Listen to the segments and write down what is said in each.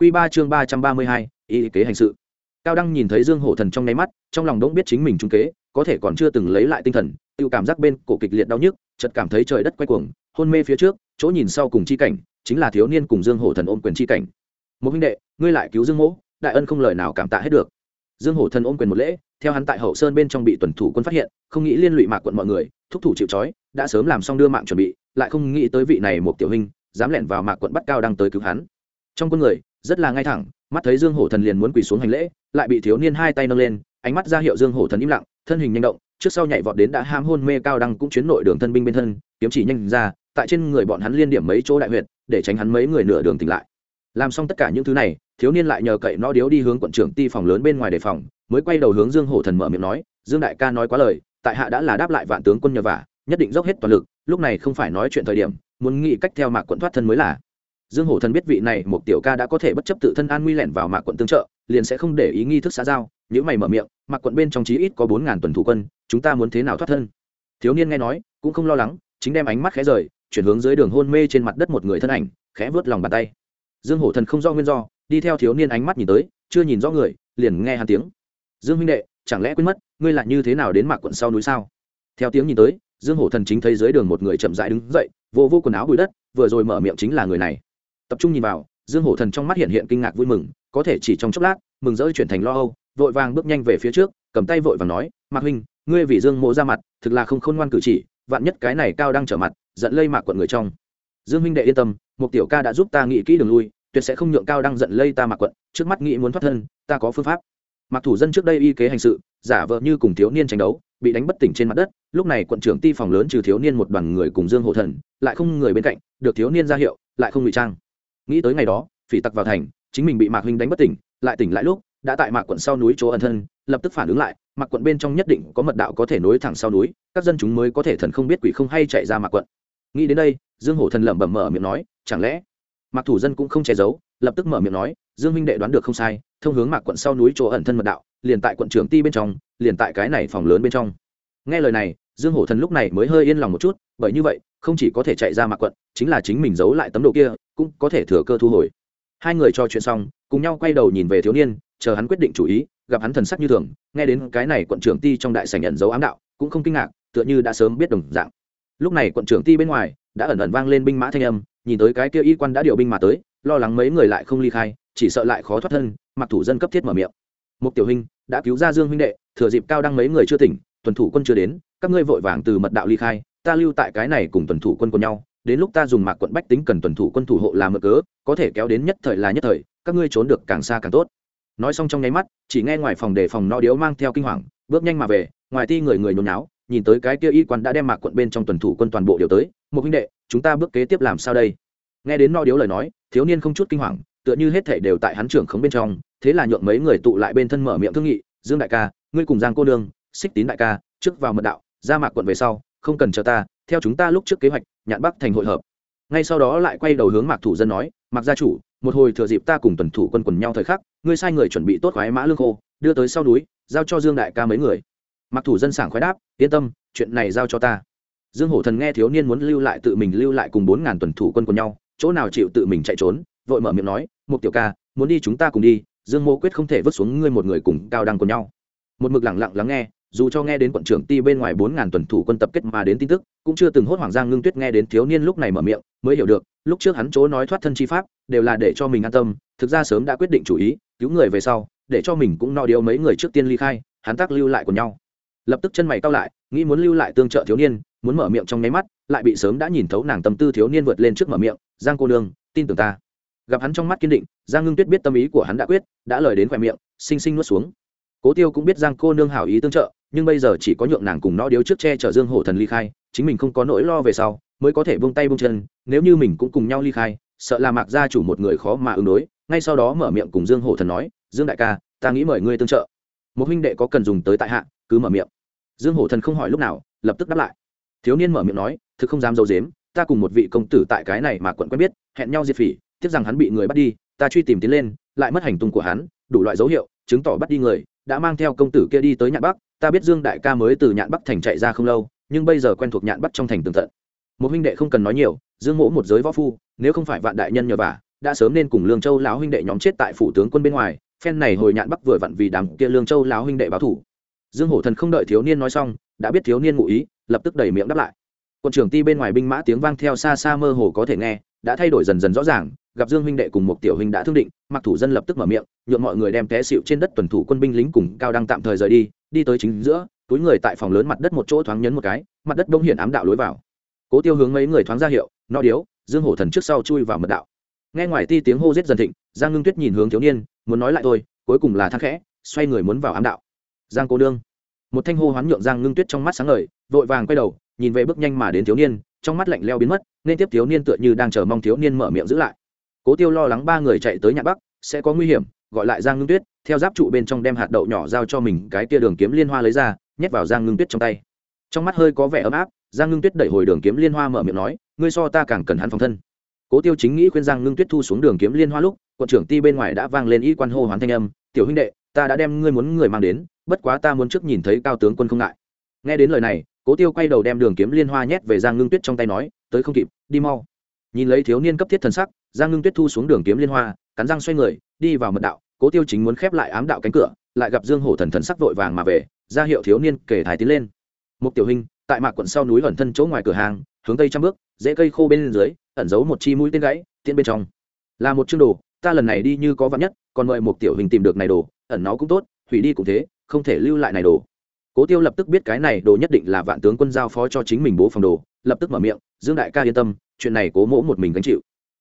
Quy 3 chương 332, y kế hành sự. Cao Đăng nhìn thấy Dương Hổ Thần trong nháy mắt, trong lòng đỗng biết chính mình trung kế, có thể còn chưa từng lấy lại tinh thần, tiêu cảm giác bên cổ kịch liệt đau nhức, chợt cảm thấy trời đất quay cuồng, hôn mê phía trước, chỗ nhìn sau cùng chi cảnh, chính là thiếu niên cùng Dương Hổ Thần ôm quyền chi cảnh. Một huynh đệ, ngươi lại cứu Dương Mỗ, đại ân không lời nào cảm tạ hết được. Dương Hổ Thần ôm quyền một lễ, theo hắn tại hậu sơn bên trong bị tuần thủ quân phát hiện, không nghĩ liên lụy mạc quận mọi người, thúc thủ chịu trói, đã sớm làm xong đưa mạng chuẩn bị, lại không nghĩ tới vị này một tiểu huynh, dám lẻn vào mạc quận bắt cao đang tới cứu hắn. Trong quân người, rất là ngay thẳng mắt thấy dương hổ thần liền muốn quỳ xuống hành lễ lại bị thiếu niên hai tay nâng lên ánh mắt ra hiệu dương hổ thần im lặng thân hình nhanh động trước sau nhảy vọt đến đã ham hôn mê cao đăng cũng chuyến nội đường thân binh bên thân kiếm chỉ nhanh ra tại trên người bọn hắn liên điểm mấy chỗ đại huyệt để tránh hắn mấy người nửa đường tỉnh lại. Làm xong tất cả những thứ này thiếu niên lại nhờ cậy nó điếu đi hướng quận trưởng ti phòng lớn bên ngoài đề phòng mới quay đầu hướng dương hổ thần mở miệng nói dương đại ca nói quá lời tại hạ đã là đáp lại vạn tướng quân nhờ vả nhất định dốc hết toàn lực lúc này không phải nói chuyện thời điểm muốn nghĩ cách theo mạc quận thoát thân mới là dương hổ thần biết vị này một tiểu ca đã có thể bất chấp tự thân an nguy lẻn vào mạc quận tương trợ, liền sẽ không để ý nghi thức xã giao. Nếu mày mở miệng, mạc quận bên trong chí ít có bốn ngàn tuần thủ quân, chúng ta muốn thế nào thoát thân? Thiếu niên nghe nói, cũng không lo lắng, chính đem ánh mắt khẽ rời, chuyển hướng dưới đường hôn mê trên mặt đất một người thân ảnh, khẽ vớt lòng bàn tay. Dương hổ thần không do nguyên do, đi theo thiếu niên ánh mắt nhìn tới, chưa nhìn rõ người, liền nghe hàn tiếng. Dương huynh đệ, chẳng lẽ quên mất, ngươi lại như thế nào đến mạc quận sau núi sao? Theo tiếng nhìn tới, dương hổ thần chính thấy dưới đường một người chậm rãi đứng dậy, vô vô quần áo bụi đất, vừa rồi mở miệng chính là người này tập trung nhìn vào, dương hổ thần trong mắt hiện hiện kinh ngạc vui mừng, có thể chỉ trong chốc lát, mừng rỡ chuyển thành lo âu, vội vàng bước nhanh về phía trước, cầm tay vội vàng nói, mạc huynh, ngươi vì dương mộ ra mặt, thực là không khôn ngoan cử chỉ, vạn nhất cái này cao đang trở mặt, giận lây mạc quận người trong. Dương huynh đệ yên tâm một tiểu ca đã giúp ta nghĩ kỹ đường lui, tuyệt sẽ không nhượng cao đang giận lây ta mạc quận, trước mắt nghĩ muốn thoát thân, ta có phương pháp. Mặc thủ dân trước đây y kế hành sự, giả vợ như cùng thiếu niên tranh đấu, bị đánh bất tỉnh trên mặt đất, lúc này quận trưởng ti phòng lớn trừ thiếu niên một đoàn người cùng dương hộ thần, lại không người bên cạnh, được thiếu niên ra hiệu, lại không ngụy trang nghĩ tới ngày đó, phỉ tặc vào thành, chính mình bị mạc huynh đánh bất tỉnh, lại tỉnh lại lúc, đã tại mạc quận sau núi chỗ ẩn thân, lập tức phản ứng lại, mạc quận bên trong nhất định có mật đạo có thể nối thẳng sau núi, các dân chúng mới có thể thần không biết quỷ không hay chạy ra mạc quận. Nghĩ đến đây, dương hổ thần lẩm bẩm mở miệng nói, chẳng lẽ mạc thủ dân cũng không che giấu, lập tức mở miệng nói, dương huynh đệ đoán được không sai, thông hướng mạc quận sau núi chỗ ẩn thân mật đạo, liền tại quận trưởng ti bên trong, liền tại cái này phòng lớn bên trong. Nghe lời này, dương hổ thần lúc này mới hơi yên lòng một chút, bởi như vậy, không chỉ có thể chạy ra mạc quận, chính là chính mình giấu lại tấm độ kia cũng có thể thừa cơ thu hồi. Hai người trò chuyện xong, cùng nhau quay đầu nhìn về thiếu niên, chờ hắn quyết định chủ ý, gặp hắn thần sắc như thường, nghe đến cái này quận trưởng ti trong đại sảnh nhận dấu ám đạo, cũng không kinh ngạc, tựa như đã sớm biết đồng dạng. Lúc này quận trưởng ti bên ngoài, đã ẩn ẩn vang lên binh mã thanh âm, nhìn tới cái kia y quan đã điều binh mà tới, lo lắng mấy người lại không ly khai, chỉ sợ lại khó thoát thân, mặc thủ dân cấp thiết mở miệng. Một tiểu huynh, đã cứu ra dương huynh đệ, thừa dịp cao đăng mấy người chưa tỉnh, tuần thủ quân chưa đến, các ngươi vội vàng từ mật đạo ly khai, ta lưu tại cái này cùng tuần thủ quân của nhau đến lúc ta dùng mạc quận bách tính cần tuần thủ quân thủ hộ làm mực cớ, có thể kéo đến nhất thời là nhất thời, các ngươi trốn được càng xa càng tốt. Nói xong trong nháy mắt, chỉ nghe ngoài phòng đề phòng no điếu mang theo kinh hoàng, bước nhanh mà về, ngoài ti người người nhốn náo nhìn tới cái kia y quan đã đem mạc quận bên trong tuần thủ quân toàn bộ điều tới một huynh đệ, chúng ta bước kế tiếp làm sao đây? Nghe đến no điếu lời nói, thiếu niên không chút kinh hoàng, tựa như hết thể đều tại hắn trưởng khống bên trong, thế là nhượng mấy người tụ lại bên thân mở miệng thương nghị, dương đại ca, ngươi cùng giang cô nương, xích tín đại ca, trước vào mật đạo, ra mạc quận về sau, không cần chờ ta, theo chúng ta lúc trước kế hoạch nhạn bắc thành hội hợp. Ngay sau đó lại quay đầu hướng mạc thủ dân nói, mạc gia chủ, một hồi thừa dịp ta cùng tuần thủ quân quần nhau thời khắc, ngươi sai người chuẩn bị tốt khoái mã lương khô, đưa tới sau núi, giao cho dương đại ca mấy người. Mạc thủ dân sảng khoái đáp, yên tâm, chuyện này giao cho ta. Dương hổ thần nghe thiếu niên muốn lưu lại tự mình lưu lại cùng bốn ngàn tuần thủ quân quần nhau, chỗ nào chịu tự mình chạy trốn, vội mở miệng nói một tiểu ca, muốn đi chúng ta cùng đi, dương mô quyết không thể vứt xuống ngươi một người cùng cao đăng quần nhau. Một mực lặng lặng lắng nghe dù cho nghe đến quận trưởng ti bên ngoài bốn ngàn tuần thủ quân tập kết mà đến tin tức, cũng chưa từng hốt hoàng giang ngưng tuyết nghe đến thiếu niên lúc này mở miệng, mới hiểu được, lúc trước hắn chỗ nói thoát thân chi pháp, đều là để cho mình an tâm, thực ra sớm đã quyết định chủ ý, cứu người về sau, để cho mình cũng no điều mấy người trước tiên ly khai, hắn tác lưu lại của nhau. Lập tức chân mày cao lại, nghĩ muốn lưu lại tương trợ thiếu niên, muốn mở miệng trong nháy mắt, lại bị sớm đã nhìn thấu nàng tâm tư thiếu niên vượt lên trước mở miệng, giang cô nương, tin tưởng ta. Gặp hắn trong mắt kiên định, giang ngưng tuyết biết tâm ý của hắn đã quyết, đã lời đến khoe miệng xinh xinh nuốt xuống. Cố tiêu cũng biết giang cô nương hảo ý tương trợ nhưng bây giờ chỉ có nhượng nàng cùng nó điếu trước che chở dương hổ thần ly khai, chính mình không có nỗi lo về sau, mới có thể buông tay buông chân, nếu như mình cũng cùng nhau ly khai, sợ là mạc gia chủ một người khó mà ứng đối. Ngay sau đó mở miệng cùng dương hổ thần nói, dương đại ca, ta nghĩ mời ngươi tương trợ. Một huynh đệ có cần dùng tới tại hạ, cứ mở miệng. Dương hổ thần không hỏi lúc nào, lập tức đáp lại. Thiếu niên mở miệng nói, thực không dám dâu dếm ta cùng một vị công tử tại cái này mà quận quen biết, hẹn nhau diệt phỉ, tiếc rằng hắn bị người bắt đi, ta truy tìm tiến lên, lại mất hành tung của hắn, đủ loại dấu hiệu, chứng tỏ bắt đi người, đã mang theo công tử kia đi tới nhạn bắc ta biết dương đại ca mới từ nhạn bắc thành chạy ra không lâu, nhưng bây giờ quen thuộc nhạn bắc trong thành tường tận. Một huynh đệ không cần nói nhiều, dương mỗ một giới võ phu, nếu không phải vạn đại nhân nhờ vả, đã sớm nên cùng lương châu lão huynh đệ nhóm chết tại phủ tướng quân bên ngoài, phen này hồi nhạn bắc vừa vặn vì đám kia lương châu lão huynh đệ báo thủ. Dương hổ thần không đợi thiếu niên nói xong, đã biết thiếu niên ngụ ý, lập tức đẩy miệng đáp lại. Quân trưởng ti bên ngoài binh mã tiếng vang theo xa xa mơ hồ có thể nghe, đã thay đổi dần dần rõ ràng, gặp dương huynh đệ cùng một tiểu huynh đã thương định, mặc thủ dân lập tức mở miệng nhuộm mọi người đem té xịu trên đất tuần thủ quân binh lính cùng cao đăng tạm thời rời đi đi tới chính giữa, túi người tại phòng lớn mặt đất một chỗ thoáng nhấn một cái, mặt đất đông hiển ám đạo lối vào. Cố tiêu hướng mấy người thoáng ra hiệu no điếu, dương hổ thần trước sau chui vào mật đạo. Nghe ngoài ti tiếng hô rết dần thịnh, giang ngưng tuyết nhìn hướng thiếu niên, muốn nói lại thôi, cuối cùng là thang khẽ, xoay người muốn vào ám đạo. Giang cô đương một thanh hô hoán nhượng giang ngưng tuyết trong mắt sáng ngời, vội vàng quay đầu, nhìn về bước nhanh mà đến thiếu niên, trong mắt lạnh leo biến mất, nên tiếp thiếu niên tựa như đang chờ mong thiếu niên mở miệng giữ lại. Cố tiêu lo lắng ba người chạy tới nhà bắc, sẽ có nguy hiểm, gọi lại giang ngưng tuyết theo giáp trụ bên trong đem hạt đậu nhỏ giao cho mình, cái tia đường kiếm liên hoa lấy ra, nhét vào giang ngưng tuyết trong tay. Trong mắt hơi có vẻ ấm áp, giang ngưng tuyết đẩy hồi đường kiếm liên hoa mở miệng nói, ngươi so ta càng cần hắn phòng thân. Cố tiêu chính nghĩ khuyên giang ngưng tuyết thu xuống đường kiếm liên hoa lúc, quận trưởng ti bên ngoài đã vang lên ý quan hô hoán thanh âm, tiểu huynh đệ, ta đã đem ngươi muốn người mang đến, bất quá ta muốn trước nhìn thấy cao tướng quân không ngại. Nghe đến lời này, cố tiêu quay đầu đem đường kiếm liên hoa nhét về giang ngưng tuyết trong tay nói, tới không kịp, đi mau. Nhìn lấy thiếu niên cấp thiết thần sắc, giang ngưng tuyết thu xuống đường kiếm liên hoa, cắn răng xoay người, đi vào mật đạo cố tiêu chính muốn khép lại ám đạo cánh cửa, lại gặp dương hổ thần thần sắc vội vàng mà về, ra hiệu thiếu niên kể thái tiến lên. Một tiểu hình tại mạc quận sau núi ẩn thân chỗ ngoài cửa hàng, hướng tây trăm bước, dễ cây khô bên dưới, ẩn giấu một chi mũi tên gãy tiện bên trong. Là một chương đồ, ta lần này đi như có vắn nhất, còn mời một tiểu hình tìm được này đồ, ẩn nó cũng tốt, hủy đi cũng thế, không thể lưu lại này đồ. Cố tiêu lập tức biết cái này đồ nhất định là vạn tướng quân giao phó cho chính mình bố phòng đồ, lập tức mở miệng, dương đại ca yên tâm, chuyện này cố mỗ một mình gánh chịu.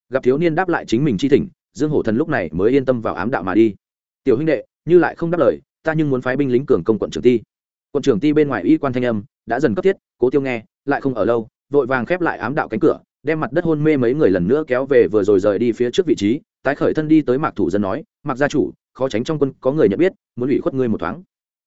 Gặp thiếu niên đáp lại chính mình chi thỉnh dương hổ thần lúc này mới yên tâm vào ám đạo mà đi. Tiểu huynh đệ, như lại không đáp lời, ta nhưng muốn phái binh lính cường công quận trưởng ti. Quận trưởng ti bên ngoài y quan thanh âm đã dần cấp thiết, cố tiêu nghe, lại không ở lâu, vội vàng khép lại ám đạo cánh cửa, đem mặt đất hôn mê mấy người lần nữa kéo về vừa rồi rời đi phía trước vị trí, tái khởi thân đi tới mạc thủ dân nói, mạc gia chủ, khó tránh trong quân có người nhận biết, muốn ủy khuất ngươi một thoáng.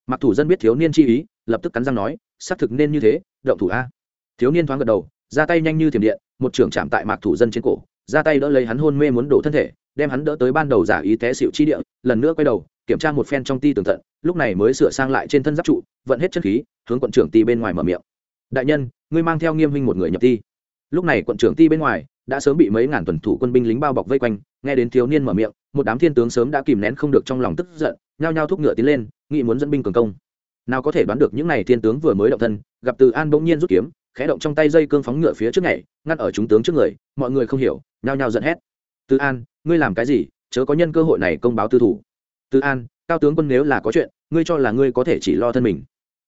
Mạc thủ dân biết thiếu niên chi ý, lập tức cắn răng nói, xác thực nên như thế, động thủ a. Thiếu niên thoáng gật đầu, ra tay nhanh như thiểm điện, một trưởng chạm tại mạc thủ dân trên cổ, ra tay đỡ lấy hắn hôn mê muốn đổ thân thể đem hắn đỡ tới ban đầu giả ý té xịu chi địa, lần nữa quay đầu, kiểm tra một phen trong ti tường tận, lúc này mới sửa sang lại trên thân giáp trụ, vận hết chân khí, hướng quận trưởng ti bên ngoài mở miệng. Đại nhân, ngươi mang theo nghiêm minh một người nhập ti. Lúc này quận trưởng ti bên ngoài đã sớm bị mấy ngàn tuần thủ quân binh lính bao bọc vây quanh, nghe đến thiếu niên mở miệng, một đám thiên tướng sớm đã kìm nén không được trong lòng tức giận, nhao nhao thúc ngựa tiến lên nghị muốn dẫn binh cường công. Nào có thể đoán được những n à y thiên tướng vừa mới động thân, gặp từ an bỗng nhiên rút kiếm, khẽ động trong tay dây cương phóng ngựa phía trước nhảy, ngăn ở chúng tướng trước người, mọi người không hiểu, nhao nhao giận hét. Từ an ngươi làm cái gì, chớ có nhân cơ hội này công báo tư thủ. Từ an, cao tướng quân nếu là có chuyện, ngươi cho là ngươi có thể chỉ lo thân mình.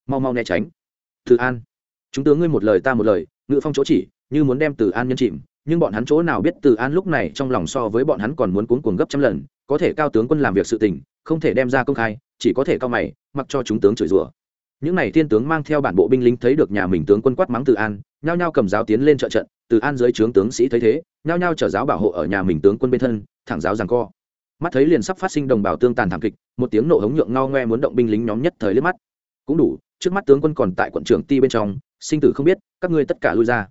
Mau mau né tránh. Từ an, chúng tướng ngươi một lời ta một lời, ngự phong chỗ chỉ, như muốn đem từ an nhân chìm, nhưng bọn hắn chỗ nào biết từ an lúc này trong lòng so với bọn hắn còn muốn cuốn cuồng gấp trăm lần, có thể cao tướng quân làm việc sự tình, không thể đem ra công khai, chỉ có thể cao mày, mặc cho chúng tướng chửi rủa. Những n à y thiên tướng mang theo bản bộ binh lính thấy được nhà mình tướng quân quát mắng từ an nhao nhao cầm giáo tiến lên trợ trận, từ an dưới trướng tướng sĩ thấy thế, nhao nhao chở giáo bảo hộ ở nhà mình tướng quân bên thân, thẳng giáo rằng co. Mắt thấy liền sắp phát sinh đồng bào tương tàn thảm kịch, một tiếng nổ hống nhượng ngao ngoe muốn động binh lính nhóm nhất thời liếc mắt. Cũng đủ, trước mắt tướng quân còn tại quận trưởng ti bên trong, sinh tử không biết, các ngươi tất cả lui ra.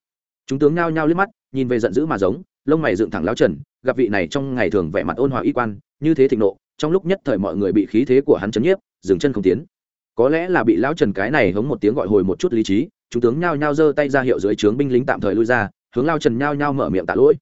Chúng tướng nhao nhao liếc mắt, nhìn về giận dữ mà giống, lông mày dựng thẳng lão trần, gặp vị này trong ngày thường vẻ mặt ôn hòa y quan, như thế thịnh nộ, trong lúc nhất thời mọi người bị khí thế của hắn chấn nhiếp, dừng chân không tiến. Có lẽ là bị lão trần cái này hống một tiếng gọi hồi một chút lý trí chúng tướng nhao nhao giơ tay ra hiệu dưới trướng binh lính tạm thời lui ra, hướng lao trần nhao nhao mở miệng tạ lỗi.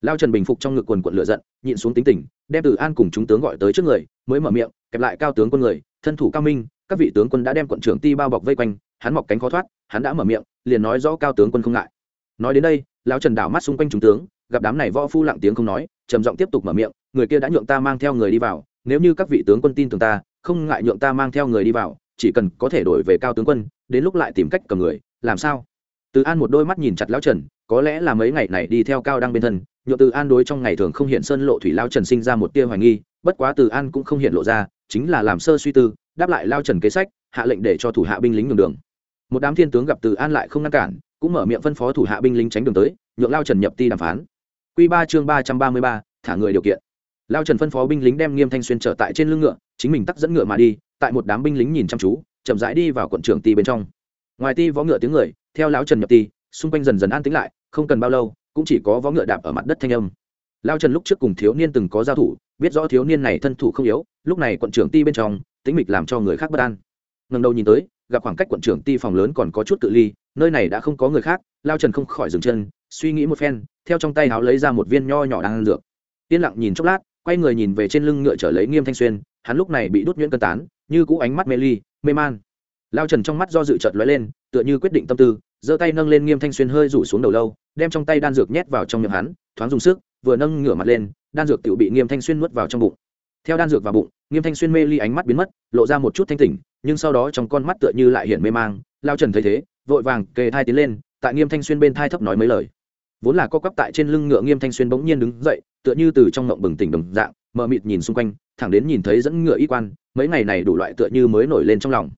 Lao trần bình phục trong ngực quần quận lửa giận, nhịn xuống tính tình, đem từ an cùng chúng tướng gọi tới trước người, mới mở miệng, kẹp lại cao tướng quân người, thân thủ cao minh, các vị tướng quân đã đem quận trưởng ti bao bọc vây quanh, hắn mọc cánh khó thoát, hắn đã mở miệng, liền nói rõ cao tướng quân không ngại. Nói đến đây, Lao trần đảo mắt xung quanh chúng tướng, gặp đám này võ phu lặng tiếng không nói, trầm giọng tiếp tục mở miệng, người kia đã nhượng ta mang theo người đi vào, nếu như các vị tướng quân tin tưởng ta, không ngại nhượng ta mang theo người đi vào, chỉ cần có thể đổi về cao tướng quân, đến lúc lại tìm cách cầm người làm sao? Từ an một đôi mắt nhìn chặt lão trần, có lẽ là mấy ngày này đi theo cao đăng bên thân, nhượng từ an đối trong ngày thường không hiện sơn lộ thủy lao trần sinh ra một tia hoài nghi, bất quá từ an cũng không hiện lộ ra, chính là làm sơ suy tư, đáp lại lao trần kế sách, hạ lệnh để cho thủ hạ binh lính nhường đường. Một đám thiên tướng gặp từ an lại không ngăn cản, cũng mở miệng phân phó thủ hạ binh lính tránh đường tới, nhượng lao trần nhập ti đàm phán. Q ba chương ba trăm ba mươi ba, thả người điều kiện. Lao trần phân phó binh lính đem nghiêm thanh xuyên trở tại trên lưng ngựa, chính mình tắt dẫn ngựa mà đi, tại một đám binh lính nhìn chăm chú, chậm rãi đi vào quận trường ti bên trong ngoài ti võ ngựa tiếng người, theo lão trần nhập ti, xung quanh dần dần an tĩnh lại, không cần bao lâu, cũng chỉ có võ ngựa đạp ở mặt đất thanh âm. Lao trần lúc trước cùng thiếu niên từng có giao thủ, biết rõ thiếu niên này thân thủ không yếu, lúc này quận trưởng ti bên trong tính mịch làm cho người khác bất an. Ngần đầu nhìn tới, gặp khoảng cách quận trưởng ti phòng lớn còn có chút tự ly, nơi này đã không có người khác lao trần không khỏi dừng chân, suy nghĩ một phen, theo trong tay háo lấy ra một viên nho nhỏ đang ăn dược. Yên lặng nhìn chốc lát, quay người nhìn về trên lưng ngựa trở lấy nghiêm thanh xuyên, hắn lúc này bị đốt nhuyễn cân tán, như cũ ánh mắt mê ly, mê man lao trần trong mắt do dự chợt lóe lên, tựa như quyết định tâm tư, giơ tay nâng lên nghiêm thanh xuyên hơi rủ xuống đầu lâu, đem trong tay đan dược nhét vào trong miệng hắn, thoáng dùng sức, vừa nâng ngửa mặt lên, đan dược tự bị nghiêm thanh xuyên nuốt vào trong bụng. Theo đan dược vào bụng, nghiêm thanh xuyên mê ly ánh mắt biến mất, lộ ra một chút thanh tỉnh, nhưng sau đó trong con mắt tựa như lại hiện mê mang, lao trần thấy thế, vội vàng kề thai tiến lên, tại nghiêm thanh xuyên bên thai thấp nói mấy lời. Vốn là co cắp tại trên lưng ngựa nghiêm thanh xuyên bỗng nhiên đứng dậy, tựa như từ trong ngộng bừng tỉnh đồng dạng, mờ mịt nhìn xung quanh, thẳng đến nhìn thấy dẫn ngựa y quan, mấy ngày này đủ loại tựa như mới nổi lên trong lòng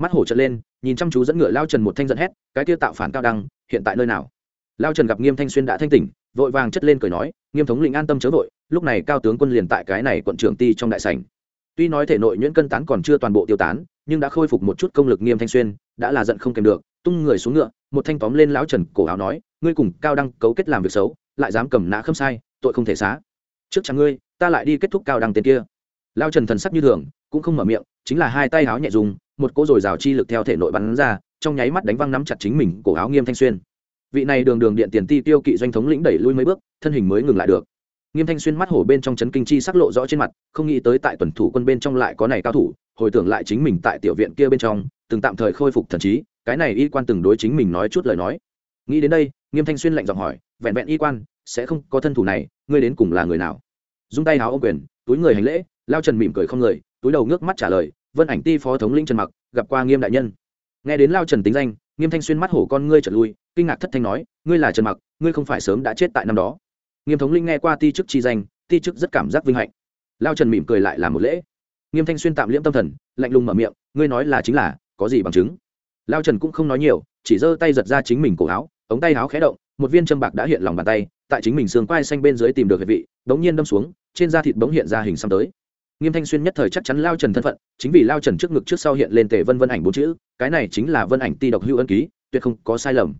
mắt hổ trợn lên, nhìn chăm chú dẫn ngựa lao trần một thanh giận hét, cái kia tạo phản cao đăng hiện tại nơi nào? Lao trần gặp nghiêm thanh xuyên đã thanh tỉnh, vội vàng chất lên cười nói, nghiêm thống lĩnh an tâm chớ vội, lúc này cao tướng quân liền tại cái này quận trưởng ti trong đại sảnh. Tuy nói thể nội nhuyễn cân tán còn chưa toàn bộ tiêu tán, nhưng đã khôi phục một chút công lực nghiêm thanh xuyên, đã là giận không kèm được, tung người xuống ngựa, một thanh tóm lên lão trần cổ áo nói, ngươi cùng cao đăng cấu kết làm việc xấu, lại dám cầm nã khâm sai, tội không thể xá. Trước chẳng ngươi, ta lại đi kết thúc cao đăng tên kia. Lao trần thần sắc như thường cũng không mở miệng, chính là hai tay áo nhẹ dùng, một cỗ rồi rào chi lực theo thể nội bắn ra, trong nháy mắt đánh văng nắm chặt chính mình cổ áo nghiêm thanh xuyên. Vị này đường đường điện tiền ti tiêu kỵ doanh thống lĩnh đẩy lui mấy bước, thân hình mới ngừng lại được. Nghiêm thanh xuyên mắt hổ bên trong chấn kinh chi sắc lộ rõ trên mặt, không nghĩ tới tại tuần thủ quân bên trong lại có này cao thủ, hồi tưởng lại chính mình tại tiểu viện kia bên trong, từng tạm thời khôi phục thần trí, cái này y quan từng đối chính mình nói chút lời nói. Nghĩ đến đây, nghiêm thanh xuyên lạnh giọng hỏi, vẹn vẹn y quan, sẽ không có thân thủ này, ngươi đến cùng là người nào? Dung tay háo ô quyền, túi người hành lễ, lao trần mỉm cười không người túi đầu nước mắt trả lời, vân ảnh ti phó thống linh trần mặc, gặp qua nghiêm đại nhân. Nghe đến lao trần tính danh, nghiêm thanh xuyên mắt hổ con ngươi trở lui, kinh ngạc thất thanh nói, ngươi là trần mặc, ngươi không phải sớm đã chết tại năm đó. Nghiêm thống linh nghe qua ti chức chi danh, ti chức rất cảm giác vinh hạnh. Lao trần mỉm cười lại làm một lễ. Nghiêm thanh xuyên tạm liễm tâm thần, lạnh lùng mở miệng, ngươi nói là chính là, có gì bằng chứng? Lao trần cũng không nói nhiều, chỉ giơ tay giật ra chính mình cổ áo, ống tay áo khé động, một viên châm bạc đã hiện lòng bàn tay, tại chính mình xương quai xanh bên dưới tìm được hệ vị bỗng nhiên đâm xuống, trên da thịt bỗng hiện ra hình xăm tới nghiêm thanh xuyên nhất thời chắc chắn lao trần thân phận, chính vì lao trần trước ngực trước sau hiện lên tề vân vân ảnh bốn chữ, cái này chính là vân ảnh ti độc hưu ân ký, tuyệt không có sai lầm.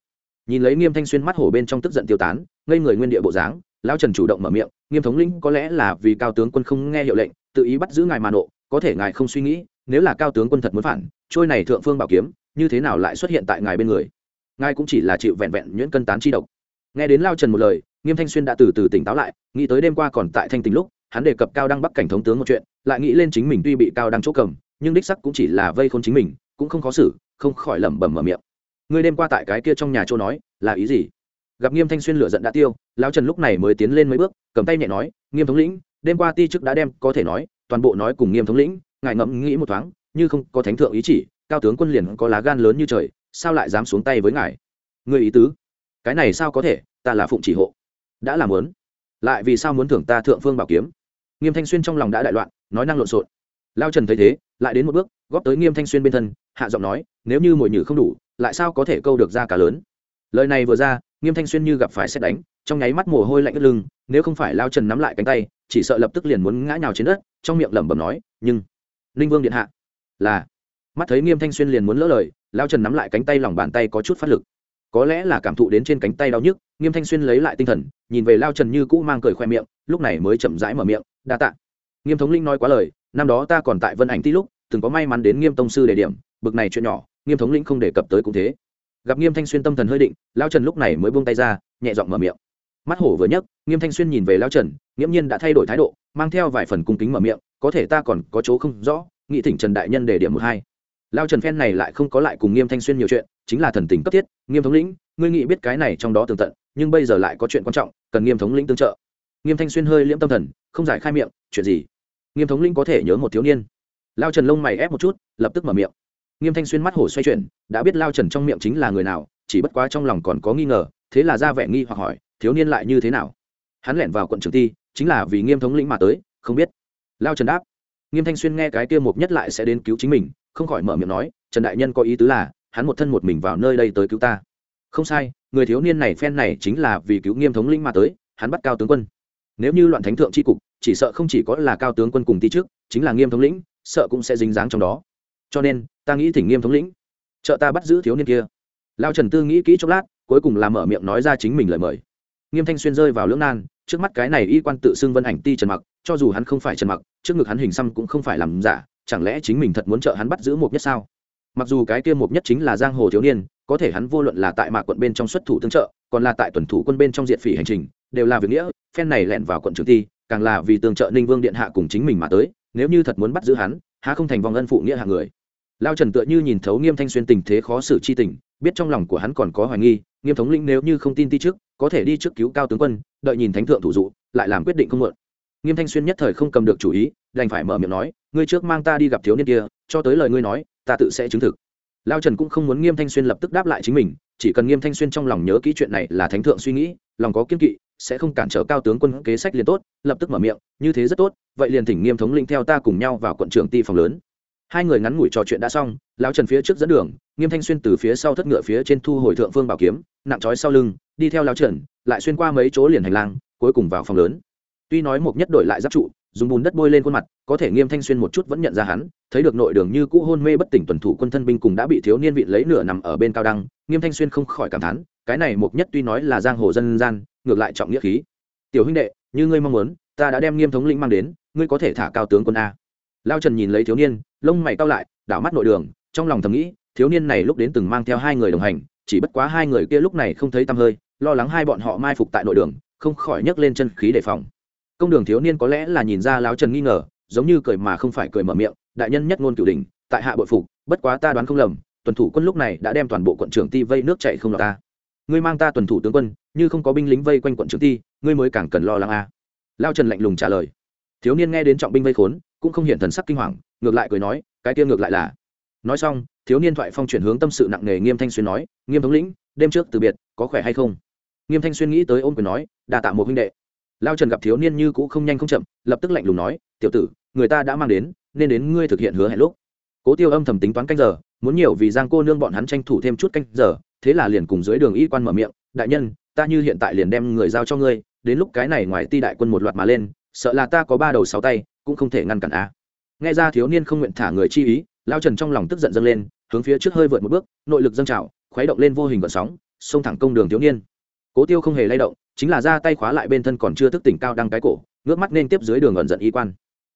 Nhìn lấy nghiêm thanh xuyên mắt hổ bên trong tức giận tiêu tán, ngây người nguyên địa bộ dáng, lao trần chủ động mở miệng, nghiêm thống lĩnh, có lẽ là vì cao tướng quân không nghe hiệu lệnh, tự ý bắt giữ ngài mà nộ, có thể ngài không suy nghĩ, nếu là cao tướng quân thật muốn phản, trôi này thượng phương bảo kiếm, như thế nào lại xuất hiện tại ngài bên người? Ngài cũng chỉ là chịu vẹn vẹn nhuyễn cân tán chi độc. Nghe đến lao trần một lời, nghiêm thanh xuyên đã từ từ tỉnh táo lại, nghĩ tới đêm qua còn tại thanh tình lúc hắn đề cập cao đăng bắc cảnh thống tướng một chuyện, lại nghĩ lên chính mình tuy bị cao đăng chỗ cầm, nhưng đích sắc cũng chỉ là vây khôn chính mình, cũng không khó xử, không khỏi lẩm bẩm mở miệng. Ngươi đêm qua tại cái kia trong nhà chỗ nói, là ý gì? Gặp nghiêm thanh xuyên lửa giận đã tiêu, lão trần lúc này mới tiến lên mấy bước, cầm tay nhẹ nói, nghiêm thống lĩnh, đêm qua ti chức đã đem, có thể nói, toàn bộ nói cùng nghiêm thống lĩnh, ngài ngẫm nghĩ một thoáng, như không có thánh thượng ý chỉ, cao tướng quân liền có lá gan lớn như trời, sao lại dám xuống tay với ngài? Người ý tứ? Cái này sao có thể, ta là phụng chỉ hộ. Đã làm muốn. Lại vì sao muốn thưởng ta thượng phương bảo kiếm? Nghiêm thanh xuyên trong lòng đã đại loạn, nói năng lộn xộn. Lao trần thấy thế, lại đến một bước, góp tới nghiêm thanh xuyên bên thân, hạ giọng nói, nếu như mồi nhử không đủ, lại sao có thể câu được ra cả lớn? Lời này vừa ra, nghiêm thanh xuyên như gặp phải xét đánh, trong nháy mắt mồ hôi lạnh ướt lưng, nếu không phải lao trần nắm lại cánh tay, chỉ sợ lập tức liền muốn ngã nhào trên đất, trong miệng lẩm bẩm nói, nhưng ninh vương điện hạ là mắt thấy nghiêm thanh xuyên liền muốn lỡ lời, lao trần nắm lại cánh tay lòng bàn tay có chút phát lực. Có lẽ là cảm thụ đến trên cánh tay đau nhức, nghiêm thanh xuyên lấy lại tinh thần, nhìn về lao trần như cũ mang cười khoe miệng, lúc này mới chậm rãi mở miệng đa tạ. Nghiêm thống linh nói quá lời, năm đó ta còn tại vân ảnh tí lúc, từng có may mắn đến nghiêm tông sư đề điểm, bực này chuyện nhỏ, nghiêm thống lĩnh không đề cập tới cũng thế. Gặp nghiêm thanh xuyên tâm thần hơi định lao trần lúc này mới buông tay ra, nhẹ giọng mở miệng. Mắt hổ vừa nhấc, nghiêm thanh xuyên nhìn về lao trần, nghiễm nhiên đã thay đổi thái độ, mang theo vài phần cung kính mở miệng, có thể ta còn có chỗ không rõ, nghị thỉnh trần đại nhân để điểm một hai. Lao trần phen này lại không có lại cùng nghiêm thanh xuyên nhiều chuyện, chính là thần tình cấp thiết, nghiêm thống lĩnh ngươi nghĩ biết cái này trong đó tường tận, nhưng bây giờ lại có chuyện quan trọng, cần nghiêm thống lĩnh tương trợ nghiêm thanh xuyên hơi liễm tâm thần, không giải khai miệng, chuyện gì? Nghiêm thống lĩnh có thể nhớ một thiếu niên? Lao trần lông mày ép một chút, lập tức mở miệng. Nghiêm thanh xuyên mắt hổ xoay chuyển, đã biết lao trần trong miệng chính là người nào, chỉ bất quá trong lòng còn có nghi ngờ, thế là ra vẻ nghi hoặc hỏi, thiếu niên lại như thế nào? Hắn lẻn vào quận trường ti, chính là vì nghiêm thống lĩnh mà tới, không biết. Lao trần đáp, nghiêm thanh xuyên nghe cái kia mục nhất lại sẽ đến cứu chính mình, không khỏi mở miệng nói, trần đại nhân có ý tứ là, hắn một thân một mình vào nơi đây tới cứu ta. Không sai, người thiếu niên này phen này chính là vì cứu nghiêm thống lĩnh mà tới, hắn bắt cao tướng quân nếu như loạn thánh thượng tri cục, chỉ sợ không chỉ có là cao tướng quân cùng ti trước chính là nghiêm thống lĩnh, sợ cũng sẽ dính dáng trong đó. Cho nên, ta nghĩ thỉnh nghiêm thống lĩnh, trợ ta bắt giữ thiếu niên kia. Lao trần tư nghĩ kỹ chốc lát, cuối cùng là mở miệng nói ra chính mình lời mời. Nghiêm thanh xuyên rơi vào lưỡng nan, trước mắt cái này y quan tự xưng vân ảnh ti trần mặc, cho dù hắn không phải trần mặc, trước ngực hắn hình xăm cũng không phải làm giả, chẳng lẽ chính mình thật muốn trợ hắn bắt giữ một nhất sao? Mặc dù cái kia một nhất chính là giang hồ thiếu niên, có thể hắn vô luận là tại mạc quận bên trong xuất thủ tương trợ, còn là tại tuần thủ quân bên trong diện phỉ hành trình đều là việc nghĩa, phen này lẹn vào quận trường thi, càng là vì tương trợ ninh vương điện hạ cùng chính mình mà tới, nếu như thật muốn bắt giữ hắn, há không thành vòng ân phụ nghĩa hạng người. Lao trần tựa như nhìn thấu nghiêm thanh xuyên tình thế khó xử chi tình, biết trong lòng của hắn còn có hoài nghi, nghiêm thống lĩnh nếu như không tin ti trước, có thể đi trước cứu cao tướng quân, đợi nhìn thánh thượng thủ dụ, lại làm quyết định không mượn nghiêm thanh xuyên nhất thời không cầm được chủ ý, đành phải mở miệng nói, ngươi trước mang ta đi gặp thiếu niên kia, cho tới lời ngươi nói, ta tự sẽ chứng thực. Lao trần cũng không muốn nghiêm thanh xuyên lập tức đáp lại chính mình, chỉ cần nghiêm thanh xuyên trong lòng nhớ kỹ chuyện này là thánh thượng suy nghĩ, lòng có kiên kỵ sẽ không cản trở cao tướng quân kế sách liền tốt, lập tức mở miệng, như thế rất tốt, vậy liền thỉnh nghiêm thống lĩnh theo ta cùng nhau vào quận trưởng ti phòng lớn. Hai người ngắn ngủi trò chuyện đã xong, lão trần phía trước dẫn đường, nghiêm thanh xuyên từ phía sau thất ngựa phía trên thu hồi thượng phương bảo kiếm, nặng trói sau lưng, đi theo lão trần, lại xuyên qua mấy chỗ liền hành lang, cuối cùng vào phòng lớn. Tuy nói một nhất đổi lại giáp trụ, dùng bùn đất bôi lên khuôn mặt, có thể nghiêm thanh xuyên một chút vẫn nhận ra hắn, thấy được nội đường như cũ hôn mê bất tỉnh tuần thủ quân thân binh cùng đã bị thiếu niên vị lấy nửa nằm ở bên cao đăng, nghiêm thanh xuyên không khỏi cảm thán, cái này một nhất tuy nói là giang hồ dân gian ngược lại trọng nghĩa khí. Tiểu huynh đệ, như ngươi mong muốn, ta đã đem nghiêm thống lĩnh mang đến, ngươi có thể thả cao tướng quân a. Lao trần nhìn lấy thiếu niên, lông mày cao lại, đảo mắt nội đường, trong lòng thầm nghĩ, thiếu niên này lúc đến từng mang theo hai người đồng hành, chỉ bất quá hai người kia lúc này không thấy tăm hơi, lo lắng hai bọn họ mai phục tại nội đường, không khỏi nhấc lên chân khí đề phòng. Công đường thiếu niên có lẽ là nhìn ra lão trần nghi ngờ, giống như cười mà không phải cười mở miệng, đại nhân nhất ngôn cửu đình tại hạ bội phục, bất quá ta đoán không lầm, tuần thủ quân lúc này đã đem toàn bộ quận trưởng ti vây nước chạy không lọt ta. Ngươi mang ta tuần thủ tướng quân như không có binh lính vây quanh quận trưởng ti, ngươi mới càng cần lo lắng a. À. lao trần lạnh lùng trả lời. Thiếu niên nghe đến trọng binh vây khốn, cũng không hiện thần sắc kinh hoàng, ngược lại cười nói, cái kia ngược lại là. Nói xong, thiếu niên thoại phong chuyển hướng tâm sự nặng nề nghiêm thanh xuyên nói, nghiêm thống lĩnh, đêm trước từ biệt, có khỏe hay không? Nghiêm thanh xuyên nghĩ tới ôm quyền nói đà tạ một huynh đệ. Lao trần gặp thiếu niên như cũ không nhanh không chậm, lập tức lạnh lùng nói, tiểu tử, người ta đã mang đến, nên đến ngươi thực hiện hứa hẹn lúc. Cố tiêu âm thầm tính toán canh giờ, muốn nhiều vì giang cô nương bọn hắn tranh thủ thêm chút canh giờ, thế là liền cùng dưới đường y quan mở miệng, đại nhân ta như hiện tại liền đem người giao cho ngươi, đến lúc cái này ngoài ti đại quân một loạt mà lên, sợ là ta có ba đầu sáu tay, cũng không thể ngăn cản a. Nghe ra thiếu niên không nguyện thả người chi ý, lao trần trong lòng tức giận dâng lên, hướng phía trước hơi vượt một bước, nội lực dâng trào, khuấy động lên vô hình vận sóng, xông thẳng công đường thiếu niên. Cố tiêu không hề lay động, chính là ra tay khóa lại bên thân còn chưa thức tỉnh cao đăng cái cổ, ngước mắt nên tiếp dưới đường ẩn giận y quan.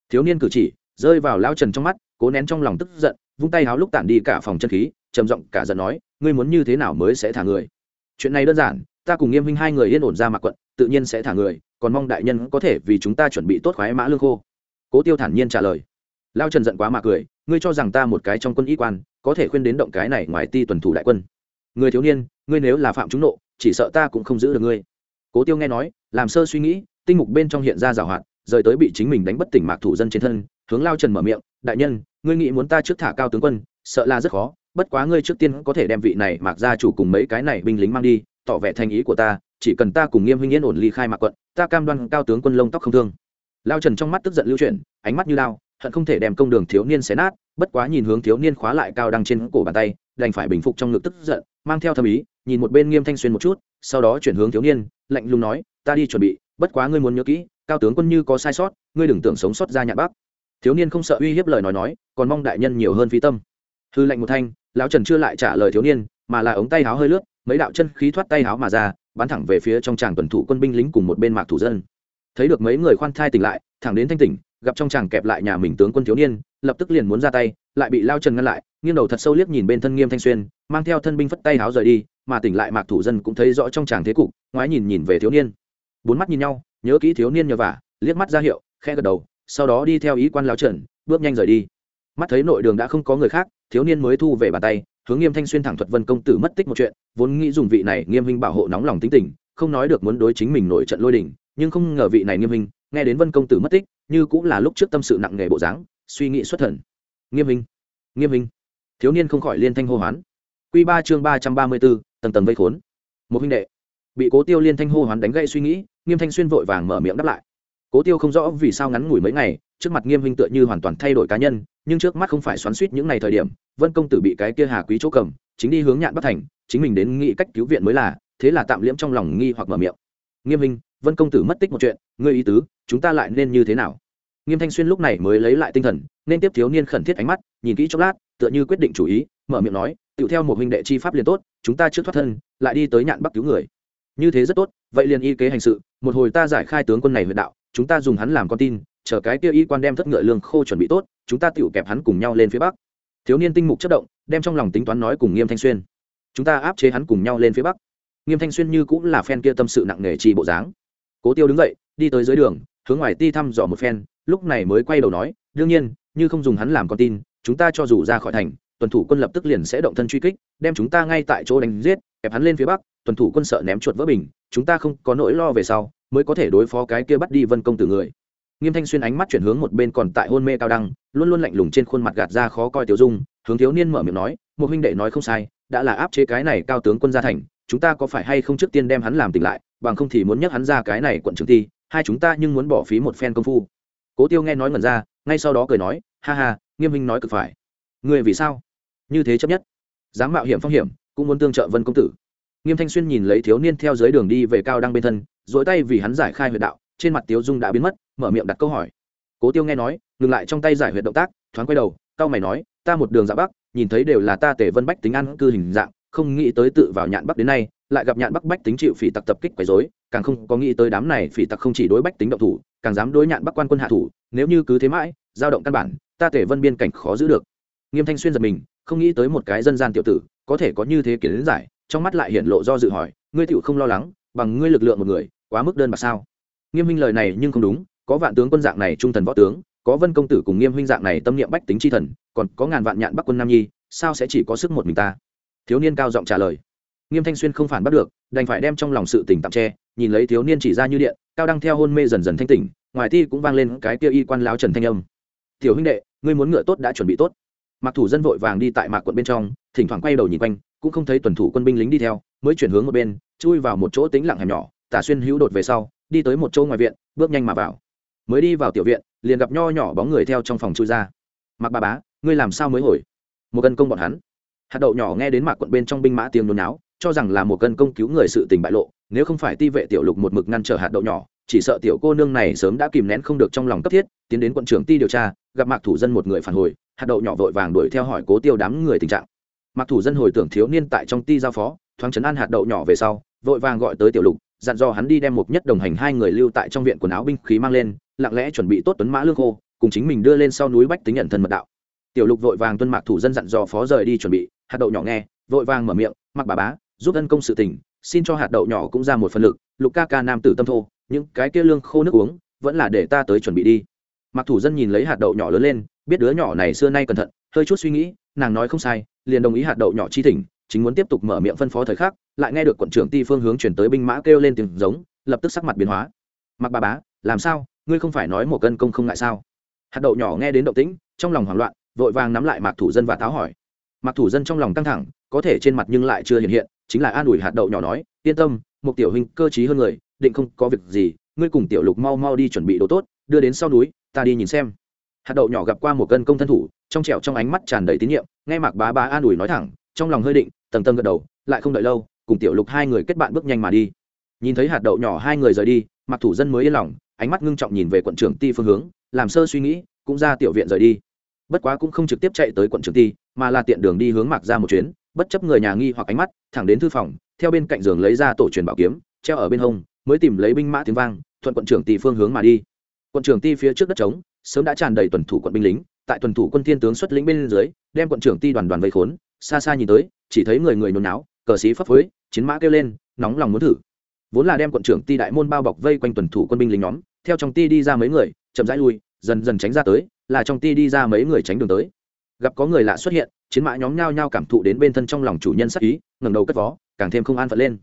Thiếu niên cử chỉ, rơi vào lao trần trong mắt, cố nén trong lòng tức giận, vung tay háo lúc tản đi cả phòng chân khí, trầm giọng cả giận nói, ngươi muốn như thế nào mới sẽ thả người? Chuyện này đơn giản ta cùng nghiêm huynh hai người yên ổn ra mặc quận, tự nhiên sẽ thả người, còn mong đại nhân có thể vì chúng ta chuẩn bị tốt khoái mã lương khô. Cố tiêu thản nhiên trả lời. Lao trần giận quá mà cười, ngươi cho rằng ta một cái trong quân y quan, có thể khuyên đến động cái này ngoài ti tuần thủ đại quân. Người thiếu niên, ngươi nếu là phạm chúng nộ, chỉ sợ ta cũng không giữ được ngươi. Cố tiêu nghe nói, làm sơ suy nghĩ, tinh mục bên trong hiện ra rào hoạt, rời tới bị chính mình đánh bất tỉnh mạc thủ dân trên thân, hướng lao trần mở miệng, đại nhân, ngươi nghĩ muốn ta trước thả cao tướng quân, sợ là rất khó, bất quá ngươi trước tiên có thể đem vị này mạc gia chủ cùng mấy cái này binh lính mang đi tỏ vẻ thành ý của ta, chỉ cần ta cùng nghiêm huynh yên ổn ly khai mạc quận, ta cam đoan cao tướng quân lông tóc không thương. Lao trần trong mắt tức giận lưu chuyển, ánh mắt như lao hận không thể đem công đường thiếu niên xé nát, bất quá nhìn hướng thiếu niên khóa lại cao đăng trên cổ bàn tay, đành phải bình phục trong ngực tức giận, mang theo thâm ý, nhìn một bên nghiêm thanh xuyên một chút, sau đó chuyển hướng thiếu niên, lạnh lùng nói, ta đi chuẩn bị, bất quá ngươi muốn nhớ kỹ, cao tướng quân như có sai sót, ngươi đừng tưởng sống sót ra nhạc bắc. Thiếu niên không sợ uy hiếp lời nói nói, còn mong đại nhân nhiều hơn phi tâm. Hư lệnh một thanh, lão trần chưa lại trả lời thiếu niên, mà là ống tay háo hơi lướt mấy đạo chân khí thoát tay háo mà ra, bắn thẳng về phía trong tràng tuần thủ quân binh lính cùng một bên mạc thủ dân. Thấy được mấy người khoan thai tỉnh lại, thẳng đến thanh tỉnh, gặp trong tràng kẹp lại nhà mình tướng quân thiếu niên, lập tức liền muốn ra tay, lại bị lao trần ngăn lại, nghiêng đầu thật sâu liếc nhìn bên thân nghiêm thanh xuyên, mang theo thân binh phất tay háo rời đi, mà tỉnh lại mạc thủ dân cũng thấy rõ trong tràng thế cục, ngoái nhìn nhìn về thiếu niên. Bốn mắt nhìn nhau, nhớ kỹ thiếu niên nhờ vả, liếc mắt ra hiệu khe gật đầu, sau đó đi theo ý quan lao trần, bước nhanh rời đi. Mắt thấy nội đường đã không có người khác, thiếu niên mới thu về bàn tay hướng nghiêm thanh xuyên thẳng thuật vân công tử mất tích một chuyện, vốn nghĩ dùng vị này nghiêm minh bảo hộ nóng lòng tính tình, không nói được muốn đối chính mình nổi trận lôi đình, nhưng không ngờ vị này nghiêm minh nghe đến vân công tử mất tích, như cũng là lúc trước tâm sự nặng nề bộ dáng, suy nghĩ xuất thần. Nghiêm minh nghiêm minh thiếu niên không khỏi liên thanh hô hoán. Q ba chương ba trăm ba mươi bốn, tầng tầng vây khốn. Một huynh đệ. Bị cố tiêu liên thanh hô hoán đánh gậy suy nghĩ, nghiêm thanh xuyên vội vàng mở miệng đáp lại. Cố tiêu không rõ vì sao ngắn ngủi mấy ngày trước mặt nghiêm huynh tựa như hoàn toàn thay đổi cá nhân, nhưng trước mắt không phải xoắn suýt những ngày thời điểm, vân công tử bị cái kia hà quý chỗ cầm, chính đi hướng nhạn bắc thành, chính mình đến nghĩ cách cứu viện mới là, thế là tạm liễm trong lòng nghi hoặc mở miệng. Nghiêm huynh, vân công tử mất tích một chuyện, ngươi ý tứ, chúng ta lại nên như thế nào? Nghiêm thanh xuyên lúc này mới lấy lại tinh thần, nên tiếp thiếu niên khẩn thiết ánh mắt, nhìn kỹ chốc lát, tựa như quyết định chủ ý, mở miệng nói tựu theo một huynh đệ chi pháp liền tốt, chúng ta trước thoát thân, lại đi tới nhạn bắc cứu người. Như thế rất tốt, vậy liền y kế hành sự, một hồi ta giải khai tướng quân này huyện đạo, chúng ta dùng hắn làm con tin chờ cái kia y quan đem thất ngựa lương khô chuẩn bị tốt, chúng ta tựu kẹp hắn cùng nhau lên phía bắc. Thiếu niên tinh mục chất động, đem trong lòng tính toán nói cùng nghiêm thanh xuyên. Chúng ta áp chế hắn cùng nhau lên phía bắc. Nghiêm thanh xuyên như cũng là phen kia tâm sự nặng nề trì bộ dáng. Cố tiêu đứng dậy, đi tới dưới đường, hướng ngoài ti thăm dò một phen, lúc này mới quay đầu nói, đương nhiên, như không dùng hắn làm con tin, chúng ta cho dù ra khỏi thành, tuần thủ quân lập tức liền sẽ động thân truy kích, đem chúng ta ngay tại chỗ đánh giết ép hắn lên phía bắc, tuần thủ quân sợ ném chuột vỡ bình, chúng ta không có nỗi lo về sau, mới có thể đối phó cái kia bắt đi vân công tử người nghiêm thanh xuyên ánh mắt chuyển hướng một bên còn tại hôn mê cao đăng luôn luôn lạnh lùng trên khuôn mặt gạt ra khó coi tiểu dung hướng thiếu niên mở miệng nói một huynh đệ nói không sai đã là áp chế cái này cao tướng quân gia thành chúng ta có phải hay không trước tiên đem hắn làm tỉnh lại bằng không thì muốn nhắc hắn ra cái này quận trường thi, hai chúng ta nhưng muốn bỏ phí một phen công phu. Cố tiêu nghe nói ngẩn ra ngay sau đó cười nói ha ha nghiêm minh nói cực phải. Người vì sao? Như thế chấp nhất dám mạo hiểm phong hiểm cũng muốn tương trợ vân công tử. Nghiêm thanh xuyên nhìn lấy thiếu niên theo dưới đường đi về cao đăng bên thân dỗi tay vì hắn giải khai huyệt đạo trên mặt tiếu dung đã biến mất mở miệng đặt câu hỏi. Cố tiêu nghe nói, ngừng lại trong tay giải huyệt động tác, thoáng quay đầu cao mày nói, ta một đường dạ bắc, nhìn thấy đều là ta tể vân bách tính ăn cư hình dạng, không nghĩ tới tự vào nhạn bắc đến nay, lại gặp nhạn bắc bách tính chịu phỉ tặc tập kích quấy dối càng không có nghĩ tới đám này phỉ tặc không chỉ đối bách tính động thủ, càng dám đối nhạn bắc quan quân hạ thủ, nếu như cứ thế mãi giao động căn bản, ta tể vân biên cảnh khó giữ được. Nghiêm thanh xuyên giật mình, không nghĩ tới một cái dân gian tiểu tử, có thể có như thế kiến giải, trong mắt lại hiện lộ do dự hỏi, ngươi tiểu không lo lắng, bằng ngươi lực lượng một người, quá mức đơn bạc sao? Nghiêm minh lời này nhưng không đúng có vạn tướng quân dạng này trung thần võ tướng, có vân công tử cùng nghiêm huynh dạng này tâm niệm bách tính chi thần, còn có ngàn vạn nhạn bắc quân nam nhi, sao sẽ chỉ có sức một mình ta? Thiếu niên cao giọng trả lời. Nghiêm thanh xuyên không phản bắt được, đành phải đem trong lòng sự tỉnh tạm tre nhìn lấy thiếu niên chỉ ra như điện, cao đăng theo hôn mê dần dần thanh tỉnh, ngoài thi cũng vang lên cái kia y quan láo trần thanh âm. Tiểu huynh đệ, ngươi muốn ngựa tốt đã chuẩn bị tốt. Mặc thủ dân vội vàng đi tại mạc quận bên trong, thỉnh thoảng quay đầu nhìn quanh, cũng không thấy tuần thủ quân binh lính đi theo, mới chuyển hướng một bên, chui vào một chỗ tính lặng hẻm nhỏ, tả xuyên hữu đột về sau, đi tới một chỗ ngoài viện, bước nhanh mà vào mới đi vào tiểu viện, liền gặp nho nhỏ bóng người theo trong phòng chui ra. Mặc bà bá, ngươi làm sao mới hồi? Một cân công bọn hắn. Hạt đậu nhỏ nghe đến mạc quận bên trong binh mã tiếng nôn náo, cho rằng là một cân công cứu người sự tình bại lộ, nếu không phải ti vệ tiểu lục một mực ngăn trở hạt đậu nhỏ, chỉ sợ tiểu cô nương này sớm đã kìm nén không được trong lòng cấp thiết, tiến đến quận trưởng ti điều tra, gặp mạc thủ dân một người phản hồi, hạt đậu nhỏ vội vàng đuổi theo hỏi cố tiêu đám người tình trạng. Mạc thủ dân hồi tưởng thiếu niên tại trong ti giao phó, thoáng chấn an hạt đậu nhỏ về sau, vội vàng gọi tới tiểu lục dặn dò hắn đi đem một nhất đồng hành hai người lưu tại trong viện quần áo binh khí mang lên, lặng lẽ chuẩn bị tốt tuấn mã lương khô, cùng chính mình đưa lên sau núi bách tính nhận thân mật đạo. Tiểu lục vội vàng tuân mạc thủ dân dặn dò phó rời đi chuẩn bị, hạt đậu nhỏ nghe, vội vàng mở miệng mặc bà bá, giúp ân công sự tình, xin cho hạt đậu nhỏ cũng ra một phần lực, lục ca ca nam tử tâm thô, những cái kia lương khô nước uống, vẫn là để ta tới chuẩn bị đi. Mặc thủ dân nhìn lấy hạt đậu nhỏ lớn lên, biết đứa nhỏ này xưa nay cẩn thận, hơi chút suy nghĩ, nàng nói không sai, liền đồng ý hạt đậu nhỏ chi thỉnh chính muốn tiếp tục mở miệng phân phó thời khắc, lại nghe được quận trưởng ti phương hướng chuyển tới binh mã kêu lên tiếng giống, lập tức sắc mặt biến hóa. Mặc bà bá, làm sao? Ngươi không phải nói một cân công không ngại sao? Hạt đậu nhỏ nghe đến động tĩnh, trong lòng hoảng loạn, vội vàng nắm lại mạc thủ dân và táo hỏi. Mạc thủ dân trong lòng căng thẳng, có thể trên mặt nhưng lại chưa hiện hiện, chính là an ủi hạt đậu nhỏ nói, yên tâm, một tiểu huynh cơ t hơn người, định không có việc gì, ngươi cùng tiểu lục mau mau đi chuẩn bị đồ tốt, đưa đến sau núi, ta đi nhìn xem. Hạt đậu nhỏ gặp qua một cân công thân thủ, trong trẻo trong ánh mắt tràn đầy tín nhiệm, nghe mạc bá bá an ủi nói thẳng trong lòng hơi định, tầng tầng gật đầu, lại không đợi lâu, cùng tiểu lục hai người kết bạn bước nhanh mà đi. Nhìn thấy hạt đậu nhỏ hai người rời đi mặc thủ dân mới yên lòng, ánh mắt ngưng trọng nhìn về quận trưởng ti phương hướng, làm sơ suy nghĩ, cũng ra tiểu viện rời đi. Bất quá cũng không trực tiếp chạy tới quận trưởng ti, mà là tiện đường đi hướng mạc ra một chuyến, bất chấp người nhà nghi hoặc ánh mắt, thẳng đến thư phòng, theo bên cạnh giường lấy ra tổ truyền bảo kiếm, treo ở bên hông, mới tìm lấy binh mã tiếng vang, thuận quận trưởng ti phương hướng mà đi. Quận trưởng ti phía trước đất trống, sớm đã tràn đầy tuần thủ quận binh lính, tại tuần thủ quân thiên tướng xuất lĩnh bên dưới, đem quận trưởng ti đoàn đoàn vây khốn xa xa nhìn tới, chỉ thấy người người nôn náo, cờ xí phấp phới, chiến mã kêu lên, nóng lòng muốn thử. Vốn là đem quận trưởng ti đại môn bao bọc vây quanh tuần thủ quân binh lính nhóm, theo trong ti đi ra mấy người, chậm rãi lui, dần dần tránh ra tới, là trong ti đi ra mấy người tránh đường tới. Gặp có người lạ xuất hiện, chiến mã nhóm nhao nhao cảm thụ đến bên thân trong lòng chủ nhân sắc ý, ngẩng đầu cất vó, càng thêm không an phận lên.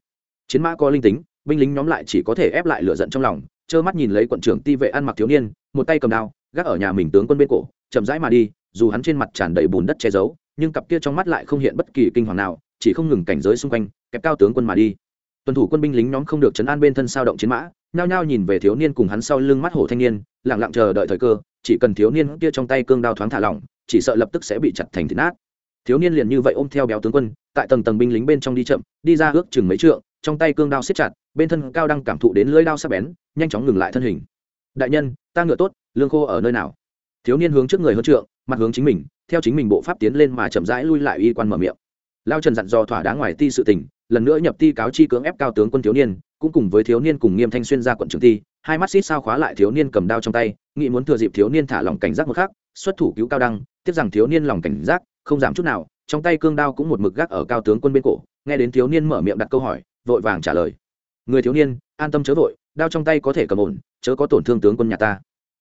Chiến mã có linh tính, binh lính nhóm lại chỉ có thể ép lại lửa giận trong lòng, trơ mắt nhìn lấy quận trưởng ti vệ ăn mặc thiếu niên, một tay cầm đao, gác ở nhà mình tướng quân bên cổ, chậm rãi mà đi, dù hắn trên mặt tràn đầy bùn đất che giấu nhưng cặp kia trong mắt lại không hiện bất kỳ kinh hoàng nào, chỉ không ngừng cảnh giới xung quanh, kẹp cao tướng quân mà đi. Tuần thủ quân binh lính nhóm không được chấn an bên thân sao động chiến mã, nhao nhao nhìn về thiếu niên cùng hắn sau lưng mắt hổ thanh niên lẳng lặng chờ đợi thời cơ, chỉ cần thiếu niên kia trong tay cương đao thoáng thả lỏng, chỉ sợ lập tức sẽ bị chặt thành thịt nát. Thiếu niên liền như vậy ôm theo béo tướng quân, tại tầng tầng binh lính bên trong đi chậm, đi ra ước chừng mấy trượng, trong tay cương đao siết chặt, bên thân cao đang cảm thụ đến lưỡi đao sắc bén, nhanh chóng ngừng lại thân hình. Đại nhân, ta ngựa tốt, lương khô ở nơi nào? Thiếu niên hướng trước người hơn trượng, mặt hướng chính mình theo chính mình bộ pháp tiến lên mà chậm rãi lui lại y quan mở miệng. Lao trần dặn dò thỏa đáng ngoài ti sự tình, lần nữa nhập ti cáo chi cưỡng ép cao tướng quân thiếu niên, cũng cùng với thiếu niên cùng nghiêm thanh xuyên ra quận trường ti, hai mắt xít sao khóa lại thiếu niên cầm đao trong tay, nghĩ muốn thừa dịp thiếu niên thả lòng cảnh giác một khác xuất thủ cứu cao đăng tiếp rằng thiếu niên lòng cảnh giác, không giảm chút nào, trong tay cương đao cũng một mực gác ở cao tướng quân bên cổ, nghe đến thiếu niên mở miệng đặt câu hỏi, vội vàng trả lời. Người thiếu niên, an tâm chớ vội, đao trong tay có thể cầm ổn, chớ có tổn thương tướng quân nhà ta.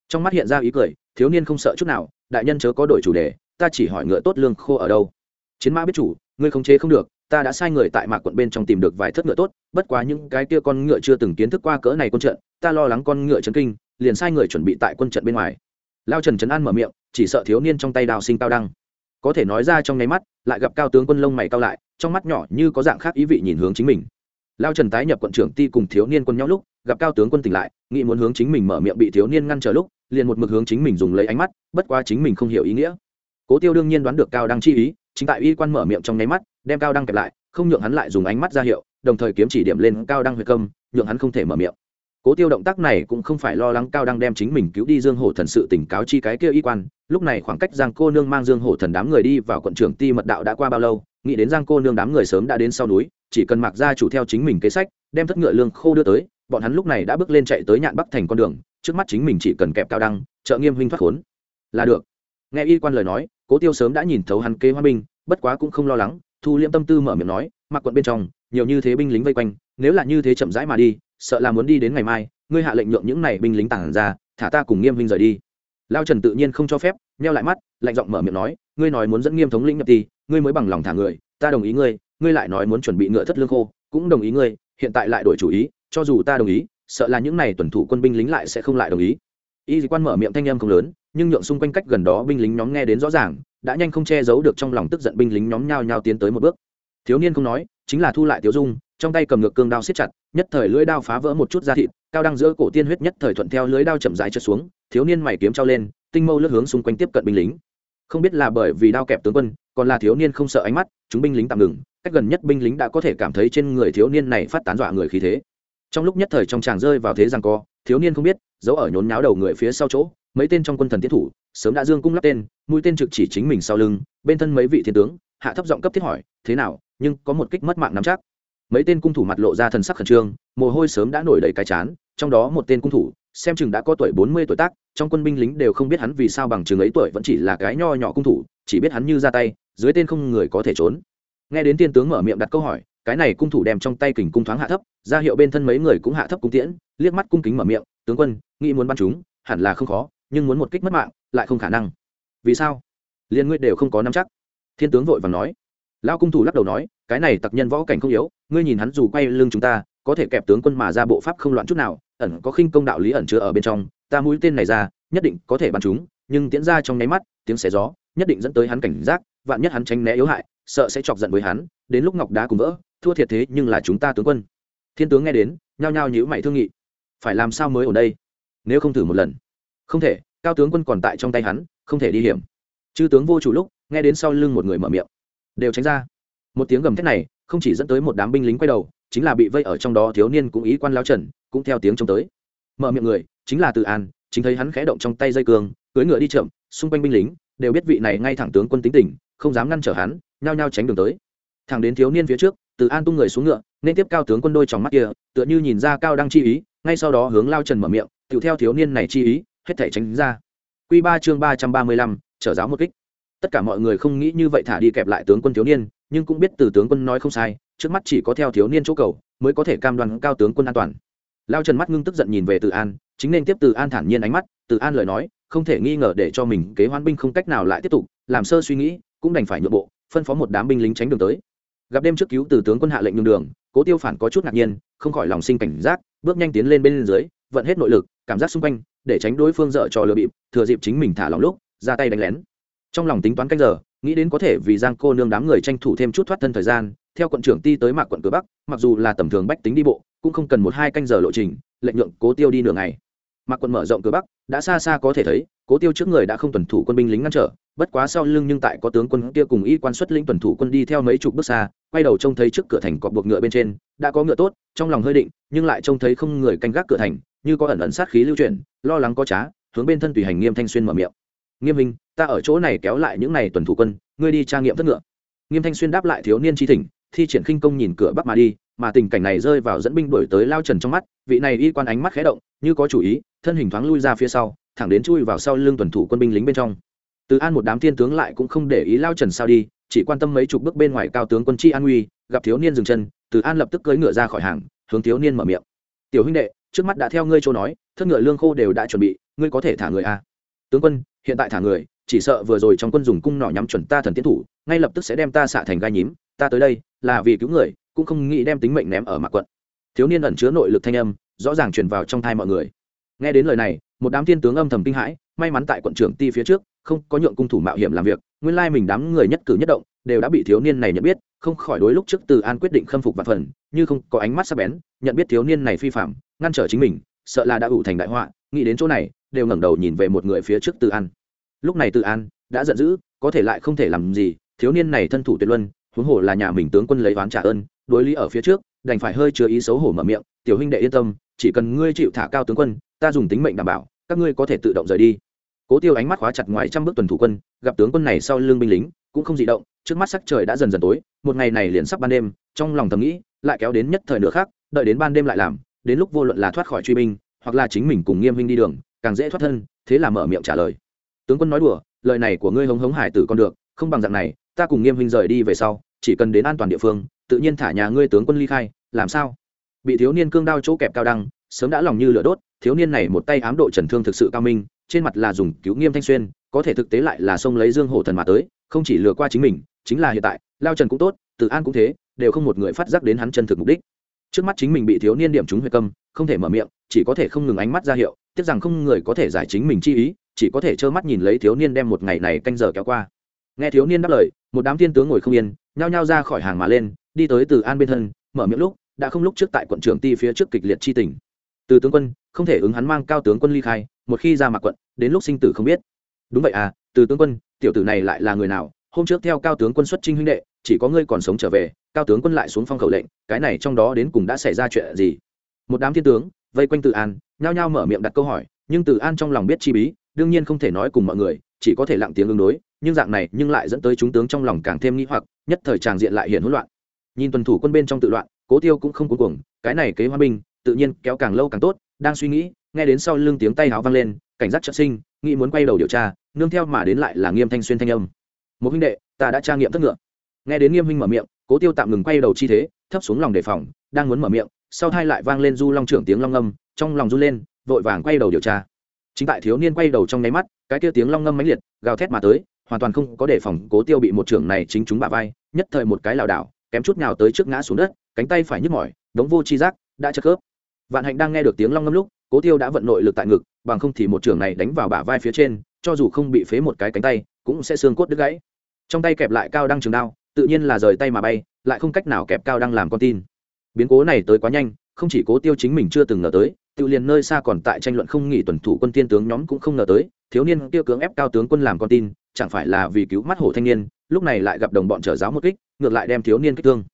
Trong mắt hiện ra ý cười, thiếu niên không sợ chút nào, đại nhân chớ có đổi chủ đề ta chỉ hỏi ngựa tốt lương khô ở đâu? Chiến mã biết chủ, ngươi không chế không được, ta đã sai người tại mạc quận bên trong tìm được vài thất ngựa tốt, bất quá những cái kia con ngựa chưa từng kiến thức qua cỡ này quân trận, ta lo lắng con ngựa trấn kinh, liền sai người chuẩn bị tại quân trận bên ngoài. Lao trần trấn an mở miệng, chỉ sợ thiếu niên trong tay đào sinh cao đăng. Có thể nói ra trong nháy mắt, lại gặp cao tướng quân lông mày cao lại, trong mắt nhỏ như có dạng khác ý vị nhìn hướng chính mình. Lao trần tái nhập quận trưởng ti cùng thiếu niên quân nhau lúc, gặp cao tướng quân tỉnh lại, nghĩ muốn hướng chính mình mở miệng bị thiếu niên ngăn trở lúc, liền một mực hướng chính mình dùng lấy ánh mắt, bất quá chính mình không hiểu ý nghĩa cố tiêu đương nhiên đoán được cao đăng chi ý, chính tại y quan mở miệng trong nháy mắt, đem cao đăng kẹp lại, không nhượng hắn lại dùng ánh mắt ra hiệu, đồng thời kiếm chỉ điểm lên cao đăng huyệt công nhượng hắn không thể mở miệng. Cố tiêu động tác này cũng không phải lo lắng cao đăng đem chính mình cứu đi dương hổ thần sự tỉnh cáo chi cái kia y quan, lúc này khoảng cách giang cô nương mang dương hổ thần đám người đi vào quận trưởng ti mật đạo đã qua bao lâu, nghĩ đến giang cô nương đám người sớm đã đến sau núi, chỉ cần mặc ra chủ theo chính mình kế sách, đem thất ngựa lương khô đưa tới, bọn hắn lúc này đã bước lên chạy tới nhạn bắc thành con đường, trước mắt chính mình chỉ cần kẹp cao đăng, trợ nghiêm huynh thoát khốn. Là được. Nghe y quan lời nói cố tiêu sớm đã nhìn thấu hắn kế hoa binh, bất quá cũng không lo lắng, thu liễm tâm tư mở miệng nói mặc quận bên trong, nhiều như thế binh lính vây quanh, nếu là như thế chậm rãi mà đi, sợ là muốn đi đến ngày mai, ngươi hạ lệnh nhượng những này binh lính tản ra, thả ta cùng nghiêm huynh rời đi. Lao trần tự nhiên không cho phép neo lại mắt, lạnh giọng mở miệng nói, ngươi nói muốn dẫn nghiêm thống lĩnh nhập ti ngươi mới bằng lòng thả người, ta đồng ý ngươi ngươi lại nói muốn chuẩn bị ngựa thất lương khô, cũng đồng ý ngươi, hiện tại lại đổi chủ ý, cho dù ta đồng ý, sợ là những này tuần thủ quân binh lính lại sẽ không lại đồng ý. Y quan mở miệng thanh âm không lớn nhưng nhượng xung quanh cách gần đó binh lính nhóm nghe đến rõ ràng, đã nhanh không che giấu được trong lòng tức giận binh lính nhóm nhao nhao tiến tới một bước. Thiếu niên không nói, chính là thu lại tiếu dung, trong tay cầm ngược cương đao siết chặt, nhất thời lưỡi đao phá vỡ một chút da thịt, cao đăng giữa cổ tiên huyết nhất thời thuận theo lưỡi đao chậm rãi trượt xuống, thiếu niên mày kiếm trao lên, tinh mâu lướt hướng xung quanh tiếp cận binh lính. Không biết là bởi vì đao kẹp tướng quân, còn là thiếu niên không sợ ánh mắt, chúng binh lính tạm ngừng, cách gần nhất binh lính đã có thể cảm thấy trên người thiếu niên này phát tán dọa người khí thế trong lúc nhất thời trong tràng rơi vào thế rằng co, thiếu niên không biết, giấu ở nhốn nháo đầu người phía sau chỗ, mấy tên trong quân thần tiết thủ, sớm đã dương cung lắp tên, mũi tên trực chỉ chính mình sau lưng, bên thân mấy vị thiên tướng, hạ thấp giọng cấp thiết hỏi, thế nào, nhưng có một kích mất mạng nắm chắc? Mấy tên cung thủ mặt lộ ra thần sắc khẩn trương, mồ hôi sớm đã nổi đầy cái chán, trong đó một tên cung thủ, xem chừng đã có tuổi bốn mươi tuổi tác, trong quân binh lính đều không biết hắn vì sao bằng chừng ấy tuổi vẫn chỉ là cái nho nhỏ cung thủ, chỉ biết hắn như ra tay, dưới tên không người có thể trốn. Nghe đến tiên tướng mở miệng đặt câu hỏi cái này cung thủ đem trong tay kình cung thoáng hạ thấp, ra hiệu bên thân mấy người cũng hạ thấp cung tiễn, liếc mắt cung kính mở miệng, tướng quân, nghĩ muốn bắn chúng, hẳn là không khó, nhưng muốn một kích mất mạng, lại không khả năng. Vì sao? Liên ngươi đều không có nắm chắc. Thiên tướng vội vàng nói. Lao cung thủ lắc đầu nói, cái này tặc nhân võ cảnh không yếu, ngươi nhìn hắn dù quay lưng chúng ta, có thể kẹp tướng quân mà ra bộ pháp không loạn chút nào, ẩn có khinh công đạo lý ẩn chứa ở bên trong, ta mũi tên này ra, nhất định có thể bắn chúng, nhưng tiễn ra trong nháy mắt, tiếng xé gió nhất định dẫn tới hắn cảnh giác, vạn nhất hắn tránh né yếu hại, sợ sẽ chọc giận với hắn, đến lúc ngọc đá cùng vỡ, thua thiệt thế nhưng là chúng ta tướng quân. Thiên tướng nghe đến, nhao nhao nhữ mày thương nghị. Phải làm sao mới ở đây? Nếu không thử một lần. Không thể, cao tướng quân còn tại trong tay hắn, không thể đi hiểm. Chư tướng vô chủ lúc, nghe đến sau lưng một người mở miệng. Đều tránh ra. Một tiếng gầm thét này, không chỉ dẫn tới một đám binh lính quay đầu, chính là bị vây ở trong đó thiếu niên cũng ý quan lao trần, cũng theo tiếng trông tới. Mở miệng người, chính là từ an, chính thấy hắn khẽ động trong tay dây cương, cưỡi ngựa đi chậm, xung quanh binh lính đều biết vị này ngay thẳng tướng quân tính tình, không dám ngăn trở hắn, nhao nhao tránh đường tới. Thẳng đến thiếu niên phía trước, từ an tung người xuống ngựa, nên tiếp cao tướng quân đôi trong mắt kia, tựa như nhìn ra cao đang chi ý, ngay sau đó hướng lao trần mở miệng tự theo thiếu niên này chi ý, hết thể tránh ra. Q ba chương ba trăm ba mươi lăm, trở giáo một kích. Tất cả mọi người không nghĩ như vậy thả đi kẹp lại tướng quân thiếu niên, nhưng cũng biết từ tướng quân nói không sai, trước mắt chỉ có theo thiếu niên chỗ cầu, mới có thể cam đoan cao tướng quân an toàn. Lao trần mắt ngưng tức giận nhìn về từ an, chính nên tiếp từ an thản nhiên ánh mắt, từ an lời nói không thể nghi ngờ để cho mình kế hoan binh không cách nào lại tiếp tục, làm sơ suy nghĩ, cũng đành phải nhượng bộ, phân phó một đám binh lính tránh đường tới. Gặp đêm trước cứu từ tướng quân hạ lệnh nhường đường, cố tiêu phản có chút ngạc nhiên, không khỏi lòng sinh cảnh giác, bước nhanh tiến lên bên dưới, vận hết nội lực, cảm giác xung quanh, để tránh đối phương dở trò lừa bịp, thừa dịp chính mình thả lòng lúc, ra tay đánh lén. Trong lòng tính toán canh giờ, nghĩ đến có thể vì giang cô nương đám người tranh thủ thêm chút thoát thân thời gian, theo quận trưởng ti tới mạc quận cửa bắc, mặc dù là tầm thường bách tính đi bộ, cũng không cần một hai canh giờ lộ trình, lệnh nhượng cố tiêu đi nửa ngày mạc quận mở rộng cửa bắc, đã xa xa có thể thấy, cố tiêu trước người đã không tuần thủ quân binh lính ngăn trở, bất quá sau lưng nhưng tại có tướng quân kia cùng y quan xuất lĩnh tuần thủ quân đi theo mấy chục bước xa, quay đầu trông thấy trước cửa thành cọp buộc ngựa bên trên, đã có ngựa tốt, trong lòng hơi định, nhưng lại trông thấy không người canh gác cửa thành, như có ẩn ẩn sát khí lưu chuyển, lo lắng có trá, hướng bên thân tùy hành nghiêm thanh xuyên mở miệng. Nghiêm minh ta ở chỗ này kéo lại những này tuần thủ quân, ngươi đi tra nghiệm thất ngựa. Nghiêm thanh xuyên đáp lại thiếu niên tri thỉnh, thi triển khinh công nhìn cửa bắc mà đi mà tình cảnh này rơi vào dẫn binh đuổi tới lao trần trong mắt, vị này y quan ánh mắt khé động, như có chủ ý, thân hình thoáng lui ra phía sau, thẳng đến chui vào sau lưng tuần thủ quân binh lính bên trong. Từ an một đám thiên tướng lại cũng không để ý lao trần sao đi, chỉ quan tâm mấy chục bước bên ngoài cao tướng quân chi an uy, gặp thiếu niên dừng chân, từ an lập tức cưỡi ngựa ra khỏi hàng, hướng thiếu niên mở miệng. Tiểu huynh đệ, trước mắt đã theo ngươi châu nói, thất ngựa lương khô đều đã chuẩn bị, ngươi có thể thả người a tướng quân, hiện tại thả người, chỉ sợ vừa rồi trong quân dùng cung nỏ nhắm chuẩn ta thần tiến thủ, ngay lập tức sẽ đem ta xạ thành gai nhím, ta tới đây là vì cứu người cũng không nghĩ đem tính mệnh ném ở mạc quận. Thiếu niên ẩn chứa nội lực thanh âm, rõ ràng truyền vào trong thai mọi người. Nghe đến lời này, một đám thiên tướng âm thầm kinh hãi, may mắn tại quận trưởng ti phía trước, không có nhượng cung thủ mạo hiểm làm việc, nguyên lai mình đám người nhất cử nhất động, đều đã bị thiếu niên này nhận biết, không khỏi đối lúc trước từ an quyết định khâm phục và phần, như không có ánh mắt sắc bén, nhận biết thiếu niên này phi phạm, ngăn trở chính mình, sợ là đã ủ thành đại họa, nghĩ đến chỗ này, đều ngẩng đầu nhìn về một người phía trước từ an. Lúc này từ an đã giận dữ, có thể lại không thể làm gì, thiếu niên này thân thủ tuyệt luân huống hồ là nhà mình tướng quân lấy oán trả ơn, đối lý ở phía trước, đành phải hơi chứa ý xấu hổ mở miệng, tiểu huynh đệ yên tâm, chỉ cần ngươi chịu thả cao tướng quân, ta dùng tính mệnh đảm bảo, các ngươi có thể tự động rời đi. Cố tiêu ánh mắt khóa chặt ngoài trăm bước tuần thủ quân, gặp tướng quân này sau lưng binh lính, cũng không dị động, trước mắt sắc trời đã dần dần tối, một ngày này liền sắp ban đêm, trong lòng thầm nghĩ, lại kéo đến nhất thời nữa khác đợi đến ban đêm lại làm, đến lúc vô luận là thoát khỏi truy binh, hoặc là chính mình cùng nghiêm huynh đi đường, càng dễ thoát thân, thế là mở miệng trả lời. Tướng quân nói đùa, lời này của ngươi hống hống hải tử con được, không bằng dạng này ta cùng nghiêm huynh rời đi về sau, chỉ cần đến an toàn địa phương, tự nhiên thả nhà ngươi tướng quân ly khai, làm sao? Bị thiếu niên cương đao chỗ kẹp cao đăng, sớm đã lòng như lửa đốt, thiếu niên này một tay ám độ trần thương thực sự cao minh, trên mặt là dùng cứu nghiêm thanh xuyên, có thể thực tế lại là xông lấy dương hổ thần mà tới, không chỉ lừa qua chính mình, chính là hiện tại, lao trần cũng tốt tự an cũng thế, đều không một người phát giác đến hắn chân thực mục đích. Trước mắt chính mình bị thiếu niên điểm trúng huyệt câm, không thể mở miệng, chỉ có thể không ngừng ánh mắt ra hiệu, tiếc rằng không người có thể giải chính mình chi ý, chỉ có thể trơ mắt nhìn lấy thiếu niên đem một ngày này canh giờ kéo qua. Nghe thiếu niên đáp lời một đám thiên tướng ngồi không yên, nhao nhao ra khỏi hàng mà lên, đi tới từ an bên thân, mở miệng lúc, đã không lúc trước tại quận trưởng ti phía trước kịch liệt chi tỉnh. từ tướng quân, không thể ứng hắn mang cao tướng quân ly khai, một khi ra mặt quận, đến lúc sinh tử không biết. Đúng vậy à từ tướng quân, tiểu tử này lại là người nào? Hôm trước theo cao tướng quân xuất trinh huynh đệ, chỉ có ngươi còn sống trở về, cao tướng quân lại xuống phong khẩu lệnh, cái này trong đó đến cùng đã xảy ra chuyện gì? Một đám thiên tướng, vây quanh từ an, nhao nhao mở miệng đặt câu hỏi, nhưng từ an trong lòng biết chi bí, đương nhiên không thể nói cùng mọi người, chỉ có thể lặng tiếng ứng đối nhưng dạng này nhưng lại dẫn tới chúng tướng trong lòng càng thêm nghĩ hoặc, nhất thời tràng diện lại hiện hỗn loạn. Nhìn tuần thủ quân bên trong tự loạn, cố tiêu cũng không cuối cùng cái này kế hoa binh, tự nhiên kéo càng lâu càng tốt, đang suy nghĩ, nghe đến sau lưng tiếng tay háo vang lên, cảnh giác trợ sinh, nghĩ muốn quay đầu điều tra, nương theo mà đến lại là nghiêm thanh xuyên thanh âm. Một huynh đệ, ta đã tra nghiệm thất ngựa. Nghe đến nghiêm huynh mở miệng, cố tiêu tạm ngừng quay đầu chi thế, thấp xuống lòng đề phòng, đang muốn mở miệng, sau hai lại vang lên du long trưởng tiếng long ngâm trong lòng run lên, vội vàng quay đầu điều tra. Chính tại thiếu niên quay đầu trong nháy mắt, cái kia tiếng long ngâm mãnh liệt, gào thét mà tới hoàn toàn không có đề phòng cố tiêu bị một trưởng này chính chúng bả vai, nhất thời một cái lảo đảo, kém chút nào tới trước ngã xuống đất, cánh tay phải nhức mỏi, đống vô chi giác, đã chất khớp. Vạn hạnh đang nghe được tiếng long ngâm lúc, cố tiêu đã vận nội lực tại ngực, bằng không thì một trưởng này đánh vào bả vai phía trên, cho dù không bị phế một cái cánh tay, cũng sẽ xương cốt đứt gãy. Trong tay kẹp lại cao đăng trường đao, tự nhiên là rời tay mà bay, lại không cách nào kẹp cao đăng làm con tin. Biến cố này tới quá nhanh, không chỉ cố tiêu chính mình chưa từng ngờ tới, tự liền nơi xa còn tại tranh luận không nghỉ tuần thủ quân tiên tướng nhóm cũng không ngờ tới, thiếu niên tiêu cưỡng ép cao tướng quân làm con tin chẳng phải là vì cứu mắt hổ thanh niên lúc này lại gặp đồng bọn trở giáo một kích ngược lại đem thiếu niên kích thương.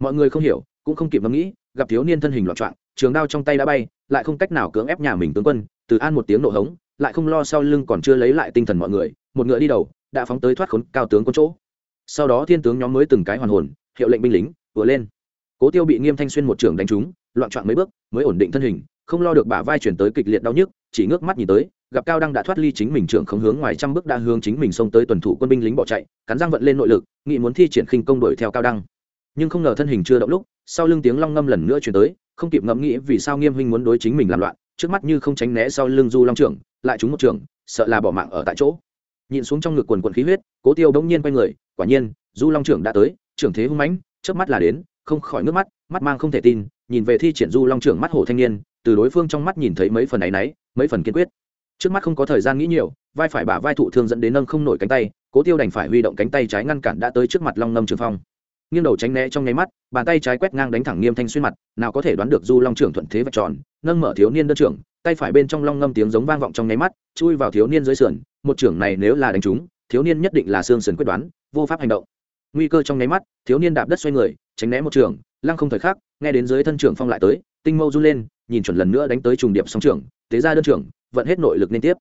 Mọi người không hiểu cũng không kịp ngẫm nghĩ gặp thiếu niên thân hình loạn trạng, trường đao trong tay đã bay lại không cách nào cưỡng ép nhà mình tướng quân từ an một tiếng nộ hống lại không lo sau lưng còn chưa lấy lại tinh thần mọi người một ngựa đi đầu đã phóng tới thoát khốn cao tướng quân chỗ. Sau đó thiên tướng nhóm mới từng cái hoàn hồn hiệu lệnh binh lính vừa lên. Cố tiêu bị nghiêm thanh xuyên một trường đánh trúng loạn trọn mấy bước mới ổn định thân hình không lo được bả vai chuyển tới kịch liệt đau nhức chỉ ngước mắt nhìn tới gặp cao đăng đã thoát ly chính mình trưởng không hướng ngoài trăm bước đã hướng chính mình xông tới tuần thủ quân binh lính bỏ chạy, cắn răng vận lên nội lực, nghị muốn thi triển khinh công đuổi theo cao đăng. Nhưng không ngờ thân hình chưa động lúc, sau lưng tiếng long ngâm lần nữa chuyển tới, không kịp ngẫm nghĩ vì sao nghiêm huynh muốn đối chính mình làm loạn, trước mắt như không tránh né sau lưng du long trưởng, lại trúng một trưởng, sợ là bỏ mạng ở tại chỗ. Nhìn xuống trong ngực quần quần khí huyết, cố tiêu bỗng nhiên quay người, quả nhiên, du long trưởng đã tới, trưởng thế hung mãnh trước mắt là đến, không khỏi nước mắt mắt mang không thể tin, nhìn về thi triển du long trưởng mắt hổ thanh niên, từ đối phương trong mắt nhìn thấy mấy phần áy náy, mấy phần kiên quyết trước mắt không có thời gian nghĩ nhiều, vai phải bả vai thụ thương dẫn đến nâng không nổi cánh tay, cố tiêu đành phải huy động cánh tay trái ngăn cản đã tới trước mặt long ngâm trường phong. Nghiêng đầu tránh né trong nháy mắt, bàn tay trái quét ngang đánh thẳng nghiêm thanh xuyên mặt, nào có thể đoán được du long trưởng thuận thế vạch tròn, nâng mở thiếu niên đơn trưởng, tay phải bên trong long ngâm tiếng giống vang vọng trong nháy mắt, chui vào thiếu niên dưới sườn, một trưởng này nếu là đánh trúng, thiếu niên nhất định là xương sườn quyết đoán, vô pháp hành động. Nguy cơ trong nháy mắt, thiếu niên đạp đất xoay người, tránh né một trường lăng không thời khắc, nghe đến dưới thân trưởng phong lại tới, tinh mâu run lên, nhìn chuẩn lần nữa đánh tới trùng điệp song trưởng, tế ra đơn trưởng vận hết nội lực liên tiếp.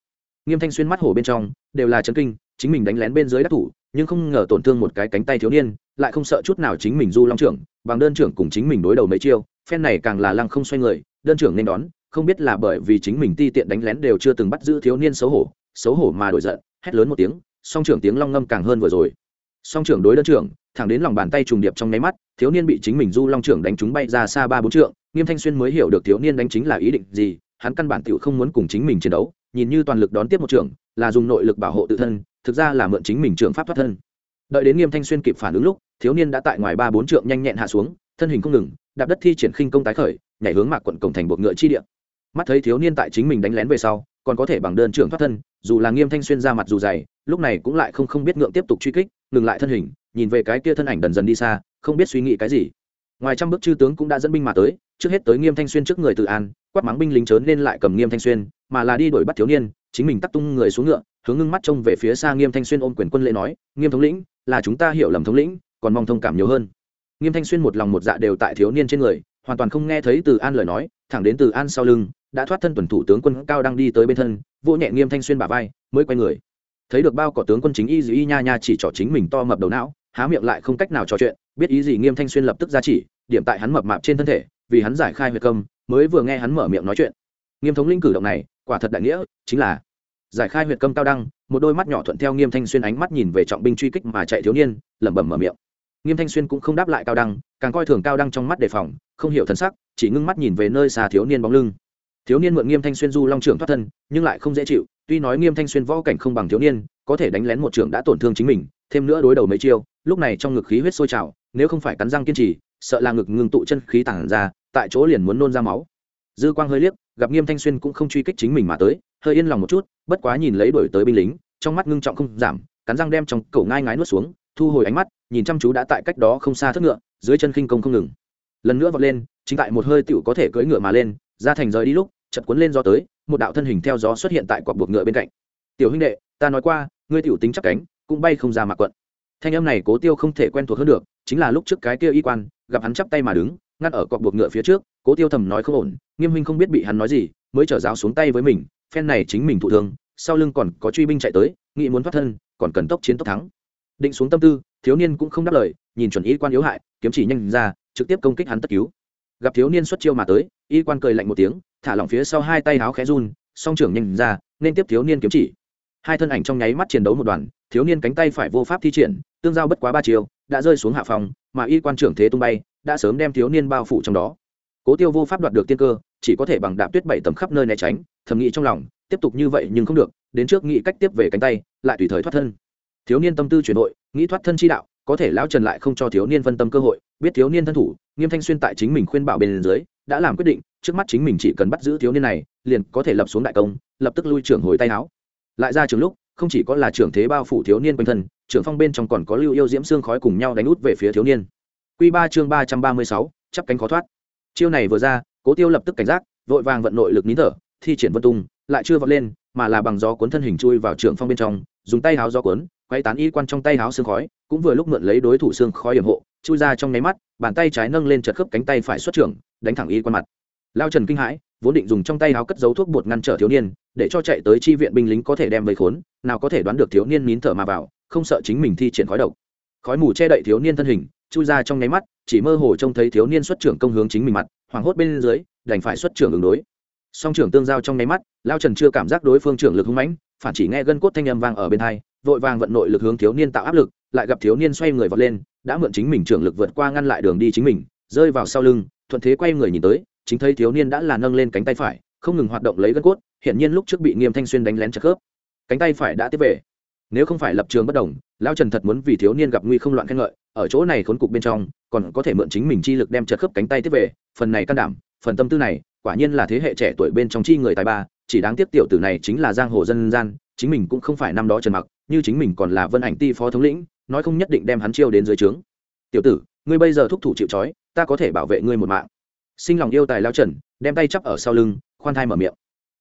Nghiêm thanh xuyên mắt hổ bên trong đều là chấn kinh, chính mình đánh lén bên dưới đắc thủ, nhưng không ngờ tổn thương một cái cánh tay thiếu niên, lại không sợ chút nào chính mình du long trưởng, bằng đơn trưởng cùng chính mình đối đầu mấy chiêu, phen này càng là lăng không xoay người, đơn trưởng nên đón, không biết là bởi vì chính mình ti tiện đánh lén đều chưa từng bắt giữ thiếu niên xấu hổ xấu hổ mà đổi giận, hét lớn một tiếng, song trưởng tiếng long ngâm càng hơn vừa rồi. Song trưởng đối đơn trưởng, thẳng đến lòng bàn tay trùng điệp trong nháy mắt, thiếu niên bị chính mình du long trưởng đánh trúng bay ra xa ba bốn trượng, nghiêm thanh xuyên mới hiểu được thiếu niên đánh chính là ý định gì hắn căn bản tiểu không muốn cùng chính mình chiến đấu, nhìn như toàn lực đón tiếp một trưởng, là dùng nội lực bảo hộ tự thân, thực ra là mượn chính mình trường pháp thoát thân. Đợi đến nghiêm thanh xuyên kịp phản ứng lúc, thiếu niên đã tại ngoài ba bốn trượng nhanh nhẹn hạ xuống, thân hình không ngừng, đạp đất thi triển khinh công tái khởi, nhảy hướng mạc quận cổng thành buộc ngựa chi địa. Mắt thấy thiếu niên tại chính mình đánh lén về sau, còn có thể bằng đơn trưởng thoát thân, dù là nghiêm thanh xuyên ra mặt dù dày, lúc này cũng lại không không biết ngượng tiếp tục truy kích, ngừng lại thân hình, nhìn về cái kia thân ảnh dần dần đi xa, không biết suy nghĩ cái gì. Ngoài trăm bước chư tướng cũng đã dẫn binh mà tới trước hết tới nghiêm thanh xuyên trước người tự an, quát mắng binh lính trớn nên lại cầm nghiêm thanh xuyên, mà là đi đuổi bắt thiếu niên, chính mình tắt tung người xuống ngựa, hướng ngưng mắt trông về phía xa nghiêm thanh xuyên ôm quyền quân lễ nói, nghiêm thống lĩnh, là chúng ta hiểu lầm thống lĩnh, còn mong thông cảm nhiều hơn. Nghiêm thanh xuyên một lòng một dạ đều tại thiếu niên trên người, hoàn toàn không nghe thấy từ an lời nói, thẳng đến từ an sau lưng, đã thoát thân tuần thủ tướng quân cao đang đi tới bên thân, vỗ nhẹ nghiêm thanh xuyên bả vai, mới quay người. Thấy được bao cỏ tướng quân chính y dĩ nha nha chỉ trỏ chính mình to mập đầu não, há miệng lại không cách nào trò chuyện, biết ý gì nghiêm thanh xuyên lập tức ra chỉ, điểm tại hắn mập mạp trên thân thể vì hắn giải khai huyệt công, mới vừa nghe hắn mở miệng nói chuyện. Nghiêm thống linh cử động này, quả thật đại nghĩa, chính là giải khai huyệt công cao đăng, một đôi mắt nhỏ thuận theo nghiêm thanh xuyên ánh mắt nhìn về trọng binh truy kích mà chạy thiếu niên, lẩm bẩm mở miệng. Nghiêm thanh xuyên cũng không đáp lại cao đăng, càng coi thường cao đăng trong mắt đề phòng, không hiểu thân sắc, chỉ ngưng mắt nhìn về nơi xa thiếu niên bóng lưng. Thiếu niên mượn nghiêm thanh xuyên du long trưởng thoát thân, nhưng lại không dễ chịu, tuy nói nghiêm thanh xuyên võ cảnh không bằng thiếu niên, có thể đánh lén một trưởng đã tổn thương chính mình, thêm nữa đối đầu mấy chiêu, lúc này trong ngực khí huyết sôi trào, nếu không phải cắn răng kiên trì, sợ là ngực ngừng tụ chân khí tản ra tại chỗ liền muốn nôn ra máu. Dư quang hơi liếc, gặp nghiêm thanh xuyên cũng không truy kích chính mình mà tới, hơi yên lòng một chút, bất quá nhìn lấy đổi tới binh lính, trong mắt ngưng trọng không giảm, cắn răng đem trong cổ ngai ngái nuốt xuống, thu hồi ánh mắt, nhìn chăm chú đã tại cách đó không xa thất ngựa, dưới chân khinh công không ngừng. Lần nữa vọt lên, chính tại một hơi tựu có thể cưỡi ngựa mà lên, ra thành rời đi lúc chật cuốn lên gió tới, một đạo thân hình theo gió xuất hiện tại quạt buộc ngựa bên cạnh. Tiểu huynh đệ, ta nói qua, ngươi tiểu tính chắc cánh, cũng bay không ra mạc quận. Thanh âm này cố tiêu không thể quen thuộc hơn được, chính là lúc trước cái kia y quan, gặp hắn chắp tay mà đứng ngăn ở cọc buộc ngựa phía trước, cố tiêu thầm nói không ổn, nghiêm huynh không biết bị hắn nói gì, mới trở giáo xuống tay với mình, phen này chính mình thụ thương, sau lưng còn có truy binh chạy tới nghĩ muốn thoát thân, còn cần tốc chiến tốc thắng. Định xuống tâm tư, thiếu niên cũng không đáp lời, nhìn chuẩn y quan yếu hại, kiếm chỉ nhanh ra, trực tiếp công kích hắn tất cứu. Gặp thiếu niên xuất chiêu mà tới, y quan cười lạnh một tiếng, thả lỏng phía sau hai tay háo khẽ run, song trưởng nhanh ra, nên tiếp thiếu niên kiếm chỉ. Hai thân ảnh trong nháy mắt chiến đấu một đoàn, thiếu niên cánh tay phải vô pháp thi triển, tương giao bất quá ba chiều đã rơi xuống hạ phòng, mà y quan trưởng thế tung bay, đã sớm đem thiếu niên bao phủ trong đó. Cố tiêu vô pháp đoạt được tiên cơ, chỉ có thể bằng đạp tuyết bảy tầm khắp nơi né tránh, thầm nghĩ trong lòng, tiếp tục như vậy nhưng không được, đến trước nghĩ cách tiếp về cánh tay, lại tùy thời thoát thân. Thiếu niên tâm tư chuyển đổi, nghĩ thoát thân chi đạo, có thể lão trần lại không cho thiếu niên phân tâm cơ hội, biết thiếu niên thân thủ, nghiêm thanh xuyên tại chính mình khuyên bảo bên dưới, đã làm quyết định, trước mắt chính mình chỉ cần bắt giữ thiếu niên này, liền có thể lập xuống đại công, lập tức lui trưởng hồi tay áo. Lại ra trường lúc không chỉ có là trưởng thế bao phủ thiếu niên quanh thân, trưởng phong bên trong còn có lưu yêu diễm xương khói cùng nhau đánh út về phía thiếu niên. Q ba chương ba trăm ba mươi sáu, chắp cánh khó thoát. Chiêu này vừa ra, cố tiêu lập tức cảnh giác, vội vàng vận nội lực nín thở, thi triển vân tung, lại chưa vọt lên, mà là bằng gió cuốn thân hình chui vào trưởng phong bên trong, dùng tay háo gió cuốn, quay tán y quan trong tay háo xương khói, cũng vừa lúc mượn lấy đối thủ xương khói hiểm hộ, chui ra trong nháy mắt, bàn tay trái nâng lên chật khớp cánh tay phải xuất trưởng, đánh thẳng y quan mặt lao trần kinh hãi, vốn định dùng trong tay áo cất giấu thuốc bột ngăn trở thiếu niên, để cho chạy tới chi viện binh lính có thể đem vây khốn, nào có thể đoán được thiếu niên nín thở mà vào, không sợ chính mình thi triển khói độc. Khói mù che đậy thiếu niên thân hình, chui ra trong nháy mắt, chỉ mơ hồ trông thấy thiếu niên xuất trưởng công hướng chính mình mặt, hoảng hốt bên dưới, đành phải xuất trưởng ứng đối. Song trưởng tương giao trong nháy mắt, lao trần chưa cảm giác đối phương trưởng lực hung mãnh, phản chỉ nghe gân cốt thanh âm vang ở bên hai, vội vàng vận nội lực hướng thiếu niên tạo áp lực, lại gặp thiếu niên xoay người vọt lên, đã mượn chính mình trưởng lực vượt qua ngăn lại đường đi chính mình, rơi vào sau lưng, thuận thế quay người nhìn tới chính thấy thiếu niên đã là nâng lên cánh tay phải, không ngừng hoạt động lấy gân cốt hiện nhiên lúc trước bị nghiêm thanh xuyên đánh lén chặt khớp. Cánh tay phải đã tiếp về. Nếu không phải lập trường bất đồng lao trần thật muốn vì thiếu niên gặp nguy không loạn khen ngợi, ở chỗ này khốn cục bên trong, còn có thể mượn chính mình chi lực đem chật khớp cánh tay tiếp về, phần này can đảm, phần tâm tư này, quả nhiên là thế hệ trẻ tuổi bên trong chi người tài ba, chỉ đáng tiếc tiểu tử này chính là giang hồ dân gian, chính mình cũng không phải năm đó trần mặc, như chính mình còn là vân ảnh ti phó thống lĩnh, nói không nhất định đem hắn chiêu đến dưới trướng. Tiểu tử, ngươi bây giờ thúc thủ chịu trói, ta có thể bảo vệ ngươi một mạng sinh lòng yêu tài lao trần, đem tay chắp ở sau lưng, khoan thai mở miệng.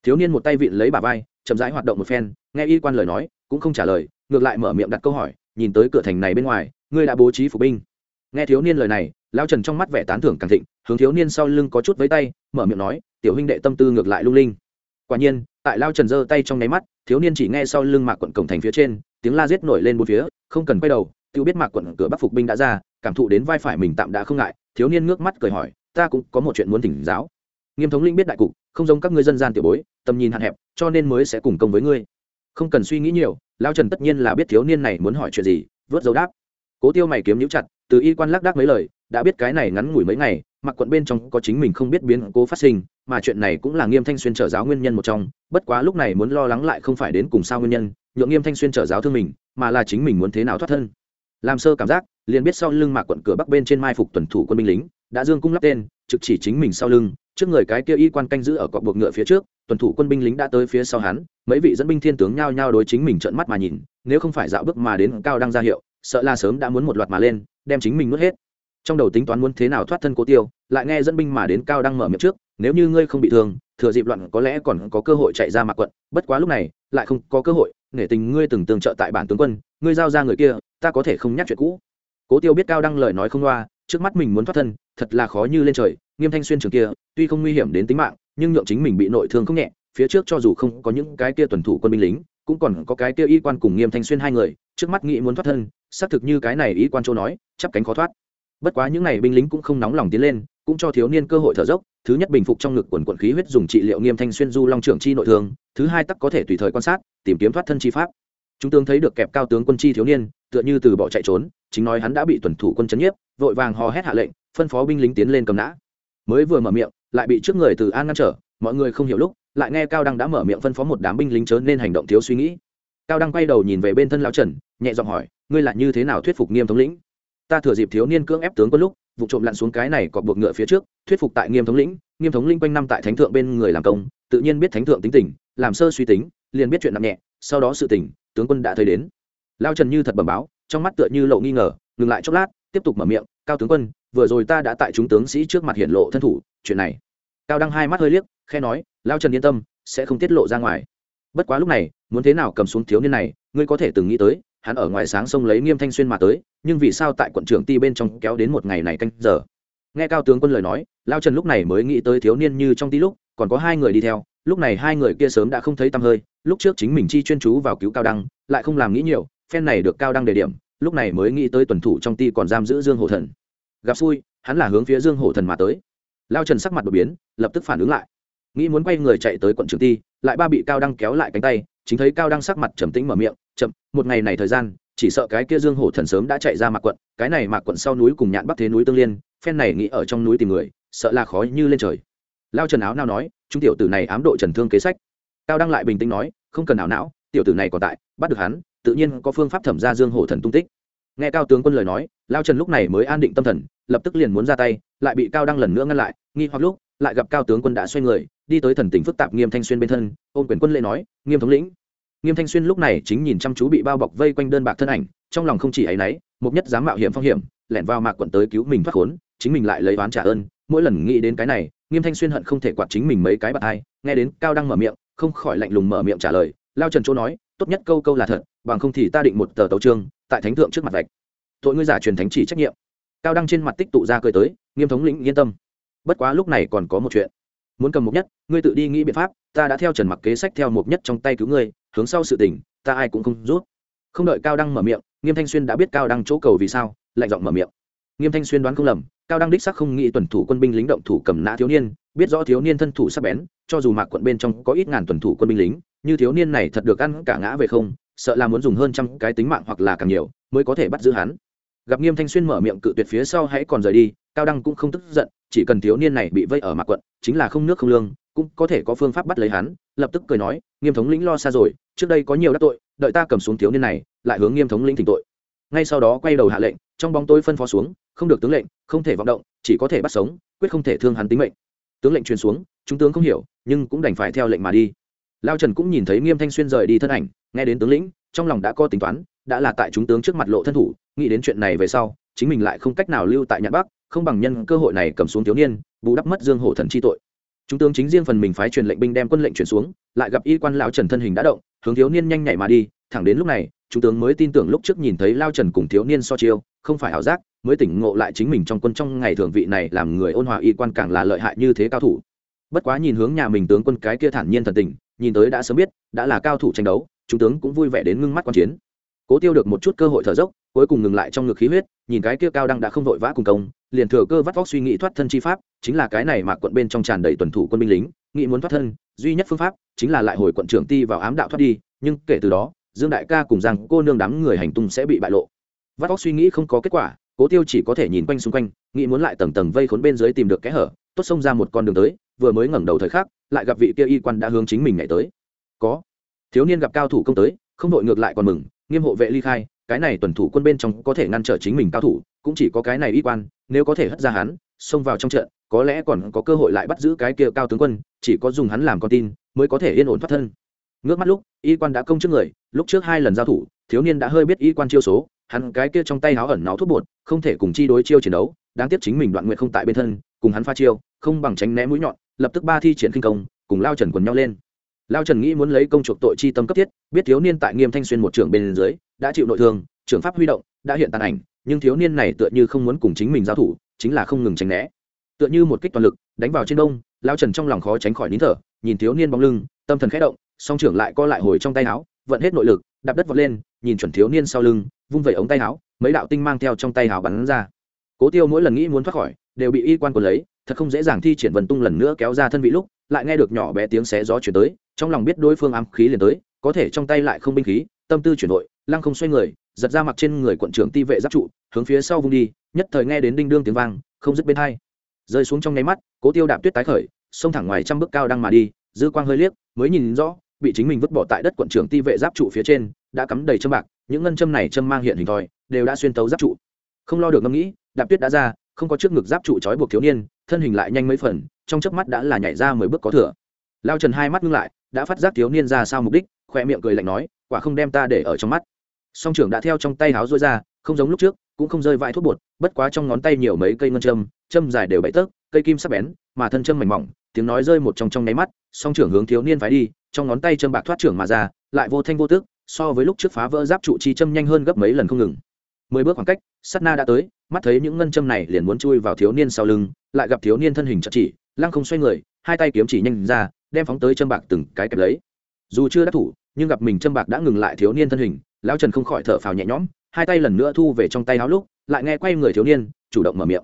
Thiếu niên một tay vịn lấy bà vai, chậm rãi hoạt động một phen, nghe y quan lời nói, cũng không trả lời, ngược lại mở miệng đặt câu hỏi, nhìn tới cửa thành này bên ngoài, ngươi đã bố trí phục binh. Nghe thiếu niên lời này, lao trần trong mắt vẻ tán thưởng càng thịnh, hướng thiếu niên sau lưng có chút với tay, mở miệng nói, tiểu huynh đệ tâm tư ngược lại lung linh. Quả nhiên, tại lao trần giơ tay trong nháy mắt, thiếu niên chỉ nghe sau lưng mạc quận cổng thành phía trên, tiếng la giết nổi lên bốn phía, không cần quay đầu, tự biết mạc quận cửa bắc phục binh đã ra, cảm thụ đến vai phải mình tạm đã không ngại, thiếu niên ngước mắt cười hỏi ta cũng có một chuyện muốn thỉnh giáo. Nghiêm thống linh biết đại cục, không giống các ngươi dân gian tiểu bối, tầm nhìn hạn hẹp, cho nên mới sẽ cùng công với ngươi. Không cần suy nghĩ nhiều, lao trần tất nhiên là biết thiếu niên này muốn hỏi chuyện gì, vớt dấu đáp. Cố tiêu mày kiếm nhũ chặt, từ y quan lác đác mấy lời, đã biết cái này ngắn ngủi mấy ngày, mặc quận bên trong có chính mình không biết biến cố phát sinh, mà chuyện này cũng là nghiêm thanh xuyên trở giáo nguyên nhân một trong, bất quá lúc này muốn lo lắng lại không phải đến cùng sao nguyên nhân, nhượng nghiêm thanh xuyên trở giáo thương mình, mà là chính mình muốn thế nào thoát thân. Làm sơ cảm giác, liền biết sau lưng mạc quận cửa bắc bên trên mai phục tuần thủ quân binh lính đã dương cung lắp tên, trực chỉ chính mình sau lưng, trước người cái kia y quan canh giữ ở cọc buộc ngựa phía trước, tuần thủ quân binh lính đã tới phía sau hắn, mấy vị dẫn binh thiên tướng nhao nhao đối chính mình trợn mắt mà nhìn, nếu không phải dạo bước mà đến cao đang ra hiệu, sợ là sớm đã muốn một loạt mà lên, đem chính mình nuốt hết. Trong đầu tính toán muốn thế nào thoát thân cố tiêu, lại nghe dẫn binh mà đến cao đang mở miệng trước, nếu như ngươi không bị thương, thừa dịp loạn có lẽ còn có cơ hội chạy ra mạc quận, bất quá lúc này, lại không có cơ hội, nể tình ngươi từng tương trợ tại bản tướng quân, ngươi giao ra người kia, ta có thể không nhắc chuyện cũ. Cố tiêu biết cao đăng lời nói không loa trước mắt mình muốn thoát thân, thật là khó như lên trời. Nghiêm thanh xuyên trường kia, tuy không nguy hiểm đến tính mạng, nhưng nhượng chính mình bị nội thương không nhẹ. Phía trước cho dù không có những cái kia tuần thủ quân binh lính, cũng còn có cái kia y quan cùng nghiêm thanh xuyên hai người, trước mắt nghĩ muốn thoát thân, xác thực như cái này y quan châu nói, chắp cánh khó thoát. Bất quá những n à y binh lính cũng không nóng lòng tiến lên, cũng cho thiếu niên cơ hội thở dốc. Thứ nhất bình phục trong ngực quần quận khí huyết dùng trị liệu nghiêm thanh xuyên du long trưởng chi nội thương, thứ hai tắc có thể tùy thời quan sát, tìm kiếm thoát thân chi pháp. Chúng tướng thấy được kẹp cao tướng quân chi thiếu niên tựa như từ bỏ chạy trốn, chính nói hắn đã bị tuần thủ quân chấn nhiếp, vội vàng hò hét hạ lệnh, phân phó binh lính tiến lên cầm nã. Mới vừa mở miệng, lại bị trước người từ an ngăn trở, mọi người không hiểu lúc, lại nghe cao đăng đã mở miệng phân phó một đám binh lính chớ nên hành động thiếu suy nghĩ. Cao đăng quay đầu nhìn về bên thân lão trần, nhẹ giọng hỏi, ngươi là như thế nào thuyết phục nghiêm thống lĩnh? Ta thừa dịp thiếu niên cưỡng ép tướng quân lúc, vụ trộm lặn xuống cái này cọp buộc ngựa phía trước, thuyết phục tại nghiêm thống lĩnh, nghiêm thống lĩnh quanh năm tại thánh thượng bên người làm công, tự nhiên biết thánh thượng tính tình, làm sơ suy tính, liền biết chuyện nặng nhẹ, sau đó sự tình, tướng quân đã thấy đến lao trần như thật bẩm báo, trong mắt tựa như lộ nghi ngờ, ngừng lại chốc lát, tiếp tục mở miệng, cao tướng quân, vừa rồi ta đã tại chúng tướng sĩ trước mặt hiển lộ thân thủ, chuyện này. Cao đăng hai mắt hơi liếc khe nói, lao trần yên tâm, sẽ không tiết lộ ra ngoài. Bất quá lúc này, muốn thế nào cầm xuống thiếu niên này, ngươi có thể từng nghĩ tới, hắn ở ngoài sáng sông lấy nghiêm thanh xuyên mà tới, nhưng vì sao tại quận trưởng ti bên trong kéo đến một ngày này canh giờ? Nghe cao tướng quân lời nói, lao trần lúc này mới nghĩ tới thiếu niên như trong ti lúc, còn có hai người đi theo, lúc này hai người kia sớm đã không thấy tăm hơi, lúc trước chính mình chi chuyên chú vào cứu cao đăng, lại không làm nghĩ nhiều phen này được cao đăng đề điểm, lúc này mới nghĩ tới tuần thủ trong ti còn giam giữ dương hổ thần. Gặp xui, hắn là hướng phía dương hổ thần mà tới. Lao trần sắc mặt đột biến, lập tức phản ứng lại. Nghĩ muốn quay người chạy tới quận trường ti, lại ba bị cao đăng kéo lại cánh tay, chính thấy cao đăng sắc mặt trầm tĩnh mở miệng, chậm, một ngày này thời gian, chỉ sợ cái kia dương hổ thần sớm đã chạy ra mạc quận, cái này mạc quận sau núi cùng nhạn bắc thế núi tương liên, phen này nghĩ ở trong núi tìm người, sợ là khó như lên trời. Lao trần áo nào nói, chúng tiểu tử này ám độ trần thương kế sách. Cao đăng lại bình tĩnh nói, không cần ảo não, tiểu tử này còn tại, bắt được hắn tự nhiên có phương pháp thẩm ra dương hổ thần tung tích nghe cao tướng quân lời nói, lao trần lúc này mới an định tâm thần, lập tức liền muốn ra tay, lại bị cao đăng lần nữa ngăn lại, nghi hoặc lúc, lại gặp cao tướng quân đã xoay người, đi tới thần tình phức tạp nghiêm thanh xuyên bên thân, ôm quyền quân lệ nói, nghiêm thống lĩnh nghiêm thanh xuyên lúc này chính nhìn chăm chú bị bao bọc vây quanh đơn bạc thân ảnh, trong lòng không chỉ áy náy mục nhất dám mạo hiểm phong hiểm, lẻn vào mạc quận tới cứu mình thoát khốn, chính mình lại lấy oán trả ơn mỗi lần nghĩ đến cái này, nghiêm thanh xuyên hận không thể quạt chính mình mấy cái bạc ai. nghe đến cao đăng mở miệng, không khỏi lạnh lùng mở miệng trả lời lao trần chỗ nói, tốt nhất câu câu là thật, bằng không thì ta định một tờ tấu trương tại thánh thượng trước mặt vạch. Tội ngươi giả truyền thánh chỉ trách nhiệm. Cao đăng trên mặt tích tụ ra cười tới, nghiêm thống lĩnh yên tâm. Bất quá lúc này còn có một chuyện. Muốn cầm mục nhất, ngươi tự đi nghĩ biện pháp, ta đã theo trần mặc kế sách theo mục nhất trong tay cứu ngươi, hướng sau sự tình, ta ai cũng không rút không đợi cao đăng mở miệng, nghiêm thanh xuyên đã biết cao đăng chỗ cầu vì sao, lạnh giọng mở miệng. Nghiêm thanh xuyên đoán không lầm, cao đăng đích sắc không nghĩ tuần thủ quân binh lính động thủ cầm nã thiếu niên, biết rõ thiếu niên thân thủ sắc bén, cho dù mạc quận bên trong có ít ngàn tuần thủ quân binh lính như thiếu niên này thật được ăn cả ngã về không, sợ là muốn dùng hơn trăm cái tính mạng hoặc là càng nhiều, mới có thể bắt giữ hắn. Gặp nghiêm thanh xuyên mở miệng cự tuyệt phía sau hãy còn rời đi, cao đăng cũng không tức giận, chỉ cần thiếu niên này bị vây ở mạc quận, chính là không nước không lương, cũng có thể có phương pháp bắt lấy hắn, lập tức cười nói, nghiêm thống lĩnh lo xa rồi, trước đây có nhiều đắc tội, đợi ta cầm xuống thiếu niên này, lại hướng nghiêm thống lĩnh thỉnh tội. Ngay sau đó quay đầu hạ lệnh, trong bóng tôi phân phó xuống, không được tướng lệnh, không thể vọng động, chỉ có thể bắt sống, quyết không thể thương hắn tính mệnh. Tướng lệnh truyền xuống, chúng tướng không hiểu, nhưng cũng đành phải theo lệnh mà đi lao trần cũng nhìn thấy nghiêm thanh xuyên rời đi thân ảnh, nghe đến tướng lĩnh, trong lòng đã có tính toán, đã là tại chúng tướng trước mặt lộ thân thủ, nghĩ đến chuyện này về sau, chính mình lại không cách nào lưu tại nhạn bắc, không bằng nhân cơ hội này cầm xuống thiếu niên, bù đắp mất dương hổ thần chi tội. Chúng tướng chính riêng phần mình phái truyền lệnh binh đem quân lệnh chuyển xuống, lại gặp y quan lão trần thân hình đã động, hướng thiếu niên nhanh nhảy mà đi, thẳng đến lúc này, chúng tướng mới tin tưởng lúc trước nhìn thấy lao trần cùng thiếu niên so chiêu, không phải ảo giác, mới tỉnh ngộ lại chính mình trong quân trong ngày thường vị này làm người ôn hòa y quan càng là lợi hại như thế cao thủ. Bất quá nhìn hướng nhà mình tướng quân cái kia thản nhiên thần tình nhìn tới đã sớm biết, đã là cao thủ tranh đấu, chúng tướng cũng vui vẻ đến ngưng mắt quan chiến. Cố tiêu được một chút cơ hội thở dốc, cuối cùng ngừng lại trong ngực khí huyết, nhìn cái kia cao đăng đã không vội vã cùng công, liền thừa cơ vắt vóc suy nghĩ thoát thân chi pháp, chính là cái này mà quận bên trong tràn đầy tuần thủ quân binh lính, nghĩ muốn thoát thân, duy nhất phương pháp chính là lại hồi quận trưởng ti vào ám đạo thoát đi, nhưng kể từ đó, dương đại ca cùng rằng cô nương đám người hành tung sẽ bị bại lộ. Vắt vóc suy nghĩ không có kết quả, cố tiêu chỉ có thể nhìn quanh xung quanh, nghĩ muốn lại tầng tầng vây khốn bên dưới tìm được kẽ hở, tốt xông ra một con đường tới, vừa mới ngẩng đầu thời khắc lại gặp vị kia y quan đã hướng chính mình nhảy tới. Có. Thiếu niên gặp cao thủ công tới, không đội ngược lại còn mừng, nghiêm hộ vệ ly khai, cái này tuần thủ quân bên trong có thể ngăn trở chính mình cao thủ, cũng chỉ có cái này y quan, nếu có thể hất ra hắn, xông vào trong trận, có lẽ còn có cơ hội lại bắt giữ cái kia cao tướng quân, chỉ có dùng hắn làm con tin, mới có thể yên ổn thoát thân. Ngước mắt lúc, y quan đã công trước người, lúc trước hai lần giao thủ, thiếu niên đã hơi biết y quan chiêu số, hắn cái kia trong tay háo ẩn náu thuốc bột, không thể cùng chi đối chiêu chiến đấu, đáng tiếc chính mình đoạn nguyện không tại bên thân, cùng hắn pha chiêu, không bằng tránh né mũi nhọn lập tức ba thi triển kinh công, cùng lao trần quần nhau lên. Lao trần nghĩ muốn lấy công chuộc tội chi tâm cấp thiết, biết thiếu niên tại nghiêm thanh xuyên một trưởng bên dưới, đã chịu nội thương, trưởng pháp huy động, đã hiện tàn ảnh, nhưng thiếu niên này tựa như không muốn cùng chính mình giao thủ, chính là không ngừng tránh né. Tựa như một kích toàn lực, đánh vào trên đông, lao trần trong lòng khó tránh khỏi nín thở, nhìn thiếu niên bóng lưng, tâm thần khẽ động, song trưởng lại co lại hồi trong tay áo, vận hết nội lực, đạp đất vọt lên, nhìn chuẩn thiếu niên sau lưng, vung vẩy ống tay áo, mấy đạo tinh mang theo trong tay áo bắn ra. Cố tiêu mỗi lần nghĩ muốn thoát khỏi, đều bị y quan quần lấy thật không dễ dàng thi triển vần tung lần nữa kéo ra thân vị lúc, lại nghe được nhỏ bé tiếng xé gió chuyển tới, trong lòng biết đối phương ám khí liền tới, có thể trong tay lại không binh khí, tâm tư chuyển đổi lăng không xoay người, giật ra mặc trên người quận trưởng ti vệ giáp trụ, hướng phía sau vung đi, nhất thời nghe đến đinh đương tiếng vang, không dứt bên hai. Rơi xuống trong nháy mắt, cố tiêu đạp tuyết tái khởi, xông thẳng ngoài trăm bước cao đang mà đi, dư quang hơi liếc, mới nhìn rõ, bị chính mình vứt bỏ tại đất quận trưởng ti vệ giáp trụ phía trên, đã cắm đầy châm bạc, những ngân châm này châm mang hiện hình thòi đều đã xuyên tấu giáp trụ. Không lo được ngẫm nghĩ đạp tuyết đã ra, không có trước ngực giáp trụ trói buộc thiếu niên thân hình lại nhanh mấy phần, trong chớp mắt đã là nhảy ra mười bước có thừa. Lao trần hai mắt ngưng lại, đã phát giác thiếu niên ra sao mục đích, khoe miệng cười lạnh nói, quả không đem ta để ở trong mắt. Song trưởng đã theo trong tay háo rối ra, không giống lúc trước, cũng không rơi vãi thuốc bột, bất quá trong ngón tay nhiều mấy cây ngân châm châm dài đều bậy tấc cây kim sắc bén, mà thân châm mảnh mỏng, tiếng nói rơi một trong trong nháy mắt, song trưởng hướng thiếu niên phải đi, trong ngón tay châm bạc thoát trưởng mà ra, lại vô thanh vô tức so với lúc trước phá vỡ giáp trụ chi châm nhanh hơn gấp mấy lần không ngừng mười bước khoảng cách sắt na đã tới, mắt thấy những ngân châm này liền muốn chui vào thiếu niên sau lưng, lại gặp thiếu niên thân hình chật chỉ, lăng không xoay người, hai tay kiếm chỉ nhanh ra, đem phóng tới châm bạc từng cái kẹp lấy. Dù chưa đắc thủ, nhưng gặp mình châm bạc đã ngừng lại thiếu niên thân hình, lão trần không khỏi thở phào nhẹ nhõm, hai tay lần nữa thu về trong tay áo lúc, lại nghe quay người thiếu niên, chủ động mở miệng.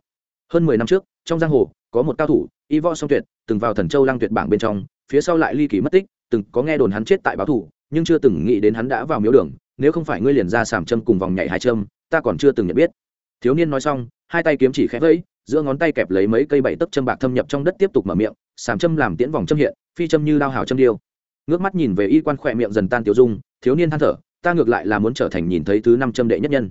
Hơn mười năm trước, trong giang hồ, có một cao thủ, y võ song tuyệt, từng vào thần châu lang tuyệt bảng bên trong, phía sau lại ly kỳ mất tích, từng có nghe đồn hắn chết tại báo thủ, nhưng chưa từng nghĩ đến hắn đã vào miếu đường, nếu không phải ngươi liền ra sàm châm cùng vòng nhảy hai châm ta còn chưa từng nhận biết. Thiếu niên nói xong, hai tay kiếm chỉ khẽ vẫy, giữa ngón tay kẹp lấy mấy cây bảy tấc châm bạc thâm nhập trong đất tiếp tục mở miệng, sàm châm làm tiễn vòng châm hiện, phi châm như đao hào châm điêu. Ngước mắt nhìn về y quan khỏe miệng dần tan tiêu dung, thiếu niên than thở, ta ngược lại là muốn trở thành nhìn thấy thứ năm châm đệ nhất nhân.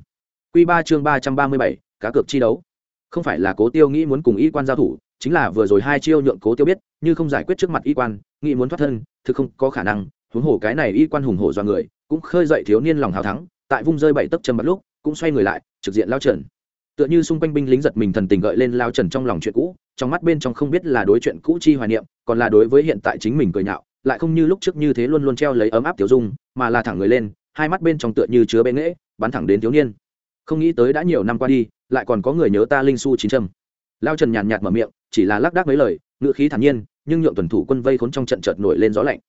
Q ba chương ba trăm ba mươi bảy, cá cược chi đấu. Không phải là cố tiêu nghĩ muốn cùng y quan giao thủ, chính là vừa rồi hai chiêu nhượng cố tiêu biết, như không giải quyết trước mặt y quan, nghĩ muốn thoát thân, thực không có khả năng, huống hồ cái này y quan hùng hổ do người, cũng khơi dậy thiếu niên lòng hào thắng, tại vung rơi bảy tấc châm bạc lúc cũng xoay người lại, trực diện lao trần. Tựa như xung quanh binh lính giật mình thần tình gợi lên lao trần trong lòng chuyện cũ, trong mắt bên trong không biết là đối chuyện cũ chi hoài niệm, còn là đối với hiện tại chính mình cười nhạo, lại không như lúc trước như thế luôn luôn treo lấy ấm áp tiểu dung, mà là thẳng người lên, hai mắt bên trong tựa như chứa bệ nghễ bắn thẳng đến thiếu niên. Không nghĩ tới đã nhiều năm qua đi, lại còn có người nhớ ta linh su chín trâm. Lao trần nhàn nhạt mở miệng, chỉ là lác đác mấy lời ngựa khí thản nhiên, nhưng nhượng tuần thủ quân vây khốn trong trận chợt nổi lên gió lạnh.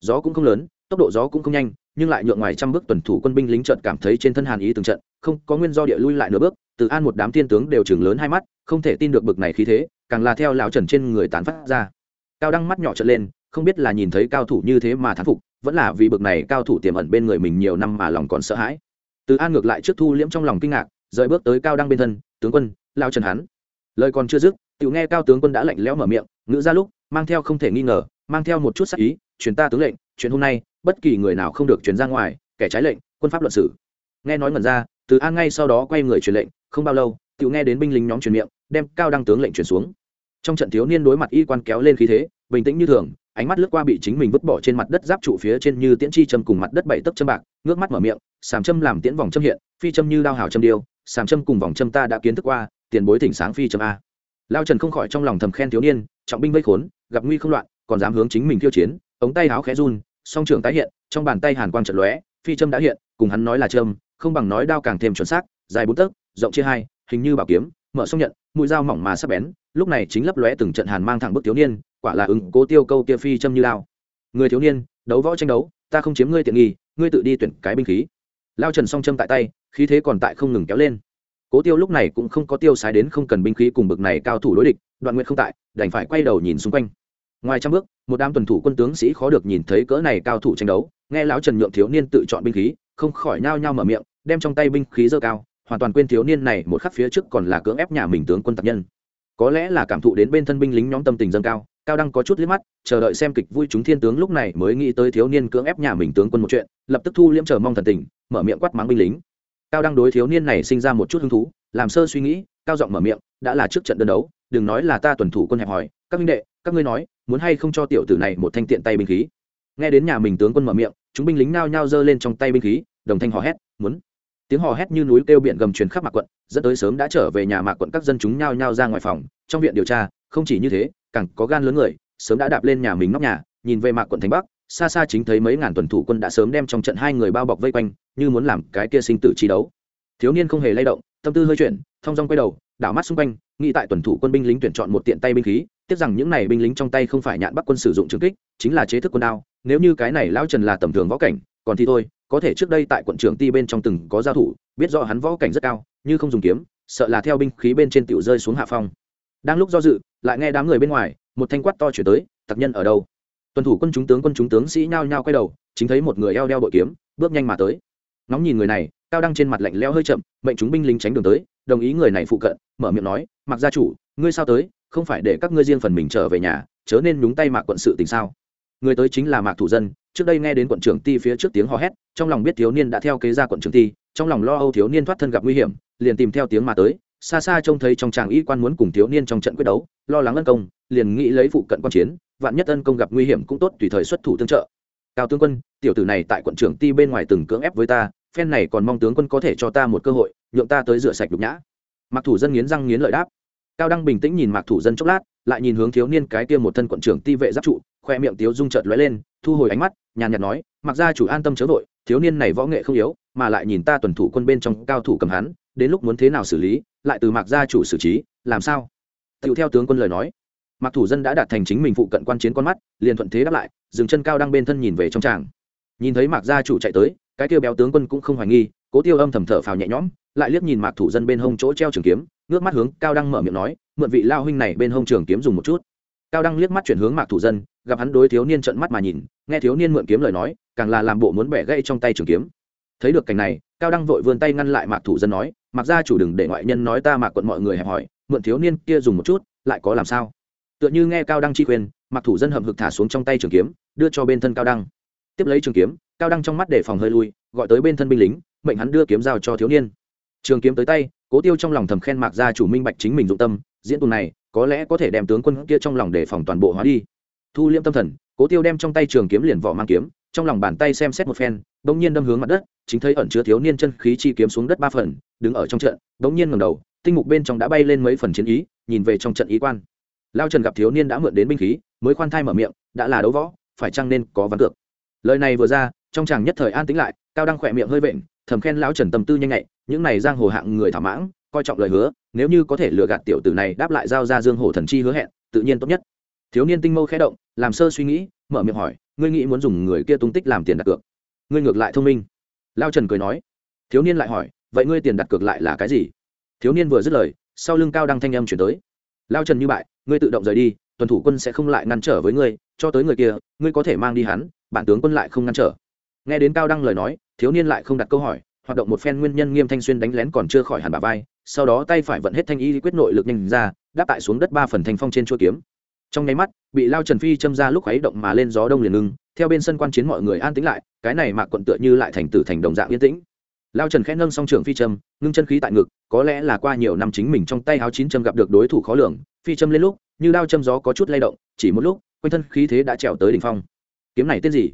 Gió cũng không lớn, tốc độ gió cũng không nhanh nhưng lại nhượng ngoài trăm bước tuần thủ quân binh lính trận cảm thấy trên thân hàn ý từng trận, không có nguyên do địa lui lại nửa bước, từ an một đám tiên tướng đều chừng lớn hai mắt, không thể tin được bực này khí thế, càng là theo lão trần trên người tán phát ra. Cao đăng mắt nhỏ trợn lên, không biết là nhìn thấy cao thủ như thế mà thán phục, vẫn là vì bực này cao thủ tiềm ẩn bên người mình nhiều năm mà lòng còn sợ hãi. Từ an ngược lại trước thu liễm trong lòng kinh ngạc, rời bước tới cao đăng bên thân, tướng quân lao trần hắn. Lời còn chưa dứt tự nghe cao tướng quân đã lạnh lẽo mở miệng, ngữ ra lúc, mang theo không thể nghi ngờ, mang theo một chút sắc ý truyền ta tướng lệnh, chuyện hôm nay, bất kỳ người nào không được truyền ra ngoài, kẻ trái lệnh, quân pháp luận sử nghe nói ngẩn ra, từ an ngay sau đó quay người truyền lệnh, không bao lâu tự nghe đến binh lính nhóm truyền miệng, đem cao đăng tướng lệnh truyền xuống. Trong trận thiếu niên đối mặt y quan kéo lên khí thế, bình tĩnh như thường, ánh mắt lướt qua bị chính mình vứt bỏ trên mặt đất giáp trụ phía trên như tiễn chi châm cùng mặt đất bảy tấc châm bạc, ngước mắt mở miệng, sàm châm làm tiễn vòng châm hiện, phi châm như đao hào châm điêu, sàm châm cùng vòng châm ta đã kiến thức qua, tiền bối thỉnh sáng phi châm a. Lao trần không khỏi trong lòng thầm khen thiếu niên, trọng binh vây khốn, gặp nguy không loạn, còn dám hướng chính mình khiêu chiến ống tay áo khẽ run, song trưởng tái hiện, trong bàn tay hàn quang trận lóe, phi châm đã hiện, cùng hắn nói là châm, không bằng nói đao càng thêm chuẩn xác, dài bốn tấc, rộng chia hai, hình như bảo kiếm, mở song nhận, mũi dao mỏng mà sắc bén, lúc này chính lấp lóe từng trận hàn mang thẳng bức thiếu niên, quả là ứng cố tiêu câu kia phi châm như lao. Người thiếu niên, đấu võ tranh đấu, ta không chiếm ngươi tiện nghi, ngươi tự đi tuyển cái binh khí. Lao trần song châm tại tay, khí thế còn tại không ngừng kéo lên. Cố tiêu lúc này cũng không có tiêu sái đến không cần binh khí cùng bực này cao thủ đối địch, đoạn nguyện không tại, đành phải quay đầu nhìn xung quanh ngoài trăm bước, một đám tuần thủ quân tướng sĩ khó được nhìn thấy cỡ này cao thủ tranh đấu. Nghe lão trần nhượng thiếu niên tự chọn binh khí, không khỏi nao nhao mở miệng, đem trong tay binh khí dơ cao, hoàn toàn quên thiếu niên này một khắc phía trước còn là cưỡng ép nhà mình tướng quân tập nhân. Có lẽ là cảm thụ đến bên thân binh lính nhóm tâm tình dâng cao cao đăng có chút liếc mắt, chờ đợi xem kịch vui chúng thiên tướng lúc này mới nghĩ tới thiếu niên cưỡng ép nhà mình tướng quân một chuyện, lập tức thu liễm chờ mong thần tình, mở miệng quát mắng binh lính. Cao đăng đối thiếu niên này sinh ra một chút hứng thú, làm sơ suy nghĩ, cao giọng mở miệng, đã là trước trận đơn đấu, đừng nói là ta tuần thủ quân hẹp hỏi các minh đệ các ngươi nói, muốn hay không cho tiểu tử này một thanh tiện tay binh khí? Nghe đến nhà mình tướng quân mở miệng, chúng binh lính nao nhao giơ lên trong tay binh khí, đồng thanh hò hét, muốn! Tiếng hò hét như núi kêu biển gầm truyền khắp mạc quận, dẫn tới sớm đã trở về nhà mạc quận các dân chúng nhao nhao ra ngoài phòng, trong viện điều tra, không chỉ như thế, càng có gan lớn người, sớm đã đạp lên nhà mình nóc nhà, nhìn về mạc quận thành bắc, xa xa chính thấy mấy ngàn tuần thủ quân đã sớm đem trong trận hai người bao bọc vây quanh, như muốn làm cái kia sinh tử chi đấu. Thiếu niên không hề lay động, tâm tư hơi chuyển, thong dong quay đầu đảo mắt xung quanh, nghĩ tại tuần thủ quân binh lính tuyển chọn một tiện tay binh khí, tiếc rằng những này binh lính trong tay không phải nhạn bắc quân sử dụng trường kích, chính là chế thức quân đao. Nếu như cái này lão trần là tầm thường võ cảnh, còn thì thôi, có thể trước đây tại quận trưởng ti bên trong từng có giao thủ, biết rõ hắn võ cảnh rất cao, như không dùng kiếm, sợ là theo binh khí bên trên tiểu rơi xuống hạ phong. Đang lúc do dự, lại nghe đám người bên ngoài, một thanh quát to chuyển tới tặc nhân ở đâu? Tuần thủ quân chúng tướng quân chúng tướng sĩ nhao nhao quay đầu, chính thấy một người eo đeo bội kiếm, bước nhanh mà tới. Nóng nhìn người này, cao đăng trên mặt lạnh leo hơi chậm, mệnh chúng binh lính tránh đường tới đồng ý người này phụ cận, mở miệng nói mặc gia chủ, ngươi sao tới? Không phải để các ngươi riêng phần mình trở về nhà, chớ nên nhúng tay mạc quận sự tình sao? Người tới chính là mạc thủ dân, trước đây nghe đến quận trưởng ti phía trước tiếng hò hét, trong lòng biết thiếu niên đã theo kế ra quận trưởng ti, trong lòng lo âu thiếu niên thoát thân gặp nguy hiểm, liền tìm theo tiếng mà tới, xa xa trông thấy trong tràng y quan muốn cùng thiếu niên trong trận quyết đấu, lo lắng ân công, liền nghĩ lấy phụ cận quan chiến, vạn nhất ân công gặp nguy hiểm cũng tốt tùy thời xuất thủ tương trợ. Cao tướng quân, tiểu tử này tại quận trưởng ti bên ngoài từng cưỡng ép với ta phen này còn mong tướng quân có thể cho ta một cơ hội, nhượng ta tới rửa sạch nhục nhã. Mặc thủ dân nghiến răng nghiến lợi đáp. Cao đăng bình tĩnh nhìn mặc thủ dân chốc lát, lại nhìn hướng thiếu niên cái kia một thân quận trưởng ti vệ giáp trụ, khoe miệng tiếu dung trợt lóe lên, thu hồi ánh mắt, nhàn nhạt nói mặc ra chủ an tâm chớ vội, thiếu niên này võ nghệ không yếu, mà lại nhìn ta tuần thủ quân bên trong cao thủ cầm hắn, đến lúc muốn thế nào xử lý, lại từ mặc gia chủ xử trí, làm sao? Tựu theo tướng quân lời nói. Mặc thủ dân đã đạt thành chính mình phụ cận quan chiến con mắt, liền thuận thế đáp lại, dừng chân cao đăng bên thân nhìn về trong tràng. Nhìn thấy mạc gia chủ chạy tới cái tiêu béo tướng quân cũng không hoài nghi, cố tiêu âm thầm thở phào nhẹ nhõm, lại liếc nhìn mạc thủ dân bên hông chỗ treo trường kiếm, ngước mắt hướng cao đăng mở miệng nói, mượn vị lao huynh này bên hông trường kiếm dùng một chút. Cao đăng liếc mắt chuyển hướng mạc thủ dân, gặp hắn đối thiếu niên trận mắt mà nhìn, nghe thiếu niên mượn kiếm lời nói, càng là làm bộ muốn bẻ gãy trong tay trường kiếm. Thấy được cảnh này, cao đăng vội vươn tay ngăn lại mạc thủ dân nói mặc ra chủ đừng để ngoại nhân nói ta mạc quận mọi người hẹp hỏi mượn thiếu niên kia dùng một chút, lại có làm sao? Tựa như nghe cao đăng chi khuyên, mạc thủ dân hậm hực thả xuống trong tay trường kiếm, đưa cho bên thân cao đăng tiếp lấy trường kiếm, cao đăng trong mắt để phòng hơi lui, gọi tới bên thân binh lính, mệnh hắn đưa kiếm giao cho thiếu niên. Trường kiếm tới tay, cố tiêu trong lòng thầm khen mạc gia chủ minh bạch chính mình dụng tâm, diễn tuần này, có lẽ có thể đem tướng quân kia trong lòng để phòng toàn bộ hóa đi. Thu liễm tâm thần, cố tiêu đem trong tay trường kiếm liền vỏ mang kiếm, trong lòng bàn tay xem xét một phen, bỗng nhiên đâm hướng mặt đất, chính thấy ẩn chứa thiếu niên chân khí chi kiếm xuống đất ba phần, đứng ở trong trận, bỗng nhiên ngầm đầu, tinh mục bên trong đã bay lên mấy phần chiến ý, nhìn về trong trận ý quan. Lao trần gặp thiếu niên đã mượn đến binh khí, mới khoan thai mở miệng, đã là đấu võ, phải chăng nên có ván cược? Lời này vừa ra trong chàng nhất thời an tĩnh lại cao đang khỏe miệng hơi vện thầm khen lão trần tâm tư nhanh nhạy những này giang hồ hạng người thỏa mãn, coi trọng lời hứa nếu như có thể lừa gạt tiểu tử này đáp lại giao ra dương hồ thần chi hứa hẹn tự nhiên tốt nhất. Thiếu niên tinh mâu khẽ động làm sơ suy nghĩ mở miệng hỏi ngươi nghĩ muốn dùng người kia tung tích làm tiền đặt cược? Ngươi ngược lại thông minh. Lao trần cười nói. Thiếu niên lại hỏi vậy ngươi tiền đặt cược lại là cái gì? Thiếu niên vừa dứt lời sau lưng cao đăng thanh âm chuyển tới. Lao trần như bại ngươi tự động rời đi tuần thủ quân sẽ không lại ngăn trở với ngươi cho tới người kia ngươi có thể mang đi hắn bản tướng quân lại không ngăn trở. Nghe đến cao đăng lời nói, thiếu niên lại không đặt câu hỏi, hoạt động một phen nguyên nhân nghiêm thanh xuyên đánh lén còn chưa khỏi hẳn bà vai, sau đó tay phải vận hết thanh y quyết nội lực nhanh ra, đáp tại xuống đất ba phần thanh phong trên chuôi kiếm. Trong nháy mắt, bị lao trần phi châm ra lúc khuấy động mà lên gió đông liền ngưng, theo bên sân quan chiến mọi người an tĩnh lại, cái này mạc quận tựa như lại thành tử thành đồng dạng yên tĩnh. Lao trần khẽ nâng song trường phi châm, ngưng chân khí tại ngực, có lẽ là qua nhiều năm chính mình trong tay áo chín châm gặp được đối thủ khó lường, phi châm lên lúc, như đao châm gió có chút lay động, chỉ một lúc, quanh thân khí thế đã trèo tới đỉnh phong kiếm này tên gì?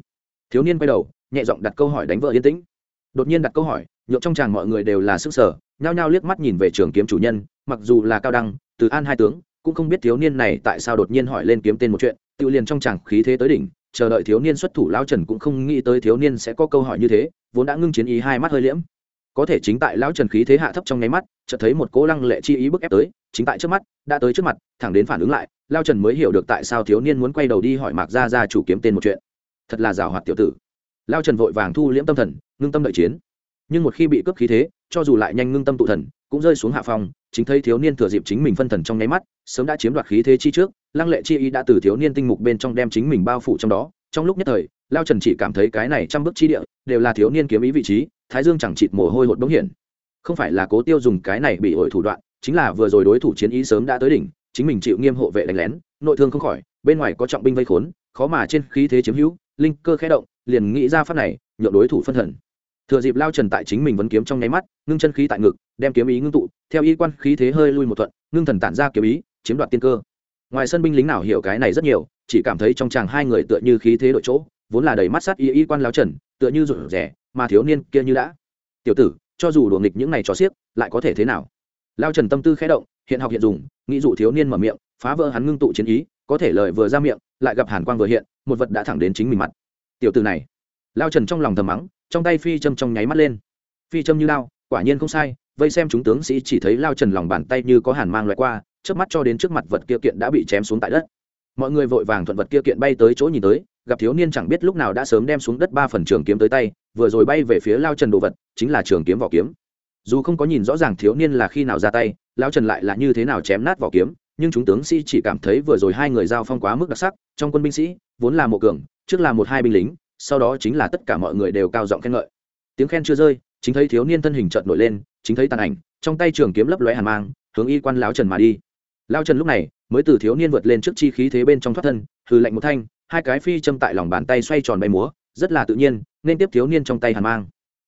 Thiếu niên quay đầu, nhẹ giọng đặt câu hỏi đánh vợ yên tĩnh. Đột nhiên đặt câu hỏi nhộn trong chàng mọi người đều là sức sở nhao nhao liếc mắt nhìn về trường kiếm chủ nhân, mặc dù là cao đăng từ an hai tướng, cũng không biết thiếu niên này tại sao đột nhiên hỏi lên kiếm tên một chuyện, tự liền trong chàng khí thế tới đỉnh, chờ đợi thiếu niên xuất thủ lão trần cũng không nghĩ tới thiếu niên sẽ có câu hỏi như thế, vốn đã ngưng chiến ý hai mắt hơi liễm. Có thể chính tại lão trần khí thế hạ thấp trong nháy mắt, chợt thấy một cố lăng lệ chi ý bức ép tới, chính tại trước mắt, đã tới trước mặt, thẳng đến phản ứng lại lao trần mới hiểu được tại sao thiếu niên muốn quay đầu đi hỏi mạc gia gia chủ kiếm tên một chuyện thật là rào hoạt tiểu tử. Lao trần vội vàng thu liễm tâm thần, ngưng tâm đợi chiến. Nhưng một khi bị cướp khí thế, cho dù lại nhanh ngưng tâm tụ thần, cũng rơi xuống hạ phòng chính thấy thiếu niên thừa dịp chính mình phân thần trong nháy mắt, sớm đã chiếm đoạt khí thế chi trước, lăng lệ chi ý đã từ thiếu niên tinh mục bên trong đem chính mình bao phủ trong đó. Trong lúc nhất thời, lao trần chỉ cảm thấy cái này trăm bước chi địa, đều là thiếu niên kiếm ý vị trí, thái dương chẳng chịt mồ hôi hột bỗng hiển không phải là cố tiêu dùng cái này bị ổi thủ đoạn, chính là vừa rồi đối thủ chiến ý sớm đã tới đỉnh, chính mình chịu nghiêm hộ vệ đánh lén, nội thương không khỏi, bên ngoài có trọng binh vây khốn, khó mà trên khí thế chiếm hữu linh cơ khẽ động, liền nghĩ ra pháp này, nhượng đối thủ phân thần. Thừa dịp lao trần tại chính mình vẫn kiếm trong nháy mắt, ngưng chân khí tại ngực, đem kiếm ý ngưng tụ, theo y quan khí thế hơi lui một thuận, ngưng thần tản ra kiếm ý, chiếm đoạt tiên cơ. Ngoài sân binh lính nào hiểu cái này rất nhiều, chỉ cảm thấy trong chàng hai người tựa như khí thế đội chỗ, vốn là đầy mắt sát y y quan lao trần, tựa như rụt rẻ mà thiếu niên kia như đã. Tiểu tử, cho dù đùa nghịch những này cho xiếc, lại có thể thế nào? Lao trần tâm tư khẽ động, hiện học hiện dùng, nghĩ dụ thiếu niên mở miệng, phá vỡ hắn ngưng tụ chiến ý có thể lời vừa ra miệng, lại gặp hàn quang vừa hiện, một vật đã thẳng đến chính mình mặt. Tiểu tử này. Lao trần trong lòng thầm mắng, trong tay phi châm trong nháy mắt lên. Phi châm như lao, quả nhiên không sai, vây xem chúng tướng sĩ chỉ thấy lao trần lòng bàn tay như có hàn mang loại qua trước mắt cho đến trước mặt vật kia kiện đã bị chém xuống tại đất. Mọi người vội vàng thuận vật kia kiện bay tới chỗ nhìn tới, gặp thiếu niên chẳng biết lúc nào đã sớm đem xuống đất ba phần trường kiếm tới tay, vừa rồi bay về phía lao trần đồ vật, chính là trường kiếm vỏ kiếm. Dù không có nhìn rõ ràng thiếu niên là khi nào ra tay, lao trần lại là như thế nào chém nát vỏ kiếm nhưng chúng tướng sĩ chỉ cảm thấy vừa rồi hai người giao phong quá mức đặc sắc, trong quân binh sĩ, vốn là một cường, trước là một hai binh lính, sau đó chính là tất cả mọi người đều cao giọng khen ngợi. Tiếng khen chưa rơi, chính thấy thiếu niên thân hình chợt nổi lên, chính thấy tàn ảnh, trong tay trường kiếm lấp lóe hàn mang, hướng y quan lão trần mà đi. Lao trần lúc này, mới từ thiếu niên vượt lên trước chi khí thế bên trong thoát thân, hừ lạnh một thanh, hai cái phi châm tại lòng bàn tay xoay tròn bay múa, rất là tự nhiên, nên tiếp thiếu niên trong tay hàn mang.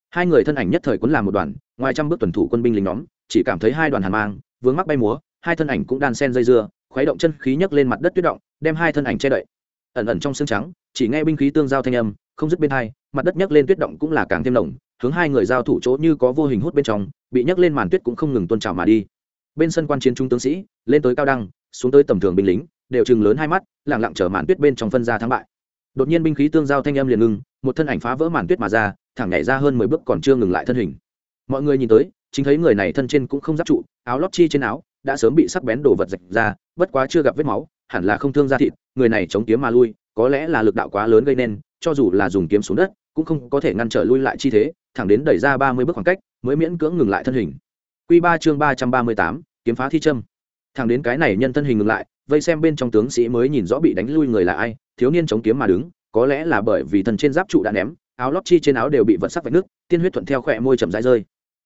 Hai người thân ảnh nhất thời quấn làm một đoàn, ngoài trăm bước tuần thủ quân binh lính nhóm, chỉ cảm thấy hai đoàn hàn mang, vướng mắc bay múa hai thân ảnh cũng đan sen dây dưa, khuấy động chân khí nhấc lên mặt đất tuyết động, đem hai thân ảnh che đậy. Ẩn ẩn trong xương trắng, chỉ nghe binh khí tương giao thanh âm, không dứt bên hai, mặt đất nhấc lên tuyết động cũng là càng thêm nồng, hướng hai người giao thủ chỗ như có vô hình hút bên trong, bị nhấc lên màn tuyết cũng không ngừng tuôn trào mà đi. Bên sân quan chiến trung tướng sĩ, lên tới cao đăng, xuống tới tầm thường binh lính, đều chừng lớn hai mắt lẳng lặng chờ màn tuyết bên trong phân ra thắng bại. Đột nhiên binh khí tương giao thanh âm liền ngừng, một thân ảnh phá vỡ màn tuyết mà ra, thẳng nhảy ra hơn mười bước còn chưa ngừng lại thân hình. Mọi người nhìn tới, chính thấy người này thân trên cũng không giáp trụ, áo lót chi trên áo đã sớm bị sắc bén đổ vật rạch ra, bất quá chưa gặp vết máu, hẳn là không thương da thịt, người này chống kiếm mà lui, có lẽ là lực đạo quá lớn gây nên, cho dù là dùng kiếm xuống đất, cũng không có thể ngăn trở lui lại chi thế, thẳng đến đẩy ra ba mươi bước khoảng cách, mới miễn cưỡng ngừng lại thân hình. Q ba chương ba trăm ba mươi tám, kiếm phá thi châm. Thẳng đến cái này nhân thân hình ngừng lại, vây xem bên trong tướng sĩ mới nhìn rõ bị đánh lui người là ai, thiếu niên chống kiếm mà đứng, có lẽ là bởi vì thần trên giáp trụ đã ném, áo lót chi trên áo đều bị vật sắc vạch nước tiên huyết thuận theo khỏe môi chậm rãi rơi.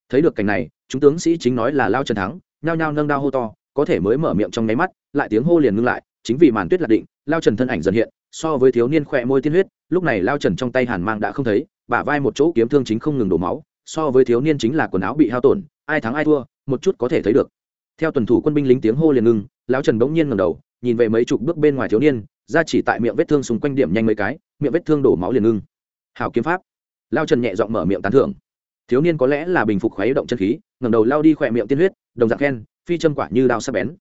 Thấy được cảnh này, chúng tướng sĩ chính nói là lao trần thắng nhao nhao nâng đao hô to, có thể mới mở miệng trong nháy mắt, lại tiếng hô liền ngưng lại, chính vì màn tuyết lạc định, lao trần thân ảnh dần hiện, so với thiếu niên khỏe môi tiên huyết, lúc này lao trần trong tay hàn mang đã không thấy, bả vai một chỗ kiếm thương chính không ngừng đổ máu, so với thiếu niên chính là quần áo bị hao tổn, ai thắng ai thua, một chút có thể thấy được. Theo tuần thủ quân binh lính tiếng hô liền ngưng lão trần bỗng nhiên ngầm đầu, nhìn về mấy chục bước bên ngoài thiếu niên, ra chỉ tại miệng vết thương xung quanh điểm nhanh mấy cái, miệng vết thương đổ máu liền ngưng. Hào kiếm pháp. Lao trần nhẹ giọng mở miệng tán thưởng. Thiếu niên có lẽ là bình phục khoái động chân khí ngầm đầu lao đi khỏe miệng tiên huyết đồng dạng khen, phi châm quả như đao sắc bén.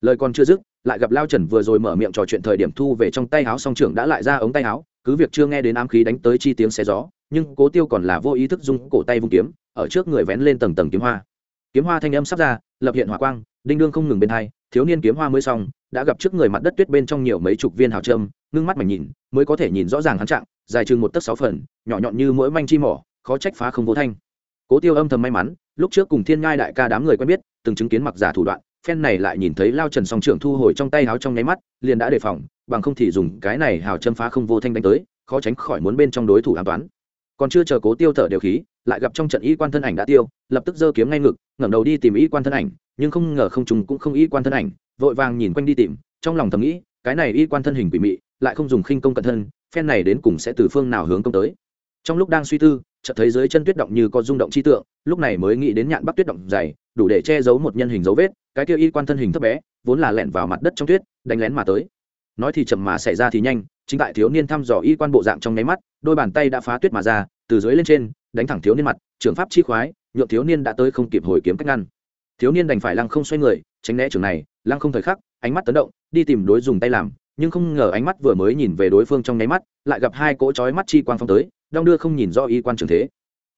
Lời còn chưa dứt, lại gặp lao trần vừa rồi mở miệng trò chuyện thời điểm thu về trong tay áo song trưởng đã lại ra ống tay áo, cứ việc chưa nghe đến ám khí đánh tới chi tiếng xe gió, nhưng cố tiêu còn là vô ý thức dung cổ tay vung kiếm, ở trước người vén lên tầng tầng kiếm hoa. Kiếm hoa thanh âm sắp ra, lập hiện hỏa quang, đinh đương không ngừng bên hai, thiếu niên kiếm hoa mới xong, đã gặp trước người mặt đất tuyết bên trong nhiều mấy chục viên hào trâm ngưng mắt mảnh nhìn, mới có thể nhìn rõ ràng hắn trạng, dài chừng một tấc sáu phần, nhỏ nhọn như mỗi manh chi mỏ, khó trách phá không vô thanh. Cố tiêu âm thầm may mắn lúc trước cùng thiên ngai đại ca đám người quen biết, từng chứng kiến mặc giả thủ đoạn, phen này lại nhìn thấy lao trần song trưởng thu hồi trong tay háo trong nháy mắt, liền đã đề phòng, bằng không thì dùng cái này hào châm phá không vô thanh đánh tới, khó tránh khỏi muốn bên trong đối thủ an toán còn chưa chờ cố tiêu thở đều khí, lại gặp trong trận y quan thân ảnh đã tiêu, lập tức giơ kiếm ngay ngực, ngẩng đầu đi tìm y quan thân ảnh, nhưng không ngờ không trùng cũng không y quan thân ảnh, vội vàng nhìn quanh đi tìm, trong lòng thầm nghĩ, cái này y quan thân hình quỷ mị, lại không dùng khinh công cận thân, phen này đến cùng sẽ từ phương nào hướng công tới. Trong lúc đang suy tư chợt thấy dưới chân tuyết động như có rung động chi tượng, lúc này mới nghĩ đến nhạn bắc tuyết động dày, đủ để che giấu một nhân hình dấu vết, cái kia y quan thân hình thấp bé, vốn là lẹn vào mặt đất trong tuyết, đánh lén mà tới. Nói thì chậm mà xảy ra thì nhanh, chính tại thiếu niên thăm dò y quan bộ dạng trong nháy mắt, đôi bàn tay đã phá tuyết mà ra, từ dưới lên trên, đánh thẳng thiếu niên mặt trường pháp chi khoái, nhượng thiếu niên đã tới không kịp hồi kiếm cách ngăn. Thiếu niên đành phải lăng không xoay người, tránh né trường này, lăng không thời khắc, ánh mắt tấn động, đi tìm đối dùng tay làm, nhưng không ngờ ánh mắt vừa mới nhìn về đối phương trong nháy mắt, lại gặp hai cỗ chói mắt chi quang phong tới đong đưa không nhìn do y quan trường thế.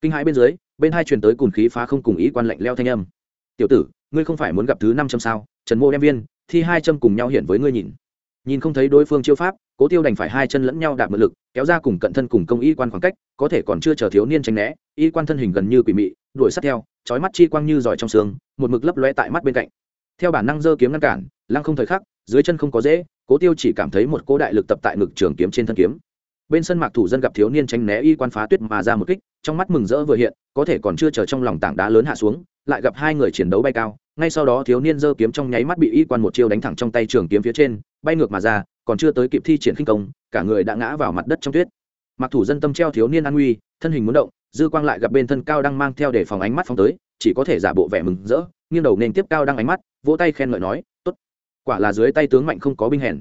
Kinh hãi bên dưới, bên hai truyền tới cùng khí phá không cùng ý quan lạnh leo thanh âm. Tiểu tử, ngươi không phải muốn gặp thứ năm trăm sao? Trần mô đem viên, thi hai châm cùng nhau hiện với ngươi nhìn. Nhìn không thấy đối phương chiêu pháp, cố tiêu đành phải hai chân lẫn nhau đạp mượn lực, kéo ra cùng cận thân cùng công y quan khoảng cách, có thể còn chưa chờ thiếu niên tránh né, y quan thân hình gần như quỷ mị, đuổi sát theo trói mắt chi quang như giỏi trong xương một mực lấp loe tại mắt bên cạnh. Theo bản năng dơ kiếm ngăn cản, lăng không thời khắc, dưới chân không có dễ, cố tiêu chỉ cảm thấy một cố đại lực tập tại ngực trường kiếm trên thân kiếm bên sân mạc thủ dân gặp thiếu niên tránh né y quan phá tuyết mà ra một kích, trong mắt mừng rỡ vừa hiện, có thể còn chưa chờ trong lòng tảng đá lớn hạ xuống, lại gặp hai người chiến đấu bay cao. Ngay sau đó thiếu niên giơ kiếm trong nháy mắt bị y quan một chiêu đánh thẳng trong tay trường kiếm phía trên, bay ngược mà ra, còn chưa tới kịp thi triển khinh công, cả người đã ngã vào mặt đất trong tuyết. Mặc thủ dân tâm treo thiếu niên an nguy, thân hình muốn động, dư quang lại gặp bên thân cao đang mang theo để phòng ánh mắt phóng tới, chỉ có thể giả bộ vẻ mừng rỡ, nghiêng đầu nên tiếp cao đang ánh mắt, vỗ tay khen ngợi nói, tốt, quả là dưới tay tướng mạnh không có binh hèn.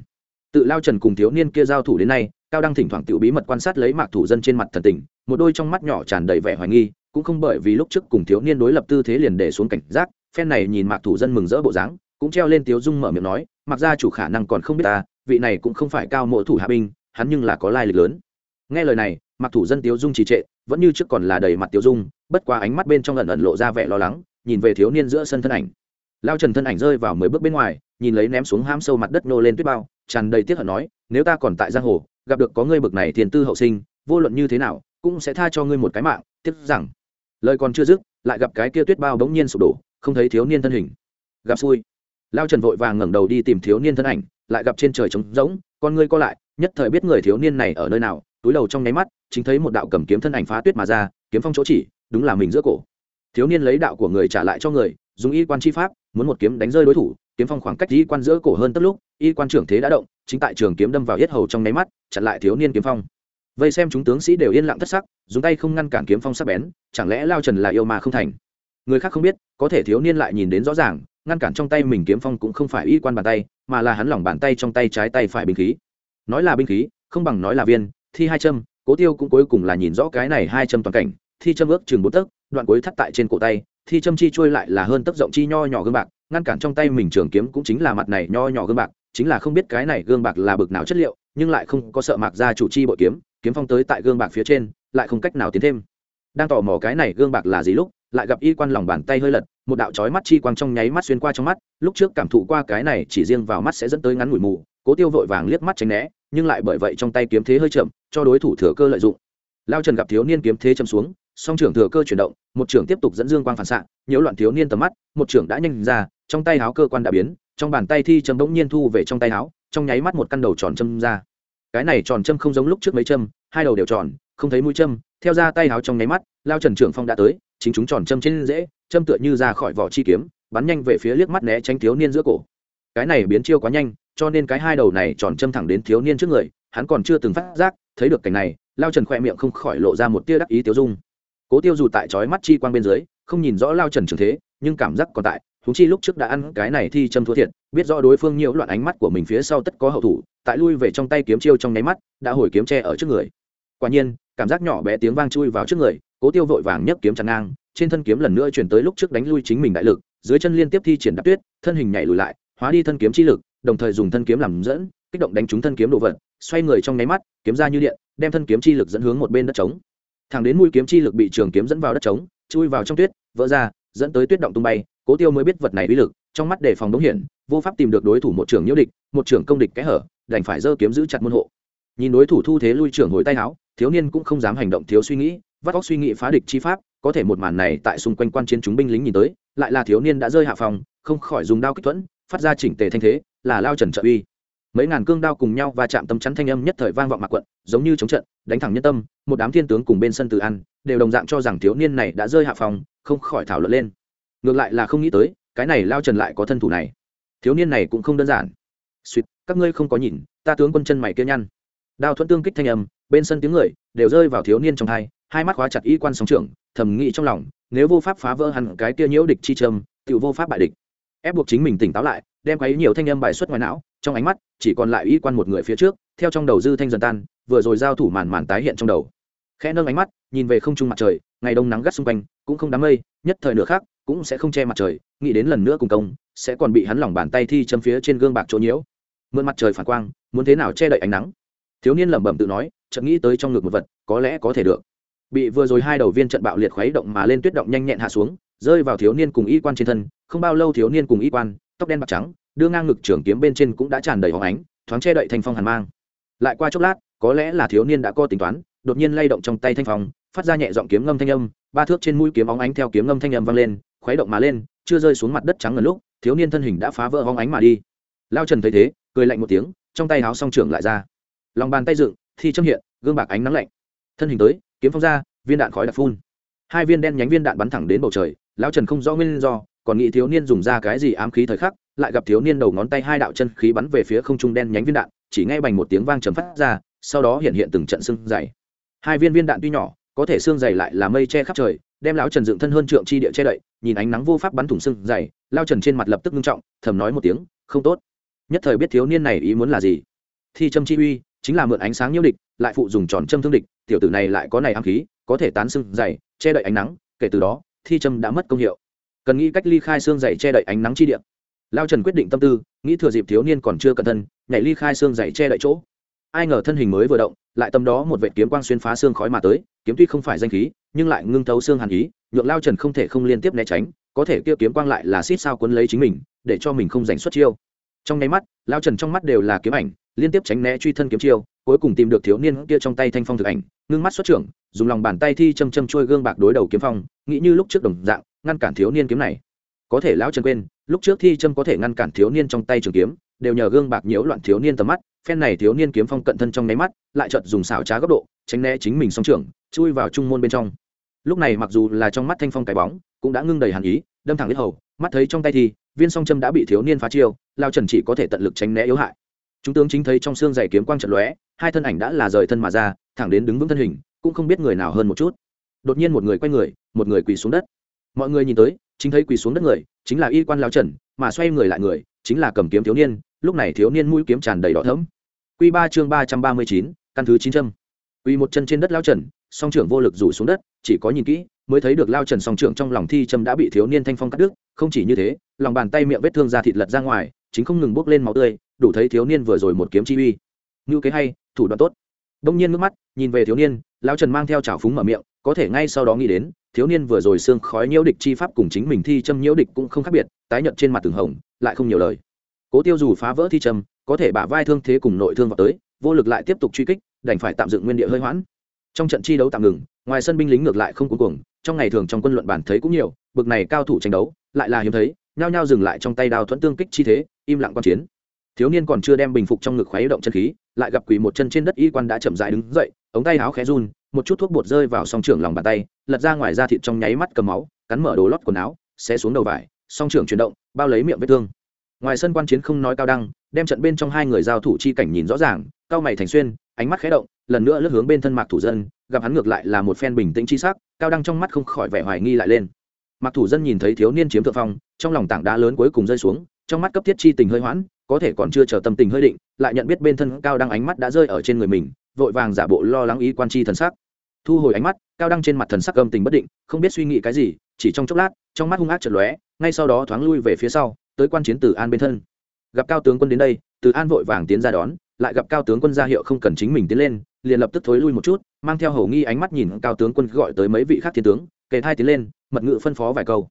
Tự lao trần cùng thiếu niên kia giao thủ đến nay cao đăng thỉnh thoảng tự bí mật quan sát lấy mạc thủ dân trên mặt thần tình, một đôi trong mắt nhỏ tràn đầy vẻ hoài nghi, cũng không bởi vì lúc trước cùng thiếu niên đối lập tư thế liền để xuống cảnh giác, phen này nhìn mạc thủ dân mừng rỡ bộ dáng, cũng treo lên tiếu dung mở miệng nói mặc ra chủ khả năng còn không biết ta, vị này cũng không phải cao mộ thủ hạ binh, hắn nhưng là có lai lịch lớn. Nghe lời này mặc thủ dân tiếu dung trì trệ, vẫn như trước còn là đầy mặt tiếu dung, bất qua ánh mắt bên trong lần ẩn lộ ra vẻ lo lắng, nhìn về thiếu niên giữa sân thân ảnh. Lao trần thân ảnh rơi vào mười bước bên ngoài, nhìn lấy ném xuống ham sâu mặt đất nô lên tuyết bao, tràn đầy tiếc hận nói, nếu ta còn tại giang hồ gặp được có ngươi bực này thiền tư hậu sinh, vô luận như thế nào, cũng sẽ tha cho ngươi một cái mạng, tiếc rằng. Lời còn chưa dứt, lại gặp cái kia tuyết bao bỗng nhiên sụp đổ, không thấy thiếu niên thân hình. Gặp xui. Lao trần vội vàng ngẩng đầu đi tìm thiếu niên thân ảnh, lại gặp trên trời trống rỗng, con ngươi co lại, nhất thời biết người thiếu niên này ở nơi nào, túi đầu trong nháy mắt, chính thấy một đạo cầm kiếm thân ảnh phá tuyết mà ra, kiếm phong chỗ chỉ, đúng là mình giữa cổ. Thiếu niên lấy đạo của người trả lại cho người, dùng y quan chi pháp muốn một kiếm đánh rơi đối thủ, kiếm phong khoảng cách y quan giữa cổ hơn tất lúc, y quan trưởng thế đã động, chính tại trường kiếm đâm vào yết hầu trong nháy mắt, chặn lại thiếu niên kiếm phong. Vây xem chúng tướng sĩ đều yên lặng thất sắc, dùng tay không ngăn cản kiếm phong sắc bén, chẳng lẽ lao trần là yêu mà không thành? Người khác không biết, có thể thiếu niên lại nhìn đến rõ ràng, ngăn cản trong tay mình kiếm phong cũng không phải y quan bàn tay, mà là hắn lỏng bàn tay trong tay trái tay phải binh khí. Nói là binh khí, không bằng nói là viên, thi hai châm, cố tiêu cũng cuối cùng là nhìn rõ cái này hai châm toàn cảnh, thi châm ước chừng bốn tấc, đoạn cuối thắt tại trên cổ tay thi châm chi trôi lại là hơn tấc rộng chi nho nhỏ gương bạc, ngăn cản trong tay mình trường kiếm cũng chính là mặt này nho nhỏ gương bạc, chính là không biết cái này gương bạc là bực nào chất liệu, nhưng lại không có sợ mạc ra chủ chi bội kiếm kiếm phong tới tại gương bạc phía trên, lại không cách nào tiến thêm. Đang tò mò cái này gương bạc là gì lúc, lại gặp y quan lòng bàn tay hơi lật, một đạo chói mắt chi quang trong nháy mắt xuyên qua trong mắt, lúc trước cảm thụ qua cái này chỉ riêng vào mắt sẽ dẫn tới ngắn ngủi mù, cố tiêu vội vàng liếc mắt tránh né, nhưng lại bởi vậy trong tay kiếm thế hơi chậm, cho đối thủ thừa cơ lợi dụng. Lao trần gặp thiếu niên kiếm thế châm xuống song trưởng thừa cơ chuyển động, một trưởng tiếp tục dẫn dương quang phản xạ, nhiễu loạn thiếu niên tầm mắt, một trưởng đã nhanh ra, trong tay háo cơ quan đã biến, trong bàn tay thi châm bỗng nhiên thu về trong tay háo, trong nháy mắt một căn đầu tròn châm ra. Cái này tròn châm không giống lúc trước mấy châm, hai đầu đều tròn, không thấy mũi châm, theo ra tay háo trong nháy mắt, lao trần trưởng phong đã tới, chính chúng tròn châm trên dễ, châm tựa như ra khỏi vỏ chi kiếm, bắn nhanh về phía liếc mắt né tránh thiếu niên giữa cổ. Cái này biến chiêu quá nhanh, cho nên cái hai đầu này tròn châm thẳng đến thiếu niên trước người, hắn còn chưa từng phát giác, thấy được cảnh này, lao trần khoe miệng không khỏi lộ ra một tia đắc ý tiêu dung cố tiêu dù tại trói mắt chi quang bên dưới, không nhìn rõ lao trần trường thế, nhưng cảm giác còn tại thú chi lúc trước đã ăn cái này thi châm thua thiệt, biết rõ đối phương nhiều loạn ánh mắt của mình phía sau tất có hậu thủ, tại lui về trong tay kiếm chiêu trong nháy mắt, đã hồi kiếm tre ở trước người. Quả nhiên, cảm giác nhỏ bé tiếng vang chui vào trước người, cố tiêu vội vàng nhấc kiếm chắn ngang, trên thân kiếm lần nữa chuyển tới lúc trước đánh lui chính mình đại lực, dưới chân liên tiếp thi triển đạp tuyết, thân hình nhảy lùi lại, hóa đi thân kiếm chi lực, đồng thời dùng thân kiếm làm dẫn, kích động đánh trúng thân kiếm đồ vật, xoay người trong nháy mắt, kiếm ra như điện, đem thân kiếm chi lực dẫn hướng một bên đất trống thẳng đến mũi kiếm chi lực bị trường kiếm dẫn vào đất trống, chui vào trong tuyết, vỡ ra, dẫn tới tuyết động tung bay, cố tiêu mới biết vật này uy lực, trong mắt đề phòng đống hiển, vô pháp tìm được đối thủ một trường nhiễu địch, một trường công địch kẽ hở, đành phải giơ kiếm giữ chặt môn hộ. Nhìn đối thủ thu thế lui trưởng hồi tay áo, thiếu niên cũng không dám hành động thiếu suy nghĩ, vắt óc suy nghĩ phá địch chi pháp, có thể một màn này tại xung quanh quan chiến chúng binh lính nhìn tới, lại là thiếu niên đã rơi hạ phòng, không khỏi dùng đao kích thuẫn, phát ra chỉnh tề thanh thế, là lao trần trợ uy mấy ngàn cương đao cùng nhau và chạm tâm chắn thanh âm nhất thời vang vọng mạc quận, giống như chống trận, đánh thẳng nhân tâm, một đám thiên tướng cùng bên sân từ ăn, đều đồng dạng cho rằng thiếu niên này đã rơi hạ phòng, không khỏi thảo luận lên. Ngược lại là không nghĩ tới, cái này lao trần lại có thân thủ này. Thiếu niên này cũng không đơn giản. Suýt, các ngươi không có nhìn, ta tướng quân chân mày kia nhăn. Đao thuẫn tương kích thanh âm, bên sân tiếng người đều rơi vào thiếu niên trong hai hai mắt khóa chặt y quan sóng trưởng, thầm nghĩ trong lòng, nếu vô pháp phá vỡ hẳn cái kia nhiễu địch chi trâm tự vô pháp bại địch. Ép buộc chính mình tỉnh táo lại, đem cái nhiều thanh âm bài xuất ngoài não trong ánh mắt, chỉ còn lại y quan một người phía trước, theo trong đầu dư thanh dần tan, vừa rồi giao thủ màn màn tái hiện trong đầu. Khẽ nâng ánh mắt, nhìn về không trung mặt trời, ngày đông nắng gắt xung quanh, cũng không đám mây, nhất thời nửa khác cũng sẽ không che mặt trời, nghĩ đến lần nữa cùng công, sẽ còn bị hắn lỏng bàn tay thi châm phía trên gương bạc chỗ nhiễu. Mượn mặt trời phản quang, muốn thế nào che đậy ánh nắng? Thiếu niên lẩm bẩm tự nói, chợt nghĩ tới trong ngực một vật, có lẽ có thể được. Bị vừa rồi hai đầu viên trận bạo liệt khuấy động mà lên tuyết động nhanh nhẹn hạ xuống, rơi vào thiếu niên cùng y quan trên thân, không bao lâu thiếu niên cùng y quan, tóc đen bạc trắng đưa ngang ngực trường kiếm bên trên cũng đã tràn đầy hóng ánh, thoáng che đậy thanh phong hàn mang. Lại qua chốc lát, có lẽ là thiếu niên đã co tính toán, đột nhiên lay động trong tay thanh phong, phát ra nhẹ giọng kiếm ngâm thanh âm, ba thước trên mũi kiếm óng ánh theo kiếm ngâm thanh âm vang lên, khuấy động mà lên, chưa rơi xuống mặt đất trắng ngần lúc, thiếu niên thân hình đã phá vỡ hóng ánh mà đi. Lao trần thấy thế, cười lạnh một tiếng, trong tay háo song trưởng lại ra. Lòng bàn tay dựng, thi châm hiện, gương bạc ánh nắng lạnh. Thân hình tới, kiếm phong ra, viên đạn khói đặc phun. Hai viên đen nhánh viên đạn bắn thẳng đến bầu trời lão trần không rõ nguyên do, còn nghĩ thiếu niên dùng ra cái gì ám khí thời khắc lại gặp thiếu niên đầu ngón tay hai đạo chân khí bắn về phía không trung đen nhánh viên đạn, chỉ nghe bành một tiếng vang trầm phát ra, sau đó hiện hiện từng trận xương dày. Hai viên viên đạn tuy nhỏ, có thể xương dày lại là mây che khắp trời, đem lão trần dựng thân hơn trượng chi địa che đậy, nhìn ánh nắng vô pháp bắn thủng xương dày lao trần trên mặt lập tức ngưng trọng, thầm nói một tiếng, không tốt. Nhất thời biết thiếu niên này ý muốn là gì. Thi châm chi uy, chính là mượn ánh sáng nhiễu địch, lại phụ dùng tròn châm thương địch, tiểu tử này lại có này ám khí, có thể tán xương dày, che đậy ánh nắng. Kể từ đó, thi châm đã mất công hiệu. Cần nghĩ cách ly khai xương dày che đậy ánh nắng chi địa lao trần quyết định tâm tư, nghĩ thừa dịp thiếu niên còn chưa cẩn thân, nhảy ly khai xương dày che đậy chỗ. Ai ngờ thân hình mới vừa động, lại tâm đó một vệ kiếm quang xuyên phá xương khói mà tới, kiếm tuy không phải danh khí, nhưng lại ngưng thấu xương hàn ý, nhượng lao trần không thể không liên tiếp né tránh, có thể kia kiếm quang lại là xít sao quấn lấy chính mình, để cho mình không giành xuất chiêu. Trong nháy mắt, lao trần trong mắt đều là kiếm ảnh, liên tiếp tránh né truy thân kiếm chiêu, cuối cùng tìm được thiếu niên kia trong tay thanh phong thực ảnh, ngưng mắt xuất trưởng, dùng lòng bàn tay thi châm châm trôi gương bạc đối đầu kiếm phong, nghĩ như lúc trước đồng dạng, ngăn cản thiếu niên kiếm này. Có thể lão trần quên lúc trước thi trâm có thể ngăn cản thiếu niên trong tay trường kiếm, đều nhờ gương bạc nhiễu loạn thiếu niên tầm mắt, phen này thiếu niên kiếm phong cận thân trong nháy mắt, lại chợt dùng xảo trá góc độ, tránh né chính mình song trưởng, chui vào trung môn bên trong. Lúc này mặc dù là trong mắt thanh phong cái bóng, cũng đã ngưng đầy hàn ý, đâm thẳng đến hầu, mắt thấy trong tay thì, viên song châm đã bị thiếu niên phá chiêu, lao trần chỉ có thể tận lực tránh né yếu hại. Chúng tướng chính thấy trong xương giày kiếm quang trận lóe, hai thân ảnh đã là rời thân mà ra, thẳng đến đứng vững thân hình, cũng không biết người nào hơn một chút. Đột nhiên một người quay người, một người quỳ xuống đất. Mọi người nhìn tới chính thấy quỳ xuống đất người, chính là y quan lao trần, mà xoay người lại người, chính là cầm kiếm thiếu niên, lúc này thiếu niên mũi kiếm tràn đầy đỏ thẫm. Q ba chương ba trăm ba mươi chín, căn thứ chín trăm quỳ một chân trên đất lao trần, song trưởng vô lực rủ xuống đất, chỉ có nhìn kỹ, mới thấy được lao trần song trưởng trong lòng thi châm đã bị thiếu niên thanh phong cắt đứt, không chỉ như thế, lòng bàn tay miệng vết thương ra thịt lật ra ngoài, chính không ngừng bốc lên máu tươi, đủ thấy thiếu niên vừa rồi một kiếm chi uy. Ngữ kế hay, thủ đoạn tốt. Đông nhiên nước mắt, nhìn về thiếu niên, lão trần mang theo trào phúng mở miệng có thể ngay sau đó nghĩ đến, thiếu niên vừa rồi xương khói nhiễu địch chi pháp cùng chính mình thi châm nhiễu địch cũng không khác biệt, tái nhợt trên mặt từng hồng, lại không nhiều lời. Cố tiêu dù phá vỡ thi châm, có thể bả vai thương thế cùng nội thương vào tới, vô lực lại tiếp tục truy kích, đành phải tạm dựng nguyên địa hơi hoãn. Trong trận chi đấu tạm ngừng, ngoài sân binh lính ngược lại không cuối cuồng, trong ngày thường trong quân luận bản thấy cũng nhiều, bực này cao thủ tranh đấu, lại là hiếm thấy, nhao nhao dừng lại trong tay đao thuẫn tương kích chi thế, im lặng quan chiến. Thiếu niên còn chưa đem bình phục trong ngực khoáy động chân khí, lại gặp quỳ một chân trên đất y quan đã chậm dại đứng dậy, ống tay áo khẽ run một chút thuốc bột rơi vào song trưởng lòng bàn tay, lật ra ngoài da thịt trong nháy mắt cầm máu, cắn mở đồ lót quần áo sẽ xuống đầu vải, song trưởng chuyển động, bao lấy miệng vết thương. Ngoài sân quan chiến không nói cao đăng, đem trận bên trong hai người giao thủ chi cảnh nhìn rõ ràng, cao mày thành xuyên, ánh mắt khé động, lần nữa lướt hướng bên thân mạc thủ dân, gặp hắn ngược lại là một phen bình tĩnh chi sắc, cao đăng trong mắt không khỏi vẻ hoài nghi lại lên. Mạc thủ dân nhìn thấy thiếu niên chiếm thượng phong, trong lòng tảng đá lớn cuối cùng rơi xuống, trong mắt cấp thiết chi tình hơi hoãn, có thể còn chưa chờ tâm tình hơi định, lại nhận biết bên thân cao đăng ánh mắt đã rơi ở trên người mình, vội vàng giả bộ lo lắng ý quan chi thần sắc thu hồi ánh mắt, cao đăng trên mặt thần sắc âm tình bất định, không biết suy nghĩ cái gì, chỉ trong chốc lát, trong mắt hung ác chật lóe, ngay sau đó thoáng lui về phía sau, tới quan chiến tử an bên thân. Gặp cao tướng quân đến đây, từ an vội vàng tiến ra đón, lại gặp cao tướng quân ra hiệu không cần chính mình tiến lên, liền lập tức thối lui một chút, mang theo hầu nghi ánh mắt nhìn cao tướng quân gọi tới mấy vị khác thiên tướng, kề thai tiến lên, mật ngự phân phó vài câu.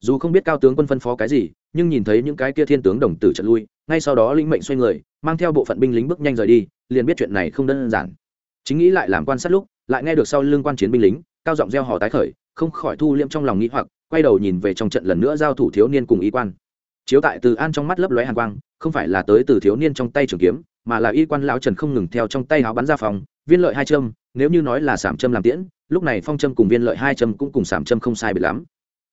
Dù không biết cao tướng quân phân phó cái gì, nhưng nhìn thấy những cái kia thiên tướng đồng tử trận lui, ngay sau đó linh mệnh xoay người, mang theo bộ phận binh lính bước nhanh rời đi, liền biết chuyện này không đơn giản chính nghĩ lại làm quan sát lúc, lại nghe được sau lưng quan chiến binh lính, cao giọng reo hò tái khởi, không khỏi thu liêm trong lòng nghĩ hoặc, quay đầu nhìn về trong trận lần nữa giao thủ thiếu niên cùng y quan. Chiếu tại từ an trong mắt lấp lóe hàn quang, không phải là tới từ thiếu niên trong tay trường kiếm, mà là y quan lão trần không ngừng theo trong tay áo bắn ra phòng, viên lợi hai châm, nếu như nói là sảm châm làm tiễn, lúc này phong châm cùng viên lợi hai châm cũng cùng sảm châm không sai biệt lắm.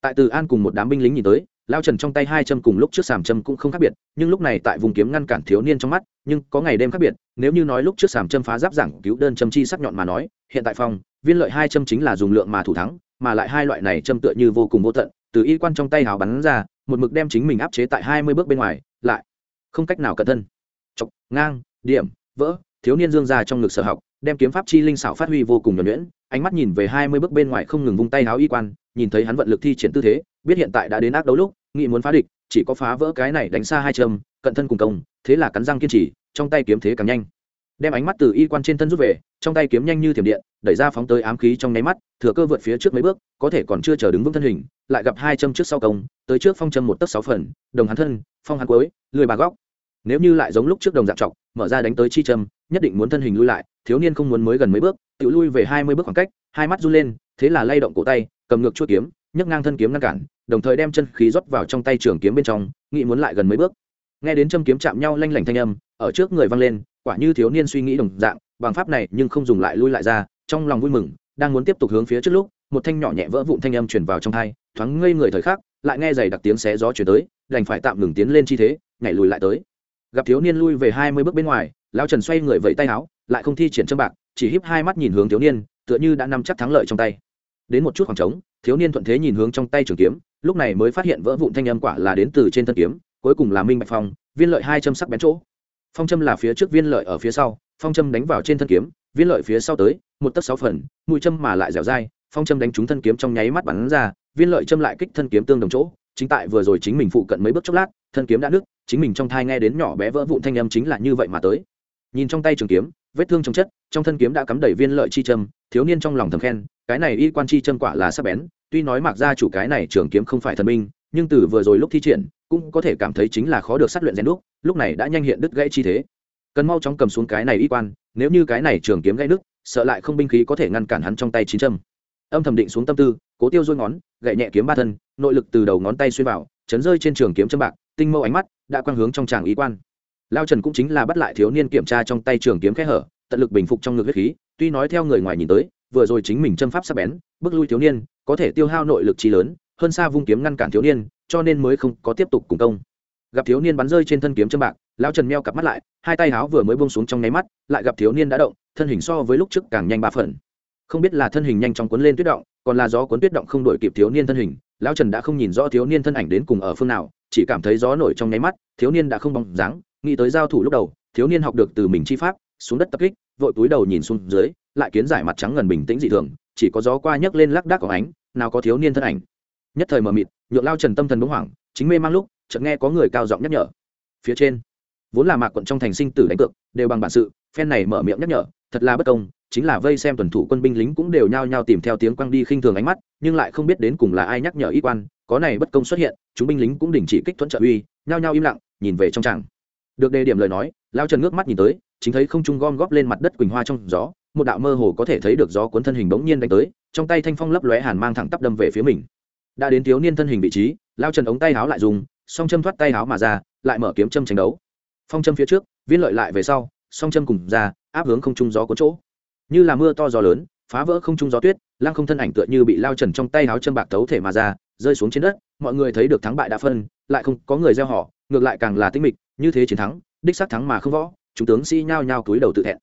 Tại từ an cùng một đám binh lính nhìn tới lao trần trong tay hai châm cùng lúc trước sàm châm cũng không khác biệt, nhưng lúc này tại vùng kiếm ngăn cản thiếu niên trong mắt, nhưng có ngày đêm khác biệt, nếu như nói lúc trước sàm châm phá giáp giảng cứu đơn châm chi sắc nhọn mà nói, hiện tại phong, viên lợi hai châm chính là dùng lượng mà thủ thắng, mà lại hai loại này châm tựa như vô cùng vô tận, từ y quan trong tay hào bắn ra, một mực đem chính mình áp chế tại hai mươi bước bên ngoài, lại không cách nào cẩn thân. Chọc, ngang, điểm, vỡ, thiếu niên dương ra trong ngực sở học, đem kiếm pháp chi linh xảo phát huy vô cùng nhuẩn nhuyễn, ánh mắt nhìn về hai mươi bước bên ngoài không ngừng vung tay háo y quan nhìn thấy hắn vận lực thi triển tư thế, biết hiện tại đã đến ác đấu lúc nghị muốn phá địch, chỉ có phá vỡ cái này đánh xa hai châm, cận thân cùng công, thế là cắn răng kiên trì, trong tay kiếm thế càng nhanh. Đem ánh mắt từ y quan trên thân rút về, trong tay kiếm nhanh như thiểm điện, đẩy ra phóng tới ám khí trong nháy mắt, thừa cơ vượt phía trước mấy bước, có thể còn chưa chờ đứng vững thân hình, lại gặp hai châm trước sau công, tới trước phong châm một tấc sáu phần, đồng hắn thân, phong hắn cuối, lười bà góc. Nếu như lại giống lúc trước đồng dạng trọc mở ra đánh tới chi châm, nhất định muốn thân hình lui lại, thiếu niên không muốn mới gần mấy bước, tự lui về hai mươi bước khoảng cách, hai mắt run lên, thế là lay động cổ tay cầm ngược chuốt kiếm, nhấc ngang thân kiếm ngăn cản, đồng thời đem chân khí rót vào trong tay trường kiếm bên trong, nghĩ muốn lại gần mấy bước. Nghe đến châm kiếm chạm nhau lanh lảnh thanh âm, ở trước người văng lên, quả như thiếu niên suy nghĩ đồng dạng, bằng pháp này nhưng không dùng lại lui lại ra, trong lòng vui mừng, đang muốn tiếp tục hướng phía trước lúc, một thanh nhỏ nhẹ vỡ vụn thanh âm truyền vào trong thai, thoáng ngây người thời khắc, lại nghe giày đặc tiếng xé gió chuyển tới, đành phải tạm ngừng tiến lên chi thế, nhảy lùi lại tới. Gặp thiếu niên lui về hai mươi bước bên ngoài, lão trần xoay người vẫy tay áo, lại không thi triển châm bạc, chỉ híp hai mắt nhìn hướng thiếu niên, tựa như đã nắm chắc thắng lợi trong tay đến một chút khoảng trống, thiếu niên thuận thế nhìn hướng trong tay trường kiếm, lúc này mới phát hiện vỡ vụn thanh âm quả là đến từ trên thân kiếm, cuối cùng là minh bạch phong, viên lợi hai châm sắc bén chỗ. Phong châm là phía trước viên lợi ở phía sau, phong châm đánh vào trên thân kiếm, viên lợi phía sau tới, một tấc sáu phần, mũi châm mà lại dẻo dai, phong châm đánh trúng thân kiếm trong nháy mắt bắn ra, viên lợi châm lại kích thân kiếm tương đồng chỗ, chính tại vừa rồi chính mình phụ cận mấy bước chốc lát, thân kiếm đã nứt, chính mình trong thai nghe đến nhỏ bé vỡ vụn thanh âm chính là như vậy mà tới. Nhìn trong tay trường kiếm, vết thương trong chất, trong thân kiếm đã cắm đầy viên lợi chi châm, thiếu niên trong lòng thầm khen cái này y quan chi chân quả là sắc bén, tuy nói mặc ra chủ cái này trường kiếm không phải thần minh, nhưng từ vừa rồi lúc thi triển, cũng có thể cảm thấy chính là khó được sát luyện rèn đúc, lúc này đã nhanh hiện đứt gãy chi thế. Cần mau chóng cầm xuống cái này y quan, nếu như cái này trường kiếm gãy đứt sợ lại không binh khí có thể ngăn cản hắn trong tay chín châm. Âm thầm định xuống tâm tư, cố tiêu dôi ngón, gậy nhẹ kiếm ba thân, nội lực từ đầu ngón tay xuyên vào, chấn rơi trên trường kiếm châm bạc, tinh mâu ánh mắt đã quang hướng trong tràng y quan. Lao trần cũng chính là bắt lại thiếu niên kiểm tra trong tay trường kiếm khẽ hở, tận lực bình phục trong ngực huyết khí, tuy nói theo người ngoài nhìn tới vừa rồi chính mình châm pháp sắc bén, bước lui thiếu niên, có thể tiêu hao nội lực trí lớn, hơn xa vung kiếm ngăn cản thiếu niên, cho nên mới không có tiếp tục cùng công. Gặp thiếu niên bắn rơi trên thân kiếm châm bạc, lão trần meo cặp mắt lại, hai tay háo vừa mới bông xuống trong nháy mắt, lại gặp thiếu niên đã động, thân hình so với lúc trước càng nhanh ba phần. Không biết là thân hình nhanh chóng cuốn lên tuyết động, còn là gió cuốn tuyết động không đổi kịp thiếu niên thân hình, lão trần đã không nhìn rõ thiếu niên thân ảnh đến cùng ở phương nào, chỉ cảm thấy gió nổi trong nháy mắt, thiếu niên đã không bóng dáng, nghĩ tới giao thủ lúc đầu, thiếu niên học được từ mình chi pháp, xuống đất tập kích, vội túi đầu nhìn xuống dưới lại kiến giải mặt trắng ngần bình tĩnh dị thường, chỉ có gió qua nhấc lên lác đác có ánh, nào có thiếu niên thân ảnh. Nhất thời mờ mịt, nhượng lao trần tâm thần bỗng hoảng, chính mê mang lúc, chợt nghe có người cao giọng nhắc nhở. Phía trên, vốn là mạc quận trong thành sinh tử đánh cược, đều bằng bản sự, phen này mở miệng nhắc nhở, thật là bất công, chính là vây xem tuần thủ quân binh lính cũng đều nhao nhao tìm theo tiếng quăng đi khinh thường ánh mắt, nhưng lại không biết đến cùng là ai nhắc nhở y quan, có này bất công xuất hiện, chúng binh lính cũng đình chỉ kích thuẫn trợ uy, nhao nhao im lặng, nhìn về trong tràng. Được đề điểm lời nói, lao trần ngước mắt nhìn tới, chính thấy không trung gom góp lên mặt đất quỳnh hoa trong gió một đạo mơ hồ có thể thấy được gió cuốn thân hình bỗng nhiên đánh tới, trong tay thanh phong lấp lóe hàn mang thẳng tắp đâm về phía mình. Đã đến thiếu niên thân hình vị trí, lao trần ống tay háo lại dùng, song châm thoát tay háo mà ra, lại mở kiếm châm tranh đấu. Phong châm phía trước, viên lợi lại về sau, song châm cùng ra, áp hướng không trung gió cuốn chỗ. Như là mưa to gió lớn, phá vỡ không trung gió tuyết lang không thân ảnh tựa như bị lao trần trong tay háo châm bạc tấu thể mà ra, rơi xuống trên đất, mọi người thấy được thắng bại đã phân, lại không có người gieo họ, ngược lại càng là tinh mịch, như thế chiến thắng, đích xác thắng mà không võ, chúng tướng sĩ nhao nhao túi đầu tự thẹn.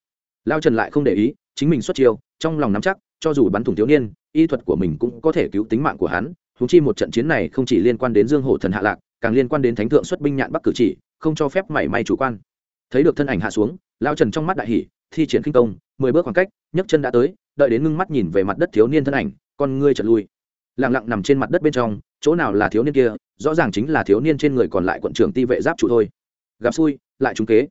Lao trần lại không để ý chính mình xuất chiêu, trong lòng nắm chắc, cho dù bắn thủng thiếu niên, y thuật của mình cũng có thể cứu tính mạng của hắn. Húng chi một trận chiến này không chỉ liên quan đến dương hổ thần hạ lạc, càng liên quan đến thánh thượng xuất binh nhạn bắc cử chỉ, không cho phép mảy may chủ quan. Thấy được thân ảnh hạ xuống, lao trần trong mắt đại hỷ thi triển kinh công, mười bước khoảng cách, nhấc chân đã tới, đợi đến ngưng mắt nhìn về mặt đất thiếu niên thân ảnh, con ngươi trật lui. Lặng lặng nằm trên mặt đất bên trong, chỗ nào là thiếu niên kia, rõ ràng chính là thiếu niên trên người còn lại quận trưởng ti vệ giáp trụ thôi. Gặp xui, lại trúng kế.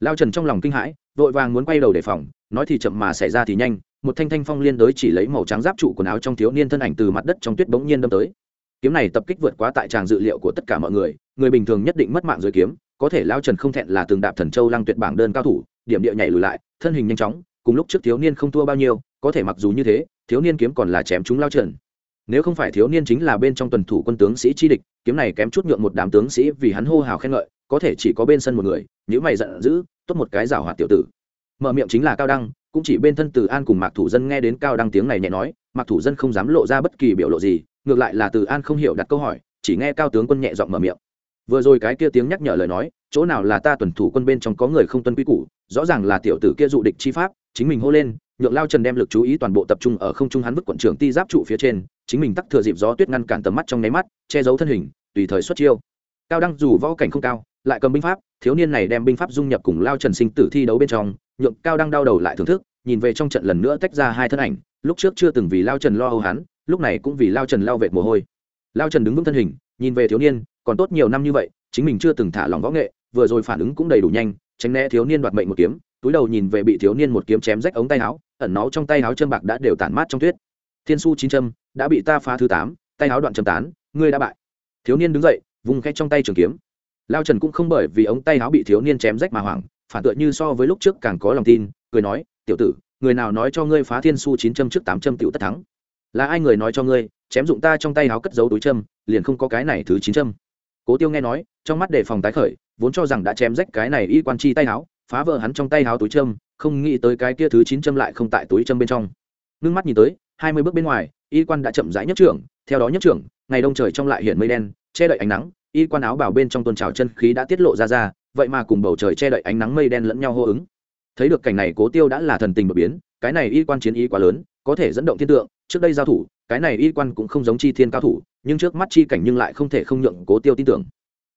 Lao trần trong lòng kinh hãi vội vàng muốn quay đầu đề phòng, nói thì chậm mà xảy ra thì nhanh, một thanh thanh phong liên đới chỉ lấy màu trắng giáp trụ quần áo trong thiếu niên thân ảnh từ mặt đất trong tuyết bỗng nhiên đâm tới. Kiếm này tập kích vượt quá tại tràng dự liệu của tất cả mọi người người bình thường nhất định mất mạng dưới kiếm, có thể lao trần không thẹn là từng đạp thần châu lăng tuyệt bảng đơn cao thủ, điểm địa nhảy lùi lại, thân hình nhanh chóng, cùng lúc trước thiếu niên không thua bao nhiêu, có thể mặc dù như thế, thiếu niên kiếm còn là chém chúng lao trần. Nếu không phải thiếu niên chính là bên trong tuần thủ quân tướng sĩ chi địch, kiếm này kém chút nhượng một đám tướng sĩ vì hắn hô hào khen ngợi có thể chỉ có bên sân một người nếu mày giận dữ, tốt một cái rào hoạt tiểu tử. Mở miệng chính là cao đăng, cũng chỉ bên thân từ an cùng mạc thủ dân nghe đến cao đăng tiếng này nhẹ nói, mạc thủ dân không dám lộ ra bất kỳ biểu lộ gì, ngược lại là từ an không hiểu đặt câu hỏi, chỉ nghe cao tướng quân nhẹ giọng mở miệng. Vừa rồi cái kia tiếng nhắc nhở lời nói, chỗ nào là ta tuần thủ quân bên trong có người không tuân quy củ, rõ ràng là tiểu tử kia dụ địch chi pháp, chính mình hô lên, nhượng lao trần đem lực chú ý toàn bộ tập trung ở không trung hắn vứt quận trưởng ti giáp trụ phía trên, chính mình tắc thừa dịp gió tuyết ngăn cản tầm mắt trong nháy mắt, che giấu thân hình, tùy thời xuất chiêu. Cao đăng dù võ cảnh không cao lại cầm binh pháp, thiếu niên này đem binh pháp dung nhập cùng lao trần sinh tử thi đấu bên trong, nhượng cao đang đau đầu lại thưởng thức, nhìn về trong trận lần nữa tách ra hai thân ảnh, lúc trước chưa từng vì lao trần lo âu hắn, lúc này cũng vì lao trần lao vệt mồ hôi. Lao trần đứng vững thân hình, nhìn về thiếu niên, còn tốt nhiều năm như vậy, chính mình chưa từng thả lòng võ nghệ, vừa rồi phản ứng cũng đầy đủ nhanh, tránh né thiếu niên đoạt mệnh một kiếm, túi đầu nhìn về bị thiếu niên một kiếm chém rách ống tay áo, ẩn náu trong tay áo chân bạc đã đều tản mát trong tuyết. Thiên su chín châm, đã bị ta phá thứ tám, tay áo đoạn châm tán, ngươi đã bại. Thiếu niên đứng dậy vùng khét trong tay trường kiếm lao trần cũng không bởi vì ống tay áo bị thiếu niên chém rách mà hoảng, phản tựa như so với lúc trước càng có lòng tin, cười nói, tiểu tử, người nào nói cho ngươi phá thiên su chín châm trước tám châm tiểu tất thắng? Là ai người nói cho ngươi, chém dụng ta trong tay áo cất giấu túi châm, liền không có cái này thứ chín châm? Cố tiêu nghe nói, trong mắt đề phòng tái khởi, vốn cho rằng đã chém rách cái này y quan chi tay áo, phá vỡ hắn trong tay áo túi châm, không nghĩ tới cái kia thứ chín châm lại không tại túi châm bên trong. Nước mắt nhìn tới, hai mươi bước bên ngoài, y quan đã chậm rãi nhất trưởng, theo đó nhất trưởng, ngày đông trời trong lại hiện mây đen, che đậy ánh nắng y quan áo bảo bên trong tôn trào chân khí đã tiết lộ ra ra, vậy mà cùng bầu trời che đậy ánh nắng mây đen lẫn nhau hô ứng. Thấy được cảnh này, cố tiêu đã là thần tình bờ biến, cái này y quan chiến ý quá lớn, có thể dẫn động thiên tượng, trước đây giao thủ, cái này y quan cũng không giống chi thiên cao thủ, nhưng trước mắt chi cảnh nhưng lại không thể không nhượng cố tiêu tin tưởng.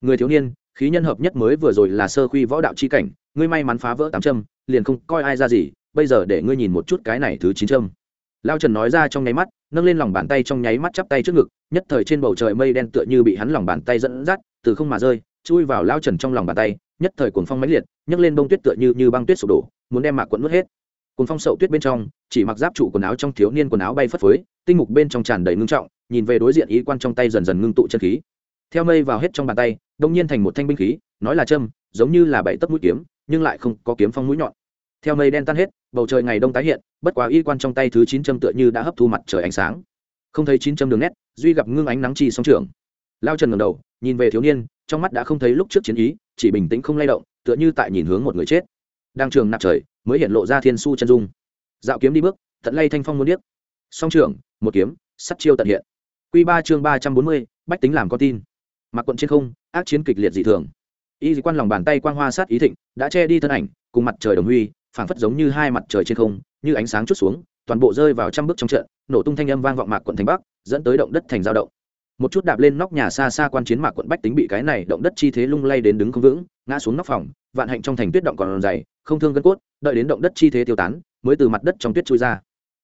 Người thiếu niên, khí nhân hợp nhất mới vừa rồi là sơ khuy võ đạo chi cảnh, ngươi may mắn phá vỡ tám châm, liền không coi ai ra gì, bây giờ để ngươi nhìn một chút cái này thứ chín châm lao trần nói ra trong nháy mắt, nâng lên lòng bàn tay trong nháy mắt chắp tay trước ngực, nhất thời trên bầu trời mây đen tựa như bị hắn lòng bàn tay dẫn dắt, từ không mà rơi, chui vào lao trần trong lòng bàn tay, nhất thời cuồng phong mãnh liệt, nhấc lên bông tuyết tựa như như băng tuyết sụp đổ, muốn đem mạc quẫn nuốt hết. Cuồng phong sậu tuyết bên trong, chỉ mặc giáp trụ quần áo trong thiếu niên quần áo bay phất phới, tinh mục bên trong tràn đầy ngưng trọng, nhìn về đối diện ý quan trong tay dần dần ngưng tụ chân khí. Theo mây vào hết trong bàn tay, đông nhiên thành một thanh binh khí, nói là châm, giống như là bảy tấc mũi kiếm, nhưng lại không có kiếm phong mũi nhọn theo mây đen tan hết, bầu trời ngày đông tái hiện, bất quá y quan trong tay thứ chín châm tựa như đã hấp thu mặt trời ánh sáng. Không thấy chín châm đường nét, duy gặp ngưng ánh nắng chi sóng trường. Lao trần ngầm đầu, nhìn về thiếu niên, trong mắt đã không thấy lúc trước chiến ý, chỉ bình tĩnh không lay động, tựa như tại nhìn hướng một người chết. Đang trường nạp trời, mới hiện lộ ra thiên su chân dung. Dạo kiếm đi bước, tận lay thanh phong muôn điếc. Song trường, một kiếm, sắt chiêu tận hiện. Q ba chương ba trăm bốn mươi, bách tính làm con tin. Mặc quận trên không, ác chiến kịch liệt dị thường. Y dị quan lòng bàn tay quang hoa sát ý thịnh, đã che đi thân ảnh, cùng mặt trời đồng huy phảng phất giống như hai mặt trời trên không, như ánh sáng chút xuống, toàn bộ rơi vào trăm bước trong trận, nổ tung thanh âm vang vọng mạc quận thành bắc, dẫn tới động đất thành giao động. Một chút đạp lên nóc nhà xa xa quan chiến mạc quận bách tính bị cái này động đất chi thế lung lay đến đứng không vững, ngã xuống nóc phòng, vạn hạnh trong thành tuyết động còn dày, không thương gân cốt, đợi đến động đất chi thế tiêu tán, mới từ mặt đất trong tuyết chui ra.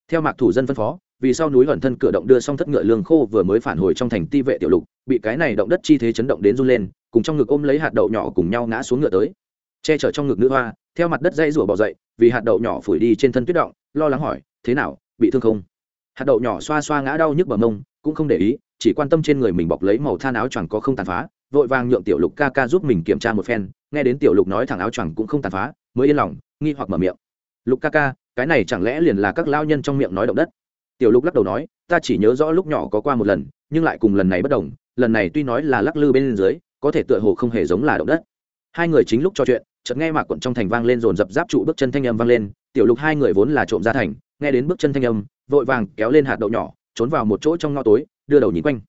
Theo mạc thủ dân phân phó, vì sau núi gần thân cửa động đưa xong thất ngựa lương khô vừa mới phản hồi trong thành ti vệ tiểu lục, bị cái này động đất chi thế chấn động đến run lên, cùng trong ngực ôm lấy hạt đậu nhỏ cùng nhau ngã xuống ngựa tới. Che chở trong ngực nữ hoa theo mặt đất dây rủa bỏ dậy, vì hạt đậu nhỏ phủi đi trên thân tuyết động, lo lắng hỏi, thế nào, bị thương không? Hạt đậu nhỏ xoa xoa ngã đau nhức bờ mông, cũng không để ý, chỉ quan tâm trên người mình bọc lấy màu than áo choàng có không tàn phá, vội vàng nhượng tiểu lục ca ca giúp mình kiểm tra một phen, nghe đến tiểu lục nói thẳng áo choàng cũng không tàn phá, mới yên lòng, nghi hoặc mở miệng. Lục ca ca, cái này chẳng lẽ liền là các lao nhân trong miệng nói động đất? Tiểu lục lắc đầu nói, ta chỉ nhớ rõ lúc nhỏ có qua một lần, nhưng lại cùng lần này bất đồng, lần này tuy nói là lắc lư bên dưới, có thể tựa hồ không hề giống là động đất. Hai người chính lúc trò chuyện chợt nghe mạc quận trong thành vang lên dồn dập giáp trụ bước chân thanh âm vang lên, tiểu lục hai người vốn là trộm ra thành, nghe đến bước chân thanh âm, vội vàng kéo lên hạt đậu nhỏ, trốn vào một chỗ trong ngõ tối, đưa đầu nhìn quanh.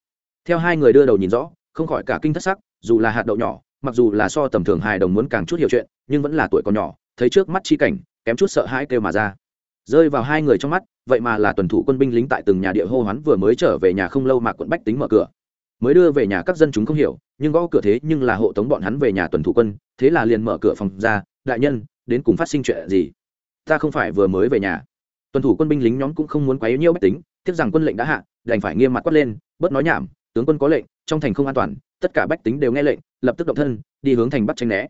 Theo hai người đưa đầu nhìn rõ, không khỏi cả kinh thất sắc, dù là hạt đậu nhỏ, mặc dù là so tầm thường hài đồng muốn càng chút hiểu chuyện, nhưng vẫn là tuổi còn nhỏ, thấy trước mắt chi cảnh, kém chút sợ hãi kêu mà ra. Rơi vào hai người trong mắt, vậy mà là tuần thủ quân binh lính tại từng nhà địa hô hoán vừa mới trở về nhà không lâu mà quận bách tính mở cửa mới đưa về nhà các dân chúng không hiểu, nhưng gõ cửa thế nhưng là hộ tống bọn hắn về nhà tuần thủ quân, thế là liền mở cửa phòng ra, đại nhân, đến cùng phát sinh chuyện gì? Ta không phải vừa mới về nhà. Tuần thủ quân binh lính nhóm cũng không muốn quấy nhiễu bách tính, tiếc rằng quân lệnh đã hạ, đành phải nghiêm mặt quát lên, bớt nói nhảm, tướng quân có lệnh, trong thành không an toàn, tất cả bách tính đều nghe lệnh, lập tức động thân, đi hướng thành bắt tranh né.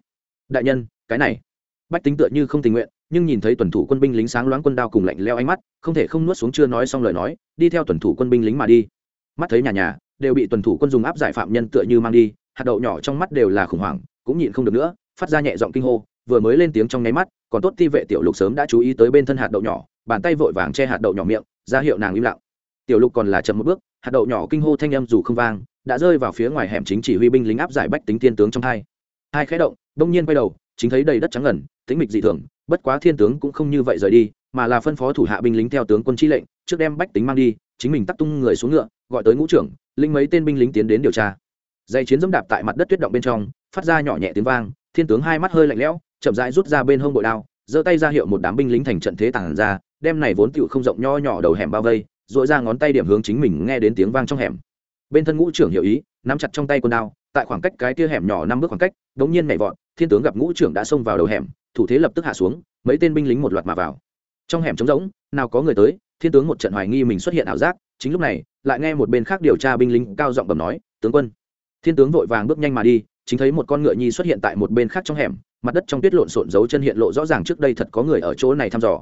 Đại nhân, cái này. Bách tính tựa như không tình nguyện, nhưng nhìn thấy tuần thủ quân binh lính sáng loáng quân đao cùng lạnh leo ánh mắt, không thể không nuốt xuống chưa nói xong lời nói, đi theo tuần thủ quân binh lính mà đi. Mắt thấy nhà nhà đều bị tuần thủ quân dùng áp giải phạm nhân tựa như mang đi, hạt đậu nhỏ trong mắt đều là khủng hoảng, cũng nhịn không được nữa, phát ra nhẹ giọng kinh hô, vừa mới lên tiếng trong nháy mắt, còn tốt ti vệ tiểu lục sớm đã chú ý tới bên thân hạt đậu nhỏ, bàn tay vội vàng che hạt đậu nhỏ miệng, ra hiệu nàng im lặng. Tiểu lục còn là chậm một bước, hạt đậu nhỏ kinh hô thanh âm dù không vang, đã rơi vào phía ngoài hẻm chính chỉ huy binh lính áp giải bách tính thiên tướng trong hai. Hai khẽ động, đông nhiên quay đầu, chính thấy đầy đất trắng ngần tính mịch dị thường, bất quá thiên tướng cũng không như vậy rời đi, mà là phân phó thủ hạ binh lính theo tướng quân chi lệnh, trước đem bách tính mang đi, chính mình tắt tung người xuống ngựa, gọi tới ngũ trưởng linh mấy tên binh lính tiến đến điều tra. Dây chiến dẫm đạp tại mặt đất tuyết động bên trong, phát ra nhỏ nhẹ tiếng vang, thiên tướng hai mắt hơi lạnh lẽo, chậm rãi rút ra bên hông bội đao, giơ tay ra hiệu một đám binh lính thành trận thế tản ra, đem này vốn tựu không rộng nho nhỏ đầu hẻm bao vây dội ra ngón tay điểm hướng chính mình nghe đến tiếng vang trong hẻm. Bên thân ngũ trưởng hiểu ý, nắm chặt trong tay con đao, tại khoảng cách cái kia hẻm nhỏ năm bước khoảng cách, đống nhiên nhảy vọt, thiên tướng gặp ngũ trưởng đã xông vào đầu hẻm, thủ thế lập tức hạ xuống, mấy tên binh lính một loạt mà vào. Trong hẻm trống rỗng, nào có người tới, thiên tướng một trận hoài nghi mình xuất hiện ảo giác, chính lúc này lại nghe một bên khác điều tra binh lính cao giọng bẩm nói, tướng quân. Thiên tướng vội vàng bước nhanh mà đi, chính thấy một con ngựa nhi xuất hiện tại một bên khác trong hẻm, mặt đất trong tuyết lộn xộn dấu chân hiện lộ rõ ràng trước đây thật có người ở chỗ này thăm dò.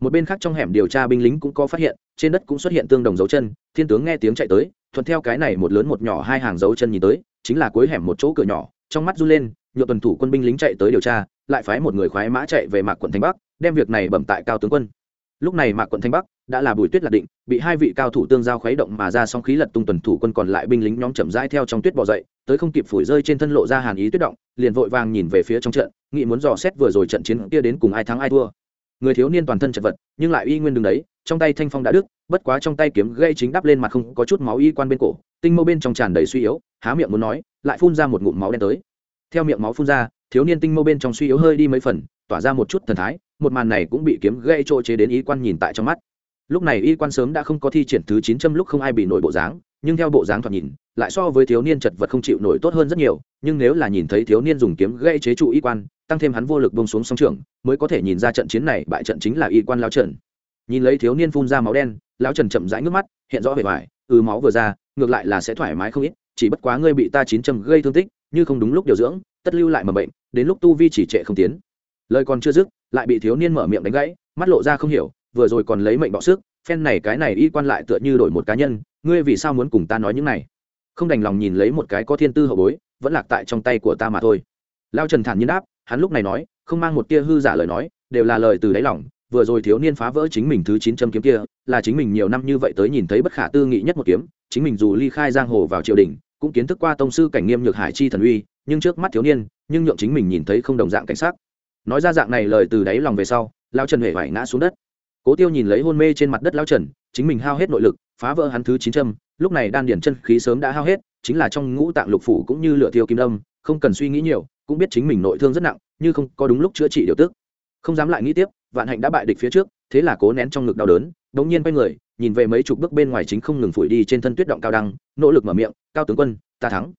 Một bên khác trong hẻm điều tra binh lính cũng có phát hiện, trên đất cũng xuất hiện tương đồng dấu chân, thiên tướng nghe tiếng chạy tới, thuận theo cái này một lớn một nhỏ hai hàng dấu chân nhìn tới, chính là cuối hẻm một chỗ cửa nhỏ, trong mắt run lên, nhựa tuần thủ quân binh lính chạy tới điều tra, lại phái một người khoái mã chạy về mạc quận thành bắc, đem việc này bẩm tại cao tướng quân lúc này mạc quận thanh bắc đã là bùi tuyết lạc định, bị hai vị cao thủ tương giao khuấy động mà ra song khí lật tung tuần thủ quân còn lại binh lính nhóm chậm rãi theo trong tuyết bỏ dậy, tới không kịp phủi rơi trên thân lộ ra hàn ý tuyết động, liền vội vàng nhìn về phía trong trận nghị muốn dò xét vừa rồi trận chiến kia đến cùng ai thắng ai thua. Người thiếu niên toàn thân chật vật, nhưng lại uy nguyên đứng đấy, trong tay thanh phong đã đứt, bất quá trong tay kiếm gây chính đắp lên mặt không có chút máu y quan bên cổ, tinh mâu bên trong tràn đầy suy yếu, há miệng muốn nói, lại phun ra một ngụm máu đen tới. Theo miệng máu phun ra, thiếu niên tinh mâu bên trong suy yếu hơi đi mấy phần tỏa ra một chút thần thái, một màn này cũng bị kiếm gây trôi chế đến y quan nhìn tại trong mắt. Lúc này y quan sớm đã không có thi triển thứ chín châm lúc không ai bị nổi bộ dáng, nhưng theo bộ dáng thoạt nhìn, lại so với thiếu niên chật vật không chịu nổi tốt hơn rất nhiều, nhưng nếu là nhìn thấy thiếu niên dùng kiếm gây chế trụ y quan, tăng thêm hắn vô lực bông xuống song trường mới có thể nhìn ra trận chiến này bại trận chính là y quan lao trần. Nhìn lấy thiếu niên phun ra máu đen, lão trần chậm rãi nước mắt, hiện rõ vẻ vải ừ máu vừa ra, ngược lại là sẽ thoải mái không ít, chỉ bất quá ngươi bị ta chín châm gây thương tích, như không đúng lúc điều dưỡng, tất lưu lại mầm bệnh, đến lúc tu vi chỉ trệ không tiến lời còn chưa dứt, lại bị thiếu niên mở miệng đánh gãy, mắt lộ ra không hiểu, vừa rồi còn lấy mệnh bọ sức, phen này cái này y quan lại tựa như đổi một cá nhân, ngươi vì sao muốn cùng ta nói những này? Không đành lòng nhìn lấy một cái có thiên tư hậu bối, vẫn lạc tại trong tay của ta mà thôi. Lao trần thản nhiên đáp, hắn lúc này nói, không mang một tia hư giả lời nói, đều là lời từ đáy lòng, vừa rồi thiếu niên phá vỡ chính mình thứ chín châm kiếm kia, là chính mình nhiều năm như vậy tới nhìn thấy bất khả tư nghị nhất một kiếm, chính mình dù ly khai giang hồ vào triều đình, cũng kiến thức qua tông sư cảnh nghiêm nhược hải chi thần uy, nhưng trước mắt thiếu niên, nhưng nhượng chính mình nhìn thấy không đồng dạng cảnh sát nói ra dạng này lời từ đáy lòng về sau lao trần huệ vải ngã xuống đất. Cố tiêu nhìn lấy hôn mê trên mặt đất lao trần, chính mình hao hết nội lực, phá vỡ hắn thứ chín trăm lúc này đan điển chân khí sớm đã hao hết, chính là trong ngũ tạng lục phủ cũng như lửa tiêu kim đâm, không cần suy nghĩ nhiều, cũng biết chính mình nội thương rất nặng, như không có đúng lúc chữa trị điều tức. Không dám lại nghĩ tiếp, vạn hạnh đã bại địch phía trước, thế là cố nén trong ngực đau đớn đống nhiên quay người, nhìn về mấy chục bước bên ngoài chính không ngừng phủi đi trên thân tuyết động cao đăng, nỗ lực mở miệng, cao tướng quân, ta thắng.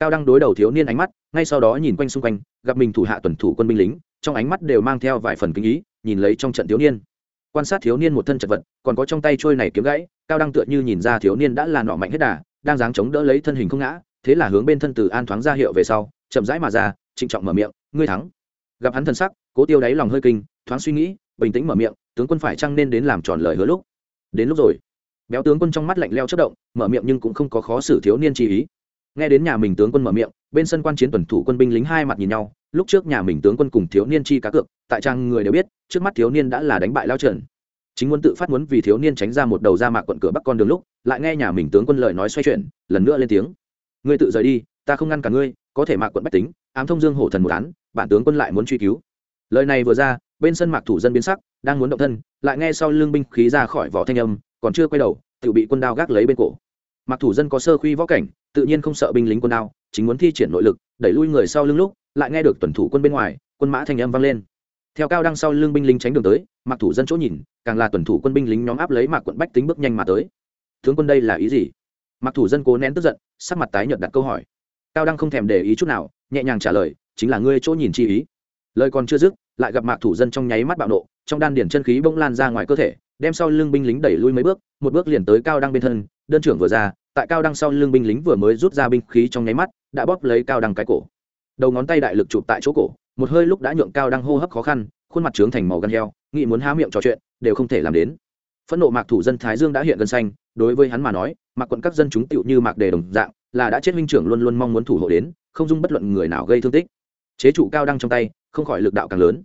Cao đăng đối đầu thiếu niên ánh mắt, ngay sau đó nhìn quanh xung quanh, gặp mình thủ hạ tuần thủ quân binh lính trong ánh mắt đều mang theo vài phần kinh ý, nhìn lấy trong trận thiếu niên. Quan sát thiếu niên một thân chật vật, còn có trong tay trôi này kiếm gãy, cao đăng tựa như nhìn ra thiếu niên đã là nọ mạnh hết đà, đang dáng chống đỡ lấy thân hình không ngã, thế là hướng bên thân từ an thoáng ra hiệu về sau, chậm rãi mà ra, trịnh trọng mở miệng, ngươi thắng. Gặp hắn thân sắc, cố tiêu đáy lòng hơi kinh, thoáng suy nghĩ, bình tĩnh mở miệng, tướng quân phải chăng nên đến làm tròn lời hứa lúc? Đến lúc rồi. Béo tướng quân trong mắt lạnh leo chất động, mở miệng nhưng cũng không có khó xử thiếu niên chi ý nghe đến nhà mình tướng quân mở miệng, bên sân quan chiến tuần thủ quân binh lính hai mặt nhìn nhau, lúc trước nhà mình tướng quân cùng thiếu niên chi cá cược, tại trang người đều biết, trước mắt thiếu niên đã là đánh bại lao trần. Chính muốn tự phát muốn vì thiếu niên tránh ra một đầu ra mạc quận cửa bắc con đường lúc, lại nghe nhà mình tướng quân lời nói xoay chuyển, lần nữa lên tiếng. Ngươi tự rời đi, ta không ngăn cả ngươi, có thể mạc quận bách tính, ám thông dương hổ thần một án, bản tướng quân lại muốn truy cứu. Lời này vừa ra, bên sân mạc thủ dân biến sắc, đang muốn động thân, lại nghe sau lưng binh khí ra khỏi vỏ thanh âm, còn chưa quay đầu tự bị quân đao gác lấy bên cổ. Mạc thủ dân có sơ khuy võ cảnh tự nhiên không sợ binh lính quân đao, chính muốn thi triển nội lực, đẩy lui người sau lưng lúc, lại nghe được tuần thủ quân bên ngoài, quân mã thanh âm vang lên. Theo cao đăng sau lưng binh lính tránh đường tới, mặc thủ dân chỗ nhìn, càng là tuần thủ quân binh lính nhóm áp lấy mạc quận bách tính bước nhanh mà tới. Tướng quân đây là ý gì? Mặc thủ dân cố nén tức giận, sắc mặt tái nhợt đặt câu hỏi. Cao đăng không thèm để ý chút nào, nhẹ nhàng trả lời, chính là ngươi chỗ nhìn chi ý. Lời còn chưa dứt, lại gặp mạc thủ dân trong nháy mắt bạo nộ, trong đan điển chân khí bỗng lan ra ngoài cơ thể, đem sau lưng binh lính đẩy lui mấy bước, một bước liền tới cao đăng bên thân, đơn trưởng vừa ra tại cao đăng sau lưng binh lính vừa mới rút ra binh khí trong nháy mắt, đã bóp lấy cao đăng cái cổ. Đầu ngón tay đại lực chụp tại chỗ cổ, một hơi lúc đã nhượng cao đăng hô hấp khó khăn, khuôn mặt trướng thành màu gan heo, nghĩ muốn há miệng trò chuyện, đều không thể làm đến. Phẫn nộ mạc thủ dân thái dương đã hiện gần xanh, đối với hắn mà nói, mạc quận các dân chúng tựu như mạc đề đồng dạng, là đã chết huynh trưởng luôn luôn mong muốn thủ hộ đến, không dung bất luận người nào gây thương tích. Chế trụ cao đăng trong tay, không khỏi lực đạo càng lớn.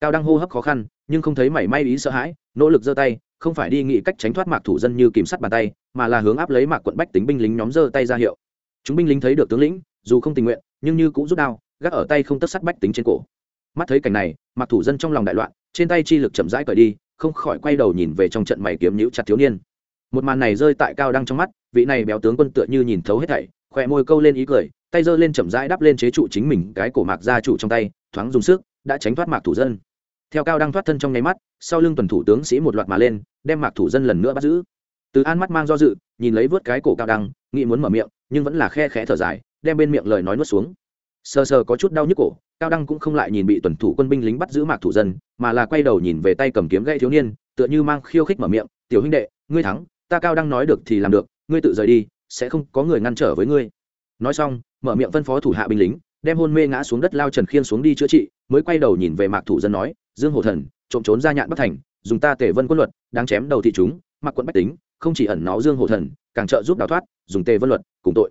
Cao đăng hô hấp khó khăn, nhưng không thấy mảy may ý sợ hãi, nỗ lực giơ tay không phải đi nghĩ cách tránh thoát mạc thủ dân như kìm sắt bàn tay, mà là hướng áp lấy mạc quận bách tính binh lính nhóm giơ tay ra hiệu. Chúng binh lính thấy được tướng lĩnh, dù không tình nguyện, nhưng như cũng rút đao, gác ở tay không tất sắt bách tính trên cổ. Mắt thấy cảnh này, mạc thủ dân trong lòng đại loạn, trên tay chi lực chậm rãi cởi đi, không khỏi quay đầu nhìn về trong trận mày kiếm nhũ chặt thiếu niên. Một màn này rơi tại cao đăng trong mắt, vị này béo tướng quân tựa như nhìn thấu hết thảy, khỏe môi câu lên ý cười, tay giơ lên chậm rãi đắp lên chế trụ chính mình cái cổ mạc gia chủ trong tay, thoáng dùng sức, đã tránh thoát mạc thủ dân theo cao đăng thoát thân trong nháy mắt, sau lưng tuần thủ tướng sĩ một loạt mà lên, đem mạc thủ dân lần nữa bắt giữ. Từ an mắt mang do dự, nhìn lấy vớt cái cổ cao đăng, nghĩ muốn mở miệng, nhưng vẫn là khe khẽ thở dài, đem bên miệng lời nói nuốt xuống. Sờ sờ có chút đau nhức cổ, cao đăng cũng không lại nhìn bị tuần thủ quân binh lính bắt giữ mạc thủ dân, mà là quay đầu nhìn về tay cầm kiếm gây thiếu niên, tựa như mang khiêu khích mở miệng, tiểu huynh đệ, ngươi thắng, ta cao đăng nói được thì làm được, ngươi tự rời đi, sẽ không có người ngăn trở với ngươi. Nói xong, mở miệng phân phó thủ hạ binh lính đem hôn mê ngã xuống đất lao trần khiên xuống đi chữa trị, mới quay đầu nhìn về mạc thủ dân nói, dương hổ thần, trộm trốn ra nhạn bất thành, dùng ta tề vân quân luật đang chém đầu thị chúng mặc quận bách tính, không chỉ ẩn nó dương hổ thần, càng trợ giúp đào thoát, dùng tề vân luật cùng tội.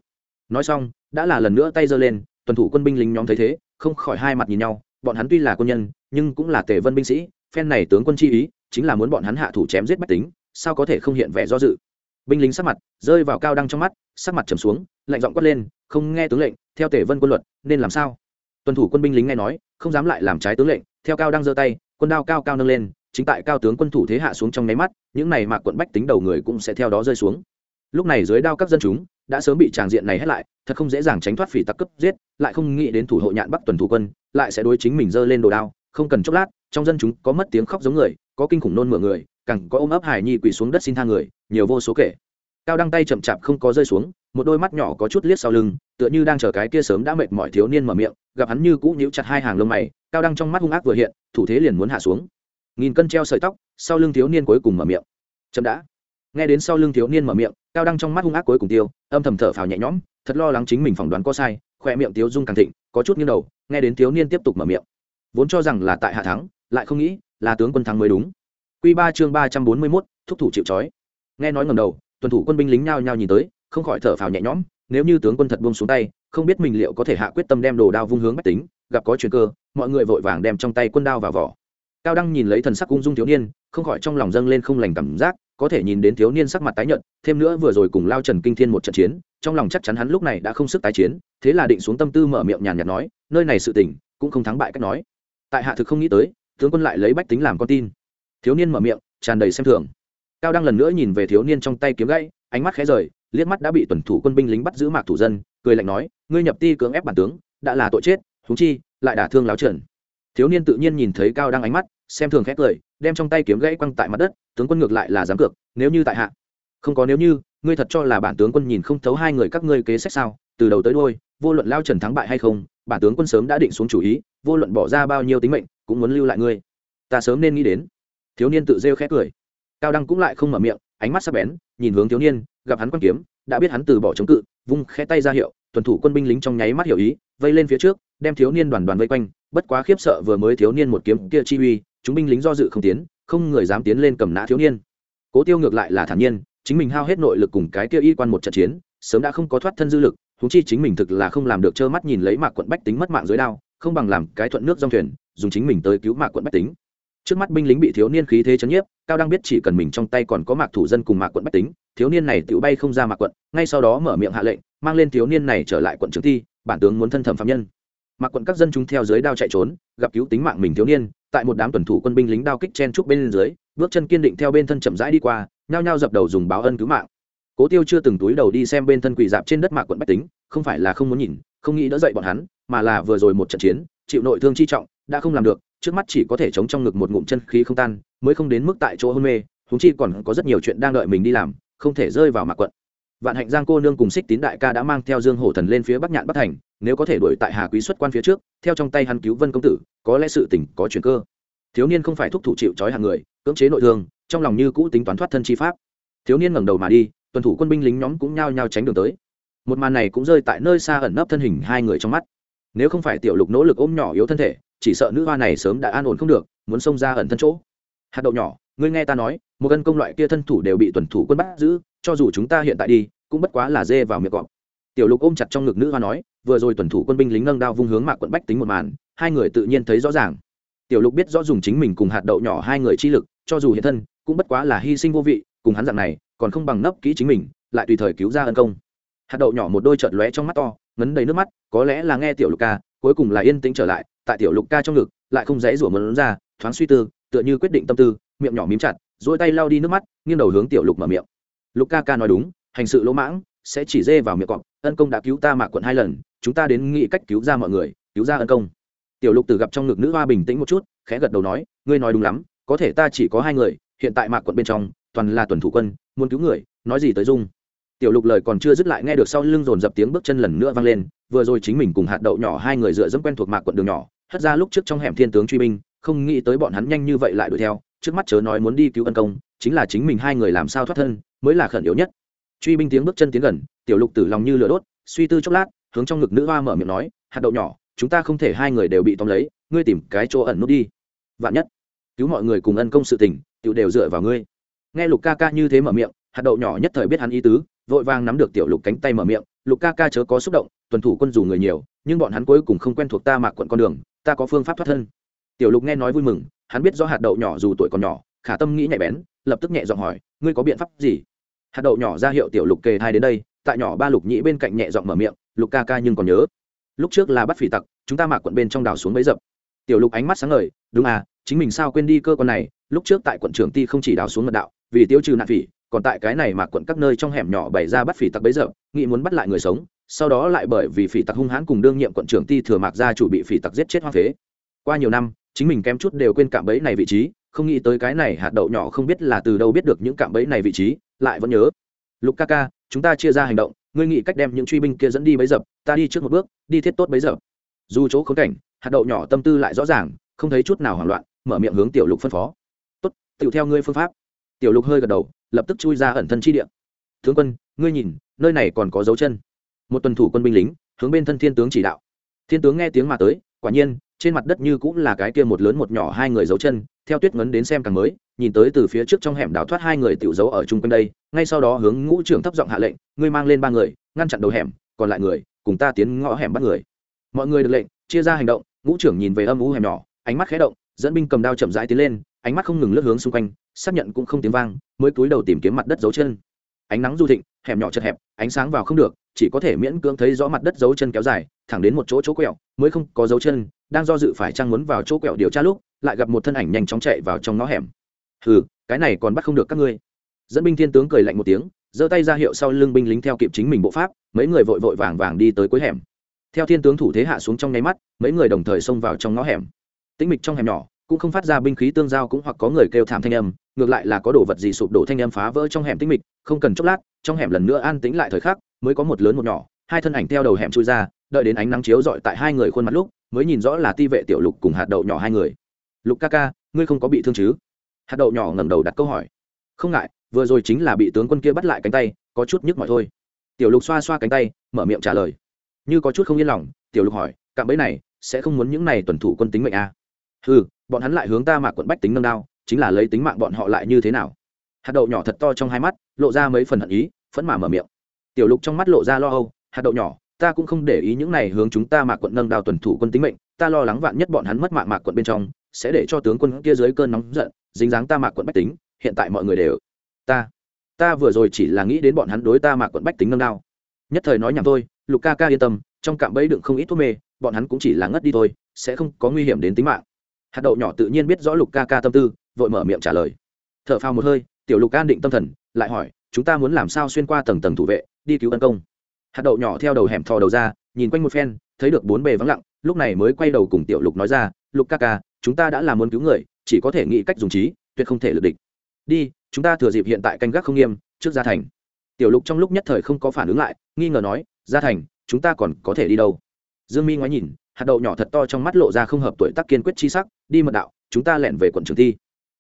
Nói xong, đã là lần nữa tay giơ lên, tuần thủ quân binh lính nhóm thấy thế, không khỏi hai mặt nhìn nhau, bọn hắn tuy là quân nhân, nhưng cũng là tề vân binh sĩ, phen này tướng quân chi ý, chính là muốn bọn hắn hạ thủ chém giết bách tính, sao có thể không hiện vẻ do dự? Binh lính sắc mặt rơi vào cao đăng trong mắt, sắc mặt trầm xuống, lạnh giọng quát lên, không nghe tướng lệnh, theo tể vân quân luật, nên làm sao? Tuân thủ quân binh lính nghe nói, không dám lại làm trái tướng lệnh, theo cao đăng giơ tay, quân đao cao cao nâng lên, chính tại cao tướng quân thủ thế hạ xuống trong nháy mắt, những này mà quận bách tính đầu người cũng sẽ theo đó rơi xuống. Lúc này dưới đao các dân chúng đã sớm bị tràng diện này hết lại, thật không dễ dàng tránh thoát phỉ tặc cấp giết, lại không nghĩ đến thủ hộ nhạn bắc tuần thủ quân, lại sẽ đối chính mình giơ lên đồ đao, không cần chốc lát, trong dân chúng có mất tiếng khóc giống người, có kinh khủng nôn mửa người càng có ôm ấp hải nhi quỳ xuống đất xin tha người, nhiều vô số kể. Cao đăng tay chậm chạp không có rơi xuống, một đôi mắt nhỏ có chút liếc sau lưng, tựa như đang chờ cái kia sớm đã mệt mỏi thiếu niên mở miệng, gặp hắn như cũ nhíu chặt hai hàng lông mày, cao đăng trong mắt hung ác vừa hiện, thủ thế liền muốn hạ xuống. Nghìn cân treo sợi tóc, sau lưng thiếu niên cuối cùng mở miệng. Chậm đã. Nghe đến sau lưng thiếu niên mở miệng, cao đăng trong mắt hung ác cuối cùng tiêu, âm thầm thở phào nhẹ nhõm, thật lo lắng chính mình phỏng đoán có sai khoe miệng tiếu dung càng thịnh, có chút nghiêng đầu, nghe đến thiếu niên tiếp tục mở miệng. Vốn cho rằng là tại hạ thắng, lại không nghĩ là tướng quân thắng mới đúng. Quy ba chương ba trăm bốn mươi 341, thúc thủ chịu trói. Nghe nói ngẩng đầu tuần thủ quân binh lính nhao nhao nhìn tới không khỏi thở phào nhẹ nhõm nếu như tướng quân thật buông xuống tay không biết mình liệu có thể hạ quyết tâm đem đồ đao vung hướng bách tính gặp có chuyện cơ mọi người vội vàng đem trong tay quân đao vào vỏ. Cao đăng nhìn lấy thần sắc ung dung thiếu niên không khỏi trong lòng dâng lên không lành cảm giác có thể nhìn đến thiếu niên sắc mặt tái nhợt thêm nữa vừa rồi cùng lao trần kinh thiên một trận chiến trong lòng chắc chắn hắn lúc này đã không sức tái chiến thế là định xuống tâm tư mở miệng nhàn nhạt nói nơi này sự tình cũng không thắng bại cách nói. Tại hạ thực không nghĩ tới tướng quân lại lấy bách tính làm con tin thiếu niên mở miệng, tràn đầy xem thường. Cao đăng lần nữa nhìn về thiếu niên trong tay kiếm gãy, ánh mắt khẽ rời, liếc mắt đã bị tuần thủ quân binh lính bắt giữ mạc thủ dân, cười lạnh nói, ngươi nhập ti cưỡng ép bản tướng, đã là tội chết thúng chi, lại đả thương láo trần. Thiếu niên tự nhiên nhìn thấy cao đăng ánh mắt, xem thường khét cười, đem trong tay kiếm gãy quăng tại mặt đất, tướng quân ngược lại là dám cược, nếu như tại hạ. Không có nếu như, ngươi thật cho là bản tướng quân nhìn không thấu hai người các ngươi kế sách sao, từ đầu tới đôi vô luận lao trần thắng bại hay không, bản tướng quân sớm đã định xuống chủ ý, vô luận bỏ ra bao nhiêu tính mệnh, cũng muốn lưu lại ngươi. Ta sớm nên nghĩ đến thiếu niên tự rêu khẽ cười. Cao đăng cũng lại không mở miệng, ánh mắt sắc bén, nhìn hướng thiếu niên, gặp hắn quan kiếm, đã biết hắn từ bỏ chống cự, vung khẽ tay ra hiệu, tuần thủ quân binh lính trong nháy mắt hiểu ý, vây lên phía trước, đem thiếu niên đoàn đoàn vây quanh, bất quá khiếp sợ vừa mới thiếu niên một kiếm kia chi uy, chúng binh lính do dự không tiến, không người dám tiến lên cầm nã thiếu niên. Cố tiêu ngược lại là thản nhiên, chính mình hao hết nội lực cùng cái kia y quan một trận chiến, sớm đã không có thoát thân dư lực thúng chi chính mình thực là không làm được trơ mắt nhìn lấy mạc quận bách tính mất mạng dưới đao, không bằng làm cái thuận nước dòng thuyền, dùng chính mình tới cứu mạc quận bách tính trước mắt binh lính bị thiếu niên khí thế chấn nhiếp, cao đang biết chỉ cần mình trong tay còn có mạc thủ dân cùng mạc quận bách tính, thiếu niên này tự bay không ra mạc quận, ngay sau đó mở miệng hạ lệnh, mang lên thiếu niên này trở lại quận trưởng thi, bản tướng muốn thân thẩm phạm nhân. Mạc quận các dân chúng theo dưới đao chạy trốn, gặp cứu tính mạng mình thiếu niên, tại một đám tuần thủ quân binh lính đao kích chen trúc bên dưới, bước chân kiên định theo bên thân chậm rãi đi qua, nhao nhao dập đầu dùng báo ân cứu mạng. Cố tiêu chưa từng túi đầu đi xem bên thân quỳ dạp trên đất mạc quận bách tính, không phải là không muốn nhìn, không nghĩ đỡ dậy bọn hắn, mà là vừa rồi một trận chiến, chịu nội thương chi trọng, đã không làm được trước mắt chỉ có thể chống trong ngực một ngụm chân khí không tan, mới không đến mức tại chỗ hôn mê húng chi còn có rất nhiều chuyện đang đợi mình đi làm, không thể rơi vào mạc quận. Vạn hạnh giang cô nương cùng xích tín đại ca đã mang theo dương hổ thần lên phía bắc nhạn bắc thành, nếu có thể đuổi tại hà quý xuất quan phía trước, theo trong tay hắn cứu vân công tử, có lẽ sự tình có chuyện cơ. Thiếu niên không phải thúc thủ chịu trói hàng người, cưỡng chế nội thương, trong lòng như cũ tính toán thoát thân chi pháp. Thiếu niên ngẩng đầu mà đi, tuần thủ quân binh lính nhóm cũng nhao nhao tránh đường tới. Một màn này cũng rơi tại nơi xa ẩn nấp thân hình hai người trong mắt. Nếu không phải tiểu lục nỗ lực ôm nhỏ yếu thân thể chỉ sợ nữ hoa này sớm đã an ổn không được, muốn xông ra ẩn thân chỗ. Hạt đậu nhỏ, ngươi nghe ta nói, một gân công loại kia thân thủ đều bị tuần thủ quân bắt giữ, cho dù chúng ta hiện tại đi, cũng bất quá là dê vào miệng cọp. Tiểu lục ôm chặt trong ngực nữ hoa nói, vừa rồi tuần thủ quân binh lính nâng đao vung hướng mạc quận bách tính một màn, hai người tự nhiên thấy rõ ràng. Tiểu lục biết rõ dùng chính mình cùng hạt đậu nhỏ hai người chi lực, cho dù hiện thân, cũng bất quá là hy sinh vô vị, cùng hắn dạng này, còn không bằng nấp kỹ chính mình, lại tùy thời cứu ra ân công. Hạt đậu nhỏ một đôi trợt lóe trong mắt to, ngấn đầy nước mắt, có lẽ là nghe tiểu lục ca, cuối cùng là yên tĩnh trở lại tại tiểu lục ca trong ngực, lại không dãy rủa mớn ra, thoáng suy tư, tựa như quyết định tâm tư, miệng nhỏ mím chặt dỗi tay lau đi nước mắt, nghiêng đầu hướng tiểu lục mở miệng. Lục ca ca nói đúng, hành sự lỗ mãng, sẽ chỉ dê vào miệng cọp, ân công đã cứu ta mạc quận hai lần, chúng ta đến nghĩ cách cứu ra mọi người, cứu ra ân công. Tiểu lục từ gặp trong ngực nữ hoa bình tĩnh một chút, khẽ gật đầu nói, ngươi nói đúng lắm, có thể ta chỉ có hai người, hiện tại mạc quận bên trong, toàn là tuần thủ quân, muốn cứu người, nói gì tới dung. Tiểu lục lời còn chưa dứt lại nghe được sau lưng dồn dập tiếng bước chân lần nữa vang lên, vừa rồi chính mình cùng hạt đậu nhỏ hai người dựa dẫm quen thuộc mạc quận đường nhỏ hất ra lúc trước trong hẻm thiên tướng truy binh, không nghĩ tới bọn hắn nhanh như vậy lại đuổi theo, trước mắt chớ nói muốn đi cứu ân công, chính là chính mình hai người làm sao thoát thân, mới là khẩn yếu nhất. Truy binh tiếng bước chân tiến gần, tiểu lục tử lòng như lửa đốt, suy tư chốc lát, hướng trong ngực nữ hoa mở miệng nói, hạt đậu nhỏ, chúng ta không thể hai người đều bị tóm lấy, ngươi tìm cái chỗ ẩn nút đi. Vạn nhất, cứu mọi người cùng ân công sự tình tự đều dựa vào ngươi. Nghe lục ca ca như thế mở miệng, hạt đậu nhỏ nhất thời biết hắn ý tứ, vội vàng nắm được tiểu lục cánh tay mở miệng, lục ca ca chớ có xúc động, tuần thủ quân dù người nhiều, nhưng bọn hắn cuối cùng không quen thuộc ta mạc quận con đường ta có phương pháp thoát thân. Tiểu lục nghe nói vui mừng, hắn biết do hạt đậu nhỏ dù tuổi còn nhỏ, khả tâm nghĩ nhạy bén, lập tức nhẹ giọng hỏi, ngươi có biện pháp gì? Hạt đậu nhỏ ra hiệu tiểu lục kề thai đến đây, tại nhỏ ba lục nhĩ bên cạnh nhẹ giọng mở miệng, lục ca ca nhưng còn nhớ. Lúc trước là bắt phỉ tặc, chúng ta mạc quận bên trong đào xuống bấy dập. Tiểu lục ánh mắt sáng ngời, đúng à chính mình sao quên đi cơ quan này, lúc trước tại quận trưởng ti không chỉ đào xuống mật đạo, vì tiêu trừ nạn phỉ, còn tại cái này mà quận các nơi trong hẻm nhỏ bày ra bắt phỉ tặc bấy giờ nghĩ muốn bắt lại người sống sau đó lại bởi vì phỉ tặc hung hãn cùng đương nhiệm quận trưởng ti thừa mạc gia chủ bị phỉ tặc giết chết hoang phế. Qua nhiều năm, chính mình kém chút đều quên cạm bẫy này vị trí, không nghĩ tới cái này hạt đậu nhỏ không biết là từ đâu biết được những cạm bẫy này vị trí, lại vẫn nhớ. Lục ca ca, chúng ta chia ra hành động, ngươi nghĩ cách đem những truy binh kia dẫn đi bấy dập ta đi trước một bước, đi thiết tốt bấy dập dù chỗ khốn cảnh, hạt đậu nhỏ tâm tư lại rõ ràng, không thấy chút nào hoảng loạn, mở miệng hướng tiểu lục phân phó. Tốt tự theo ngươi phương pháp. Tiểu lục hơi gật đầu, lập tức chui ra ẩn thân chi địa. Tướng quân, ngươi nhìn, nơi này còn có dấu chân một tuần thủ quân binh lính, hướng bên thân thiên tướng chỉ đạo. Thiên tướng nghe tiếng mà tới, quả nhiên, trên mặt đất như cũng là cái kia một lớn một nhỏ hai người giấu chân, theo tuyết ngấn đến xem càng mới, nhìn tới từ phía trước trong hẻm đào thoát hai người tiểu giấu ở chung quanh đây, ngay sau đó hướng ngũ trưởng thấp giọng hạ lệnh, ngươi mang lên ba người, ngăn chặn đầu hẻm, còn lại người, cùng ta tiến ngõ hẻm bắt người. Mọi người được lệnh, chia ra hành động, ngũ trưởng nhìn về âm u hẻm nhỏ, ánh mắt khẽ động, dẫn binh cầm đao chậm rãi tiến lên, ánh mắt không ngừng lướt hướng xung quanh, xác nhận cũng không tiếng vang, mới cúi đầu tìm kiếm mặt đất dấu chân ánh nắng du thịnh, hẻm nhỏ chật hẹp, ánh sáng vào không được, chỉ có thể miễn cưỡng thấy rõ mặt đất dấu chân kéo dài, thẳng đến một chỗ chỗ quẹo, mới không có dấu chân, đang do dự phải trang muốn vào chỗ quẹo điều tra lúc, lại gặp một thân ảnh nhanh chóng chạy vào trong ngõ hẻm. Hừ, cái này còn bắt không được các ngươi. Dẫn binh thiên tướng cười lạnh một tiếng, giơ tay ra hiệu sau lưng binh lính theo kịp chính mình bộ pháp, mấy người vội vội vàng vàng đi tới cuối hẻm. Theo thiên tướng thủ thế hạ xuống trong nháy mắt, mấy người đồng thời xông vào trong ngõ hẻm. Tĩnh mịch trong hẻm nhỏ cũng không phát ra binh khí tương giao cũng hoặc có người kêu thảm thanh âm, ngược lại là có đồ vật gì sụp đổ thanh âm phá vỡ trong hẻm tĩnh mịch, không cần chốc lát, trong hẻm lần nữa an tĩnh lại thời khắc, mới có một lớn một nhỏ, hai thân ảnh theo đầu hẻm chui ra, đợi đến ánh nắng chiếu rọi tại hai người khuôn mặt lúc, mới nhìn rõ là ti vệ tiểu lục cùng hạt đậu nhỏ hai người. Lục ca ca, ngươi không có bị thương chứ? Hạt đậu nhỏ ngẩng đầu đặt câu hỏi. Không ngại, vừa rồi chính là bị tướng quân kia bắt lại cánh tay, có chút nhức mỏi thôi. Tiểu lục xoa xoa cánh tay, mở miệng trả lời. Như có chút không yên lòng, tiểu lục hỏi, cạm bẫy này sẽ không muốn những này tuần thủ quân tính mệnh à? ừ bọn hắn lại hướng ta mạc quận bách tính nâng đao, chính là lấy tính mạng bọn họ lại như thế nào? Hạt đậu nhỏ thật to trong hai mắt, lộ ra mấy phần hận ý, phẫn mà mở miệng. Tiểu lục trong mắt lộ ra lo âu, hạt đậu nhỏ, ta cũng không để ý những này hướng chúng ta mạc quận nâng đao tuần thủ quân tính mệnh, ta lo lắng vạn nhất bọn hắn mất mạng mạc quận bên trong, sẽ để cho tướng quân kia dưới cơn nóng giận, dính dáng ta mạc quận bách tính, hiện tại mọi người đều ta ta vừa rồi chỉ là nghĩ đến bọn hắn đối ta mạc quận bách tính nâng đao. Nhất thời nói nhảm thôi, lục ca ca yên tâm, trong cạm bẫy đựng không ít thuốc mê, bọn hắn cũng chỉ là ngất đi thôi, sẽ không có nguy hiểm đến tính mạng hạt đậu nhỏ tự nhiên biết rõ lục ca ca tâm tư, vội mở miệng trả lời. T h ở phao một hơi, tiểu lục an định tâm thần, lại hỏi, chúng ta muốn làm sao xuyên qua tầng tầng thủ vệ, đi cứu tấn công? Hạt đậu nhỏ theo đầu hẻm thò đầu ra, nhìn quanh một phen, thấy được bốn bề vắng lặng, lúc này mới quay đầu cùng tiểu lục nói ra, lục ca ca, chúng ta đã làm muốn cứu người, chỉ có thể nghĩ cách dùng trí, tuyệt không thể lực địch. Đi, chúng ta thừa dịp hiện tại canh gác không nghiêm, trước gia thành. Tiểu lục trong lúc nhất thời không có phản ứng lại, nghi ngờ nói, gia thành, chúng ta còn có thể đi đâu? Dương mi ngoái nhìn, hạt đậu nhỏ thật to trong mắt lộ ra không hợp tuổi tác kiên quyết chi sắc đi mật đạo, chúng ta lẻn về quận trường thi.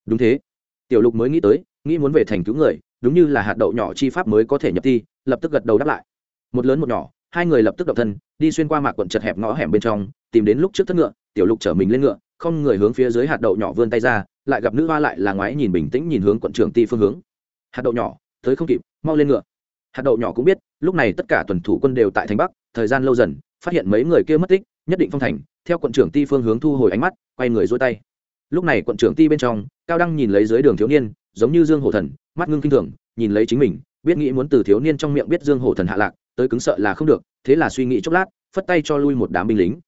Đúng thế. Tiểu lục mới nghĩ tới, nghĩ muốn về thành cứu người, đúng như là hạt đậu nhỏ chi pháp mới có thể nhập thi, lập tức gật đầu đáp lại. Một lớn một nhỏ, hai người lập tức độc thân, đi xuyên qua mạc quận chật hẹp ngõ hẻm bên trong, tìm đến lúc trước thất ngựa, tiểu lục chở mình lên ngựa, không người hướng phía dưới hạt đậu nhỏ vươn tay ra, lại gặp nữ hoa lại là ngoái nhìn bình tĩnh nhìn hướng quận trưởng ti phương hướng. Hạt đậu nhỏ, tới không kịp, mau lên ngựa. Hạt đậu nhỏ cũng biết, lúc này tất cả tuần thủ quân đều tại thành bắc, thời gian lâu dần, phát hiện mấy người kia mất tích nhất định phong thành, theo quận trưởng ti phương hướng thu hồi ánh mắt, quay người dôi tay. Lúc này quận trưởng ti bên trong, cao đăng nhìn lấy dưới đường thiếu niên, giống như dương hổ thần, mắt ngưng kinh thường, nhìn lấy chính mình, biết nghĩ muốn từ thiếu niên trong miệng biết dương hổ thần hạ lạc, tới cứng sợ là không được, thế là suy nghĩ chốc lát, phất tay cho lui một đám binh lính.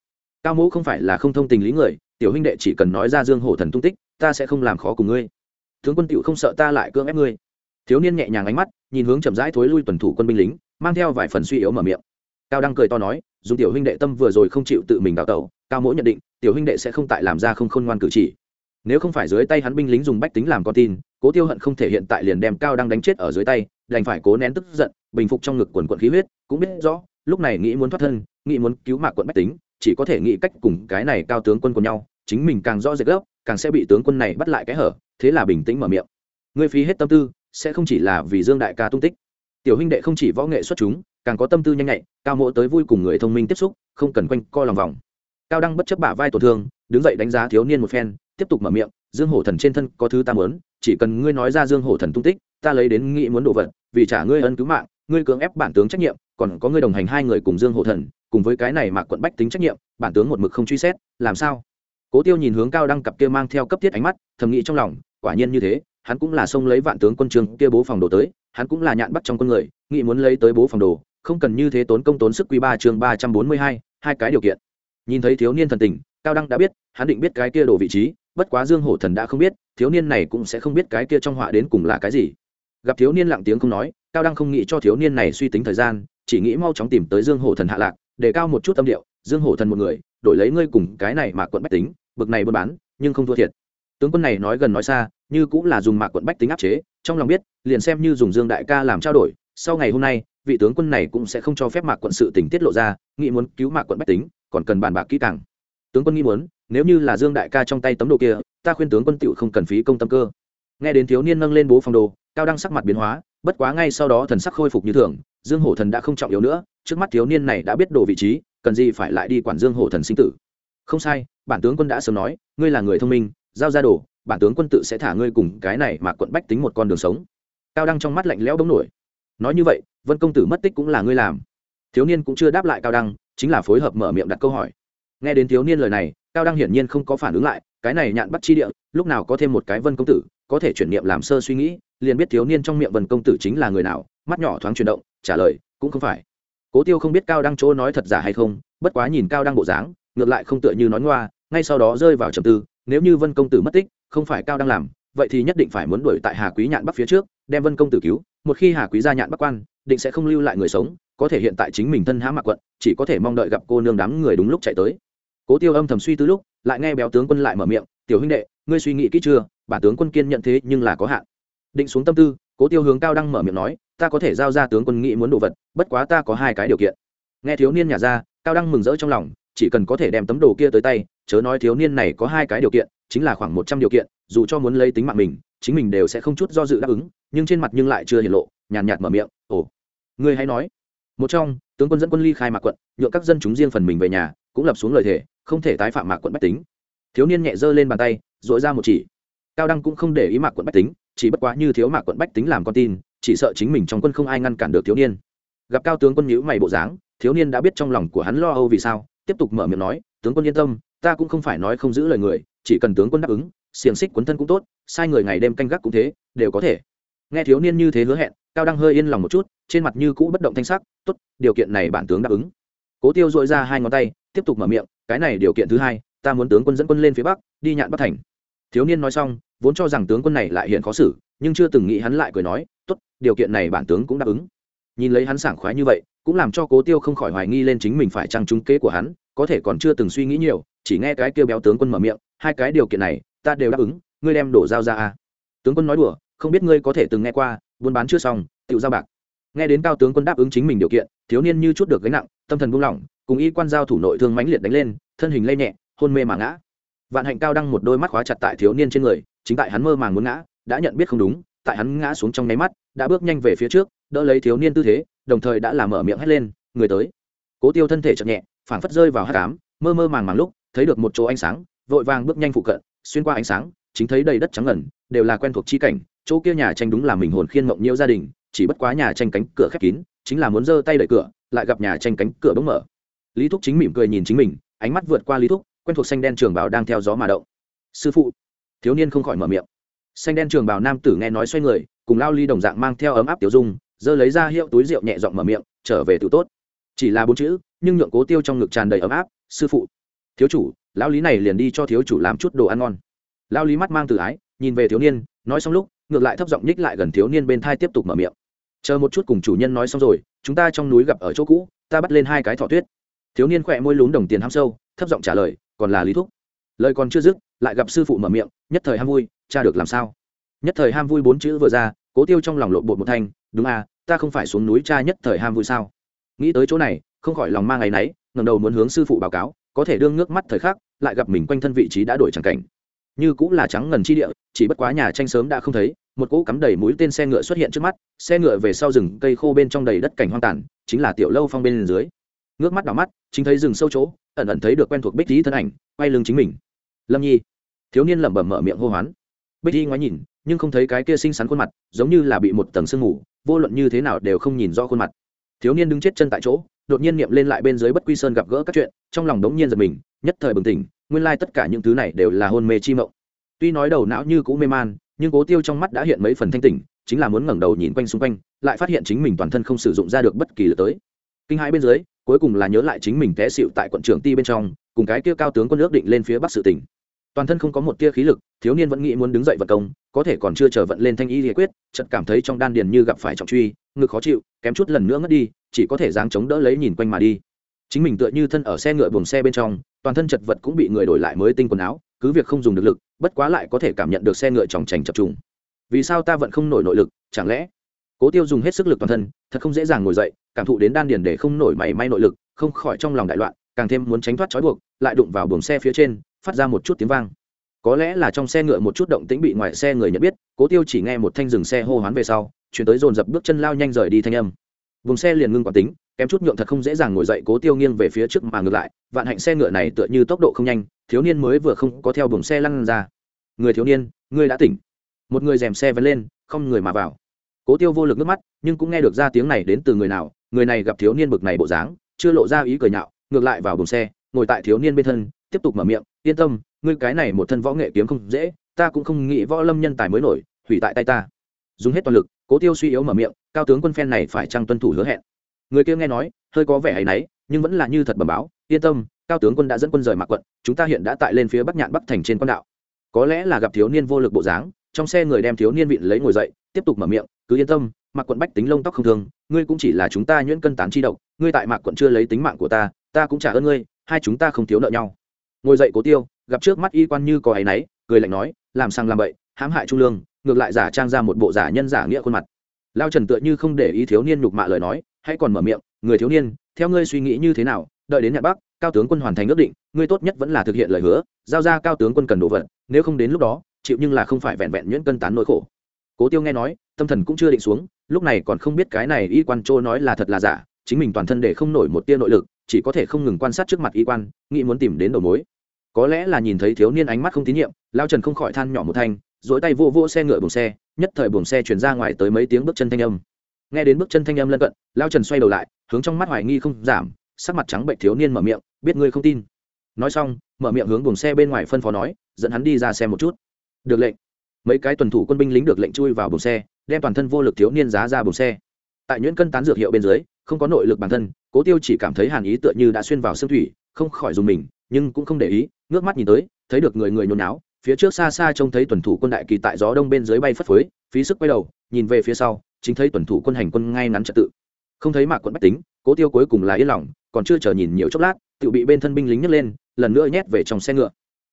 Cao mũ không phải là không thông tình lý người, tiểu huynh đệ chỉ cần nói ra dương hổ thần tung tích, ta sẽ không làm khó cùng ngươi. Tướng quân tiểu không sợ ta lại cưỡng ép ngươi. Thiếu niên nhẹ nhàng ánh mắt, nhìn hướng chậm rãi thối lui tuần thủ quân binh lính, mang theo vài phần suy yếu mở miệng. Cao đăng cười to nói dùng tiểu huynh đệ tâm vừa rồi không chịu tự mình đào tẩu, cao mỗi nhận định, tiểu huynh đệ sẽ không tại làm ra không khôn ngoan cử chỉ. Nếu không phải dưới tay hắn binh lính dùng bách tính làm con tin, cố tiêu hận không thể hiện tại liền đem cao đang đánh chết ở dưới tay, đành phải cố nén tức giận, bình phục trong ngực quần quận khí huyết, cũng biết rõ, lúc này nghĩ muốn thoát thân, nghĩ muốn cứu mạc quận bách tính, chỉ có thể nghĩ cách cùng cái này cao tướng quân của nhau, chính mình càng rõ rệt gốc càng sẽ bị tướng quân này bắt lại cái hở, thế là bình tĩnh mở miệng. Ngươi phí hết tâm tư, sẽ không chỉ là vì dương đại ca tung tích. Tiểu huynh đệ không chỉ võ nghệ xuất chúng càng có tâm tư nhanh nhạy, cao mỗ tới vui cùng người thông minh tiếp xúc, không cần quanh co lòng vòng. Cao đăng bất chấp bả vai tổn thương, đứng dậy đánh giá thiếu niên một phen, tiếp tục mở miệng, dương hổ thần trên thân có thứ ta muốn, chỉ cần ngươi nói ra dương hổ thần tung tích, ta lấy đến nghĩ muốn đồ vật, vì trả ngươi ân cứu mạng, ngươi cưỡng ép bản tướng trách nhiệm, còn có ngươi đồng hành hai người cùng dương hổ thần, cùng với cái này mà quận bách tính trách nhiệm, bản tướng một mực không truy xét, làm sao? Cố tiêu nhìn hướng cao đăng cặp kia mang theo cấp thiết ánh mắt, thầm nghĩ trong lòng, quả nhiên như thế, hắn cũng là xông lấy vạn tướng quân trường kia bố phòng đồ tới, hắn cũng là nhạn bắt trong quân người, nghĩ muốn lấy tới bố phòng đồ không cần như thế tốn công tốn sức quy ba chương ba trăm bốn mươi hai hai cái điều kiện. Nhìn thấy thiếu niên thần tình, cao đăng đã biết, hắn định biết cái kia đồ vị trí, bất quá dương hổ thần đã không biết, thiếu niên này cũng sẽ không biết cái kia trong họa đến cùng là cái gì. Gặp thiếu niên lặng tiếng không nói, cao đăng không nghĩ cho thiếu niên này suy tính thời gian, chỉ nghĩ mau chóng tìm tới dương hổ thần hạ lạc, để cao một chút tâm điệu, dương hổ thần một người, đổi lấy ngươi cùng cái này mà quận bách tính, bực này buôn bán, nhưng không thua thiệt. Tướng quân này nói gần nói xa, như cũng là dùng mạc quận bách tính áp chế, trong lòng biết, liền xem như dùng dương đại ca làm trao đổi, sau ngày hôm nay vị tướng quân này cũng sẽ không cho phép mạc quận sự tình tiết lộ ra, nghĩ muốn cứu mạc quận bách tính, còn cần bàn bạc kỹ càng. Tướng quân nghĩ muốn, nếu như là dương đại ca trong tay tấm đồ kia, ta khuyên tướng quân tựu không cần phí công tâm cơ. Nghe đến thiếu niên nâng lên bố phòng đồ, cao đăng sắc mặt biến hóa, bất quá ngay sau đó thần sắc khôi phục như thường, dương hổ thần đã không trọng yếu nữa, trước mắt thiếu niên này đã biết đồ vị trí, cần gì phải lại đi quản dương hổ thần sinh tử. Không sai, bản tướng quân đã sớm nói, ngươi là người thông minh, giao ra đồ, bản tướng quân tự sẽ thả ngươi cùng cái này mà quận bách tính một con đường sống. Cao đăng trong mắt lạnh lẽo bỗng nổi. Nói như vậy vân công tử mất tích cũng là ngươi làm. Thiếu niên cũng chưa đáp lại cao đăng, chính là phối hợp mở miệng đặt câu hỏi. Nghe đến thiếu niên lời này, cao đăng hiển nhiên không có phản ứng lại, cái này nhạn bắt chi địa, lúc nào có thêm một cái vân công tử, có thể chuyển niệm làm sơ suy nghĩ, liền biết thiếu niên trong miệng vân công tử chính là người nào, mắt nhỏ thoáng chuyển động, trả lời, cũng không phải. Cố tiêu không biết cao đăng chỗ nói thật giả hay không, bất quá nhìn cao đăng bộ dáng, ngược lại không tựa như nói ngoa, ngay sau đó rơi vào trầm tư, nếu như vân công tử mất tích, không phải cao đăng làm, vậy thì nhất định phải muốn đuổi tại hà quý nhạn bắc phía trước, đem vân công tử cứu một khi hà quý ra nhạn bắc quan, định sẽ không lưu lại người sống, có thể hiện tại chính mình thân hãm mạc quận, chỉ có thể mong đợi gặp cô nương đám người đúng lúc chạy tới. Cố tiêu âm thầm suy tư lúc, lại nghe béo tướng quân lại mở miệng, tiểu huynh đệ, ngươi suy nghĩ kỹ chưa? Bản tướng quân kiên nhận thế nhưng là có hạn. Định xuống tâm tư, cố tiêu hướng cao đăng mở miệng nói, ta có thể giao ra tướng quân nghĩ muốn đồ vật, bất quá ta có hai cái điều kiện. Nghe thiếu niên nhà ra, cao đăng mừng rỡ trong lòng, chỉ cần có thể đem tấm đồ kia tới tay, chớ nói thiếu niên này có hai cái điều kiện, chính là khoảng một trăm điều kiện, dù cho muốn lấy tính mạng mình chính mình đều sẽ không chút do dự đáp ứng, nhưng trên mặt nhưng lại chưa hiển lộ, nhàn nhạt mở miệng, ồ, ngươi hãy nói. Một trong, tướng quân dẫn quân ly khai mạc quận, nhượng các dân chúng riêng phần mình về nhà, cũng lập xuống lời thề, không thể tái phạm mạc quận bách tính. Thiếu niên nhẹ giơ lên bàn tay dội ra một chỉ. Cao đăng cũng không để ý mạc quận bách tính, chỉ bất quá như thiếu mạc quận bách tính làm con tin, chỉ sợ chính mình trong quân không ai ngăn cản được thiếu niên. Gặp cao tướng quân nhữ mày bộ dáng, thiếu niên đã biết trong lòng của hắn lo âu vì sao, tiếp tục mở miệng nói, tướng quân yên tâm, ta cũng không phải nói không giữ lời người, chỉ cần tướng quân đáp ứng xiềng xích quấn thân cũng tốt, sai người ngày đêm canh gác cũng thế, đều có thể. Nghe thiếu niên như thế hứa hẹn, cao đăng hơi yên lòng một chút, trên mặt như cũ bất động thanh sắc, tốt, điều kiện này bản tướng đáp ứng. Cố tiêu dội ra hai ngón tay, tiếp tục mở miệng, cái này điều kiện thứ hai, ta muốn tướng quân dẫn quân lên phía bắc, đi nhạn bắc thành. Thiếu niên nói xong, vốn cho rằng tướng quân này lại hiện khó xử, nhưng chưa từng nghĩ hắn lại cười nói, tốt, điều kiện này bản tướng cũng đáp ứng. Nhìn lấy hắn sảng khoái như vậy, cũng làm cho cố tiêu không khỏi hoài nghi lên chính mình phải trăng trúng kế của hắn, có thể còn chưa từng suy nghĩ nhiều, chỉ nghe cái kêu béo tướng quân mở miệng, hai cái điều kiện này ta đều đáp ứng, ngươi đem đổ dao ra à. tướng quân nói đùa, không biết ngươi có thể từng nghe qua, buôn bán chưa xong tự giao bạc. Nghe đến cao tướng quân đáp ứng chính mình điều kiện, thiếu niên như chút được gánh nặng, tâm thần buông lỏng, cùng y quan giao thủ nội thương mãnh liệt đánh lên, thân hình lây nhẹ, hôn mê mà ngã. Vạn hạnh cao đăng một đôi mắt khóa chặt tại thiếu niên trên người, chính tại hắn mơ màng muốn ngã, đã nhận biết không đúng, tại hắn ngã xuống trong nháy mắt, đã bước nhanh về phía trước, đỡ lấy thiếu niên tư thế, đồng thời đã làm mở miệng hét lên, người tới. Cố tiêu thân thể chậm nhẹ, phảng phất rơi vào hát cám mơ mơ màng màng lúc, thấy được một chỗ ánh sáng, vội vàng bước nhanh phụ cận xuyên qua ánh sáng, chính thấy đầy đất trắng ngẩn đều là quen thuộc chi cảnh, chỗ kia nhà tranh đúng là mình hồn khiên mộng nhiễu gia đình, chỉ bất quá nhà tranh cánh cửa khép kín, chính là muốn giơ tay đẩy cửa, lại gặp nhà tranh cánh cửa bỗng mở. Lý thúc chính mỉm cười nhìn chính mình, ánh mắt vượt qua lý thúc, quen thuộc xanh đen trường bào đang theo gió mà động. Sư phụ. Thiếu niên không khỏi mở miệng. Xanh đen trường bào nam tử nghe nói xoay người, cùng lao ly đồng dạng mang theo ấm áp tiểu dung, giơ lấy ra hiệu túi rượu nhẹ giọng mở miệng, trở về tự tốt. Chỉ là bốn chữ, nhưng nhượng cố tiêu trong ngực tràn đầy ấm áp, sư phụ. Thiếu chủ lão lý này liền đi cho thiếu chủ làm chút đồ ăn ngon. Lão lý mắt mang tự ái, nhìn về thiếu niên, nói xong lúc, ngược lại thấp giọng nhích lại gần thiếu niên bên thai tiếp tục mở miệng. Chờ một chút cùng chủ nhân nói xong rồi, chúng ta trong núi gặp ở chỗ cũ, ta bắt lên hai cái thỏ tuyết. Thiếu niên khỏe môi lún đồng tiền ham sâu, thấp giọng trả lời, còn là lý thúc. Lời còn chưa dứt, lại gặp sư phụ mở miệng, nhất thời ham vui, cha được làm sao? Nhất thời ham vui bốn chữ vừa ra, cố tiêu trong lòng lộn bột một thanh, đúng à ta không phải xuống núi cha nhất thời ham vui sao? Nghĩ tới chỗ này, không khỏi lòng mang ngày náy ngầm đầu muốn hướng sư phụ báo cáo, có thể đương nước mắt thời khắc lại gặp mình quanh thân vị trí đã đổi chẳng cảnh. Như cũng là trắng ngần chi địa, chỉ bất quá nhà tranh sớm đã không thấy, một cỗ cắm đầy mũi tên xe ngựa xuất hiện trước mắt, xe ngựa về sau rừng cây khô bên trong đầy đất cảnh hoang tàn, chính là tiểu lâu phong bên dưới. Ngước mắt đỏ mắt, chính thấy rừng sâu chỗ, ẩn ẩn thấy được quen thuộc bích lý thân ảnh, quay lưng chính mình. Lâm nhi. Thiếu niên lẩm bẩm mở miệng hô hoán. Bích lý ngoái nhìn, nhưng không thấy cái kia xinh xắn khuôn mặt, giống như là bị một tầng sương mù, vô luận như thế nào đều không nhìn rõ khuôn mặt. Thiếu niên đứng chết chân tại chỗ, đột nhiên niệm lên lại bên dưới bất quy sơn gặp gỡ các chuyện, trong lòng đống nhiên giật mình nhất thời bừng tỉnh, nguyên lai tất cả những thứ này đều là hôn mê chi mộng. Tuy nói đầu não như cũ mê man, nhưng cố tiêu trong mắt đã hiện mấy phần thanh tỉnh, chính là muốn ngẩng đầu nhìn quanh xung quanh, lại phát hiện chính mình toàn thân không sử dụng ra được bất kỳ lực tới. Kinh hãi bên dưới, cuối cùng là nhớ lại chính mình té xịu tại quận trưởng ti bên trong, cùng cái kia cao tướng quân ước định lên phía bắc sự tỉnh. Toàn thân không có một tia khí lực, thiếu niên vẫn nghĩ muốn đứng dậy vật công, có thể còn chưa chờ vận lên thanh y liệt quyết, chợt cảm thấy trong đan điền như gặp phải trọng truy, ngực khó chịu, kém chút lần nữa ngất đi, chỉ có thể dáng chống đỡ lấy nhìn quanh mà đi chính mình tựa như thân ở xe ngựa buồng xe bên trong, toàn thân chật vật cũng bị người đổi lại mới tinh quần áo, cứ việc không dùng được lực, bất quá lại có thể cảm nhận được xe ngựa tròng trành chập trùng. Vì sao ta vẫn không nổi nội lực, chẳng lẽ? Cố tiêu dùng hết sức lực toàn thân, thật không dễ dàng ngồi dậy, cảm thụ đến đan điền để không nổi mảy may nội lực, không khỏi trong lòng đại loạn, càng thêm muốn tránh thoát trói buộc, lại đụng vào buồng xe phía trên, phát ra một chút tiếng vang. Có lẽ là trong xe ngựa một chút động tĩnh bị ngoài xe người nhận biết, cố tiêu chỉ nghe một thanh dừng xe hô hoán về sau, chuyển tới dồn dập bước chân lao nhanh rời đi thanh âm. Vùng xe liền ngưng quản tính kém chút nhượng thật không dễ dàng ngồi dậy cố tiêu nghiêng về phía trước mà ngược lại, vạn hạnh xe ngựa này tựa như tốc độ không nhanh, thiếu niên mới vừa không có theo buồng xe lăn ra. Người thiếu niên, ngươi đã tỉnh. Một người dèm xe vẫn lên, không người mà vào. Cố tiêu vô lực nước mắt, nhưng cũng nghe được ra tiếng này đến từ người nào, người này gặp thiếu niên bực này bộ dáng, chưa lộ ra ý cười nhạo, ngược lại vào buồng xe, ngồi tại thiếu niên bên thân, tiếp tục mở miệng, yên tâm, ngươi cái này một thân võ nghệ kiếm không dễ, ta cũng không nghĩ võ lâm nhân tài mới nổi, hủy tại tay ta. Dùng hết toàn lực, cố tiêu suy yếu mở miệng, cao tướng quân phen này phải chăng tuân thủ hứa hẹn? Người kia nghe nói, hơi có vẻ hay náy, nhưng vẫn là như thật bẩm báo, yên tâm, cao tướng quân đã dẫn quân rời mạc quận, chúng ta hiện đã tại lên phía bắc nhạn bắc thành trên quan đạo. Có lẽ là gặp thiếu niên vô lực bộ dáng, trong xe người đem thiếu niên vịn lấy ngồi dậy, tiếp tục mở miệng, cứ yên tâm, mạc quận bách tính lông tóc không thương, ngươi cũng chỉ là chúng ta nhuyễn cân tán chi độc, ngươi tại mạc quận chưa lấy tính mạng của ta ta cũng trả ơn ngươi, hai chúng ta không thiếu nợ nhau. Ngồi dậy cố tiêu, gặp trước mắt y quan như có áy náy, cười lạnh nói, làm sang làm bậy, hãm hại trung lương, ngược lại giả trang ra một bộ giả nhân giả nghĩa khuôn mặt. Lao trần tựa như không để ý thiếu niên nhục mạ lời nói hãy còn mở miệng, người thiếu niên, theo ngươi suy nghĩ như thế nào, đợi đến nhạc bắc, cao tướng quân hoàn thành ước định, ngươi tốt nhất vẫn là thực hiện lời hứa, giao ra cao tướng quân cần đồ vật, nếu không đến lúc đó, chịu nhưng là không phải vẹn vẹn nhuyễn cân tán nỗi khổ. Cố tiêu nghe nói, tâm thần cũng chưa định xuống, lúc này còn không biết cái này y quan trô nói là thật là giả, chính mình toàn thân để không nổi một tia nội lực, chỉ có thể không ngừng quan sát trước mặt y quan, nghĩ muốn tìm đến đầu mối. Có lẽ là nhìn thấy thiếu niên ánh mắt không tín nhiệm, lao trần không khỏi than nhỏ một thanh dỗi tay vô vô xe ngựa buồng xe, nhất thời buồng xe chuyển ra ngoài tới mấy tiếng bước chân thanh âm nghe đến bước chân thanh âm lân cận, lao trần xoay đầu lại, hướng trong mắt hoài nghi không giảm, sắc mặt trắng bệnh thiếu niên mở miệng, biết ngươi không tin. Nói xong, mở miệng hướng buồng xe bên ngoài phân phó nói, dẫn hắn đi ra xem một chút. Được lệnh. Mấy cái tuần thủ quân binh lính được lệnh chui vào buồng xe, đem toàn thân vô lực thiếu niên giá ra buồng xe. Tại nhuyễn cân tán dược hiệu bên dưới, không có nội lực bản thân, cố tiêu chỉ cảm thấy hàn ý tựa như đã xuyên vào xương thủy, không khỏi dùng mình, nhưng cũng không để ý, ngước mắt nhìn tới, thấy được người người nhốn náo phía trước xa xa trông thấy tuần thủ quân đại kỳ tại gió đông bên dưới bay phất phới, phí sức quay đầu, nhìn về phía sau chính thấy tuần thủ quân hành quân ngay ngắn trật tự. Không thấy mạc quận bách tính, cố tiêu cuối cùng là yên lòng, còn chưa chờ nhìn nhiều chốc lát, tự bị bên thân binh lính nhấc lên, lần nữa nhét về trong xe ngựa.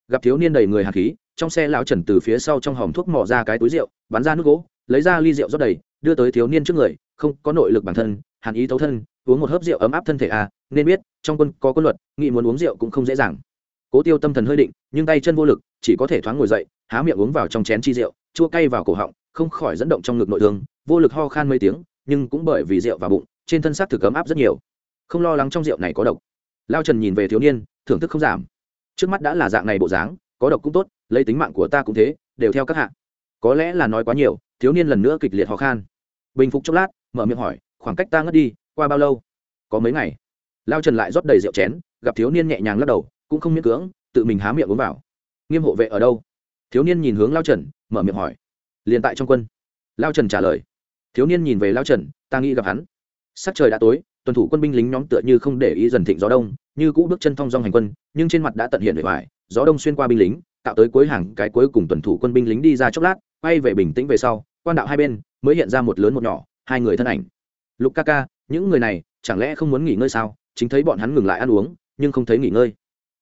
Gặp thiếu niên đầy người hạt khí, trong xe lão trần từ phía sau trong hòm thuốc mò ra cái túi rượu, bắn ra nước gỗ, lấy ra ly rượu rót đầy, đưa tới thiếu niên trước người, không có nội lực bản thân, hàn ý thấu thân, uống một hớp rượu ấm áp thân thể à nên biết, trong quân có quân luật, nghị muốn uống rượu cũng không dễ dàng. Cố tiêu tâm thần hơi định, nhưng tay chân vô lực, chỉ có thể thoáng ngồi dậy, há miệng uống vào trong chén chi rượu, chua cay vào cổ họng, không khỏi dẫn động trong ngực nội thương vô lực ho khan mấy tiếng, nhưng cũng bởi vì rượu vào bụng, trên thân xác thực ấm áp rất nhiều. Không lo lắng trong rượu này có độc. Lao trần nhìn về thiếu niên, thưởng thức không giảm. Trước mắt đã là dạng này bộ dáng, có độc cũng tốt, lấy tính mạng của ta cũng thế, đều theo các hạng có lẽ là nói quá nhiều, thiếu niên lần nữa kịch liệt ho khan. Bình phục chốc lát, mở miệng hỏi, khoảng cách ta ngất đi, qua bao lâu? Có mấy ngày. Lao trần lại rót đầy rượu chén, gặp thiếu niên nhẹ nhàng lắc đầu, cũng không miễn cưỡng, tự mình há miệng uống vào. Nghiêm hộ vệ ở đâu? Thiếu niên nhìn hướng lao trần, mở miệng hỏi. Liền tại trong quân. Lao trần trả lời thiếu niên nhìn về lao trần, ta nghĩ gặp hắn. Sắc trời đã tối, tuần thủ quân binh lính nhóm tựa như không để ý dần thịnh gió đông, như cũ bước chân thong dong hành quân, nhưng trên mặt đã tận hiện bề ngoài gió đông xuyên qua binh lính tạo tới cuối hàng, cái cuối cùng tuần thủ quân binh lính đi ra chốc lát, quay về bình tĩnh về sau, quan đạo hai bên, mới hiện ra một lớn một nhỏ, hai người thân ảnh. Lục ca ca, những người này, chẳng lẽ không muốn nghỉ ngơi sao? Chính thấy bọn hắn ngừng lại ăn uống, nhưng không thấy nghỉ ngơi.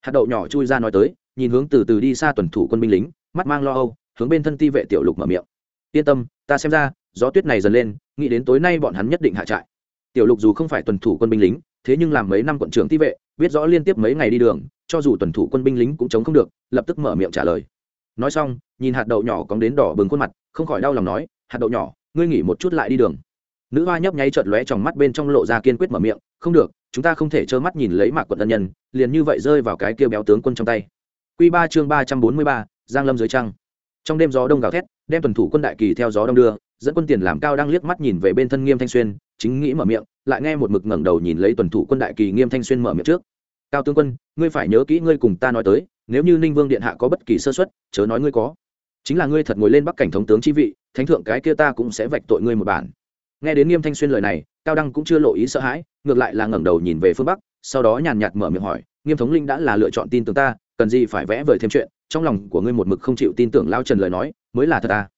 Hạt đậu nhỏ chui ra nói tới, nhìn hướng từ từ đi xa tuần thủ quân binh lính, mắt mang lo âu, hướng bên thân ti vệ tiểu lục mở miệng. Yên tâm, ta xem ra gió tuyết này dần lên, nghĩ đến tối nay bọn hắn nhất định hạ trại. Tiểu lục dù không phải tuần thủ quân binh lính, thế nhưng làm mấy năm quận trưởng ti vệ, biết rõ liên tiếp mấy ngày đi đường, cho dù tuần thủ quân binh lính cũng chống không được, lập tức mở miệng trả lời. Nói xong, nhìn hạt đậu nhỏ cóng đến đỏ bừng khuôn mặt, không khỏi đau lòng nói, hạt đậu nhỏ, ngươi nghỉ một chút lại đi đường. Nữ hoa nhấp nháy trợt lóe trong mắt bên trong lộ ra kiên quyết mở miệng, không được, chúng ta không thể trơ mắt nhìn lấy mạc quận tân nhân, liền như vậy rơi vào cái kia béo tướng quân trong tay. Q ba chương ba trăm bốn mươi ba, giang lâm dưới trăng. Trong đêm gió đông gào thét, đem tuần thủ quân đại kỳ theo gió đông đưa dẫn quân tiền làm cao đang liếc mắt nhìn về bên thân nghiêm thanh xuyên, chính nghĩ mở miệng, lại nghe một mực ngẩng đầu nhìn lấy tuần thủ quân đại kỳ nghiêm thanh xuyên mở miệng trước. Cao tướng quân, ngươi phải nhớ kỹ ngươi cùng ta nói tới, nếu như ninh vương điện hạ có bất kỳ sơ xuất chớ nói ngươi có. Chính là ngươi thật ngồi lên bắc cảnh thống tướng chi vị, thánh thượng cái kia ta cũng sẽ vạch tội ngươi một bản. Nghe đến nghiêm thanh xuyên lời này, cao đăng cũng chưa lộ ý sợ hãi, ngược lại là ngẩng đầu nhìn về phương bắc, sau đó nhàn nhạt mở miệng hỏi, nghiêm thống linh đã là lựa chọn tin tưởng ta, cần gì phải vẽ vời thêm chuyện, trong lòng của ngươi một mực không chịu tin tưởng lao trần lời nói, mới là thật à?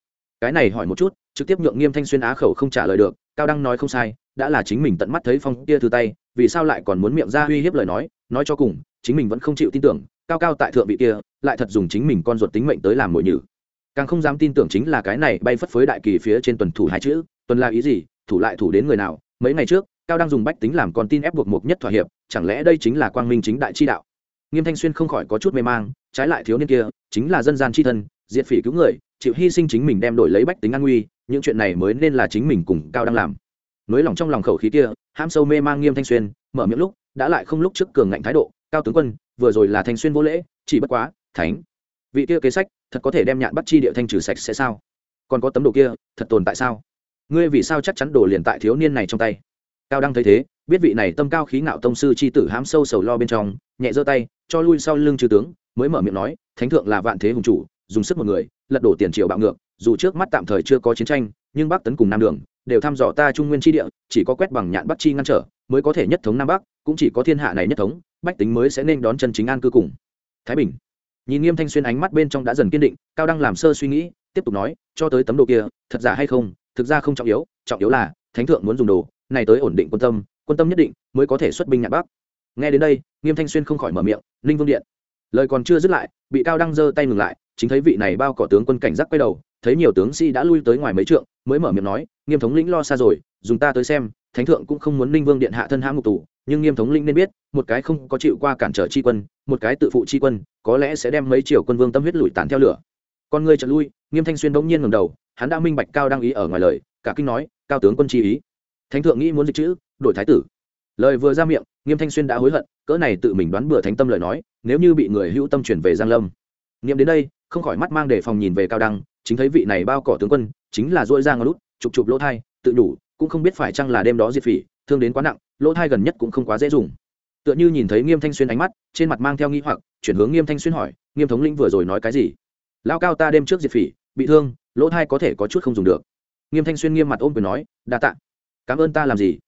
Cái này hỏi một chút trực tiếp nhượng nghiêm thanh xuyên á khẩu không trả lời được, cao đăng nói không sai, đã là chính mình tận mắt thấy phong kia thư tay, vì sao lại còn muốn miệng ra uy hiếp lời nói nói cho cùng, chính mình vẫn không chịu tin tưởng, cao cao tại thượng vị kia, lại thật dùng chính mình con ruột tính mệnh tới làm mồi nhử. Càng không dám tin tưởng chính là cái này bay phất phới đại kỳ phía trên tuần thủ hai chữ, tuần là ý gì, thủ lại thủ đến người nào, mấy ngày trước, cao đang dùng bách tính làm con tin ép buộc mục nhất thỏa hiệp, chẳng lẽ đây chính là quang minh chính đại chi đạo? Nghiêm thanh xuyên không khỏi có chút mê mang, trái lại thiếu niên kia, chính là dân gian chi thân, diệt phỉ cứu người, chịu hy sinh chính mình đem đổi lấy bách tính an nguy những chuyện này mới nên là chính mình cùng cao đang làm. Nới lòng trong lòng khẩu khí kia ham sâu mê mang nghiêm thanh xuyên, mở miệng lúc, đã lại không lúc trước cường ngạnh thái độ, cao tướng quân, vừa rồi là thanh xuyên vô lễ, chỉ bất quá, thánh, vị kia kế sách, thật có thể đem nhạn bắt chi địa thanh trừ sạch sẽ sao? Còn có tấm đồ kia, thật tồn tại sao? Ngươi vì sao chắc chắn đồ liền tại thiếu niên này trong tay? Cao đăng thấy thế, biết vị này tâm cao khí ngạo tông sư c h i tử hám sâu sầu lo bên trong, nhẹ giơ tay, cho lui sau lưng chư tướng, mới mở miệng nói, thánh thượng là vạn thế hùng chủ, dùng sức một người, lật đổ tiền triều bạo ngược dù trước mắt tạm thời chưa có chiến tranh, nhưng bắc tấn cùng nam đường đều thăm dò ta trung nguyên tri địa, chỉ có quét bằng nhạn bắc chi ngăn trở mới có thể nhất thống nam bắc, cũng chỉ có thiên hạ này nhất thống, bách tính mới sẽ nên đón chân chính an cư cùng. Thái bình. Nhìn nghiêm thanh xuyên ánh mắt bên trong đã dần kiên định, cao đăng làm sơ suy nghĩ, tiếp tục nói, cho tới tấm đồ kia, thật giả hay không, thực ra không trọng yếu trọng yếu là, thánh thượng muốn dùng đồ, này tới ổn định quân tâm quân tâm nhất định mới có thể xuất binh nhạn bắc. Nghe đến đây, nghiêm thanh xuyên không khỏi mở miệng, ninh vương điện. Lời còn chưa dứt lại, bị cao đăng giơ tay ngừng lại, chính thấy vị này bao cỏ tướng quân cảnh giác quay đầu thấy nhiều tướng sĩ đã lui tới ngoài mấy trượng, mới mở miệng nói, nghiêm thống lĩnh lo xa rồi, dùng ta tới xem, thánh thượng cũng không muốn ninh vương điện hạ thân hãm ngục tù, nhưng nghiêm thống lĩnh nên biết, một cái không có chịu qua cản trở chi quân, một cái tự phụ chi quân, có lẽ sẽ đem mấy triều quân vương tâm huyết lùi tàn theo lửa. Con người trở lui, nghiêm thanh xuyên bỗng nhiên ngầm đầu, hắn đã minh bạch cao đang ý ở ngoài lời, cả kinh nói, cao tướng quân chi ý. Thánh thượng nghĩ muốn dịch chữ, đổi thái tử. Lời vừa ra miệng, nghiêm thanh xuyên đã hối hận, cỡ này tự mình đoán bừa thánh tâm lời nói, nếu như bị người hữu tâm chuyển về giang lâm. Nghiệm đến đây, không khỏi mắt mang đề phòng nhìn về cao đăng chính thấy vị này bao cỏ tướng quân, chính là dỗi ra ngón lút chụp chụp lỗ thai, tự đủ cũng không biết phải chăng là đêm đó diệt phỉ, thương đến quá nặng, lỗ thai gần nhất cũng không quá dễ dùng. Tựa như nhìn thấy nghiêm thanh xuyên ánh mắt, trên mặt mang theo nghi hoặc, chuyển hướng nghiêm thanh xuyên hỏi, nghiêm thống lĩnh vừa rồi nói cái gì? Lao cao ta đêm trước diệt phỉ, bị thương, lỗ thai có thể có chút không dùng được. Nghiêm thanh xuyên nghiêm mặt ôm quyền nói, đa tạ. Cảm ơn ta làm gì?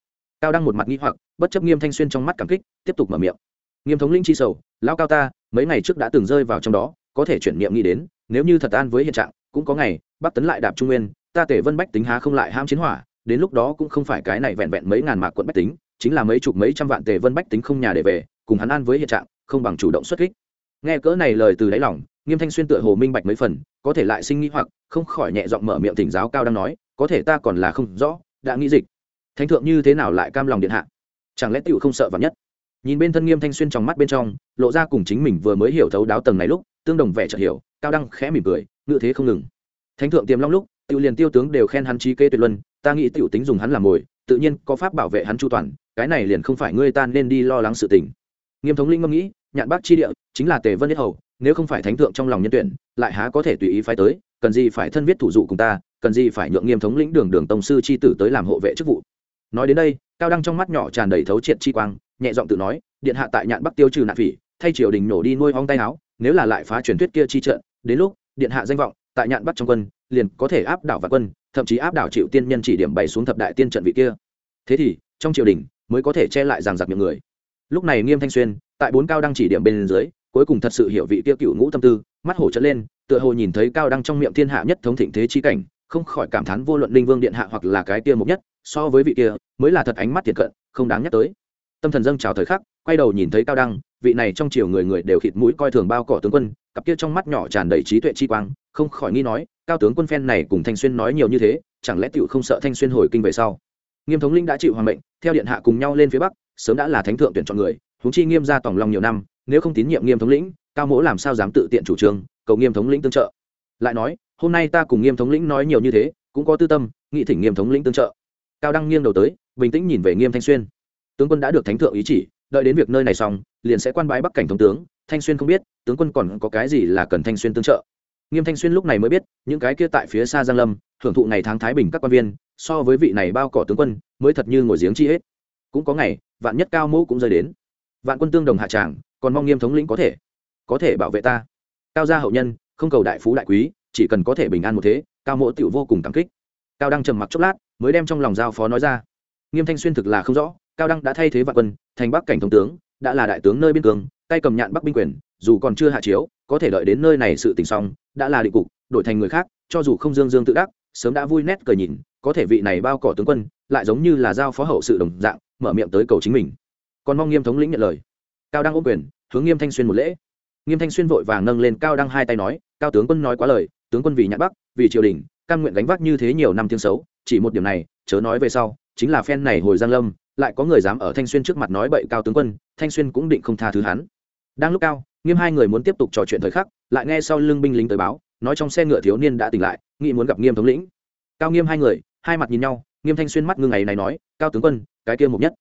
Cao đăng một mặt nghi hoặc, bất chấp nghiêm thanh xuyên trong mắt cảm kích, tiếp tục mở miệng. Nghiêm thống linh chi sầu lao cao ta, mấy ngày trước đã từng rơi vào trong đó, có thể chuyển niệm nghĩ đến, nếu như thật an với hiện trạng cũng có ngày, bắc tấn lại đạp trung nguyên, ta tể vân bách tính há không lại ham chiến hỏa, đến lúc đó cũng không phải cái này vẹn vẹn mấy ngàn mạc quận bách tính, chính là mấy chục mấy trăm vạn tề vân bách tính không nhà để về, cùng hắn an với hiện trạng, không bằng chủ động xuất kích. Nghe cỡ này lời từ đáy lòng, nghiêm thanh xuyên tựa hồ minh bạch mấy phần, có thể lại sinh nghĩ hoặc, không khỏi nhẹ giọng mở miệng thỉnh giáo cao đang nói, có thể ta còn là không rõ, đã nghĩ dịch. Thánh thượng như thế nào lại cam lòng điện hạ? Chẳng lẽ tựu không sợ vắn nhất? Nhìn bên thân nghiêm thanh xuyên trong mắt bên trong, lộ ra cùng chính mình vừa mới hiểu thấu đáo tầng này lúc, tương đồng vẻ chợt hiểu, cao đăng khẽ mỉm cười ngự thế không ngừng. Thánh thượng tiềm long lúc tiêu liền tiêu tướng đều khen hắn trí kê tuyệt luân, ta nghĩ tiểu tính dùng hắn làm mồi, tự nhiên có pháp bảo vệ hắn chu toàn, cái này liền không phải ngươi ta nên đi lo lắng sự tình. Nghiêm thống linh ngẫm nghĩ, nhạn bác chi địa, chính là tề vân nhất hầu, nếu không phải thánh thượng trong lòng nhân tuyển, lại há có thể tùy ý phái tới, cần gì phải thân viết thủ dụ cùng ta, cần gì phải nhượng nghiêm thống lĩnh đường đường tông sư chi tử tới làm hộ vệ chức vụ. Nói đến đây, cao đăng trong mắt nhỏ tràn đầy thấu triệt chi quang, nhẹ giọng tự nói, điện hạ tại nhạn bắc tiêu trừ nạn phỉ, thay triều đình nổ đi nuôi hong tay áo, nếu là lại phá truyền thuyết kia chi trận, đến lúc điện hạ danh vọng, tại nhạn bắt trong quân, liền có thể áp đảo và quân, thậm chí áp đảo chịu tiên nhân chỉ điểm bày xuống thập đại tiên trận vị kia. Thế thì, trong triều đình mới có thể che lại giằng giặc miệng người. Lúc này nghiêm thanh xuyên, tại bốn cao đăng chỉ điểm bên dưới, cuối cùng thật sự hiểu vị tiêu cựu ngũ tâm tư, mắt hổ trở lên, tựa hồ nhìn thấy cao đăng trong miệng thiên hạ nhất thống thịnh thế chi cảnh, không khỏi cảm thán vô luận linh vương điện hạ hoặc là cái kia mục nhất, so với vị kia, mới là thật ánh mắt thiệt cận, không đáng nhắc tới. Tâm thần dâng chào thời khắc, quay đầu nhìn thấy cao đăng, vị này trong chiều người người đều khịt mũi coi thường bao cỏ tướng quân cặp kia trong mắt nhỏ tràn đầy trí tuệ chi quang, không khỏi nghi nói, cao tướng quân phen này cùng thanh xuyên nói nhiều như thế, chẳng lẽ tựu không sợ thanh xuyên hồi kinh về sau? Nghiêm thống linh đã chịu hoàng mệnh, theo điện hạ cùng nhau lên phía bắc, sớm đã là thánh thượng tuyển chọn người, huống chi nghiêm ra tòng lòng nhiều năm, nếu không tín nhiệm nghiêm thống lĩnh, cao mỗ làm sao dám tự tiện chủ trương, cầu nghiêm thống lĩnh tương trợ? Lại nói, hôm nay ta cùng nghiêm thống lĩnh nói nhiều như thế, cũng có tư tâm, nghị thỉnh nghiêm thống lĩnh tương trợ. Cao đăng nghiêng đầu tới, bình tĩnh nhìn về nghiêm thanh xuyên. Tướng quân đã được thánh thượng ý chỉ, đợi đến việc nơi này xong, liền sẽ quan bái bắc cảnh thống tướng thanh xuyên không biết, tướng quân còn có cái gì là cần thanh xuyên tương trợ. Nghiêm thanh xuyên lúc này mới biết, những cái kia tại phía xa giang lâm, hưởng thụ ngày tháng thái bình các quan viên, so với vị này bao cỏ tướng quân, mới thật như ngồi giếng chi hết. Cũng có ngày, vạn nhất cao mẫu cũng rơi đến. Vạn quân tương đồng hạ tràng, còn mong nghiêm thống lĩnh có thể có thể bảo vệ ta. Cao gia hậu nhân, không cầu đại phú đại quý, chỉ cần có thể bình an một thế, cao mộ tiểu vô cùng cảm kích. Cao đăng trầm mặc chốc lát, mới đem trong lòng giao phó nói ra. Nghiêm thanh xuyên thực là không rõ, cao đăng đã thay thế vạn quân, thành bắc cảnh thống tướng, đã là đại tướng nơi biên cương tay cầm nhạn bắc binh quyền, dù còn chưa hạ chiếu, có thể đợi đến nơi này sự tình xong, đã là định cục, đổi thành người khác, cho dù không dương dương tự đắc, sớm đã vui nét cười nhìn, có thể vị này bao cỏ tướng quân, lại giống như là giao phó hậu sự đồng dạng, mở miệng tới cầu chính mình. Còn mong nghiêm thống lĩnh nhận lời. Cao đăng ôm quyền, hướng nghiêm thanh xuyên một lễ. Nghiêm thanh xuyên vội vàng nâng lên cao đăng hai tay nói, cao tướng quân nói quá lời, tướng quân vì nhạn bắc, vì triều đình căn nguyện gánh vác như thế nhiều năm tiếng xấu, chỉ một điểm này, chớ nói về sau, chính là phen này hồi giang lâm, lại có người dám ở thanh xuyên trước mặt nói bậy cao tướng quân, thanh xuyên cũng định không tha thứ hắn đang lúc cao, nghiêm hai người muốn tiếp tục trò chuyện thời khắc, lại nghe sau lưng binh lính tới báo, nói trong xe ngựa thiếu niên đã tỉnh lại nghĩ muốn gặp nghiêm thống lĩnh. Cao nghiêm hai người, hai mặt nhìn nhau, nghiêm thanh xuyên mắt ngưng ngày này nói, cao tướng quân, cái kia mục nhất.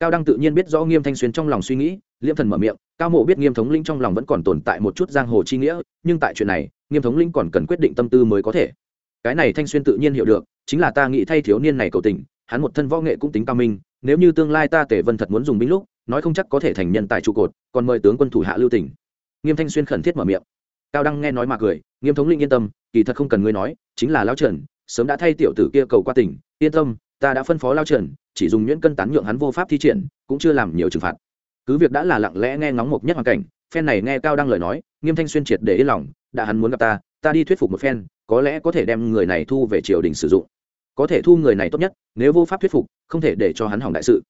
Cao đăng tự nhiên biết rõ nghiêm thanh xuyên trong lòng suy nghĩ liêm thần mở miệng, cao mộ biết nghiêm thống lĩnh trong lòng vẫn còn tồn tại một chút giang hồ chi nghĩa, nhưng tại chuyện này, nghiêm thống lĩnh còn cần quyết định tâm tư mới có thể. Cái này thanh xuyên tự nhiên hiểu được, chính là ta nghĩ thay thiếu niên này cầu tình, hắn một thân võ nghệ cũng tính cao minh, nếu như tương lai ta tể vân thật muốn dùng binh lúc nói không chắc có thể thành nhân tài trụ cột, còn mời tướng quân thủ hạ lưu tỉnh nghiêm thanh xuyên khẩn thiết mở miệng. Cao đăng nghe nói mà cười, nghiêm thống Linh yên tâm, kỳ thật không cần ngươi nói, chính là lao trần, sớm đã thay tiểu tử kia cầu qua tỉnh, yên tâm, ta đã phân phó lao trần, chỉ dùng nhuyễn cân tán nhượng hắn vô pháp thi triển, cũng chưa làm nhiều trừng phạt. Cứ việc đã là lặng lẽ nghe ngóng một nhất hoàn cảnh, phen này nghe cao đăng lời nói, nghiêm thanh xuyên triệt để yên lòng, đã hắn muốn gặp ta ta đi thuyết phục một phen, có lẽ có thể đem người này thu về triều đình sử dụng. Có thể thu người này tốt nhất, nếu vô pháp thuyết phục, không thể để cho hắn hỏng đại sự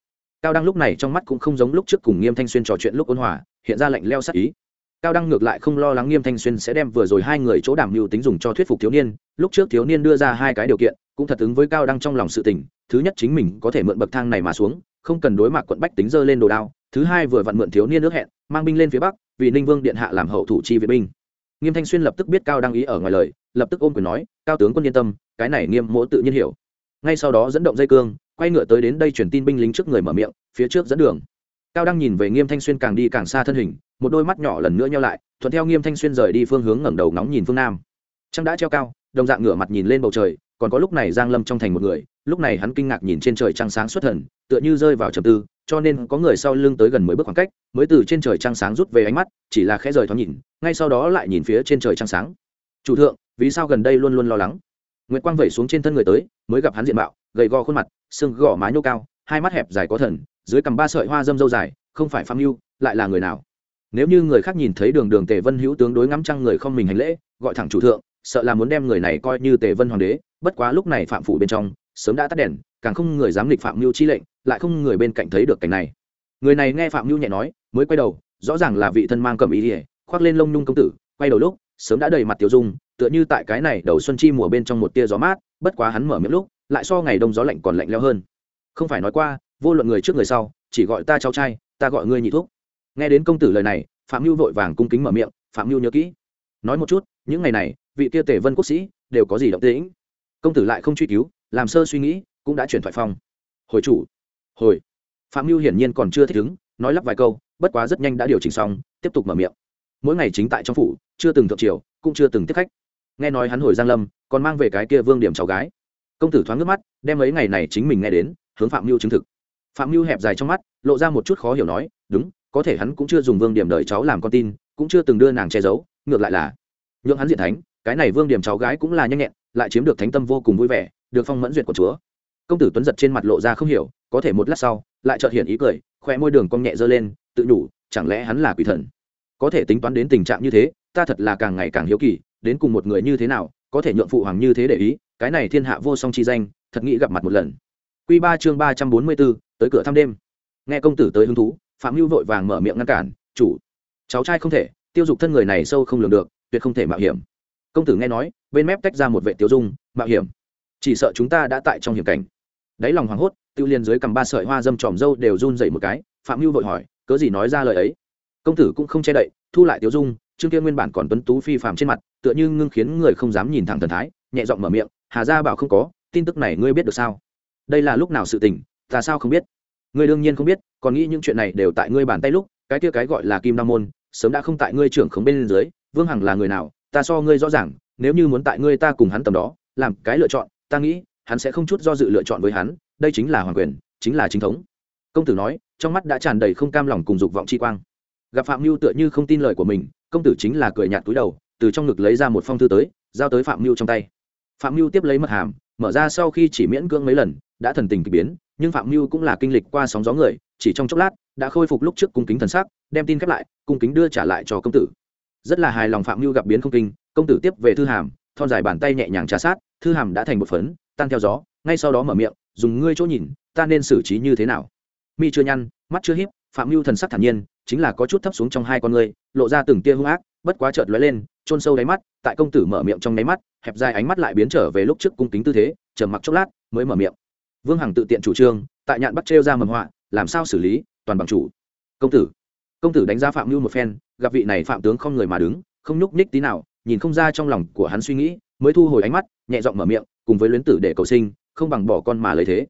cao đăng lúc này trong mắt cũng không giống lúc trước cùng nghiêm thanh xuyên trò chuyện lúc ôn hòa, hiện ra lạnh leo sắc ý. Cao đăng ngược lại không lo lắng nghiêm thanh xuyên sẽ đem vừa rồi hai người chỗ đảm mưu tính dùng cho thuyết phục thiếu niên, lúc trước thiếu niên đưa ra hai cái điều kiện, cũng thật ứng với cao đăng trong lòng sự tình, thứ nhất chính mình có thể mượn bậc thang này mà xuống, không cần đối mặt quận bách tính dơ lên đồ đao, thứ hai vừa vặn mượn thiếu niên nước hẹn, mang binh lên phía bắc, vì ninh vương điện hạ làm hậu thủ chi vệ binh. Nghiêm thanh xuyên lập tức biết cao đăng ý ở ngoài lời, lập tức ôm quyền nói, cao tướng quân yên tâm, cái này nghiêm mỗ tự nhiên hiểu. Ngay sau đó dẫn động dây cương quay ngựa tới đến đây truyền tin binh lính trước người mở miệng, phía trước dẫn đường. Cao đăng nhìn về nghiêm thanh xuyên càng đi càng xa thân hình, một đôi mắt nhỏ lần nữa nhau lại, thuận theo nghiêm thanh xuyên rời đi phương hướng ngẩng đầu nóng nhìn phương nam. Trăng đã treo cao, đồng dạng ngửa mặt nhìn lên bầu trời, còn có lúc này giang lâm trong thành một người, lúc này hắn kinh ngạc nhìn trên trời trăng sáng xuất thần, tựa như rơi vào trầm tư, cho nên có người sau lưng tới gần mấy bước khoảng cách, mới từ trên trời trăng sáng rút về ánh mắt, chỉ là khẽ rời thoáng nhìn, ngay sau đó lại nhìn phía trên trời trăng sáng. Chủ thượng, vì sao gần đây luôn luôn lo lắng? Nguyệt quang vẩy xuống trên thân người tới, mới gặp hắn diện mạo gầy gò khuôn mặt, xương gò má nhô cao, hai mắt hẹp dài có thần, dưới cằm ba sợi hoa dâm dâu dài, không phải phạm mưu lại là người nào? Nếu như người khác nhìn thấy đường đường tề vân hữu tướng đối ngắm trăng người không mình hành lễ, gọi thẳng chủ thượng, sợ là muốn đem người này coi như tề vân hoàng đế, bất quá lúc này phạm phủ bên trong, sớm đã tắt đèn, càng không người dám lịch phạm mưu chi lệnh, lại không người bên cạnh thấy được cảnh này. Người này nghe phạm mưu nhẹ nói, mới quay đầu, rõ ràng là vị thân mang cầm ý ỉa khoác lên lông nhung công tử, quay đầu lúc, sớm đã đầy mặt tiêu dung, tựa như tại cái này đầu xuân chi mùa bên trong một tia gió mát, bất quá hắn mở miệng lúc lại so ngày đông gió lạnh còn lạnh leo hơn. Không phải nói qua, vô luận người trước người sau, chỉ gọi ta cháu trai, ta gọi ngươi nhị thuốc nghe đến công tử lời này, phạm mưu vội vàng cung kính mở miệng, phạm mưu nhớ kỹ. Nói một chút, những ngày này, vị kia tề vân quốc sĩ đều có gì động tĩnh? Công tử lại không truy cứu, làm sơ suy nghĩ, cũng đã chuyển thoại phong. Hồi chủ. Hồi. Phạm mưu hiển nhiên còn chưa thích ứng, nói lắp vài câu, bất quá rất nhanh đã điều chỉnh xong, tiếp tục mở miệng. Mỗi ngày chính tại trong phủ, chưa từng thượng triều, cũng chưa từng tiếp khách. Nghe nói hắn hồi giang lâm, còn mang về cái kia vương điểm cháu gái công tử thoáng ngước mắt, đem mấy ngày này chính mình nghe đến, hướng phạm mưu chứng thực. Phạm mưu hẹp dài trong mắt, lộ ra một chút khó hiểu nói, đúng, có thể hắn cũng chưa dùng vương điểm đợi cháu làm con tin, cũng chưa từng đưa nàng che giấu, ngược lại là nhượng hắn diện thánh, cái này vương điểm cháu gái cũng là nhanh nhẹn, lại chiếm được thánh tâm vô cùng vui vẻ, được phong mẫn duyệt của chúa. Công tử tuấn giật trên mặt lộ ra không hiểu, có thể một lát sau, lại chợt hiện ý cười khoe môi đường cong nhẹ dơ lên, tự nhủ, chẳng lẽ hắn là quỷ thần? Có thể tính toán đến tình trạng như thế, ta thật là càng ngày càng hiếu kỳ, đến cùng một người như thế nào, có thể nhượng phụ hoàng như thế để ý cái này thiên hạ vô song chi danh, thật nghĩ gặp mặt một lần. Q ba chương ba trăm bốn mươi bốn, tới cửa thăm đêm. Nghe công tử tới hứng thú, phạm mưu vội vàng mở miệng ngăn cản, chủ, cháu trai không thể, tiêu dục thân người này sâu không lường được, tuyệt không thể mạo hiểm. Công tử nghe nói, bên mép tách ra một vệ tiêu dung, mạo hiểm? Chỉ sợ chúng ta đã tại trong hiểm cảnh. Đáy lòng hoảng hốt, tiêu liên dưới cầm ba sợi hoa dâm tròm dâu đều run dậy một cái, phạm mưu vội hỏi, cớ gì nói ra lời ấy? Công tử cũng không che đậy, thu lại tiêu dung trương kia nguyên bản còn tuấn tú phi phàm trên mặt, tựa như ngưng khiến người không dám nhìn thẳng thần thái nhẹ giọng mở miệng, hà gia bảo không có, tin tức này ngươi biết được sao? Đây là lúc nào sự tình, ta sao không biết? Ngươi đương nhiên không biết, còn nghĩ những chuyện này đều tại ngươi bàn tay lúc, cái kia cái gọi là kim nam môn, sớm đã không tại ngươi trưởng khống bên dưới, vương hằng là người nào, ta so ngươi rõ ràng, nếu như muốn tại ngươi ta cùng hắn tầm đó, làm cái lựa chọn, ta nghĩ, hắn sẽ không chút do dự lựa chọn với hắn, đây chính là hoàng quyền, chính là chính thống. Công tử nói, trong mắt đã tràn đầy không cam lòng cùng dục vọng chi quang. Gặp phạm mưu tựa như không tin lời của mình, công tử chính là cười nhạt túi đầu, từ trong ngực lấy ra một phong thư tới, giao tới phạm mưu trong tay phạm mưu tiếp lấy mật hàm, mở ra sau khi chỉ miễn cưỡng mấy lần, đã thần tình k ỳ biến, nhưng phạm mưu cũng là kinh lịch qua sóng gió người, chỉ trong chốc lát, đã khôi phục lúc trước cung kính thần sắc, đem tin khép lại, cung kính đưa trả lại cho công tử. Rất là hài lòng phạm mưu gặp biến không kinh, công tử tiếp về thư hàm, thon dài bàn tay nhẹ nhàng trà sát, thư hàm đã thành một phấn, tan theo gió, ngay sau đó mở miệng, dùng ngươi chỗ nhìn, ta nên xử trí như thế nào? Mi chưa nhăn, mắt chưa híp, phạm mưu thần sắc thản nhiên, chính là có chút thấp xuống trong hai con ngươi, lộ ra từng tia hung ác bất quá chợt lóe lên, chôn sâu đáy mắt, tại công tử mở miệng trong đáy mắt, hẹp dài ánh mắt lại biến trở về lúc trước cung kính tư thế, trầm mặc chốc lát, mới mở miệng. Vương hằng tự tiện chủ trương, tại nhạn bắt trêu ra mầm họa, làm sao xử lý, toàn bằng chủ. Công tử công tử đánh giá phạm Lưu một phen, gặp vị này phạm tướng không người mà đứng, không nhúc nhích tí nào, nhìn không ra trong lòng của hắn suy nghĩ, mới thu hồi ánh mắt, nhẹ giọng mở miệng, cùng với luyến tử để cầu sinh, không bằng bỏ con mà lấy thế.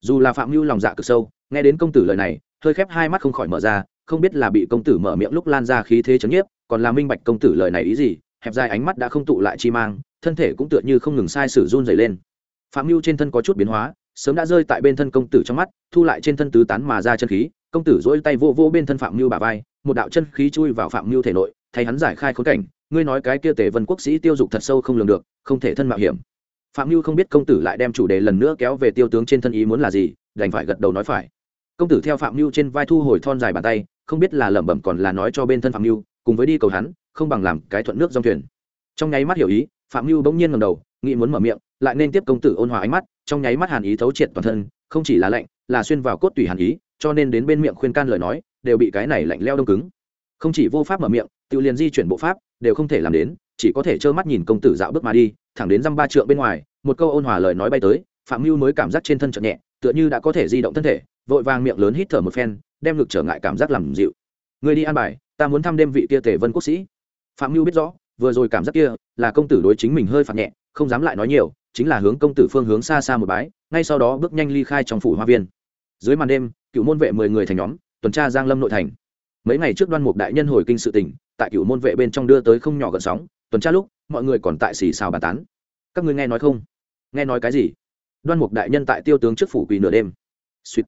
Dù là phạm Lưu lòng dạ cực sâu, nghe đến công tử lời này, hơi khép hai mắt không khỏi mở ra không biết là bị công tử mở miệng lúc lan ra khí thế chấn nhiếp, còn là minh bạch công tử lời này ý gì, hẹp dài ánh mắt đã không tụ lại chi mang, thân thể cũng tựa như không ngừng sai sử run dày lên. Phạm mưu trên thân có chút biến hóa, sớm đã rơi tại bên thân công tử trong mắt, thu lại trên thân tứ tán mà ra chân khí, công tử dỗi tay vô vô bên thân phạm mưu bà vai, một đạo chân khí chui vào phạm mưu thể nội, thay hắn giải khai khốn cảnh, ngươi nói cái kia tề vân quốc sĩ tiêu dục thật sâu không lường được, không thể thân mạo hiểm. Phạm mưu không biết công tử lại đem chủ đề lần nữa kéo về tiêu tướng trên thân ý muốn là gì, đành phải gật đầu nói phải. Công tử theo phạm mưu trên vai thu hồi thon dài bàn tay không biết là lẩm bẩm còn là nói cho bên thân phạm mưu cùng với đi cầu hắn, không bằng làm cái thuận nước dòng thuyền. Trong nháy mắt hiểu ý, phạm mưu bỗng nhiên ngầm đầu, nghĩ muốn mở miệng, lại nên tiếp công tử ôn hòa ánh mắt, trong nháy mắt hàn ý thấu triệt toàn thân, không chỉ là lạnh, là xuyên vào cốt tủy hàn ý, cho nên đến bên miệng khuyên can lời nói, đều bị cái này lạnh leo đông cứng. Không chỉ vô pháp mở miệng, tự liền di chuyển bộ pháp, đều không thể làm đến, chỉ có thể trơ mắt nhìn công tử dạo bước mà đi, thẳng đến dăm ba trượng bên ngoài, một câu ôn hòa lời nói bay tới, phạm mưu mới cảm giác trên thân chợt nhẹ, tựa như đã có thể di động thân thể, vội vàng miệng lớn hít thở một phen đem ngực trở ngại cảm giác làm dịu. Người đi an bài, ta muốn thăm đêm vị kia tề vân quốc sĩ. Phạm mưu biết rõ, vừa rồi cảm giác kia là công tử đối chính mình hơi phạt nhẹ, không dám lại nói nhiều, chính là hướng công tử phương hướng xa xa một bái, ngay sau đó bước nhanh ly khai trong phủ hoa viên. Dưới màn đêm, cựu môn vệ mười người thành nhóm, tuần tra giang lâm nội thành. Mấy ngày trước đoan mục đại nhân hồi kinh sự tỉnh tại cựu môn vệ bên trong đưa tới không nhỏ gần sóng, tuần tra lúc, mọi người còn tại xì xào bàn tán. Các ngươi nghe nói không? Nghe nói cái gì? Đoan mục đại nhân tại tiêu tướng trước phủ quỳ nửa đêm. Suýt.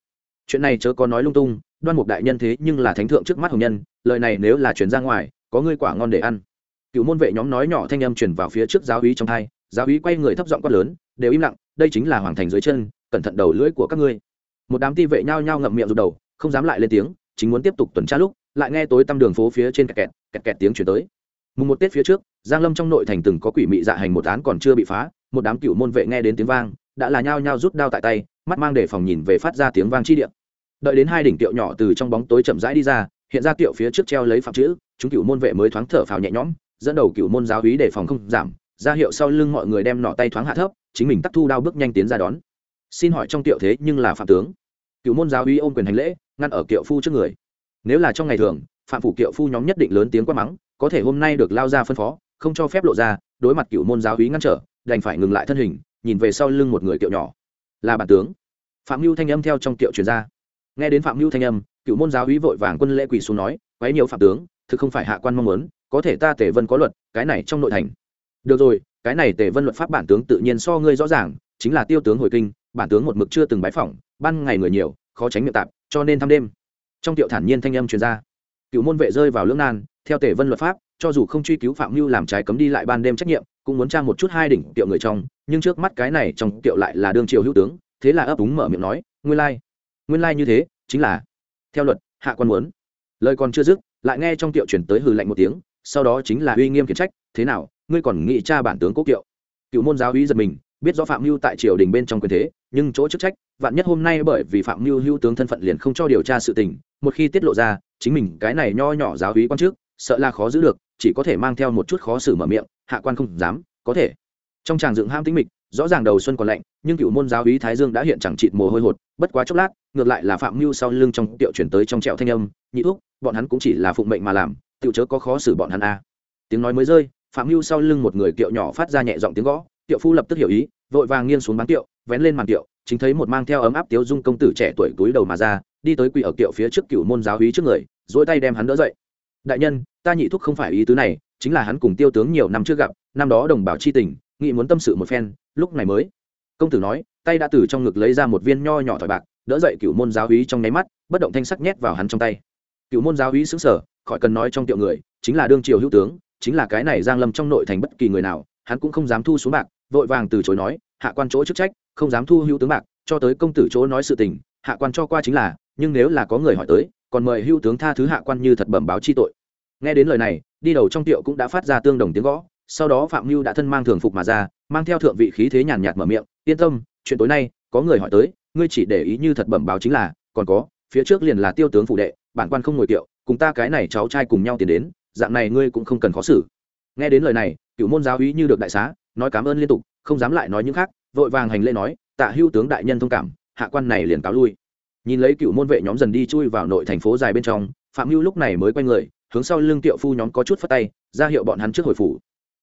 Chuyện này chớ có nói lung tung đoan mục đại nhân thế nhưng là thánh thượng trước mắt hồng nhân, lời này nếu là chuyển ra ngoài, có ngươi quả ngon để ăn. Cựu môn vệ nhóm nói nhỏ thanh âm chuyển vào phía trước giáo hí trong thai giáo hí quay người thấp giọng quát lớn, đều im lặng, đây chính là hoàng thành dưới chân, cẩn thận đầu lưỡi của các ngươi. Một đám ti vệ nhao nhao ngậm miệng rụt đầu, không dám lại lên tiếng, chính muốn tiếp tục tuần tra lúc, lại nghe tối tăm đường phố phía trên kẹt kẹt kẹt kẹt tiếng chuyển tới. Mùng một tết phía trước, giang lâm trong nội thành từng có quỷ mị dạ hành một án còn chưa bị phá, một đám cựu môn vệ nghe đến tiếng vang, đã là nhao nhao rút đao tại tay, mắt mang để phòng nhìn về phát ra tiếng vang chi điện đợi đến hai đỉnh tiệu nhỏ từ trong bóng tối chậm rãi đi ra, hiện ra tiệu phía trước treo lấy phạm chữ, chúng cựu môn vệ mới thoáng thở phào nhẹ nhõm, dẫn đầu cựu môn giáo hí để phòng không giảm, ra hiệu sau lưng mọi người đem nọ tay thoáng hạ thấp, chính mình tắt thu đao bước nhanh tiến ra đón. Xin hỏi trong tiệu thế nhưng là phạm tướng. Cựu môn giáo hí ôm quyền hành lễ, ngăn ở kiệu phu trước người. Nếu là trong ngày thường, phạm phủ kiệu phu nhóm nhất định lớn tiếng quát mắng, có thể hôm nay được lao ra phân phó, không cho phép lộ ra, đối mặt cựu môn giáo hí ngăn trở, đành phải ngừng lại thân hình, nhìn về sau lưng một người kiệu nhỏ. Là bản tướng. Phạm mưu thanh âm theo trong kiệu truyền ra nghe đến phạm mưu thanh âm, cựu môn giáo hí vội vàng quân lễ quỳ xuống nói, quấy nhiều phạm tướng, thực không phải hạ quan mong muốn, có thể ta tề vân có luật, cái này trong nội thành. Được rồi, cái này tề vân luật pháp bản tướng tự nhiên so ngươi rõ ràng, chính là tiêu tướng hồi kinh, bản tướng một mực chưa từng bái phỏng, ban ngày người nhiều, khó tránh miệng tạp, cho nên thăm đêm. Trong tiệu thản nhiên thanh âm truyền ra, cựu môn vệ rơi vào lưỡng nan, theo tề vân luật pháp, cho dù không truy cứu phạm mưu làm trái cấm đi lại ban đêm trách nhiệm, cũng muốn trang một chút hai đỉnh tiệu người trong, nhưng trước mắt cái này trong tiệu lại là đương triều hữu tướng, thế là ấp úng mở miệng nói, nguyên lai nguyên lai như thế, chính là, theo luật, hạ quan muốn. Lời còn chưa dứt, lại nghe trong tiệu chuyển tới hừ lạnh một tiếng, sau đó chính là uy nghiêm khiển trách, thế nào, ngươi còn nghĩ cha bản tướng cố kiệu? Cựu môn giáo uy giật mình, biết rõ phạm mưu tại triều đình bên trong quyền thế, nhưng chỗ chức trách, vạn nhất hôm nay bởi vì phạm mưu hưu tướng thân phận liền không cho điều tra sự tình, một khi tiết lộ ra, chính mình cái này nho nhỏ giáo uy quan trước sợ là khó giữ được, chỉ có thể mang theo một chút khó xử mở miệng, hạ quan không dám, có thể. Trong tràng dựng ham tính mịch rõ ràng đầu xuân còn lạnh, nhưng cựu môn giáo ý thái dương đã hiện chẳng chịt mồ hôi hột, bất quá chốc lát, ngược lại là phạm mưu sau lưng trong tiệu chuyển tới trong trẹo thanh âm, nhị thúc, bọn hắn cũng chỉ là phụng mệnh mà làm tiệu chớ có khó xử bọn hắn a à. tiếng nói mới rơi, phạm mưu sau lưng một người kiệu nhỏ phát ra nhẹ giọng tiếng gõ, tiệu phu lập tức hiểu ý, vội vàng nghiêng xuống bán tiệu, vén lên màn tiệu, chính thấy một mang theo ấm áp tiếu dung công tử trẻ tuổi túi đầu mà ra, đi tới quỳ ở kiệu phía trước cựu môn giáo úy trước người dỗi tay đem hắn đỡ dậy đại nhân, ta nhị thúc không phải ý tứ này, chính là hắn cùng tiêu tướng nhiều năm trước gặp, năm đó đồng bào chi tình, nghị muốn tâm sự một phen lúc này mới. Công tử nói, tay đã từ trong ngực lấy ra một viên nho nhỏ thỏi bạc, đỡ dậy cựu môn giáo úy trong nháy mắt, bất động thanh sắc nhét vào hắn trong tay. Cựu môn giáo úy xứng sở khỏi cần nói trong tiệu người, chính là đương triều hữu tướng, chính là cái này giang lâm trong nội thành bất kỳ người nào, hắn cũng không dám thu xuống bạc, vội vàng từ chối nói, hạ quan chỗ chức trách, không dám thu hữu tướng bạc, cho tới công tử chỗ nói sự tình, hạ quan cho qua chính là, nhưng nếu là có người hỏi tới, còn mời hưu tướng tha thứ hạ quan như thật bẩm báo chi tội. Nghe đến lời này, đi đầu trong tiệu cũng đã phát ra tương đồng tiếng gõ sau đó phạm mưu đã thân mang thường phục mà ra, mang theo thượng vị khí thế nhàn nhạt mở miệng, yên tâm, chuyện tối nay, có người hỏi tới, ngươi chỉ để ý như thật bẩm báo chính là, còn có, phía trước liền là tiêu tướng phụ đệ, bản quan không ngồi kiệu, cùng ta cái này cháu trai cùng nhau tiến đến, dạng này ngươi cũng không cần khó xử. Nghe đến lời này, cựu môn giáo úy như được đại xá, nói cảm ơn liên tục, không dám lại nói những khác, vội vàng hành lễ nói, tạ hưu tướng đại nhân thông cảm, hạ quan này liền cáo lui. Nhìn lấy cựu môn vệ nhóm dần đi chui vào nội thành phố dài bên trong, phạm hưu lúc này mới quay người, hướng sau lưng tiệu phu nhóm có chút phát tay, ra hiệu bọn hắn trước hồi phủ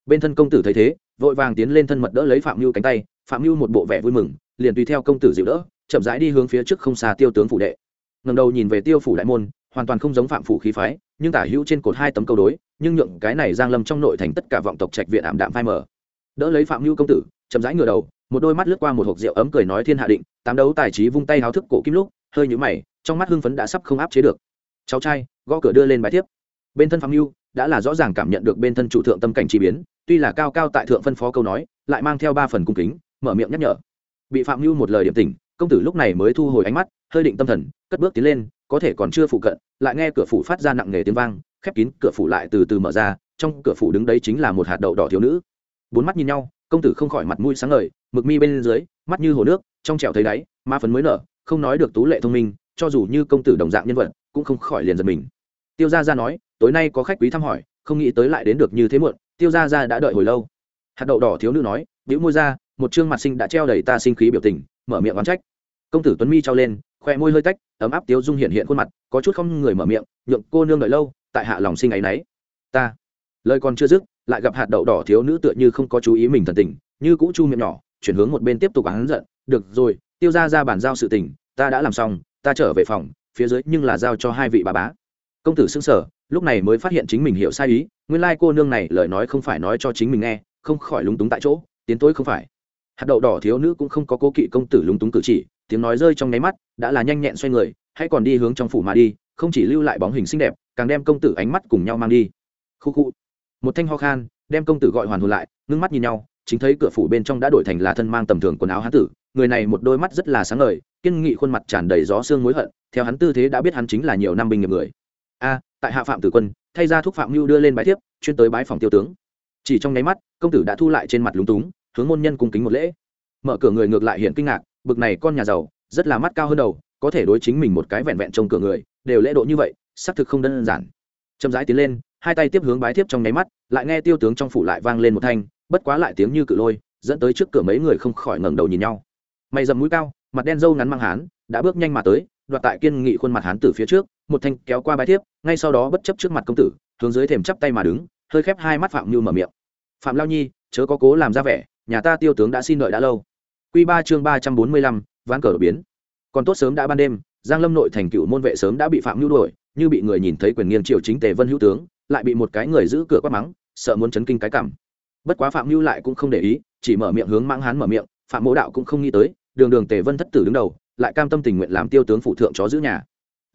bên thân công tử thấy thế, vội vàng tiến lên thân mật đỡ lấy phạm mưu cánh tay, phạm mưu một bộ vẻ vui mừng, liền tùy theo công tử dịu đỡ, chậm rãi đi hướng phía trước không xa tiêu tướng phủ đệ. Ngầm đầu nhìn về tiêu phủ đại môn, hoàn toàn không giống phạm phủ khí phái, nhưng tả hữu trên cột hai tấm câu đối, nhưng nhượng cái này giang lâm trong nội thành tất cả vọng tộc trạch viện ảm đạm phai mờ. Đỡ lấy phạm mưu công tử, chậm rãi ngửa đầu, một đôi mắt lướt qua một hộp rượu ấm cười nói thiên hạ định, tám đấu tài trí vung tay háo thức cổ kim lúc, hơi nhũ mày, trong mắt hưng phấn đã sắp không áp chế được. Cháu trai, gõ cửa đưa lên bài tiếp. Bên thân phạm mưu đã là rõ ràng cảm nhận được bên thân chủ thượng tâm cảnh chi biến, tuy là cao cao tại thượng phân phó câu nói, lại mang theo ba phần cung kính, mở miệng nhắc nhở. Bị phạm hữu một lời điểm tỉnh, công tử lúc này mới thu hồi ánh mắt, hơi định tâm thần, cất bước tiến lên, có thể còn chưa phụ cận, lại nghe cửa phủ phát ra nặng nề tiếng vang, khép kín cửa phủ lại từ từ mở ra, trong cửa phủ đứng đấy chính là một hạt đậu đỏ thiếu nữ. Bốn mắt nhìn nhau, công tử không khỏi mặt mũi sáng ngời, mực mi bên dưới, mắt như hồ nước, trong trẻo thấy đáy, ma phấn mới nở, không nói được tú lệ thông minh, cho dù như công tử đồng dạng nhân vật, cũng không khỏi liền giật mình. Tiêu gia gia nói tối nay có khách quý thăm hỏi, không nghĩ tới lại đến được như thế muộn, tiêu gia gia đã đợi hồi lâu. Hạt đậu đỏ thiếu nữ nói, bĩu môi ra, một chương mặt sinh đã treo đầy ta sinh khí biểu tình, mở miệng oán trách. Công tử tuấn mi trao lên khoe môi hơi tách, ấm áp tiếu dung hiện hiện khuôn mặt, có chút không người mở miệng, nhượng cô nương đợi lâu, tại hạ lòng sinh ấ y n ấ y ta. Lời còn chưa dứt, lại gặp hạt đậu đỏ thiếu nữ tựa như không có chú ý mình thần tình, như cũ chu miệng nhỏ, chuyển hướng một bên tiếp tục án giận, được rồi, tiêu ra ra bàn giao sự tình, ta đã làm xong, ta trở về phòng, phía dưới nhưng là giao cho hai vị bà bá. Công tử xưng sở lúc này mới phát hiện chính mình hiểu sai ý, nguyên lai cô nương này lời nói không phải nói cho chính mình nghe, không khỏi lúng túng tại chỗ, tiến tối không phải. Hạt đậu đỏ thiếu nữ cũng không có cố kỵ công tử lúng túng cử chỉ, tiếng nói rơi trong nháy mắt, đã là nhanh nhẹn xoay người, hãy còn đi hướng trong phủ mà đi, không chỉ lưu lại bóng hình xinh đẹp, càng đem công tử ánh mắt cùng nhau mang đi. Khu khu. Một thanh ho khan, đem công tử gọi hoàn hồn lại, ngưng mắt nhìn nhau, chính thấy cửa phủ bên trong đã đổi thành là thân mang tầm thường quần áo hán tử, người này một đôi mắt rất là sáng ngời, kiên nghị khuôn mặt tràn đầy gió xương mối hận, theo hắn tư thế đã biết hắn chính là nhiều năm binh nghiệp người. A tại hạ phạm tử quân, thay ra thuốc phạm mưu đưa lên bái tiếp chuyên tới bái phòng tiêu tướng. Chỉ trong nháy mắt, công tử đã thu lại trên mặt lúng túng, hướng môn nhân cung kính một lễ. Mở cửa người ngược lại hiện kinh ngạc, bực này con nhà giàu, rất là mắt cao hơn đầu, có thể đối chính mình một cái vẹn vẹn trông cửa người, đều lễ độ như vậy, xác thực không đơn giản. Chậm rãi tiến lên, hai tay tiếp hướng bái tiếp trong nháy mắt, lại nghe tiêu tướng trong phủ lại vang lên một thanh, bất quá lại tiếng như cự lôi, dẫn tới trước cửa mấy người không khỏi ngẩng đầu nhìn nhau. Mày dầm mũi cao, mặt đen râu ngắn mang hán, đã bước nhanh mà tới, đoạt tại kiên nghị khuôn mặt hán từ phía trước một thanh kéo qua bái thiếp, ngay sau đó bất chấp trước mặt công tử hướng dưới thềm chắp tay mà đứng hơi khép hai mắt phạm như mở miệng phạm lao nhi chớ có cố làm ra vẻ nhà ta tiêu tướng đã xin đợi đã lâu Quy ba chương 345, ván cờ đột biến. Còn tốt sớm đã ban đêm, Giang Lâm nội thành cựu môn vệ sớm đã bị Phạm Nhu đuổi, như bị người nhìn thấy quyền nghiêng triều chính Tề Vân hữu tướng, lại bị một cái người giữ cửa quát mắng, sợ muốn chấn kinh cái cảm. Bất quá Phạm Nhu lại cũng không để ý, chỉ mở miệng hướng Mãng Hán mở miệng, Phạm mỗ Đạo cũng không nghĩ tới, đường đường Tề Vân thất tử đứng đầu, lại cam tâm tình nguyện làm tiêu tướng phụ thượng chó giữ nhà.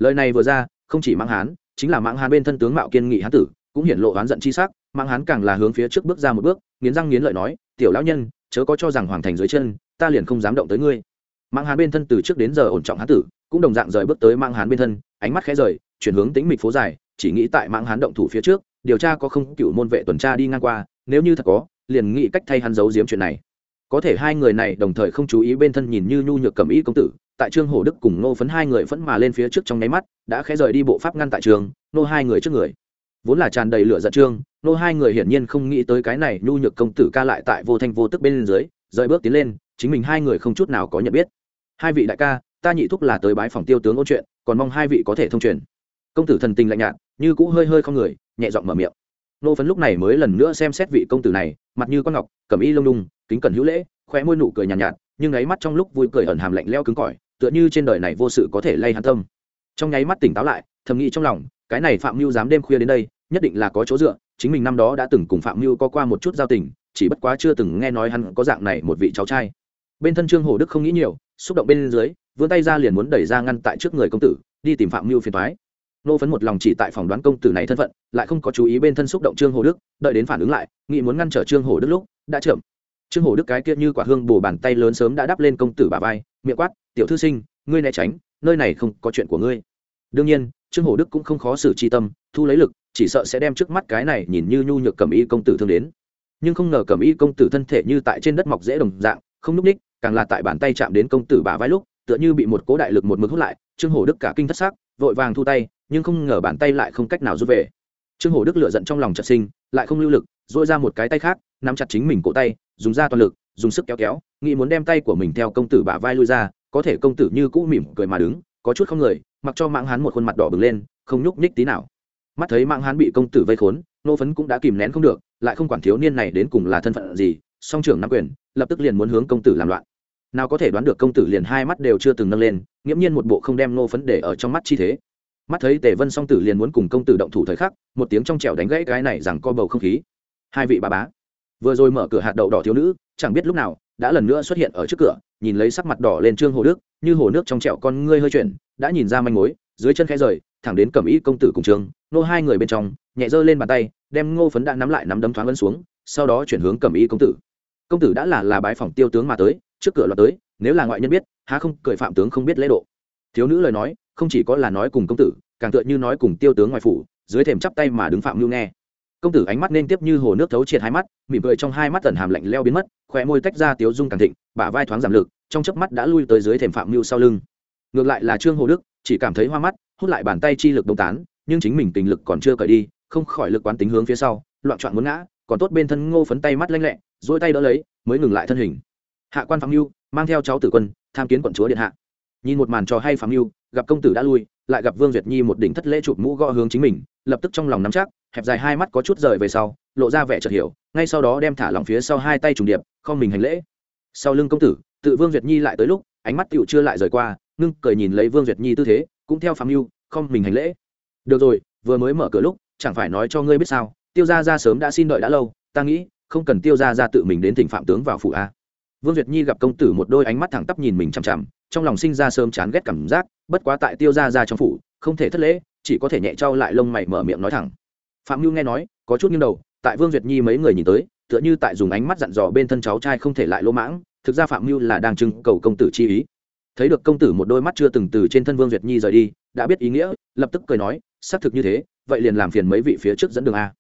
Lời này vừa ra, không chỉ Mãng Hán, chính là Mãng Hán bên thân tướng Mạo Kiên Nghị hán tử, cũng hiển lộ oán giận chi sắc, Mãng Hán càng là hướng phía trước bước ra một bước, nghiến răng nghiến lợi nói, "Tiểu lão nhân, chớ có cho rằng hoàng thành dưới chân, ta liền không dám động tới ngươi. Mãng hán bên thân từ trước đến giờ ổn trọng hán tử cũng đồng dạng rời bước tới Mãng hán bên thân ánh mắt khẽ rời chuyển hướng tính mịch phố dài chỉ nghĩ tại Mãng hán động thủ phía trước điều tra có không cựu môn vệ tuần tra đi ngang qua nếu như thật có liền nghĩ cách thay hắn giấu giếm chuyện này có thể hai người này đồng thời không chú ý bên thân nhìn như nhu nhược cầm ý công tử, tại trương hổ đức cùng nô phấn hai người phẫn mà lên phía trước trong nháy mắt, đã khẽ rời đi bộ pháp ngăn tại trường, nô hai người trước người. Vốn là tràn đầy lửa giận trương, nô hai người hiển nhiên không nghĩ tới cái này nhu nhược công tử ca lại tại vô thanh vô tức bên dưới, rời bước tiến lên, chính mình hai người không chút nào có nhận biết. Hai vị đại ca, ta nhị thúc là tới bái phòng tiêu tướng ôn chuyện, còn mong hai vị có thể thông truyền. Công tử thần tình lạnh nhạt, như cũ hơi hơi không người, nhẹ giọng mở miệng. Nô phấn lúc này mới lần nữa xem xét vị công tử này, mặt như con ngọc, cầm y lông đung kính cẩn hữu lễ khoe môi nụ cười nhàn nhạt, nhạt nhưng ấy mắt trong lúc vui cười ẩn hàm lạnh leo cứng cỏi tựa như trên đời này vô sự có thể lay hắn tâm. Trong nháy mắt tỉnh táo lại thầm nghĩ trong lòng cái này phạm mưu dám đêm khuya đến đây nhất định là có chỗ dựa chính mình năm đó đã từng cùng phạm mưu có qua một chút giao tình chỉ bất quá chưa từng nghe nói hắn có dạng này một vị cháu trai. Bên thân trương hồ đức không nghĩ nhiều xúc động bên dưới vươn tay ra liền muốn đẩy ra ngăn tại trước người công tử đi tìm phạm mưu phiền thoái nô phấn một lòng chỉ tại phỏng đoán công tử này thân phận lại không có chú ý bên thân xúc động trương hồ đức đợi đến phản ứng lại nghĩ muốn ngăn trở trương hồ đức lúc đã chậm trương hổ đức cái kia như quả hương bổ bàn tay lớn sớm đã đắp lên công tử bà vai, miệng quát, tiểu thư sinh, ngươi né tránh, nơi này không có chuyện của ngươi. Đương nhiên, trương hổ đức cũng không khó xử chi tâm, thu lấy lực, chỉ sợ sẽ đem trước mắt cái này nhìn như nhu nhược cầm y công tử thương đến. Nhưng không ngờ cầm y công tử thân thể như tại trên đất mọc dễ đồng dạng, không núp ních, càng là tại bàn tay chạm đến công tử bả vai lúc, tựa như bị một cố đại lực một mực hút lại, trương hổ đức cả kinh thất xác, vội vàng thu tay, nhưng không ngờ bàn tay lại không cách nào rút về. Trương hổ đức lựa giận trong lòng chợt sinh, lại không lưu lực dội ra một cái tay khác, nắm chặt chính mình cổ tay dùng ra toàn lực, dùng sức kéo kéo, nghĩ muốn đem tay của mình theo công tử bả vai lui ra, có thể công tử như cũ mỉm cười mà đứng, có chút không người, mặc cho mạng hắn một khuôn mặt đỏ bừng lên, không nhúc nhích tí nào. Mắt thấy mạng hắn bị công tử vây khốn, nô phấn cũng đã kìm nén không được, lại không quản thiếu niên này đến cùng là thân phận gì, song trưởng nắm quyền, lập tức liền muốn hướng công tử làm loạn. Nào có thể đoán được công tử liền hai mắt đều chưa từng nâng lên, nghiễm nhiên một bộ không đem nô phấn để ở trong mắt chi thế. Mắt thấy tề vân song tử liền muốn cùng công tử động thủ thời khắc, một tiếng trong trẻo đánh gãy cái này rằng co bầu không khí. Hai vị bà bá vừa rồi mở cửa hạt đậu đỏ thiếu nữ, chẳng biết lúc nào, đã lần nữa xuất hiện ở trước cửa, nhìn lấy sắc mặt đỏ lên trương hồ đức, như hồ nước trong trẹo con ngươi hơi chuyển, đã nhìn ra manh mối, dưới chân khẽ rời, thẳng đến cẩm ý công tử cùng trường nô hai người bên trong, nhẹ giơ lên bàn tay, đem ngô phấn đã nắm lại nắm đấm thoáng ấn xuống, sau đó chuyển hướng cẩm ý công tử. Công tử đã là là bái phòng tiêu tướng mà tới, trước cửa lọt tới, nếu là ngoại nhân biết, há không cười phạm tướng không biết lễ độ. Thiếu nữ lời nói, không chỉ có là nói cùng công tử, càng tựa như nói cùng tiêu tướng ngoài phủ, dưới thềm chắp tay mà đứng phạm lưu nghe công tử ánh mắt nên tiếp như hồ nước thấu triệt hai mắt, mỉm cười trong hai mắt tần hàm lạnh leo biến mất, khóe môi tách ra tiếu dung càng thịnh, bả vai thoáng giảm lực, trong chớp mắt đã lui tới dưới thềm phạm mưu sau lưng. Ngược lại là trương hồ đức, chỉ cảm thấy hoa mắt, hút lại bàn tay chi lực đông tán, nhưng chính mình tình lực còn chưa cởi đi, không khỏi lực quán tính hướng phía sau, loạn trọn muốn ngã, còn tốt bên thân ngô phấn tay mắt lanh lẹ dỗi tay đỡ lấy, mới ngừng lại thân hình. Hạ quan phạm mưu, mang theo cháu tử quân, tham kiến quận chúa điện hạ. Nhìn một màn trò hay phạm mưu, gặp công tử đã lui, lại gặp vương duyệt nhi một đỉnh thất lễ chụp mũ gõ hướng chính mình lập tức trong lòng nắm chắc, hẹp dài hai mắt có chút rời về sau, lộ ra vẻ chợt hiểu, ngay sau đó đem thả lòng phía sau hai tay trùng điệp, không mình hành lễ. Sau lưng công tử, tự vương duyệt nhi lại tới lúc, ánh mắt tựu chưa lại rời qua, ngưng cười nhìn lấy vương duyệt nhi tư thế, cũng theo phạm mưu, không mình hành lễ. Được rồi, vừa mới mở cửa lúc, chẳng phải nói cho ngươi biết sao, tiêu gia ra sớm đã xin đợi đã lâu, ta nghĩ, không cần tiêu gia ra tự mình đến thỉnh phạm tướng vào phủ a. Vương duyệt nhi gặp công tử một đôi ánh mắt thẳng tắp nhìn mình chằm chằm, trong lòng sinh ra sớm chán ghét cảm giác, bất quá tại tiêu gia ra trong phủ, không thể thất lễ chỉ có thể nhẹ trao lại lông mày mở miệng nói thẳng. Phạm mưu nghe nói, có chút nghiêng đầu, tại vương duyệt nhi mấy người nhìn tới, tựa như tại dùng ánh mắt dặn dò bên thân cháu trai không thể lại lỗ mãng, thực ra phạm mưu là đang trưng cầu công tử chi ý. Thấy được công tử một đôi mắt chưa từng từ trên thân vương duyệt nhi rời đi, đã biết ý nghĩa, lập tức cười nói, xác thực như thế, vậy liền làm phiền mấy vị phía trước dẫn đường a.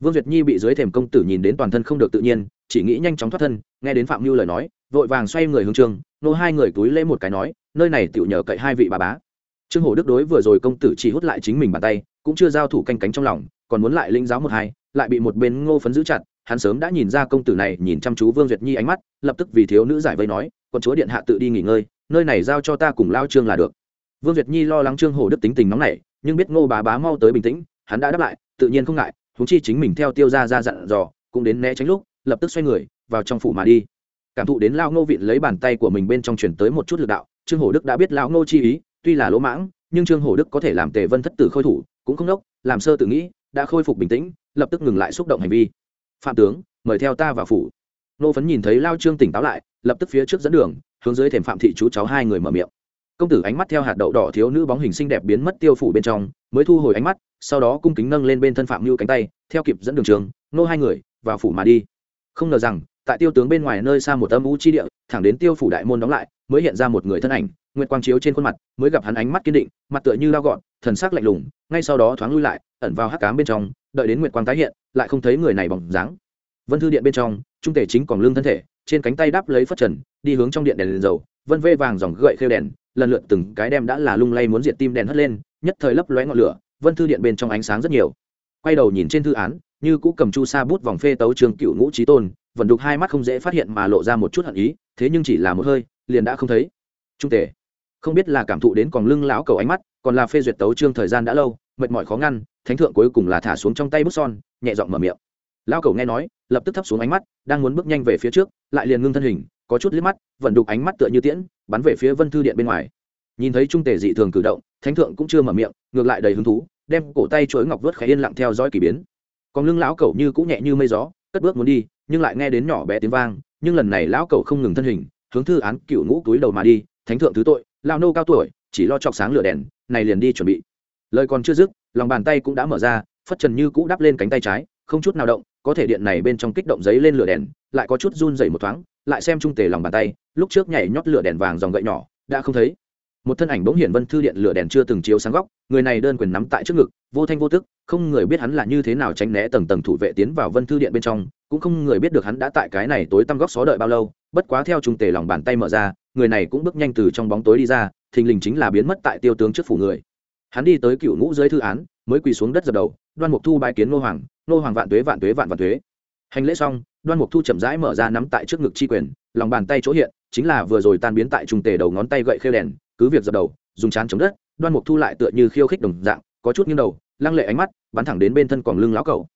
Vương duyệt nhi bị dưới thềm công tử nhìn đến toàn thân không được tự nhiên, chỉ nghĩ nhanh chóng thoát thân, nghe đến phạm mưu lời nói, vội vàng xoay người hướng trường, nô hai người túi lễ một cái nói, nơi này tựu nhờ cậy hai vị bà bá trương hổ đức đối vừa rồi công tử chỉ hút lại chính mình bàn tay, cũng chưa giao thủ canh cánh trong lòng, còn muốn lại linh giáo một hai, lại bị một bên ngô phấn giữ chặt, hắn sớm đã nhìn ra công tử này nhìn chăm chú vương duyệt nhi ánh mắt, lập tức vì thiếu nữ giải vây nói con chúa điện hạ tự đi nghỉ ngơi, nơi này giao cho ta cùng lao trương là được. Vương duyệt nhi lo lắng trương hổ đức tính tình nóng nảy, nhưng biết ngô bà bá mau tới bình tĩnh, hắn đã đáp lại, tự nhiên không ngại thú chi chính mình theo tiêu ra ra dặn dò, cũng đến né tránh lúc, lập tức xoay người, vào trong phủ mà đi. Cảm thụ đến lao ngô viện lấy bàn tay của mình bên trong chuyển tới một chút lực đạo, trương hổ đức đã biết Lão ngô chi ý tuy là lỗ mãng, nhưng trương hổ đức có thể làm tề vân thất tử khôi thủ, cũng không đốc, làm sơ tự nghĩ, đã khôi phục bình tĩnh, lập tức ngừng lại xúc động hành vi. Phạm tướng, mời theo ta vào phủ. Nô phấn nhìn thấy lao trương tỉnh táo lại, lập tức phía trước dẫn đường, hướng dưới thềm phạm thị chú cháu hai người mở miệng. Công tử ánh mắt theo hạt đậu đỏ thiếu nữ bóng hình xinh đẹp biến mất tiêu phủ bên trong, mới thu hồi ánh mắt, sau đó cung kính nâng lên bên thân phạm như cánh tay, theo kịp dẫn đường trường, nô hai người, vào phủ mà đi. Không ngờ rằng, tại tiêu tướng bên ngoài nơi xa một âm u chi địa, thẳng đến tiêu phủ đại môn đóng lại, mới hiện ra một người thân ảnh nguyệt quang chiếu trên khuôn mặt mới gặp hắn ánh mắt kiên định mặt tựa như lao gọn thần sắc lạnh lùng ngay sau đó thoáng lui lại ẩn vào hắc cám bên trong đợi đến nguyệt quang tái hiện lại không thấy người này bóng dáng. Vân thư điện bên trong trung tể chính còn lương thân thể trên cánh tay đáp lấy phất trần đi hướng trong điện đèn, đèn dầu vân vê vàng dòng gậy khêu đèn lần lượt từng cái đem đã là lung lay muốn diệt tim đèn hất lên nhất thời lấp lóe ngọn lửa vân thư điện bên trong ánh sáng rất nhiều. Quay đầu nhìn trên thư án như cũ cầm chu sa bút vòng phê tấu trường cựu ngũ trí tôn vẫn đục hai mắt không dễ phát hiện mà lộ ra một chút hận ý thế nhưng chỉ là một hơi liền đã không thấy. Trung tể không biết là cảm thụ đến còn lưng lão cầu ánh mắt, còn là phê duyệt tấu trương thời gian đã lâu, mệt mỏi khó ngăn, thánh thượng cuối cùng là thả xuống trong tay bút son, nhẹ giọng mở miệng. Lão cầu nghe nói, lập tức thấp xuống ánh mắt, đang muốn bước nhanh về phía trước, lại liền ngưng thân hình, có chút liếc mắt, vận đục ánh mắt tựa như tiễn, bắn về phía vân thư điện bên ngoài. Nhìn thấy trung tề dị thường cử động, thánh thượng cũng chưa mở miệng, ngược lại đầy hứng thú, đem cổ tay chuỗi ngọc vớt khẽ yên lặng theo dõi kỳ biến. Còn lưng lão cầu như cũng nhẹ như mây gió, cất bước muốn đi, nhưng lại nghe đến nhỏ bé tiếng vang, nhưng lần này lão cầu không ngừng thân hình, hướng thư án cựu ngũ túi đầu mà đi, thánh thượng thứ tội lao nô cao tuổi, chỉ lo chọc sáng lửa đèn, này liền đi chuẩn bị. Lời còn chưa dứt, lòng bàn tay cũng đã mở ra, phất trần như cũ đắp lên cánh tay trái, không chút nào động, có thể điện này bên trong kích động giấy lên lửa đèn, lại có chút run dày một thoáng, lại xem trung tề lòng bàn tay, lúc trước nhảy nhót lửa đèn vàng dòng gậy nhỏ, đã không thấy một thân ảnh bỗng hiển vân thư điện lửa đèn chưa từng chiếu sáng góc, người này đơn quyền nắm tại trước ngực, vô thanh vô tức, không người biết hắn là như thế nào tránh né tầng tầng thủ vệ tiến vào vân thư điện bên trong, cũng không người biết được hắn đã tại cái này tối tăm góc xó đợi bao lâu, bất quá theo trung tề lòng bàn tay mở ra, người này cũng bước nhanh từ trong bóng tối đi ra, thình lình chính là biến mất tại tiêu tướng trước phủ người. Hắn đi tới cựu ngũ dưới thư án, mới quỳ xuống đất dập đầu, đoan mục thu bãi kiến nô hoàng nô hoàng vạn tuế vạn tuế vạn vạn tuế. Hành lễ xong, đoan mục thu chậm rãi mở ra nắm tại trước ngực chi quyền, lòng bàn tay chỗ hiện, chính là vừa rồi tan biến tại trung tề đầu ngón tay gậy khêu đèn cứ việc dập đầu, dùng chán chống đất, đoan mục thu lại tựa như khiêu khích đồng dạng, có chút nghiêng đầu, lăng lệ ánh mắt, bắn thẳng đến bên thân còn lưng lão cầu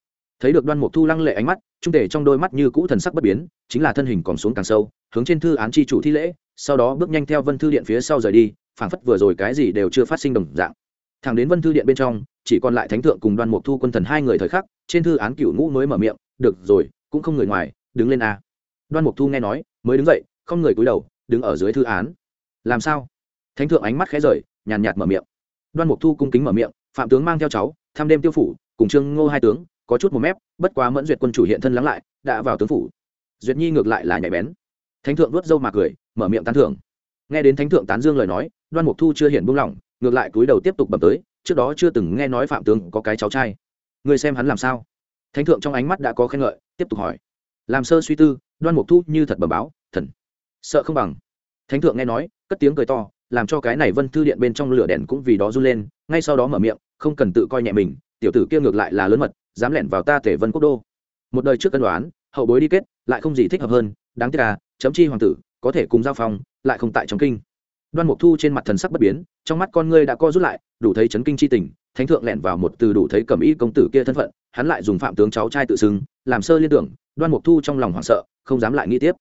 thấy được đoan mục thu lăng lệ ánh mắt, trung thể trong đôi mắt như cũ thần sắc bất biến, chính là thân hình còn xuống càng sâu, hướng trên thư án chi chủ thi lễ, sau đó bước nhanh theo vân thư điện phía sau rời đi, phảng phất vừa rồi cái gì đều chưa phát sinh đồng dạng. Thẳng đến vân thư điện bên trong, chỉ còn lại thánh thượng cùng đoan mục thu quân thần hai người thời khắc, trên thư án cựu ngũ mới mở miệng, được rồi, cũng không người ngoài, đứng lên a. Đoan mục thu nghe nói, mới đứng dậy, không người cúi đầu, đứng ở dưới thư án. Làm sao? Thánh thượng ánh mắt khẽ rời, nhàn nhạt mở miệng. Đoan mục thu cung kính mở miệng, phạm tướng mang theo cháu thăm đêm tiêu phủ, cùng trương ngô hai tướng, có chút một mép, bất quá mẫn duyệt quân chủ hiện thân lắng lại, đã vào tướng phủ. Duyệt nhi ngược lại là nhạy bén. Thánh thượng vuốt râu mà cười, mở miệng tán thưởng. Nghe đến thánh thượng tán dương lời nói, đoan mục thu chưa hiển buông lỏng, ngược lại cúi đầu tiếp tục bẩm tới, trước đó chưa từng nghe nói phạm tướng có cái cháu trai. Người xem hắn làm sao? Thánh thượng trong ánh mắt đã có khen ngợi, tiếp tục hỏi. Làm sơ suy tư, đoan mục thu như thật bẩm báo, thần. Sợ không bằng. Thánh thượng nghe nói, cất tiếng cười to làm cho cái này vân thư điện bên trong lửa đèn cũng vì đó run lên, ngay sau đó mở miệng, không cần tự coi nhẹ mình, tiểu tử kia ngược lại là lớn mật, dám lẻn vào ta tể vân quốc đô. Một đời trước cân đoán, hậu bối đi kết, lại không gì thích hợp hơn, đáng tiếc là chấm chi hoàng tử, có thể cùng giao phong, lại không tại trong kinh. Đoan mục thu trên mặt thần sắc bất biến, trong mắt con ngươi đã co rút lại, đủ thấy chấn kinh chi tình, thánh thượng lẻn vào một từ đủ thấy cầm y công tử kia thân phận, hắn lại dùng phạm tướng cháu trai tự xưng, làm sơ liên tưởng, đoan mục thu trong lòng hoảng sợ, không dám lại nghĩ tiếp.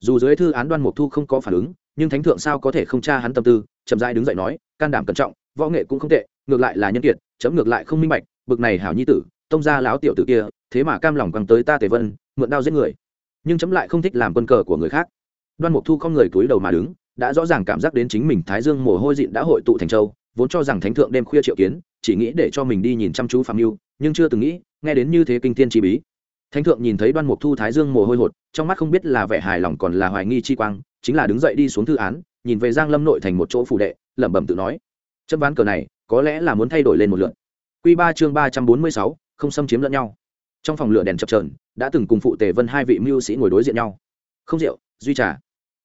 Dù dưới thư án đoan mục thu không có phản ứng nhưng thánh thượng sao có thể không tra hắn tâm tư, chậm rãi đứng dậy nói, can đảm cẩn trọng, võ nghệ cũng không tệ, ngược lại là nhân kiệt, chấm ngược lại không minh bạch, bực này hảo nhi tử, tông gia láo tiểu tử kia, thế mà cam lòng quăng tới ta tề vân, mượn đao giết người. Nhưng chấm lại không thích làm quân cờ của người khác. Đoan mục thu không người túi đầu mà đứng, đã rõ ràng cảm giác đến chính mình thái dương mồ hôi dịn đã hội tụ thành châu, vốn cho rằng thánh thượng đêm khuya triệu kiến, chỉ nghĩ để cho mình đi nhìn chăm chú phạm mưu nhưng chưa từng nghĩ, nghe đến như thế kinh thiên chi bí. Thánh thượng nhìn thấy đoan mục thu thái dương mồ hôi hột, trong mắt không biết là vẻ hài lòng còn là hoài nghi chi quang chính là đứng dậy đi xuống thư án, nhìn về giang lâm nội thành một chỗ phủ đệ, lẩm bẩm tự nói chấp ván cờ này, có lẽ là muốn thay đổi lên một lượt. Quy ba chương ba trăm bốn mươi sáu, không xâm chiếm lẫn nhau. Trong phòng lửa đèn chập trờn đã từng cùng phụ tề vân hai vị mưu sĩ ngồi đối diện nhau. Không rượu, duy trà.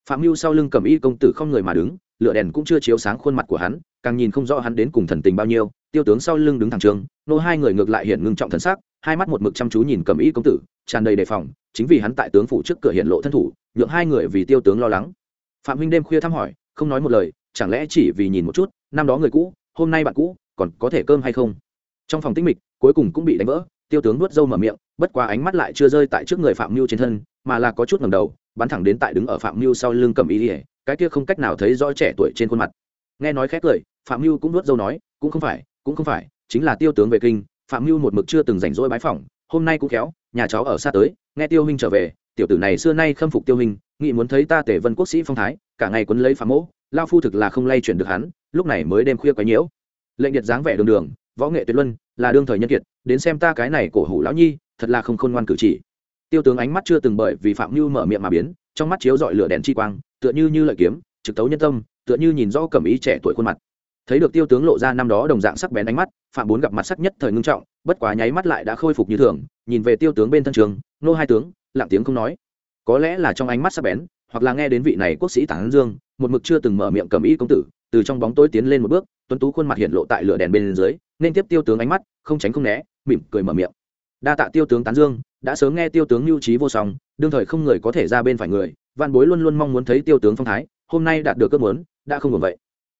Phạm mưu sau lưng cầm y công tử không người mà đứng, lửa đèn cũng chưa chiếu sáng khuôn mặt của hắn, càng nhìn không rõ hắn đến cùng thần tình bao nhiêu, tiêu tướng sau lưng đứng thẳng trường, nô hai người ngược lại hiện ngưng trọng thần sắc hai mắt một mực chăm chú nhìn cầm ý công tử, tràn đầy đề phòng, chính vì hắn tại tướng phủ trước cửa hiện lộ thân thủ, nhượng hai người vì tiêu tướng lo lắng. Phạm huynh đêm khuya thăm hỏi, không nói một lời, chẳng lẽ chỉ vì nhìn một chút, năm đó người cũ, hôm nay bạn cũ, còn có thể cơm hay không? Trong phòng tĩnh mịch, cuối cùng cũng bị đánh vỡ, tiêu tướng nuốt râu mở miệng, bất quá ánh mắt lại chưa rơi tại trước người phạm mưu trên thân, mà là có chút ngầm đầu, bắn thẳng đến tại đứng ở phạm mưu sau lưng cầm ý ỉa cái kia không cách nào thấy rõ trẻ tuổi trên khuôn mặt. Nghe nói khét cười, phạm mưu cũng nuốt dâu nói, cũng không phải, cũng không phải, chính là tiêu tướng về kinh phạm mưu một mực chưa từng rảnh rỗi bái phỏng, hôm nay cũng khéo, nhà cháu ở xa tới, nghe tiêu huynh trở về, tiểu tử này xưa nay khâm phục tiêu huynh nghĩ muốn thấy ta tể vân quốc sĩ phong thái, cả ngày quấn lấy phạm mỗ lao phu thực là không lay chuyển được hắn, lúc này mới đêm khuya quấy nhiễu. Lệnh điệt dáng vẻ đường đường, võ nghệ tuyệt luân, là đương thời nhân kiệt, đến xem ta cái này cổ hủ lão nhi, thật là không khôn ngoan cử chỉ. Tiêu tướng ánh mắt chưa từng bởi vì phạm mưu mở miệng mà biến, trong mắt chiếu dọi lửa đèn chi quang, tựa như như lợi kiếm, trực tấu nhân tâm, tựa như nhìn rõ cẩm ý trẻ tuổi khuôn mặt thấy được tiêu tướng lộ ra năm đó đồng dạng sắc bén ánh mắt, phạm bốn gặp mặt sắc nhất thời ngưng trọng, bất quá nháy mắt lại đã khôi phục như thường, nhìn về tiêu tướng bên thân trường, nô hai tướng, lặng tiếng không nói. Có lẽ là trong ánh mắt sắc bén, hoặc là nghe đến vị này quốc sĩ tản dương, một mực chưa từng mở miệng cầm ý công tử, từ trong bóng tối tiến lên một bước, tuấn tú khuôn mặt hiện lộ tại lửa đèn bên dưới, nên tiếp tiêu tướng ánh mắt, không tránh không né, mỉm cười mở miệng. Đa tạ tiêu tướng tán dương, đã sớm nghe tiêu tướng lưu trí vô song, đương thời không người có thể ra bên phải người văn bối luôn luôn mong muốn thấy tiêu tướng phong thái, hôm nay đạt được cơn muốn, đã không còn vậy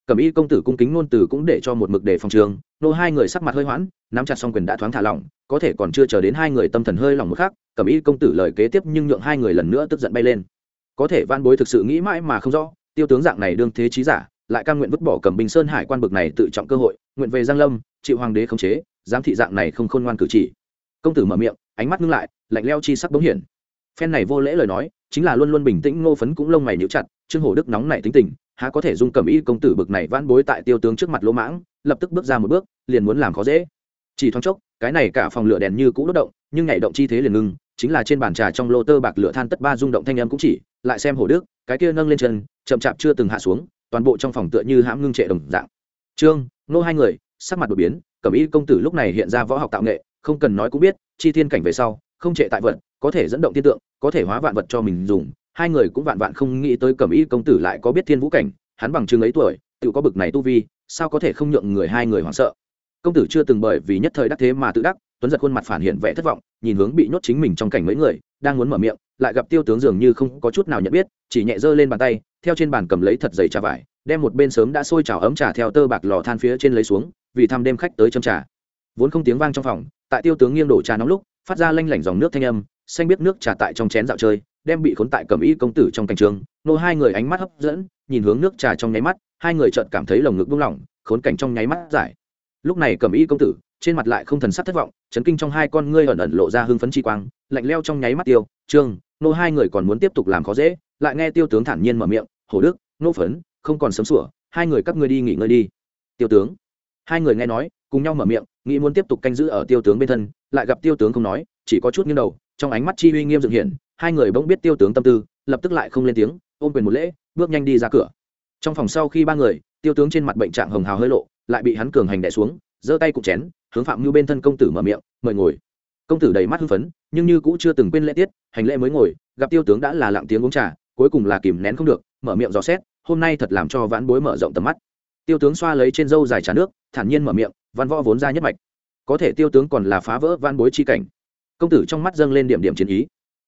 cẩm y công tử cung kính ngôn từ cũng để cho một mực để phòng trường, nô hai người sắc mặt hơi hoãn, nắm chặt xong quyền đã thoáng thả lỏng, có thể còn chưa chờ đến hai người tâm thần hơi lỏng một khác cẩm y công tử lời kế tiếp nhưng nhượng hai người lần nữa tức giận bay lên. Có thể văn bối thực sự nghĩ mãi mà không rõ, tiêu tướng dạng này đương thế trí giả, lại cam nguyện vứt bỏ cẩm bình sơn hải quan bực này tự trọng cơ hội, nguyện về giang lâm, chịu hoàng đế khống chế, giám thị dạng này không khôn ngoan cử chỉ. Công tử mở miệng, ánh mắt ngưng lại, lạnh leo chi sắc bỗng hiển phen này vô lễ lời nói, chính là luôn luôn bình tĩnh, ngô phấn cũng lông mày nhíu chặt, trương hổ đức nóng nảy tính tình há có thể dung cầm y công tử bực này vãn bối tại tiêu tướng trước mặt lỗ mãng, lập tức bước ra một bước, liền muốn làm khó dễ. Chỉ thoáng chốc, cái này cả phòng lửa đèn như cũ đốt động, nhưng nhảy động chi thế liền ngưng chính là trên bàn trà trong lô tơ bạc lửa than tất ba rung động thanh âm cũng chỉ, lại xem hổ đức, cái kia nâng lên chân, chậm chạp chưa từng hạ xuống, toàn bộ trong phòng tựa như hãm ngưng trệ đồng dạng. Trương, nô hai người, sắc mặt đột biến cẩm y công tử lúc này hiện ra võ học tạo nghệ, không cần nói cũng biết, chi thiên cảnh về sau, không trệ tại vật, có thể dẫn động thiên tượng, có thể hóa vạn vật cho mình dùng hai người cũng vạn vạn không nghĩ tới cẩm y công tử lại có biết thiên vũ cảnh, hắn bằng chừng ấy tuổi, tự có bực này tu vi, sao có thể không nhượng người hai người hoảng sợ? Công tử chưa từng bởi vì nhất thời đắc thế mà tự đắc, tuấn giật khuôn mặt phản hiện vẻ thất vọng, nhìn hướng bị nhốt chính mình trong cảnh mấy người, đang muốn mở miệng, lại gặp tiêu tướng dường như không có chút nào nhận biết, chỉ nhẹ giơ lên bàn tay, theo trên bàn cầm lấy thật dày trà vải, đem một bên sớm đã sôi trào ấm trà theo tơ bạc lò than phía trên lấy xuống, vì thăm đêm khách tới châm trà. Vốn không tiếng vang trong phòng, tại tiêu tướng nghiêng đổ trà nóng lúc, phát ra lanh lảnh dòng nước thanh âm, xanh biết nước trà tại trong chén dạo chơi đem bị khốn tại cầm y công tử trong cảnh trường, nô hai người ánh mắt hấp dẫn, nhìn hướng nước trà trong nháy mắt, hai người chợt cảm thấy lồng ngực buông lỏng, khốn cảnh trong nháy mắt giải. Lúc này cầm y công tử, trên mặt lại không thần sắc thất vọng, chấn kinh trong hai con ngươi ẩn ẩn lộ ra hưng phấn chi quang, lạnh leo trong nháy mắt tiêu, trương, nô hai người còn muốn tiếp tục làm khó dễ. Lại nghe tiêu tướng thản nhiên mở miệng hổ đức, nô phấn, không còn sớm sủa, hai người các ngươi đi nghỉ ngơi đi. Tiêu tướng, hai người nghe nói, cùng nhau mở miệng, nghĩ muốn tiếp tục canh giữ ở tiêu tướng bên thân, lại gặp tiêu tướng không nói, chỉ có chút nghiêng đầu, trong ánh mắt chi uy nghiêm dựng hiện hai người bỗng biết tiêu tướng tâm tư, lập tức lại không lên tiếng, ôm quyền một lễ, bước nhanh đi ra cửa. Trong phòng sau khi ba người, tiêu tướng trên mặt bệnh trạng hồng hào hơi lộ, lại bị hắn cường hành đẻ xuống, giơ tay cục chén, hướng phạm như bên thân công tử mở miệng, mời ngồi. Công tử đầy mắt hưng phấn, nhưng như cũng chưa từng quên lễ tiết, hành lễ mới ngồi, gặp tiêu tướng đã là lặng tiếng uống trà, cuối cùng là kìm nén không được, mở miệng dò xét, hôm nay thật làm cho vãn bối mở rộng tầm mắt. Tiêu tướng xoa lấy trên dâu dài trà nước, thản nhiên mở miệng, văn võ vốn ra nhất mạch, có thể tiêu tướng còn là phá vỡ vãn bối chi cảnh. Công tử trong mắt dâng lên điểm điểm chiến ý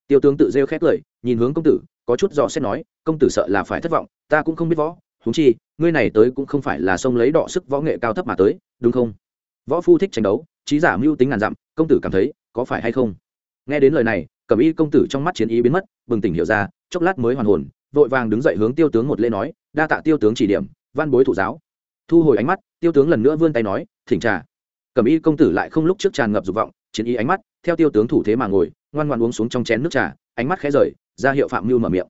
tiêu tướng tự rêu khét cười, nhìn hướng công tử, có chút dò xét nói, công tử sợ là phải thất vọng, ta cũng không biết võ húng chi, ngươi này tới cũng không phải là xông lấy đọ sức võ nghệ cao thấp mà tới, đúng không? Võ phu thích tranh đấu, trí giả mưu tính ngàn dặm, công tử cảm thấy có phải hay không? Nghe đến lời này, cẩm y công tử trong mắt chiến ý biến mất, bừng tỉnh hiểu ra, chốc lát mới hoàn hồn, vội vàng đứng dậy hướng tiêu tướng một lễ nói, đa tạ tiêu tướng chỉ điểm, văn bối thủ giáo. Thu hồi ánh mắt, tiêu tướng lần nữa vươn tay nói, thỉnh trà. Cẩm y công tử lại không lúc trước tràn ngập dục vọng, chiến ý ánh mắt, theo tiêu tướng thủ thế mà ngồi ngoan ngoan uống xuống trong chén nước trà, ánh mắt khẽ rời, ra hiệu phạm mưu mở miệng.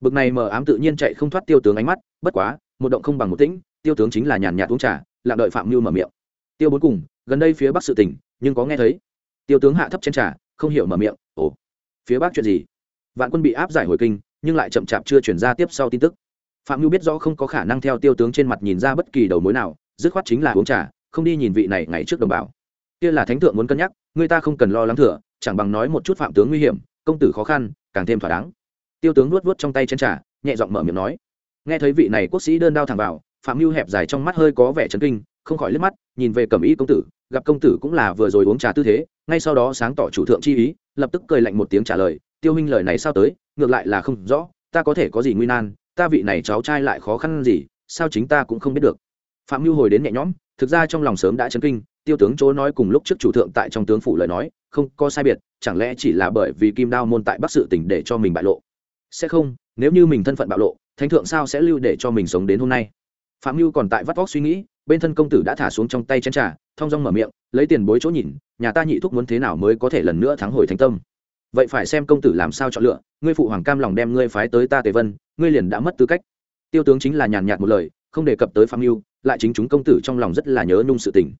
Bực này mờ ám tự nhiên chạy không thoát tiêu tướng ánh mắt, bất quá, một động không bằng một tĩnh, tiêu tướng chính là nhàn nhạt uống trà, lặng đợi phạm mưu mở miệng. Tiêu bốn cùng, gần đây phía bắc sự tỉnh nhưng có nghe thấy. Tiêu tướng hạ thấp chén trà, không hiểu mở miệng, ồ, phía bắc chuyện gì? Vạn quân bị áp giải hồi kinh, nhưng lại chậm chạp chưa chuyển ra tiếp sau tin tức. Phạm mưu biết rõ không có khả năng theo tiêu tướng trên mặt nhìn ra bất kỳ đầu mối nào, dứt khoát chính là uống trà, không đi nhìn vị này ngày trước đồng bào. Kia là thánh thượng muốn cân nhắc, người ta không cần lo lắng thừa chẳng bằng nói một chút phạm tướng nguy hiểm, công tử khó khăn, càng thêm thỏa đáng. Tiêu tướng nuốt vuốt trong tay chân trà, nhẹ giọng mở miệng nói. Nghe thấy vị này quốc sĩ đơn đao thẳng vào, phạm mưu hẹp dài trong mắt hơi có vẻ chấn kinh, không khỏi liếc mắt, nhìn về cẩm ý công tử, gặp công tử cũng là vừa rồi uống trà tư thế, ngay sau đó sáng tỏ chủ thượng chi ý, lập tức cười lạnh một tiếng trả lời, tiêu huynh lời này sao tới, ngược lại là không rõ, ta có thể có gì nguy nan, ta vị này cháu trai lại khó khăn gì, sao chính ta cũng không biết được. Phạm mưu hồi đến nhẹ nhõm, thực ra trong lòng sớm đã chấn kinh, tiêu tướng chỗ nói cùng lúc trước chủ thượng tại trong tướng phủ lời nói không có sai biệt, chẳng lẽ chỉ là bởi vì kim đao môn tại bắc sự tỉnh để cho mình bại lộ? Sẽ không, nếu như mình thân phận bạo lộ, thánh thượng sao sẽ lưu để cho mình sống đến hôm nay? Phạm mưu còn tại vắt vóc suy nghĩ, bên thân công tử đã thả xuống trong tay chén trà, thong dong mở miệng, lấy tiền bối chỗ nhìn, nhà ta nhị thúc muốn thế nào mới có thể lần nữa thắng hồi thánh tâm? Vậy phải xem công tử làm sao chọn lựa, ngươi phụ hoàng cam lòng đem ngươi phái tới ta tề vân, ngươi liền đã mất tư cách. Tiêu tướng chính là nhàn nhạt một lời, không đề cập tới phạm mưu lại chính chúng công tử trong lòng rất là nhớ nhung sự tình.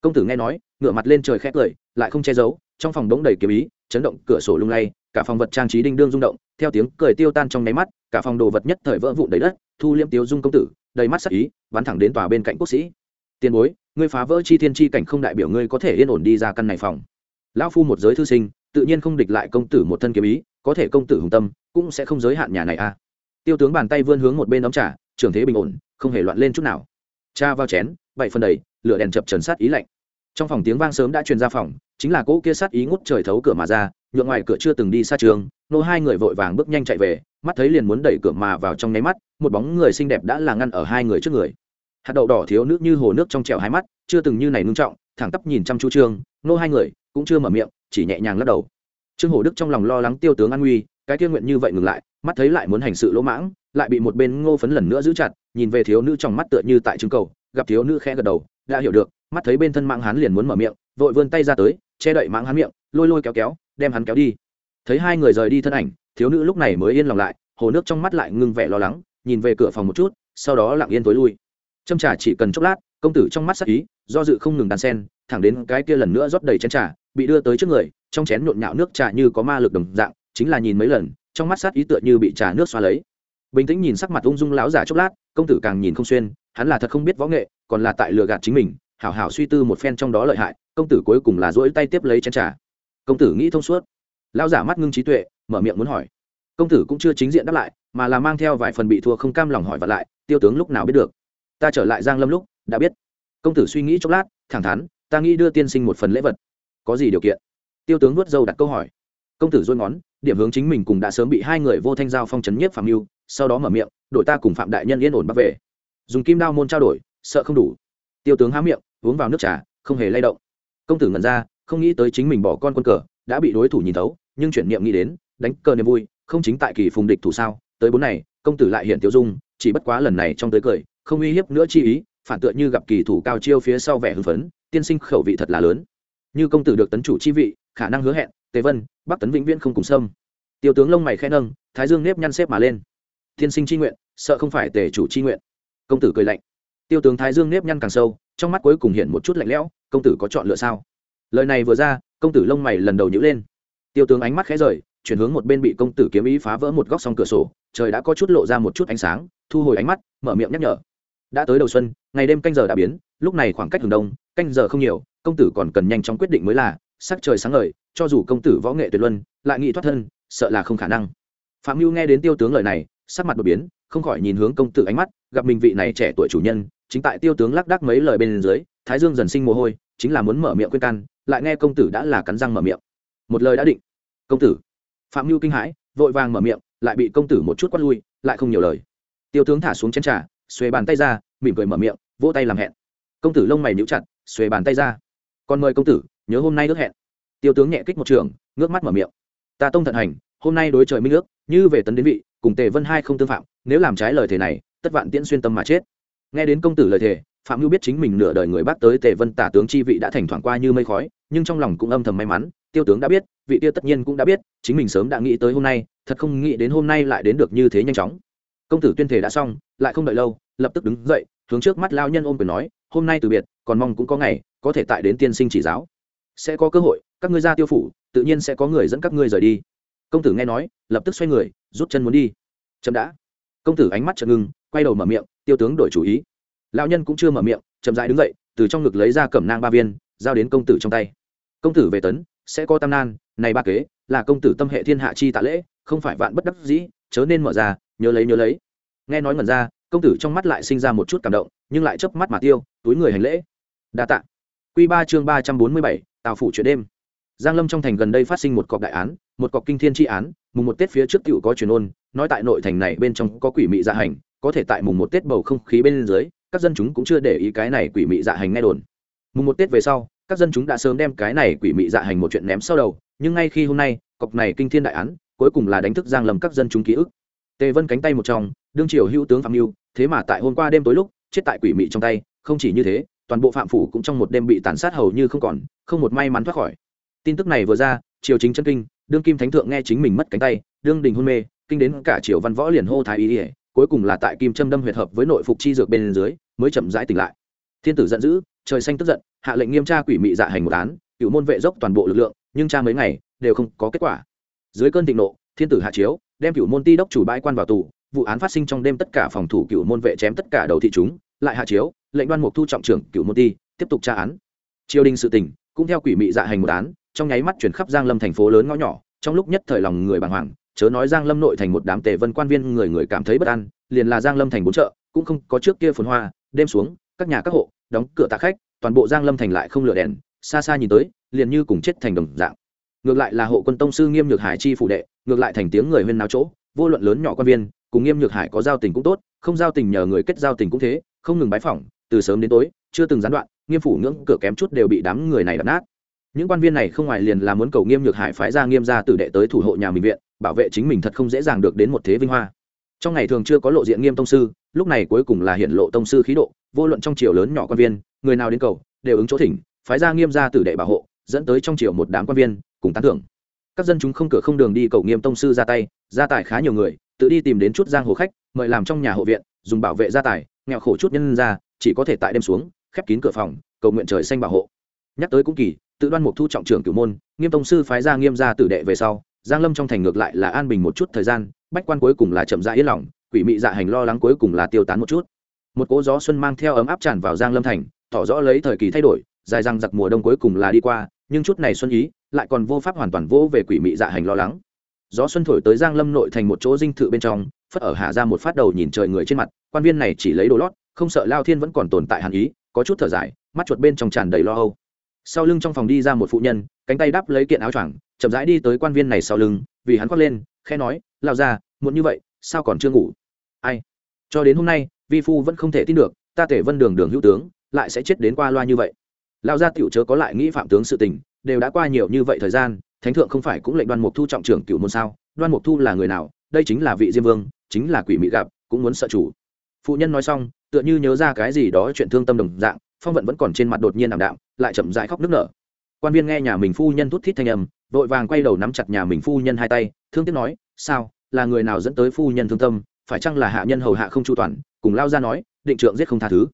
Công tử nghe nói ngựa mặt lên trời khét cười, lại không che giấu trong phòng đống đầy kiếm ý, chấn động, cửa sổ lung lay, cả phòng vật trang trí đinh đương rung động, theo tiếng cười tiêu tan trong nháy mắt, cả phòng đồ vật nhất thời vỡ vụn đầy đất, thu liêm tiêu dung công tử, đầy mắt sắc ý, bắn thẳng đến tòa bên cạnh quốc sĩ. Tiền bối, ngươi phá vỡ chi thiên chi cảnh không đại biểu ngươi có thể yên ổn đi ra căn này phòng. Lão phu một giới thư sinh, tự nhiên không địch lại công tử một thân kiếm ý, có thể công tử hùng tâm, cũng sẽ không giới hạn nhà này a. Tiêu tướng bàn tay vươn hướng một bên đóng trà trường thế bình ổn, không hề loạn lên chút nào. Cha vào chén bảy phần đầy, lửa đèn chập trần sát ý lạnh trong phòng tiếng vang sớm đã truyền ra phòng, chính là cỗ kia sát ý ngút trời thấu cửa mà ra, nhượng ngoài cửa chưa từng đi xa trường, nô hai người vội vàng bước nhanh chạy về, mắt thấy liền muốn đẩy cửa mà vào trong nháy mắt, một bóng người xinh đẹp đã là ngăn ở hai người trước người. Hạt đậu đỏ thiếu nước như hồ nước trong trèo hai mắt, chưa từng như này ngưng trọng, thẳng tắp nhìn chăm chú trương, nô hai người cũng chưa mở miệng, chỉ nhẹ nhàng lắc đầu. Trương hổ đức trong lòng lo lắng tiêu tướng an nguy cái kia nguyện như vậy ngừng lại, mắt thấy lại muốn hành sự lỗ mãng, lại bị một bên ngô phấn lần nữa giữ chặt, nhìn về thiếu nữ trong mắt tựa như tại trưng cầu, gặp thiếu nữ khẽ gật đầu, đã hiểu được mắt thấy bên thân mạng hắn liền muốn mở miệng, vội vươn tay ra tới, che đậy mạng hắn miệng, lôi lôi kéo kéo, đem hắn kéo đi. Thấy hai người rời đi thân ảnh, thiếu nữ lúc này mới yên lòng lại, hồ nước trong mắt lại ngưng vẻ lo lắng, nhìn về cửa phòng một chút, sau đó lặng yên tối lui. Châm trà chỉ cần chốc lát, công tử trong mắt sắc ý, do dự không ngừng đàn sen, thẳng đến cái kia lần nữa rót đầy chén trà, bị đưa tới trước người, trong chén nhộn nhạo nước trà như có ma lực đồng dạng, chính là nhìn mấy lần, trong mắt sát ý tựa như bị trà nước xoa lấy. Bình tĩnh nhìn sắc mặt ung dung lão giả chốc lát, công tử càng nhìn không xuyên, hắn là thật không biết võ nghệ, còn là tại lừa gạt chính mình hảo hảo suy tư một phen trong đó lợi hại, công tử cuối cùng là dỗi tay tiếp lấy chén trà. Công tử nghĩ thông suốt. Lão giả mắt ngưng trí tuệ, mở miệng muốn hỏi. Công tử cũng chưa chính diện đáp lại, mà là mang theo vài phần bị thua không cam lòng hỏi vật lại, tiêu tướng lúc nào biết được? Ta trở lại giang lâm lúc, đã biết. Công tử suy nghĩ chốc lát, thẳng thắn, ta nghĩ đưa tiên sinh một phần lễ vật. Có gì điều kiện? Tiêu tướng nuốt dâu đặt câu hỏi. Công tử dôi ngón, điểm hướng chính mình cùng đã sớm bị hai người vô thanh giao phong trấn nhiếp phạm mưu, sau đó mở miệng, đội ta cùng phạm đại nhân yên ổn bắt về. Dùng kim đao môn trao đổi, sợ không đủ tiêu tướng há miệng, uống vào nước trà, không hề lay động. Công tử ngẩn ra, không nghĩ tới chính mình bỏ con quân cờ, đã bị đối thủ nhìn thấu, nhưng chuyển niệm nghĩ đến, đánh cờ niềm vui, không chính tại kỳ phùng địch thủ sao? Tới bốn này, công tử lại hiện tiêu dung, chỉ bất quá lần này trong tới cười, không uy hiếp nữa chi ý, phản tựa như gặp kỳ thủ cao chiêu phía sau vẻ hưng phấn, tiên sinh khẩu vị thật là lớn. Như công tử được tấn chủ chi vị, khả năng hứa hẹn, tề vân, bắc tấn vĩnh viễn không cùng sâm tiêu tướng lông mày khẽ nâng, thái dương nếp nhăn xếp mà lên. Tiên sinh chi nguyện, sợ không phải tề chủ chi nguyện. Công tử cười lạnh tiêu tướng thái dương nếp nhăn càng sâu, trong mắt cuối cùng hiện một chút lạnh lẽo, công tử có chọn lựa sao? Lời này vừa ra, công tử lông mày lần đầu nhữ lên. Tiêu tướng ánh mắt khẽ rời, chuyển hướng một bên bị công tử kiếm ý phá vỡ một góc song cửa sổ, trời đã có chút lộ ra một chút ánh sáng, thu hồi ánh mắt, mở miệng nhắc nhở. Đã tới đầu xuân, ngày đêm canh giờ đã biến, lúc này khoảng cách hừng đông, canh giờ không nhiều, công tử còn cần nhanh chóng quyết định mới là, sắc trời sáng ngời, cho dù công tử võ nghệ tuyệt luân, lại nghĩ thoát thân, sợ là không khả năng. Phạm mưu nghe đến tiêu tướng lời này, sắc mặt đột biến không khỏi nhìn hướng công tử ánh mắt, gặp mình vị này trẻ tuổi chủ nhân, chính tại tiêu tướng lắc đắc mấy lời bên dưới, thái dương dần sinh mồ hôi, chính là muốn mở miệng khuyên can, lại nghe công tử đã là cắn răng mở miệng. Một lời đã định. Công tử. Phạm mưu kinh hãi, vội vàng mở miệng, lại bị công tử một chút quát lui, lại không nhiều lời. Tiêu tướng thả xuống chén trà, xuề bàn tay ra, mỉm cười mở miệng, vỗ tay làm hẹn. Công tử lông mày níu chặt, xuề bàn tay ra. Còn mời công tử, nhớ hôm nay ước hẹn. Tiêu tướng nhẹ kích một trường, ngước mắt mở miệng. Ta tông thận hành hôm nay đối trời minh ước, như về tấn đến vị, cùng tề vân hai không tương phạm, nếu làm trái lời thề này, tất vạn tiễn xuyên tâm mà chết. Nghe đến công tử lời thề, phạm hữu biết chính mình nửa đời người bác tới tề vân tả tướng chi vị đã thành thoảng qua như mây khói, nhưng trong lòng cũng âm thầm may mắn, tiêu tướng đã biết, vị tiêu tất nhiên cũng đã biết, chính mình sớm đã nghĩ tới hôm nay, thật không nghĩ đến hôm nay lại đến được như thế nhanh chóng. Công tử tuyên thể đã xong, lại không đợi lâu, lập tức đứng dậy, hướng trước mắt lao nhân ôm quyền nói, hôm nay từ biệt, còn mong cũng có ngày, có thể tại đến tiên sinh chỉ giáo. Sẽ có cơ hội, các ngươi ra tiêu phủ, tự nhiên sẽ có người dẫn các ngươi rời đi công tử nghe nói, lập tức xoay người, rút chân muốn đi. Chậm đã. Công tử ánh mắt chợt ngưng, quay đầu mở miệng, tiêu tướng đổi chủ ý. Lão nhân cũng chưa mở miệng, chậm rãi đứng dậy, từ trong ngực lấy ra cẩm nang ba viên, giao đến công tử trong tay. Công tử về tấn, sẽ có tam nan, này ba kế, là công tử tâm hệ thiên hạ chi tạ lễ, không phải vạn bất đắc dĩ, chớ nên mở ra, nhớ lấy nhớ lấy. Nghe nói ngẩn ra, công tử trong mắt lại sinh ra một chút cảm động, nhưng lại chớp mắt mà tiêu, túi người hành lễ. Đa tạ. Q ba chương ba trăm bốn mươi bảy, tào phủ chuyện đêm giang lâm trong thành gần đây phát sinh một cọc đại án, một cọc kinh thiên tri án, mùng một tết phía trước cựu có truyền ôn, nói tại nội thành này bên trong có quỷ mị dạ hành, có thể tại mùng một tết bầu không khí bên dưới, các dân chúng cũng chưa để ý cái này quỷ mị dạ hành nghe đồn. Mùng một tết về sau, các dân chúng đã sớm đem cái này quỷ mị dạ hành một chuyện ném sau đầu, nhưng ngay khi hôm nay, cọc này kinh thiên đại án, cuối cùng là đánh thức giang lầm các dân chúng ký ức. Tề vân cánh tay một trong đương triều hữu tướng phạm mưu thế mà tại hôm qua đêm tối lúc, chết tại quỷ mị trong tay, không chỉ như thế, toàn bộ phạm phủ cũng trong một đêm bị tàn sát hầu như không còn, không một may mắn thoát khỏi tin tức này vừa ra, triều chính chân kinh, đương kim thánh thượng nghe chính mình mất cánh tay, đương đình hôn mê, kinh đến cả triều văn võ liền hô thái ý ỉa cuối cùng là tại kim châm đâm huyệt hợp với nội phục chi dược bên dưới, mới chậm rãi tỉnh lại. Thiên tử giận dữ, trời xanh tức giận, hạ lệnh nghiêm tra quỷ mị dạ hành một án, cựu môn vệ dốc toàn bộ lực lượng, nhưng tra mấy ngày, đều không có kết quả. Dưới cơn thịnh nộ, thiên tử hạ chiếu, đem cựu môn ti đốc chủ bãi quan vào tù, vụ án phát sinh trong đêm tất cả phòng thủ cựu môn vệ chém tất cả đầu thị chúng, lại hạ chiếu, lệnh đoan mục thu trọng trưởng cựu môn ti, tiếp tục tra án. Triều đình sự tỉnh, cũng theo quỷ mị dạ hành một án trong nháy mắt chuyển khắp giang lâm thành phố lớn ngõ nhỏ, trong lúc nhất thời lòng người bàng hoàng, chớ nói giang lâm nội thành một đám tề vân quan viên người người cảm thấy bất an, liền là giang lâm thành bốn chợ, cũng không có trước kia phồn hoa, đêm xuống, các nhà các hộ, đóng cửa tạ khách, toàn bộ giang lâm thành lại không lửa đèn, xa xa nhìn tới, liền như cùng chết thành đồng dạng. Ngược lại là hộ quân tông sư nghiêm nhược hải chi phủ đệ, ngược lại thành tiếng người huyên náo chỗ, vô luận lớn nhỏ quan viên, cùng nghiêm nhược hải có giao tình cũng tốt, không giao tình nhờ người kết giao tình cũng thế, không ngừng bái phỏng, từ sớm đến tối, chưa từng gián đoạn, nghiêm phủ ngưỡng cửa kém chút đều bị đám người này đập nát những quan viên này không ngoài liền là muốn cầu nghiêm nhược hải phái ra nghiêm gia tử đệ tới thủ hộ nhà mình viện, bảo vệ chính mình thật không dễ dàng được đến một thế vinh hoa. Trong ngày thường chưa có lộ diện nghiêm tông sư, lúc này cuối cùng là hiện lộ tông sư khí độ, vô luận trong triều lớn nhỏ quan viên, người nào đến cầu, đều ứng chỗ thỉnh, phái ra nghiêm gia tử đệ bảo hộ, dẫn tới trong triều một đám quan viên, cùng tán thưởng. Các dân chúng không cửa không đường đi cầu nghiêm tông sư ra tay, gia tài khá nhiều người, tự đi tìm đến chút giang hồ khách, mời làm trong nhà hộ viện, dùng bảo vệ gia tài, nghèo khổ chút nhân ra, chỉ có thể tại đêm xuống, khép kín cửa phòng, cầu nguyện trời xanh bảo hộ. Nhắc tới cũng kỳ tự đoan mục thu trọng trưởng cửu môn, nghiêm tông sư phái ra nghiêm gia tử đệ về sau, giang lâm trong thành ngược lại là an bình một chút thời gian, bách quan cuối cùng là chậm rãi yên lòng, quỷ mị dạ hành lo lắng cuối cùng là tiêu tán một chút. Một cỗ gió xuân mang theo ấm áp tràn vào giang lâm thành, tỏ rõ lấy thời kỳ thay đổi, dài răng giặc mùa đông cuối cùng là đi qua, nhưng chút này xuân ý lại còn vô pháp hoàn toàn vô về quỷ mị dạ hành lo lắng. Gió xuân thổi tới giang lâm nội thành một chỗ dinh thự bên trong, phất ở hạ ra một phát đầu nhìn trời người trên mặt, quan viên này chỉ lấy đồ lót, không sợ lao thiên vẫn còn tồn tại hàn ý, có chút thở dài, mắt chuột bên trong tràn đầy lo âu sau lưng trong phòng đi ra một phụ nhân, cánh tay đắp lấy kiện áo choàng, chậm rãi đi tới quan viên này sau lưng, vì hắn khoác lên khe nói lao ra muộn như vậy, sao còn chưa ngủ? Ai? Cho đến hôm nay, vi phu vẫn không thể tin được, ta thể vân đường đường hữu tướng, lại sẽ chết đến qua loa như vậy. Lao ra tiểu chớ có lại nghĩ phạm tướng sự tình, đều đã qua nhiều như vậy thời gian, thánh thượng không phải cũng lệnh đoan mục thu trọng trưởng cửu môn sao? Đoan mục thu là người nào? Đây chính là vị diêm vương, chính là quỷ mỹ gặp, cũng muốn sợ chủ. Phụ nhân nói xong, tựa như nhớ ra cái gì đó chuyện thương tâm đồng dạng phong vận vẫn còn trên mặt đột nhiên ảm đạm, lại chậm rãi khóc nức nở. Quan viên nghe nhà mình phu nhân thút thít thanh âm, vội vàng quay đầu nắm chặt nhà mình phu nhân hai tay, thương tiếc nói, sao, là người nào dẫn tới phu nhân thương tâm, phải chăng là hạ nhân hầu hạ không chu toàn? Cùng lao ra nói, định trượng giết không tha thứ.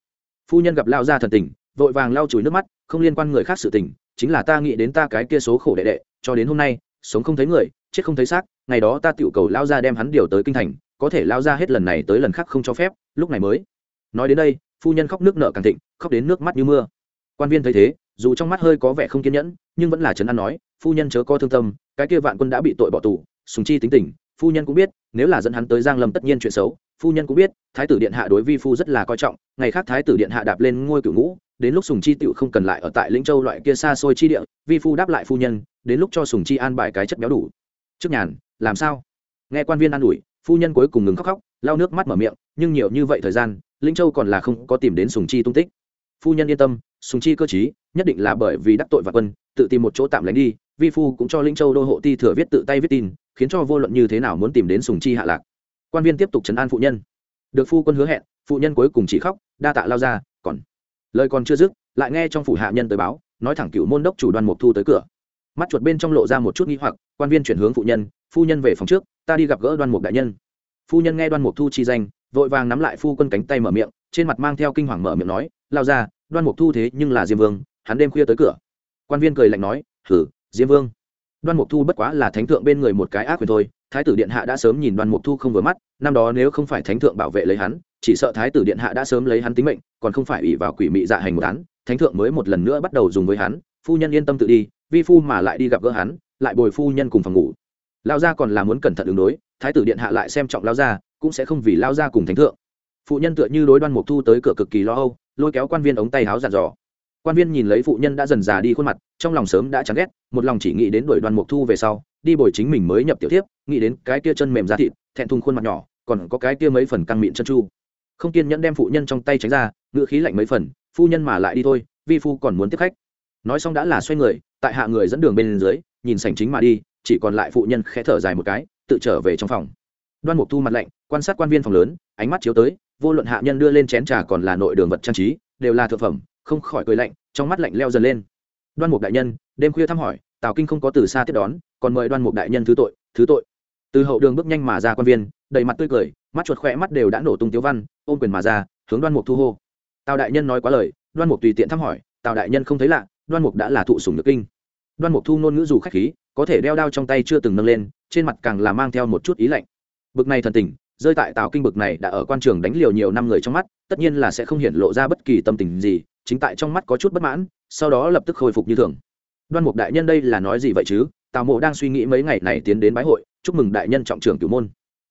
Phu nhân gặp lao ra thần tình, vội vàng lau chùi nước mắt, không liên quan người khác sự tình, chính là ta nghĩ đến ta cái kia số khổ đệ đệ, cho đến hôm nay, sống không thấy người, chết không thấy xác, ngày đó ta tiểu cầu lao ra đem hắn điều tới kinh thành, có thể lao ra hết lần này tới lần khác không cho phép, lúc này mới. Nói đến đây phu nhân khóc nước nợ càng thịnh, khóc đến nước mắt như mưa. Quan viên thấy thế, dù trong mắt hơi có vẻ không kiên nhẫn, nhưng vẫn là trấn an nói, phu nhân chớ có thương tâm, cái kia vạn quân đã bị tội bỏ tù, sùng chi tính tình, phu nhân cũng biết, nếu là dẫn hắn tới giang lâm tất nhiên chuyện xấu, phu nhân cũng biết, thái tử điện hạ đối vi phu rất là coi trọng, ngày khác thái tử điện hạ đạp lên ngôi cửu ngũ, đến lúc sùng chi tựu không cần lại ở tại lĩnh châu loại kia xa xôi chi địa, vi phu đáp lại phu nhân, đến lúc cho sùng chi an bài cái chất béo đủ. Trước nhàn, làm sao? Nghe quan viên an ủi, phu nhân cuối cùng ngừng khóc khóc, lau nước mắt mở miệng, nhưng nhiều như vậy thời gian linh châu còn là không có tìm đến sùng chi tung tích. Phu nhân yên tâm, sùng chi cơ chí nhất định là bởi vì đắc tội và quân, tự tìm một chỗ tạm lánh đi, vi phu cũng cho linh châu đô hộ ti thừa viết tự tay viết tin, khiến cho vô luận như thế nào muốn tìm đến sùng chi hạ lạc. Quan viên tiếp tục chấn an phụ nhân. Được phu quân hứa hẹn, phụ nhân cuối cùng chỉ khóc, đa tạ lao ra, còn lời còn chưa dứt, lại nghe trong phủ hạ nhân tới báo, nói thẳng cựu môn đốc chủ đoàn mục thu tới cửa. Mắt chuột bên trong lộ ra một chút nghi hoặc, quan viên chuyển hướng phụ nhân, phu nhân về phòng trước, ta đi gặp gỡ đoan mục đại nhân. Phu nhân nghe đoan mục thu chi danh vội vàng nắm lại phu quân cánh tay mở miệng, trên mặt mang theo kinh hoàng mở miệng nói, lao ra đoan mục thu thế nhưng là diêm vương, hắn đêm khuya tới cửa. Quan viên cười lạnh nói, hử, diêm vương? Đoan mục thu bất quá là thánh thượng bên người một cái ác quyền thôi, thái tử điện hạ đã sớm nhìn đoan mục thu không vừa mắt, năm đó nếu không phải thánh thượng bảo vệ lấy hắn, chỉ sợ thái tử điện hạ đã sớm lấy hắn tính mệnh, còn không phải ủy vào quỷ mị dạ hành một án, thánh thượng mới một lần nữa bắt đầu dùng với hắn, phu nhân yên tâm tự đi, vi phu mà lại đi gặp gỡ hắn, lại bồi phu nhân cùng phòng ngủ. Lao gia còn là muốn cẩn thận ứng đối, thái tử điện hạ lại xem trọng lao gia cũng sẽ không vì lao ra cùng thánh thượng. Phụ nhân tựa như đối đoan mục thu tới cửa cực kỳ lo âu, lôi kéo quan viên ống tay háo dàn dò. Quan viên nhìn lấy phụ nhân đã dần già đi khuôn mặt, trong lòng sớm đã chán ghét, một lòng chỉ nghĩ đến đuổi đoan mục thu về sau, đi bồi chính mình mới nhập tiểu tiếp nghĩ đến cái kia chân mềm da thịt, thẹn thùng khuôn mặt nhỏ, còn có cái kia mấy phần căng miệng chân chu. Không kiên nhẫn đem phụ nhân trong tay tránh ra ngựa khí lạnh mấy phần, phu nhân mà lại đi thôi, vi phu còn muốn tiếp khách. Nói xong đã là xoay người, tại hạ người dẫn đường bên dưới, nhìn sảnh chính mà đi, chỉ còn lại phụ nhân khẽ thở dài một cái, tự trở về trong phòng. Đoan mục thu mặt lạnh quan sát quan viên phòng lớn, ánh mắt chiếu tới, vô luận hạ nhân đưa lên chén trà còn là nội đường vật trang trí, đều là thực phẩm, không khỏi cười lạnh, trong mắt lạnh leo dần lên. Đoan mục đại nhân, đêm khuya thăm hỏi, tào kinh không có từ xa tiếp đón, còn mời đoan mục đại nhân thứ tội thứ tội. Từ hậu đường bước nhanh mà ra quan viên, đầy mặt tươi cười, mắt chuột khỏe mắt đều đã nổ tung tiếu văn, ôm quyền mà ra, hướng đoan mục thu hô. Tào đại nhân nói quá lời, đoan mục tùy tiện thăm hỏi, tào đại nhân không thấy lạ, đoan mục đã là thụ sùng được kinh. Đoan mục thu ngôn ngữ dù khách khí, có thể đeo đao trong tay chưa từng nâng lên, trên mặt càng là mang theo một chút ý lạnh. Bực này thần tình rơi tại tào kinh bực này đã ở quan trường đánh liều nhiều năm người trong mắt, tất nhiên là sẽ không hiện lộ ra bất kỳ tâm tình gì, chính tại trong mắt có chút bất mãn, sau đó lập tức khôi phục như thường. Đoan mục đại nhân đây là nói gì vậy chứ? Tào mộ đang suy nghĩ mấy ngày này tiến đến bái hội, chúc mừng đại nhân trọng trưởng cửu môn.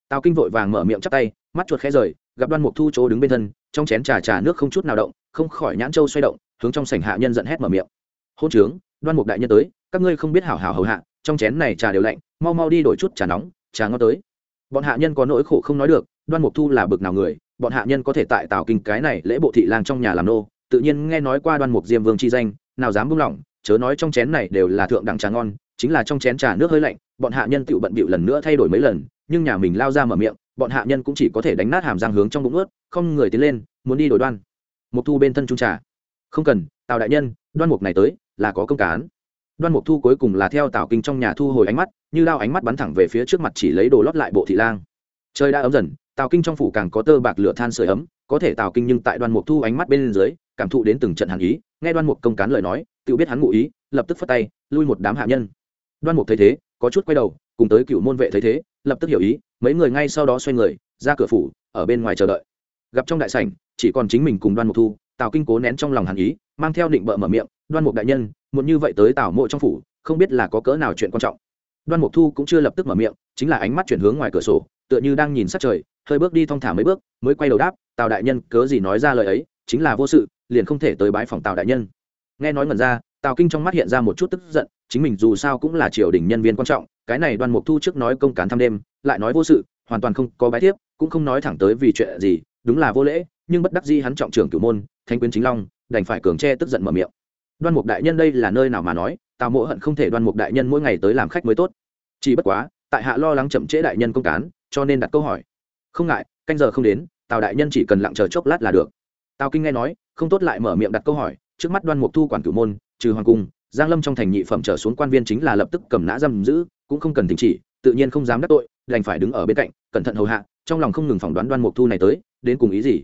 Tào kinh vội vàng mở miệng chắp tay, mắt chuột khẽ rời, gặp đoan mục thu chỗ đứng bên thân, trong chén trà trà nước không chút nào động, không khỏi nhãn châu xoay động, hướng trong sảnh hạ nhân giận hét mở miệng. Hôn trướng, đoan mục đại nhân tới, các ngươi không biết hảo hảo hầu hạ, trong chén này trà đều lạnh, mau mau đi đổi chút trà nóng, trà ngon tới bọn hạ nhân có nỗi khổ không nói được, đoan mục thu là bực nào người, bọn hạ nhân có thể tại tào kinh cái này lễ bộ thị lang trong nhà làm nô, tự nhiên nghe nói qua đoan mục diêm vương chi danh, nào dám buông lỏng, chớ nói trong chén này đều là thượng đẳng trà ngon, chính là trong chén trà nước hơi lạnh, bọn hạ nhân tự bận bịu lần nữa thay đổi mấy lần, nhưng nhà mình lao ra mở miệng, bọn hạ nhân cũng chỉ có thể đánh nát hàm răng hướng trong bụng ướt, không người tiến lên, muốn đi đổi đoan mục thu bên thân trung trà. Không cần, tào đại nhân, đoan mục này tới, là có công cán đoan mục thu cuối cùng là theo tào kinh trong nhà thu hồi ánh mắt, như lao ánh mắt bắn thẳng về phía trước mặt chỉ lấy đồ lót lại bộ thị lang. Trời đã ấm dần, tào kinh trong phủ càng có tơ bạc lửa than sửa ấm, có thể tào kinh nhưng tại đoan mục thu ánh mắt bên dưới, cảm thụ đến từng trận hàn ý, nghe đoan mục công cán lời nói, tự biết hắn ngụ ý, lập tức phất tay, lui một đám hạ nhân. Đoan mục thấy thế, có chút quay đầu, cùng tới cựu môn vệ thấy thế, lập tức hiểu ý, mấy người ngay sau đó xoay người, ra cửa phủ, ở bên ngoài chờ đợi. Gặp trong đại sảnh, chỉ còn chính mình cùng đoan mục thu, tào kinh cố nén trong lòng hàn ý, mang theo định bợ mở miệng đoan mục đại nhân muốn như vậy tới tào mộ trong phủ, không biết là có cỡ nào chuyện quan trọng. Đoan mục thu cũng chưa lập tức mở miệng, chính là ánh mắt chuyển hướng ngoài cửa sổ, tựa như đang nhìn sát trời, hơi bước đi thong thả mấy bước, mới quay đầu đáp, tào đại nhân, cớ gì nói ra lời ấy, chính là vô sự, liền không thể tới bái phòng tào đại nhân. Nghe nói ngần ra, tào kinh trong mắt hiện ra một chút tức giận, chính mình dù sao cũng là triều đình nhân viên quan trọng, cái này đoan mục thu trước nói công cán thăm đêm, lại nói vô sự, hoàn toàn không có bái tiếp cũng không nói thẳng tới vì chuyện gì, đúng là vô lễ, nhưng bất đắc di hắn trọng trưởng cửu môn thanh quyến chính long, đành phải cường che tức giận mở miệng đoan mục đại nhân đây là nơi nào mà nói, tào mộ hận không thể đoan mục đại nhân mỗi ngày tới làm khách mới tốt. Chỉ bất quá, tại hạ lo lắng chậm trễ đại nhân công cán cho nên đặt câu hỏi. Không ngại, canh giờ không đến, tào đại nhân chỉ cần lặng chờ chốc lát là được. Tào kinh nghe nói, không tốt lại mở miệng đặt câu hỏi, trước mắt đoan mục thu quản cửu môn, trừ hoàng cung, giang lâm trong thành nhị phẩm trở xuống quan viên chính là lập tức cầm nã giam giữ, cũng không cần đình chỉ, tự nhiên không dám đắc tội, đành phải đứng ở bên cạnh, cẩn thận hầu hạ, trong lòng không ngừng phỏng đoán đoan mục thu này tới, đến cùng ý gì.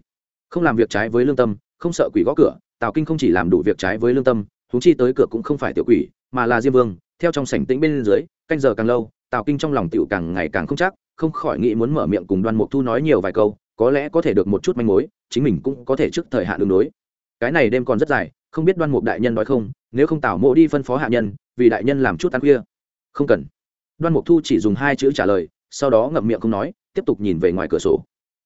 Không làm việc trái với lương tâm, không sợ quỷ gõ cửa tào kinh không chỉ làm đủ việc trái với lương tâm thú chi tới cửa cũng không phải tiểu quỷ, mà là diêm vương. Theo trong sảnh tĩnh bên dưới, canh giờ càng lâu, tào kinh trong lòng tiểu càng ngày càng không chắc, không khỏi nghĩ muốn mở miệng cùng đoan mục thu nói nhiều vài câu, có lẽ có thể được một chút manh mối, chính mình cũng có thể trước thời hạn đường đối. Cái này đêm còn rất dài, không biết đoan mục đại nhân nói không, nếu không tào mộ đi phân phó hạ nhân, vì đại nhân làm chút ăn khuya. Không cần. Đoan mục thu chỉ dùng hai chữ trả lời, sau đó ngậm miệng không nói, tiếp tục nhìn về ngoài cửa sổ.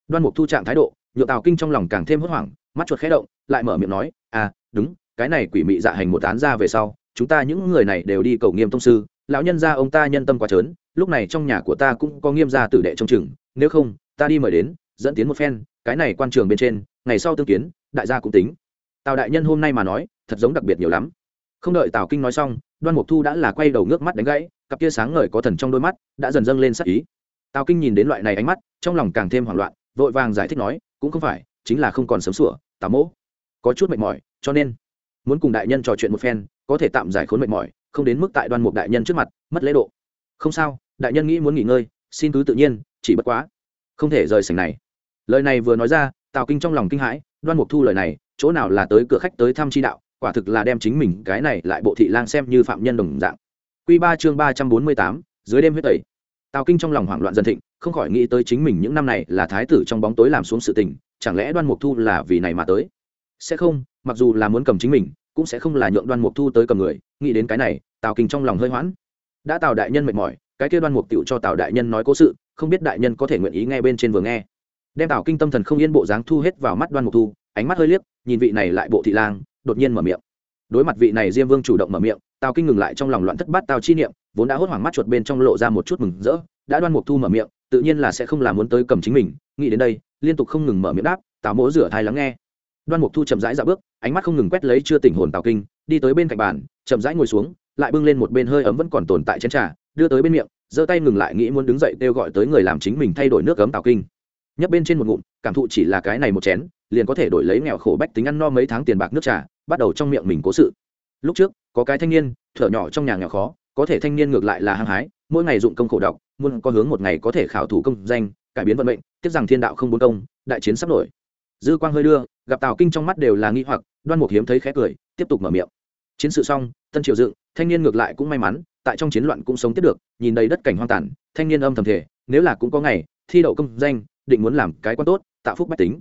Đoan mục thu trạng thái độ nhựa tào kinh trong lòng càng thêm hốt hoảng, mắt chuột khẽ động, lại mở miệng nói à đúng, cái này quỷ mị dạ hành một án ra về sau, chúng ta những người này đều đi cầu nghiêm tông sư, lão nhân gia ông ta nhân tâm quá trớn, lúc này trong nhà của ta cũng có nghiêm gia tử đệ trong chừng, nếu không, ta đi mời đến, dẫn tiến một phen, cái này quan trường bên trên, ngày sau tương kiến, đại gia cũng tính. Tào đại nhân hôm nay mà nói, thật giống đặc biệt nhiều lắm. Không đợi tào kinh nói xong, đoan mục thu đã là quay đầu nước mắt đánh gãy, cặp kia sáng ngời có thần trong đôi mắt, đã dần dâng lên sắc ý. Tào kinh nhìn đến loại này ánh mắt, trong lòng càng thêm hoảng loạn, vội vàng giải thích nói, cũng không phải, chính là không còn sớm sủa, tào mỗ có chút mệt mỏi, cho nên muốn cùng đại nhân trò chuyện một phen, có thể tạm giải khốn mệt mỏi, không đến mức tại đoan mục đại nhân trước mặt, mất lễ độ. Không sao, đại nhân nghĩ muốn nghỉ ngơi, xin cứ tự nhiên, chỉ bất quá không thể rời sảnh này. Lời này vừa nói ra, tào kinh trong lòng kinh hãi, đoan mục thu lời này, chỗ nào là tới cửa khách tới thăm chi đạo, quả thực là đem chính mình cái này lại bộ thị lang xem như phạm nhân đồng dạng. Q ba chương ba trăm bốn mươi tám, dưới đêm huyết tẩy. Tào kinh trong lòng hoảng loạn dân thịnh, không khỏi nghĩ tới chính mình những năm này là thái tử trong bóng tối làm xuống sự tình, chẳng lẽ đoan mục thu là vì này mà tới? Sẽ không, mặc dù là muốn cầm chính mình, cũng sẽ không là nhượng đoan mục thu tới cầm người. Nghĩ đến cái này, tào kinh trong lòng hơi hoãn. Đã tào đại nhân mệt mỏi, cái kia đoan mục tựu cho tào đại nhân nói cố sự, không biết đại nhân có thể nguyện ý nghe bên trên vừa nghe. Đem tào kinh tâm thần không yên bộ dáng thu hết vào mắt đoan mục thu, ánh mắt hơi liếc, nhìn vị này lại bộ thị lang, đột nhiên mở miệng. Đối mặt vị này diêm vương chủ động mở miệng, tào kinh ngừng lại trong lòng loạn thất bát tào chi niệm, vốn đã hốt hoảng mắt chuột bên trong lộ ra một chút mừng rỡ, đã đoan mục thu mở miệng, tự nhiên là sẽ không làm muốn tới cầm chính mình, nghĩ đến đây, liên tục không ngừng mở miệng đáp, tào mỗ rửa thai lắng nghe đoan mục thu chậm rãi dạo bước, ánh mắt không ngừng quét lấy chưa tỉnh hồn tào kinh, đi tới bên cạnh bàn, chậm rãi ngồi xuống, lại bưng lên một bên hơi ấm vẫn còn tồn tại chén trà, đưa tới bên miệng, giơ tay ngừng lại nghĩ muốn đứng dậy kêu gọi tới người làm chính mình thay đổi nước ấm tào kinh. Nhấp bên trên một ngụm, cảm thụ chỉ là cái này một chén, liền có thể đổi lấy nghèo khổ bách tính ăn no mấy tháng tiền bạc nước trà, bắt đầu trong miệng mình cố sự. Lúc trước, có cái thanh niên, thở nhỏ trong nhà nghèo khó, có thể thanh niên ngược lại là hăng hái, mỗi ngày dụng công khổ đọc, muốn có hướng một ngày có thể khảo thủ công danh, cải biến vận mệnh, tiếc rằng thiên đạo không bốn công, đại chiến sắp nổi. Dư quang hơi đưa gặp tào kinh trong mắt đều là nghi hoặc, đoan mục hiếm thấy khẽ cười, tiếp tục mở miệng. Chiến sự xong, tân triều dựng, thanh niên ngược lại cũng may mắn, tại trong chiến loạn cũng sống tiếp được, nhìn đầy đất cảnh hoang tàn, thanh niên âm thầm thể nếu là cũng có ngày, thi đậu công danh, định muốn làm cái quan tốt tạo phúc bách tính.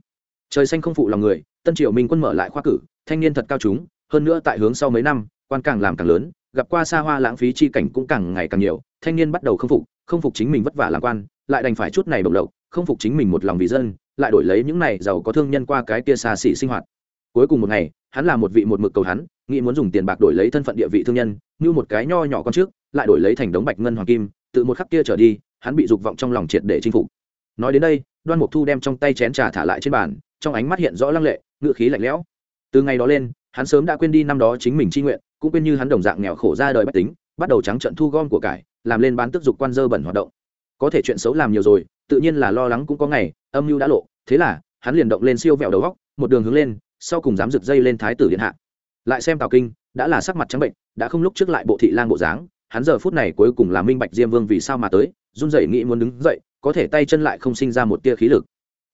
Trời xanh không phụ lòng người, tân triều minh quân mở lại khoa cử, thanh niên thật cao chúng, hơn nữa tại hướng sau mấy năm, quan càng làm càng lớn, gặp qua xa hoa lãng phí chi cảnh cũng càng ngày càng nhiều, thanh niên bắt đầu không phục không phục chính mình vất vả làm quan, lại đành phải chút này bộc lộc không phục chính mình một lòng vì dân lại đổi lấy những này giàu có thương nhân qua cái kia xa xỉ sinh hoạt. Cuối cùng một ngày, hắn là một vị một mực cầu hắn, nghĩ muốn dùng tiền bạc đổi lấy thân phận địa vị thương nhân, như một cái nho nhỏ con trước, lại đổi lấy thành đống bạch ngân hoàng kim, tự một khắc kia trở đi, hắn bị dục vọng trong lòng triệt để chinh phục. Nói đến đây, đoan mục thu đem trong tay chén trà thả lại trên bàn, trong ánh mắt hiện rõ lăng lệ, ngựa khí lạnh lẽo. Từ ngày đó lên, hắn sớm đã quên đi năm đó chính mình chi nguyện, cũng quên như hắn đồng dạng nghèo khổ ra đời bách tính, bắt đầu trắng trận thu gom của cải, làm lên bán tức dục quan dơ bẩn hoạt động. Có thể chuyện xấu làm nhiều rồi tự nhiên là lo lắng cũng có ngày, âm mưu đã lộ, thế là, hắn liền động lên siêu vẹo đầu góc, một đường hướng lên, sau cùng dám rực dây lên thái tử điện hạ. Lại xem tào kinh, đã là sắc mặt trắng bệnh, đã không lúc trước lại bộ thị lang bộ dáng, hắn giờ phút này cuối cùng là minh bạch diêm vương vì sao mà tới, run rẩy nghĩ muốn đứng dậy, có thể tay chân lại không sinh ra một tia khí lực.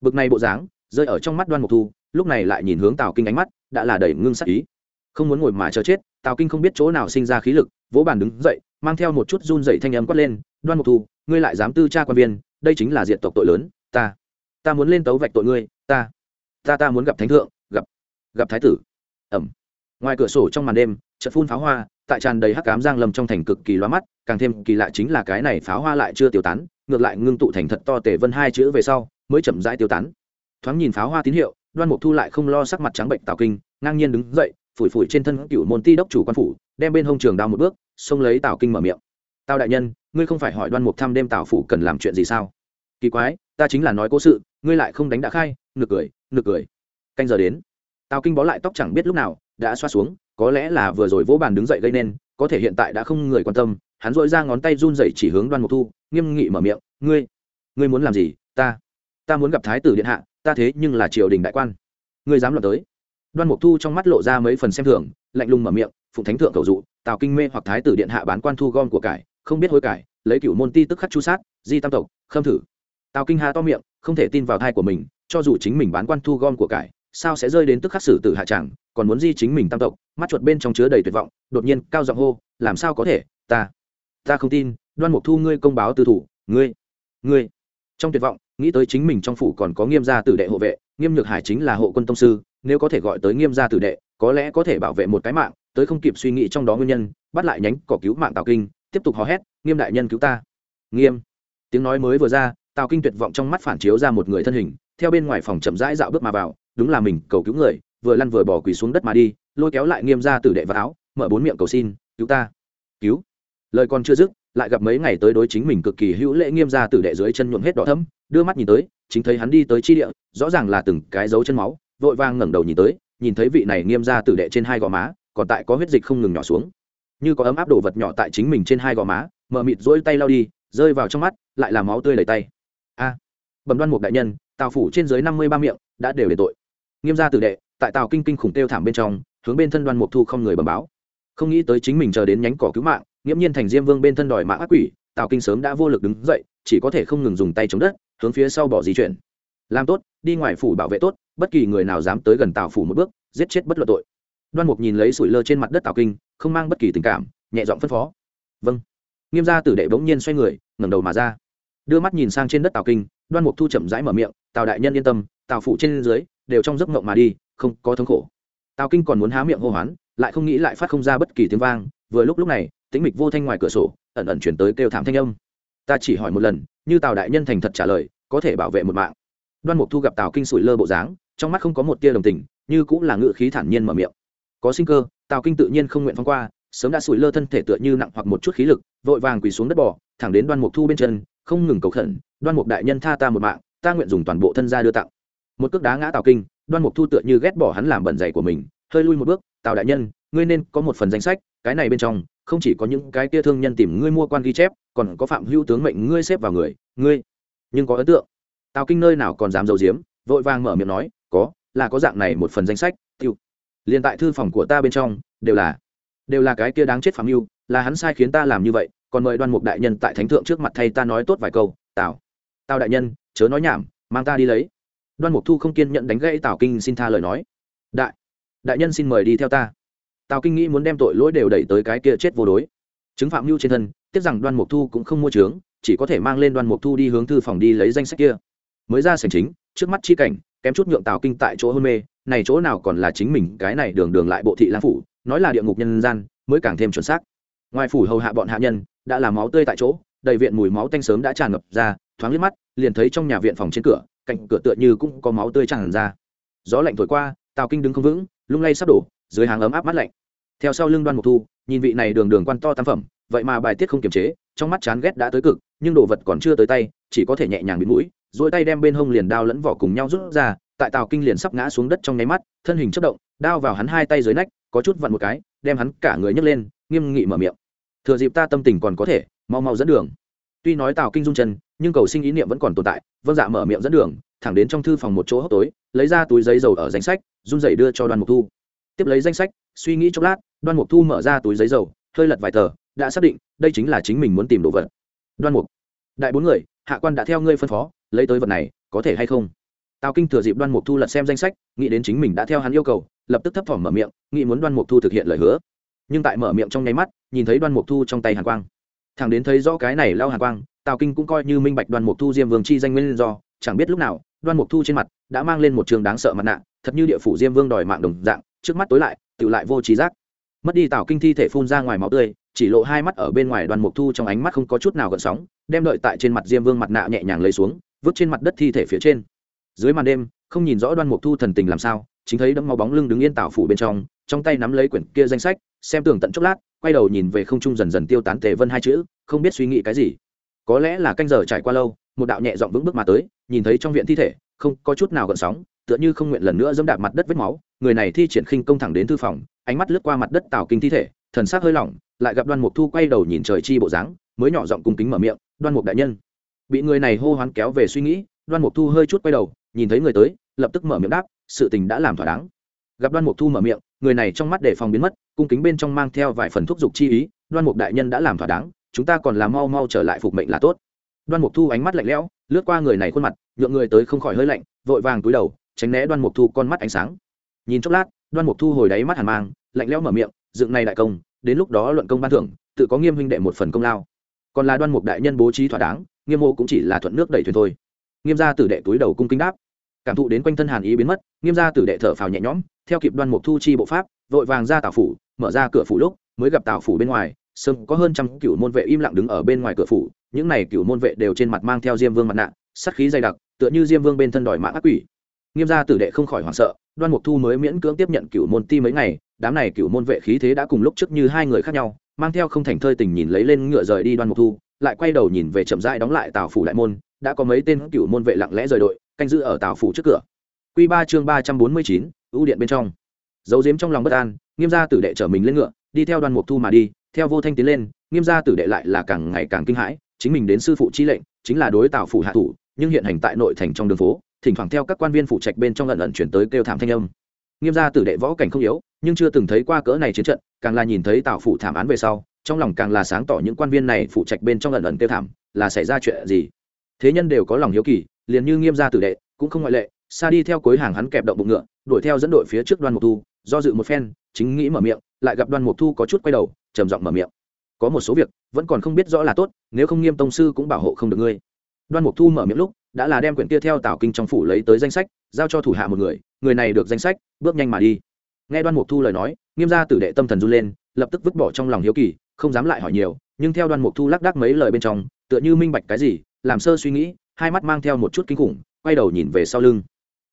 Bực này bộ dáng, rơi ở trong mắt đoan mục thu, lúc này lại nhìn hướng tào kinh ánh mắt, đã là đầy ngưng sắc ý. Không muốn ngồi mà chờ chết, tào kinh không biết chỗ nào sinh ra khí lực, vỗ bàn đứng dậy, mang theo một chút run dậy thanh âm quát lên, đoan mục thu, ngươi lại dám tư tra quan viên đây chính là diện tộc tội lớn, ta ta muốn lên tấu vạch tội ngươi, ta ta ta muốn gặp thánh thượng, gặp gặp thái tử. Ẩm. Ngoài cửa sổ trong màn đêm chợ phun pháo hoa, tại tràn đầy hắc cám giang lầm trong thành cực kỳ loa mắt, càng thêm kỳ lạ chính là cái này pháo hoa lại chưa tiêu tán, ngược lại ngưng tụ thành thật to tể vân hai chữ về sau, mới chậm rãi tiêu tán. Thoáng nhìn pháo hoa tín hiệu, đoan mục thu lại không lo sắc mặt trắng bệnh tào kinh, ngang nhiên đứng dậy, phủi phủi trên thân cựu môn ti đốc chủ quan phủ, đem bên hông trường đao một bước, xông lấy tào kinh mở miệng. Tào đại nhân, ngươi không phải hỏi đoan mục thăm đêm tào phủ cần làm chuyện gì sao? Kỳ quái, ta chính là nói cố sự, ngươi lại không đánh đã khai, nực cười nực cười. Canh giờ đến. Tào kinh bó lại tóc chẳng biết lúc nào, đã xoa xuống, có lẽ là vừa rồi vỗ bàn đứng dậy gây nên, có thể hiện tại đã không người quan tâm, hắn dội ra ngón tay run dậy chỉ hướng đoan mục thu, nghiêm nghị mở miệng, ngươi ngươi muốn làm gì? Ta ta muốn gặp thái tử điện hạ, ta thế nhưng là triều đình đại quan. Ngươi dám luận tới. Đoan mục thu trong mắt lộ ra mấy phần xem thường, lạnh lùng mở miệng, phụng thánh thượng cầu dụ, tào kinh mê hoặc thái tử điện hạ bán quan thu gom của cải, không biết hối cải, lấy cựu môn ti tức khắc chu sát, di tam tộc, khâm thử tào kinh hà to miệng, không thể tin vào thai của mình, cho dù chính mình bán quan thu gom của cải, sao sẽ rơi đến tức khắc xử tử hạ tràng còn muốn di chính mình tam tộc, mắt chuột bên trong chứa đầy tuyệt vọng, đột nhiên cao giọng hô, làm sao có thể, ta ta không tin, đoan mục thu ngươi công báo tư thủ, ngươi ngươi. Trong tuyệt vọng, nghĩ tới chính mình trong phủ còn có nghiêm gia tử đệ hộ vệ, nghiêm nhược hải chính là hộ quân tông sư, nếu có thể gọi tới nghiêm gia tử đệ, có lẽ có thể bảo vệ một cái mạng, tới không kịp suy nghĩ trong đó nguyên nhân, bắt lại nhánh cỏ cứu mạng tào kinh, tiếp tục hò hét, nghiêm đại nhân cứu ta. Nghiêm, tiếng nói mới vừa ra tào kinh tuyệt vọng trong mắt phản chiếu ra một người thân hình, theo bên ngoài phòng chậm rãi dạo bước mà vào, đúng là mình, cầu cứu người, vừa lăn vừa bỏ quỳ xuống đất mà đi, lôi kéo lại nghiêm ra tử đệ vào áo, mở bốn miệng cầu xin, cứu ta, cứu. Lời còn chưa dứt, lại gặp mấy ngày tới đối chính mình cực kỳ hữu lễ nghiêm ra tử đệ dưới chân nhuộm hết đỏ thấm đưa mắt nhìn tới, chính thấy hắn đi tới chi địa, rõ ràng là từng cái dấu chân máu, vội vang ngẩng đầu nhìn tới, nhìn thấy vị này nghiêm ra tử đệ trên hai gò má, còn tại có huyết dịch không ngừng nhỏ xuống. Như có ấm áp đồ vật nhỏ tại chính mình trên hai gò má mờ mịt rỗi tay lao đi, rơi vào trong mắt, lại là máu tươi lầy tay a. Bẩm đoan mục đại nhân, tào phủ trên dưới năm mươi ba miệng, đã đều để tội. Nghiêm gia tử đệ, tại tào kinh kinh khủng tiêu thảm bên trong, hướng bên thân đoan mục thu không người bẩm báo. Không nghĩ tới chính mình chờ đến nhánh cỏ cứu mạng, nghiễm nhiên thành diêm vương bên thân đòi mạng ác quỷ, tào kinh sớm đã vô lực đứng dậy, chỉ có thể không ngừng dùng tay chống đất, hướng phía sau bỏ di chuyển. Làm tốt, đi ngoài phủ bảo vệ tốt, bất kỳ người nào dám tới gần tào phủ một bước, giết chết bất luận tội. Đoan mục nhìn lấy sủi lơ trên mặt đất tào kinh, không mang bất kỳ tình cảm, nhẹ giọng phân phó. Vâng. Nghiêm gia tử đệ bỗng nhiên xoay người, ngẩng đầu mà ra đưa mắt nhìn sang trên đất tào kinh đoan mục thu chậm rãi mở miệng tào đại nhân yên tâm tào phụ trên dưới đều trong giấc mộng mà đi không có thống khổ tào kinh còn muốn há miệng hô hoán lại không nghĩ lại phát không ra bất kỳ tiếng vang vừa lúc lúc này tĩnh mịch vô thanh ngoài cửa sổ ẩn ẩn chuyển tới kêu thảm thanh âm ta chỉ hỏi một lần như tào đại nhân thành thật trả lời có thể bảo vệ một mạng đoan mục thu gặp tào kinh sủi lơ bộ dáng trong mắt không có một tia đồng tình như cũng là ngự khí thản nhiên mở miệng có sinh cơ tào kinh tự nhiên không nguyện phong qua sớm đã sủi lơ thân thể tựa như nặng hoặc một chút khí lực vội vàng quỳ xuống đất bỏ thẳng đến đoan mục thu bên chân không ngừng cầu khẩn, đoan mục đại nhân tha ta một mạng, ta nguyện dùng toàn bộ thân gia đưa tặng. Một cước đá ngã tào kinh, đoan mục thu tựa như ghét bỏ hắn làm bẩn giày của mình, hơi lui một bước, tào đại nhân, ngươi nên có một phần danh sách, cái này bên trong, không chỉ có những cái kia thương nhân tìm ngươi mua quan ghi chép, còn có phạm hữu tướng mệnh ngươi xếp vào người, ngươi nhưng có ấn tượng? Tào kinh nơi nào còn dám giấu giếm, vội vàng mở miệng nói, có, là có dạng này một phần danh sách, tiêu. Liền tại thư phòng của ta bên trong, đều là đều là cái kia đáng chết phạm hữu, là hắn sai khiến ta làm như vậy còn mời đoan mục đại nhân tại thánh thượng trước mặt thay ta nói tốt vài câu, tào. Tào đại nhân, chớ nói nhảm, mang ta đi lấy. Đoan mục thu không kiên nhận đánh gãy tào kinh xin tha lời nói. Đại đại nhân xin mời đi theo ta. Tào kinh nghĩ muốn đem tội lỗi đều đẩy tới cái kia chết vô đối. Chứng phạm mưu trên thân, tiếc rằng đoan mục thu cũng không mua trướng chỉ có thể mang lên đoan mục thu đi hướng thư phòng đi lấy danh sách kia. Mới ra sảnh chính, trước mắt chi cảnh, kém chút nhượng tào kinh tại chỗ hôn mê, này chỗ nào còn là chính mình, cái này đường đường lại bộ thị lang phủ, nói là địa ngục nhân gian, mới càng thêm chuẩn xác. Ngoài phủ hầu hạ bọn hạ nhân đã làm máu tươi tại chỗ, đầy viện mùi máu tanh sớm đã tràn ngập ra, thoáng liếc mắt, liền thấy trong nhà viện phòng trên cửa, cạnh cửa tựa như cũng có máu tươi tràn ra. Gió lạnh thổi qua, tào kinh đứng không vững, lung lay sắp đổ, dưới hàng ấm áp mắt lạnh. Theo sau lưng đoan mục thu, nhìn vị này đường đường quan to tam phẩm, vậy mà bài tiết không kiềm chế, trong mắt chán ghét đã tới cực, nhưng đồ vật còn chưa tới tay, chỉ có thể nhẹ nhàng bị mũi dỗi tay đem bên hông liền đao lẫn vỏ cùng nhau rút ra, tại tào kinh liền sắp ngã xuống đất trong nháy mắt, thân hình chất động, đao vào hắn hai tay dưới nách, có chút vặn một cái, đem hắn cả người nhấc lên, nghiêm nghị mở miệng thừa dịp ta tâm tình còn có thể, mau mau dẫn đường. Tuy nói tào kinh dung chân, nhưng cầu sinh ý niệm vẫn còn tồn tại. Vâng dạ mở miệng dẫn đường, thẳng đến trong thư phòng một chỗ hốc tối, lấy ra túi giấy dầu ở danh sách, run dậy đưa cho đoan mục thu. Tiếp lấy danh sách, suy nghĩ chốc lát, đoan mục thu mở ra túi giấy dầu, hơi lật vài tờ, đã xác định, đây chính là chính mình muốn tìm đồ vật. Đoan mục, đại bốn người, hạ quan đã theo ngươi phân phó, lấy tới vật này, có thể hay không? Tào kinh thừa dịp đoan mục thu lật xem danh sách, nghĩ đến chính mình đã theo hắn yêu cầu, lập tức thấp thỏm mở miệng, nghĩ muốn đoan mục thu thực hiện lời hứa nhưng tại mở miệng trong nháy mắt, nhìn thấy đoan mục thu trong tay hàn quang. Thằng đến thấy rõ cái này lao hàn quang, tào kinh cũng coi như minh bạch đoan mục thu diêm vương chi danh nguyên do, chẳng biết lúc nào, đoan mục thu trên mặt đã mang lên một trường đáng sợ mặt nạ, thật như địa phủ diêm vương đòi mạng đồng dạng, trước mắt tối lại tự lại vô trí giác. Mất đi tào kinh thi thể phun ra ngoài máu tươi, chỉ lộ hai mắt ở bên ngoài đoàn mục thu trong ánh mắt không có chút nào gợn sóng, đem đợi tại trên mặt diêm vương mặt nạ nhẹ nhàng lấy xuống, vứt trên mặt đất thi thể phía trên. Dưới màn đêm, không nhìn rõ đoan mục thu thần tình làm sao, chính thấy đấm máu bóng lưng đứng yên tảo phủ bên trong trong tay nắm lấy quyển kia danh sách xem tường tận chốc lát, quay đầu nhìn về không trung dần dần tiêu tán tề vân hai chữ, không biết suy nghĩ cái gì. Có lẽ là canh giờ trải qua lâu, một đạo nhẹ dọn vững bước mà tới, nhìn thấy trong viện thi thể, không có chút nào gợn sóng, tựa như không nguyện lần nữa dẫm đạp mặt đất vết máu. Người này thi triển khinh công thẳng đến thư phòng, ánh mắt lướt qua mặt đất tào kinh thi thể, thần sắc hơi lỏng, lại gặp đoan mục thu quay đầu nhìn trời chi bộ dáng, mới nhỏ giọng cung kính mở miệng, đoan mục đại nhân. Bị người này hô hoán kéo về suy nghĩ, đoan mục thu hơi chút quay đầu, nhìn thấy người tới, lập tức mở miệng đáp, sự tình đã làm thỏa đáng. Gặp đoan mục thu mở miệng người này trong mắt để phòng biến mất, cung kính bên trong mang theo vài phần thúc giục chi ý, đoan mục đại nhân đã làm thỏa đáng, chúng ta còn làm mau mau trở lại phục mệnh là tốt. Đoan mục thu ánh mắt lạnh lẽo, lướt qua người này khuôn mặt, nhượng người tới không khỏi hơi lạnh, vội vàng túi đầu, tránh né đoan mục thu con mắt ánh sáng. Nhìn chốc lát, đoan mục thu hồi đáy mắt hàn mang, lạnh lẽo mở miệng, dựng này đại công, đến lúc đó luận công ban thưởng, tự có nghiêm huynh đệ một phần công lao. Còn là đoan mục đại nhân bố trí thỏa đáng, nghiêm mô cũng chỉ là thuận nước đẩy thuyền thôi. Nghiêm gia tử đệ túi đầu cung kính đáp. Cảm thụ đến quanh thân hàn ý biến mất, nghiêm gia tử đệ thở phào nhẹ nhõm theo kịp đoan mục thu chi bộ pháp vội vàng ra tào phủ mở ra cửa phủ lúc mới gặp tào phủ bên ngoài sớm có hơn trăm cựu môn vệ im lặng đứng ở bên ngoài cửa phủ những này cựu môn vệ đều trên mặt mang theo diêm vương mặt nạ sắt khí dày đặc tựa như diêm vương bên thân đòi mã ác quỷ. Nghiêm gia tử đệ không khỏi hoảng sợ đoan mục thu mới miễn cưỡng tiếp nhận cựu môn ti mấy ngày đám này cựu môn vệ khí thế đã cùng lúc trước như hai người khác nhau mang theo không thành thơi tình nhìn lấy lên ngựa rời đi đoan mục thu lại quay đầu nhìn về chậm rãi đóng lại tào phủ đại môn đã có mấy tên cựu môn vệ lặng lẽ rời đội canh giữ ở tào phủ trước cửa. Quy ba chương 349, ưu điện bên trong. Dấu diếm trong lòng bất an, nghiêm gia tử đệ chở mình lên ngựa, đi theo đoàn mục thu mà đi, theo vô thanh tiến lên, nghiêm gia tử đệ lại là càng ngày càng kinh hãi, chính mình đến sư phụ chi lệnh, chính là đối tào phủ hạ thủ, nhưng hiện hành tại nội thành trong đường phố, thỉnh thoảng theo các quan viên phụ trách bên trong lần lần chuyển tới kêu thảm thanh âm. Nghiêm gia tử đệ võ cảnh không yếu, nhưng chưa từng thấy qua cỡ này chiến trận, càng là nhìn thấy tào phủ thảm án về sau, trong lòng càng là sáng tỏ những quan viên này phụ trách bên trong lần lần kêu thảm, là xảy ra chuyện gì? Thế nhân đều có lòng hiếu kỳ, liền như nghiêm gia tử đệ, cũng không ngoại lệ xa đi theo cuối hàng hắn kẹp động bụng ngựa, đuổi theo dẫn đội phía trước đoan mục thu, do dự một phen, chính nghĩ mở miệng, lại gặp đoan mục thu có chút quay đầu, trầm giọng mở miệng. Có một số việc, vẫn còn không biết rõ là tốt, nếu không nghiêm tông sư cũng bảo hộ không được ngươi. Đoan mục thu mở miệng lúc, đã là đem quyển kia theo tào kinh trong phủ lấy tới danh sách, giao cho thủ hạ một người người này được danh sách, bước nhanh mà đi. Nghe đoan mục thu lời nói, nghiêm gia tử đệ tâm thần run lên, lập tức vứt bỏ trong lòng hiếu kỳ, không dám lại hỏi nhiều, nhưng theo đoan mục thu lác đác mấy lời bên trong, tựa như minh bạch cái gì, làm sơ suy nghĩ, hai mắt mang theo một chút kinh khủng, quay đầu nhìn về sau lưng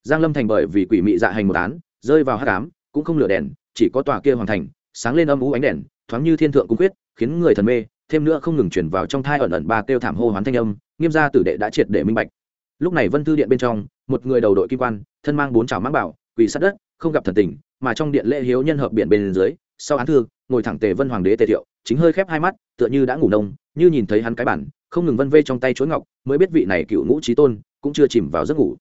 giang lâm thành bởi vì quỷ mị dạ hành một án, rơi vào hát cám cũng không lửa đèn, chỉ có tòa kia hoàn thành, sáng lên âm ú ánh đèn, thoáng như thiên thượng cung quyết, khiến người thần mê, thêm nữa không ngừng chuyển vào trong thai ẩn ẩn ba kêu thảm hô hoán thanh âm, nghiêm gia tử đệ đã triệt để minh bạch. Lúc này vân thư điện bên trong, một người đầu đội kim quan, thân mang bốn trào mãng bảo, quỳ sát đất, không gặp thần tình, mà trong điện lễ hiếu nhân hợp biển bên dưới, sau án thư, ngồi thẳng tề vân hoàng đế tề thiệu, chính hơi khép hai mắt, tựa như đã ngủ nông, như nhìn thấy hắn cái bản, không ngừng vân vê trong tay chuỗi ngọc, mới biết vị này cựu ngũ trí tôn cũng chưa chìm vào giấc ngủ.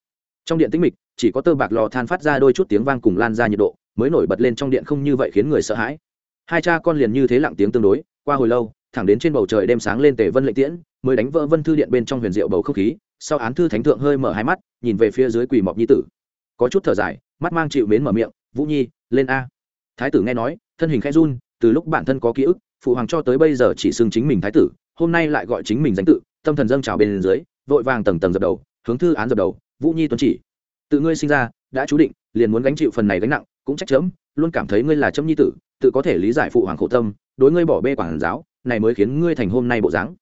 Trong điện tĩnh mịch chỉ có tơ bạc lò than phát ra đôi chút tiếng vang cùng lan ra nhiệt độ, mới nổi bật lên trong điện không như vậy khiến người sợ hãi. Hai cha con liền như thế lặng tiếng tương đối, qua hồi lâu, thẳng đến trên bầu trời đêm sáng lên tề vân lệnh tiễn, mới đánh vỡ vân thư điện bên trong huyền diệu bầu không khí, sau án thư thánh thượng hơi mở hai mắt, nhìn về phía dưới quỳ mọc nhi tử. Có chút thở dài, mắt mang chịu mến mở miệng, vũ nhi, lên a. Thái tử nghe nói, thân hình khẽ run, từ lúc bản thân có ký ức, phụ hoàng cho tới bây giờ chỉ xưng chính mình thái tử, hôm nay lại gọi chính mình danh tự, tâm thần dâng trào bên dưới, vội vàng tầng tầng dập đầu, hướng thư án dập đầu, vũ nhi tuân chỉ tự ngươi sinh ra, đã chú định, liền muốn gánh chịu phần này gánh nặng, cũng trách chấm, luôn cảm thấy ngươi là chấm nhi tử, tự có thể lý giải phụ hoàng khổ tâm, đối ngươi bỏ bê quản giáo, này mới khiến ngươi thành hôm nay bộ dáng.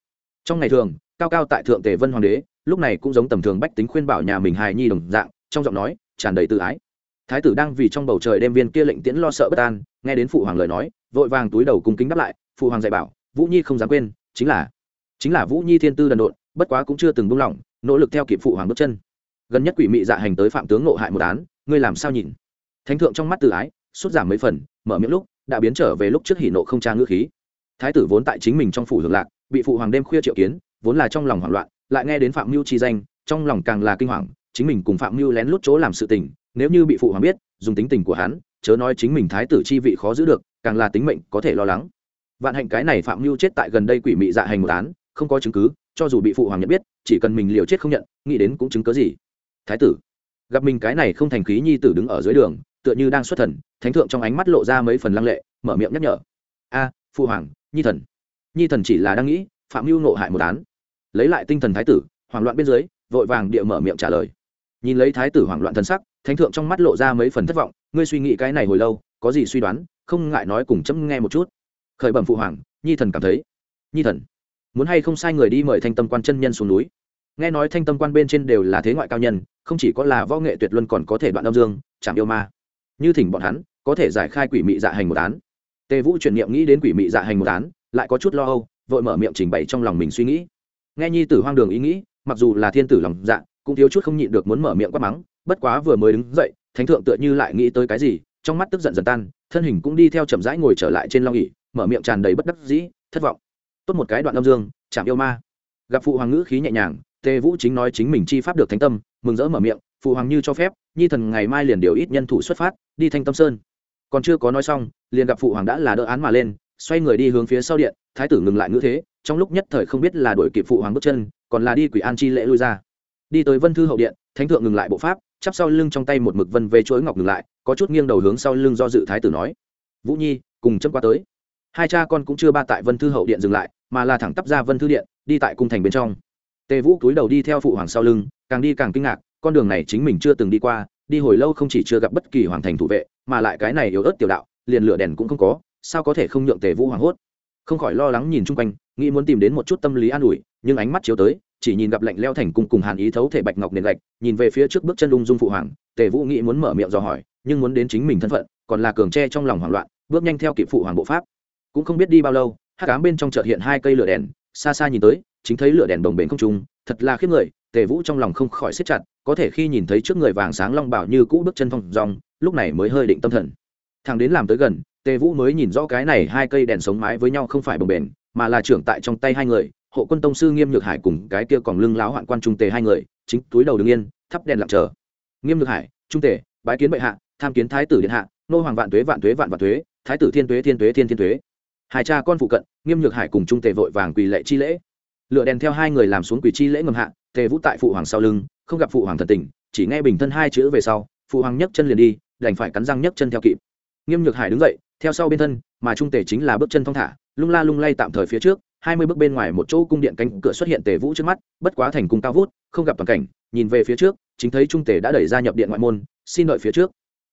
Trong ngày thường, cao cao tại thượng tề vân hoàng đế, lúc này cũng giống tầm thường bách tính khuyên bảo nhà mình hài nhi đồng dạng, trong giọng nói, tràn đầy tự ái. Thái tử đang vì trong bầu trời đem viên kia lệnh tiễn lo sợ bất an, nghe đến phụ hoàng lời nói, vội vàng túi đầu cung kính đáp lại, phụ hoàng dạy bảo, vũ nhi không dám quên, chính là chính là vũ nhi thiên tư đần độn, bất quá cũng chưa từng buông lỏng, nỗ lực theo kịp phụ hoàng bước chân gần nhất quỷ mị dạ hành tới phạm tướng ngộ hại một án, ngươi làm sao nhìn? Thánh thượng trong mắt tự ái sút giảm mấy phần, mở miệng lúc, đã biến trở về lúc trước hỉ nộ không tra ngữ khí. Thái tử vốn tại chính mình trong phủ hưởng lạc, bị phụ hoàng đêm khuya triệu kiến, vốn là trong lòng hoảng loạn, lại nghe đến phạm mưu chi danh, trong lòng càng là kinh hoàng, chính mình cùng phạm mưu lén lút chỗ làm sự tình, nếu như bị phụ hoàng biết, dùng tính tình của hắn, chớ nói chính mình thái tử chi vị khó giữ được, càng là tính mệnh có thể lo lắng. Vạn hạnh cái này phạm mưu chết tại gần đây quỷ mị dạ hành một án, không có chứng cứ, cho dù bị phụ hoàng nhận biết, chỉ cần mình liều chết không nhận, nghĩ đến cũng chứng cớ gì thái tử. Gặp mình cái này không thành khí nhi tử đứng ở dưới đường, tựa như đang xuất thần, thánh thượng trong ánh mắt lộ ra mấy phần lăng lệ, mở miệng nhắc nhở. A phụ hoàng, nhi thần. Nhi thần chỉ là đang nghĩ, phạm mưu nộ hại một án. Lấy lại tinh thần thái tử, hoảng loạn bên dưới, vội vàng địa mở miệng trả lời. Nhìn lấy thái tử hoảng loạn thân sắc, thánh thượng trong mắt lộ ra mấy phần thất vọng, ngươi suy nghĩ cái này hồi lâu, có gì suy đoán, không ngại nói cùng chấm nghe một chút. Khởi bẩm phụ hoàng, nhi thần cảm thấy. Nhi thần, muốn hay không sai người đi mời thanh tâm quan chân nhân xuống núi? Nghe nói thanh tâm quan bên trên đều là thế ngoại cao nhân, không chỉ có là võ nghệ tuyệt luân còn có thể đoạn âm dương, chạm yêu ma. Như thỉnh bọn hắn, có thể giải khai quỷ mị dạ hành một án. Tề vũ chuyển niệm nghĩ đến quỷ mị dạ hành một án, lại có chút lo âu, vội mở miệng trình bày trong lòng mình suy nghĩ. Nghe nhi tử hoang đường ý nghĩ, mặc dù là thiên tử lòng dạ cũng thiếu chút không nhịn được muốn mở miệng quát mắng, bất quá vừa mới đứng dậy, thánh thượng tựa như lại nghĩ tới cái gì, trong mắt tức giận dần tan, thân hình cũng đi theo chậm rãi ngồi trở lại trên long ỉ mở miệng tràn đầy bất đắc dĩ, thất vọng. Tốt một cái đoạn âm dương, chạm yêu ma. Gặp phụ hoàng ngữ khí nhẹ nhàng tề vũ chính nói chính mình chi pháp được thánh tâm, mừng rỡ mở miệng, phụ hoàng như cho phép, nhi thần ngày mai liền điều ít nhân thủ xuất phát, đi thanh tâm sơn. Còn chưa có nói xong, liền gặp phụ hoàng đã là đỡ án mà lên, xoay người đi hướng phía sau điện, thái tử ngừng lại ngữ thế, trong lúc nhất thời không biết là đổi kịp phụ hoàng bước chân, còn là đi quỷ an chi lễ lui ra. Đi tới vân thư hậu điện, thánh thượng ngừng lại bộ pháp, chắp sau lưng trong tay một mực vân về chuỗi ngọc ngừng lại, có chút nghiêng đầu hướng sau lưng do dự thái tử nói, vũ nhi, cùng chấm qua tới. Hai cha con cũng chưa ba tại vân thư hậu điện dừng lại, mà là thẳng tắp ra vân thư điện, đi tại cung thành bên trong tề vũ cúi đầu đi theo phụ hoàng sau lưng, càng đi càng kinh ngạc, con đường này chính mình chưa từng đi qua, đi hồi lâu không chỉ chưa gặp bất kỳ hoàng thành thủ vệ, mà lại cái này yếu ớt tiểu đạo, liền lửa đèn cũng không có, sao có thể không nhượng tề vũ hoảng hốt? Không khỏi lo lắng nhìn chung quanh, nghĩ muốn tìm đến một chút tâm lý an ủi, nhưng ánh mắt chiếu tới, chỉ nhìn gặp lạnh leo thành cung cùng hàn ý thấu thể bạch ngọc nền gạch, nhìn về phía trước bước chân lung dung phụ hoàng, tề vũ nghĩ muốn mở miệng dò hỏi, nhưng muốn đến chính mình thân phận, còn là cường tre trong lòng hoảng loạn, bước nhanh theo kịp phụ hoàng bộ pháp. Cũng không biết đi bao lâu hát cám bên trong chợt hiện hai cây lửa đèn, xa xa nhìn tới chính thấy lửa đèn đồng bền không trung, thật là khiếp người, tề vũ trong lòng không khỏi siết chặt, có thể khi nhìn thấy trước người vàng sáng long bảo như cũ bước chân phong rong lúc này mới hơi định tâm thần. Thằng đến làm tới gần, tề vũ mới nhìn rõ cái này hai cây đèn sống mái với nhau không phải bồng bền, mà là trưởng tại trong tay hai người, hộ quân tông sư nghiêm nhược hải cùng cái kia còn lưng láo hoạn quan trung tề hai người, chính túi đầu đứng yên, thắp đèn lặng chờ. Nghiêm nhược hải, trung tề, bái kiến bệ hạ, tham kiến thái tử điện hạ, nô hoàng vạn tuế vạn tuế, vạn vạn tuế, thái tử thiên tuế thiên tuế, thiên thiên tuế. Hai cha con phụ cận, nghiêm nhược hải cùng trung tề vội vàng quỳ lệ chi lễ lựa đèn theo hai người làm xuống quỳ chi lễ ngầm hạ, tề vũ tại phụ hoàng sau lưng, không gặp phụ hoàng thần tình, chỉ nghe bình thân hai chữ về sau, phụ hoàng nhấc chân liền đi, đành phải cắn răng nhấc chân theo kịp. Nghiêm nhược hải đứng dậy, theo sau bên thân, mà trung tề chính là bước chân thong thả, lung la lung lay tạm thời phía trước, hai mươi bước bên ngoài một chỗ cung điện cánh cửa xuất hiện tề vũ trước mắt, bất quá thành cung cao vút, không gặp toàn cảnh, nhìn về phía trước, chính thấy trung tề đã đẩy ra nhập điện ngoại môn, xin đợi phía trước.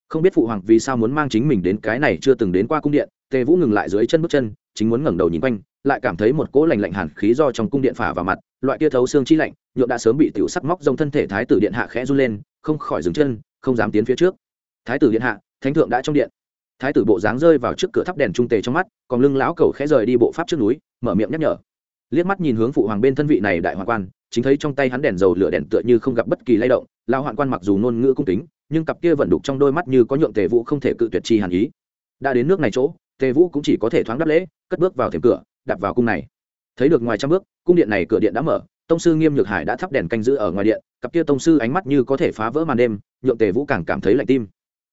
Không biết phụ hoàng vì sao muốn mang chính mình đến cái này chưa từng đến qua cung điện, tề vũ ngừng lại dưới chân bước chân chính muốn ngẩng đầu nhìn quanh, lại cảm thấy một cỗ lạnh lạnh hàn khí do trong cung điện phả vào mặt, loại kia thấu xương chi lạnh nhượng đã sớm bị tiểu sắc móc rông thân thể thái tử điện hạ khẽ run lên, không khỏi dừng chân, không dám tiến phía trước. Thái tử điện hạ, thánh thượng đã trong điện. Thái tử bộ dáng rơi vào trước cửa thắp đèn trung tề trong mắt, còn lưng lão cầu khẽ rời đi bộ pháp trước núi, mở miệng nhắc nhở. Liếc mắt nhìn hướng phụ hoàng bên thân vị này đại hoàng quan, chính thấy trong tay hắn đèn dầu lửa đèn tựa như không gặp bất kỳ lay động, lão hoạn quan mặc dù ngôn ngữ cung kính, nhưng cặp kia vẫn đục trong đôi mắt như có nhượng tề vũ không thể cự tuyệt chi hàn ý. Đã đến nước này chỗ tề vũ cũng chỉ có thể thoáng đáp lễ, cất bước vào thềm cửa đặt vào cung này. Thấy được ngoài trăm bước, cung điện này cửa điện đã mở, tông sư nghiêm nhược hải đã thắp đèn canh giữ ở ngoài điện, cặp kia tông sư ánh mắt như có thể phá vỡ màn đêm, nhượng tề vũ càng cảm thấy lạnh tim.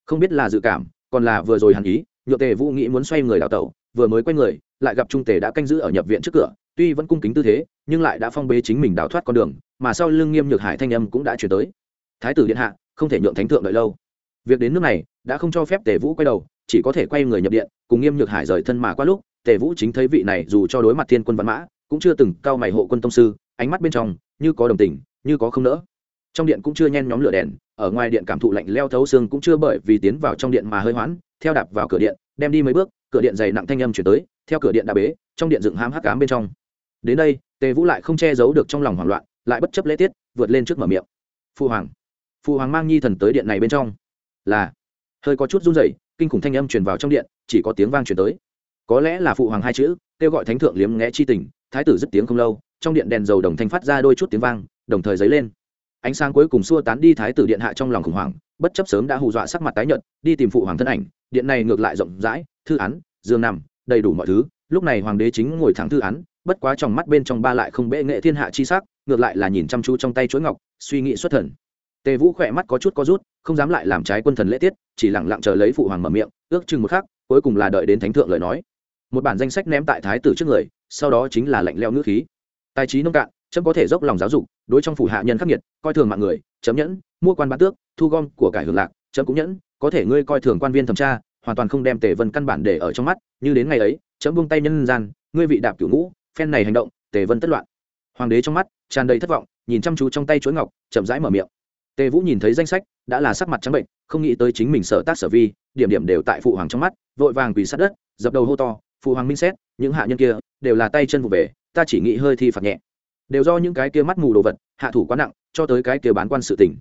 Không biết là dự cảm, còn là vừa rồi hàn ý, nhượng tề vũ nghĩ muốn xoay người đào tẩu, vừa mới quay người, lại gặp trung tề đã canh giữ ở nhập viện trước cửa, tuy vẫn cung kính tư thế, nhưng lại đã phong bế chính mình đào thoát con đường, mà sau lưng nghiêm nhược hải thanh âm cũng đã chuyển tới. Thái tử điện hạ, không thể nhượng thánh thượng đợi lâu. Việc đến nước này, đã không cho phép tề vũ quay đầu chỉ có thể quay người nhập điện, cùng nghiêm nhược hải rời thân mà qua lúc, tề vũ chính thấy vị này dù cho đối mặt thiên quân văn mã, cũng chưa từng cao mày hộ quân tông sư, ánh mắt bên trong, như có đồng tình, như có không nỡ. Trong điện cũng chưa nhen nhóm lửa đèn, ở ngoài điện cảm thụ lạnh leo thấu xương cũng chưa bởi vì tiến vào trong điện mà hơi hoãn, theo đạp vào cửa điện, đem đi mấy bước, cửa điện dày nặng thanh âm chuyển tới, theo cửa điện đã bế, trong điện dựng hám hắc cám bên trong. Đến đây, tề vũ lại không che giấu được trong lòng hoảng loạn, lại bất chấp lễ tiết, vượt lên trước mở miệng. Phu hoàng phu hoàng mang nhi thần tới điện này bên trong. Là. Hơi có chút run rẩy kinh khủng thanh âm truyền vào trong điện, chỉ có tiếng vang truyền tới. Có lẽ là phụ hoàng hai chữ, kêu gọi thánh thượng liếm ngẽ chi tình, thái tử dứt tiếng không lâu, trong điện đèn dầu đồng thanh phát ra đôi chút tiếng vang, đồng thời dấy lên. Ánh sáng cuối cùng xua tán đi thái tử điện hạ trong lòng khủng hoảng, bất chấp sớm đã hù dọa sắc mặt tái nhợt, đi tìm phụ hoàng thân ảnh, điện này ngược lại rộng rãi, thư án giường nằm, đầy đủ mọi thứ, lúc này hoàng đế chính ngồi thẳng thư án, bất quá trong mắt bên trong ba lại không bệ nghệ thiên hạ chi sắc, ngược lại là nhìn chăm chú trong tay chuỗi ngọc, suy nghĩ xuất thần tề vũ khỏe mắt có chút có rút, không dám lại làm trái quân thần lễ tiết, chỉ lẳng lặng chờ lấy phụ hoàng mở miệng, ước chừng một khắc, cuối cùng là đợi đến thánh thượng lời nói. Một bản danh sách ném tại thái tử trước người, sau đó chính là lạnh leo ngữ khí. Tài trí nông cạn, chấm có thể dốc lòng giáo dục, đối trong phủ hạ nhân khắc nghiệt, coi thường mạng người, chấm nhẫn, mua quan bán tước, thu gom của cải hưởng lạc, chấm cũng nhẫn, có thể ngươi coi thường quan viên thẩm tra, hoàn toàn không đem tề vân căn bản để ở trong mắt, như đến ngày ấy, chấm buông tay nhân gian, ngươi vị đạp cửu ngũ, phen này hành động, tề vân tất loạn. Hoàng đế trong mắt, tràn đầy thất vọng, nhìn chăm chú trong tay chuỗi ngọc, chậm rãi mở miệng tề vũ nhìn thấy danh sách, đã là sắc mặt trắng bệnh, không nghĩ tới chính mình sở tác sở vi, điểm điểm đều tại phụ hoàng trong mắt, vội vàng quỳ sát đất, dập đầu hô to, phụ hoàng minh xét, những hạ nhân kia đều là tay chân vụ về, ta chỉ nghĩ hơi thi phạt nhẹ. Đều do những cái kia mắt mù đồ vật, hạ thủ quá nặng, cho tới cái kia bán quan sự tỉnh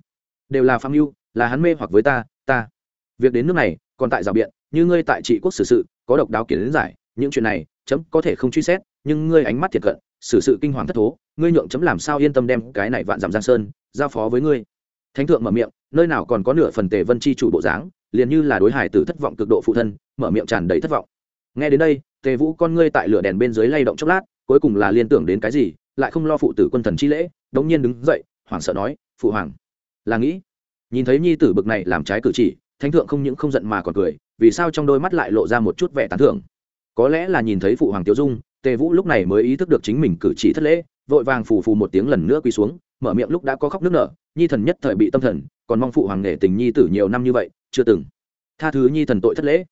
đều là phạm mưu, là hắn mê hoặc với ta ta. Việc đến nước này, còn tại rào biện, như ngươi tại trị quốc xử sự, có độc đáo kiến giải, những chuyện này, chấm có thể không truy xét, nhưng ngươi ánh mắt thiệt cận, xử sự kinh hoàng thất thố, ngươi nhượng chấm làm sao yên tâm đem cái này vạn dặm giang sơn, giao phó với ngươi? Thánh thượng mở miệng, nơi nào còn có nửa phần tề vân chi chủ bộ dáng, liền như là đối hải tử thất vọng cực độ phụ thân, mở miệng tràn đầy thất vọng. Nghe đến đây, tề vũ con ngươi tại lửa đèn bên dưới lay động chốc lát, cuối cùng là liên tưởng đến cái gì, lại không lo phụ tử quân thần chi lễ, đống nhiên đứng dậy, hoảng sợ nói, phụ hoàng, là nghĩ. Nhìn thấy nhi tử bực này làm trái cử chỉ, thánh thượng không những không giận mà còn cười, vì sao trong đôi mắt lại lộ ra một chút vẻ tán thưởng? Có lẽ là nhìn thấy phụ hoàng tiêu dung, tề vũ lúc này mới ý thức được chính mình cử chỉ thất lễ, vội vàng phù phù một tiếng lần nữa quỳ xuống, mở miệng lúc đã có khóc nước nở nhi thần nhất thời bị tâm thần, còn mong phụ hoàng nể tình nhi tử nhiều năm như vậy, chưa từng tha thứ nhi thần tội thất lễ.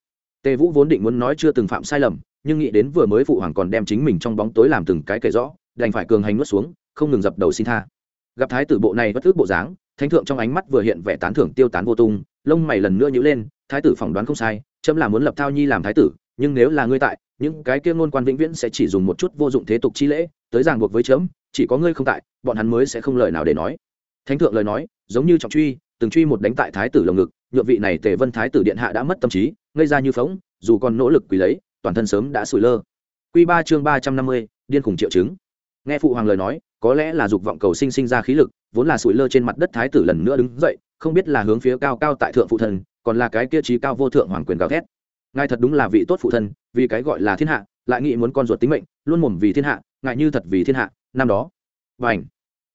Tề vũ vốn định muốn nói chưa từng phạm sai lầm, nhưng nghĩ đến vừa mới phụ hoàng còn đem chính mình trong bóng tối làm từng cái kể rõ, đành phải cường hành nuốt xuống, không ngừng dập đầu xin tha. Gặp thái tử bộ này bất ước bộ dáng, thánh thượng trong ánh mắt vừa hiện vẻ tán thưởng tiêu tán vô tung, lông mày lần nữa nhữ lên, thái tử phỏng đoán không sai trâm là muốn lập thao nhi làm thái tử, nhưng nếu là ngươi tại, những cái kia ngôn quan vĩnh viễn sẽ chỉ dùng một chút vô dụng thế tục chi lễ, tới ràng buộc với chấm, chỉ có ngươi không tại, bọn hắn mới sẽ không lời nào để nói thánh thượng lời nói, giống như trọng truy, từng truy một đánh tại thái tử lồng ngực nhựa vị này tề vân thái tử điện hạ đã mất tâm trí, ngây ra như phóng dù còn nỗ lực quỳ lấy, toàn thân sớm đã sủi lơ. Q ba chương ba trăm năm mươi, điên khủng triệu chứng. Nghe phụ hoàng lời nói, có lẽ là dục vọng cầu sinh sinh ra khí lực, vốn là sủi lơ trên mặt đất thái tử lần nữa đứng dậy, không biết là hướng phía cao cao tại thượng phụ thần còn là cái kia trí cao vô thượng hoàng quyền gào thét. Ngài thật đúng là vị tốt phụ thân, vì cái gọi là thiên hạ, lại nghĩ muốn con ruột tính mệnh, luôn mồm vì thiên hạ, ngại như thật vì thiên hạ, năm đó. Và ảnh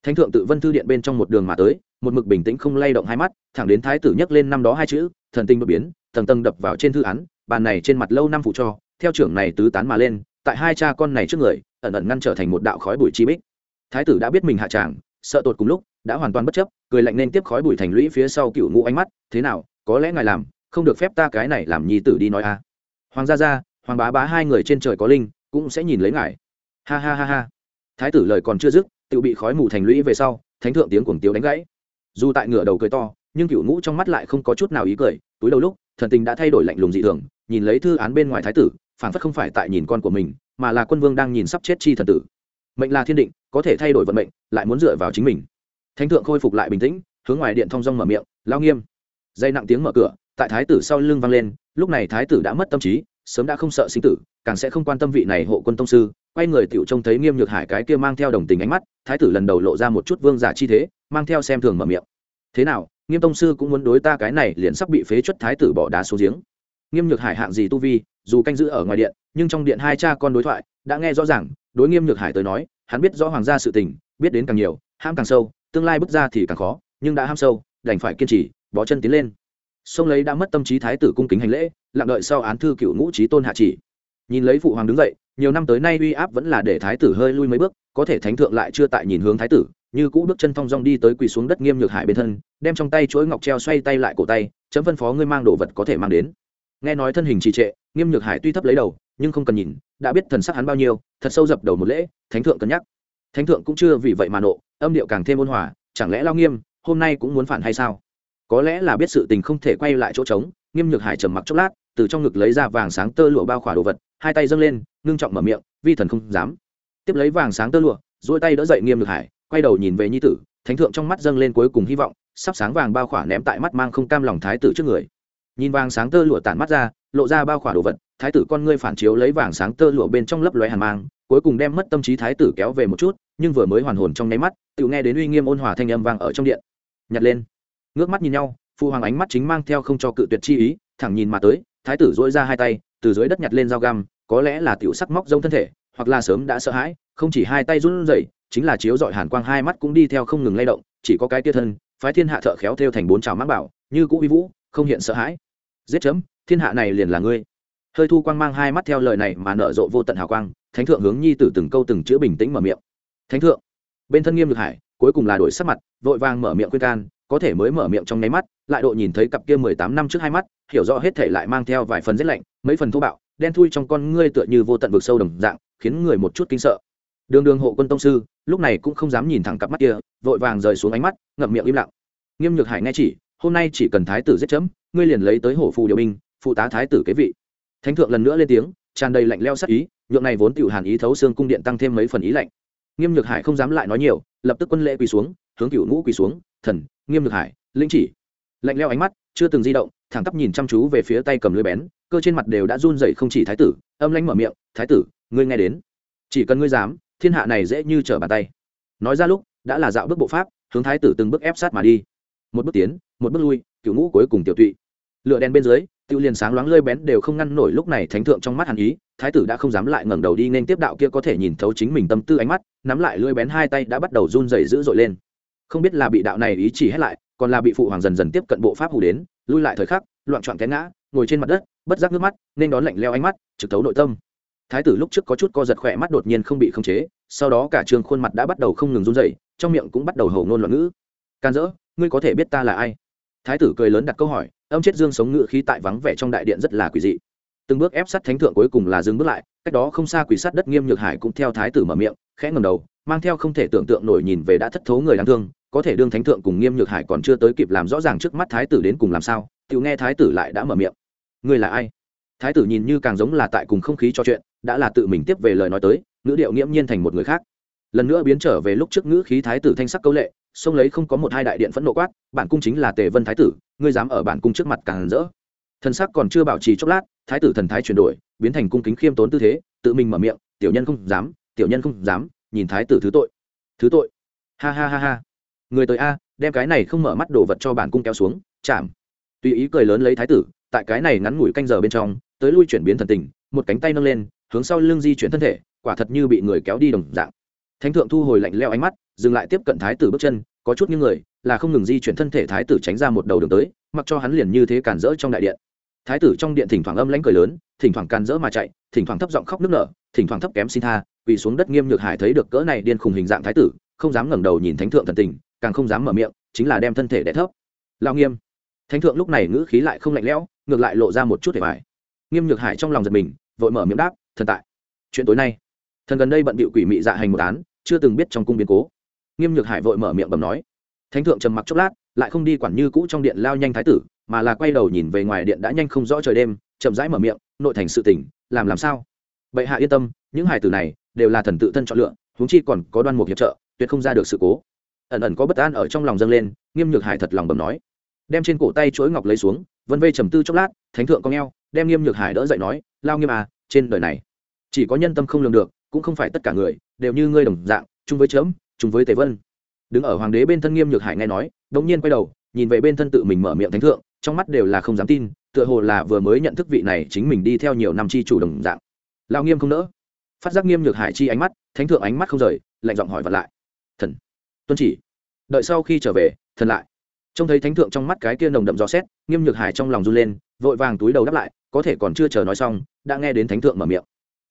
thánh thượng tự vân thư điện bên trong một đường mà tới, một mực bình tĩnh không lay động hai mắt, thẳng đến thái tử nhấc lên năm đó hai chữ, thần tinh đột biến, tầng tầng đập vào trên thư án, bàn này trên mặt lâu năm phụ cho, theo trưởng này tứ tán mà lên, tại hai cha con này trước người, ẩn ẩn ngăn trở thành một đạo khói bụi chi bích. Thái tử đã biết mình hạ tràng, sợ tột cùng lúc, đã hoàn toàn bất chấp, cười lạnh nên tiếp khói bụi thành lũy phía sau cựu ngũ ánh mắt, thế nào, có lẽ ngài làm, không được phép ta cái này làm nhi tử đi nói a. Hoàng gia gia, hoàng bá bá hai người trên trời có linh, cũng sẽ nhìn lấy ngài. Ha ha ha ha. Thái tử lời còn chưa dứt tự bị khói mù thành lũy về sau, thánh thượng tiếng cuồng tiếu đánh gãy. Dù tại ngửa đầu cười to, nhưng cựu ngũ trong mắt lại không có chút nào ý cười, túi đầu lúc, thần tình đã thay đổi lạnh lùng dị thường, nhìn lấy thư án bên ngoài thái tử phản phất không phải tại nhìn con của mình, mà là quân vương đang nhìn sắp chết chi thần tử. Mệnh là thiên định, có thể thay đổi vận mệnh, lại muốn dựa vào chính mình. Thánh thượng khôi phục lại bình tĩnh, hướng ngoài điện thong dong mở miệng lao nghiêm. Dây nặng tiếng mở cửa, tại thái tử sau lưng vang lên, lúc này thái tử đã mất tâm trí, sớm đã không sợ sinh tử, càng sẽ không quan tâm vị này hộ quân tông sư quay người tiểu trông thấy nghiêm nhược hải cái kia mang theo đồng tình ánh mắt, thái tử lần đầu lộ ra một chút vương giả chi thế, mang theo xem thường mở miệng. Thế nào, nghiêm tông sư cũng muốn đối ta cái này liền sắp bị phế chuất thái tử bỏ đá xuống giếng. Nghiêm nhược hải hạng gì tu vi, dù canh giữ ở ngoài điện, nhưng trong điện hai cha con đối thoại, đã nghe rõ ràng, đối nghiêm nhược hải tới nói, hắn biết rõ hoàng gia sự tình, biết đến càng nhiều, ham càng sâu, tương lai bước ra thì càng khó, nhưng đã ham sâu, đành phải kiên trì, bó chân tiến lên. Sông lấy đã mất tâm trí thái tử cung kính hành lễ, lặng đợi sau án thư cựu ngũ trí tôn hạ chỉ. Nhìn lấy phụ hoàng đứng dậy nhiều năm tới nay uy áp vẫn là để thái tử hơi lui mấy bước, có thể thánh thượng lại chưa tại nhìn hướng thái tử, như cũ bước chân thong dong đi tới quỳ xuống đất nghiêm nhược hải bên thân, đem trong tay chuỗi ngọc treo xoay tay lại cổ tay, chấm phân phó ngươi mang đồ vật có thể mang đến. Nghe nói thân hình trì trệ, nghiêm nhược hải tuy thấp lấy đầu, nhưng không cần nhìn, đã biết thần sắc hắn bao nhiêu, thật sâu dập đầu một lễ, thánh thượng cân nhắc. Thánh thượng cũng chưa vì vậy mà nộ, âm điệu càng thêm ôn hòa, chẳng lẽ lao nghiêm, hôm nay cũng muốn phản hay sao? Có lẽ là biết sự tình không thể quay lại chỗ trống, nghiêm nhược hải trầm mặc chốc lát, từ trong ngực lấy ra vàng sáng tơ lụa bao khỏa đồ vật hai tay dâng lên, ngưng trọng mở miệng, vi thần không dám. Tiếp lấy vàng sáng tơ lụa, duỗi tay đỡ dậy nghiêm ngược hải, quay đầu nhìn về nhi tử, thánh thượng trong mắt dâng lên cuối cùng hy vọng, sắp sáng vàng bao khỏa ném tại mắt mang không cam lòng thái tử trước người. Nhìn vàng sáng tơ lụa tản mắt ra, lộ ra bao khỏa đồ vật, thái tử con ngươi phản chiếu lấy vàng sáng tơ lụa bên trong lấp lóe hàn mang, cuối cùng đem mất tâm trí thái tử kéo về một chút, nhưng vừa mới hoàn hồn trong nháy mắt, tự nghe đến uy nghiêm ôn hòa thanh âm vang ở trong điện. Nhặt lên. Ngước mắt nhìn nhau phụ hoàng ánh mắt chính mang theo không cho cự tuyệt chi ý, thẳng nhìn mà tới thái tử dỗi ra hai tay, từ dưới đất nhặt lên dao găm, có lẽ là tiểu sắc móc rông thân thể, hoặc là sớm đã sợ hãi, không chỉ hai tay run rẩy, chính là chiếu dọi hàn quang hai mắt cũng đi theo không ngừng lay động, chỉ có cái tia thân, phái thiên hạ thợ khéo theo thành bốn trào mắc bảo, như cũ vi vũ, không hiện sợ hãi. Giết chấm, thiên hạ này liền là ngươi. Hơi thu quang mang hai mắt theo lời này mà nở rộ vô tận hào quang, thánh thượng hướng nhi tử từng câu từng chữ bình tĩnh mở miệng. Thánh thượng, bên thân nghiêm được hải, cuối cùng là đổi sắc mặt, vội vàng mở miệng khuyên can có thể mới mở miệng trong nháy mắt, lại độ nhìn thấy cặp kia mười tám năm trước hai mắt, hiểu rõ hết thể lại mang theo vài phần rét lạnh, mấy phần thô bạo, đen thui trong con ngươi tựa như vô tận vực sâu đồng dạng, khiến người một chút kinh sợ. Đường đường hộ quân tông sư, lúc này cũng không dám nhìn thẳng cặp mắt kia, vội vàng rời xuống ánh mắt, ngậm miệng im lặng. Nghiêm nhược hải nghe chỉ, hôm nay chỉ cần thái tử giết chấm, ngươi liền lấy tới hổ phù điều binh, phụ tá thái tử kế vị. Thánh thượng lần nữa lên tiếng, tràn đầy lạnh leo sắc ý, nhượng này vốn tiểu hàn ý thấu xương cung điện tăng thêm mấy phần ý lạnh. Nghiêm nhược hải không dám lại nói nhiều, lập tức quân lễ quỳ xuống, hướng cựu ngũ quỳ xuống, thần nghiêm lực hải linh chỉ. Lạnh leo ánh mắt, chưa từng di động, thẳng tắp nhìn chăm chú về phía tay cầm lưới bén, cơ trên mặt đều đã run dậy không chỉ thái tử, âm lãnh mở miệng, thái tử, ngươi nghe đến. Chỉ cần ngươi dám, thiên hạ này dễ như trở bàn tay. Nói ra lúc, đã là dạo bước bộ pháp, hướng thái tử từng bước ép sát mà đi. Một bước tiến, một bước lui cựu ngũ cuối cùng tiểu tụy. Lựa đen bên dưới, tiêu liền sáng loáng lơi bén đều không ngăn nổi lúc này thánh thượng trong mắt hàn ý, thái tử đã không dám lại ngẩng đầu đi nên tiếp đạo kia có thể nhìn thấu chính mình tâm tư ánh mắt, nắm lại lưỡi bén hai tay đã bắt đầu run rẩy dữ dội lên không biết là bị đạo này ý chỉ hết lại, còn là bị phụ hoàng dần dần tiếp cận bộ pháp hủ đến, lui lại thời khắc, loạn trọn té ngã, ngồi trên mặt đất, bất giác nước mắt, nên đón lạnh leo ánh mắt, trực thấu nội tâm. Thái tử lúc trước có chút co giật khỏe mắt đột nhiên không bị khống chế, sau đó cả trường khuôn mặt đã bắt đầu không ngừng run rẩy, trong miệng cũng bắt đầu hầu ngôn loạn ngữ. Can dỡ, ngươi có thể biết ta là ai? Thái tử cười lớn đặt câu hỏi Ông chết dương sống ngự khí tại vắng vẻ trong đại điện rất là quỷ dị. Từng bước ép sát thánh thượng cuối cùng là dừng bước lại, cách đó không xa quỷ sát đất nghiêm nhược hải cũng theo thái tử mở miệng, khẽ ngầm đầu, mang theo không thể tưởng tượng nổi nhìn về đã thất thố người đáng thương có thể đương thánh thượng cùng nghiêm nhược hải còn chưa tới kịp làm rõ ràng trước mắt thái tử đến cùng làm sao tự nghe thái tử lại đã mở miệng. Ngươi là ai? Thái tử nhìn như càng giống là tại cùng không khí cho chuyện, đã là tự mình tiếp về lời nói tới, ngữ điệu nghiễm nhiên thành một người khác. Lần nữa biến trở về lúc trước ngữ khí thái tử thanh sắc câu lệ xông lấy không có một hai đại điện phẫn nộ quát, bản cung chính là tề vân thái tử, ngươi dám ở bản cung trước mặt càng rỡ. Thần sắc còn chưa bảo trì chốc lát, thái tử thần thái chuyển đổi, biến thành cung kính khiêm tốn tư thế, tự mình mở miệng, tiểu nhân không dám, tiểu nhân không dám, nhìn thái tử thứ tội. Thứ tội. Ha ha ha ha người tới a, đem cái này không mở mắt đồ vật cho bản cung kéo xuống, chạm. Tùy ý cười lớn lấy thái tử, tại cái này ngắn ngủi canh giờ bên trong, tới lui chuyển biến thần tình, một cánh tay nâng lên, hướng sau lưng di chuyển thân thể, quả thật như bị người kéo đi đồng dạng. Thánh thượng thu hồi lạnh leo ánh mắt, dừng lại tiếp cận thái tử bước chân, có chút những người, là không ngừng di chuyển thân thể thái tử tránh ra một đầu đường tới, mặc cho hắn liền như thế cản rỡ trong đại điện. Thái tử trong điện thỉnh thoảng âm lãnh cười lớn, thỉnh thoảng càn rỡ mà chạy, thỉnh thoảng thấp giọng khóc nức nở, thỉnh thoảng thấp kém xin tha vì xuống đất nghiêm nhược hải thấy được cỡ này điên khùng hình dạng thái tử, không dám ngẩng đầu nhìn thánh thượng thần tình càng không dám mở miệng, chính là đem thân thể đẻ thấp. Lao nghiêm. Thánh thượng lúc này ngữ khí lại không lạnh lẽo, ngược lại lộ ra một chút để bài nghiêm nhược hải trong lòng giật mình, vội mở miệng đáp, thần tại, chuyện tối nay. Thần gần đây bận bịu quỷ mị dạ hành một án, chưa từng biết trong cung biến cố. Nghiêm nhược hải vội mở miệng bẩm nói. Thánh thượng trầm mặc chốc lát, lại không đi quản như cũ trong điện lao nhanh thái tử, mà là quay đầu nhìn về ngoài điện đã nhanh không rõ trời đêm, chậm rãi mở miệng, nội thành sự tỉnh làm làm sao? Bệ hạ yên tâm, những hải tử này đều là thần tự thân chọn lựa, huống chi còn có đoan mục hiệp trợ, tuyệt không ra được sự cố ẩn ẩn có bất an ở trong lòng dâng lên, nghiêm nhược hải thật lòng bầm nói. Đem trên cổ tay chuỗi ngọc lấy xuống, vân vây trầm tư chốc lát, thánh thượng con ngheo đem nghiêm nhược hải đỡ dậy nói, lao nghiêm à trên đời này, chỉ có nhân tâm không lường được, cũng không phải tất cả người, đều như ngươi đồng dạng, chung với chớm chung với tề vân. Đứng ở hoàng đế bên thân nghiêm nhược hải nghe nói, đống nhiên quay đầu, nhìn về bên thân tự mình mở miệng thánh thượng, trong mắt đều là không dám tin, tựa hồ là vừa mới nhận thức vị này chính mình đi theo nhiều năm chi chủ đồng dạng. Lao nghiêm không nỡ. Phát giác nghiêm nhược hải chi ánh mắt, thánh thượng ánh mắt không rời, lạnh giọng hỏi vật lại, thần tuân chỉ. Đợi sau khi trở về, thần lại. Trông thấy thánh thượng trong mắt cái kia nồng đậm gió xét nghiêm nhược hải trong lòng run lên, vội vàng túi đầu đáp lại, có thể còn chưa chờ nói xong, đã nghe đến thánh thượng mở miệng.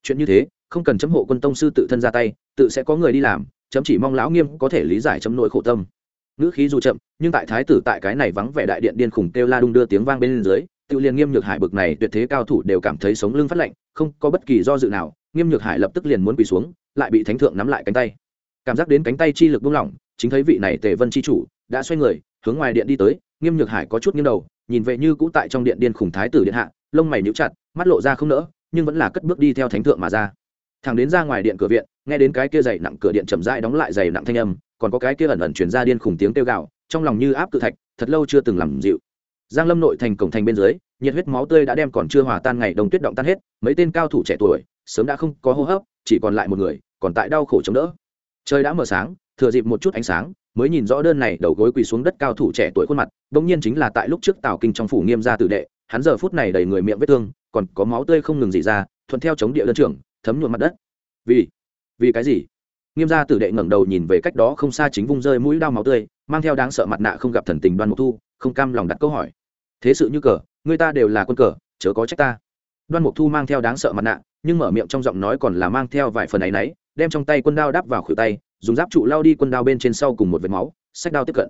Chuyện như thế, không cần chấm hộ quân tông sư tự thân ra tay, tự sẽ có người đi làm, chấm chỉ mong lão nghiêm có thể lý giải chấm nỗi khổ tâm. Ngữ khí dù chậm, nhưng tại thái tử tại cái này vắng vẻ đại điện điên khủng kêu la đung đưa tiếng vang bên dưới, tự liền nghiêm nhược hải bực này tuyệt thế cao thủ đều cảm thấy sống lưng phát lạnh, không có bất kỳ do dự nào, nghiêm nhược hải lập tức liền muốn quỳ xuống, lại bị thánh thượng nắm lại cánh tay. Cảm giác đến cánh tay chi lực buông lỏng chính thấy vị này tề vân chi chủ đã xoay người, hướng ngoài điện đi tới, nghiêm nhược hải có chút nghiêng đầu, nhìn về như cũ tại trong điện điên khủng thái tử điện hạ, lông mày níu chặt, mắt lộ ra không nỡ, nhưng vẫn là cất bước đi theo thánh thượng mà ra. Thằng đến ra ngoài điện cửa viện, nghe đến cái kia dày nặng cửa điện chậm rãi đóng lại dày nặng thanh âm, còn có cái kia ẩn ẩn truyền ra điên khủng tiếng kêu gạo trong lòng như áp cự thạch, thật lâu chưa từng làm dịu. Giang lâm nội thành cổng thành bên dưới, nhiệt huyết máu tươi đã đem còn chưa hòa tan ngày đông tuyết động tan hết, mấy tên cao thủ trẻ tuổi, sớm đã không có hô hấp, chỉ còn lại một người, còn tại đau khổ chống đỡ. Trời đã mở sáng thừa dịp một chút ánh sáng, mới nhìn rõ đơn này đầu gối quỳ xuống đất cao thủ trẻ tuổi khuôn mặt bỗng nhiên chính là tại lúc trước tào kinh trong phủ nghiêm gia tử đệ, hắn giờ phút này đầy người miệng vết thương, còn có máu tươi không ngừng dỉ ra, thuận theo chống địa đơn trưởng, thấm nhuộm mặt đất. Vì vì cái gì? Nghiêm gia tử đệ ngẩng đầu nhìn về cách đó không xa chính vung rơi mũi đao máu tươi, mang theo đáng sợ mặt nạ không gặp thần tình đoan mục thu, không cam lòng đặt câu hỏi. Thế sự như cờ, người ta đều là quân cờ, chớ có trách ta. Đoan mục thu mang theo đáng sợ mặt nạ, nhưng mở miệng trong giọng nói còn là mang theo vài phần áy náy, đem trong tay quân đao đắp vào khuỷu tay dùng giáp trụ lao đi quân đao bên trên sau cùng một vệt máu, sách đao tiếp cận.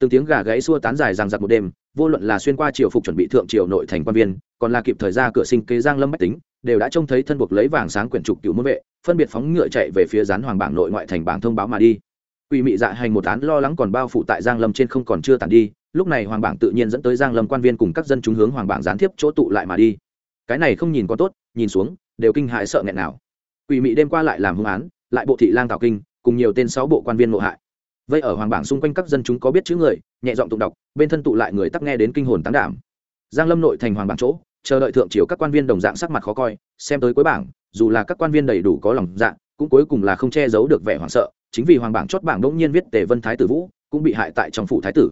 Từng tiếng gà gáy xua tán dài rằng giặc một đêm, vô luận là xuyên qua triều phục chuẩn bị thượng triều nội thành quan viên, còn là kịp thời ra cửa sinh kế giang lâm bách tính, đều đã trông thấy thân buộc lấy vàng sáng quyển trục cựu môn vệ, phân biệt phóng ngựa chạy về phía gián hoàng bảng nội ngoại thành bảng thông báo mà đi. Quỷ mị dạ hành một án lo lắng còn bao phủ tại giang lâm trên không còn chưa tàn đi, lúc này hoàng bảng tự nhiên dẫn tới giang lâm quan viên cùng các dân chúng hướng hoàng bảng gián tiếp chỗ tụ lại mà đi. Cái này không nhìn có tốt, nhìn xuống, đều kinh hại sợ nghẹn nào. Quỷ mị đêm qua lại làm hung án, lại bộ thị lang thảo kinh cùng nhiều tên sáu bộ quan viên ngộ hại. Vậy ở hoàng bảng xung quanh các dân chúng có biết chữ người, nhẹ giọng tụng đọc, bên thân tụ lại người tắc nghe đến kinh hồn tán đảm. Giang lâm nội thành hoàng bảng chỗ, chờ đợi thượng triều các quan viên đồng dạng sắc mặt khó coi, xem tới cuối bảng, dù là các quan viên đầy đủ có lòng dạ cũng cuối cùng là không che giấu được vẻ hoảng sợ, chính vì hoàng bảng chót bảng đỗng nhiên viết tề vân thái tử vũ, cũng bị hại tại trong phủ thái tử.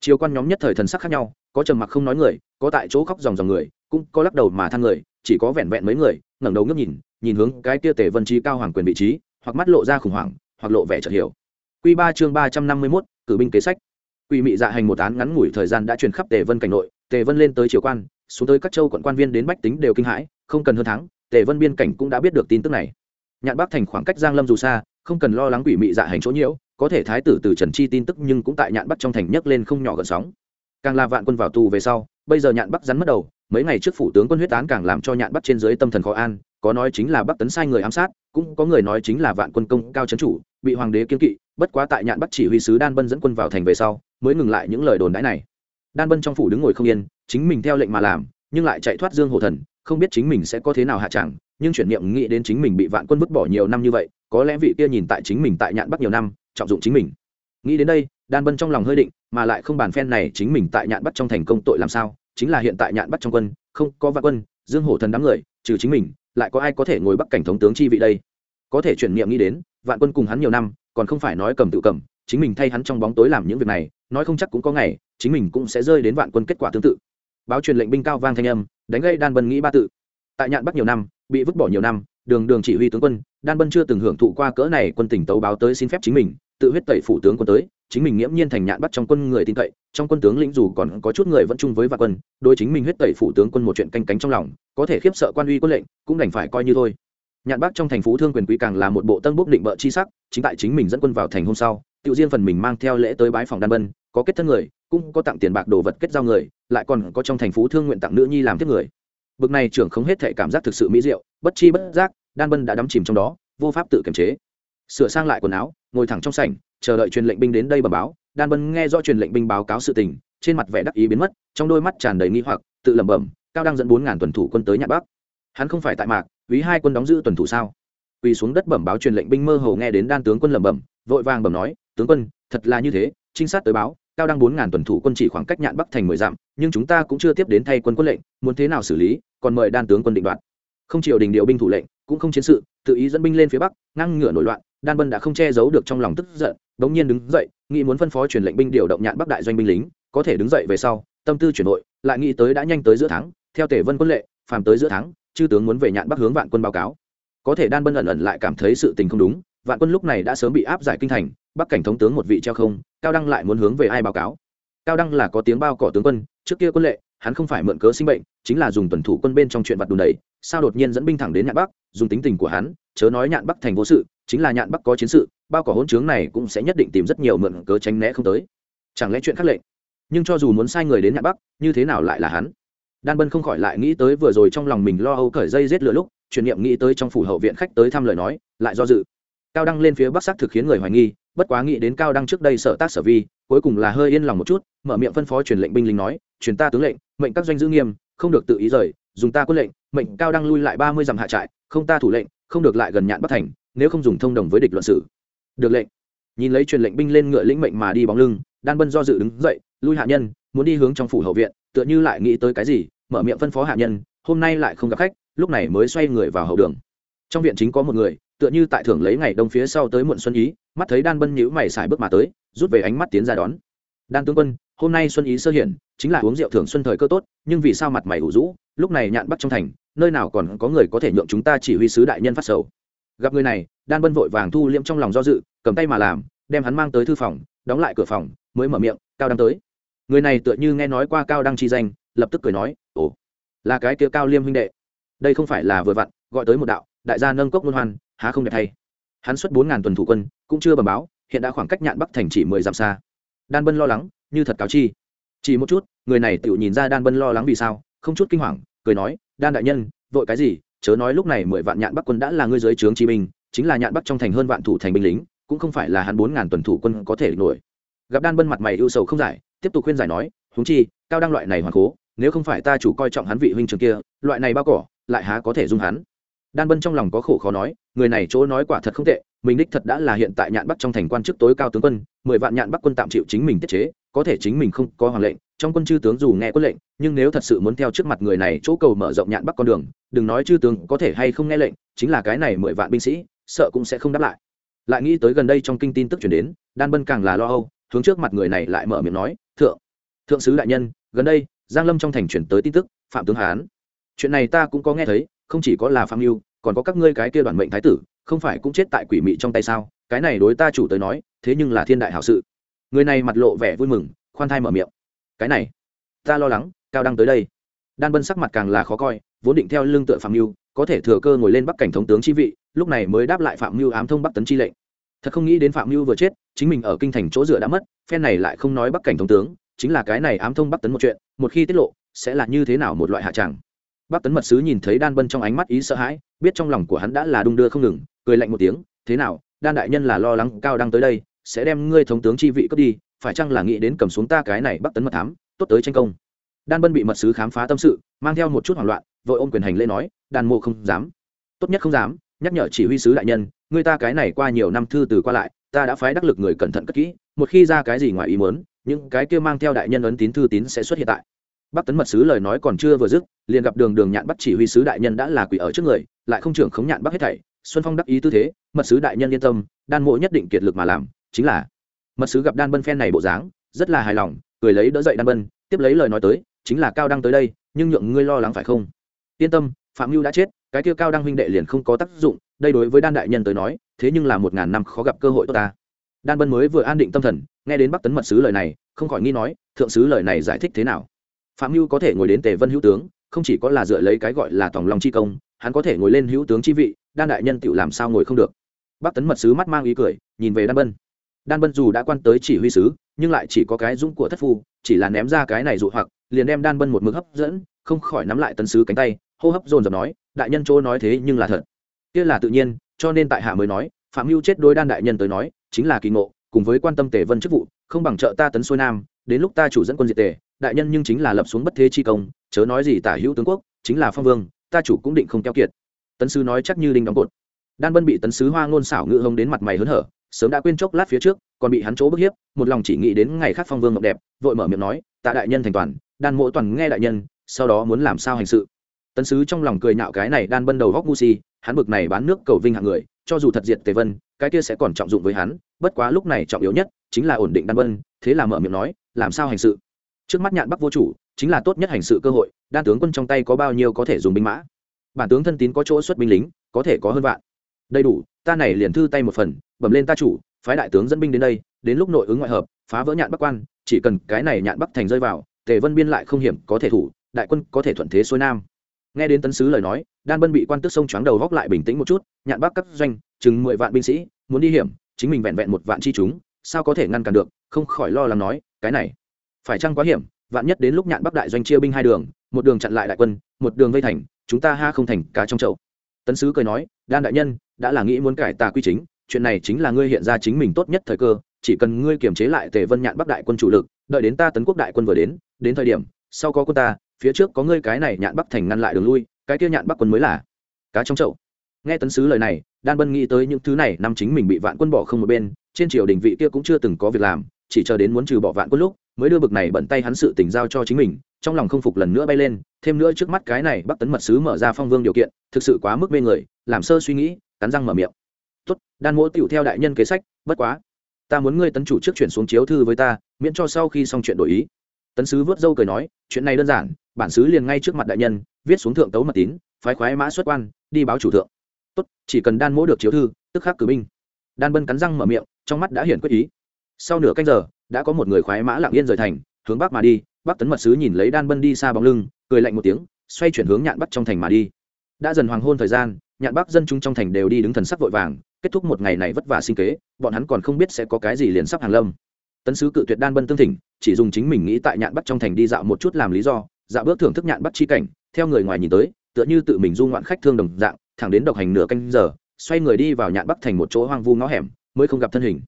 Triều quan nhóm nhất thời thần sắc khác nhau, có trầm mặc không nói người, có tại chỗ khóc dòng dòng người, cũng có lắc đầu mà than người, chỉ có vẹn vẹn mấy người, ngẩng đầu ngước nhìn nhìn hướng cái kia tề vân trí cao hoàng quyền vị trí, hoặc mắt lộ ra khủng hoảng hoặc lộ vẻ chợt hiểu Quy ba chương ba trăm năm mươi 351, cử binh kế sách. Quỷ mị dạ hành một án ngắn ngủi thời gian đã truyền khắp Tề Vân cảnh nội, Tề Vân lên tới triều quan, xuống tới các châu quận quan viên đến bách tính đều kinh hãi, không cần hơn tháng, Tề Vân biên cảnh cũng đã biết được tin tức này. Nhạn Bắc thành khoảng cách Giang Lâm dù xa, không cần lo lắng quỷ mị dạ hành chỗ nhiễu, có thể thái tử từ Trần Chi tin tức nhưng cũng tại Nhạn Bắc trong thành nhấc lên không nhỏ gợn sóng. Càng là vạn quân vào tù về sau, bây giờ Nhạn Bắc rắn mất đầu, mấy ngày trước phủ tướng quân huyết án càng làm cho Nhạn Bắc trên dưới tâm thần khó an, có nói chính là Bắc tấn sai người ám sát, cũng có người nói chính là vạn quân công cao trấn chủ, bị hoàng đế kiên kỵ, bất quá tại Nhạn Bắc chỉ huy sứ Đan Bân dẫn quân vào thành về sau, mới ngừng lại những lời đồn đãi này. Đan Bân trong phủ đứng ngồi không yên, chính mình theo lệnh mà làm, nhưng lại chạy thoát Dương Hổ Thần, không biết chính mình sẽ có thế nào hạ chẳng, nhưng chuyển niệm nghĩ đến chính mình bị vạn quân vứt bỏ nhiều năm như vậy, có lẽ vị kia nhìn tại chính mình tại Nhạn Bắc nhiều năm, trọng dụng chính mình. Nghĩ đến đây, Đan Bân trong lòng hơi định, mà lại không bàn phen này chính mình tại Nhạn Bắc trong thành công tội làm sao, chính là hiện tại Nhạn Bắc trong quân, không có vạn quân, Dương Hổ Thần đám người, trừ chính mình, lại có ai có thể ngồi Bắc cảnh thống tướng chi vị đây? Có thể chuyển niệm nghĩ đến, vạn quân cùng hắn nhiều năm, còn không phải nói cầm tự cầm, chính mình thay hắn trong bóng tối làm những việc này, nói không chắc cũng có ngày, chính mình cũng sẽ rơi đến vạn quân kết quả tương tự. Báo truyền lệnh binh cao vang thanh âm, đánh gây Đan Bân nghĩ ba tự. Tại Nhạn Bắc nhiều năm, bị vứt bỏ nhiều năm, đường đường chỉ huy tướng quân, Đan Bân chưa từng hưởng thụ qua cỡ này quân tỉnh tấu báo tới xin phép chính mình, tự huyết tẩy phủ tướng quân tới, chính mình nghiễm nhiên thành Nhạn bắt trong quân người tin cậy, trong quân tướng lĩnh dù còn có chút người vẫn chung với vạn quân, đôi chính mình huyết tẩy phủ tướng quân một chuyện canh cánh trong lòng, có thể khiếp sợ quan uy quân lệnh, cũng đành phải coi như thôi. Nhạn Bắc trong thành phố thương quyền quý càng là một bộ tân bốc định bợ chi sắc, chính tại chính mình dẫn quân vào thành hôm sau, tự riêng phần mình mang theo lễ tới bái phòng đan bân có kết thân người cũng có tặng tiền bạc đồ vật kết giao người lại còn có trong thành phố thương nguyện tặng nữ nhi làm tiếp người bực này trưởng không hết thể cảm giác thực sự mỹ diệu bất chi bất giác đan bân đã đắm chìm trong đó vô pháp tự kiềm chế sửa sang lại quần áo ngồi thẳng trong sảnh chờ đợi truyền lệnh binh đến đây bẩm báo, đan bân nghe do truyền lệnh binh báo cáo sự tình, trên mặt vẻ đắc ý biến mất, trong đôi mắt tràn đầy nghi hoặc, tự lẩm bẩm, cao đang dẫn bốn ngàn tuần thủ quân tới nhạn bắc. Hắn không phải tại mạc, quý hai quân đóng giữ tuần thủ sao? Quỳ xuống đất bẩm báo truyền lệnh binh mơ hồ nghe đến đan tướng quân lẩm bẩm, vội vàng bẩm nói, tướng quân, thật là như thế, trinh sát tới báo, cao đăng bốn ngàn tuần thủ quân chỉ khoảng cách nhạn bắc thành mười dặm, nhưng chúng ta cũng chưa tiếp đến thay quân quân lệnh, muốn thế nào xử lý, còn mời đan tướng quân định đoạt. Không chịu đình điều binh thủ lệnh, cũng không chiến sự, tự ý dẫn binh lên phía bắc ngăn ngửa nổi loạn đan bân đã không che giấu được trong lòng tức giận bỗng nhiên đứng dậy, nghĩ muốn phân phó truyền lệnh binh điều động nhạn bắc đại doanh binh lính, có thể đứng dậy về sau, tâm tư chuyển nội lại nghĩ tới đã nhanh tới giữa tháng, theo tể vân quân lệ, phàm tới giữa tháng, chư tướng muốn về nhạn bắc hướng vạn quân báo cáo. Có thể đan bân ẩn ẩn lại cảm thấy sự tình không đúng, vạn quân lúc này đã sớm bị áp giải kinh thành, bắc cảnh thống tướng một vị treo không, cao đăng lại muốn hướng về ai báo cáo? Cao đăng là có tiếng bao cỏ tướng quân, trước kia quân lệ, hắn không phải mượn cớ sinh bệnh, chính là dùng tuần thủ quân bên trong chuyện vặt đùn đầy sao đột nhiên dẫn binh thẳng đến nhạn bắc, dùng tính tình của hắn, chớ nói nhạn bắc thành vô sự chính là nhạn bắc có chiến sự, bao cỏ hỗn trướng này cũng sẽ nhất định tìm rất nhiều mượn cớ tránh né không tới. Chẳng lẽ chuyện khác lệnh? Nhưng cho dù muốn sai người đến nhạn bắc, như thế nào lại là hắn? Đan bân không khỏi lại nghĩ tới vừa rồi trong lòng mình lo âu cởi dây rết lửa lúc truyền niệm nghĩ tới trong phủ hậu viện khách tới thăm lời nói, lại do dự. Cao đăng lên phía bắc xác thực khiến người hoài nghi, bất quá nghĩ đến cao đăng trước đây sở tác sở vi, cuối cùng là hơi yên lòng một chút, mở miệng phân phó truyền lệnh binh lính nói, truyền ta tướng lệnh, mệnh các doanh giữ nghiêm, không được tự ý rời, dùng ta quân lệnh. Mệnh cao đăng lui lại ba mươi dặm hạ trại, không ta thủ lệnh, không được lại gần nhạn bắc thành nếu không dùng thông đồng với địch luận sự được lệnh. Nhìn lấy truyền lệnh binh lên ngựa lĩnh mệnh mà đi bóng lưng, đan bân do dự đứng dậy, lui hạ nhân, muốn đi hướng trong phủ hậu viện, tựa như lại nghĩ tới cái gì, mở miệng phân phó hạ nhân, hôm nay lại không gặp khách, lúc này mới xoay người vào hậu đường. Trong viện chính có một người, tựa như tại thưởng lấy ngày đông phía sau tới muộn xuân ý, mắt thấy đan bân nhữ mày xài bước mà tới, rút về ánh mắt tiến ra đón. Đan tướng quân, hôm nay xuân ý sơ hiển, chính là uống rượu thưởng xuân thời cơ tốt, nhưng vì sao mặt mày ủ rũ, lúc này nhạn bắt trong thành, nơi nào còn có người có thể nhượng chúng ta chỉ huy sứ đại nhân phát sầu? Gặp người này, đan bân vội vàng thu liễm trong lòng do dự, cầm tay mà làm, đem hắn mang tới thư phòng, đóng lại cửa phòng, mới mở miệng, cao đăng tới. Người này tựa như nghe nói qua cao đăng chi danh, lập tức cười nói, ồ, là cái kia cao liêm huynh đệ. Đây không phải là vừa vặn, gọi tới một đạo, đại gia nâng cốc luân hoan, há không đẹp thay hắn xuất bốn ngàn tuần thủ quân, cũng chưa bẩm báo, hiện đã khoảng cách nhạn bắc thành chỉ mười dặm xa. Đan bân lo lắng, như thật cáo chi. Chỉ một chút, người này tự nhìn ra đan bân lo lắng vì sao, không chút kinh hoàng, cười nói, đan đại nhân, vội cái gì chớ nói lúc này mười vạn nhạn bắc quân đã là ngươi dưới trướng chi binh, chính là nhạn bắc trong thành hơn vạn thủ thành binh lính, cũng không phải là hắn bốn ngàn tuần thủ quân có thể nổi. Gặp đan bân mặt mày ưu sầu không giải, tiếp tục khuyên giải nói, huống chi, cao đăng loại này hoàn cố, nếu không phải ta chủ coi trọng hắn vị huynh trường kia, loại này bao cỏ, lại há có thể dung hắn? Đan bân trong lòng có khổ khó nói, người này chỗ nói quả thật không tệ, mình đích thật đã là hiện tại nhạn bắc trong thành quan chức tối cao tướng quân, mười vạn nhạn bắc quân tạm chịu chính mình tiết chế có thể chính mình không có hoàng lệnh, trong quân chư tướng dù nghe quân lệnh, nhưng nếu thật sự muốn theo trước mặt người này chỗ cầu mở rộng nhạn bắc con đường, đừng nói chư tướng có thể hay không nghe lệnh, chính là cái này mười vạn binh sĩ, sợ cũng sẽ không đáp lại. Lại nghĩ tới gần đây trong kinh tin tức chuyển đến, đan bân càng là lo âu, hướng trước mặt người này lại mở miệng nói, thượng thượng sứ đại nhân, gần đây, giang lâm trong thành chuyển tới tin tức, phạm tướng hán. Chuyện này ta cũng có nghe thấy, không chỉ có là phạm mưu còn có các ngươi cái kia đoàn mệnh thái tử, không phải cũng chết tại quỷ mị trong tay sao? Cái này đối ta chủ tới nói, thế nhưng là thiên đại hảo sự người này mặt lộ vẻ vui mừng, khoan thai mở miệng. Cái này, ta lo lắng, cao đăng tới đây. Đan bân sắc mặt càng là khó coi, vốn định theo lương tựa phạm mưu có thể thừa cơ ngồi lên bắc cảnh thống tướng chi vị, lúc này mới đáp lại phạm mưu ám thông bắc tấn chi lệnh. Thật không nghĩ đến phạm mưu vừa chết, chính mình ở kinh thành chỗ dựa đã mất, phen này lại không nói bắc cảnh thống tướng, chính là cái này ám thông bắc tấn một chuyện, một khi tiết lộ, sẽ là như thế nào một loại hạ tràng bắc tấn mật sứ nhìn thấy đan bân trong ánh mắt ý sợ hãi, biết trong lòng của hắn đã là đung đưa không ngừng, cười lạnh một tiếng, thế nào, đan đại nhân là lo lắng cao đăng tới đây sẽ đem ngươi thống tướng chi vị cướp đi, phải chăng là nghĩ đến cầm xuống ta cái này bắc tấn mật thám, tốt tới tranh công. Đan bân bị mật sứ khám phá tâm sự, mang theo một chút hoảng loạn, vội ôm quyền hành lễ nói đan mộ không dám. Tốt nhất không dám, nhắc nhở chỉ huy sứ đại nhân người ta cái này qua nhiều năm thư từ qua lại, ta đã phái đắc lực người cẩn thận cất kỹ, một khi ra cái gì ngoài ý muốn, những cái kia mang theo đại nhân ấn tín thư tín sẽ xuất hiện tại. Bắc tấn mật sứ lời nói còn chưa vừa dứt, liền gặp đường đường nhạn bắt chỉ huy sứ đại nhân đã là quỷ ở trước người, lại không trưởng khống nhạn bắc hết thảy, xuân phong đắc ý tư thế, mật sứ đại nhân yên tâm, đan mộ nhất định kiệt lực mà làm chính là, mật sứ gặp đan bân phen này bộ dáng, rất là hài lòng, cười lấy đỡ dậy đan bân, tiếp lấy lời nói tới, chính là cao đăng tới đây, nhưng nhượng ngươi lo lắng phải không? Yên tâm, phạm mưu đã chết, cái kia cao đăng huynh đệ liền không có tác dụng, đây đối với đan đại nhân tới nói, thế nhưng là một ngàn năm khó gặp cơ hội tốt ta. Đan bân mới vừa an định tâm thần, nghe đến bắc tấn mật sứ lời này, không khỏi nghi nói, thượng sứ lời này giải thích thế nào? Phạm mưu có thể ngồi đến tề vân hữu tướng, không chỉ có là dựa lấy cái gọi là tòng lòng chi công, hắn có thể ngồi lên hữu tướng chi vị, đan đại nhân tự làm sao ngồi không được? Bắc tấn mật sứ mắt mang ý cười, nhìn về đan bân đan bân dù đã quan tới chỉ huy sứ, nhưng lại chỉ có cái dũng của thất phu, chỉ là ném ra cái này dụ hoặc, liền đem đan bân một mực hấp dẫn, không khỏi nắm lại tấn sứ cánh tay, hô hấp dồn dập nói, đại nhân chỗ nói thế nhưng là thật. Kia là tự nhiên, cho nên tại hạ mới nói, phạm mưu chết đôi đan đại nhân tới nói, chính là kỳ ngộ, cùng với quan tâm tề vân chức vụ, không bằng trợ ta tấn xuôi nam, đến lúc ta chủ dẫn quân diệt tề, đại nhân nhưng chính là lập xuống bất thế chi công, chớ nói gì tả hữu tướng quốc, chính là phong vương, ta chủ cũng định không keo kiệt. Tấn sứ nói chắc như đinh đóng cột. Đan bân bị tấn sứ hoa ngôn xảo ngự hông đến mặt mày hớn hở sớm đã quên chốc lát phía trước, còn bị hắn chỗ bức hiếp, một lòng chỉ nghĩ đến ngày khác phong vương ngọc đẹp, vội mở miệng nói, tạ đại nhân thành toàn, đan mỗi toàn nghe đại nhân, sau đó muốn làm sao hành sự? Tấn sứ trong lòng cười nhạo cái này đan bân đầu góc ngu si, hắn bực này bán nước cầu vinh hạng người, cho dù thật diệt tề vân, cái kia sẽ còn trọng dụng với hắn, bất quá lúc này trọng yếu nhất chính là ổn định đan bân, thế là mở miệng nói, làm sao hành sự? Trước mắt nhạn bắc vô chủ, chính là tốt nhất hành sự cơ hội, đan tướng quân trong tay có bao nhiêu có thể dùng binh mã? Bản tướng thân tín có chỗ xuất binh lính, có thể có hơn vạn đầy đủ, ta này liền thư tay một phần, bẩm lên ta chủ, phái đại tướng dẫn binh đến đây, đến lúc nội ứng ngoại hợp, phá vỡ nhạn bắc quan, chỉ cần cái này nhạn bắc thành rơi vào, tề vân biên lại không hiểm, có thể thủ, đại quân có thể thuận thế xuôi nam. Nghe đến tấn sứ lời nói, đan bân bị quan tức sông choáng đầu góc lại bình tĩnh một chút, nhạn bắc các doanh, chừng mười vạn binh sĩ, muốn đi hiểm, chính mình vẹn vẹn một vạn chi chúng, sao có thể ngăn cản được, không khỏi lo lắng nói, cái này, phải chăng quá hiểm, vạn nhất đến lúc nhạn bắc đại doanh chia binh hai đường, một đường chặn lại đại quân, một đường vây thành, chúng ta ha không thành cá trong chậu. Tấn sứ cười nói, đan đại nhân đã là nghĩ muốn cải tà quy chính, chuyện này chính là ngươi hiện ra chính mình tốt nhất thời cơ, chỉ cần ngươi kiềm chế lại tề vân nhạn bắc đại quân chủ lực, đợi đến ta tấn quốc đại quân vừa đến đến thời điểm, sau có quân ta, phía trước có ngươi cái này nhạn bắc thành ngăn lại đường lui, cái kia nhạn bắc quân mới là cá trong chậu. Nghe tấn sứ lời này, đan bân nghĩ tới những thứ này, năm chính mình bị vạn quân bỏ không một bên, trên triều đình vị kia cũng chưa từng có việc làm, chỉ chờ đến muốn trừ bỏ vạn quân lúc, mới đưa bực này bận tay hắn sự tình giao cho chính mình, trong lòng không phục lần nữa bay lên, thêm nữa trước mắt cái này bắc tấn mật sứ mở ra phong vương điều kiện, thực sự quá mức mê người, làm sơ suy nghĩ cắn răng mở miệng. Tốt, đan mỗ tựu theo đại nhân kế sách, bất quá, ta muốn ngươi tấn chủ trước chuyển xuống chiếu thư với ta, miễn cho sau khi xong chuyện đổi ý. Tấn sứ vớt dâu cười nói, chuyện này đơn giản, bản sứ liền ngay trước mặt đại nhân, viết xuống thượng tấu mật tín, phái khoái mã xuất quan, đi báo chủ thượng. Tốt, chỉ cần đan mỗ được chiếu thư, tức khắc cử binh. Đan bân cắn răng mở miệng, trong mắt đã hiển quyết ý. Sau nửa canh giờ, đã có một người khoái mã lặng yên rời thành, hướng bắc mà đi, bắc tấn mật sứ nhìn lấy đan bân đi xa bóng lưng, cười lạnh một tiếng, xoay chuyển hướng nhạn bắc trong thành mà đi đã dần hoàng hôn thời gian, nhạn bắc dân chúng trong thành đều đi đứng thần sắc vội vàng, kết thúc một ngày này vất vả sinh kế, bọn hắn còn không biết sẽ có cái gì liền sắp hàng lâm. Tấn sứ cự tuyệt đan bân tương thỉnh, chỉ dùng chính mình nghĩ tại nhạn bắc trong thành đi dạo một chút làm lý do dạo bước thưởng thức nhạn bắc chi cảnh, theo người ngoài nhìn tới, tựa như tự mình du ngoạn khách thương đồng dạng, thẳng đến độc hành nửa canh giờ, xoay người đi vào nhạn bắc thành một chỗ hoang vu ngõ hẻm, mới không gặp thân hình.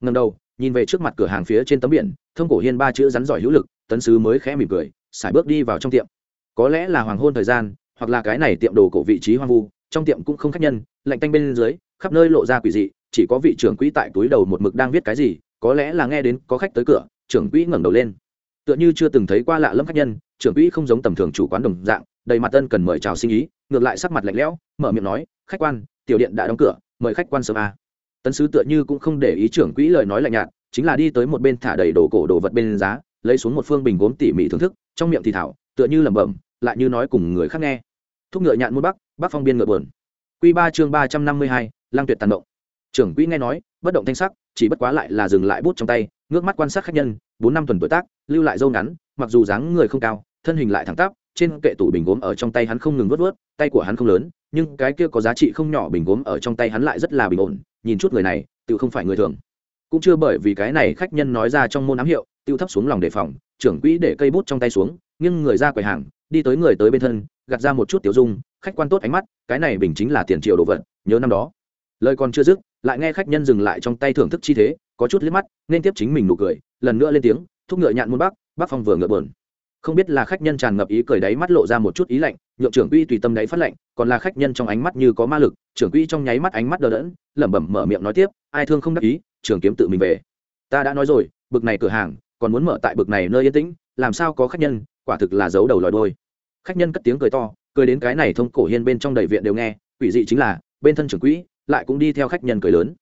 Ngầm đầu, nhìn về trước mặt cửa hàng phía trên tấm biển, thông cổ hiên ba chữ rắn giỏi hữu lực, tấn sứ mới khẽ mỉm cười xài bước đi vào trong tiệm. Có lẽ là hoàng hôn thời gian hoặc là cái này tiệm đồ cổ vị trí hoang vu, trong tiệm cũng không khách nhân, lạnh tanh bên dưới, khắp nơi lộ ra quỷ dị, chỉ có vị trưởng quỹ tại túi đầu một mực đang viết cái gì, có lẽ là nghe đến có khách tới cửa, trưởng quỹ ngẩng đầu lên. Tựa như chưa từng thấy qua lạ lẫm khách nhân, trưởng quỹ không giống tầm thường chủ quán đồng dạng, đầy mặt tân cần mời chào sinh ý, ngược lại sắc mặt lạnh lẽo, mở miệng nói, khách quan, tiểu điện đã đóng cửa, mời khách quan sớm a tấn sứ tựa như cũng không để ý trưởng quỹ lời nói lạnh nhạt, chính là đi tới một bên thả đầy đồ cổ đồ vật bên giá, lấy xuống một phương bình gốm tỉ mỉ thưởng thức, trong miệng thì thảo, tựa như lẩm bẩm, lại như nói cùng người khác nghe thúc ngựa nhạn muôn bắc bắc phong biên ngựa buồn. Q ba chương ba trăm năm mươi hai lang tuyệt tàn động trưởng quỹ nghe nói, bất động thanh sắc, chỉ bất quá lại là dừng lại bút trong tay, ngước mắt quan sát khách nhân, bốn năm tuần tuổi tác, lưu lại dâu ngắn, mặc dù dáng người không cao, thân hình lại thẳng tắp, trên kệ tủ bình gốm ở trong tay hắn không ngừng vớt vớt tay của hắn không lớn, nhưng cái kia có giá trị không nhỏ bình gốm ở trong tay hắn lại rất là bình ổn, nhìn chút người này tự không phải người thường. Cũng chưa bởi vì cái này khách nhân nói ra trong môn ám hiệu tiêu thấp xuống lòng đề phòng, trưởng quỹ để cây bút trong tay xuống nhưng người ra quầy hàng, đi tới người tới bên thân, gạt ra một chút tiểu dung, khách quan tốt ánh mắt, cái này bình chính là tiền triệu đồ vật, nhớ năm đó. Lời còn chưa dứt, lại nghe khách nhân dừng lại trong tay thưởng thức chi thế, có chút liếc mắt, nên tiếp chính mình nụ cười, lần nữa lên tiếng, thúc ngựa nhạn muôn bắc bắc phong vừa ngựa bờn. Không biết là khách nhân tràn ngập ý cười đáy mắt lộ ra một chút ý lạnh, nhượng trưởng quỹ tùy tâm đáy phát lạnh, còn là khách nhân trong ánh mắt như có ma lực, trưởng quỹ trong nháy mắt ánh mắt đờ đẫn, lẩm bẩm mở miệng nói tiếp, ai thương không đắc ý trường kiếm tự mình về. Ta đã nói rồi, bực này cửa hàng, còn muốn mở tại bực này nơi yên tĩnh, làm sao có khách nhân quả thực là giấu đầu lòi đôi. Khách nhân cất tiếng cười to, cười đến cái này thông cổ hiên bên trong đầy viện đều nghe, quỷ dị chính là, bên thân trưởng quỹ lại cũng đi theo khách nhân cười lớn.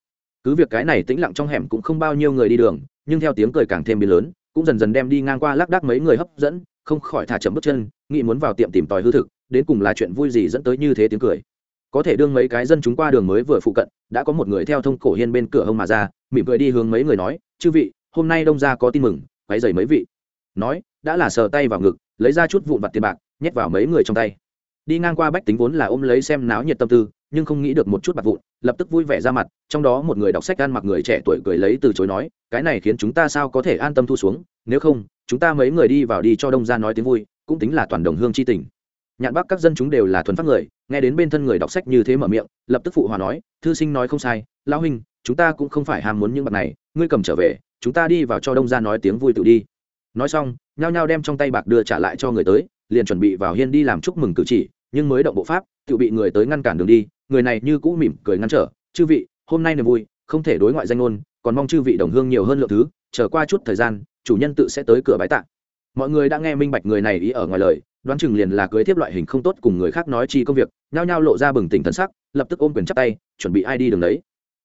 Cứ việc cái này tĩnh lặng trong hẻm cũng không bao nhiêu người đi đường, nhưng theo tiếng cười càng thêm biến lớn, cũng dần dần đem đi ngang qua lác đác mấy người hấp dẫn, không khỏi thả chậm bước chân, nghĩ muốn vào tiệm tìm tòi hư thực, đến cùng là chuyện vui gì dẫn tới như thế tiếng cười. Có thể đương mấy cái dân chúng qua đường mới vừa phụ cận, đã có một người theo thông cổ hiên bên cửa hông mà ra, mỉm cười đi hướng mấy người nói, chư vị, hôm nay đông ra có tin mừng, quấy dày mấy vị. Nói đã là sờ tay vào ngực, lấy ra chút vụn vặt tiền bạc, nhét vào mấy người trong tay. Đi ngang qua bách tính vốn là ôm lấy xem náo nhiệt tâm tư, nhưng không nghĩ được một chút bạc vụn, lập tức vui vẻ ra mặt, trong đó một người đọc sách ăn mặc người trẻ tuổi cười lấy từ chối nói, cái này khiến chúng ta sao có thể an tâm thu xuống, nếu không, chúng ta mấy người đi vào đi cho đông ra nói tiếng vui, cũng tính là toàn đồng hương c h i tình. Nhạn bắc các dân chúng đều là thuần pháp người, nghe đến bên thân người đọc sách như thế mở miệng, lập tức phụ hòa nói, thư sinh nói không sai lao huynh, chúng ta cũng không phải ham muốn những bạc này, ngươi cầm trở về, chúng ta đi vào cho đông ra nói tiếng vui tự đi nói xong, nhao nhao đem trong tay bạc đưa trả lại cho người tới, liền chuẩn bị vào hiên đi làm chúc mừng cử chỉ, nhưng mới động bộ pháp, tự bị người tới ngăn cản đường đi, người này như cũ mỉm cười ngăn trở, chư vị, hôm nay niềm vui, không thể đối ngoại danh ngôn, còn mong chư vị đồng hương nhiều hơn lượng thứ, chờ qua chút thời gian, chủ nhân tự sẽ tới cửa bái tạ. Mọi người đã nghe minh bạch người này ý ở ngoài lời, đoán chừng liền là cưới tiếp loại hình không tốt cùng người khác nói chi công việc, nhao nhao lộ ra bừng tỉnh thần sắc, lập tức ôm quyền chắp tay, chuẩn bị ai đi đường đấy.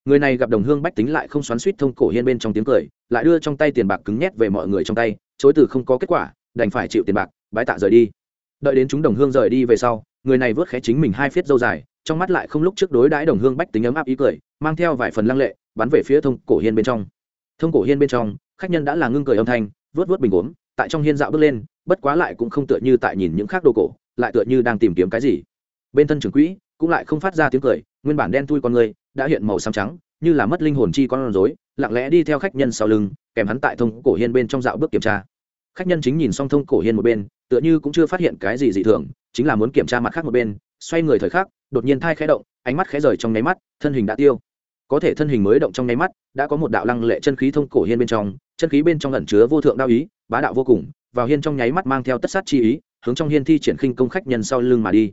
Người này gặp đồng hương bách tính lại không xoắn suýt thông cổ hiên bên trong tiếng cười, lại đưa trong tay tiền bạc cứng nhét về mọi người trong tay chối từ không có kết quả, đành phải chịu tiền bạc, bái tạ rời đi. Đợi đến chúng đồng hương rời đi về sau, người này vớt khé chính mình hai phiết dâu dài, trong mắt lại không lúc trước đối đãi đồng hương bách tính ấm áp ý cười, mang theo vài phần lăng lệ, bắn về phía thông cổ hiên bên trong. Thông cổ hiên bên trong, khách nhân đã là ngưng cười âm thanh, vớt vớt bình gốm tại trong hiên dạo bước lên, bất quá lại cũng không tựa như tại nhìn những khác đồ cổ, lại tựa như đang tìm kiếm cái gì. Bên thân trưởng quỹ cũng lại không phát ra tiếng cười, nguyên bản đen thui con người, đã hiện màu xám trắng, như là mất linh hồn chi con rối, lặng lẽ đi theo khách nhân sau lưng kèm hắn tại thông cổ hiên bên trong dạo bước kiểm tra. Khách nhân chính nhìn xong thông cổ hiên một bên, tựa như cũng chưa phát hiện cái gì dị thường, chính là muốn kiểm tra mặt khác một bên, xoay người thời khắc, đột nhiên thai khẽ động, ánh mắt khẽ rời trong nháy mắt, thân hình đã tiêu. Có thể thân hình mới động trong nháy mắt, đã có một đạo lăng lệ chân khí thông cổ hiên bên trong, chân khí bên trong ẩn chứa vô thượng đao ý, bá đạo vô cùng, vào hiên trong nháy mắt mang theo tất sát chi ý, hướng trong hiên thi triển khinh công khách nhân sau lưng mà đi.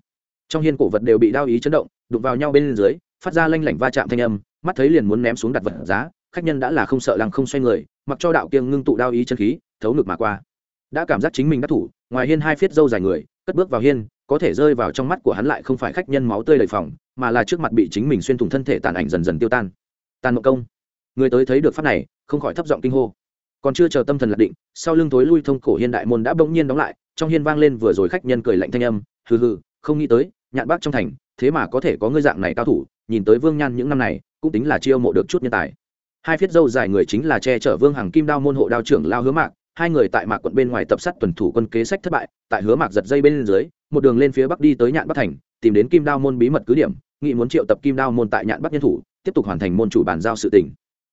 Trong hiên cổ vật đều bị đao ý chấn động, đụng vào nhau bên dưới, phát ra lanh lảnh va chạm thanh âm, mắt thấy liền muốn ném xuống đặt vật giá khách nhân đã là không sợ lăng không xoay người, mặc cho đạo kiêng ngưng tụ đao ý chân khí, thấu ngực mà qua. Đã cảm giác chính mình đắc thủ, ngoài hiên hai phiết dâu dài người, cất bước vào hiên, có thể rơi vào trong mắt của hắn lại không phải khách nhân máu tươi đầy phòng, mà là trước mặt bị chính mình xuyên thủng thân thể tàn ảnh dần dần tiêu tan. Tàn mộng công. Người tới thấy được pháp này, không khỏi thấp giọng kinh hô. Còn chưa chờ tâm thần lạc định, sau lưng tối lui thông cổ hiên đại môn đã bỗng nhiên đóng lại, trong hiên vang lên vừa rồi khách nhân cười lạnh thanh âm, hừ hừ, không nghĩ tới, nhạn bác trong thành, thế mà có thể có ngươi dạng này cao thủ, nhìn tới vương nhan những năm này, cũng tính là chiêu mộ được chút nhân tài hai phiết dâu dài người chính là che chở vương hàng kim đao môn hộ đao trưởng lao hứa mạc. Hai người tại mạc quận bên ngoài tập sát tuần thủ quân kế sách thất bại, tại hứa mạc giật dây bên dưới, một đường lên phía bắc đi tới nhạn bắc thành, tìm đến kim đao môn bí mật cứ điểm, nghị muốn triệu tập kim đao môn tại nhạn bắc nhân thủ, tiếp tục hoàn thành môn chủ bàn giao sự tỉnh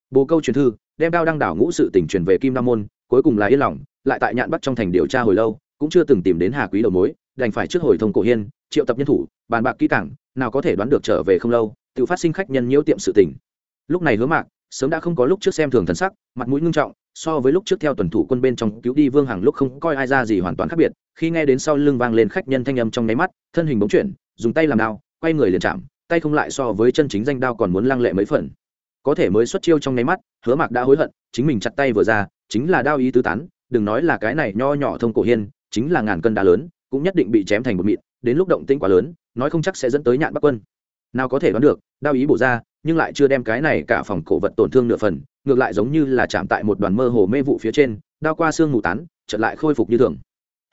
bồ câu truyền thư, đem đao đăng đảo ngũ sự tỉnh truyền về kim đao môn, cuối cùng là yên lòng, lại tại nhạn bắc trong thành điều tra hồi lâu, cũng chưa từng tìm đến hà quý đầu mối, đành phải trước hồi thông cổ hiên, triệu tập nhân thủ, bàn bạc kỹ cảng nào có thể đoán được trở về không lâu, tự phát sinh khách nhân nhiễu tiệm sự tỉnh lúc này hứa mạc sớm đã không có lúc trước xem thường thần sắc, mặt mũi ngưng trọng, so với lúc trước theo tuần thủ quân bên trong cứu đi vương hàng lúc không coi ai ra gì hoàn toàn khác biệt, khi nghe đến sau lưng vang lên khách nhân thanh âm trong nháy mắt, thân hình bóng chuyển, dùng tay làm đao, quay người liền chạm, tay không lại so với chân chính danh đao còn muốn lăng lệ mấy phần. Có thể mới xuất chiêu trong nháy mắt, hứa mạc đã hối hận, chính mình chặt tay vừa ra, chính là đao ý tứ tán, đừng nói là cái này nho nhỏ thông cổ hiên, chính là ngàn cân đá lớn, cũng nhất định bị chém thành một mịn, đến lúc động tĩnh quá lớn, nói không chắc sẽ dẫn tới nhạn bắc quân. Nào có thể đoán được, đao ý bổ ra nhưng lại chưa đem cái này cả phòng cổ vật tổn thương nửa phần ngược lại giống như là chạm tại một đoàn mơ hồ mê vụ phía trên đao qua xương mù tán chợt lại khôi phục như thường.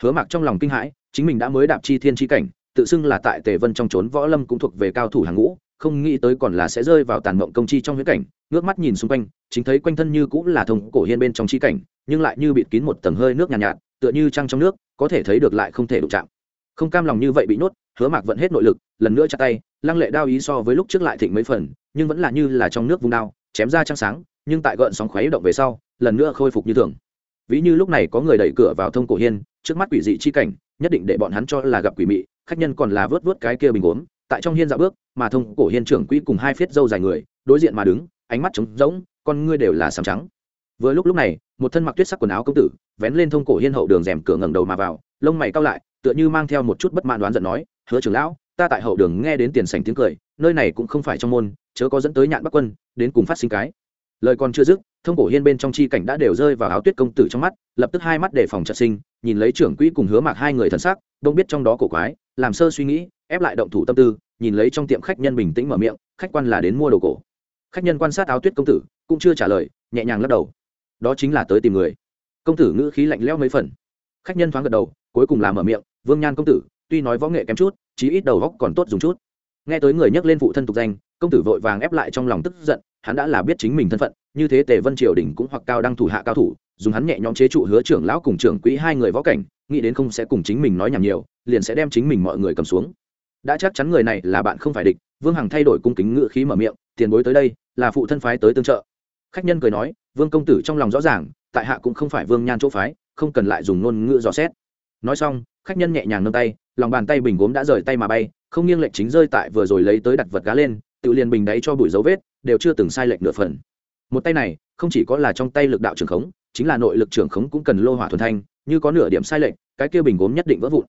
Hứa mạc trong lòng kinh hãi chính mình đã mới đạp chi thiên chi cảnh tự xưng là tại tề vân trong trốn võ lâm cũng thuộc về cao thủ hàng ngũ không nghĩ tới còn là sẽ rơi vào tàn mộng công chi trong huyết cảnh ngước mắt nhìn xung quanh chính thấy quanh thân như cũng là thông cổ hiên bên trong chi cảnh nhưng lại như bịt kín một tầng hơi nước nhàn nhạt, nhạt tựa như trăng trong nước có thể thấy được lại không thể đụng chạm. Không cam lòng như vậy bị nhốt hứa mạc vẫn hết nội lực lần nữa chặt tay lăng lệ đao ý so với lúc trước lại thịnh mấy phần, nhưng vẫn là như là trong nước vung đao, chém ra trăng sáng, nhưng tại gợn sóng khuấy động về sau, lần nữa khôi phục như thường. Ví như lúc này có người đẩy cửa vào thông cổ hiên, trước mắt quỷ dị chi cảnh, nhất định để bọn hắn cho là gặp quỷ mị, khách nhân còn là vớt vớt cái kia bình gốm, tại trong hiên dạo bước, mà thông cổ hiên trưởng quỹ cùng hai phiết dâu dài người, đối diện mà đứng, ánh mắt trống rỗng, con ngươi đều là sàm trắng. Vừa lúc lúc này, một thân mặc tuyết sắc quần áo công tử, vén lên thông cổ hiên hậu đường rèm cửa ngẩng đầu mà vào, lông mày cao lại, tựa như mang theo một chút bất mãn đoán giận nói, hứa trưởng lão ta tại hậu đường nghe đến tiền sảnh tiếng cười, nơi này cũng không phải trong môn, chớ có dẫn tới nhạn bắc quân, đến cùng phát sinh cái. Lời còn chưa dứt, thông cổ hiên bên trong chi cảnh đã đều rơi vào áo tuyết công tử trong mắt, lập tức hai mắt để phòng chặt sinh, nhìn lấy trưởng quỹ cùng hứa mạc hai người thân xác đông biết trong đó cổ quái, làm sơ suy nghĩ, ép lại động thủ tâm tư, nhìn lấy trong tiệm khách nhân bình tĩnh mở miệng, khách quan là đến mua đồ cổ. Khách nhân quan sát áo tuyết công tử, cũng chưa trả lời, nhẹ nhàng lắc đầu. Đó chính là tới tìm người. Công tử ngữ khí lạnh lẽo mấy phần. Khách nhân thoáng gật đầu, cuối cùng là mở miệng, vương nhan công tử tuy nói võ nghệ kém chút, chí ít đầu góc còn tốt dùng chút. Nghe tới người nhắc lên phụ thân tục danh, công tử vội vàng ép lại trong lòng tức giận, hắn đã là biết chính mình thân phận, như thế tề vân triều đình cũng hoặc cao đăng thủ hạ cao thủ, dùng hắn nhẹ nhõm chế trụ hứa trưởng lão cùng trưởng quỹ hai người võ cảnh, nghĩ đến không sẽ cùng chính mình nói nhảm nhiều, liền sẽ đem chính mình mọi người cầm xuống. Đã chắc chắn người này là bạn không phải địch, vương hằng thay đổi cung kính ngựa khí mở miệng, tiền bối tới đây, là phụ thân phái tới tương trợ. Khách nhân cười nói, vương công tử trong lòng rõ ràng, tại hạ cũng không phải vương nhan chỗ phái, không cần lại dùng ngôn ngữ dò xét. Nói xong, khách nhân nhẹ nhàng nâng tay lòng bàn tay bình gốm đã rời tay mà bay, không nghiêng lệch chính rơi tại vừa rồi lấy tới đặt vật cá lên, tự liền bình đáy cho bụi dấu vết, đều chưa từng sai lệch nửa phần. Một tay này, không chỉ có là trong tay lực đạo trưởng khống, chính là nội lực trưởng khống cũng cần lô hỏa thuần thanh, như có nửa điểm sai lệch, cái kia bình gốm nhất định vỡ vụn.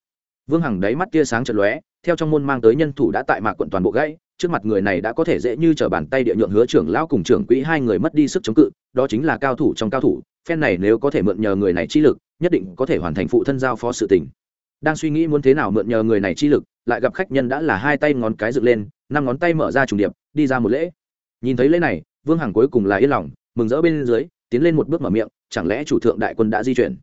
Vương hằng đáy mắt tia sáng chật lóe, theo trong môn mang tới nhân thủ đã tại mạc quận toàn bộ gãy, trước mặt người này đã có thể dễ như t r ở bàn tay địa nhượng hứa trưởng lão cùng trưởng quỹ hai người mất đi sức chống cự, đó chính là cao thủ trong cao thủ, phen này nếu có thể mượn nhờ người này chi lực, nhất định có thể hoàn thành phụ thân giao phó sự tình đang suy nghĩ muốn thế nào mượn nhờ người này chi lực, lại gặp khách nhân đã là hai tay ngón cái dựng lên, năm ngón tay mở ra trùng điệp, đi ra một lễ. Nhìn thấy lễ này, vương hằng cuối cùng là yên lòng, mừng rỡ bên dưới, tiến lên một bước mở miệng, chẳng lẽ chủ thượng đại quân đã di chuyển?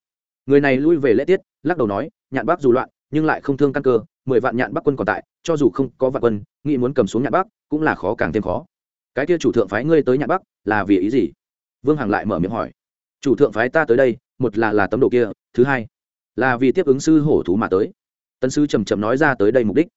Người này lui về lễ tiết, lắc đầu nói, nhạn bác dù loạn, nhưng lại không thương căn cơ, mười vạn nhạn bắc quân còn tại, cho dù không có vạn quân, nghĩ muốn cầm xuống nhạn bắc cũng là khó càng thêm khó. Cái kia chủ thượng phái ngươi tới nhạn bắc là vì ý gì? Vương hằng lại mở miệng hỏi. Chủ thượng phái ta tới đây, một là là tấm đồ kia, thứ hai là vì tiếp ứng sư hổ thú mà tới. Tân sứ trầm trầm nói ra tới đây mục đích.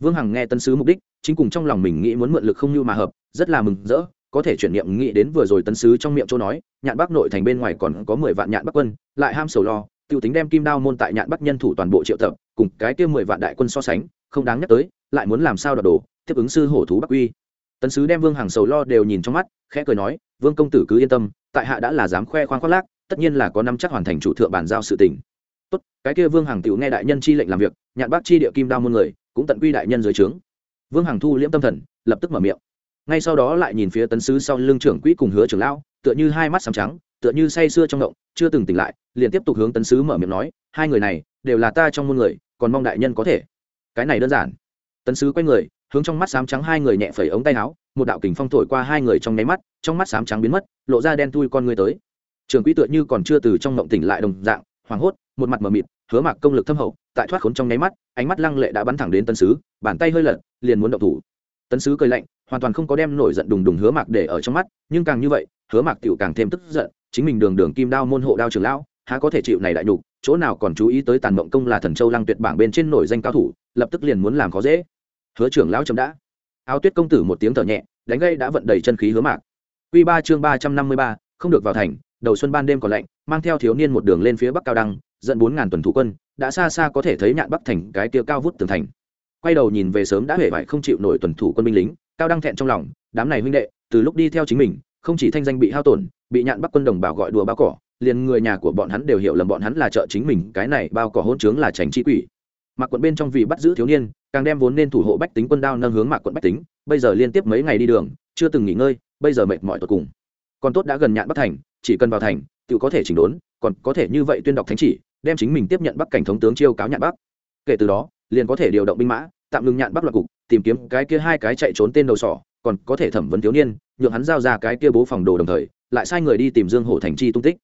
Vương hằng nghe tân sứ mục đích, chính cùng trong lòng mình nghĩ muốn mượn lực không như mà hợp, rất là mừng rỡ, có thể chuyển niệm nghĩ đến vừa rồi tân sứ trong miệng chỗ nói, nhạn bắc nội thành bên ngoài còn có mười vạn nhạn bắc quân, lại ham sầu lo, tiêu tính đem kim đao môn tại nhạn bắc nhân thủ toàn bộ triệu tập, cùng cái kia mười vạn đại quân so sánh, không đáng nhắc tới, lại muốn làm sao đoạt đồ tiếp ứng sư hổ thú bắc uy. Tấn sứ đem vương hàng sầu lo đều nhìn trong mắt, khẽ cười nói, vương công tử cứ yên tâm, tại hạ đã là dám khoe khoang khoác lác, tất nhiên là có năm chắc hoàn thành chủ thượng bàn giao sự tình tốt, cái kia vương hàng tiểu nghe đại nhân chi lệnh làm việc, nhạn bắc chi địa kim đao muôn người, cũng tận quy đại nhân dưới trướng. Vương hàng thu liễm tâm thần, lập tức mở miệng. Ngay sau đó lại nhìn phía tấn sứ sau lưng trưởng quỹ cùng hứa trưởng lão, tựa như hai mắt sắm trắng, tựa như say sưa trong động, chưa từng tỉnh lại, liền tiếp tục hướng tấn sứ mở miệng nói, hai người này, đều là ta trong muôn người, còn mong đại nhân có thể. Cái này đơn giản. Tấn sứ quay người, hướng trong mắt sám trắng hai người nhẹ phẩy ống tay áo, một đạo kình phong thổi qua hai người trong nháy mắt, trong mắt sám trắng biến mất, lộ ra đen thui con người tới. Trường quỹ tựa như còn chưa từ trong mộng tỉnh lại đồng dạng, hoảng hốt một mặt mờ mịt, hứa mạc công lực thâm hậu, tại thoát khốn trong nháy mắt, ánh mắt lăng lệ đã bắn thẳng đến tân sứ, bàn tay hơi lật, liền muốn động thủ. Tân sứ cười lạnh, hoàn toàn không có đem nổi giận đùng đùng hứa mạc để ở trong mắt, nhưng càng như vậy, hứa mạc tiểu càng thêm tức giận, chính mình đường đường kim đao môn hộ đao trường lão, há có thể chịu này đại nhục, chỗ nào còn chú ý tới tàn mộng công là thần châu lăng tuyệt bảng bên trên nổi danh cao thủ, lập tức liền muốn làm khó dễ. Hứa trưởng lão chấm đã. Áo tuyết công tử một tiếng thở nhẹ, đánh gây đã vận đầy chân khí hứa mạc. Quy ba chương ba trăm năm mươi ba, không được vào thành, đầu xuân ban đêm còn lạnh, mang theo thiếu niên một đường lên phía bắc cao đăng dẫn bốn ngàn tuần thủ quân, đã xa xa có thể thấy nhạn bắc thành cái kia cao vút tường thành. Quay đầu nhìn về sớm đã hề vải không chịu nổi tuần thủ quân binh lính, cao đăng thẹn trong lòng, đám này huynh đệ, từ lúc đi theo chính mình, không chỉ thanh danh bị hao tổn, bị nhạn bắc quân đồng bào gọi đùa bao cỏ, liền người nhà của bọn hắn đều hiểu lầm bọn hắn là trợ chính mình, cái này bao cỏ hôn trướng là tránh chi quỷ. Mạc quận bên trong vì bắt giữ thiếu niên, càng đem vốn nên thủ hộ bách tính quân đao nâng hướng mạc quận bách tính, bây giờ liên tiếp mấy ngày đi đường, chưa từng nghỉ ngơi, bây giờ mệt mỏi tột cùng. Còn tốt đã gần nhạn bắc thành, chỉ cần vào thành tự có thể chỉnh đốn, còn có thể như vậy tuyên đọc thánh chỉ đem chính mình tiếp nhận bắc cảnh thống tướng chiêu cáo nhạn bắc. Kể từ đó, liền có thể điều động binh mã, tạm ngừng nhạn bắc loạt cục, tìm kiếm cái kia hai cái chạy trốn tên đầu sỏ, còn có thể thẩm vấn thiếu niên, nhượng hắn giao ra cái kia bố phòng đồ đồng thời, lại sai người đi tìm dương hổ thành chi tung tích.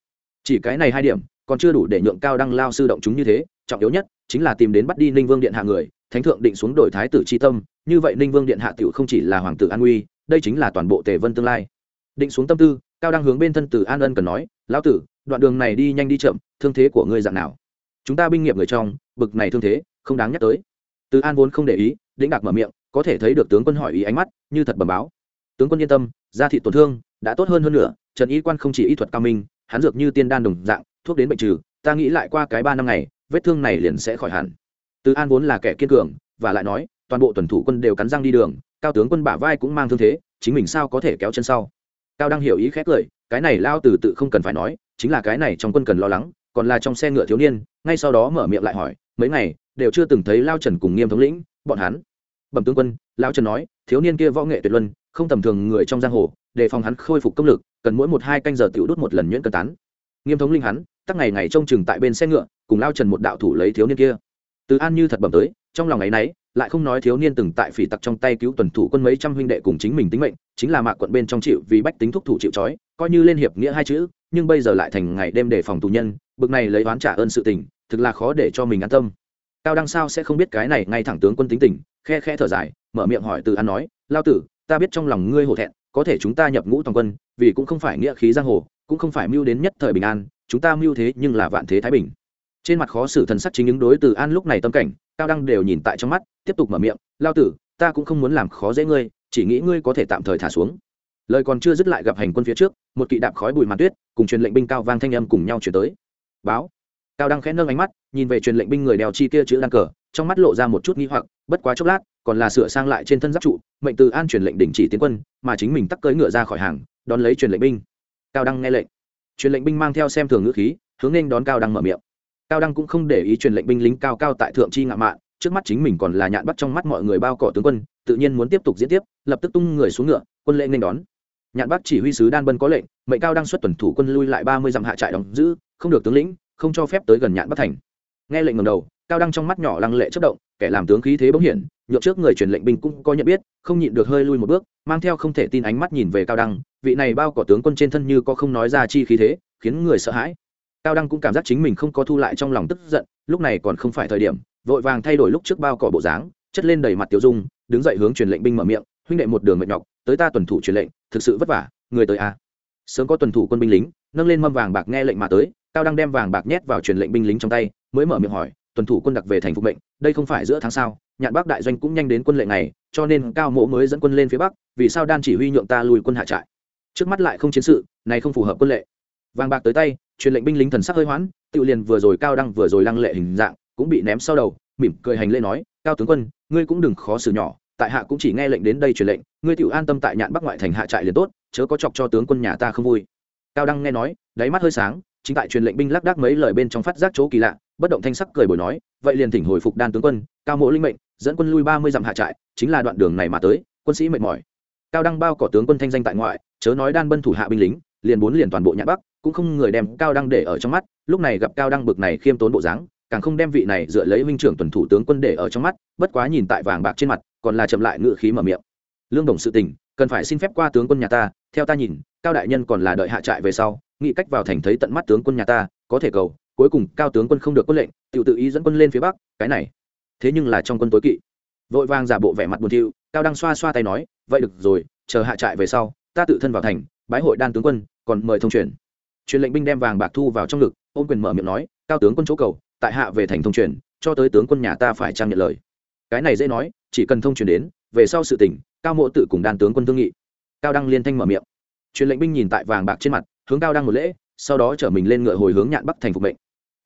Chỉ cái này hai điểm, còn chưa đủ để nhượng cao đăng lao sư động chúng như thế, trọng yếu nhất chính là tìm đến bắt đi ninh vương điện hạ người, thánh thượng định xuống đổi thái tử c tâm, như vậy ninh vương điện hạ t không chỉ là hoàng tử an uy, đây chính là toàn bộ tề vân tương lai. Định xuống tâm tư, cao đăng hướng bên thân tử an ân cần nói, lão tử đoạn đường này đi nhanh đi chậm, thương thế của ngươi dạng nào? Chúng ta binh nghiệp người trong, bực này thương thế, không đáng nhắc tới. Từ an vốn không để ý, đĩnh đạc mở miệng, có thể thấy được tướng quân hỏi ý ánh mắt, như thật bẩm báo. Tướng quân yên tâm da thị tổn thương, đã tốt hơn hơn nữa, trần y quan không chỉ y thuật cao minh, hắn dược như tiên đan đồng dạng, thuốc đến bệnh trừ, ta nghĩ lại qua cái ba năm ngày, vết thương này liền sẽ khỏi hẳn. Từ an vốn là kẻ kiên cường, và lại nói, toàn bộ tuần thủ quân đều cắn răng đi đường, cao tướng quân bả vai cũng mang thương thế, chính mình sao có thể kéo chân sau? Cao đang hiểu ý khét cười, cái này lao từ tự không cần phải nói chính là cái này trong quân cần lo lắng, còn là trong xe ngựa thiếu niên, ngay sau đó mở miệng lại hỏi, mấy ngày, đều chưa từng thấy lao trần cùng nghiêm thống lĩnh, bọn hắn. Bẩm tướng quân, lao trần nói, thiếu niên kia võ nghệ tuyệt luân, không tầm thường người trong giang hồ, đề phòng hắn khôi phục công lực, cần mỗi một hai canh giờ tiểu đốt một lần nhuyễn cân tán. Nghiêm thống linh hắn, tắc ngày ngày trông chừng tại bên xe ngựa, cùng lao trần một đạo thủ lấy thiếu niên kia. Từ an như thật bẩm tới, trong lòng ngày nấy, lại không nói thiếu niên từng tại phỉ tặc trong tay cứu tuần thủ quân mấy trăm huynh đệ cùng chính mình tính mệnh, chính là mạ quận bên trong chịu vì bách tính thúc thủ chịu trói, coi như lên hiệp nghĩa hai chữ nhưng bây giờ lại thành ngày đêm để phòng tù nhân, bực này lấy oán trả ơn sự tình, thực là khó để cho mình an tâm. Cao đăng sao sẽ không biết cái này, ngay thẳng tướng quân tính tình, khe khe thở dài, mở miệng hỏi từ an nói, lao tử, ta biết trong lòng ngươi hổ thẹn, có thể chúng ta nhập ngũ toàn quân, vì cũng không phải nghĩa khí giang hồ, cũng không phải mưu đến nhất thời bình an, chúng ta mưu thế nhưng là vạn thế thái bình. Trên mặt khó xử thần sắc chính ứng đối từ an lúc này tâm cảnh, cao đăng đều nhìn tại trong mắt, tiếp tục mở miệng, lao tử, ta cũng không muốn làm khó dễ ngươi, chỉ nghĩ ngươi có thể tạm thời thả xuống lời còn chưa dứt lại gặp hành quân phía trước, một kỵ đạp khói bụi màn tuyết, cùng truyền lệnh binh cao vang thanh âm cùng nhau chuyển tới. Báo. Cao đăng khẽ nâng ánh mắt, nhìn về truyền lệnh binh người đèo chi kia chữ đăng cờ, trong mắt lộ ra một chút nghi hoặc, bất quá chốc lát, còn là sửa sang lại trên thân giáp trụ, mệnh từ an truyền lệnh đình chỉ tiến quân, mà chính mình tắc cưỡi ngựa ra khỏi hàng, đón lấy truyền lệnh binh. Cao đăng nghe lệnh. Truyền lệnh binh mang theo xem thường ngữ khí, hướng nên đón cao đăng mở miệng. Cao đăng cũng không để ý truyền lệnh binh lính cao cao tại thượng chi ngạ mạn, trước mắt chính mình còn là nhạn bắt trong mắt mọi người bao cỏ tướng quân, tự nhiên muốn tiếp tục diễn tiếp, lập tức tung người xuống ngựa, quân lệ nên đón nhạn bắc chỉ huy sứ đan bân có lệnh, mệnh cao đang xuất tuần thủ quân lui lại ba mươi dặm hạ trại đóng giữ, không được tướng lĩnh, không cho phép tới gần nhạn bắc thành. Nghe lệnh ngầm đầu, cao đăng trong mắt nhỏ lăng lệ chất động, kẻ làm tướng khí thế bỗng hiển nhộn trước người truyền lệnh binh cũng có nhận biết, không nhịn được hơi lui một bước, mang theo không thể tin ánh mắt nhìn về cao đăng, vị này bao cỏ tướng quân trên thân như có không nói ra chi khí thế, khiến người sợ hãi. Cao đăng cũng cảm giác chính mình không có thu lại trong lòng tức giận, lúc này còn không phải thời điểm, vội vàng thay đổi lúc trước bao cỏ bộ dáng, chất lên đầy mặt tiêu dung, đứng dậy hướng truyền lệnh binh mở miệng, huynh đệ một đường mệt nhọc tới ta tuần thủ truyền lệnh, thực sự vất vả, người tới a à. sớm có tuần thủ quân binh lính, nâng lên mâm vàng bạc nghe lệnh mà tới, cao đăng đem vàng bạc nhét vào truyền lệnh binh lính trong tay, mới mở miệng hỏi, tuần thủ quân đặc về thành phục mệnh, đây không phải giữa tháng sau nhạn bắc đại doanh cũng nhanh đến quân lệnh này, cho nên cao mộ mới dẫn quân lên phía bắc, vì sao đan chỉ huy nhượng ta lùi quân hạ trại trước mắt lại không chiến sự, này không phù hợp quân lệ vàng bạc tới tay, truyền lệnh binh lính thần sắc hơi hoãn, tự liền vừa rồi cao đăng vừa rồi lăng lệ hình dạng, cũng bị ném sau đầu, mỉm cười hành lễ nói, cao tướng quân, ngươi cũng đừng khó xử nhỏ tại hạ cũng chỉ nghe lệnh đến đây truyền lệnh, ngươi tiểu an tâm tại nhạn bắc ngoại thành hạ trại liền tốt, chớ có chọc cho tướng quân nhà ta không vui. Cao đăng nghe nói, đáy mắt hơi sáng, chính tại truyền lệnh binh lác đác mấy lời bên trong phát giác chỗ kỳ lạ, bất động thanh sắc cười bồi nói, vậy liền thỉnh hồi phục đan tướng quân, cao mộ linh mệnh, dẫn quân lui ba mươi dặm hạ trại, chính là đoạn đường này mà tới, quân sĩ mệt mỏi. Cao đăng bao cỏ tướng quân thanh danh tại ngoại, chớ nói đan bân thủ hạ binh lính, liền bốn liền toàn bộ nhạn bắc, cũng không người đem cao đăng để ở trong mắt, lúc này gặp cao đăng bực này khiêm tốn bộ dáng, càng không đem vị này dựa lấy huynh trưởng tuần thủ tướng quân để ở trong mắt, bất quá nhìn tại vàng bạc trên mặt còn là chậm lại ngự khí mở miệng. Lương đồng sự tình, cần phải xin phép qua tướng quân nhà ta, theo ta nhìn, cao đại nhân còn là đợi hạ trại về sau, nghĩ cách vào thành thấy tận mắt tướng quân nhà ta, có thể cầu, cuối cùng cao tướng quân không được quân lệnh tự tự ý dẫn quân lên phía bắc, cái này. Thế nhưng là trong quân tối kỵ. Vội vàng giả bộ vẻ mặt buồn thiu, cao đang xoa xoa tay nói, vậy được rồi, chờ hạ trại về sau, ta tự thân vào thành, bái hội đan tướng quân, còn mời thông truyền. Truyền lệnh binh đem vàng bạc thu vào trong lực ôm quyền mở miệng nói, cao tướng quân chỗ cầu, tại hạ về thành thông truyền, cho tới tướng quân nhà ta phải trang nhận lời. Cái này dễ nói chỉ cần thông truyền đến, về sau sự tỉnh cao mộ tự cùng đan tướng quân thương nghị. Cao đăng liên thanh mở miệng. Truyền lệnh binh nhìn tại vàng bạc trên mặt, hướng cao đăng một lễ, sau đó chở mình lên ngựa hồi hướng nhạn bắc thành phục mệnh.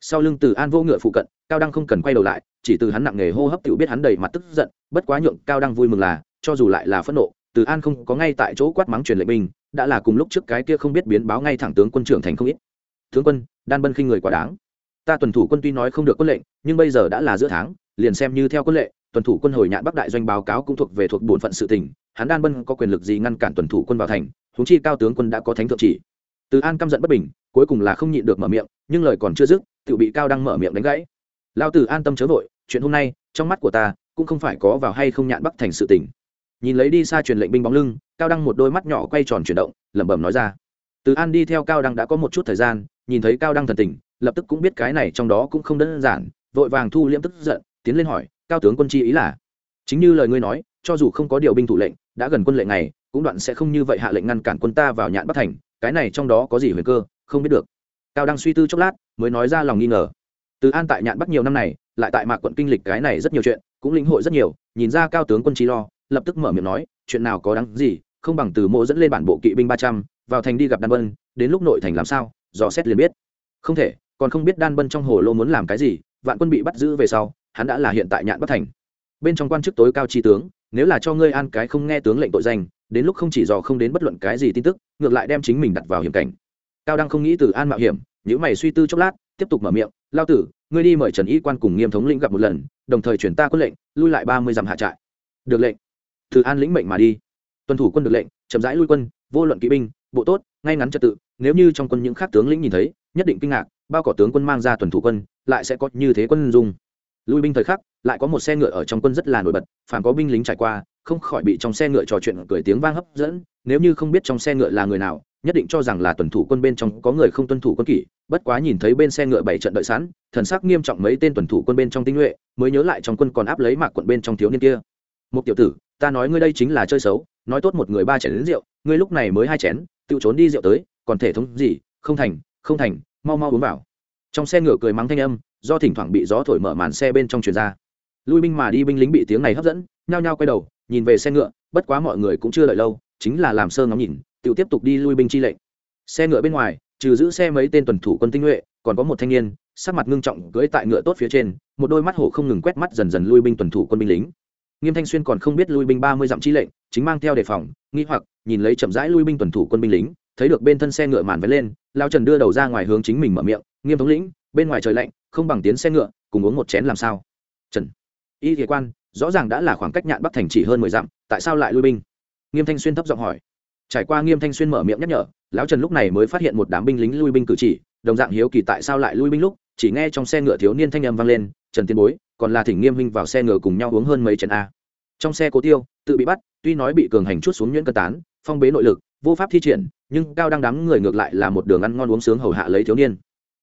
Sau lưng từ an vô ngựa phụ cận, cao đăng không cần quay đầu lại, chỉ từ hắn nặng nghề hô hấp tự biết hắn đầy mặt tức giận, bất quá nhượng cao đăng vui mừng là, cho dù lại là phẫn nộ, từ an không có ngay tại chỗ quát mắng truyền lệnh binh, đã là cùng lúc trước cái kia không biết biến báo ngay thẳng tướng quân trưởng thành không ít. Tướng quân, đan bân khinh người quá đáng. Ta tuần thủ quân tuy nói không được quân lệnh, nhưng bây giờ đã là giữa tháng, liền xem như theo quân lệ tuần thủ quân hồi nhạn bắc đại doanh báo cáo cũng thuộc về thuộc bổn phận sự tỉnh hắn đan bân có quyền lực gì ngăn cản tuần thủ quân vào thành húng chi cao tướng quân đã có thánh thượng chỉ. Từ an căm giận bất bình, cuối cùng là không nhịn được mở miệng, nhưng lời còn chưa dứt tự bị cao đang mở miệng đánh gãy. Lao tử an tâm chớ vội, chuyện hôm nay, trong mắt của ta, cũng không phải có vào hay không nhạn bắc thành sự tỉnh nhìn lấy đi xa truyền lệnh binh bóng lưng, cao đăng một đôi mắt nhỏ quay tròn chuyển động, lẩm bẩm nói ra. Từ an đi theo cao đăng đã có một chút thời gian, nhìn thấy cao đăng thần tình, lập tức cũng biết cái này trong đó cũng không đơn giản, vội vàng thu liễm tức giận, tiến lên hỏi cao tướng quân chi ý là, chính như lời ngươi nói, cho dù không có điều binh thủ lệnh, đã gần quân lệnh này cũng đoạn sẽ không như vậy hạ lệnh ngăn cản quân ta vào nhạn bắc thành, cái này trong đó có gì huyền cơ, không biết được. Cao đang suy tư chốc lát, mới nói ra lòng nghi ngờ. Từ an tại nhạn bắc nhiều năm này, lại tại mạc quận kinh lịch cái này rất nhiều chuyện, cũng lĩnh hội rất nhiều, nhìn ra cao tướng quân trí lo, lập tức mở miệng nói, chuyện nào có đáng gì, không bằng từ mộ dẫn lên bản bộ kỵ binh ba trăm, vào thành đi gặp đan bân đến lúc nội thành làm sao, dò xét liền biết. Không thể, còn không biết đan bân trong hồ lô muốn làm cái gì, vạn quân bị bắt giữ về sau hắn đã là hiện tại nhạn bất thành. Bên trong quan chức tối cao tri tướng, nếu là cho ngươi an cái không nghe tướng lệnh tội danh, đến lúc không chỉ dò không đến bất luận cái gì tin tức, ngược lại đem chính mình đặt vào hiểm cảnh. Cao đăng không nghĩ từ an mạo hiểm những mày suy tư chốc lát, tiếp tục mở miệng, lao tử, ngươi đi mời trần y quan cùng nghiêm thống lĩnh gặp một lần, đồng thời chuyển ta quân lệnh, lui lại ba mươi dặm hạ trại. Được lệnh. Từ an lĩnh mệnh mà đi. Tuân thủ quân được lệnh, chậm rãi lui quân, vô luận kỵ binh, bộ tốt, ngay ngắn trật tự, nếu như trong quân những khác tướng lĩnh nhìn thấy, nhất định kinh ngạc, bao cỏ tướng quân mang ra tuần thủ quân, lại sẽ có như thế quân dung lui binh thời khắc, lại có một xe ngựa ở trong quân rất là nổi bật phản có binh lính trải qua, không khỏi bị trong xe ngựa trò chuyện cười tiếng vang hấp dẫn. Nếu như không biết trong xe ngựa là người nào, nhất định cho rằng là tuần thủ quân bên trong có người không tuân thủ quân kỷ. Bất quá nhìn thấy bên xe ngựa bảy trận đợi sẵn, thần sắc nghiêm trọng mấy tên tuần thủ quân bên trong tinh nhuệ, mới nhớ lại trong quân còn áp lấy mạc quận bên trong thiếu niên kia. Một tiểu tử, ta nói ngươi đây chính là chơi xấu, nói tốt một người ba chén đến rượu, ngươi lúc này mới hai chén, tự trốn đi rượu tới, còn thể thống gì? Không thành không thành, mau mau uống vào. Trong xe ngựa cười mắng thanh âm do thỉnh thoảng bị gió thổi mở màn xe bên trong chuyền ra. Lui binh mà đi binh lính bị tiếng này hấp dẫn, nhao nhao quay đầu, nhìn về xe ngựa, bất quá mọi người cũng chưa đợi lâu, chính là làm sơ ngắm nhìn tự tiếp tục đi lui binh chi lệnh. Xe ngựa bên ngoài, trừ giữ xe mấy tên tuần thủ quân tinh nhuệ, còn có một thanh niên, sắc mặt ngưng trọng cưỡi tại ngựa tốt phía trên, một đôi mắt hổ không ngừng quét mắt dần dần lui binh tuần thủ quân binh lính. Nghiêm thanh xuyên còn không biết lui binh ba mươi dặm chi lệnh, chính mang theo đề phòng, nghi hoặc, nhìn lấy chậm rãi lui binh tuần thủ quân binh lính, thấy được bên thân xe ngựa màn vén lên, lao trần đưa đầu ra ngoài hướng chính mình mở miệng, nghiêm thống lĩnh, bên ngoài trời lạnh không bằng tiến xe ngựa, cùng uống một chén làm sao? Trần. Y kế quan, rõ ràng đã là khoảng cách nhạn bắc thành chỉ hơn mười dặm, tại sao lại lui binh? Nghiêm thanh xuyên thấp giọng hỏi. Trải qua nghiêm thanh xuyên mở miệng nhắc nhở, lão trần lúc này mới phát hiện một đám binh lính lui binh cử chỉ, đồng dạng hiếu kỳ tại sao lại lui binh lúc, chỉ nghe trong xe ngựa thiếu niên thanh âm vang lên, trần tiên bối, còn là thỉnh nghiêm huynh vào xe ngựa cùng nhau uống hơn mấy chén a. Trong xe cố tiêu, tự bị bắt, tuy nói bị cường hành chút xuống nhuyễn cân tán, phong bế nội lực, vô pháp thi triển, nhưng cao đang đám người ngược lại là một đường ăn ngon uống sướng hầu hạ lấy thiếu niên.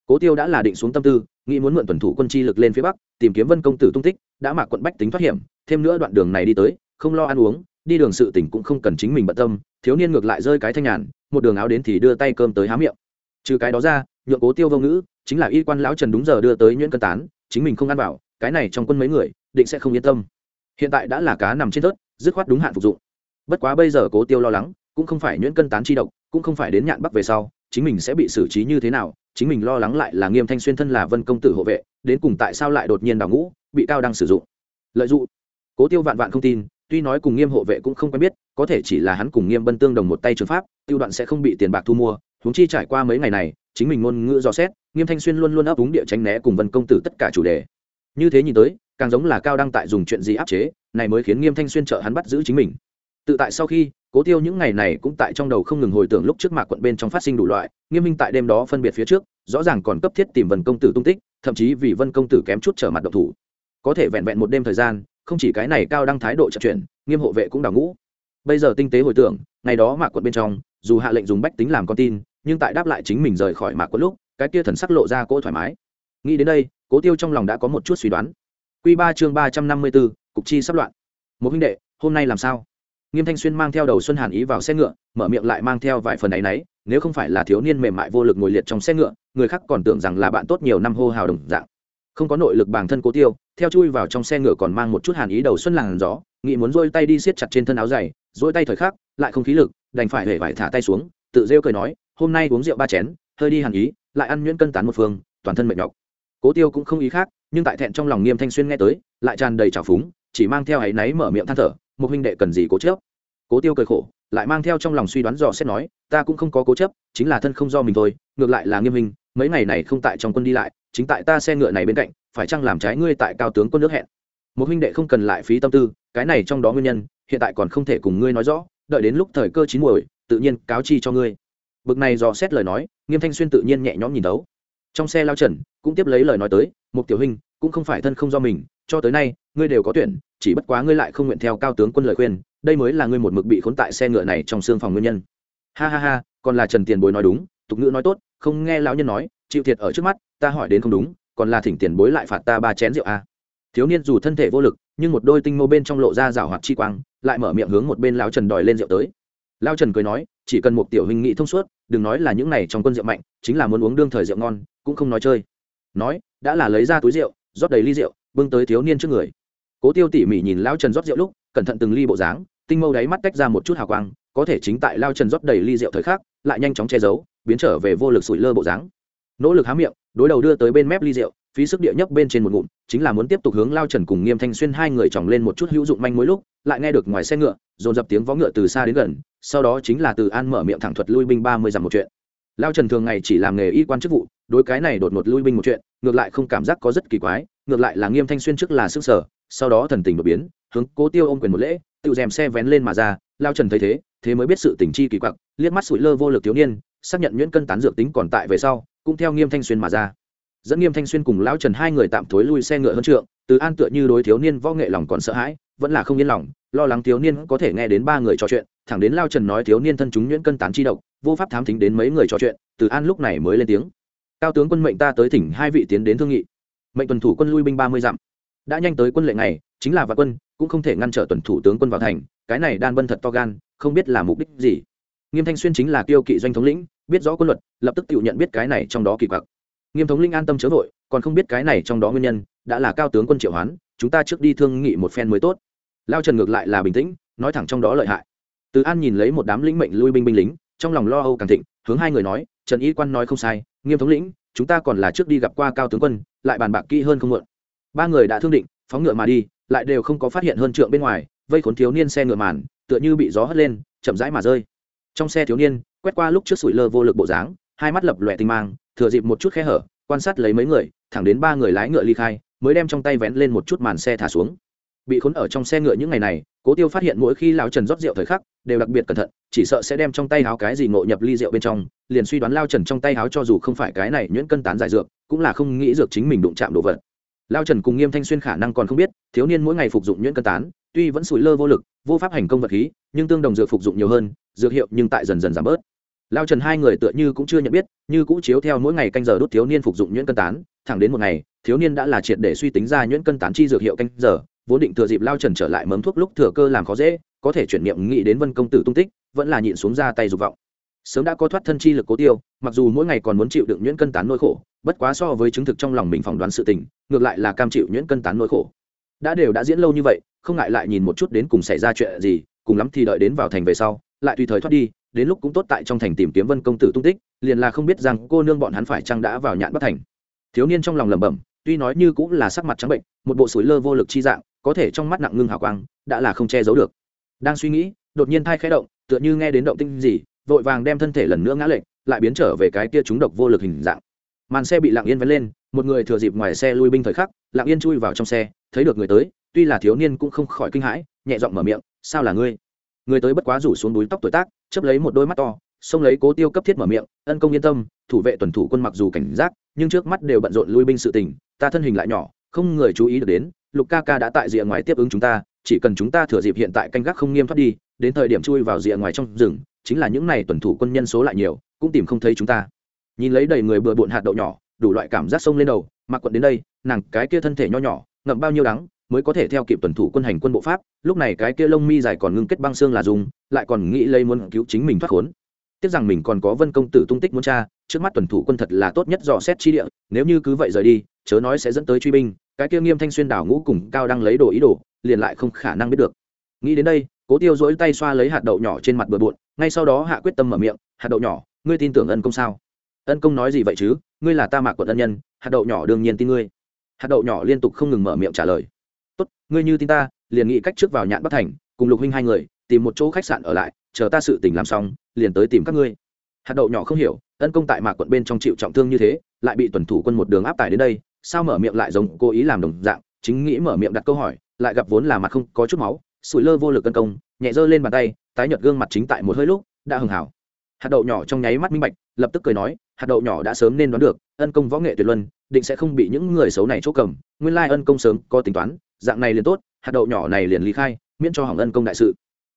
Cố tiêu đã là định xuống tâm tư nghĩ muốn mượn tuần thủ quân chi lực lên phía bắc, tìm kiếm vân công tử tung tích, đã mạc quận bách tính thoát hiểm, thêm nữa đoạn đường này đi tới, không lo ăn uống, đi đường sự tỉnh cũng không cần chính mình bận tâm, thiếu niên ngược lại rơi cái thanh nhàn, một đường áo đến thì đưa tay cơm tới há miệng. Trừ cái đó ra, nhượng cố tiêu vô ngữ, chính là y quan lão trần đúng giờ đưa tới nhuyễn cân tán, chính mình không ăn vào, cái này trong quân mấy người, định sẽ không yên tâm. Hiện tại đã là cá nằm trên tớt dứt khoát đúng hạn phục dụng. Bất quá bây giờ cố tiêu lo lắng, cũng không phải nhuyễn cân tán chi độc, cũng không phải đến nhạn bắc về sau chính mình sẽ bị xử trí như thế nào, chính mình lo lắng lại là nghiêm thanh xuyên thân là vân công tử hộ vệ, đến cùng tại sao lại đột nhiên đào ngũ, bị cao đang sử dụng. Lợi dụng cố tiêu vạn vạn không tin, tuy nói cùng nghiêm hộ vệ cũng không quen biết, có thể chỉ là hắn cùng nghiêm bân tương đồng một tay trường pháp, tiêu đoạn sẽ không bị tiền bạc thu mua, huống chi trải qua mấy ngày này, chính mình ngôn ngữ dò xét, nghiêm thanh xuyên luôn luôn ấp úng địa tránh né cùng vân công tử tất cả chủ đề. Như thế nhìn tới, càng giống là cao đăng tại dùng chuyện gì áp chế, này mới khiến nghiêm thanh xuyên trợ hắn bắt giữ chính mình. Tự tại sau khi cố tiêu những ngày này cũng tại trong đầu không ngừng hồi tưởng lúc trước mạc quận bên trong phát sinh đủ loại, nghiêm minh tại đêm đó phân biệt phía trước, rõ ràng còn cấp thiết tìm vân công tử tung tích, thậm chí vì vân công tử kém chút trở mặt độc thủ. Có thể vẹn vẹn một đêm thời gian, không chỉ cái này cao đăng thái độ trật chuyển, nghiêm hộ vệ cũng đào ngũ. Bây giờ tinh tế hồi tưởng, ngày đó mạc quận bên trong, dù hạ lệnh dùng bách tính làm con tin, nhưng tại đáp lại chính mình rời khỏi mạc quận lúc, cái kia thần sắc lộ ra cỗ thoải mái. Nghĩ đến đây, cố tiêu trong lòng đã có một chút suy đoán. Q ba chương ba trăm năm mươi bốn, cục chi sắp loạn. Một huynh đệ, hôm nay làm sao? Nghiêm thanh xuyên mang theo đầu xuân hàn ý vào xe ngựa, mở miệng lại mang theo vài phần ấ y n ấ y nếu không phải là thiếu niên mềm mại vô lực ngồi liệt trong xe ngựa, người khác còn tưởng rằng là bạn tốt nhiều năm hô hào đồng dạng. Không có nội lực bản thân cố tiêu, theo chui vào trong xe ngựa còn mang một chút hàn ý đầu xuân làn gió nghị muốn dôi tay đi siết chặt trên thân áo dày dỗi tay thời khắc, lại không khí lực, đành phải hề vải thả tay xuống, tự rêu cười nói, hôm nay uống rượu ba chén, hơi đi hàn ý, lại ăn nhuyễn cân tán một phương, toàn thân mệt nhọc. Cố tiêu cũng không ý khác, nhưng tại thẹn trong lòng nghiêm thanh xuyên nghe tới, lại tràn đầy trào phúng, chỉ mang theo áy náy mở miệng than thở một huynh đệ cần gì cố chấp? cố tiêu cười khổ, lại mang theo trong lòng suy đoán dò xét nói, ta cũng không có cố chấp, chính là thân không do mình thôi, ngược lại là nghiêm hình mấy ngày này không tại trong quân đi lại, chính tại ta xe ngựa này bên cạnh, phải chăng làm trái ngươi tại cao tướng quân nước hẹn? Một huynh đệ không cần lại phí tâm tư, cái này trong đó nguyên nhân, hiện tại còn không thể cùng ngươi nói rõ, đợi đến lúc thời cơ chín muồi, tự nhiên cáo chi cho ngươi. Bực này dò xét lời nói, nghiêm thanh xuyên tự nhiên nhẹ nhõm nhìn đấu. Trong xe lao trần cũng tiếp lấy lời nói tới một tiểu huynh, cũng không phải thân không do mình, cho tới nay, ngươi đều có tuyển chỉ bất quá ngươi lại không nguyện theo cao tướng quân lời khuyên, đây mới là ngươi một mực bị khốn tại xe ngựa này trong xương phòng nguyên nhân. Ha ha ha, còn là trần tiền bối nói đúng, tục ngữ nói tốt, không nghe lão nhân nói, chịu thiệt ở trước mắt, ta hỏi đến không đúng, còn là thỉnh tiền bối lại phạt ta ba chén rượu a à. thiếu niên dù thân thể vô lực, nhưng một đôi tinh mô bên trong lộ ra rào hoạt chi quang, lại mở miệng hướng một bên lão trần đòi lên rượu tới. Lão trần cười nói, chỉ cần một tiểu hình nghị thông suốt, đừng nói là những này trong quân rượu mạnh, chính là muốn uống đương thời rượu ngon, cũng không nói chơi. Nói, đã là lấy ra túi rượu, rót đầy ly rượu, bưng tới thiếu niên trước người cố tiêu tỉ mỉ nhìn lão trần rót rượu lúc, cẩn thận từng ly bộ dáng, tinh mâu đáy mắt tách ra một chút hào quang, có thể chính tại lao trần rót đầy ly rượu thời khắc, lại nhanh chóng che giấu, biến trở về vô lực sủi lơ bộ dáng. Nỗ lực há miệng, đối đầu đưa tới bên mép ly rượu, phí sức địa nhấp bên trên một ngụm, chính là muốn tiếp tục hướng lao trần cùng nghiêm thanh xuyên hai người chòng lên một chút hữu dụng manh mối lúc, lại nghe được ngoài xe ngựa, dồn dập tiếng vó ngựa từ xa đến gần, sau đó chính là từ an mở miệng thẳng thuật lui binh ba mươi dặm một chuyện. Lao trần thường ngày chỉ làm nghề y quan chức vụ, đối cái này đột ngột lui binh một chuyện, ngược lại không cảm giác có rất kỳ quái, ngược lại là nghiêm thanh xuyên trước là sức sở sau đó thần tình đột biến, hướng cố tiêu ôm quyền một lễ, tự rèm xe vén lên mà ra, lao trần thấy thế thế mới biết sự tình chi kỳ quặc, liếc mắt sụi lơ vô lực thiếu niên, xác nhận nhuyễn cân tán dược tính còn tại về sau, cũng theo nghiêm thanh xuyên mà ra. Dẫn nghiêm thanh xuyên cùng lão trần hai người tạm thối lui xe ngựa hơn trượng, từ an tựa như đối thiếu niên võ nghệ lòng còn sợ hãi, vẫn là không yên lòng, lo lắng thiếu niên có thể nghe đến ba người trò chuyện, thẳng đến lao trần nói thiếu niên thân chúng nhuyễn cân tán chi độc, vô pháp thám thính đến mấy người trò chuyện, từ an lúc này mới lên tiếng. Cao tướng quân mệnh ta tới thỉnh hai vị tiến đến thương nghị. Mệnh tuần thủ quân lui binh ba mươi dặm đã nhanh tới quân lệnh này chính là vạn quân, cũng không thể ngăn trở tuần thủ tướng quân vào thành, cái này đan vân thật to gan, không biết là mục đích gì. Nghiêm thanh xuyên chính là tiêu kỵ doanh thống lĩnh, biết rõ quân luật, lập tức tự nhận biết cái này trong đó kỳ quặc. Nghiêm thống lĩnh an tâm chớ vội, còn không biết cái này trong đó nguyên nhân, đã là cao tướng quân triệu hoán, chúng ta trước đi thương nghị một phen mới tốt. Lao trần ngược lại là bình tĩnh, nói thẳng trong đó lợi hại. Từ an nhìn lấy một đám lĩnh mệnh lui binh binh lính, trong lòng lo âu càng thịnh, hướng hai người nói, trần y quan nói không sai, nghiêm thống lĩnh, chúng ta còn là trước đi gặp qua cao tướng quân, lại bàn bạc kỹ hơn không mượn ba người đã thương định, phóng ngựa mà đi, lại đều không có phát hiện hơn trượng bên ngoài, vây khốn thiếu niên xe ngựa màn, tựa như bị gió hất lên, chậm rãi mà rơi. Trong xe thiếu niên, quét qua lúc trước sủi lơ vô lực bộ dáng, hai mắt lập lòe tinh mang, thừa dịp một chút khe hở, quan sát lấy mấy người, thẳng đến ba người lái ngựa ly khai, mới đem trong tay vén lên một chút màn xe thả xuống. Bị khốn ở trong xe ngựa những ngày này, cố tiêu phát hiện mỗi khi lao trần rót rượu thời khắc, đều đặc biệt cẩn thận, chỉ sợ sẽ đem trong tay háo cái gì ngộ nhập ly rượu bên trong, liền suy đoán lao trần trong tay háo cho dù không phải cái này nhuyễn cân tán giải dược, cũng là không nghĩ dược chính mình đụng chạm đồ vật lao trần cùng nghiêm thanh xuyên khả năng còn không biết, thiếu niên mỗi ngày phục dụng nhuyễn cân tán, tuy vẫn sủi lơ vô lực, vô pháp hành công vật khí, nhưng tương đồng dược phục dụng nhiều hơn, dược hiệu nhưng tại dần dần giảm bớt. Lao trần hai người tựa như cũng chưa nhận biết, như cũ chiếu theo mỗi ngày canh giờ đốt thiếu niên phục dụng nhuyễn cân tán, thẳng đến một ngày, thiếu niên đã là triệt để suy tính ra nhuyễn cân tán chi dược hiệu canh giờ, vốn định thừa dịp lao trần trở lại mấm thuốc lúc thừa cơ làm khó dễ, có thể chuyển niệm nghĩ đến vân công tử tung tích, vẫn là nhịn xuống ra tay dục vọng sớm đã có thoát thân chi lực cố tiêu, mặc dù mỗi ngày còn muốn chịu đựng nhuyễn cân tán nỗi khổ, bất quá so với chứng thực trong lòng mình phỏng đoán sự tình, ngược lại là cam chịu nhuyễn cân tán nỗi khổ. Đã đều đã diễn lâu như vậy, không ngại lại nhìn một chút đến cùng xảy ra chuyện gì, cùng lắm thì đợi đến vào thành về sau, lại tùy thời thoát đi, đến lúc cũng tốt tại trong thành tìm kiếm vân công tử tung tích, liền là không biết rằng cô nương bọn hắn phải chăng đã vào nhạn bất thành. Thiếu niên trong lòng lẩm bẩm, tuy nói như cũng là sắc mặt trắng bệnh, một bộ sủi lơ vô lực chi dạng, có thể trong mắt nặng ngưng hào quang, đã là không che giấu được. Đang suy nghĩ, đột nhiên thai khẽ động, tựa như nghe đến động tinh gì vội vàng đem thân thể lần nữa ngã lệch, lại biến trở về cái kia trúng độc vô lực hình dạng. Màn xe bị lặng yên vén lên, một người thừa dịp ngoài xe lui binh thời khắc, lặng yên chui vào trong xe, thấy được người tới, tuy là thiếu niên cũng không khỏi kinh hãi, nhẹ giọng mở miệng, sao là ngươi? Người tới bất quá rủ xuống đuối tóc tuổi tác chấp lấy một đôi mắt to, xông lấy cố tiêu cấp thiết mở miệng, ân công yên tâm, thủ vệ tuần thủ quân mặc dù cảnh giác, nhưng trước mắt đều bận rộn lui binh sự tình, ta thân hình lại nhỏ, không người chú ý được đến, lục ca ca đã tại rìa ngoài tiếp ứng chúng ta, chỉ cần chúng ta thừa dịp hiện tại canh gác không nghiêm thoát đi, đến thời điểm chui vào rìa ngoài trong rừng chính là những này tuần thủ quân nhân số lại nhiều, cũng tìm không thấy chúng ta. Nhìn lấy đầy người bừa bộn hạt đậu nhỏ, đủ loại cảm giác sông lên đầu mặc quận đến đây, nàng cái kia thân thể nho nhỏ, ngậm bao nhiêu đắng, mới có thể theo kịp tuần thủ quân hành quân bộ pháp, lúc này cái kia lông mi dài còn ngưng kết băng xương là dùng, lại còn nghĩ lấy muốn cứu chính mình thoát khốn. Tiếc rằng mình còn có vân công tử tung tích muốn tra, trước mắt tuần thủ quân thật là tốt nhất dò xét chi địa, nếu như cứ vậy rời đi, chớ nói sẽ dẫn tới truy binh, cái kia nghiêm thanh xuyên đảo ngũ cùng cao đang lấy đồ ý đồ, liền lại không khả năng biết được. Nghĩ đến đây, cố tiêu dỗi tay xoa lấy hạt đậu nhỏ trên mặt bừa bộn ngay sau đó hạ quyết tâm mở miệng, hạt đậu nhỏ, ngươi tin tưởng ân công sao? Ân công nói gì vậy chứ? Ngươi là ta mạc quận ân nhân, hạt đậu nhỏ đương nhiên tin ngươi. Hạt đậu nhỏ liên tục không ngừng mở miệng trả lời. Tốt, ngươi như tin ta, liền nghĩ cách trước vào nhạn bắc thành, cùng lục huynh hai người, tìm một chỗ khách sạn ở lại, chờ ta sự tình làm xong, liền tới tìm các ngươi. Hạt đậu nhỏ không hiểu, ân công tại mạc quận bên trong chịu trọng thương như thế, lại bị tuần thủ quân một đường áp tải đến đây, sao mở miệng lại giống cố ý làm đồng dạng, chính nghĩ mở miệng đặt câu hỏi, lại gặp vốn là mặt không có chút máu sủi lơ vô lực cân công, nhẹ giơ lên bàn tay, tái nhợt gương mặt chính tại một hơi lúc, đã hưng hảo hạt đậu nhỏ trong nháy mắt minh bạch, lập tức cười nói, hạt đậu nhỏ đã sớm nên đoán được, ân công võ nghệ tuyệt luân, định sẽ không bị những người xấu này chỗ cầm, nguyên lai ân công sớm có tính toán, dạng này liền tốt, hạt đậu nhỏ này liền lý khai, miễn cho hỏng ân công đại sự.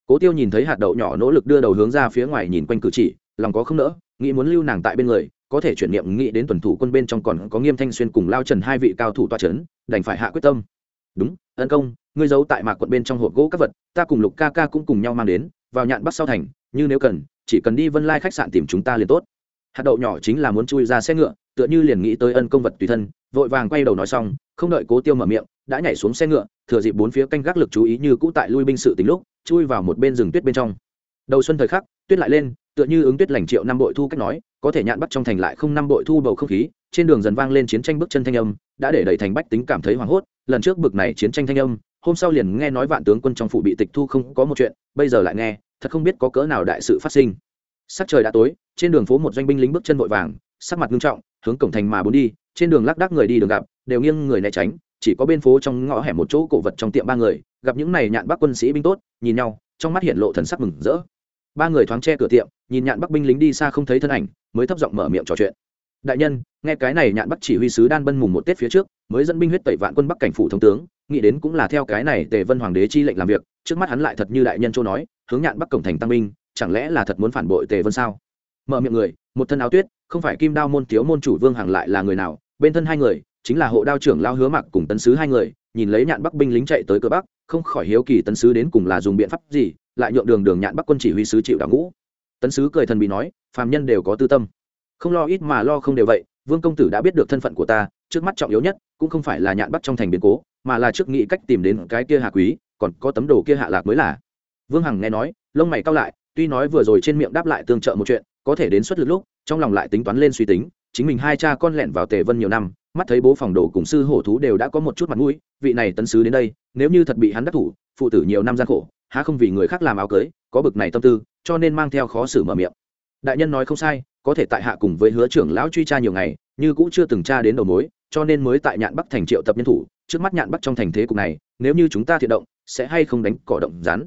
Cố tiêu nhìn thấy hạt đậu nhỏ nỗ lực đưa đầu hướng ra phía ngoài nhìn quanh cử chỉ, lòng có không nỡ, nghĩ muốn lưu nàng tại bên người, có thể chuyển niệm nghĩ đến tuần thủ quân bên trong còn có nghiêm thanh xuyên cùng lao trần hai vị cao thủ toa c h ấ n đành phải hạ quyết tâm đúng, ân công, ngươi giấu tại mạc quận bên trong hộp gỗ các vật, ta cùng lục ca ca cũng cùng nhau mang đến, vào nhạn bắc sau thành, như nếu cần, chỉ cần đi vân lai khách sạn tìm chúng ta liền tốt. Hạt đậu nhỏ chính là muốn chui ra xe ngựa, tựa như liền nghĩ tới ân công vật tùy thân, vội vàng quay đầu nói xong, không đợi cố tiêu mở miệng, đã nhảy xuống xe ngựa, thừa dịp bốn phía canh gác lực chú ý như cũ tại lui binh sự tính lúc, chui vào một bên rừng tuyết bên trong. Đầu xuân thời khắc, tuyết lại lên, tựa như ứng tuyết lành triệu năm bội thu cách nói, có thể nhạn bắt trong thành lại không năm bội thu bầu không khí trên đường dần vang lên chiến tranh bước chân thanh âm, đã để đẩy thành bách tính cảm thấy hoảng hốt. Lần trước bực này chiến tranh thanh âm, hôm sau liền nghe nói vạn tướng quân trong phủ bị tịch thu không có một chuyện, bây giờ lại nghe, thật không biết có cỡ nào đại sự phát sinh. Sắc trời đã tối, trên đường phố một doanh binh lính bước chân vội vàng, sắc mặt nghiêm trọng, hướng cổng thành mà bốn đi, trên đường lác đác người đi đường gặp, đều nghiêng người né tránh, chỉ có bên phố trong ngõ hẻm một chỗ cổ vật trong tiệm ba người, gặp những này nhạn bắc quân sĩ binh tốt, nhìn nhau, trong mắt hiện lộ thần sắc mừng rỡ. Ba người thoáng che cửa tiệm, nhìn nhạn bắc binh lính đi xa không thấy thân ảnh, mới thấp giọng mở miệng trò chuyện đại nhân, nghe cái này nhạn bắc chỉ huy sứ đan bân mùng một tết phía trước, mới dẫn binh huyết tẩy vạn quân bắc cảnh phủ thống tướng, nghĩ đến cũng là theo cái này tề vân hoàng đế chi lệnh làm việc, trước mắt hắn lại thật như đại nhân châu nói, hướng nhạn bắc cổng thành tăng binh, chẳng lẽ là thật muốn phản bội tề vân sao? Mở miệng người, một thân áo tuyết, không phải kim đao môn thiếu môn chủ vương hàng lại là người nào, bên thân hai người, chính là hộ đao trưởng lao hứa mặc cùng tấn sứ hai người, nhìn lấy nhạn bắc binh lính chạy tới cửa bắc, không khỏi hiếu kỳ tấn sứ đến cùng là dùng biện pháp gì, lại nhượng đường đường nhạn bắc quân chỉ huy sứ chịu đảo ngũ. Tấn sứ cười thần bị nói, phàm nhân đều có tư tâm không lo ít mà lo không đều vậy, vương công tử đã biết được thân phận của ta, trước mắt trọng yếu nhất cũng không phải là nhạn bắc trong thành biến cố, mà là trước nghĩ cách tìm đến cái kia hạ quý, còn có tấm đồ kia hạ lạc mới là. Vương hằng nghe nói, lông mày cao lại, tuy nói vừa rồi trên miệng đáp lại tương trợ một chuyện, có thể đến suất lực lúc, trong lòng lại tính toán lên suy tính, chính mình hai cha con lẹn vào tề vân nhiều năm, mắt thấy bố phòng đồ cùng sư hổ thú đều đã có một chút mặt mũi, vị này tấn sứ đến đây, nếu như thật bị hắn đắc thủ, phụ tử nhiều năm gian khổ, há không vì người khác làm áo cưới, có bực này tâm tư, cho nên mang theo khó xử mở miệng. Đại nhân nói không sai có thể tại hạ cùng với hứa trưởng lão truy tra nhiều ngày, như cũng chưa từng tra đến đầu mối, cho nên mới tại nhạn bắc thành triệu tập nhân thủ, trước mắt nhạn bắc trong thành thế cục này, nếu như chúng ta thiện động, sẽ hay không đánh cỏ động rắn.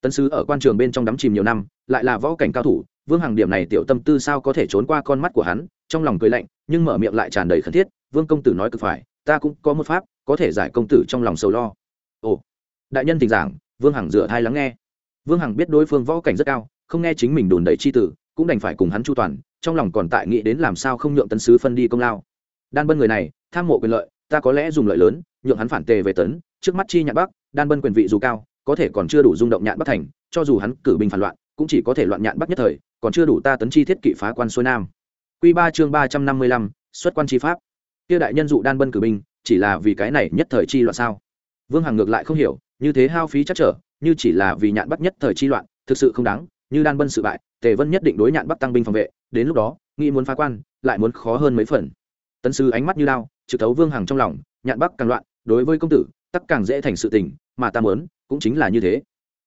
Tấn sứ ở quan trường bên trong đắm chìm nhiều năm, lại là võ cảnh cao thủ, vương hàng điểm này tiểu tâm tư sao có thể trốn qua con mắt của hắn, trong lòng cười lạnh, nhưng mở miệng lại tràn đầy khẩn thiết, vương công tử nói cực phải, ta cũng có một pháp, có thể giải công tử trong lòng sầu lo. Ồ, đại nhân tình giảng, vương hằng dựa thai lắng nghe. Vương hằng biết đối phương võ cảnh rất cao, không nghe chính mình đồn đẩy chi tử, cũng đành phải cùng hắn chu toàn trong lòng còn tại nghĩ đến làm sao không nhượng tấn sứ phân đi công lao. Đan bân người này, tham mộ quyền lợi, ta có lẽ dùng lợi lớn, nhượng hắn phản tề về tấn, trước mắt chi nhạn bắc, đan bân quyền vị dù cao, có thể còn chưa đủ rung động nhạn bắc thành, cho dù hắn cử binh phản loạn, cũng chỉ có thể loạn nhạn bắc nhất thời, còn chưa đủ ta tấn chi thiết kỵ phá quan xuôi nam. Q ba chương ba trăm năm mươi lăm, xuất quan chi pháp. Kia đại nhân dụ đan bân cử binh, chỉ là vì cái này nhất thời chi loạn sao? Vương hằng ngược lại không hiểu, như thế hao phí chắc trở, như chỉ là vì nhạn bắc nhất thời chi loạn, thực sự không đáng như đan bân sự bại, tề vân nhất định đối nhạn bắc tăng binh phòng vệ, đến lúc đó, nghĩ muốn phá quan, lại muốn khó hơn mấy phần. Tấn sư ánh mắt như lao trực thấu vương hằng trong lòng, nhạn bắc càng loạn, đối với công tử, tắc càng dễ thành sự tình, mà ta muốn, cũng chính là như thế.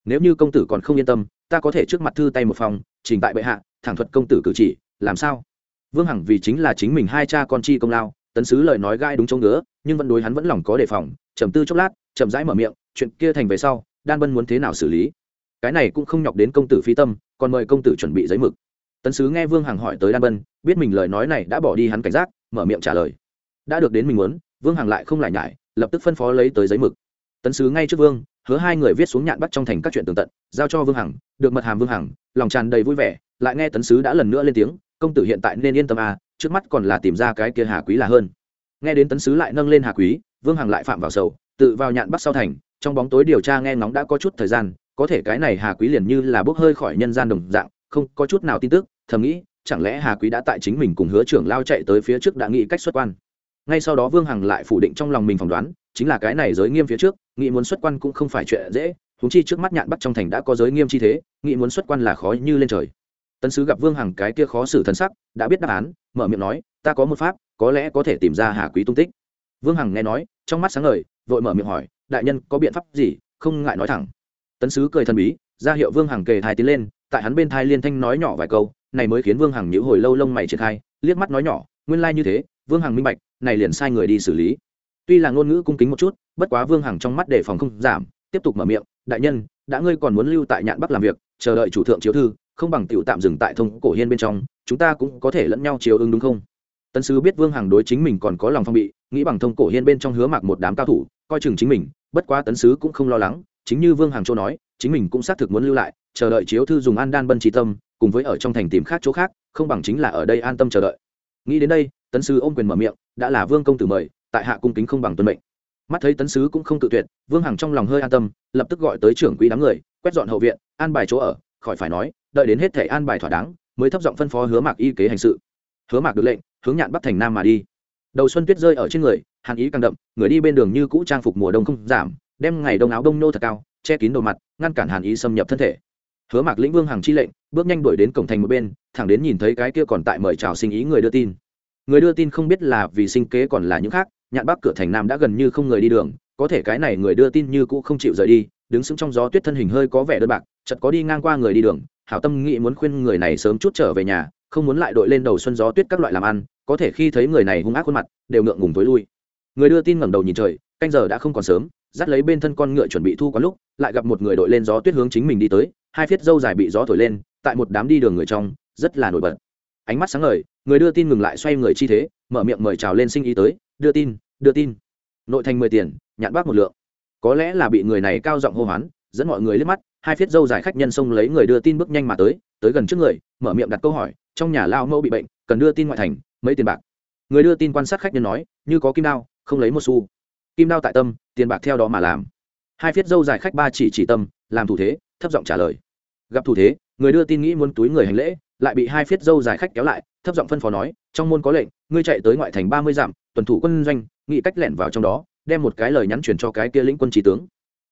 Nếu như công tử còn không yên tâm, ta có thể trước mặt thư tay một phòng, trình tại bệ hạ, thẳng thuật công tử cử chỉ, làm sao? Vương hằng vì chính là chính mình hai cha con chi công lao, tấn sứ lời nói gai đúng chỗ ngứa, nhưng vẫn đối hắn vẫn lòng có đề phòng, trầm tư chốc lát, chậm rãi mở miệng, chuyện kia thành về sau, đan bân muốn thế nào xử lý? Cái này cũng không nhọc đến công tử phi tâm, còn mời công tử chuẩn bị giấy mực. Tấn sứ nghe vương hằng hỏi tới đan bân biết mình lời nói này đã bỏ đi hắn cảnh giác, mở miệng trả lời. Đã được đến mình muốn, vương hằng lại không lại nhải, lập tức phân phó lấy tới giấy mực. Tấn sứ ngay trước vương, hứa hai người viết xuống nhạn bắt trong thành các chuyện tường tận, giao cho vương hằng, được mật hàm vương hằng, lòng tràn đầy vui vẻ, lại nghe tấn sứ đã lần nữa lên tiếng, công tử hiện tại nên yên tâm à trước mắt còn là tìm ra cái kia hà quý là hơn. Nghe đến tấn sứ lại nâng lên hà quý, vương hằng lại phạm vào sầu, tự vào nhạn bắt sau thành, trong bóng tối điều tra nghe ngóng đã có chút thời gian có thể cái này hà quý liền như là bốc hơi khỏi nhân gian đồng dạng, không có chút nào tin tức, thầm nghĩ, chẳng lẽ hà quý đã tại chính mình cùng hứa trưởng lao chạy tới phía trước đã nghĩ cách xuất quan. Ngay sau đó vương hằng lại phủ định trong lòng mình phỏng đoán, chính là cái này giới nghiêm phía trước, nghĩ muốn xuất quan cũng không phải chuyện dễ húng chi trước mắt nhạn bắt trong thành đã có giới nghiêm chi thế, nghĩ muốn xuất quan là khó như lên trời. Tấn sứ gặp vương hằng cái kia khó xử thân sắc, đã biết đáp án, mở miệng nói, ta có một pháp, có lẽ có thể tìm ra hà quý tung tích. Vương hằng nghe nói, trong mắt sáng ngời, vội mở miệng hỏi, đại nhân có biện pháp gì? Không ngại nói thẳng tấn sứ cười thần bí, ra hiệu vương hằng kề thai tiến lên, tại hắn bên thai liên thanh nói nhỏ vài câu, này mới khiến vương hằng nhữ hồi lâu lông mày triển khai, liếc mắt nói nhỏ, nguyên lai như thế, vương hằng minh bạch, này liền sai người đi xử lý. Tuy là ngôn ngữ cung kính một chút, bất quá vương hằng trong mắt đề phòng không giảm, tiếp tục mở miệng, đại nhân, đã ngươi còn muốn lưu tại nhạn bắc làm việc, chờ đợi chủ thượng chiếu thư, không bằng tiểu tạm dừng tại thông cổ hiên bên trong, chúng ta cũng có thể lẫn nhau chiếu ứng đúng không? Tân sứ biết vương hằng đối chính mình còn có lòng phong bị, nghĩ bằng thông cổ hiên bên trong hứa mặc một đám cao thủ, coi chừng chính mình, bất quá tấn sứ cũng không lo lắng chính như vương hàng châu nói, chính mình cũng xác thực muốn lưu lại, chờ đợi chiếu thư dùng an đan bân trí tâm, cùng với ở trong thành tìm khác chỗ khác, không bằng chính là ở đây an tâm chờ đợi. Nghĩ đến đây, tấn sứ ôm quyền mở miệng, đã là vương công tử mời, tại hạ cung kính không bằng tuân mệnh. Mắt thấy tấn sứ cũng không tự tuyệt, vương hằng trong lòng hơi an tâm, lập tức gọi tới trưởng quỹ đám người, quét dọn hậu viện, an bài chỗ ở, khỏi phải nói, đợi đến hết thể an bài thỏa đáng, mới thấp giọng phân phó hứa mạc y kế hành sự. Hứa mạc được lệnh, hướng nhạn bắc thành nam mà đi. Đầu xuân tuyết rơi ở trên người, hàn ý càng đậm, người đi bên đường như cũ trang phục mùa đông không giảm đem ngày đông áo đông nô thật cao, che kín đầu mặt, ngăn cản hàn ý xâm nhập thân thể. Hứa mạc lĩnh vương hàng chi lệnh, bước nhanh đuổi đến cổng thành một bên, thẳng đến nhìn thấy cái kia còn tại mời chào sinh ý người đưa tin. Người đưa tin không biết là vì sinh kế còn là những khác, nhạn bắc cửa thành nam đã gần như không người đi đường, có thể cái này người đưa tin như cũ không chịu rời đi, đứng sững trong gió tuyết thân hình hơi có vẻ đơn bạc, chợt có đi ngang qua người đi đường, hảo tâm nghĩ muốn khuyên người này sớm chút trở về nhà, không muốn lại đội lên đầu xuân gió tuyết các loại làm ăn, có thể khi thấy người này hung ác khuôn mặt, đều ngượng ngùng tối lui. Người đưa tin ngẩng đầu nhìn trời canh giờ đã không còn sớm, dắt lấy bên thân con ngựa chuẩn bị thu có lúc, lại gặp một người đội lên gió tuyết hướng chính mình đi tới, hai phiết dâu dài bị gió thổi lên, tại một đám đi đường người trong, rất là nổi bật. Ánh mắt sáng ngời, người đưa tin ngừng lại xoay người chi thế, mở miệng mời chào lên sinh ý tới, đưa tin đưa tin. Nội thành mười tiền nhạn bác một lượng. Có lẽ là bị người này cao giọng hô hoán, dẫn mọi người liếc mắt, hai phiết dâu dài khách nhân xông lấy người đưa tin bước nhanh mà tới tới gần trước người, mở miệng đặt câu hỏi, trong nhà lao mẫu bị bệnh, cần đưa tin ngoại thành, mấy tiền bạc. Người đưa tin quan sát khách nhân nói, như có kim đao, không lấy một xu kim đao tại tâm, tiền bạc theo đó mà làm. Hai phiết dâu dài khách ba chỉ chỉ tâm, làm thủ thế, thấp giọng trả lời. Gặp thủ thế, người đưa tin nghĩ muốn túi người hành lễ, lại bị hai phiết dâu dài khách kéo lại, thấp giọng phân phó nói, trong môn có lệnh, ngươi chạy tới ngoại thành ba mươi dặm, tuần thủ quân doanh, nghĩ cách lẻn vào trong đó, đem một cái lời nhắn truyền cho cái kia lĩnh quân trí tướng.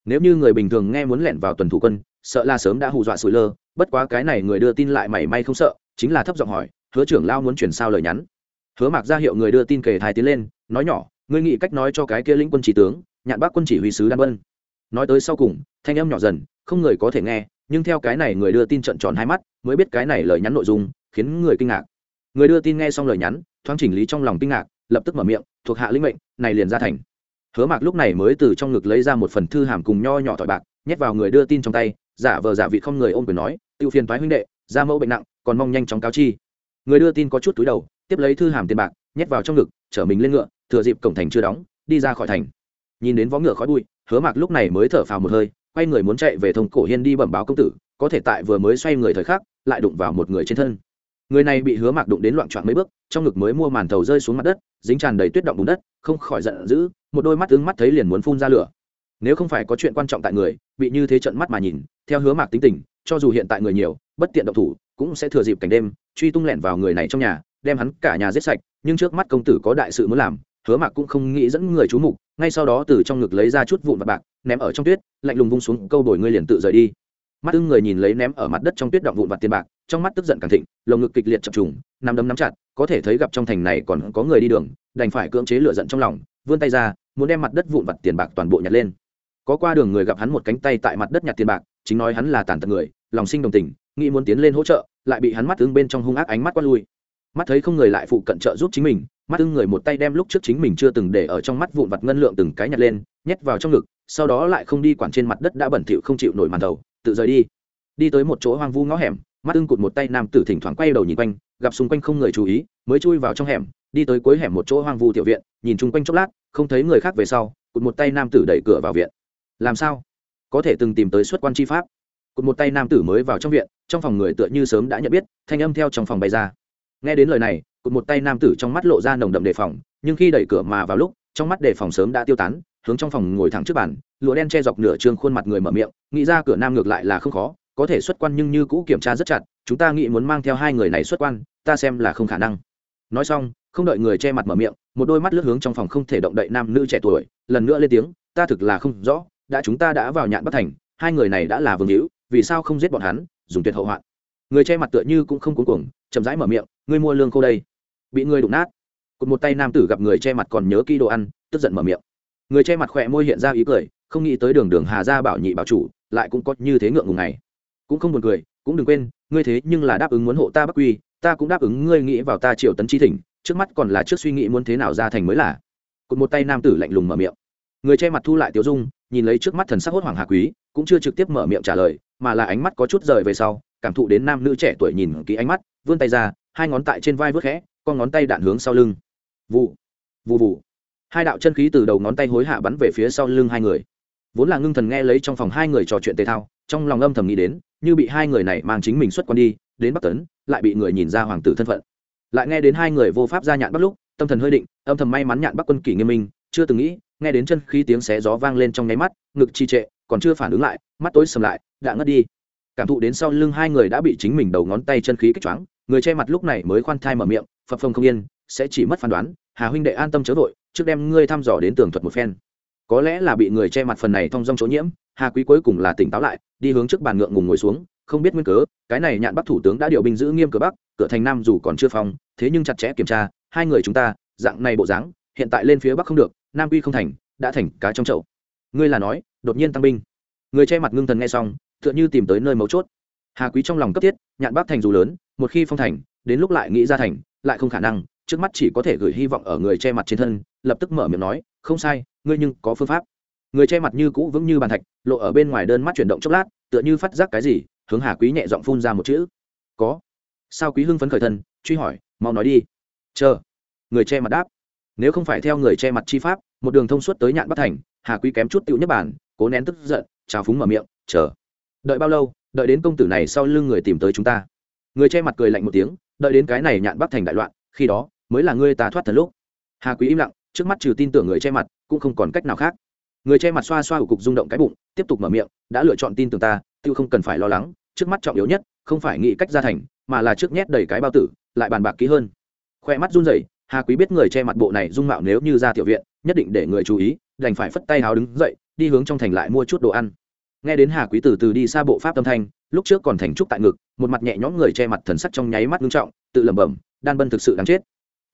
Nếu như người bình thường nghe muốn lẻn vào tuần thủ quân, sợ là sớm đã hù dọa sủi lơ, bất quá cái này người đưa tin lại mảy may không sợ, chính là thấp giọng hỏi, hứa trưởng lao muốn truyền sao lời nhắn? Hứa mạc ra hiệu người đưa tin kề thai tiến lên, nói nhỏ ngươi nghĩ cách nói cho cái kia lĩnh quân chỉ tướng, nhạn bác quân chỉ huy sứ đan vân. Nói tới sau cùng, thanh âm nhỏ dần, không người có thể nghe, nhưng theo cái này người đưa tin trận tròn hai mắt, mới biết cái này lời nhắn nội dung, khiến người kinh ngạc. Người đưa tin nghe xong lời nhắn, thoáng chỉnh lý trong lòng kinh ngạc, lập tức mở miệng, thuộc hạ lĩnh mệnh, này liền ra thành. Hứa mạc lúc này mới từ trong ngực lấy ra một phần thư hàm cùng nho nhỏ thỏi bạc, nhét vào người đưa tin trong tay, giả vờ giả vị không người ôm quyền nói, tiêu phiền thoái huynh đệ, ra mẫu bệnh nặng, còn mong nhanh chóng cáo chi. Người đưa tin có chút túi đầu, tiếp lấy thư hàm tiền bạc, nhét vào trong ngực, chở mình lên ngựa thừa dịp cổng thành chưa đóng, đi ra khỏi thành. Nhìn đến vó ngựa khói bụi, hứa mạc lúc này mới thở phào một hơi, quay người muốn chạy về thông cổ hiên đi bẩm báo công tử, có thể tại vừa mới xoay người thời khắc, lại đụng vào một người trên thân. Người này bị hứa mạc đụng đến loạn trọn mấy bước, trong ngực mới mua màn thầu rơi xuống mặt đất, dính tràn đầy tuyết động bùn đất, không khỏi giận dữ, một đôi mắt ứng mắt thấy liền muốn phun ra lửa. Nếu không phải có chuyện quan trọng tại người, bị như thế trận mắt mà nhìn, theo hứa mạc tính tình, cho dù hiện tại người nhiều, bất tiện động thủ, cũng sẽ thừa dịp cảnh đêm, truy tung lẻn vào người này trong nhà, đem hắn cả nhà giết sạch, nhưng trước mắt công tử có đại sự muốn làm hứa mạc cũng không nghĩ dẫn người chú mục, ngay sau đó từ trong ngực lấy ra chút vụn và bạc, ném ở trong tuyết, lạnh lùng vung xuống, câu đổi ngươi liền tự rời đi. Mắt ưng người nhìn lấy ném ở mặt đất trong tuyết động vụn vặt tiền bạc, trong mắt tức giận càng thịnh, lồng ngực kịch liệt chập trùng, nắm đấm nắm chặt, có thể thấy gặp trong thành này còn có người đi đường, đành phải cưỡng chế lửa giận trong lòng, vươn tay ra, muốn đem mặt đất vụn vặt tiền bạc toàn bộ nhặt lên. Có qua đường người gặp hắn một cánh tay tại mặt đất nhặt tiền bạc, chính nói hắn là tàn tật người, lòng sinh đồng tình, nghĩ muốn tiến lên hỗ trợ, lại bị hắn mắt ưng bên trong hung ác ánh mắt quát lui. Mắt thấy không người lại phụ cận trợ giúp chính mình mắt ưng người một tay đem lúc trước chính mình chưa từng để ở trong mắt vụn vặt ngân lượng từng cái nhặt lên, nhét vào trong ngực, sau đó lại không đi quản trên mặt đất đã bẩn thỉu không chịu nổi màn đầu, tự rời đi. Đi tới một chỗ hoang vu ngõ hẻm, mắt ưng cụt một tay nam tử thỉnh thoảng quay đầu nhìn quanh, gặp xung quanh không người chú ý, mới chui vào trong hẻm, đi tới cuối hẻm một chỗ hoang vu tiểu viện, nhìn chung quanh chốc lát, không thấy người khác về sau, cụt một tay nam tử đẩy cửa vào viện. Làm sao? Có thể từng tìm tới xuất quan chi pháp. Cụt một tay nam tử mới vào trong viện, trong phòng người tựa như sớm đã nhận biết, thanh âm theo trong phòng bay ra nghe đến lời này, cụt một tay nam tử trong mắt lộ ra nồng đậm đề phòng, nhưng khi đẩy cửa mà vào lúc, trong mắt đề phòng sớm đã tiêu tán, hướng trong phòng ngồi thẳng trước bàn, lụa đen che dọc nửa trương khuôn mặt người mở miệng, nghĩ ra cửa nam ngược lại là không khó, có thể xuất quan nhưng như cũ kiểm tra rất chặt, chúng ta nghĩ muốn mang theo hai người này xuất quan, ta xem là không khả năng. Nói xong, không đợi người che mặt mở miệng, một đôi mắt lướt hướng trong phòng không thể động đậy nam nữ trẻ tuổi, lần nữa lên tiếng, ta thực là không rõ, đã chúng ta đã vào nhạn bất thành, hai người này đã là vương hữu, vì sao không giết bọn hắn, dùng tuyệt hậu hoạn. Người che mặt tựa như cũng không cuống cuồng chậm rãi mở miệng, ngươi mua lương khô đây. Bị người đụng nát. Cụt một tay nam tử gặp người che mặt còn nhớ kỹ đồ ăn, tức giận mở miệng. Người che mặt khỏe môi hiện ra ý cười, không nghĩ tới đường đường hà gia bảo nhị bảo chủ, lại cũng có như thế ngượng ngùng này cũng không buồn cười, cũng đừng quên, ngươi thế nhưng là đáp ứng muốn hộ ta bắc quy, ta cũng đáp ứng ngươi nghĩ vào ta triệu tấn chi thỉnh, trước mắt còn là trước suy nghĩ muốn thế nào ra thành mới là. Cụt một tay nam tử lạnh lùng mở miệng. Người che mặt thu lại tiểu dung, nhìn lấy trước mắt thần sắc hốt hoảng hà quý, cũng chưa trực tiếp mở miệng trả lời, mà là ánh mắt có chút rời về sau, cảm thụ đến nam nữ trẻ tuổi nhìn kỹ ánh mắt vươn tay ra, hai ngón tại trên vai vớt khẽ, con ngón tay đạn hướng sau lưng. Vụ vụ vụ. Hai đạo chân khí từ đầu ngón tay hối hạ bắn về phía sau lưng hai người. Vốn là ngưng thần nghe lấy trong phòng hai người trò chuyện tề thao, trong lòng âm thầm nghĩ đến, như bị hai người này mang chính mình xuất quan đi, đến bắc tấn, lại bị người nhìn ra hoàng tử thân phận. Lại nghe đến hai người vô pháp ra nhạn bắc lúc, tâm thần hơi định, âm thầm may mắn nhạn bắc quân kỷ nghiêm minh, chưa từng nghĩ, nghe đến chân khí tiếng xé gió vang lên trong nháy mắt, ngực trì trệ, còn chưa phản ứng lại, mắt tối sầm lại, đã ngất đi. Cảm thụ đến sau lưng hai người đã bị chính mình đầu ngón tay chân khí kích choáng người che mặt lúc này mới khoan thai mở miệng phập phồng không yên, sẽ chỉ mất phán đoán, hà huynh đệ an tâm chớ vội, trước đem ngươi thăm dò đến tường thuật một phen. Có lẽ là bị người che mặt phần này thong dong chỗ nhiễm, hà quý cuối cùng là tỉnh táo lại, đi hướng trước bàn ngượng ngùng ngồi xuống, không biết nguyên cớ, cái này nhạn bắc thủ tướng đã điều binh giữ nghiêm cửa bắc, cửa thành nam dù còn chưa phong, thế nhưng chặt chẽ kiểm tra, hai người chúng ta, dạng này bộ dáng, hiện tại lên phía bắc không được, nam quy không thành, đã thành cá trong chậu. Ngươi là nói, đột nhiên tăng binh. Người che mặt ngưng thần nghe xong, tựa như tìm tới nơi mấu chốt hà quý trong lòng cấp thiết, nhạn bắc thành dù lớn, một khi phong thành, đến lúc lại nghĩ ra thành, lại không khả năng, trước mắt chỉ có thể gửi hy vọng ở người che mặt trên thân, lập tức mở miệng nói, không sai, ngươi nhưng có phương pháp. Người che mặt như cũ vững như bàn thạch, lộ ở bên ngoài đơn mắt chuyển động chốc lát, tựa như phát giác cái gì, hướng hà quý nhẹ giọng phun ra một chữ, có. Sao quý hưng phấn khởi thân, truy hỏi, mau nói đi. Chờ. Người che mặt đáp, nếu không phải theo người che mặt chi pháp, một đường thông suốt tới nhạn bắc thành, hà quý kém chút tựu nhất bản, cố nén tức giận, trào phúng mở miệng, chờ. Đợi bao lâu? Đợi đến công tử này sau lưng người tìm tới chúng ta. Người che mặt cười lạnh một tiếng, đợi đến cái này nhạn bắc thành đại loạn, khi đó, mới là ngươi ta thoát thần lúc. Hà quý im lặng, trước mắt trừ tin tưởng người che mặt, cũng không còn cách nào khác. Người che mặt xoa xoa cục rung động cái bụng, tiếp tục mở miệng, đã lựa chọn tin tưởng ta, tiêu không cần phải lo lắng, trước mắt trọng yếu nhất, không phải nghĩ cách ra thành, mà là trước nhét đầy cái bao tử, lại bàn bạc kỹ hơn. Khoe mắt run rẩy, hà quý biết người che mặt bộ này dung mạo nếu như ra tiểu viện, nhất định để người chú ý, đành phải phất tay háo đứng dậy, đi hướng trong thành lại mua chút đồ ăn nghe đến hà quý từ từ đi xa bộ pháp tâm thanh, lúc trước còn thành trúc tại ngực, một mặt nhẹ nhõm người che mặt thần sắc trong nháy mắt ngưng trọng, tự lẩm bẩm, đan bân thực sự đáng chết.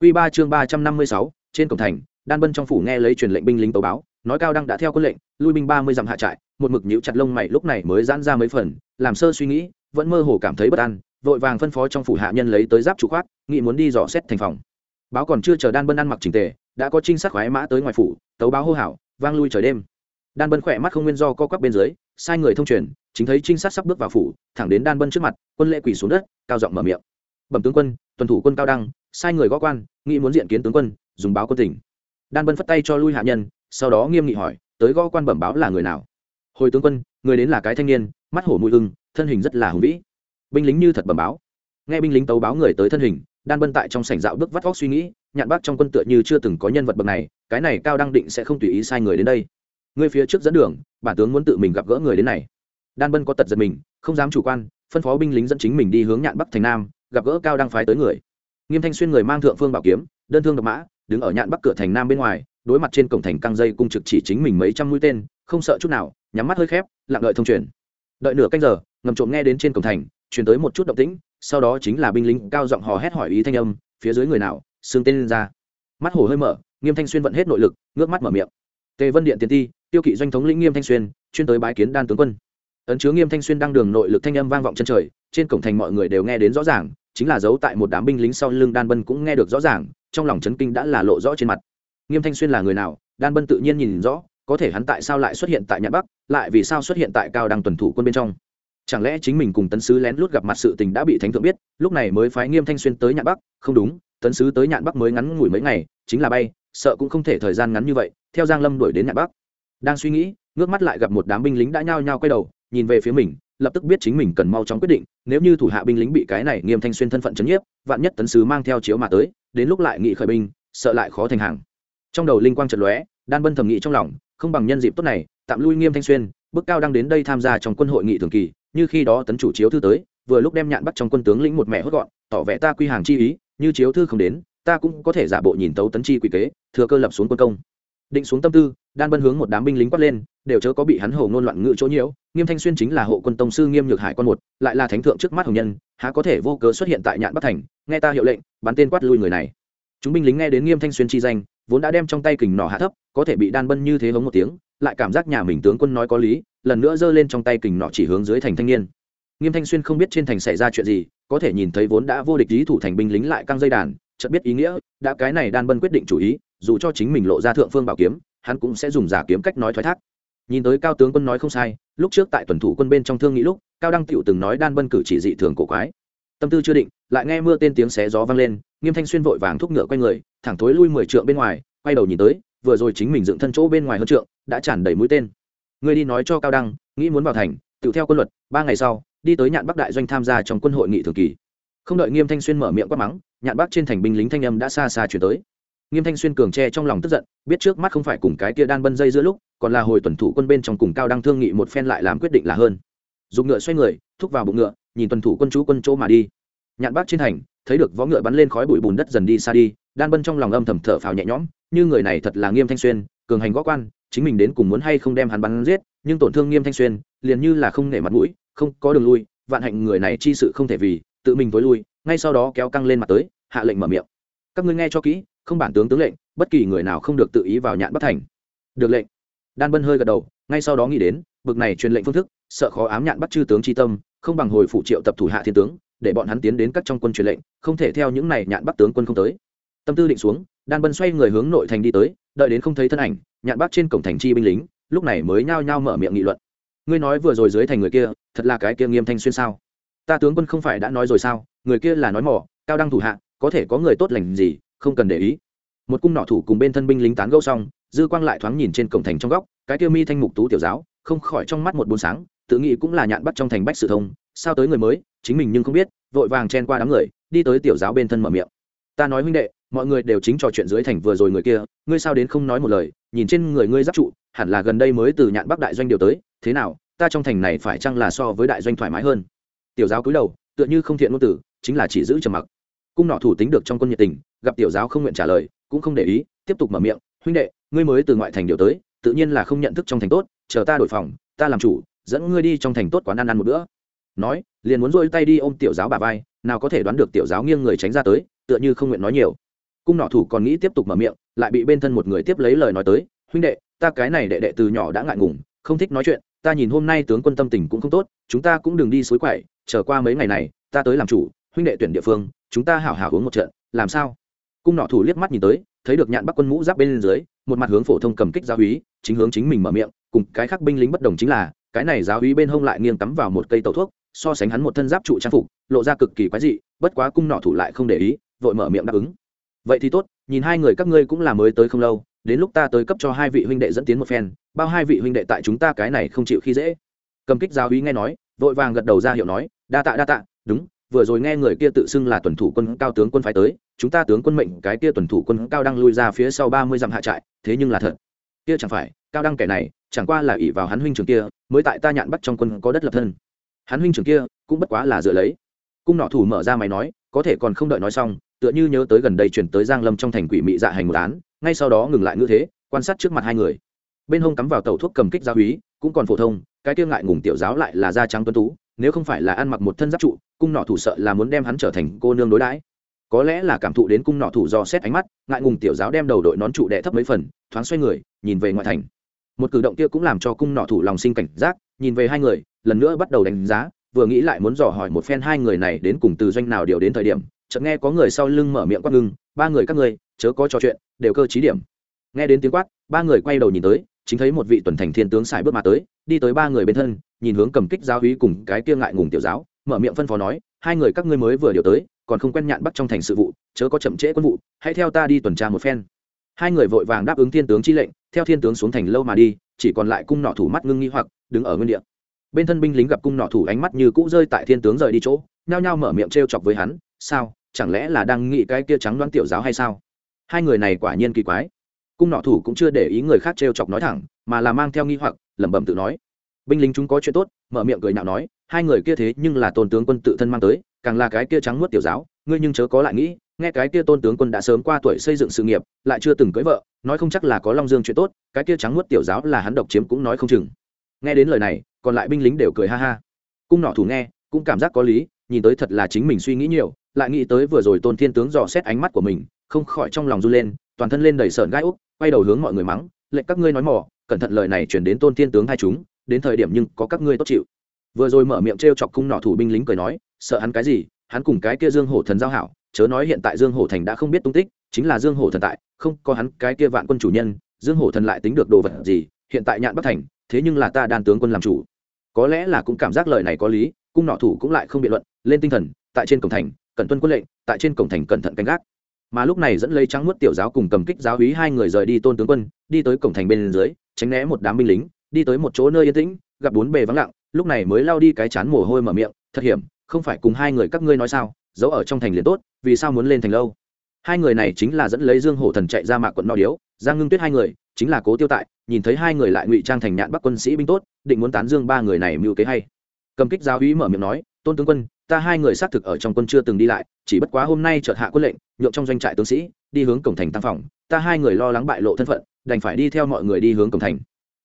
Quy ba chương ba trăm năm mươi sáu, trên cổng thành, đan bân trong phủ nghe lấy truyền lệnh binh lính tấu báo, nói cao đăng đã theo quân lệnh, lui binh ba mươi dặm hạ trại, một mực nhíu chặt lông mày lúc này mới giãn ra mấy phần, làm sơ suy nghĩ, vẫn mơ hồ cảm thấy bất an, vội vàng phân phó trong phủ hạ nhân lấy tới giáp trụ khoát nghĩ muốn đi dò xét thành phòng. Báo còn chưa chờ đan bân ăn mặc chỉnh tề, đã có trinh sát khoái mã tới ngoài phủ, tấu báo hô hào, vang lui trời đêm đan bân khỏe mắt không nguyên do co quắp bên dưới, sai người thông truyền, chính thấy trinh sát sắp bước vào phủ, thẳng đến đan bân trước mặt, quân lệ quỳ xuống đất, cao giọng mở miệng. Bẩm tướng quân, tuần thủ quân cao đăng, sai người gõ quan, nghĩ muốn diện kiến tướng quân, dùng báo quân tỉnh đan bân phất tay cho lui hạ nhân, sau đó nghiêm nghị hỏi, tới gõ quan bẩm báo là người nào? Hồi tướng quân, người đến là cái thanh niên, mắt hổ mũi hưng thân hình rất là hùng vĩ. Binh lính như thật bẩm báo. Nghe binh lính tấu báo người tới thân hình, đan bân tại trong sảnh dạo bước vắt vóc suy nghĩ, nhạn bác trong quân tựa như chưa từng có nhân vật bậc này, cái này cao đăng định sẽ không tùy ý sai người đến đây người phía trước dẫn đường, bản tướng muốn tự mình gặp gỡ người đến này. Đan bân có tật giật mình, không dám chủ quan, phân phó binh lính dẫn chính mình đi hướng nhạn bắc thành nam, gặp gỡ cao đăng phái tới người. Nghiêm thanh xuyên người mang thượng phương bảo kiếm, đơn thương độc mã, đứng ở nhạn bắc cửa thành nam bên ngoài, đối mặt trên cổng thành căng dây cung trực chỉ chính mình mấy trăm mũi tên, không sợ chút nào, nhắm mắt hơi khép, lặng đợi thông truyền. Đợi nửa canh giờ, ngầm trộm nghe đến trên cổng thành, truyền tới một chút động tĩnh, sau đó chính là binh lính cao giọng hò hét hỏi ý thanh âm, phía dưới người nào, xương tên lên ra. Mắt hồ hơi mở, nghiêm thanh xuyên vận hết nội lực, ngước mắt mở miệng. Tề vân điện tiền ti tiêu kỵ doanh thống lĩnh nghiêm thanh xuyên, chuyên tới bái kiến đan tướng quân. Ấn chứa nghiêm thanh xuyên đang đường nội lực thanh âm vang vọng chân trời, trên cổng thành mọi người đều nghe đến rõ ràng, chính là giấu tại một đám binh lính sau lưng đan bân cũng nghe được rõ ràng, trong lòng chấn kinh đã là lộ rõ trên mặt. Nghiêm thanh xuyên là người nào? Đan bân tự nhiên nhìn rõ, có thể hắn tại sao lại xuất hiện tại nhạn bắc, lại vì sao xuất hiện tại cao đăng tuần thủ quân bên trong? Chẳng lẽ chính mình cùng tấn sứ lén lút gặp mặt sự tình đã bị thánh thượng biết, lúc này mới phái nghiêm thanh xuyên tới nhạn bắc? Không đúng, tấn sứ tới nhạn bắc mới ngắn ngủi mấy ngày, chính là bay, sợ cũng không thể thời gian ngắn như vậy, theo giang lâm đuổi đến nhạn bắc đang suy nghĩ, ngước mắt lại gặp một đám binh lính đã nhao nhao quay đầu, nhìn về phía mình, lập tức biết chính mình cần mau chóng quyết định, nếu như thủ hạ binh lính bị cái này nghiêm thanh xuyên thân phận chấn nhiếp, vạn nhất tấn sứ mang theo chiếu mà tới, đến lúc lại nghị khởi binh, sợ lại khó thành hàng. Trong đầu linh quang chợt lóe, đan bân thầm nghĩ trong lòng, không bằng nhân dịp tốt này, tạm lui nghiêm thanh xuyên, bước cao đang đến đây tham gia trong quân hội nghị thường kỳ, như khi đó tấn chủ chiếu thư tới, vừa lúc đem nhạn bắt trong quân tướng lĩnh một mẹ hốt gọn, tỏ vẻ ta quy hàng chi ý, như chiếu thư không đến, ta cũng có thể giả bộ nhìn tấu tấn chi quy kế, thừa cơ lập xuống quân công. Định xuống tâm tư đan bân hướng một đám binh lính quát lên, đều chớ có bị hắn hồ ngôn loạn ngự chỗ nhiễu, nghiêm thanh xuyên chính là hộ quân tông sư nghiêm nhược hải con một, lại là thánh thượng trước mắt hồng nhân, há có thể vô cớ xuất hiện tại nhạn bắc thành, nghe ta hiệu lệnh, bắn tên quát lui người này. Chúng binh lính nghe đến nghiêm thanh xuyên chi danh, vốn đã đem trong tay kình nỏ hạ thấp, có thể bị đan bân như thế hống một tiếng, lại cảm giác nhà mình tướng quân nói có lý, lần nữa giơ lên trong tay kình nỏ chỉ hướng dưới thành thanh niên. Nghiêm thanh xuyên không biết trên thành xảy ra chuyện gì, có thể nhìn thấy vốn đã vô địch lý thủ thành binh lính lại căng dây đàn, chợt biết ý nghĩa, đã cái này đan bân quyết định chủ ý, dù cho chính mình lộ ra thượng phương bảo kiếm hắn cũng sẽ dùng giả kiếm cách nói thoái thác. Nhìn tới cao tướng quân nói không sai, lúc trước tại tuần thủ quân bên trong thương nghĩ lúc, cao đăng tiệu từng nói đan bân cử chỉ dị thường cổ quái. Tâm tư chưa định, lại nghe mưa tên tiếng xé gió vang lên, nghiêm thanh xuyên vội vàng thúc ngựa quay người, thẳng thối lui mười trượng bên ngoài, quay đầu nhìn tới, vừa rồi chính mình dựng thân chỗ bên ngoài hơn trượng, đã tràn đầy mũi tên. Người đi nói cho cao đăng, nghĩ muốn vào thành, tự theo quân luật, ba ngày sau, đi tới nhạn bắc đại doanh tham gia trong quân hội nghị thường kỳ. Không đợi nghiêm thanh xuyên mở miệng quát mắng, nhạn bắc trên thành binh lính thanh âm đã xa xa chuyển tới nghiêm thanh xuyên cường tre trong lòng tức giận, biết trước mắt không phải cùng cái kia đan bân dây giữa lúc, còn là hồi tuần thủ quân bên trong cùng cao đăng thương nghị một phen lại làm quyết định là hơn. Dùng ngựa xoay người, thúc vào bụng ngựa, nhìn tuần thủ quân chú quân chỗ mà đi. Nhạn bác trên thành, thấy được võ ngựa bắn lên khói bụi bùn đất dần đi xa đi, đan bân trong lòng âm thầm thở phào nhẹ nhõm, như người này thật là nghiêm thanh xuyên, cường hành gõ quan, chính mình đến cùng muốn hay không đem hắn bắn giết, nhưng tổn thương nghiêm thanh xuyên, liền như là không nể mặt mũi, không có đường lui, vạn hạnh người này chi sự không thể vì, tự mình tối lui, ngay sau đó kéo căng lên mặt tới, hạ lệnh mở miệng. Các ngươi nghe cho kỹ không bản tướng tướng lệnh, bất kỳ người nào không được tự ý vào nhạn bắc thành. Được lệnh. Đan bân hơi gật đầu, ngay sau đó nghĩ đến, bực này truyền lệnh phương thức, sợ khó ám nhạn bắt chư tướng tri tâm, không bằng hồi phụ triệu tập thủ hạ thiên tướng, để bọn hắn tiến đến các trong quân truyền lệnh, không thể theo những này nhạn bắt tướng quân không tới. Tâm tư định xuống, đan bân xoay người hướng nội thành đi tới, đợi đến không thấy thân ảnh, nhạn bắt trên cổng thành chi binh lính, lúc này mới nhao nhao mở miệng nghị luận. Ngươi nói vừa rồi dưới thành người kia, thật là cái kia nghiêm thanh xuyên sao? Ta tướng quân không phải đã nói rồi sao? Người kia là nói mỏ, cao đăng thủ hạ, có thể có người tốt lành gì? Không cần để ý. Một cung nọ thủ cùng bên thân binh lính tán gẫu xong, dư quang lại thoáng nhìn trên cổng thành trong góc, cái kia mi thanh mục tú tiểu giáo, không khỏi trong mắt một buồn sáng, tự nghĩ cũng là nhạn bắt trong thành bách sự thông, sao tới người mới, chính mình nhưng không biết, vội vàng chen qua đám người, đi tới tiểu giáo bên thân mở miệng. Ta nói huynh đệ, mọi người đều chính trò chuyện dưới thành vừa rồi người kia, ngươi sao đến không nói một lời, nhìn trên người ngươi giáp trụ, hẳn là gần đây mới từ nhạn bắc đại doanh điều tới, thế nào, ta trong thành này phải chăng là so với đại doanh thoải mái hơn? Tiểu giáo cúi đầu, tựa như không thiện ngôn tử, chính là chỉ giữ trầm mặc. Cung nọ thủ tính được trong quân nhiệt tình gặp tiểu giáo không nguyện trả lời, cũng không để ý, tiếp tục mở miệng, huynh đệ, ngươi mới từ ngoại thành điều tới, tự nhiên là không nhận thức trong thành tốt, chờ ta đổi phòng, ta làm chủ, dẫn ngươi đi trong thành tốt quán ăn ăn một bữa. Nói, liền muốn rôi tay đi ôm tiểu giáo bà vai, nào có thể đoán được tiểu giáo nghiêng người tránh ra tới, tựa như không nguyện nói nhiều. Cung nọ thủ còn nghĩ tiếp tục mở miệng, lại bị bên thân một người tiếp lấy lời nói tới, huynh đệ, ta cái này đệ đệ từ nhỏ đã ngại ngùng, không thích nói chuyện, ta nhìn hôm nay tướng quân tâm tình cũng không tốt, chúng ta cũng đừng đi suối quậy, chờ qua mấy ngày này, ta tới làm chủ, huynh đệ tuyển địa phương, chúng ta hảo hảo uống một trận, làm sao? Cung nọ thủ liếc mắt nhìn tới, thấy được nhạn bắc quân mũ giáp bên dưới, một mặt hướng phổ thông cầm kích giáo úy, chính hướng chính mình mở miệng, cùng cái khác binh lính bất đồng chính là, cái này giáo úy bên hông lại nghiêng cắm vào một cây tàu thuốc, so sánh hắn một thân giáp trụ trang phục, lộ ra cực kỳ quái dị, bất quá cung nọ thủ lại không để ý, vội mở miệng đáp ứng. Vậy thì tốt, nhìn hai người các ngươi cũng là mới tới không lâu, đến lúc ta tới cấp cho hai vị huynh đệ dẫn tiến một phen, bao hai vị huynh đệ tại chúng ta cái này không chịu khi dễ. Cầm kích giáo úy nghe nói, vội vàng gật đầu ra hiệu nói, đa tạ đa tạ, đúng vừa rồi nghe người kia tự xưng là tuần thủ quân cao tướng quân phái tới, chúng ta tướng quân mệnh cái kia tuần thủ quân cao đang lui ra phía sau ba mươi dặm hạ trại, thế nhưng là thật. Kia chẳng phải, cao đăng kẻ này, chẳng qua là ỷ vào hắn huynh trường kia, mới tại ta nhạn bắt trong quân có đất lập thân. Hắn huynh trường kia, cũng bất quá là dựa lấy. Cung nọ thủ mở ra mày nói, có thể còn không đợi nói xong, tựa như nhớ tới gần đây chuyển tới giang lâm trong thành quỷ mị dạ hành một án, ngay sau đó ngừng lại ngữ thế, quan sát trước mặt hai người. Bên hông cắm vào tàu thuốc cầm kích gia úy cũng còn phổ thông, cái kia ngại ngùng tiểu giáo lại là da trắng tuấn tú nếu không phải là ăn mặc một thân giáp trụ, cung nọ thủ sợ là muốn đem hắn trở thành cô nương đối đãi. Có lẽ là cảm thụ đến cung nọ thủ do xét ánh mắt, ngại ngùng tiểu giáo đem đầu đội nón trụ đệ thấp mấy phần, thoáng xoay người, nhìn về ngoại thành. Một cử động kia cũng làm cho cung nọ thủ lòng sinh cảnh giác, nhìn về hai người, lần nữa bắt đầu đánh giá, vừa nghĩ lại muốn dò hỏi một phen hai người này đến cùng từ doanh nào điều đến thời điểm, chợt nghe có người sau lưng mở miệng quát ngưng, ba người các ngươi, chớ có trò chuyện, đều cơ trí điểm. Nghe đến tiếng quát, ba người quay đầu nhìn tới chính thấy một vị tuần thành thiên tướng xài bước mà tới, đi tới ba người bên thân, nhìn hướng cầm kích giáo hí cùng cái kia ngại ngùng tiểu giáo, mở miệng phân phó nói, hai người các ngươi mới vừa điều tới, còn không quen nhạn bắt trong thành sự vụ, chớ có chậm trễ quân vụ, hãy theo ta đi tuần tra một phen. Hai người vội vàng đáp ứng thiên tướng chi lệnh, theo thiên tướng xuống thành lâu mà đi, chỉ còn lại cung nọ thủ mắt ngưng nghi hoặc, đứng ở nguyên địa. Bên thân binh lính gặp cung nọ thủ ánh mắt như cũ rơi tại thiên tướng rời đi chỗ, nhao nhao mở miệng t chọc với hắn, sao? Chẳng lẽ là đang nghĩ cái kia trắng đoán tiểu giáo hay sao? Hai người này quả nhiên kỳ quái cung nọ thủ cũng chưa để ý người khác t chọc nói thẳng, mà là mang theo nghi hoặc, lẩm bẩm tự nói. Binh lính chúng có chuyện tốt, mở miệng cười nhạo nói, hai người kia thế nhưng là tôn tướng quân tự thân mang tới, càng là cái kia trắng mất tiểu giáo, ngươi nhưng chớ có lại nghĩ, nghe cái kia tôn tướng quân đã sớm qua tuổi xây dựng sự nghiệp, lại chưa từng cưới vợ, nói không chắc là có long dương chuyện tốt, cái kia trắng mất tiểu giáo là hắn độc chiếm cũng nói không chừng. Nghe đến lời này, còn lại binh lính đều cười ha ha. Cung nọ thủ nghe, cũng cảm giác có lý, nhìn tới thật là chính mình suy nghĩ nhiều lại nghĩ tới vừa rồi tôn thiên tướng dò xét ánh mắt của mình, không khỏi trong lòng run lên, toàn thân lên đầy sợn gai úc, quay đầu hướng mọi người mắng, lệnh các ngươi nói mỏ, cẩn thận lời này chuyển đến tôn thiên tướng hai chúng, đến thời điểm nhưng có các ngươi tốt chịu. Vừa rồi mở miệng t r e o chọc cung nọ thủ binh lính cười nói, sợ hắn cái gì, hắn cùng cái kia dương hổ thần giao hảo, chớ nói hiện tại dương hổ thành đã không biết tung tích, chính là dương hổ thần tại, không có hắn cái kia vạn quân chủ nhân, dương hổ thần lại tính được đồ vật gì, hiện tại nhạn bắc thành, thế nhưng là ta đan tướng quân làm chủ. Có lẽ là cũng cảm giác lời này có lý, cung nọ thủ cũng lại không biện luận, lên tinh thần, tại trên cổng thành cẩn tuân quân lệnh, tại trên cổng thành cẩn thận canh gác. Mà lúc này dẫn lấy trắng muốt tiểu giáo cùng cầm kích giáo hí hai người rời đi tôn tướng quân, đi tới cổng thành bên dưới, tránh né một đám binh lính, đi tới một chỗ nơi yên tĩnh, gặp bốn bề vắng lặng, lúc này mới lao đi cái chán mồ hôi mở miệng, thật hiểm, không phải cùng hai người các ngươi nói sao, giấu ở trong thành liền tốt, vì sao muốn lên thành lâu? Hai người này chính là dẫn lấy dương hổ thần chạy ra mạ quận no điếu, giang ngưng tuyết hai người, chính là cố tiêu tại, nhìn thấy hai người lại ngụy trang thành nhạn bắc quân sĩ binh tốt, định muốn tán dương ba người này mưu kế hay. Cầm kích giáo hí mở miệng nói, tôn tướng quân ta hai người xác thực ở trong quân chưa từng đi lại, chỉ bất quá hôm nay chợt hạ quân lệnh, nhượng trong doanh trại tướng sĩ, đi hướng cổng thành tăng phòng, ta hai người lo lắng bại lộ thân phận, đành phải đi theo mọi người đi hướng cổng thành.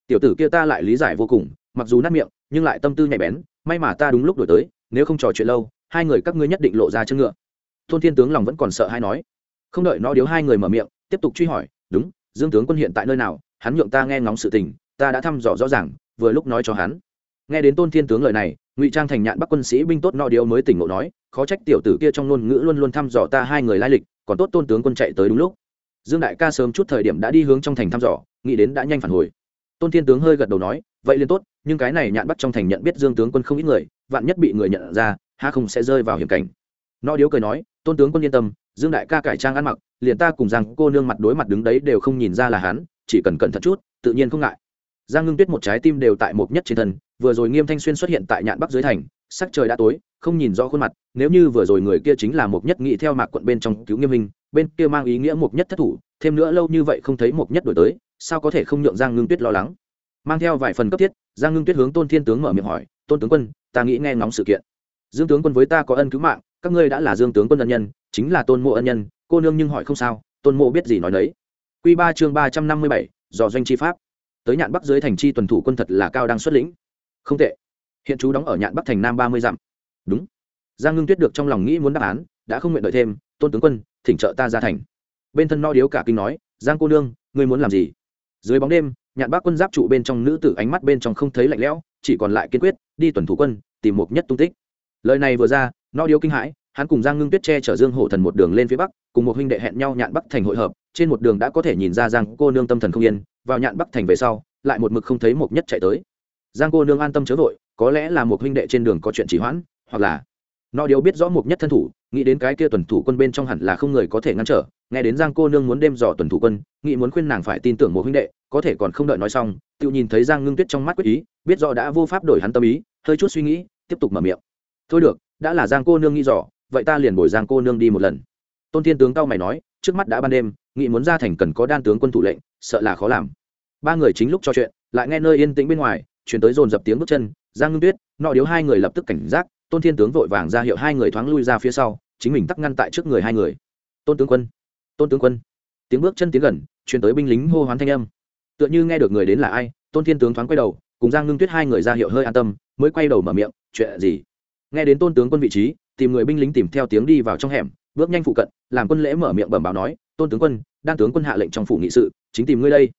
Tiểu tử kia ta lại lý giải vô cùng, mặc dù nát miệng, nhưng lại tâm tư nhạy bén, may mà ta đúng lúc đổi tới, nếu không trò chuyện lâu, hai người các ngươi nhất định lộ ra chân ngựa. Thôn thiên tướng lòng vẫn còn sợ hay nói. Không đợi nó điếu hai người mở miệng, tiếp tục truy hỏi, đúng, dương tướng quân hiện tại nơi nào? Hắn nhượng ta nghe ngóng sự tình, ta đã thăm dò rõ ràng, vừa lúc nói cho hắn. Nghe đến tôn thiên tướng lời này ngụy trang thành nhạn bắc quân sĩ binh tốt nọ điếu mới tỉnh ngộ nói, khó trách tiểu tử kia trong ngôn ngữ luôn luôn thăm dò ta hai người lai lịch, còn tốt tôn tướng quân chạy tới đúng lúc. Dương đại ca sớm chút thời điểm đã đi hướng trong thành thăm dò, nghĩ đến đã nhanh phản hồi. Tôn thiên tướng hơi gật đầu nói, vậy liền tốt, nhưng cái này nhạn bắt trong thành nhận biết dương tướng quân không ít người, vạn nhất bị người nhận ra ha không sẽ rơi vào hiểm cảnh. Nọ điếu cười nói, tôn tướng quân yên tâm, dương đại ca cải trang ăn mặc, liền ta cùng rằng cô nương mặt đối mặt đứng đấy đều không nhìn ra là hắn, chỉ cần cẩn thận chút, tự nhiên không ngại. Giang ngưng tuyết một trái tim đều tại một nhất trên thân vừa rồi nghiêm thanh xuyên xuất hiện tại nhạn bắc dưới thành, sắc trời đã tối, không nhìn rõ khuôn mặt, nếu như vừa rồi người kia chính là mục nhất nghị theo mạc quận bên trong cứu nghiêm minh, bên kia mang ý nghĩa mục nhất thất thủ, thêm nữa lâu như vậy không thấy mục nhất đổi tới, sao có thể không nhượng giang ngưng tuyết lo lắng? Mang theo vài phần cấp thiết, giang ngưng tuyết hướng tôn thiên tướng mở miệng hỏi, tôn tướng quân, ta nghĩ nghe ngóng sự kiện. Dương tướng quân với ta có ân cứu mạng, các ngươi đã là dương tướng quân ân nhân, chính là tôn mộ ân nhân, cô nương nhưng hỏi không sao, tôn mộ biết gì nói đấy q ba chương ba trăm năm mươi bảy do doanh chi pháp. Tới nhạn bắc dưới thành chi tuần thủ quân thật là cao đang xuất lĩnh không tệ. Hiện chú đóng ở nhạn bắc thành nam ba mươi dặm. Đúng. Giang ngưng tuyết được trong lòng nghĩ muốn đáp án, đã không nguyện đợi thêm, tôn tướng quân, thỉnh trợ ta ra thành. Bên thân no điếu cả kinh nói, giang cô nương, ngươi muốn làm gì? Dưới bóng đêm, nhạn bác quân giáp trụ bên trong nữ tử ánh mắt bên trong không thấy lạnh lẽo, chỉ còn lại kiên quyết, đi tuần thủ quân, tìm một nhất tung tích. Lời này vừa ra no điếu kinh hãi, hắn cùng giang ngưng tuyết che chở dương hổ thần một đường lên phía bắc, cùng một huynh đệ hẹn nhau nhạn bắc thành hội hợp, trên một đường đã có thể nhìn ra giang cô nương tâm thần không yên, vào nhạn bắc thành về sau, lại một mực không thấy một nhất chạy tới giang cô nương an tâm chớ vội, có lẽ là một huynh đệ trên đường có chuyện chỉ hoãn, hoặc là nó điều biết rõ một nhất thân thủ, nghĩ đến cái kia tuần thủ quân bên trong hẳn là không người có thể ngăn trở, nghe đến giang cô nương muốn đêm dò tuần thủ quân, nghĩ muốn khuyên nàng phải tin tưởng một huynh đệ, có thể còn không đợi nói xong, tự nhìn thấy giang ngưng tuyết trong mắt quyết ý, biết rõ đã vô pháp đổi hắn tâm ý, hơi chút suy nghĩ, tiếp tục mở miệng. Thôi được, đã là giang cô nương nghĩ dò, vậy ta liền bồi giang cô nương đi một lần. Tôn thiên tướng cao mày nói, trước mắt đã ban đêm, nghĩ muốn ra thành cần có đan tướng quân thủ lệnh, sợ là khó làm. Ba người chính lúc trò chuyện, lại nghe nơi yên tĩnh bên ngoài chuyển tới dồn dập tiếng bước chân, giang ngưng tuyết, nọ điếu hai người lập tức cảnh giác, tôn thiên tướng vội vàng ra hiệu hai người thoáng lui ra phía sau, chính mình tắc ngăn tại trước người hai người. Tôn tướng quân, tôn tướng quân. Tiếng bước chân tiến gần, chuyển tới binh lính hô hoán thanh âm. Tựa như nghe được người đến là ai, tôn thiên tướng thoáng quay đầu, cùng giang ngưng tuyết hai người ra hiệu hơi an tâm, mới quay đầu mở miệng, chuyện gì? Nghe đến tôn tướng quân vị trí, tìm người binh lính tìm theo tiếng đi vào trong hẻm, bước nhanh phụ cận, làm quân lễ mở miệng bẩm báo nói, tôn tướng quân đan tướng quân hạ lệnh trong phủ nghị sự, chính tìm ngươi đây.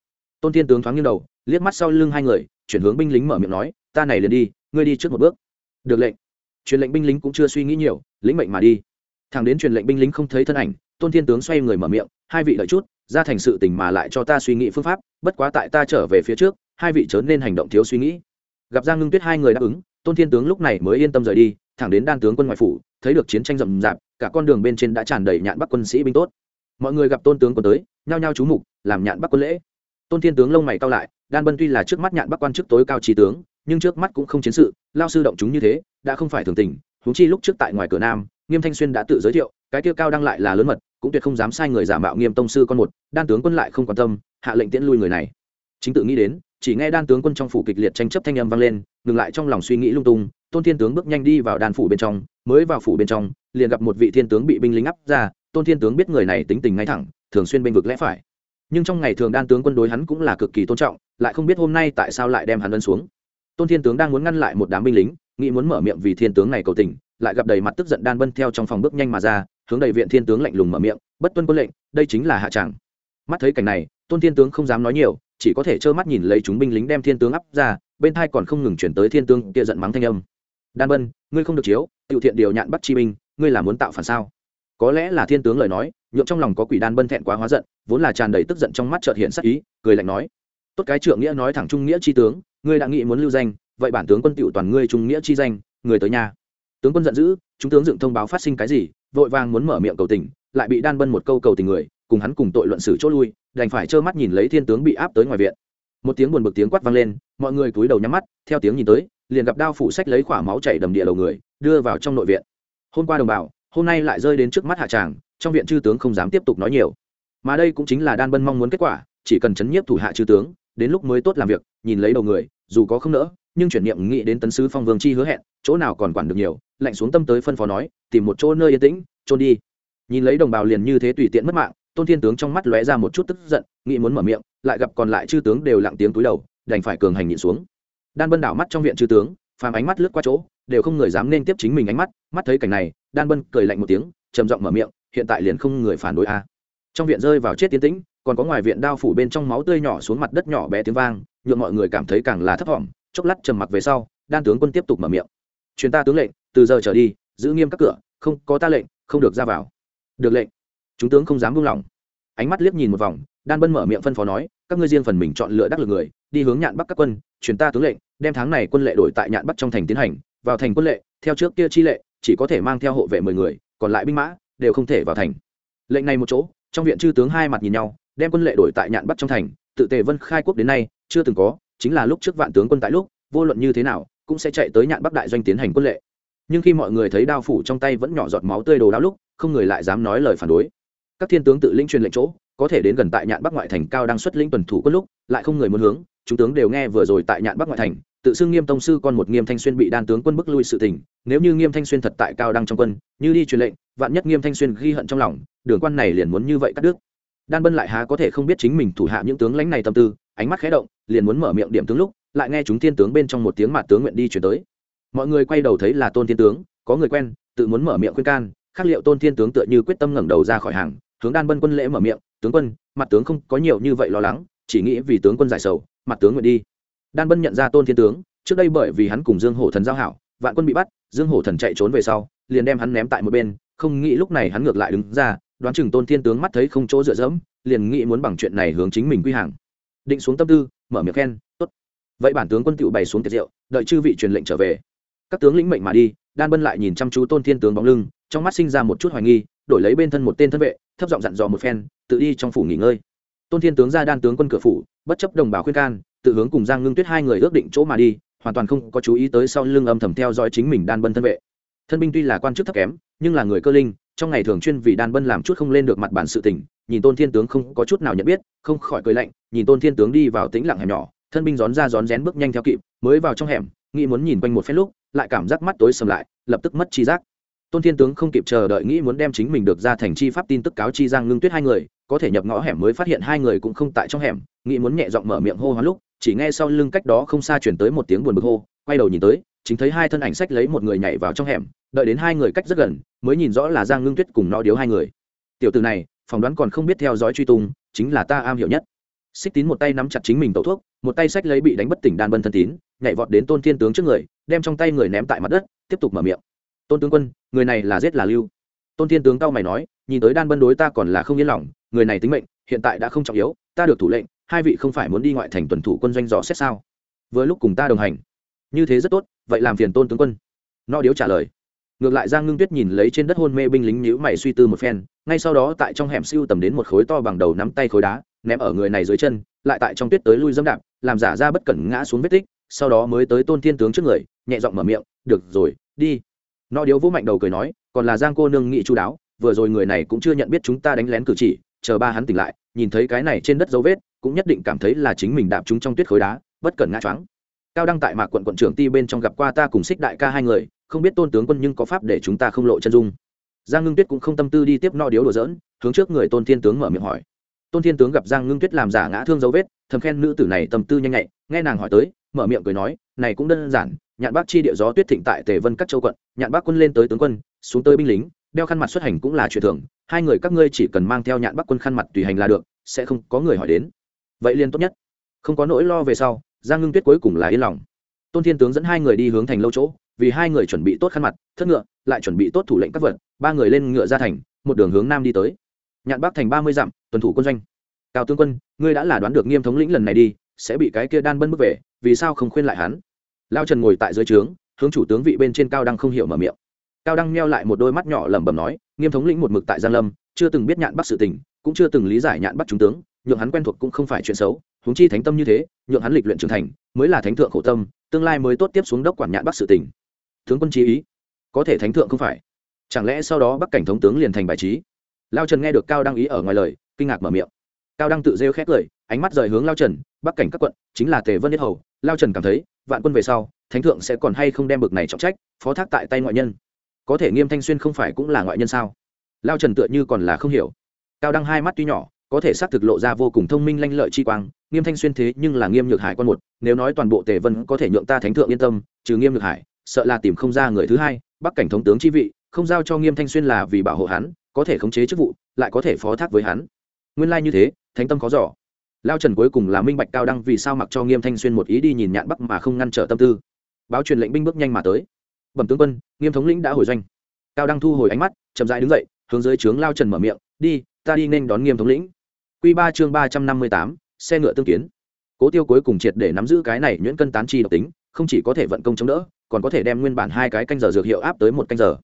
Tôn thiên tướng thoáng nghiêng đầu liếc mắt sau lưng hai người, chuyển hướng binh lính mở miệng nói, ta này liền đi, ngươi đi trước một bước. Được lệnh. Truyền lệnh binh lính cũng chưa suy nghĩ nhiều, lĩnh mệnh mà đi. Thằng đến truyền lệnh binh lính không thấy thân ảnh, tôn thiên tướng xoay người mở miệng, hai vị đợi chút, ra thành sự tình mà lại cho ta suy nghĩ phương pháp, bất quá tại ta trở về phía trước, hai vị chớ nên hành động thiếu suy nghĩ. Gặp giang ngưng tuyết hai người đáp ứng, tôn thiên tướng lúc này mới yên tâm rời đi, thẳng đến đan tướng quân ngoại phủ, thấy được chiến tranh rậm rạp, cả con đường bên trên đã tràn đầy nhạn bắc quân sĩ binh tốt. Mọi người gặp tôn tướng quân tới, nhao nhao chú mục, làm nhạn bắc quân lễ. Tôn thiên tướng lông mày cao lại đan bân tuy là trước mắt nhạn bắc quan chức tối cao trí tướng, nhưng trước mắt cũng không chiến sự, lao sư động chúng như thế, đã không phải thường tình, huống chi lúc trước tại ngoài cửa nam, nghiêm thanh xuyên đã tự giới thiệu, cái kia cao đăng lại là lớn mật, cũng tuyệt không dám sai người giả mạo nghiêm tông sư con một, đan tướng quân lại không quan tâm, hạ lệnh tiễn lui người này. Chính tự nghĩ đến, chỉ nghe đan tướng quân trong phủ kịch liệt tranh chấp thanh âm vang lên, ngừng lại trong lòng suy nghĩ lung tung, tôn thiên tướng bước nhanh đi vào đan phủ bên trong, mới vào phủ bên trong, liền gặp một vị thiên tướng bị binh lính áp ra, tôn thiên tướng biết người này tính tình ngay thẳng, thường xuyên bênh vực lẽ phải. Nhưng trong ngày thường đan tướng quân đối hắn cũng là cực kỳ tôn trọng lại không biết hôm nay tại sao lại đem hắn ân xuống. Tôn thiên tướng đang muốn ngăn lại một đám binh lính, nghĩ muốn mở miệng vì thiên tướng này cầu tình, lại gặp đầy mặt tức giận đan bân theo trong phòng bước nhanh mà ra, hướng đầy viện thiên tướng lạnh lùng mở miệng, bất tuân quân lệnh, đây chính là hạ tràng mắt thấy cảnh này, tôn thiên tướng không dám nói nhiều, chỉ có thể trơ mắt nhìn lấy chúng binh lính đem thiên tướng áp ra, bên thai còn không ngừng chuyển tới thiên tướng kia giận mắng thanh âm. Đan bân, ngươi không được chiếu tự thiện điều nhạn bắt chi binh, ngươi là muốn tạo phản sao? Có lẽ là thiên tướng lời nói, nhượng trong lòng có quỷ đan bân thẹn quá hóa giận, vốn là tràn đầy tức giận trong mắt trợt hiện sắc ý, cười lạnh nói tốt cái trượng nghĩa nói thẳng trung nghĩa chi tướng, ngươi đã nghĩ muốn lưu danh, vậy bản tướng quân tựu toàn ngươi trung nghĩa chi danh, người tới nhà. Tướng quân giận dữ, chúng tướng dựng thông báo phát sinh cái gì, vội vàng muốn mở miệng cầu tình, lại bị đan bân một câu cầu tình người, cùng hắn cùng tội luận xử chốt lui, đành phải trơ mắt nhìn lấy thiên tướng bị áp tới ngoài viện. Một tiếng buồn bực tiếng quát vang lên, mọi người cúi đầu nhắm mắt, theo tiếng nhìn tới, liền gặp đao phủ sách lấy khỏa máu chảy đầm địa đầu người, đưa vào trong nội viện. Hôm qua đồng bào, hôm nay lại rơi đến trước mắt hạ tràng, trong viện chư tướng không dám tiếp tục nói nhiều. Mà đây cũng chính là đan bân mong muốn kết quả, chỉ cần chấn nhiếp thủ hạ chư tướng đến lúc mới tốt làm việc, nhìn lấy đầu người, dù có không nỡ, nhưng chuyển niệm nghĩ đến tấn sứ phong vương chi hứa hẹn, chỗ nào còn quản được nhiều, lạnh xuống tâm tới phân phó nói, tìm một chỗ nơi yên tĩnh trôn đi. Nhìn lấy đồng bào liền như thế tùy tiện mất mạng, tôn thiên tướng trong mắt lóe ra một chút tức giận, nghĩ muốn mở miệng, lại gặp còn lại chư tướng đều lặng tiếng túi đầu, đành phải cường hành nhịn xuống. Đan bân đảo mắt trong viện chư tướng, phàm ánh mắt lướt qua chỗ, đều không người dám nên tiếp chính mình ánh mắt mắt thấy cảnh này, đan bân cười lạnh một tiếng, trầm giọng mở miệng, hiện tại liền không người phản đối a. Trong viện rơi vào chết tiến tĩnh còn có ngoài viện đao phủ bên trong máu tươi nhỏ xuống mặt đất nhỏ bé tiếng vang, nhượng mọi người cảm thấy càng là thấp thỏm. Chốc lát trầm mặc về sau, đan tướng quân tiếp tục mở miệng. Chuyến ta tướng lệnh, từ giờ trở đi, giữ nghiêm các cửa, không có ta lệnh, không được ra vào. Được lệnh. Chúng tướng không dám buông lỏng. Ánh mắt liếc nhìn một vòng, đan bân mở miệng phân phó nói, các ngươi riêng phần mình chọn lựa đắc lực người, đi hướng nhạn bắc các quân, truyền ta tướng lệnh, đem tháng này quân lệ đổi tại nhạn bắc trong thành tiến hành, vào thành quân lệ, theo trước kia chi lệ, chỉ có thể mang theo hộ vệ mười người, còn lại binh mã, đều không thể vào thành. Lệnh này một chỗ, trong viện chư tướng hai mặt nhìn nhau đem quân lệ đổi tại nhạn bắc trong thành, tự tề vân khai quốc đến nay, chưa từng có, chính là lúc trước vạn tướng quân tại lúc, vô luận như thế nào, cũng sẽ chạy tới nhạn bắc đại doanh tiến hành quân lệ. Nhưng khi mọi người thấy đao phủ trong tay vẫn nhỏ giọt máu tươi đồ đao lúc, không người lại dám nói lời phản đối. Các thiên tướng tự lĩnh truyền lệnh chỗ, có thể đến gần tại nhạn bắc ngoại thành cao đang xuất lĩnh tuần thủ quân lúc, lại không người muốn hướng, chúng tướng đều nghe vừa rồi tại nhạn bắc ngoại thành, tự xưng nghiêm tông sư con một nghiêm thanh xuyên bị đan tướng quân bức lui sự tình, nếu như nghiêm thanh xuyên thật tại cao đăng trong quân, như đi truyền lệnh, vạn nhất nghiêm thanh xuyên ghi hận trong lòng, đường quan này liền muốn như vậy cắt đứt đan bân lại há có thể không biết chính mình thủ hạ những tướng lãnh này tâm tư, ánh mắt khẽ động, liền muốn mở miệng điểm tướng lúc, lại nghe chúng thiên tướng bên trong một tiếng mặt tướng nguyện đi chuyển tới. Mọi người quay đầu thấy là tôn thiên tướng, có người quen, tự muốn mở miệng khuyên can khắc liệu tôn thiên tướng tựa như quyết tâm ngẩng đầu ra khỏi hàng, hướng đan bân quân lễ mở miệng, tướng quân mặt tướng không có nhiều như vậy lo lắng, chỉ nghĩ vì tướng quân giải sầu mặt tướng nguyện đi. Đan bân nhận ra tôn thiên tướng, trước đây bởi vì hắn cùng dương hổ thần giao hảo, vạn quân bị bắt, dương hổ thần chạy trốn về sau, liền đem hắn ném tại một bên, không nghĩ lúc này hắn ngược lại đứng ra đoán chừng tôn thiên tướng mắt thấy không chỗ dựa dẫm, liền nghĩ muốn bằng chuyện này hướng chính mình quy hàng. Định xuống tâm tư, mở miệng khen, tốt. Vậy bản tướng quân tựu bày xuống tiệc rượu, đợi chư vị truyền lệnh trở về. Các tướng lĩnh mệnh mà đi, đan bân lại nhìn chăm chú tôn thiên tướng bóng lưng, trong mắt sinh ra một chút hoài nghi, đổi lấy bên thân một tên thân vệ, thấp giọng dặn dò một phen, tự đi trong phủ nghỉ ngơi. Tôn thiên tướng ra đan tướng quân cửa phủ, bất chấp đồng bào khuyên can, tự hướng cùng giang ngưng tuyết hai người ước định chỗ mà đi, hoàn toàn không có chú ý tới sau lưng âm thầm theo dõi chính mình đan bân thân vệ. Thân binh tuy là quan chức thấp kém, nhưng là người cơ linh trong ngày thường chuyên vì đan bân làm chút không lên được mặt bản sự tình, nhìn tôn thiên tướng không có chút nào nhận biết, không khỏi cười lạnh, nhìn tôn thiên tướng đi vào tĩnh lặng hẻm nhỏ, thân binh rón ra rón rén bước nhanh theo kịp, mới vào trong hẻm, nghĩ muốn nhìn quanh một phen lúc, lại cảm giác mắt tối sầm lại, lập tức mất chi giác. Tôn thiên tướng không kịp chờ đợi nghĩ muốn đem chính mình được ra thành chi pháp tin tức cáo chi giang ngưng tuyết hai người, có thể nhập ngõ hẻm mới phát hiện hai người cũng không tại trong hẻm, nghĩ muốn nhẹ giọng mở miệng hô hoán lúc, chỉ nghe sau lưng cách đó không xa chuyển tới một tiếng buồn bực hô, quay đầu nhìn tới chính thấy hai thân ảnh sách lấy một người nhảy vào trong hẻm, đợi đến hai người cách rất gần, mới nhìn rõ là giang ngưng tuyết cùng nó điếu hai người. Tiểu từ này, phỏng đoán còn không biết theo dõi truy tung, chính là ta am hiểu nhất. Xích tín một tay nắm chặt chính mình tẩu thuốc, một tay sách lấy bị đánh bất tỉnh đan bân thân tín, nhảy vọt đến tôn thiên tướng trước người, đem trong tay người ném tại mặt đất, tiếp tục mở miệng. Tôn tướng quân, người này là giết là lưu? Tôn thiên tướng cao mày nói, nhìn tới đan bân đối ta còn là không yên lòng, người này tính mệnh, hiện tại đã không trọng yếu, ta được thủ lệnh, hai vị không phải muốn đi ngoại thành tuần thủ quân doanh dò xét sao? Với lúc cùng ta đồng hành như thế rất tốt, vậy làm phiền tôn tướng quân. No điếu trả lời. Ngược lại giang ngưng tuyết nhìn lấy trên đất hôn mê binh lính nhữ mày suy tư một phen, ngay sau đó tại trong hẻm siêu tầm đến một khối to bằng đầu nắm tay khối đá, ném ở người này dưới chân, lại tại trong tuyết tới lui dâm đạp, làm giả ra bất cẩn ngã xuống vết tích, sau đó mới tới tôn thiên tướng trước người, nhẹ giọng mở miệng, được rồi, đi. No điếu vũ mạnh đầu cười nói, còn là giang cô nương nghị chú đáo, vừa rồi người này cũng chưa nhận biết chúng ta đánh lén cử chỉ, chờ ba hắn tỉnh lại, nhìn thấy cái này trên đất dấu vết, cũng nhất định cảm thấy là chính mình đạp chúng trong tuyết khối đá, bất cẩn ngã choáng cao đăng tại mạc quận quận trưởng ti bên trong gặp qua ta cùng xích đại ca hai người, không biết tôn tướng quân nhưng có pháp để chúng ta không lộ chân dung. Giang ngưng tuyết cũng không tâm tư đi tiếp no điếu đồ dỡn hướng trước người tôn thiên tướng mở miệng hỏi. Tôn thiên tướng gặp giang ngưng tuyết làm giả ngã thương dấu vết, thầm khen nữ tử này tâm tư nhanh nhạy, nghe nàng hỏi tới, mở miệng cười nói, này cũng đơn giản, nhạn bác chi địa gió tuyết thịnh tại tề vân các châu quận, nhạn bác quân lên tới tướng quân, xuống tới binh lính, đeo khăn mặt xuất hành cũng là chuyện thường, hai người các ngươi chỉ cần mang theo nhạn bác quân khăn mặt tùy hành là được, sẽ không có người hỏi đến. Vậy liền tốt nhất. Không có nỗi lo về sau giang ngưng tuyết cuối cùng là yên lòng. Tôn thiên tướng dẫn hai người đi hướng thành lâu chỗ, vì hai người chuẩn bị tốt khăn mặt, thất ngựa, lại chuẩn bị tốt thủ lệnh các vật, ba người lên ngựa ra thành, một đường hướng nam đi tới. Nhạn bắc thành ba mươi dặm, tuần thủ quân doanh. Cao tướng quân, ngươi đã là đoán được nghiêm thống lĩnh lần này đi, sẽ bị cái kia đan bân bước về, vì sao không khuyên lại hắn? Lao trần ngồi tại dưới trướng, hướng chủ tướng vị bên trên cao đăng không hiểu mở miệng. Cao đăng meo lại một đôi mắt nhỏ lẩm bẩm nói, nghiêm thống lĩnh một mực tại giang lâm, chưa từng biết nhạn bắc sự tình, cũng chưa từng lý giải nhạn bắc trung tướng, nhượng hắn quen thuộc cũng không phải chuyện xấu huống chi thánh tâm như thế, nhượng hắn lịch luyện trưởng thành, mới là thánh thượng khổ tâm, tương lai mới tốt tiếp xuống đốc quản nhạn bắc sự tình. Tướng quân chí ý. Có thể thánh thượng không phải. Chẳng lẽ sau đó bắc cảnh thống tướng liền thành bài trí? Lao trần nghe được cao đăng ý ở ngoài lời, kinh ngạc mở miệng. Cao đăng tự rêu khét cười, ánh mắt rời hướng lao trần, bắc cảnh các quận, chính là tề vân nhất hầu. Lao trần cảm thấy, vạn quân về sau, thánh thượng sẽ còn hay không đem bực này trọng trách, phó thác tại tay ngoại nhân? Có thể nghiêm thanh xuyên không phải cũng là ngoại nhân sao? Lao trần tựa như còn là không hiểu. Cao đăng hai mắt tuy nhỏ có thể xác thực lộ ra vô cùng thông minh lanh lợi chi quang, nghiêm thanh xuyên thế nhưng là nghiêm nhược hải con một, nếu nói toàn bộ tề vân có thể nhượng ta thánh thượng yên tâm, trừ nghiêm nhược hải, sợ là tìm không ra người thứ hai, bắc cảnh thống tướng chi vị, không giao cho nghiêm thanh xuyên là vì bảo hộ hắn, có thể khống chế chức vụ, lại có thể phó thác với hắn. Nguyên lai như thế, thánh tâm có giỏ. Lao trần cuối cùng là minh bạch cao đăng vì sao mặc cho nghiêm thanh xuyên một ý đi nhìn nhạn bắc mà không ngăn trở tâm tư. Báo truyền lệnh binh bước nhanh mà tới. Bẩm tướng quân, nghiêm thống lĩnh đã hồi doanh. Cao đăng thu hồi ánh mắt, chậm dại đứng dậy, hướng dưới trướng lao trần mở miệng, đi, ta đi nên đón nghiêm thống lĩnh. Quy ba chương ba trăm năm mươi tám, xe ngựa tương kiến. Cố tiêu cuối cùng triệt để nắm giữ cái này nhuyễn cân tán chi độc tính, không chỉ có thể vận công chống đỡ, còn có thể đem nguyên bản hai cái canh giờ dược hiệu áp tới một canh giờ.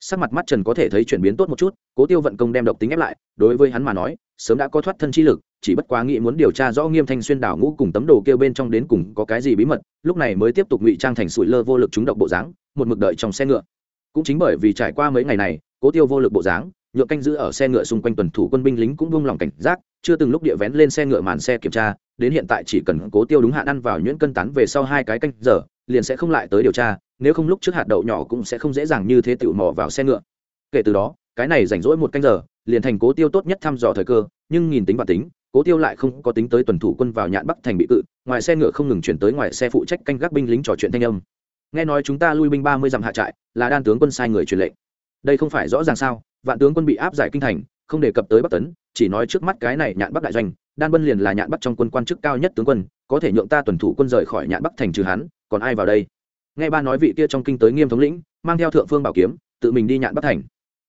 Sắc mặt mắt trần có thể thấy chuyển biến tốt một chút, cố tiêu vận công đem độc tính ép lại, đối với hắn mà nói, sớm đã có thoát thân chi lực, chỉ bất quá nghĩ muốn điều tra rõ nghiêm thanh xuyên đảo ngũ cùng tấm đồ kêu bên trong đến cùng có cái gì bí mật, lúc này mới tiếp tục ngụy trang thành sủi lơ vô lực trúng độc bộ dáng, một mực đợi trong xe ngựa. Cũng chính bởi vì trải qua mấy ngày này, cố tiêu vô lực bộ dáng nhựa canh giữ ở xe ngựa xung quanh tuần thủ quân binh lính cũng buông lòng cảnh giác, chưa từng lúc địa vén lên xe ngựa màn xe kiểm tra, đến hiện tại chỉ cần cố tiêu đúng hạn ăn vào nhuyễn cân tán về sau hai cái canh giờ, liền sẽ không lại tới điều tra, nếu không lúc trước hạt đậu nhỏ cũng sẽ không dễ dàng như thế tự mò vào xe ngựa. Kể từ đó, cái này rảnh rỗi một canh giờ, liền thành cố tiêu tốt nhất thăm dò thời cơ, nhưng nhìn tính và tính, cố tiêu lại không có tính tới tuần thủ quân vào nhạn bắc thành bị cự, ngoài xe ngựa không ngừng chuyển tới ngoài xe phụ trách canh gác binh lính trò chuyện thanh âm. Nghe nói chúng ta lui binh ba mươi dặm hạ trại, là đan tướng quân sai người truyền lệnh. Đây không phải rõ ràng sao? Vạn tướng quân bị áp giải kinh thành, không đề cập tới bắc tấn, chỉ nói trước mắt cái này nhạn bắc đại doanh, đan bân liền là nhạn bắc trong quân quan chức cao nhất tướng quân, có thể nhượng ta tuần thủ quân rời khỏi nhạn bắc thành trừ hắn, còn ai vào đây? Nghe ba nói vị kia trong kinh tới nghiêm thống lĩnh, mang theo thượng phương bảo kiếm, tự mình đi nhạn bắc thành.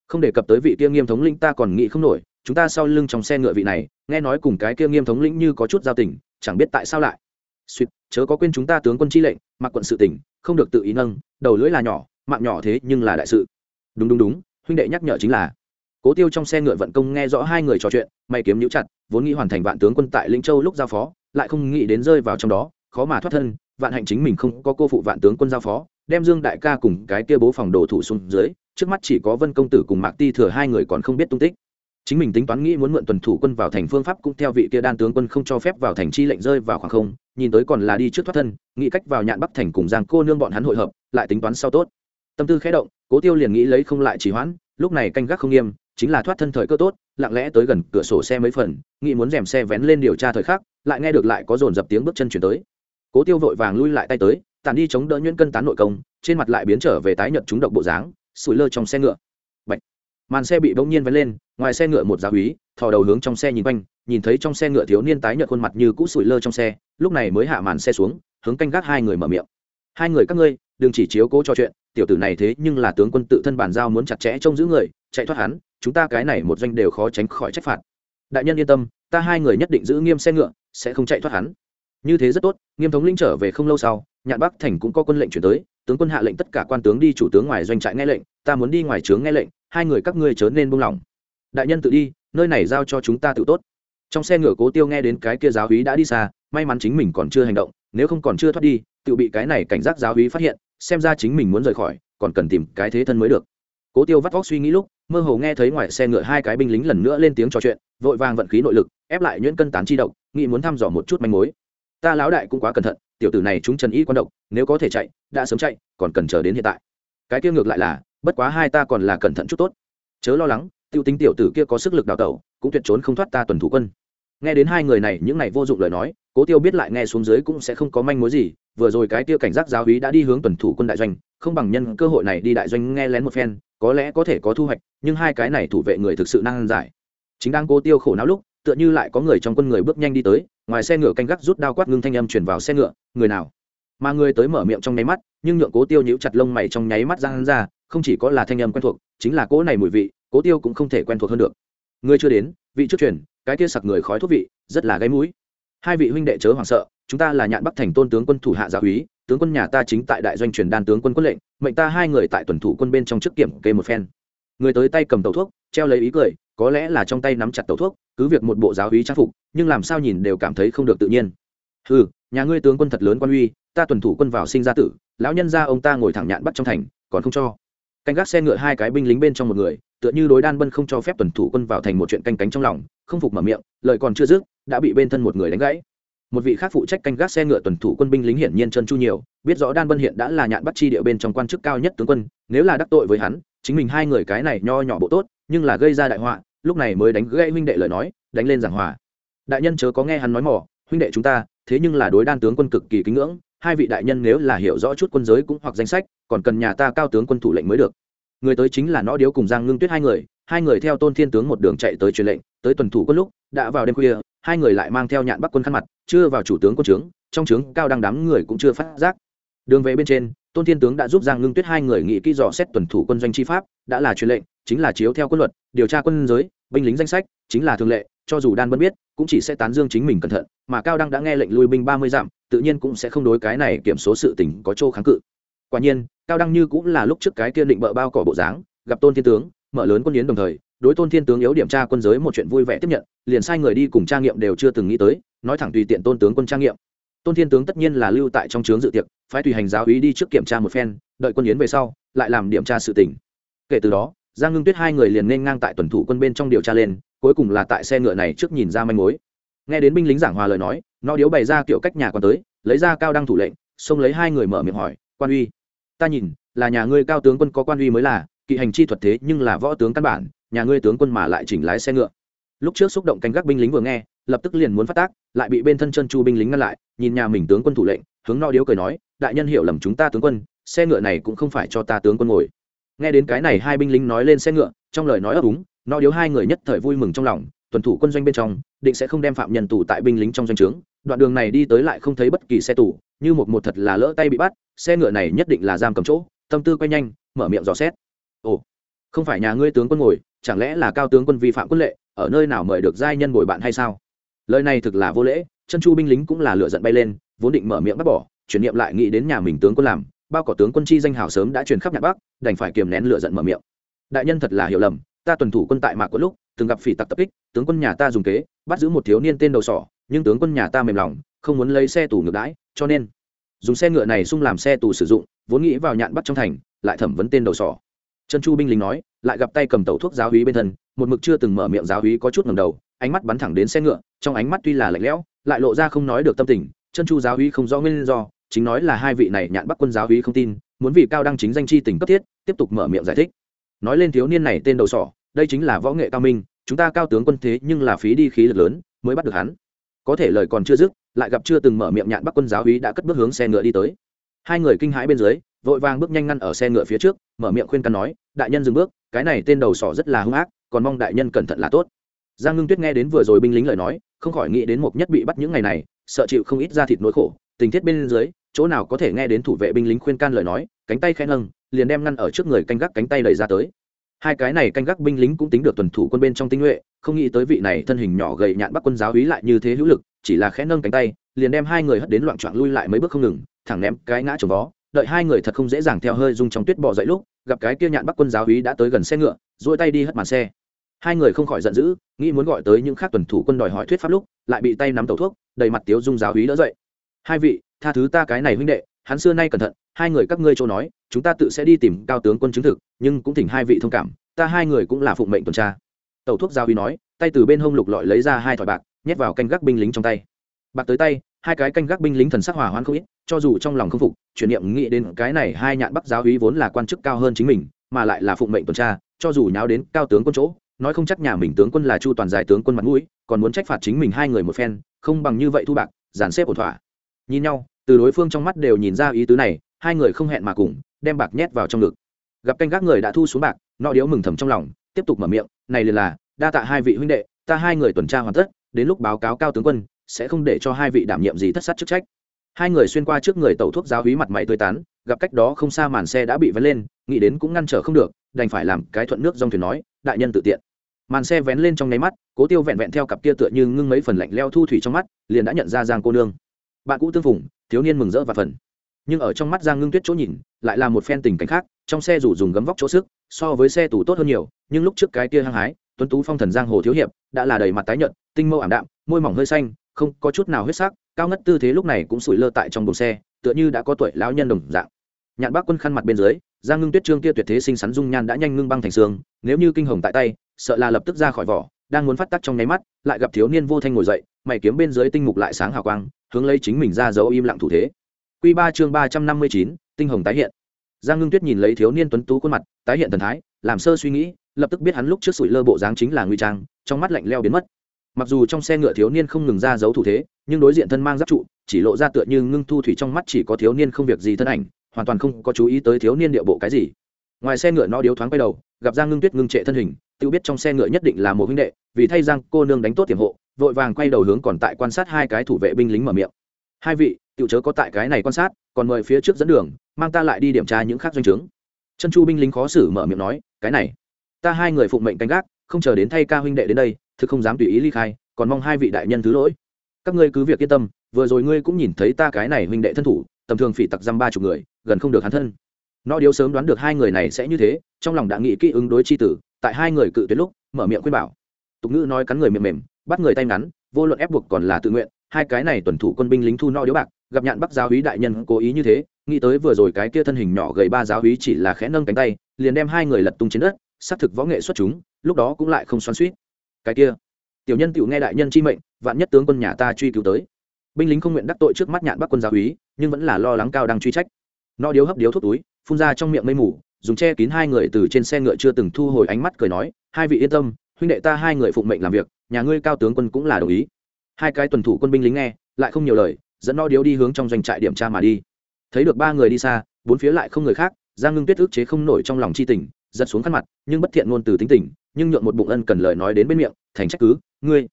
Không đề cập tới vị kia nghiêm thống lĩnh ta còn nghĩ không nổi, chúng ta sau lưng trong xe ngựa vị này, nghe nói cùng cái kia nghiêm thống lĩnh như có chút giao tình, chẳng biết tại sao lại. Suýt, chớ có quên chúng ta tướng quân chi lệnh, mặc quận sự tỉnh, không được tự ý nâng, đầu lưỡi là nhỏ, mạng nhỏ thế nhưng là đại sự. Đúng đúng đúng huynh đệ nhắc nhở chính là, cố tiêu trong xe ngựa vận công nghe rõ hai người trò chuyện mày kiếm nhũ chặt, vốn nghĩ hoàn thành vạn tướng quân tại linh châu lúc giao phó, lại không nghĩ đến rơi vào trong đó, khó mà thoát thân, vạn hạnh chính mình không có cô phụ vạn tướng quân giao phó, đem dương đại ca cùng cái kia bố phòng đồ thủ xuống dưới, trước mắt chỉ có vân công tử cùng mạc ti thừa hai người còn không biết tung tích. Chính mình tính toán nghĩ muốn mượn tuần thủ quân vào thành phương pháp cũng theo vị kia đan tướng quân không cho phép vào thành chi lệnh rơi vào khoảng không, nhìn tới còn là đi trước thoát thân, nghĩ cách vào nhạn bắc thành cùng giang cô nương bọn hắn hội hợp, lại tính toán sau tốt. Tâm tư khẽ động, cố tiêu liền nghĩ lấy không lại chỉ hoãn lúc này canh gác không nghiêm, chính là thoát thân thời cơ tốt, lặng lẽ tới gần cửa sổ xe mấy phần, nghĩ muốn rèm xe vén lên điều tra thời khắc, lại nghe được lại có dồn dập tiếng bước chân chuyển tới. Cố tiêu vội vàng lui lại tay tới tàn đi chống đỡ nhuyễn cân tán nội công, trên mặt lại biến trở về tái nhợt chúng độc bộ dáng, sủi lơ trong xe ngựa. Bạch. màn xe bị bỗng nhiên vén lên, ngoài xe ngựa một giáo úy thò đầu hướng trong xe nhìn quanh, nhìn thấy trong xe ngựa thiếu niên tái nhợt khuôn mặt như cũ sủi lơ trong xe, lúc này mới hạ màn xe xuống, hướng canh gác hai người mở miệng. Hai người các ngươi, đừng chỉ chiếu cố cho chuyện tiểu tử này thế nhưng là tướng quân tự thân bàn giao muốn chặt chẽ trông giữ người, chạy thoát hắn, chúng ta cái này một doanh đều khó tránh khỏi trách phạt. Đại nhân yên tâm, ta hai người nhất định giữ nghiêm xe ngựa, sẽ không chạy thoát hắn. Như thế rất tốt, nghiêm thống linh trở về không lâu sau, nhạn bắc thành cũng có quân lệnh chuyển tới, tướng quân hạ lệnh tất cả quan tướng đi chủ tướng ngoài doanh trại nghe lệnh, ta muốn đi ngoài trướng nghe lệnh, hai người các ngươi chớ nên buông lỏng. Đại nhân tự đi, nơi này giao cho chúng ta tự tốt. Trong xe ngựa cố tiêu nghe đến cái kia giáo húy đã đi xa, may mắn chính mình còn chưa hành động, nếu không còn chưa thoát đi, tự bị cái này cảnh giác giáo húy phát hiện xem ra chính mình muốn rời khỏi, còn cần tìm cái thế thân mới được. Cố tiêu vắt vóc suy nghĩ lúc, mơ hồ nghe thấy ngoài xe ngựa hai cái binh lính lần nữa lên tiếng trò chuyện, vội vàng vận khí nội lực, ép lại nhuyễn cân tán chi độc, nghĩ muốn thăm dò một chút manh mối. Ta lão đại cũng quá cẩn thận, tiểu tử này chúng trần y quan độc, nếu có thể chạy, đã sớm chạy, còn cần chờ đến hiện tại. Cái kia ngược lại là, bất quá hai ta còn là cẩn thận chút tốt. Chớ lo lắng, tiêu tính tiểu tử kia có sức lực đào tẩu, cũng tuyệt trốn không thoát ta tuần thủ quân. Nghe đến hai người này những này vô dụng lời nói, cố tiêu biết lại nghe xuống dưới cũng sẽ không có manh mối gì vừa rồi cái tia cảnh giác giáo úy đã đi hướng tuần thủ quân đại doanh, không bằng nhân cơ hội này đi đại doanh nghe lén một phen, có lẽ có thể có thu hoạch, nhưng hai cái này thủ vệ người thực sự năng giải. Chính đang cố tiêu khổ não lúc, tựa như lại có người trong quân người bước nhanh đi tới, ngoài xe ngựa canh gác rút đao quát ngưng thanh âm chuyển vào xe ngựa, người nào? Mà người tới mở miệng trong nháy mắt, nhưng nhượng cố tiêu nhíu chặt lông mày trong nháy mắt ra hắn ra, không chỉ có là thanh âm quen thuộc, chính là cỗ này mùi vị, cố tiêu cũng không thể quen thuộc hơn được. Người chưa đến, vị trước truyền, cái kia sặc người khói thuốc vị, rất là gáy mũi. Hai vị huynh đệ chớ hoảng sợ chúng ta là nhạn bắc thành tôn tướng quân thủ hạ gia úy tướng quân nhà ta chính tại đại doanh truyền đan tướng quân quân lệnh, mệnh ta hai người tại tuần thủ quân bên trong trước kiểm kê một phen. Người tới tay cầm tàu thuốc, treo lấy ý cười, có lẽ là trong tay nắm chặt tàu thuốc, cứ việc một bộ giáo úy trang phục, nhưng làm sao nhìn đều cảm thấy không được tự nhiên. Ừ nhà ngươi tướng quân thật lớn quan uy, ta tuần thủ quân vào sinh ra tử, lão nhân ra ông ta ngồi thẳng nhạn bắt trong thành, còn không cho. Canh gác xe ngựa hai cái binh lính bên trong một người, tựa như đối đan bân không cho phép tuần thủ quân vào thành một chuyện canh cánh trong lòng, không phục mở miệng, lời còn chưa dứt, đã bị bên thân một người đánh gãy một vị khác phụ trách canh gác xe ngựa tuần thủ quân binh lính hiển nhiên chân chu nhiều, biết rõ đan vân hiện đã là nhạn bắt chi địa bên trong quan chức cao nhất tướng quân, nếu là đắc tội với hắn, chính mình hai người cái này nho nhỏ bộ tốt, nhưng là gây ra đại họa, lúc này mới đánh gãy huynh đệ lời nói, đánh lên giảng hòa. Đại nhân chớ có nghe hắn nói mỏ, huynh đệ chúng ta, thế nhưng là đối đan tướng quân cực kỳ kính ngưỡng, hai vị đại nhân nếu là hiểu rõ chút quân giới cũng hoặc danh sách, còn cần nhà ta cao tướng quân thủ lệnh mới được. Người tới chính là nó điếu cùng giang ngưng tuyết hai người hai người theo tôn thiên tướng một đường chạy tới truyền lệnh, tới tuần thủ quân lúc, đã vào đêm khuya, hai người lại mang theo nhạn bắc quân khăn mặt, chưa vào chủ tướng quân trướng, trong trướng cao đang đám người cũng chưa phát giác. Đường về bên trên, tôn thiên tướng đã giúp giang ngưng tuyết hai người nghĩ kỹ dò xét tuần thủ quân doanh chi pháp, đã là truyền lệnh, chính là chiếu theo quân luật, điều tra quân giới, binh lính danh sách, chính là thường lệ, cho dù đan bân biết, cũng chỉ sẽ tán dương chính mình cẩn thận, mà cao đăng đã nghe lệnh lui binh ba mươi dặm, tự nhiên cũng sẽ không đối cái này kiểm số sự tình có chỗ kháng cự. Quả nhiên, cao đăng như cũng là lúc trước cái kia định bợ bao cỏ bộ dáng, gặp tôn thiên tướng mở lớn quân yến đồng thời, đối tôn thiên tướng yếu điểm tra quân giới một chuyện vui vẻ tiếp nhận, liền sai người đi cùng trang nghiệm đều chưa từng nghĩ tới, nói thẳng tùy tiện tôn tướng quân trang nghiệm. Tôn thiên tướng tất nhiên là lưu tại trong trướng dự tiệc, phái tùy hành giáo ý đi trước kiểm tra một phen, đợi quân yến về sau, lại làm điểm tra sự tỉnh kể từ đó, giang ngưng tuyết hai người liền nên ngang tại tuần thủ quân bên trong điều tra lên, cuối cùng là tại xe ngựa này trước nhìn ra manh mối. Nghe đến binh lính giảng hòa lời nói, nó điếu bày ra kiểu cách nhà quan tới, lấy ra cao đăng thủ lệnh, xông lấy hai người mở miệng hỏi, quan uy, ta nhìn, là nhà ngươi cao tướng quân có quan uy mới là kỵ hành chi thuật thế nhưng là võ tướng căn bản, nhà ngươi tướng quân mà lại chỉnh lái xe ngựa. Lúc trước xúc động canh gác binh lính vừa nghe, lập tức liền muốn phát tác, lại bị bên thân chân chu binh lính ngăn lại, nhìn nhà mình tướng quân thủ lệnh, hướng no điếu cười nói, đại nhân hiểu lầm chúng ta tướng quân, xe ngựa này cũng không phải cho ta tướng quân ngồi. Nghe đến cái này hai binh lính nói lên xe ngựa, trong lời nói ấp úng, no điếu hai người nhất thời vui mừng trong lòng, tuần thủ quân doanh bên trong, định sẽ không đem phạm nhân tù tại binh lính trong doanh trướng, đoạn đường này đi tới lại không thấy bất kỳ xe tù, như một một thật là lỡ tay bị bắt, xe ngựa này nhất định là giam cầm chỗ, tâm tư quay nhanh, mở miệng dò xét ồ, không phải nhà ngươi tướng quân ngồi, chẳng lẽ là cao tướng quân vi phạm quân lệ, ở nơi nào mời được giai nhân bồi bạn hay sao? Lời này thực là vô lễ, chân chu binh lính cũng là lựa giận bay lên, vốn định mở miệng bắt bỏ, chuyển niệm lại nghĩ đến nhà mình tướng quân làm, bao cỏ tướng quân chi danh hào sớm đã truyền khắp nhạc bắc, đành phải kiềm nén lựa giận mở miệng. Đại nhân thật là hiểu lầm, ta tuần thủ quân tại mạc có lúc, từng gặp phỉ tặc tập kích, tướng quân nhà ta dùng kế, bắt giữ một thiếu niên tên đầu sỏ, nhưng tướng quân nhà ta mềm lòng, không muốn lấy xe tù ngược đãi, cho nên dùng xe ngựa này xung làm xe tù sử dụng, vốn nghĩ vào nhạn bắt trong thành, lại thẩm vấn tên đầu sỏ chân chu binh lính nói, lại gặp tay cầm tẩu thuốc giáo hí bên thân, một mực chưa từng mở miệng giáo hí có chút ngầm đầu, ánh mắt bắn thẳng đến xe ngựa, trong ánh mắt tuy là lạnh lẽo, lại lộ ra không nói được tâm tình chân chu giáo hí không rõ nguyên do, chính nói là hai vị này nhạn Bắc quân giáo hí không tin, muốn vì cao đăng chính danh chi tình cấp thiết, tiếp tục mở miệng giải thích. Nói lên thiếu niên này tên đầu sỏ, đây chính là võ nghệ cao minh, chúng ta cao tướng quân thế nhưng là phí đi khí lực lớn, mới bắt được hắn. Có thể lời còn chưa dứt, lại gặp chưa từng mở miệng nhạn bắc quân giáo hí đã cất bước hướng xe ngựa đi tới. Hai người kinh hãi bên dưới, vội vàng bước nhanh ngăn ở xe ngựa phía trước, mở miệng khuyên căn nói đại nhân dừng bước, cái này tên đầu sỏ rất là hung ác, còn mong đại nhân cẩn thận là tốt. Giang ngưng tuyết nghe đến vừa rồi binh lính lời nói, không khỏi nghĩ đến một nhất bị bắt những ngày này, sợ chịu không ít ra thịt nỗi khổ, tình tiết bên dưới, chỗ nào có thể nghe đến thủ vệ binh lính khuyên can lời nói, cánh tay khẽ nâng, liền đem ngăn ở trước người canh gác cánh tay đẩy ra tới. Hai cái này canh gác binh lính cũng tính được tuần thủ quân bên trong tinh nhuệ, không nghĩ tới vị này thân hình nhỏ gầy nhạn bắc quân giáo hí lại như thế hữu lực, chỉ là khẽ nâng cánh tay, liền đem hai người hất đến loạn trọn lui lại mấy bước không ngừng, thẳng ném cái ngã trồng vó đợi hai người thật không dễ dàng theo hơi dung trong tuyết bỏ dậy lúc, gặp cái kia nhạn bắc quân giáo hí đã tới gần xe ngựa dỗi tay đi hất màn xe. Hai người không khỏi giận dữ, nghĩ muốn gọi tới những khác tuần thủ quân đòi hỏi thuyết pháp lúc, lại bị tay nắm tẩu thuốc, đầy mặt tiếu dung giáo hí đỡ dậy. Hai vị, tha thứ ta cái này huynh đệ, hắn xưa nay cẩn thận, hai người các ngươi chỗ nói, chúng ta tự sẽ đi tìm cao tướng quân chứng thực, nhưng cũng thỉnh hai vị thông cảm, ta hai người cũng là phụng mệnh tuần tra. Tẩu thuốc giáo hí nói, tay từ bên hông lục lọi lấy ra hai thỏi bạc, nhét vào canh gác binh lính trong tay. Bạc tới tay hai cái canh gác binh lính thần sắc hỏa hoãn không ít, cho dù trong lòng không phục, chuyển niệm nghĩ đến cái này hai nhạn bắc giáo úy vốn là quan chức cao hơn chính mình, mà lại là phụng mệnh tuần tra, cho dù nháo đến cao tướng quân chỗ, nói không chắc nhà mình tướng quân là chu toàn giải tướng quân mặt mũi, còn muốn trách phạt chính mình hai người một phen, không bằng như vậy thu bạc, dàn xếp ổn thỏa. Nhìn nhau, từ đối phương trong mắt đều nhìn ra ý tứ này, hai người không hẹn mà cùng, đem bạc nhét vào trong ngực. Gặp canh gác người đã thu xuống bạc, nọ điếu mừng thầm trong lòng, tiếp tục mở miệng, này liền là, đa tạ hai vị huynh đệ, ta hai người tuần tra hoàn tất, đến lúc báo cáo cao tướng quân sẽ không để cho hai vị đảm nhiệm gì thất sát chức trách. Hai người xuyên qua trước người tẩu thuốc giáo hí mặt mày tươi tán, gặp cách đó không xa màn xe đã bị vén lên, nghĩ đến cũng ngăn trở không được, đành phải làm cái thuận nước dòng thuyền nói, đại nhân tự tiện. Màn xe vén lên trong nháy mắt, cố tiêu vẹn vẹn theo cặp kia tựa như ngưng mấy phần lạnh leo thu thủy trong mắt, liền đã nhận ra giang cô nương. Bạn cũ tương phùng, thiếu niên mừng rỡ và phần nhưng ở trong mắt giang ngưng tuyết chỗ nhìn, lại là một phen tình cảnh khác, trong xe rủ dùng gấm vóc chỗ sức, so với xe tủ tốt hơn nhiều, nhưng lúc trước cái kia hăng hái, tuấn tú phong thần giang hồ thiếu hiệp, đã là đầy mặt tái nhợt, tinh mâu ảm đạm, môi mỏng hơi xanh không có chút nào huyết sắc, cao ngất tư thế lúc này cũng sủi lơ tại trong buồng xe, tựa như đã có tuổi lão nhân đồng dạng. Nhạn bác quân khăn mặt bên dưới, giang ngưng tuyết trương kia tuyệt thế sinh sắn dung nhan đã nhanh ngưng băng thành xương, nếu như kinh hồng tại tay, sợ là lập tức ra khỏi vỏ, đang muốn phát tắc trong nháy mắt, lại gặp thiếu niên vô thanh ngồi dậy, mày kiếm bên dưới tinh mục lại sáng hào quang, hướng lấy chính mình ra dấu im lặng thủ thế. Q ba chương ba trăm năm mươi chín, tinh hồng tái hiện. Giang ngưng tuyết nhìn lấy thiếu niên tuấn tú khuôn mặt, tái hiện thần thái, làm sơ suy nghĩ, lập tức biết hắn lúc trước sủi lơ bộ dáng chính là nguy trang, trong mắt lạnh leo biến mất mặc dù trong xe ngựa thiếu niên không ngừng ra dấu thủ thế, nhưng đối diện thân mang giáp trụ, chỉ lộ ra tựa như ngưng thu thủy trong mắt chỉ có thiếu niên không việc gì thân ảnh, hoàn toàn không có chú ý tới thiếu niên địa bộ cái gì. Ngoài xe ngựa nó điếu thoáng quay đầu, gặp giang ngưng tuyết ngưng trệ thân hình, tự biết trong xe ngựa nhất định là một huynh đệ, vì thay giang cô nương đánh tốt tiềm hộ, vội vàng quay đầu hướng còn tại quan sát hai cái thủ vệ binh lính mở miệng. Hai vị tự chớ có tại cái này quan sát, còn mời phía trước dẫn đường, mang ta lại đi điểm tra những khác doanh trướng. Chân chu binh lính khó xử mở miệng nói, cái này, ta hai người phụng mệnh canh gác không chờ đến thay ca huynh đệ đến đây, thực không dám tùy ý ly khai, còn mong hai vị đại nhân thứ lỗi. Các ngươi cứ việc yên tâm, vừa rồi ngươi cũng nhìn thấy ta cái này huynh đệ thân thủ, tầm thường phỉ tặc dăm ba chục người, gần không được hắn thân. Nó điếu sớm đoán được hai người này sẽ như thế, trong lòng đã nghĩ kỹ ứng đối c h i tử, tại hai người cự tuyệt lúc, mở miệng khuyên bảo. Tục ngữ nói cắn người mềm mềm, bắt người tay ngắn, vô luận ép buộc còn là tự nguyện, hai cái này tuần thủ quân binh lính thu no điếu bạc, gặp nhạn bắc giáo hí đại nhân cố ý như thế, nghĩ tới vừa rồi cái kia thân hình nhỏ gầy ba giáo hí chỉ là khẽ nâng cánh tay, liền đem hai người lật tung trên đất, xác thực võ nghệ xuất chúng lúc đó cũng lại không xoắn suýt. Cái kia, tiểu nhân tiểu nghe đại nhân chi mệnh, vạn nhất tướng quân nhà ta truy cứu tới. Binh lính không nguyện đắc tội trước mắt nhạn bắc quân giáo úy, nhưng vẫn là lo lắng cao đang truy trách. Nó điếu hấp điếu thuốc túi, phun ra trong miệng mây mù, dùng che kín hai người từ trên xe ngựa chưa từng thu hồi ánh mắt cười nói, hai vị yên tâm, huynh đệ ta hai người phụng mệnh làm việc, nhà ngươi cao tướng quân cũng là đồng ý. Hai cái tuần thủ quân binh lính nghe, lại không nhiều lời, dẫn nó điếu đi hướng trong doanh trại điểm tra mà đi. Thấy được ba người đi xa, bốn phía lại không người khác, giang ngưng tuyết ức chế không nổi trong lòng chi tình, giật xuống khăn mặt, nhưng bất thiện ngôn từ tính tình nhưng nhượng một bụng ân cần lời nói đến bên miệng, thành trách cứ, ngươi,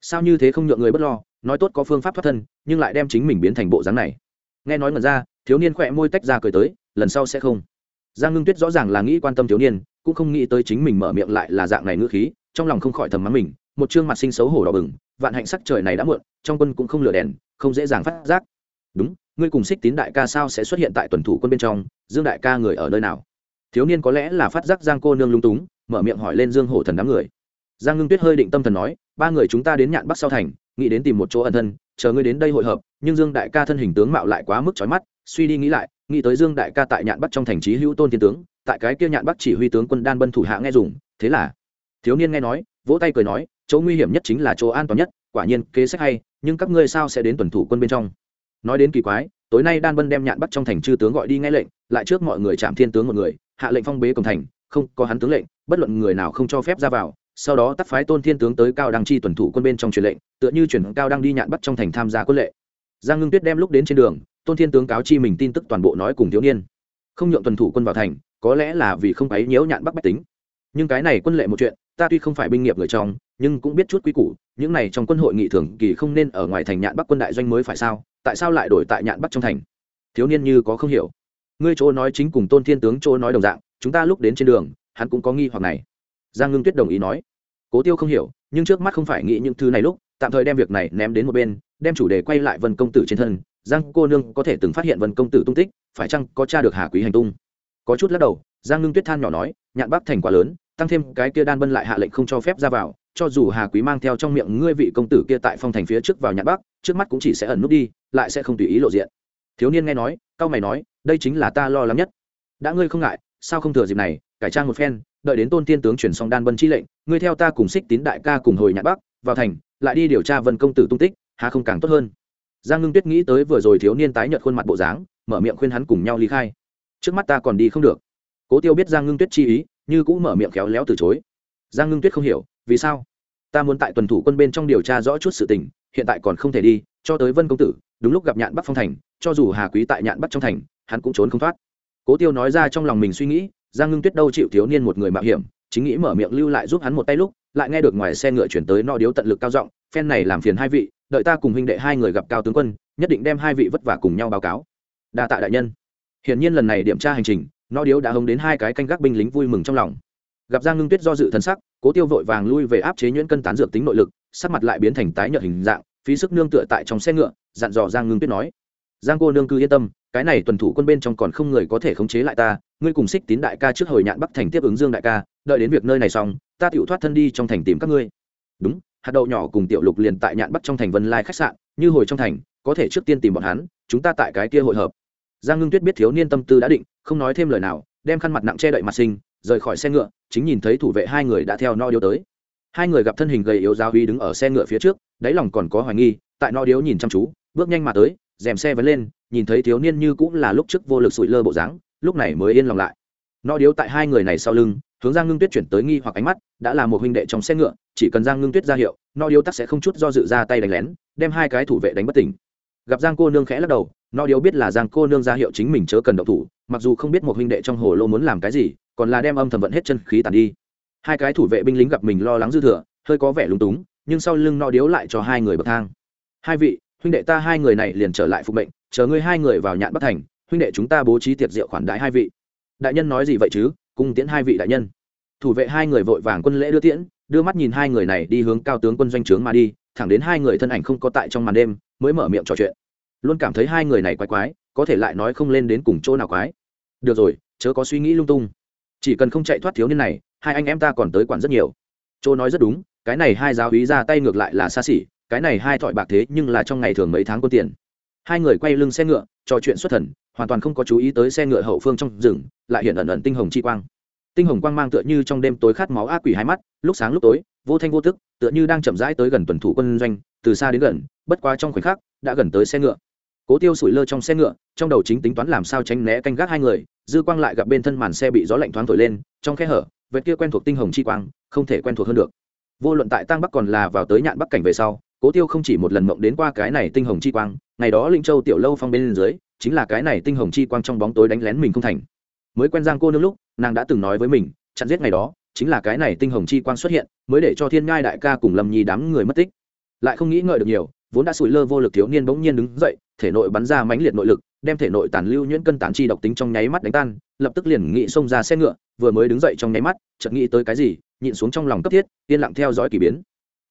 sao như thế không nhượng người bất lo? Nói tốt có phương pháp thoát thân, nhưng lại đem chính mình biến thành bộ dáng này. Nghe nói ngần ra, thiếu niên khỏe môi tách ra cười tới, lần sau sẽ không. Giang ngưng tuyết rõ ràng là nghĩ quan tâm thiếu niên, cũng không nghĩ tới chính mình mở miệng lại là dạng này ngữ khí, trong lòng không khỏi thầm mắng mình, một chương mặt sinh xấu hổ đỏ bừng, vạn hạnh sắc trời này đã muộn, trong quân cũng không lửa đèn, không dễ dàng phát giác. Đúng, ngươi cùng xích tín đại ca sao sẽ xuất hiện tại tuần thủ quân bên trong, dương đại ca người ở nơi nào? Thiếu niên có lẽ là phát giác giang cô nương lung túng mở miệng hỏi lên dương hổ thần đám người. Giang ngưng tuyết hơi định tâm thần nói, ba người chúng ta đến nhạn bắc sau thành, nghĩ đến tìm một chỗ ẩn thân, chờ ngươi đến đây hội hợp, nhưng dương đại ca thân hình tướng mạo lại quá mức trói mắt, suy đi nghĩ lại, nghĩ tới dương đại ca tại nhạn bắc trong thành trí hữu tôn thiên tướng, tại cái kia nhạn bắc chỉ huy tướng quân đan bân thủ hạ nghe dùng, thế là thiếu niên nghe nói, vỗ tay cười nói, chỗ nguy hiểm nhất chính là chỗ an toàn nhất, quả nhiên kế sách hay, nhưng các ngươi sao sẽ đến tuần thủ quân bên trong? Nói đến kỳ quái, tối nay đan bân đem nhạn bắt trong thành chư tướng gọi đi ngay lệnh, lại trước mọi người chạm thiên tướng một người, hạ lệnh phong bế cổng thành không có hắn tướng lệnh, bất luận người nào không cho phép ra vào, sau đó tắt phái tôn thiên tướng tới cao đăng chi tuần thủ quân bên trong truyền lệnh, tựa như chuyển cao đăng đi nhạn bắt trong thành tham gia quân lệ. Giang ngưng tuyết đem lúc đến trên đường, tôn thiên tướng cáo chi mình tin tức toàn bộ nói cùng thiếu niên. Không nhượng tuần thủ quân vào thành, có lẽ là vì không ấy nhiễu nhạn bắc bách tính. Nhưng cái này quân lệ một chuyện, ta tuy không phải binh nghiệp người trong, nhưng cũng biết chút quy củ, những này trong quân hội nghị thường kỳ không nên ở ngoài thành nhạn bắc quân đại doanh mới phải sao, tại sao lại đổi tại nhạn bắc trong thành? Thiếu niên như có không hiểu. Ngươi chỗ nói chính cùng tôn thiên tướng chỗ nói đồng dạng chúng ta lúc đến trên đường, hắn cũng có nghi hoặc này. Giang ngưng tuyết đồng ý nói. Cố tiêu không hiểu, nhưng trước mắt không phải nghĩ những thứ này lúc, tạm thời đem việc này ném đến một bên, đem chủ đề quay lại vân công tử trên thân. Giang cô nương có thể từng phát hiện vân công tử tung tích, phải chăng có t được hà quý hành tung? Có chút lắc đầu, giang ngưng tuyết than nhỏ nói, nhạn bắc thành quá lớn, tăng thêm cái kia đan bân lại hạ lệnh không cho phép ra vào, cho dù hà quý mang theo trong miệng ngươi vị công tử kia tại phong thành phía trước vào nhạn bắc trước mắt cũng chỉ sẽ ẩn nút đi, lại sẽ không tùy ý lộ diện. Thiếu niên nghe nói cao mày nói, đây chính là ta lo lắng nhất. Đã ngươi không ngại sao không thừa dịp này, cải trang một phen, đợi đến tôn tiên tướng chuyển xong đan bân chi lệnh, ngươi theo ta cùng xích tín đại ca cùng hồi nhạn bắc, vào thành, lại đi điều tra vân công tử tung tích hà không càng tốt hơn? Giang ngưng tuyết nghĩ tới vừa rồi thiếu niên tái nhợt khuôn mặt bộ dáng, mở miệng khuyên hắn cùng nhau ly khai. Trước mắt ta còn đi không được. Cố tiêu biết giang ngưng tuyết chi ý, như cũng mở miệng khéo léo từ chối. Giang ngưng tuyết không hiểu, vì sao? Ta muốn tại tuần thủ quân bên trong điều tra rõ chút sự tình, hiện tại còn không thể đi, cho tới vân công tử, đúng lúc gặp nhạn bắc phong thành, cho dù hà quý tại nhạn bắc trong thành, hắn cũng trốn không thoát cố tiêu nói ra trong lòng mình suy nghĩ, giang ngưng tuyết đâu chịu thiếu niên một người mạo hiểm, chính nghĩ mở miệng lưu lại giúp hắn một tay lúc, lại nghe được ngoài xe ngựa chuyển tới nọ điếu tận lực cao giọng, phen này làm phiền hai vị, đợi ta cùng huynh đệ hai người gặp cao tướng quân, nhất định đem hai vị vất vả cùng nhau báo cáo. Đa tạ đại nhân. Hiển nhiên lần này điểm tra hành trình, no điếu đã hống đến hai cái canh gác binh lính vui mừng trong lòng. Gặp giang ngưng tuyết do dự thân sắc, cố tiêu vội vàng lui về áp chế nhuyễn cân tán dược tính nội lực, sắc mặt lại biến thành tái nhợt hình dạng, phí sức nương tựa tại trong xe ngựa, dặn dò giang ngưng tuyết nói. Giang cô nương cư yên tâm cái này tuần thủ quân bên trong còn không người có thể khống chế lại ta, ngươi cùng xích tín đại ca trước hồi nhạn bắc thành tiếp ứng dương đại ca, đợi đến việc nơi này xong, ta tự thoát thân đi trong thành tìm các ngươi. Đúng, hạt đậu nhỏ cùng tiểu lục liền tại nhạn bắc trong thành vân lai khách sạn, như hồi trong thành, có thể trước tiên tìm bọn hắn, chúng ta tại cái kia hội hợp. Giang ngưng tuyết biết thiếu niên tâm tư đã định, không nói thêm lời nào, đem khăn mặt nặng che đậy mặt sinh, rời khỏi xe ngựa, chính nhìn thấy thủ vệ hai người đã theo no điếu tới. Hai người gặp thân hình gầy yếu giáo uy đứng ở xe ngựa phía trước, đáy lòng còn có hoài nghi, tại no điếu nhìn chăm chú, bước nhanh mà tới dèm xe vẫn lên, nhìn thấy thiếu niên như cũng là lúc trước vô lực sụi lơ bộ dáng, lúc này mới yên lòng lại. Nó điếu tại hai người này sau lưng, hướng giang ngưng tuyết chuyển tới nghi hoặc ánh mắt, đã là một huynh đệ trong xe ngựa, chỉ cần giang ngưng tuyết ra hiệu, nó điếu tắc sẽ không chút do dự ra tay đánh lén, đem hai cái thủ vệ đánh bất tỉnh. Gặp giang cô nương khẽ lắc đầu, nó điếu biết là giang cô nương ra hiệu chính mình chớ cần động thủ, mặc dù không biết một huynh đệ trong hồ lô muốn làm cái gì, còn là đem âm thầm vận hết chân khí tàn đi. Hai cái thủ vệ binh lính gặp mình lo lắng dư thừa, hơi có vẻ lúng túng, nhưng sau lưng nó điếu lại cho hai người bậc thang. Hai vị huynh đệ ta hai người này liền trở lại phục mệnh, chờ ngươi hai người vào nhạn bắc thành, huynh đệ chúng ta bố trí tiệc rượu khoản đại hai vị. Đại nhân nói gì vậy chứ? Cung tiễn hai vị đại nhân. Thủ vệ hai người vội vàng quân lễ đưa tiễn, đưa mắt nhìn hai người này đi hướng cao tướng quân doanh trướng mà đi, thẳng đến hai người thân ảnh không có tại trong màn đêm, mới mở miệng trò chuyện. Luôn cảm thấy hai người này quái quái, có thể lại nói không lên đến cùng chỗ nào quái. Được rồi, chớ có suy nghĩ lung tung. Chỉ cần không chạy thoát thiếu niên này, hai anh em ta còn tới quản rất nhiều. Chỗ nói rất đúng, cái này hai giáo hí ra tay ngược lại là xa xỉ cái này hai thỏi bạc thế nhưng là trong ngày thường mấy tháng có tiền. Hai người quay lưng xe ngựa, trò chuyện xuất thần, hoàn toàn không có chú ý tới xe ngựa hậu phương trong rừng, lại hiện ẩn ẩn tinh hồng chi quang. Tinh hồng quang mang tựa như trong đêm tối khát máu ác quỷ hai mắt, lúc sáng lúc tối, vô thanh vô tức, tựa như đang chậm rãi tới gần tuần thủ quân doanh, từ xa đến gần, bất quá trong khoảnh khắc, đã gần tới xe ngựa. Cố tiêu sủi lơ trong xe ngựa, trong đầu chính tính toán làm sao tránh né canh gác hai người, dư quang lại gặp bên thân màn xe bị gió lạnh thoáng thổi lên, trong khe hở, vệt kia quen thuộc tinh hồng chi quang, không thể quen thuộc hơn được. Vô luận tại tăng bắc còn là vào tới nhạn bắc cảnh về sau cố tiêu không chỉ một lần mộng đến qua cái này tinh hồng chi quang, ngày đó linh châu tiểu lâu phong bên dưới, chính là cái này tinh hồng chi quang trong bóng tối đánh lén mình không thành. Mới quen giang cô nương lúc, nàng đã từng nói với mình, chặn giết ngày đó, chính là cái này tinh hồng chi quang xuất hiện, mới để cho thiên ngai đại ca cùng lâm nhi đám người mất tích. Lại không nghĩ ngợi được nhiều, vốn đã sủi lơ vô lực thiếu niên bỗng nhiên đứng dậy, thể nội bắn ra mãnh liệt nội lực, đem thể nội tàn lưu nhuyễn cân tán chi độc tính trong nháy mắt đánh tan, lập tức liền nghị xông ra xe ngựa, vừa mới đứng dậy trong nháy mắt, chợt nghĩ tới cái gì, nhịn xuống trong lòng cấp thiết, yên lặng theo dõi kỳ biến.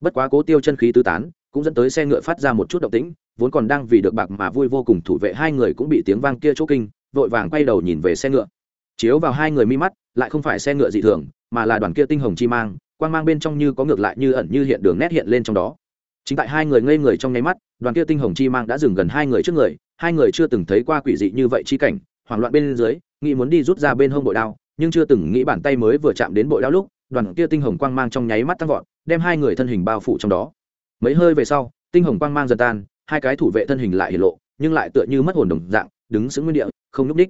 Bất quá cố tiêu chân khí tứ tán cũng dẫn tới xe ngựa phát ra một chút động tĩnh, vốn còn đang vì được bạc mà vui vô cùng thủ vệ hai người cũng bị tiếng vang kia chỗ kinh, vội vàng quay đầu nhìn về xe ngựa. Chiếu vào hai người mi mắt, lại không phải xe ngựa dị thường, mà là đoàn kia tinh hồng chi mang, quang mang bên trong như có ngược lại như ẩn như hiện đường nét hiện lên trong đó. Chính tại hai người ngây người trong nháy mắt, đoàn kia tinh hồng chi mang đã dừng gần hai người trước người, hai người chưa từng thấy qua quỷ dị như vậy chi cảnh, hoảng loạn bên dưới, nghĩ muốn đi rút ra bên hông bội đao, nhưng chưa từng nghĩ bàn tay mới vừa chạm đến bội đao lúc, đoàn kia tinh hồng quang mang trong nháy mắt tăng vọt, đem hai người thân hình bao phủ trong đó mấy hơi về sau, tinh hồng quang mang dần tan, hai cái thủ vệ thân hình lại hiện lộ, nhưng lại tựa như mất hồn đồng dạng, đứng xứng nguyên địa, không nhúc ních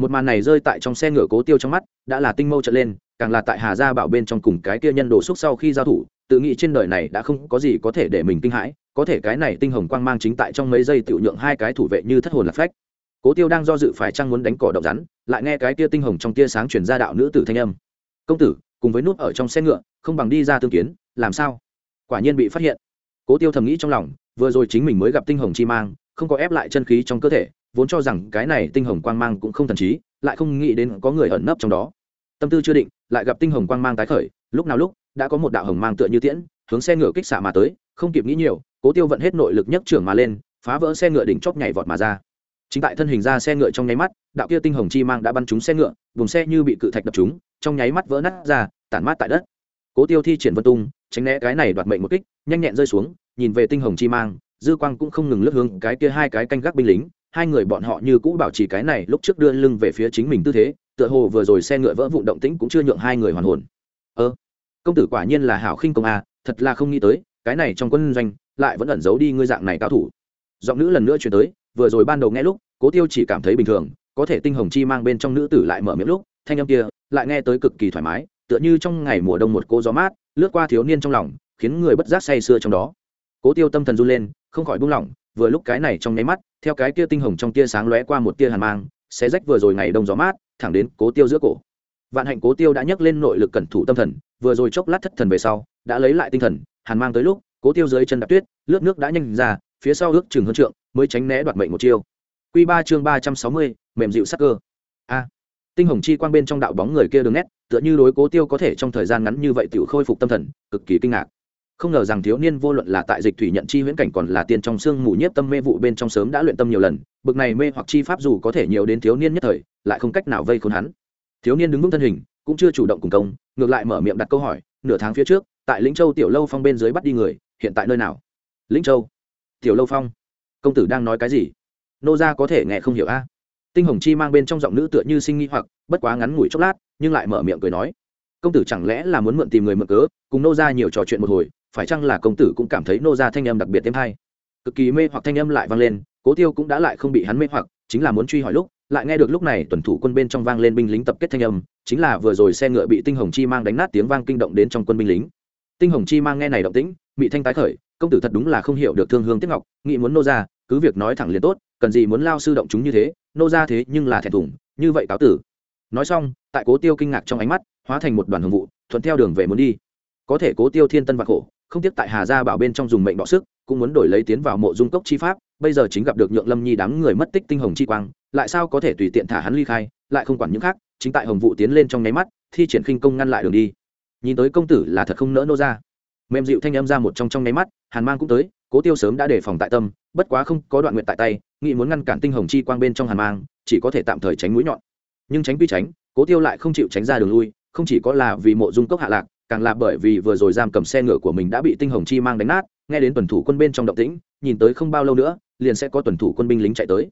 một màn này rơi tại trong xe ngựa cố tiêu trong mắt, đã là tinh mâu trở lên, càng là tại hà gia bảo bên trong cùng cái kia nhân đồ xúc sau khi giao thủ, tự nghĩ trên đời này đã không có gì có thể để mình kinh hãi, có thể cái này tinh hồng quang mang chính tại trong mấy giây tiểu nhượng hai cái thủ vệ như thất hồn lạc phách. Cố tiêu đang do dự phải chăng muốn đánh cỏ độc rắn, lại nghe cái tia tinh hồng trong tia sáng chuyển ra đạo nữ tử thanh âm. Công tử, cùng với nút ở trong xe ngựa, không bằng đi ra tương kiến, làm sao? Quả nhiên bị phát hiện cố tiêu thầm nghĩ trong lòng, vừa rồi chính mình mới gặp tinh hồng chi mang, không có ép lại chân khí trong cơ thể, vốn cho rằng cái này tinh hồng quang mang cũng không thần trí, lại không nghĩ đến có người ẩn nấp trong đó. Tâm tư chưa định, lại gặp tinh hồng quang mang tái khởi, lúc nào lúc, đã có một đạo hồng mang tựa như tiễn, hướng xe ngựa kích xạ mà tới, không kịp nghĩ nhiều, cố tiêu vận hết nội lực nhất trưởng mà lên, phá vỡ xe ngựa đỉnh chóp nhảy vọt mà ra. Chính tại thân hình ra xe ngựa trong nháy mắt, đạo kia tinh hồng chi mang đã bắn trúng xe ngựa, vùng xe như bị cự thạch đập trúng, trong nháy mắt vỡ nát ra, tản mát tại đất. Cố tiêu thi triển vân tung, tránh né cái này đoạt mệnh một kích nhanh nhẹn rơi xuống, nhìn về tinh hồng chi mang, dư quang cũng không ngừng lướt hướng cái kia hai cái canh gác binh lính, hai người bọn họ như cũ bảo trì cái này lúc trước đưa lưng về phía chính mình tư thế, tựa hồ vừa rồi xe ngựa vỡ vụn động tĩnh cũng chưa nhượng hai người hoàn hồn. Ơ, công tử quả nhiên là hảo khinh công a, thật là không nghĩ tới, cái này trong quân doanh, lại vẫn ẩn giấu đi ngươi dạng này cao thủ. Giọng nữ lần nữa chuyển tới, vừa rồi ban đầu nghe lúc, cố tiêu chỉ cảm thấy bình thường, có thể tinh hồng chi mang bên trong nữ tử lại mở miệng lúc, thanh âm kia, lại nghe tới cực kỳ thoải mái, tựa như trong ngày mùa đông một cô gió mát, lướt qua thiếu niên trong lòng khiến người bất giác say sưa trong đó. Cố tiêu tâm thần run lên, không khỏi buông lỏng, vừa lúc cái này trong nháy mắt, theo cái kia tinh hồng trong tia sáng lóe qua một tia hàn mang, xé rách vừa rồi ngày đông gió mát, thẳng đến cố tiêu giữa cổ. Vạn hạnh cố tiêu đã nhấc lên nội lực cẩn thủ tâm thần, vừa rồi chốc lát thất thần về sau, đã lấy lại tinh thần, hàn mang tới lúc, cố tiêu dưới chân đạp tuyết, lướt nước đã nhanh ra, phía sau ước chừng hơn trượng, mới tránh né đoạt mệnh một chiêu. Q ba chương ba trăm sáu mươi, mềm dịu sắc cơ. A. Tinh hồng chi quang bên trong đạo bóng người kia đường nét, tựa như đối cố tiêu có thể trong thời gian ngắn như vậy tự khôi phục tâm thần, cực kỳ kinh ngạc không ngờ rằng thiếu niên vô luận là tại dịch thủy nhận chi huyễn cảnh còn là tiên trong xương mù nhiếp tâm mê vụ bên trong sớm đã luyện tâm nhiều lần, bực này mê hoặc chi pháp dù có thể nhiều đến thiếu niên nhất thời, lại không cách nào vây khốn hắn. Thiếu niên đứng vững thân hình, cũng chưa chủ động cùng công, ngược lại mở miệng đặt câu hỏi, nửa tháng phía trước, tại lĩnh châu tiểu lâu phong bên dưới bắt đi người, hiện tại nơi nào? Lĩnh châu tiểu lâu phong? Công tử đang nói cái gì? Nô gia có thể nghe không hiểu a. Tinh hồng chi mang bên trong giọng nữ tựa như sinh nghi hoặc, bất quá ngắn ngủi chốc lát, nhưng lại mở miệng cười nói, công tử chẳng lẽ là muốn mượn tìm người mượn cớ, cùng nô gia nhiều trò chuyện một hồi phải chăng là công tử cũng cảm thấy nô gia thanh âm đặc biệt thêm hay? Cực kỳ mê hoặc thanh âm lại vang lên, cố tiêu cũng đã lại không bị hắn mê hoặc, chính là muốn truy hỏi lúc, lại nghe được lúc này tuần thủ quân bên trong vang lên binh lính tập kết thanh âm, chính là vừa rồi xe ngựa bị tinh hồng chi mang đánh nát tiếng vang kinh động đến trong quân binh lính. Tinh hồng chi mang nghe này động tĩnh bị thanh tái khởi, công tử thật đúng là không hiểu được thương hương tiếc ngọc, nghĩ muốn nô ra cứ việc nói thẳng liền tốt, cần gì muốn lao sư động chúng như thế, nô ra thế nhưng là thẹn thùng, như vậy cáo tử. Nói xong, tại cố tiêu kinh ngạc trong ánh mắt, hóa thành một đoàn hồng vụ, thuận theo đường về muốn đi. Có thể cố tiêu thiên tân và khổ không tiếc tại hà gia bảo bên trong dùng mệnh đọ sức, cũng muốn đổi lấy tiến vào mộ dung cốc chi pháp, bây giờ chính gặp được nhượng lâm nhi đám người mất tích tinh hồng chi quang, lại sao có thể tùy tiện thả hắn ly khai, lại không quản những khác, chính tại hồng vụ tiến lên trong nháy mắt, thi triển khinh công ngăn lại đường đi. Nhìn tới công tử là thật không nỡ nô ra. Mềm dịu thanh âm ra một trong trong nháy mắt, hàn mang cũng tới, cố tiêu sớm đã đề phòng tại tâm, bất quá không có đoạn nguyện tại tay, nghĩ muốn ngăn cản tinh hồng chi quang bên trong hàn mang, chỉ có thể tạm thời tránh mũi nhọn. Nhưng tránh quy tránh, cố tiêu lại không chịu tránh ra đường lui, không chỉ có là vì mộ dung cốc hạ lạc càng là bởi vì vừa rồi giam cầm xe ngựa của mình đã bị tinh hồng chi mang đánh nát, nghe đến tuần thủ quân bên trong động tĩnh, nhìn tới không bao lâu nữa, liền sẽ có tuần thủ quân binh lính chạy tới.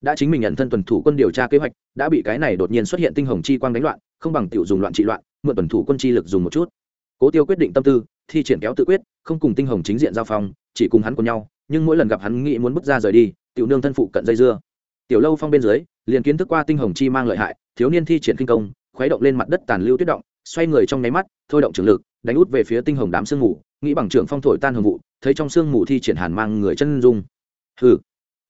Đã chính mình nhận thân tuần thủ quân điều tra kế hoạch, đã bị cái này đột nhiên xuất hiện tinh hồng chi quang đánh loạn, không bằng tiểu dùng loạn trị loạn, mượn tuần thủ quân chi lực dùng một chút. Cố tiêu quyết định tâm tư, thi triển kéo tự quyết, không cùng tinh hồng chính diện giao phong, chỉ cùng hắn cùng nhau, nhưng mỗi lần gặp hắn nghĩ muốn bước ra rời đi, tiểu nương thân phụ cận dây dưa. Tiểu lâu phong bên dưới, liền kiến thức qua tinh hồng chi mang lợi hại, thiếu niên thi triển kinh công, khuấy động lên mặt đất tàn lưu tuyết động xoay người trong nháy mắt, thôi động trường lực, đánh út về phía tinh hồng đám sương mù, nghĩ bằng trưởng phong thổi tan hồng vụ, thấy trong sương mù thi triển hàn mang người chân dung. Hừ,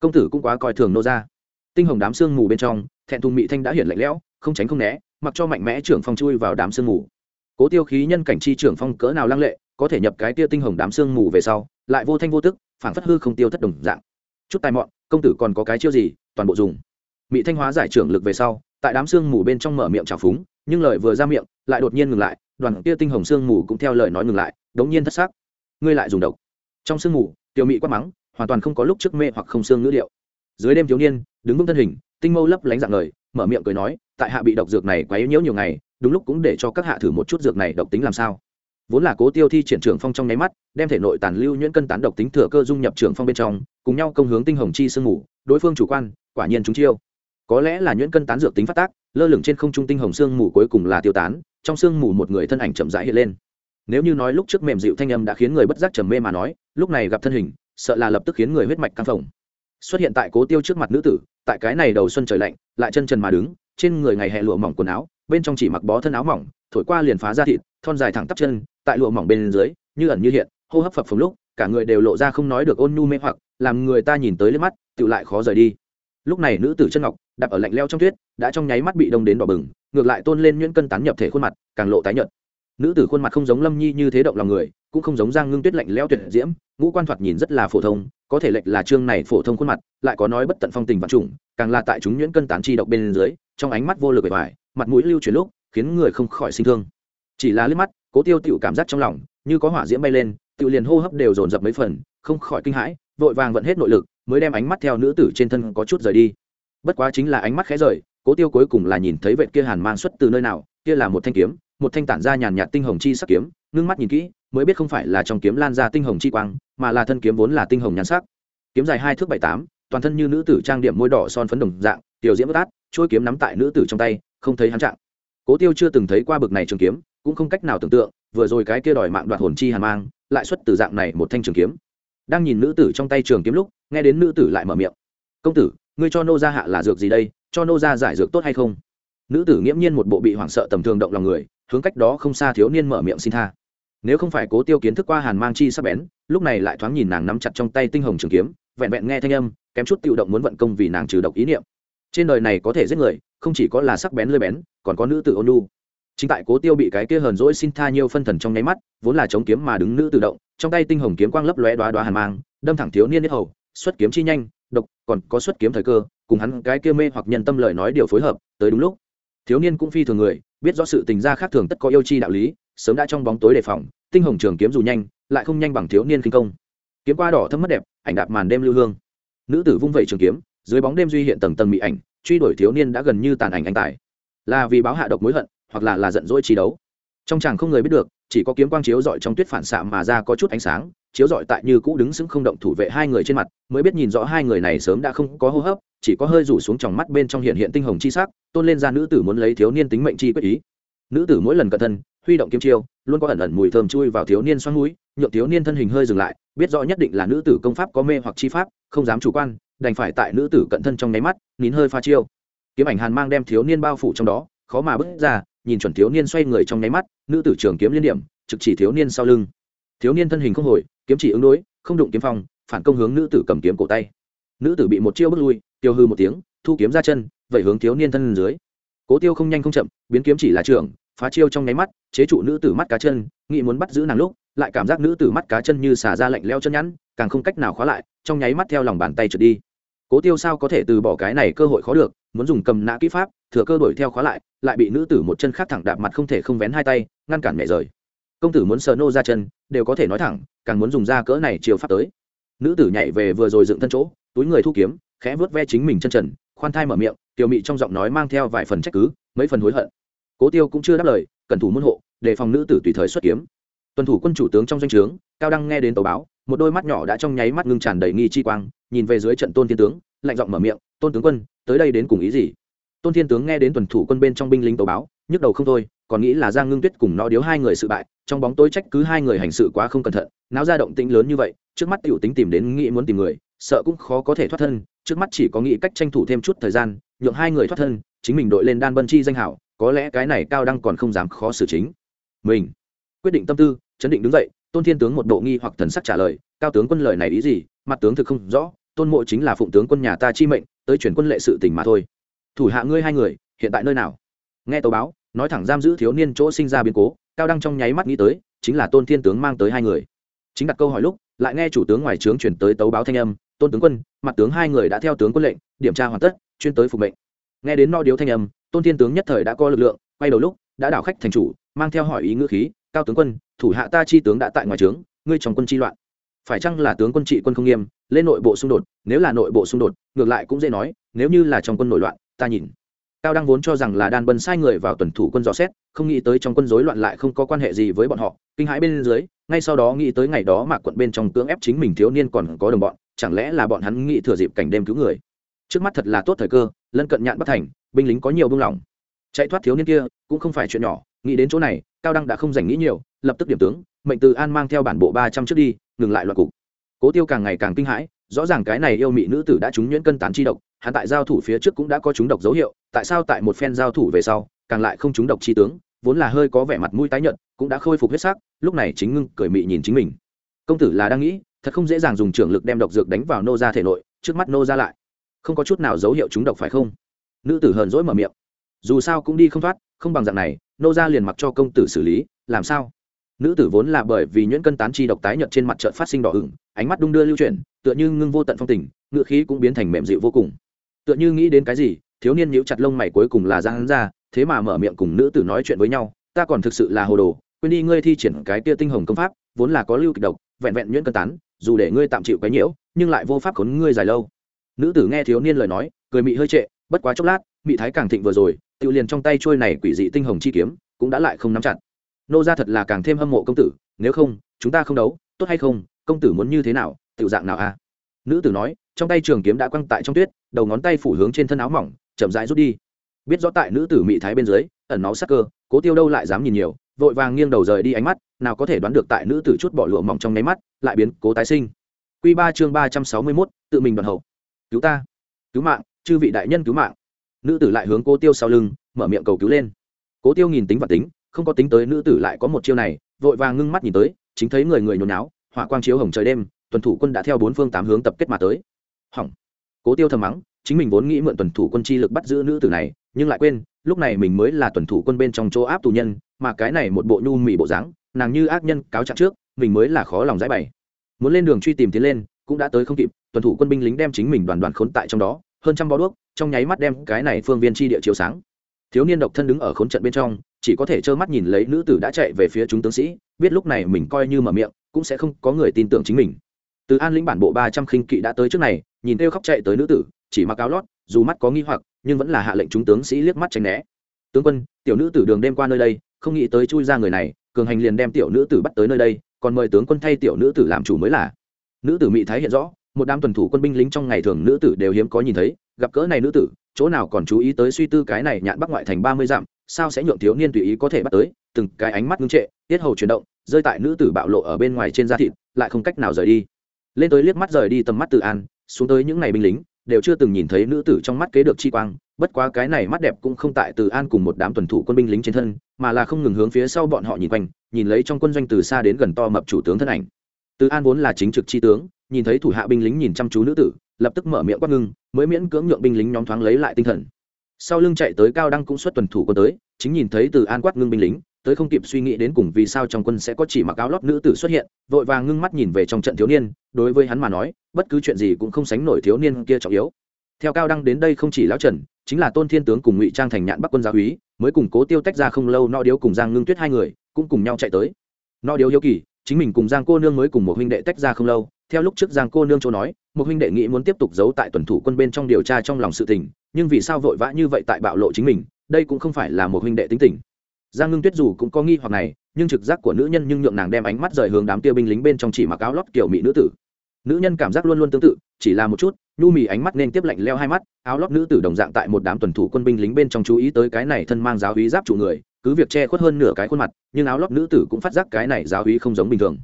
công tử cũng quá coi thường nô ra tinh hồng đám sương mù bên trong, thẹn thùng mị thanh đã hiện lạnh lẽo, không tránh không né, mặc cho mạnh mẽ trưởng phong chui vào đám sương mù. Cố tiêu khí nhân cảnh chi trưởng phong cỡ nào lăng lệ, có thể nhập cái tia tinh hồng đám sương mù về sau, lại vô thanh vô tức phản phất hư không tiêu thất đồng dạng. Chút tài mọn, công tử còn có cái chiêu gì, toàn bộ dùng. Mị thanh hóa giải trưởng lực về sau tại đám sương mù bên trong mở miệng trào phúng, nhưng lời vừa ra miệng, lại đột nhiên ngừng lại, đoàn kia tinh hồng sương mù cũng theo lời nói ngừng lại, đống nhiên thất xác ngươi lại dùng độc. Trong sương mù, tiểu mị quát mắng, hoàn toàn không có lúc trước mê hoặc không xương ngữ điệu dưới đêm thiếu niên, đứng vững thân hình, tinh mâu lấp lánh dạng lời, mở miệng cười nói, tại hạ bị độc dược này quá yếu nhiễu nhiều ngày, đúng lúc cũng để cho các hạ thử một chút dược này độc tính làm sao. Vốn là cố tiêu thi triển trường phong trong nháy mắt, đem thể nội tàn lưu nhuyễn cân tán độc tính thừa cơ dung nhập trường phong bên trong, cùng nhau công hướng tinh hồng chi sương mù, đối phương chủ quan, quả nhiên chúng chiêu có lẽ là nhuyễn cân tán dược tính phát tác, lơ lửng trên không trung tinh hồng sương mù cuối cùng là tiêu tán, trong sương mù một người thân ảnh chậm rãi hiện lên. Nếu như nói lúc trước mềm dịu thanh âm đã khiến người bất giác trầm mê mà nói, lúc này gặp thân hình, sợ là lập tức khiến người huyết mạch căng phồng. Xuất hiện tại cố tiêu trước mặt nữ tử, tại cái này đầu xuân trời lạnh, lại chân trần mà đứng, trên người ngày hè lụa mỏng quần áo, bên trong chỉ mặc bó thân áo mỏng, thổi qua liền phá ra thịt, thon dài thẳng tắp chân, tại lụa mỏng bên dưới, như ẩn như hiện, hô hấp phập phồng lúc, cả người đều lộ ra không nói được ôn nhu mê hoặc, làm người ta nhìn tới lên mắt tự lại khó rời đi. Lúc này nữ tử chân ngọc đạp ở lạnh leo trong tuyết, đã trong nháy mắt bị đông đến đỏ bừng, ngược lại tôn lên nhuyễn cân tán nhập thể khuôn mặt, càng lộ tái nhợt. Nữ tử khuôn mặt không giống lâm nhi như thế động lòng người, cũng không giống giang ngưng tuyết lạnh leo tuyệt diễm, ngũ quan thoạt nhìn rất là phổ thông, có thể lệch là chương này phổ thông khuôn mặt, lại có nói bất tận phong tình vạn trùng càng là tại chúng nhuyễn cân tán chi độc bên dưới, trong ánh mắt vô lực bề ngoài, mặt mũi lưu chuyển lúc, khiến người không khỏi sinh thương. Chỉ là liếc mắt, cố tiêu tiểu cảm giác trong lòng, như có hỏa diễm bay lên, tự liền hô hấp đều dồn dập mấy phần, không khỏi kinh hãi, vội vàng vận hết nội lực, mới đem ánh mắt theo nữ tử trên thân có chút rời đi bất quá chính là ánh mắt khẽ rời, cố tiêu cuối cùng là nhìn thấy vệ kia hàn mang xuất từ nơi nào, kia là một thanh kiếm, một thanh tản ra nhàn nhạt tinh hồng chi sắc kiếm, ngưng mắt nhìn kỹ, mới biết không phải là trong kiếm lan ra tinh hồng chi quang, mà là thân kiếm vốn là tinh hồng nhàn sắc. Kiếm dài hai thước bảy tám, toàn thân như nữ tử trang điểm môi đỏ son phấn đồng dạng, tiểu diễm bất át trôi kiếm nắm tại nữ tử trong tay, không thấy hắn trạng cố tiêu chưa từng thấy qua bực này trường kiếm, cũng không cách nào tưởng tượng, vừa rồi cái kia đòi mạng đoạt hồn chi hàn mang, lại xuất từ dạng này một thanh trường kiếm. Đang nhìn nữ tử trong tay trường kiếm lúc, nghe đến nữ tử lại mở miệng. Công tử ngươi cho nô gia hạ là dược gì đây, cho nô gia giải dược tốt hay không? Nữ tử nghiễm nhiên một bộ bị hoảng sợ tầm thường động lòng người, hướng cách đó không xa thiếu niên mở miệng xin tha. Nếu không phải cố tiêu kiến thức qua hàn mang chi sắp bén, lúc này lại thoáng nhìn nàng nắm chặt trong tay tinh hồng trường kiếm, vẹn vẹn nghe thanh âm, kém chút tự động muốn vận công vì nàng trừ độc ý niệm. Trên đời này có thể giết người, không chỉ có là sắc bén lơi bén, còn có nữ tử ôn lu chính tại cố tiêu bị cái kia hờn dỗi xin tha nhiều phân thần trong nháy mắt, vốn là chống kiếm mà đứng nữ tự động, trong tay tinh hồng kiếm quang lấp lóe đoá đoá hàn mang, đâm thẳng thiếu niên nhất hầu, xuất kiếm chi nhanh độc, còn có xuất kiếm thời cơ, cùng hắn cái kia mê hoặc nhân tâm lời nói điều phối hợp, tới đúng lúc. Thiếu niên cũng phi thường người, biết rõ sự tình gia khác thường tất có yêu chi đạo lý, sớm đã trong bóng tối đề phòng, tinh hồng trường kiếm dù nhanh, lại không nhanh bằng thiếu niên kinh công. Kiếm qua đỏ thâm mất đẹp, ảnh đạp màn đêm lưu hương. Nữ tử vung vẩy trường kiếm, dưới bóng đêm duy hiện tầng tầng mị ảnh, truy đuổi thiếu niên đã gần như tàn ảnh anh tài. Là vì báo hạ độc mối hận, hoặc là là giận dỗi trí đấu. Trong chàng không người biết được, chỉ có kiếm quang chiếu dọi trong tuyết phản xạ mà ra có chút ánh sáng chiếu rọi tại như cũ đứng sững không động thủ vệ hai người trên mặt, mới biết nhìn rõ hai người này sớm đã không có hô hấp, chỉ có hơi rủ xuống tròng mắt bên trong hiện hiện tinh hồng chi sắc, tôn lên ra nữ tử muốn lấy thiếu niên tính mệnh chi quyết ý. Nữ tử mỗi lần cẩn thân, huy động kiếm chiêu, luôn có ẩn ẩn mùi thơm chui vào thiếu niên xoắn mũi, nhượng thiếu niên thân hình hơi dừng lại, biết rõ nhất định là nữ tử công pháp có mê hoặc chi pháp, không dám chủ quan, đành phải tại nữ tử cận thân trong nháy mắt, nín hơi pha chiêu. Kiếm ảnh hàn mang đem thiếu niên bao phủ trong đó, khó mà bước ra, nhìn chuẩn thiếu niên xoay người trong nháy mắt, nữ tử trường kiếm liên điểm, trực chỉ thiếu niên sau lưng thiếu niên thân hình không hồi, kiếm chỉ ứng đối, không đụng kiếm phong, phản công hướng nữ tử cầm kiếm cổ tay. Nữ tử bị một chiêu bước lui, tiêu hư một tiếng, thu kiếm ra chân vậy hướng thiếu niên thân dưới. Cố tiêu không nhanh không chậm, biến kiếm chỉ là trường, phá chiêu trong nháy mắt, chế trụ nữ tử mắt cá chân, nghĩ muốn bắt giữ nàng lúc, lại cảm giác nữ tử mắt cá chân như xả ra lạnh leo chân nhẵn, càng không cách nào khóa lại, trong nháy mắt theo lòng bàn tay trượt đi. Cố tiêu sao có thể từ bỏ cái này cơ hội khó được, muốn dùng cầm nã kỹ pháp, thừa cơ đuổi theo khóa lại lại bị nữ tử một chân khác thẳng đạp mặt không thể không vén hai tay, ngăn cản mẹ rời công tử muốn sờ nô ra chân, đều có thể nói thẳng, càng muốn dùng ra cỡ này chiều pháp tới. Nữ tử nhảy về vừa rồi dựng thân chỗ, túi người thu kiếm, khẽ vớt ve chính mình chân trần, khoan thai mở miệng, tiểu mị trong giọng nói mang theo vài phần trách cứ, mấy phần hối hận. Cố tiêu cũng chưa đáp lời, cẩn thủ môn hộ, đề phòng nữ tử tùy thời xuất kiếm. Tuần thủ quân chủ tướng trong doanh trướng, cao đăng nghe đến tàu báo, một đôi mắt nhỏ đã trong nháy mắt ngưng tràn đầy nghi chi quang, nhìn về dưới trận tôn thiên tướng, lạnh giọng mở miệng, tôn tướng quân, tới đây đến cùng ý gì? Tôn thiên tướng nghe đến tuần thủ quân bên trong binh lính tàu báo, nhức đầu không thôi, còn nghĩ là giang ngưng tuyết cùng nó điếu hai người sự bại trong bóng tối trách cứ hai người hành sự quá không cẩn thận, náo ra động tĩnh lớn như vậy, trước mắt tiểu tính tìm đến nghĩ muốn tìm người, sợ cũng khó có thể thoát thân, trước mắt chỉ có nghĩ cách tranh thủ thêm chút thời gian, nhượng hai người thoát thân, chính mình đội lên đan bân chi danh hảo, có lẽ cái này cao đăng còn không dám khó xử chính. Mình, quyết định tâm tư, chấn định đứng dậy, tôn thiên tướng một bộ nghi hoặc thần sắc trả lời, cao tướng quân lời này ý gì, mặt tướng thực không rõ, tôn mộ chính là phụng tướng quân nhà ta chi mệnh, tới chuyển quân lệ sự tình mà thôi. Thủ hạ ngươi hai người, hiện tại nơi nào? Nghe tàu báo, nói thẳng giam giữ thiếu niên chỗ sinh ra biến cố cao đăng trong nháy mắt nghĩ tới, chính là tôn thiên tướng mang tới hai người. Chính đặt câu hỏi lúc, lại nghe chủ tướng ngoài trướng chuyển tới tấu báo thanh âm, tôn tướng quân, mặt tướng hai người đã theo tướng quân lệnh, điểm tra hoàn tất, chuyên tới phục mệnh. Nghe đến no điếu thanh âm, tôn thiên tướng nhất thời đã có lực lượng, quay đầu lúc, đã đảo khách thành chủ, mang theo hỏi ý ngữ khí, cao tướng quân, thủ hạ ta chi tướng đã tại ngoài trướng, ngươi trong quân chi loạn. Phải chăng là tướng quân trị quân không nghiêm, lên nội bộ xung đột, nếu là nội bộ xung đột, ngược lại cũng dễ nói, nếu như là trong quân nội loạn, ta nhìn. Cao đăng vốn cho rằng là đan bân sai người vào tuần thủ quân dò xét không nghĩ tới trong quân rối loạn lại không có quan hệ gì với bọn họ, kinh hãi bên dưới, ngay sau đó nghĩ tới ngày đó mà quận bên trong cưỡng ép chính mình thiếu niên còn có đồng bọn, chẳng lẽ là bọn hắn nghĩ thừa dịp cảnh đêm cứu người. Trước mắt thật là tốt thời cơ, lân cận nhạn bất thành, binh lính có nhiều buông lỏng. Chạy thoát thiếu niên kia, cũng không phải chuyện nhỏ, nghĩ đến chỗ này, cao đăng đã không dành nghĩ nhiều, lập tức điểm tướng, mệnh từ an mang theo bản bộ ba trăm trước đi, ngừng lại loạt cục. Cố tiêu càng ngày càng kinh hãi, rõ ràng cái này yêu mị nữ tử đã trúng nhuyễn cân tán chi độc, hắn tại giao thủ phía trước cũng đã có trúng độc dấu hiệu, tại sao tại một phen giao thủ về sau càng lại không trúng độc chi tướng, vốn là hơi có vẻ mặt mũi tái nhợt, cũng đã khôi phục huyết sắc, lúc này chính ngưng cười mị nhìn chính mình. Công tử là đang nghĩ, thật không dễ dàng dùng trưởng lực đem độc dược đánh vào nô ra thể nội, trước mắt nô ra lại. Không có chút nào dấu hiệu trúng độc phải không? Nữ tử hờn dỗi mở miệng. Dù sao cũng đi không thoát, không bằng dạng này, nô ra liền mặc cho công tử xử lý, làm sao? Nữ tử vốn là bởi vì nhuyễn cân tán chi độc tái nhợt trên mặt trợn phát sinh đỏ ửng, ánh mắt đung đưa lưu chuyển, tựa như ngưng vô tận phong tình, ngựa khí cũng biến thành mềm dịu vô cùng. Tựa như nghĩ đến cái gì thiếu niên nhíu chặt lông mày cuối cùng là ra hắn ra, thế mà mở miệng cùng nữ tử nói chuyện với nhau, ta còn thực sự là hồ đồ, quên đi ngươi thi triển cái tia tinh hồng công pháp, vốn là có lưu kịch độc, vẹn vẹn nhuyễn cân tán, dù để ngươi tạm chịu cái nhiễu, nhưng lại vô pháp khốn ngươi dài lâu. Nữ tử nghe thiếu niên lời nói, cười mị hơi trệ, bất quá chốc lát, mị thái càng thịnh vừa rồi tự liền trong tay trôi này quỷ dị tinh hồng chi kiếm, cũng đã lại không nắm chặt. Nô ra thật là càng thêm hâm mộ công tử, nếu không, chúng ta không đấu, tốt hay không, công tử muốn như thế nào tự dạng nào à nữ tử nói, trong tay trường kiếm đã quăng tại trong tuyết, đầu ngón tay phủ hướng trên thân áo mỏng chậm rãi rút đi. Biết rõ tại nữ tử mỹ thái bên dưới, ẩn náu sắc cơ, cố tiêu đâu lại dám nhìn nhiều, vội vàng nghiêng đầu rời đi ánh mắt, nào có thể đoán được tại nữ tử chút bỏ lụa mỏng trong nháy mắt, lại biến cố tái sinh. Q ba chương ba trăm sáu mươi mốt, tự mình đoàn hậu. Cứu ta. Cứu mạng, chư vị đại nhân cứu mạng. Nữ tử lại hướng cố tiêu sau lưng, mở miệng cầu cứu lên. Cố tiêu nhìn tính và tính, không có tính tới nữ tử lại có một chiêu này, vội vàng ngưng mắt nhìn tới, chính thấy người người nhốn náo hỏa quang chiếu hồng trời đêm, tuần thủ quân đã theo bốn phương tám hướng tập kết mà tới. Hỏng. Cố tiêu thầm mắng chính mình vốn nghĩ mượn tuần thủ quân chi lực bắt giữ nữ tử này, nhưng lại quên, lúc này mình mới là tuần thủ quân bên trong chỗ áp tù nhân, mà cái này một bộ nhu mị bộ dáng, nàng như ác nhân cáo trạng trước, mình mới là khó lòng giải bày. Muốn lên đường truy tìm tiến lên, cũng đã tới không kịp, tuần thủ quân binh lính đem chính mình đoàn đoàn khốn tại trong đó, hơn trăm bó đuốc, trong nháy mắt đem cái này phương viên chi địa chiếu sáng. Thiếu niên độc thân đứng ở khốn trận bên trong, chỉ có thể trơ mắt nhìn lấy nữ tử đã chạy về phía chúng tướng sĩ, biết lúc này mình coi như mở miệng, cũng sẽ không có người tin tưởng chính mình. Từ an lĩnh bản bộ ba trăm khinh kỵ đã tới trước này, nhìn kêu khóc chạy tới nữ tử chỉ mặc áo lót, dù mắt có nghi hoặc, nhưng vẫn là hạ lệnh chúng tướng sĩ liếc mắt tránh né. Tướng quân, tiểu nữ tử đường đêm qua nơi đây, không nghĩ tới chui ra người này, cường hành liền đem tiểu nữ tử bắt tới nơi đây, còn mời tướng quân thay tiểu nữ tử làm chủ mới là. Nữ tử mỹ thái hiện rõ, một đám tuần thủ quân binh lính trong ngày thường nữ tử đều hiếm có nhìn thấy, gặp cỡ này nữ tử, chỗ nào còn chú ý tới suy tư cái này nhạn bắc ngoại thành ba mươi dặm, sao sẽ nhượng thiếu niên tùy ý có thể bắt tới, từng cái ánh mắt ngưng trệ, tiết hầu chuyển động, rơi tại nữ tử bạo lộ ở bên ngoài trên da thịt, lại không cách nào rời đi. Lên tới liếc mắt rời đi tầm mắt tự an, xuống tới những ngày binh lính đều chưa từng nhìn thấy nữ tử trong mắt kế được chi quang, bất quá cái này mắt đẹp cũng không tại từ an cùng một đám tuần thủ quân binh lính trên thân, mà là không ngừng hướng phía sau bọn họ nhìn quanh, nhìn lấy trong quân doanh từ xa đến gần to mập chủ tướng thân ảnh. Từ an vốn là chính trực chi tướng, nhìn thấy thủ hạ binh lính nhìn chăm chú nữ tử, lập tức mở miệng quát ngưng, mới miễn cưỡng nhượng binh lính nhóm thoáng lấy lại tinh thần. Sau lưng chạy tới cao đăng cũng xuất tuần thủ quân tới, chính nhìn thấy từ an quát ngưng binh lính tới không kịp suy nghĩ đến cùng vì sao trong quân sẽ có chỉ mặc áo lót nữ tử xuất hiện, vội vàng ngưng mắt nhìn về trong trận thiếu niên, đối với hắn mà nói, bất cứ chuyện gì cũng không sánh nổi thiếu niên kia trọng yếu. Theo cao đăng đến đây không chỉ lão trần, chính là tôn thiên tướng cùng ngụy trang thành nhạn bắc quân gia úy, mới cùng cố tiêu tách ra không lâu no điếu cùng giang ngưng tuyết hai người, cũng cùng nhau chạy tới. No điếu hiếu kỳ, chính mình cùng giang cô nương mới cùng một huynh đệ tách ra không lâu, theo lúc trước giang cô nương châu nói, một huynh đệ nghĩ muốn tiếp tục giấu tại tuần thủ quân bên trong điều tra trong lòng sự tình, nhưng vì sao vội vã như vậy tại bạo lộ chính mình, đây cũng không phải là một huynh đệ tính tình giang ngưng tuyết dù cũng có nghi hoặc này, nhưng trực giác của nữ nhân nhưng nhượng nàng đem ánh mắt rời hướng đám tiêu binh lính bên trong chỉ mặc áo lót kiểu mỹ nữ tử. Nữ nhân cảm giác luôn luôn tương tự, chỉ là một chút, nhu mì ánh mắt nên tiếp lạnh leo hai mắt, áo lót nữ tử đồng dạng tại một đám tuần thủ quân binh lính bên trong chú ý tới cái này thân mang giáo hí giáp chủ người, cứ việc che khuất hơn nửa cái khuôn mặt, nhưng áo lót nữ tử cũng phát giác cái này giáo hí không giống bình thường.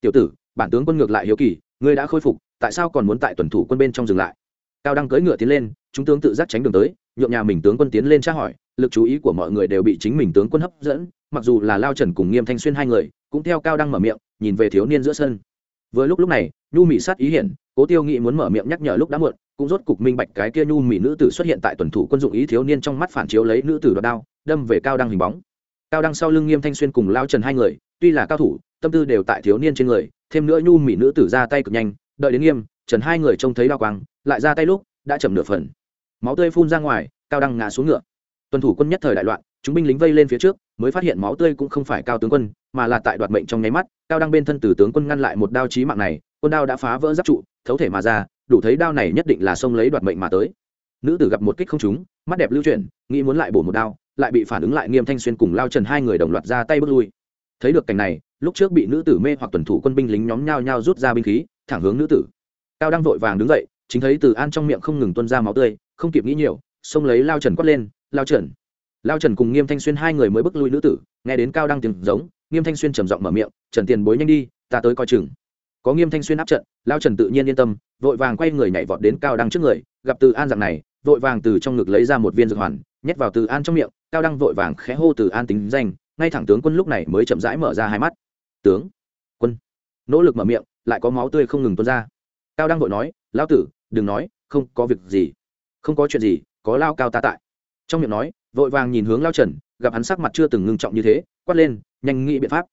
Tiểu tử, bản tướng quân ngược lại hiếu kỳ, ngươi đã khôi phục, tại sao còn muốn tại tuần thủ quân bên trong dừng lại? Cao đăng cưỡi ngựa tiến lên, chúng tướng tự giác tránh đường tới, nhượng nhà mình tướng quân tiến lên tra hỏi lực chú ý của mọi người đều bị chính mình tướng quân hấp dẫn, mặc dù là lao trần cùng nghiêm thanh xuyên hai người, cũng theo cao đăng mở miệng, nhìn về thiếu niên giữa sân. Vừa lúc lúc này, nhu mỹ sát ý hiển, cố tiêu nghị muốn mở miệng nhắc nhở lúc đã muộn, cũng rốt cục minh bạch cái kia nhu mỹ nữ tử xuất hiện tại tuần thủ quân dụng ý thiếu niên trong mắt phản chiếu lấy nữ tử đoạt đao, đâm về cao đăng hình bóng. Cao đăng sau lưng nghiêm thanh xuyên cùng lao trần hai người, tuy là cao thủ, tâm tư đều tại thiếu niên trên người, thêm nữa nhu mỹ nữ tử ra tay cực nhanh, đợi đến nghiêm, trần hai người trông thấy đao quang, lại ra tay lúc, đã chậm nửa phần. Máu tươi phun ra ngoài, cao đăng ngã xuống ngựa tuần thủ quân nhất thời đại loạn, chúng binh lính vây lên phía trước, mới phát hiện máu tươi cũng không phải cao tướng quân, mà là tại đoạt mệnh trong nháy mắt, cao đăng bên thân tử tướng quân ngăn lại một đao chí mạng này, quân đao đã phá vỡ giáp trụ, thấu thể mà ra, đủ thấy đao này nhất định là xông lấy đoạt mệnh mà tới. Nữ tử gặp một kích không trúng, mắt đẹp lưu chuyển, nghĩ muốn lại bổ một đao, lại bị phản ứng lại nghiêm thanh xuyên cùng lao trần hai người đồng loạt ra tay bước lui. Thấy được cảnh này, lúc trước bị nữ tử mê hoặc tuần thủ quân binh lính nhóm nhao nhao rút ra binh khí, thẳng hướng nữ tử. Cao đăng vội vàng đứng dậy, chính thấy từ an trong miệng không ngừng tuôn ra máu tươi, không kịp nghĩ nhiều, xông lấy lao trần quát lên lao trần. Lao trần cùng nghiêm thanh xuyên hai người mới bước lui nữ tử, nghe đến cao đăng tiếng giống, nghiêm thanh xuyên trầm giọng mở miệng, trần tiền bối nhanh đi, ta tới coi chừng. Có nghiêm thanh xuyên áp trận, lao trần tự nhiên yên tâm, vội vàng quay người nhảy vọt đến cao đăng trước người, gặp từ an dạng này, vội vàng từ trong ngực lấy ra một viên dược hoàn, nhét vào từ an trong miệng, cao đăng vội vàng khẽ hô từ an tính danh, ngay thẳng tướng quân lúc này mới chậm rãi mở ra hai mắt. Tướng quân. Nỗ lực mở miệng, lại có máu tươi không ngừng tuôn ra. Cao đăng vội nói, lao tử, đừng nói, không có việc gì, không có chuyện gì, có lao cao ta tại trong miệng nói, vội vàng nhìn hướng lao trần, gặp hắn sắc mặt chưa từng ngưng trọng như thế, quát lên, nhanh nghĩ biện pháp.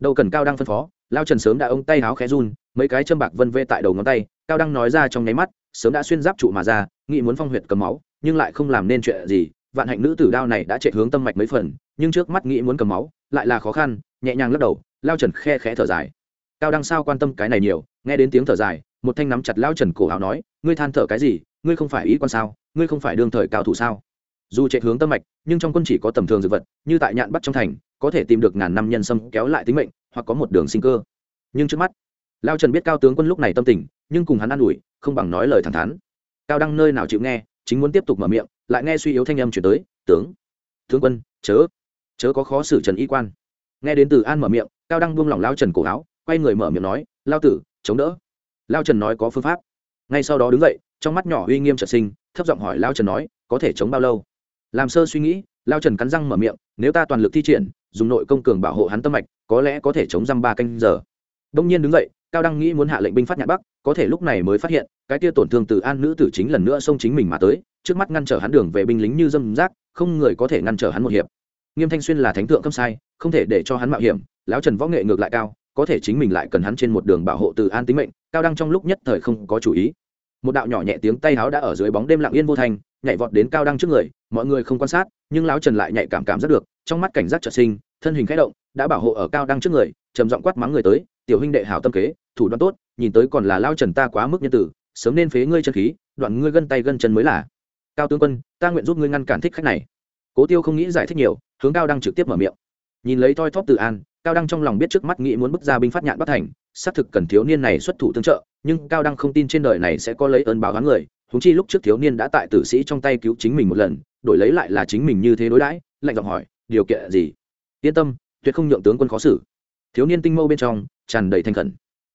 Đâu cần cao đăng phân phó, lao trần sớm đã ông tay háo khẽ run, mấy cái châm bạc vân vê tại đầu ngón tay, cao đăng nói ra trong nháy mắt, sớm đã xuyên giáp trụ mà ra, nghĩ muốn phong huyệt cầm máu, nhưng lại không làm nên chuyện gì, vạn hạnh nữ tử đao này đã chạy hướng tâm mạch mấy phần, nhưng trước mắt nghĩ muốn cầm máu, lại là khó khăn, nhẹ nhàng lắc đầu, lao trần khe khẽ thở dài. Cao đăng sao quan tâm cái này nhiều, nghe đến tiếng thở dài, một thanh nắm chặt lao trần cổ áo nói, ngươi than thở cái gì, ngươi không phải ý quan sao, ngươi không phải đương thời cao thủ sao? Dù chạy hướng tâm mạch, nhưng trong quân chỉ có tầm thường dược vật, như tại nhạn bắt trong thành, có thể tìm được ngàn năm nhân sâm kéo lại tính mệnh, hoặc có một đường sinh cơ. Nhưng trước mắt, lao trần biết cao tướng quân lúc này tâm tình, nhưng cùng hắn an ủi, không bằng nói lời thẳng thắn. Cao đăng nơi nào chịu nghe, chính muốn tiếp tục mở miệng, lại nghe suy yếu thanh âm chuyển tới, tướng tướng quân, chớ chớ có khó xử trần y quan. Nghe đến từ an mở miệng, cao đăng buông lỏng lao trần cổ áo, quay người mở miệng nói, lao tử, chống đỡ. Lao trần nói có phương pháp. Ngay sau đó đứng dậy, trong mắt nhỏ uy nghiêm trật sinh, thấp giọng hỏi lao trần nói, có thể chống bao lâu? Làm sơ suy nghĩ, lao trần cắn răng mở miệng, nếu ta toàn lực thi triển, dùng nội công cường bảo hộ hắn tâm mạch, có lẽ có thể chống răm ba canh giờ. Đông nhiên đứng dậy, cao đăng nghĩ muốn hạ lệnh binh phát nhạn bắc, có thể lúc này mới phát hiện, cái kia tổn thương từ an nữ tử chính lần nữa xông chính mình mà tới, trước mắt ngăn trở hắn đường về binh lính như dâm rác, không người có thể ngăn trở hắn một hiệp. Nghiêm thanh xuyên là thánh thượng khâm sai, không thể để cho hắn mạo hiểm, lão trần võ nghệ ngược lại cao, có thể chính mình lại cần hắn trên một đường bảo hộ từ an tính mệnh, cao đăng trong lúc nhất thời không có chủ ý. Một đạo nhỏ nhẹ tiếng tay háo đã ở dưới bóng đêm lặng yên vô thành nhảy vọt đến cao đăng trước người, mọi người không quan sát, nhưng lão trần lại nhạy cảm cảm rất được, trong mắt cảnh giác trợ sinh, thân hình khẽ động, đã bảo hộ ở cao đăng trước người, trầm giọng quát mắng người tới, tiểu huynh đệ hảo tâm kế, thủ đoạn tốt, nhìn tới còn là lao trần ta quá mức nhân tử, sớm nên phế ngươi chân khí, đoạn ngươi gân tay gân chân mới là. Cao tướng quân, ta nguyện giúp ngươi ngăn cản thích khách này. Cố tiêu không nghĩ giải thích nhiều, hướng cao đăng trực tiếp mở miệng. Nhìn lấy thoi thóp từ an, cao đăng trong lòng biết trước mắt nghĩ muốn bức ra binh phát nhạn bất thành, xác thực cần thiếu niên này xuất thủ tương trợ, nhưng cao đăng không tin trên đời này sẽ có lấy ơn báo hắn người huống chi lúc trước thiếu niên đã tại tử sĩ trong tay cứu chính mình một lần, đổi lấy lại là chính mình như thế đối đãi, lạnh giọng hỏi, điều kiện gì? Yên tâm, tuyệt không nhượng tướng quân khó xử. Thiếu niên tinh mâu bên trong, tràn đầy thanh khẩn.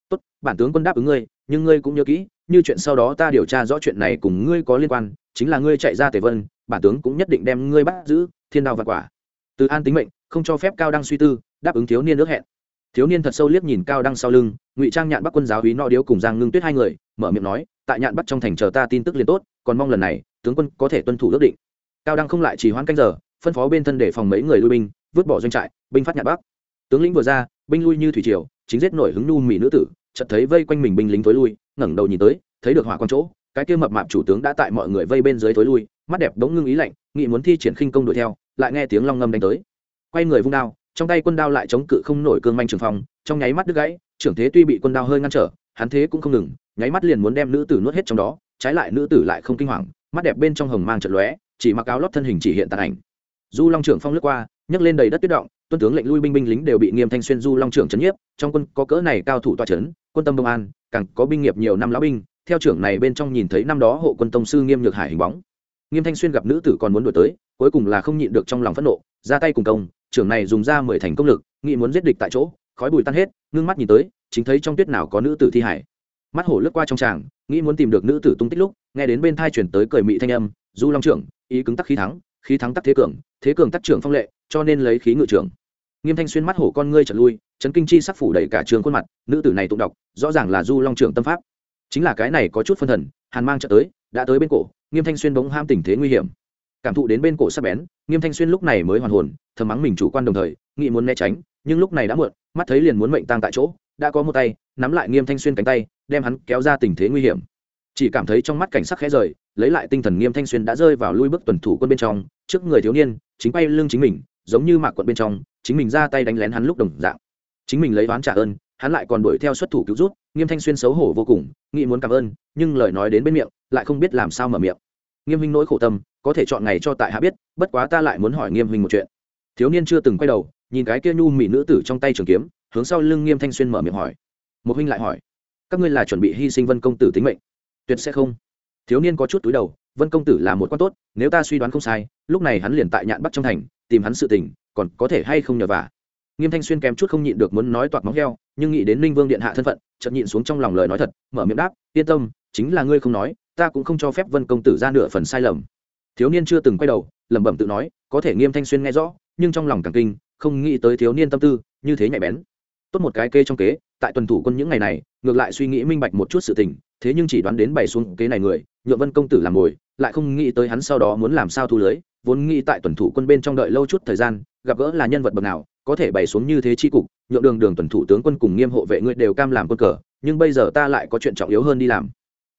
Tốt, bản tướng quân đáp ứng ngươi, nhưng ngươi cũng nhớ kỹ, như chuyện sau đó ta điều tra rõ chuyện này cùng ngươi có liên quan, chính là ngươi chạy ra tề vân, bản tướng cũng nhất định đem ngươi bắt giữ, thiên đao và quả. Từ an tính mệnh, không cho phép cao đăng suy tư, đáp ứng thiếu niên ước hẹn thiếu niên thật sâu liếc nhìn cao đăng sau lưng, ngụy trang nhạn bắc quân giáo hí no điếu cùng giang ngưng tuyết hai người, mở miệng nói, tại nhạn bắc trong thành chờ ta tin tức liền tốt, còn mong lần này, tướng quân có thể tuân thủ ước định. Cao đăng không lại chỉ hoãn canh giờ, phân phó bên thân để phòng mấy người lui binh, vứt bỏ doanh trại, binh phát nhạn bắc. Tướng lĩnh vừa ra, binh lui như thủy triều, chính giết nổi hứng nu mỹ nữ tử, chợt thấy vây quanh mình binh lính thối lui, ngẩng đầu nhìn tới, thấy được hỏa quan chỗ, cái kia mập mạp chủ tướng đã tại mọi người vây bên dưới thối lui, mắt đẹp đống ngưng ý lạnh, nghị muốn thi triển khinh công đuổi theo, lại nghe tiếng long ngâm đánh tới. Quay người vung đao trong tay quân đao lại chống cự không nổi cương manh trường phong, trong nháy mắt đứt gãy, trưởng thế tuy bị quân đao hơi ngăn trở, hắn thế cũng không ngừng, nháy mắt liền muốn đem nữ tử nuốt hết trong đó, trái lại nữ tử lại không kinh hoàng, mắt đẹp bên trong hồng mang trận lóe, chỉ mặc áo lót thân hình chỉ hiện tàn ảnh. Du long trưởng phong lướt qua, nhấc lên đầy đất tuyết động, tuân tướng lệnh lui binh binh lính đều bị nghiêm thanh xuyên du long trưởng trấn nhiếp, trong quân có cỡ này cao thủ toa trấn quân tâm đông an, càng có binh nghiệp nhiều năm lão binh, theo trưởng này bên trong nhìn thấy năm đó hộ quân tông sư nghiêm nhược hải hình bóng. Nghiêm thanh xuyên gặp nữ tử còn muốn đuổi tới, cuối cùng là không nhịn được trong lòng phẫn nộ, ra tay cùng công trưởng này dùng ra mười thành công lực, nghĩ muốn giết địch tại chỗ, khói bụi tan hết, ngưng mắt nhìn tới, chính thấy trong tuyết nào có nữ tử thi hải. Mắt hổ lướt qua trong tràng, nghĩ muốn tìm được nữ tử tung tích lúc, nghe đến bên thai chuyển tới cười mị thanh âm, du long trưởng, ý cứng tắc khí thắng khí thắng tắc thế cường thế cường tắc trưởng phong lệ, cho nên lấy khí ngự trưởng. Nghiêm thanh xuyên mắt hổ con ngươi trở lui, chấn kinh chi sắc phủ đầy cả trường khuôn mặt, nữ tử này tụng đọc, rõ ràng là du long trưởng tâm pháp. Chính là cái này có chút phân thần, hàn mang trợ tới, đã tới bên cổ, nghiêm thanh xuyên bỗng ham tình thế nguy hiểm cảm thụ đến bên cổ sắp bén, nghiêm thanh xuyên lúc này mới hoàn hồn, thầm mắng mình chủ quan đồng thời, nghĩ muốn né tránh, nhưng lúc này đã muộn, mắt thấy liền muốn mệnh tang tại chỗ, đã có một tay, nắm lại nghiêm thanh xuyên cánh tay, đem hắn kéo ra tình thế nguy hiểm. Chỉ cảm thấy trong mắt cảnh sắc khẽ rời, lấy lại tinh thần nghiêm thanh xuyên đã rơi vào lui bước tuần thủ quân bên trong, trước người thiếu niên, chính bay lưng chính mình, giống như mạc quận bên trong, chính mình ra tay đánh lén hắn lúc đồng dạng. Chính mình lấy oán trả ơn, hắn lại còn đuổi theo xuất thủ cứu rút nghiêm thanh xuyên xấu hổ vô cùng, nghĩ muốn cảm ơn, nhưng lời nói đến bên miệng, lại không biết làm sao mở miệng. Nghiêm minh nỗi khổ tâm có thể chọn ngày cho tại hạ biết, bất quá ta lại muốn hỏi nghiêm huynh một chuyện. Thiếu niên chưa từng quay đầu, nhìn cái kia nhu mỹ nữ tử trong tay trường kiếm, hướng sau lưng nghiêm thanh xuyên mở miệng hỏi. Một huynh lại hỏi, các ngươi là chuẩn bị hy sinh vân công tử tính mệnh? Tuyệt sẽ không. Thiếu niên có chút túi đầu, vân công tử là một quan tốt, nếu ta suy đoán không sai, lúc này hắn liền tại nhạn bắc trong thành, tìm hắn sự tình, còn có thể hay không nhờ vả? Nghiêm thanh xuyên kém chút không nhịn được muốn nói toạc móng heo, nhưng nghĩ đến ninh vương điện hạ thân phận chậm nhịn xuống trong lòng lời nói thật, mở miệng đáp, yên tâm, chính là ngươi không nói, ta cũng không cho phép vân công tử ra nửa phần sai lầm thiếu niên chưa từng quay đầu, lẩm bẩm tự nói, có thể nghiêm thanh xuyên nghe rõ, nhưng trong lòng càng kinh, không nghĩ tới thiếu niên tâm tư, như thế nhạy bén. Tốt một cái kê trong kế, tại tuần thủ quân những ngày này, ngược lại suy nghĩ minh bạch một chút sự tình, thế nhưng chỉ đoán đến bày xuống kế này người, nhượng vân công tử làm mồi, lại không nghĩ tới hắn sau đó muốn làm sao thu lưới, vốn nghĩ tại tuần thủ quân bên trong đợi lâu chút thời gian, gặp gỡ là nhân vật bậc nào, có thể bày xuống như thế chi cục, nhượng đường đường tuần thủ tướng quân cùng nghiêm hộ vệ ngươi đều cam làm quân cờ, nhưng bây giờ ta lại có chuyện trọng yếu hơn đi làm.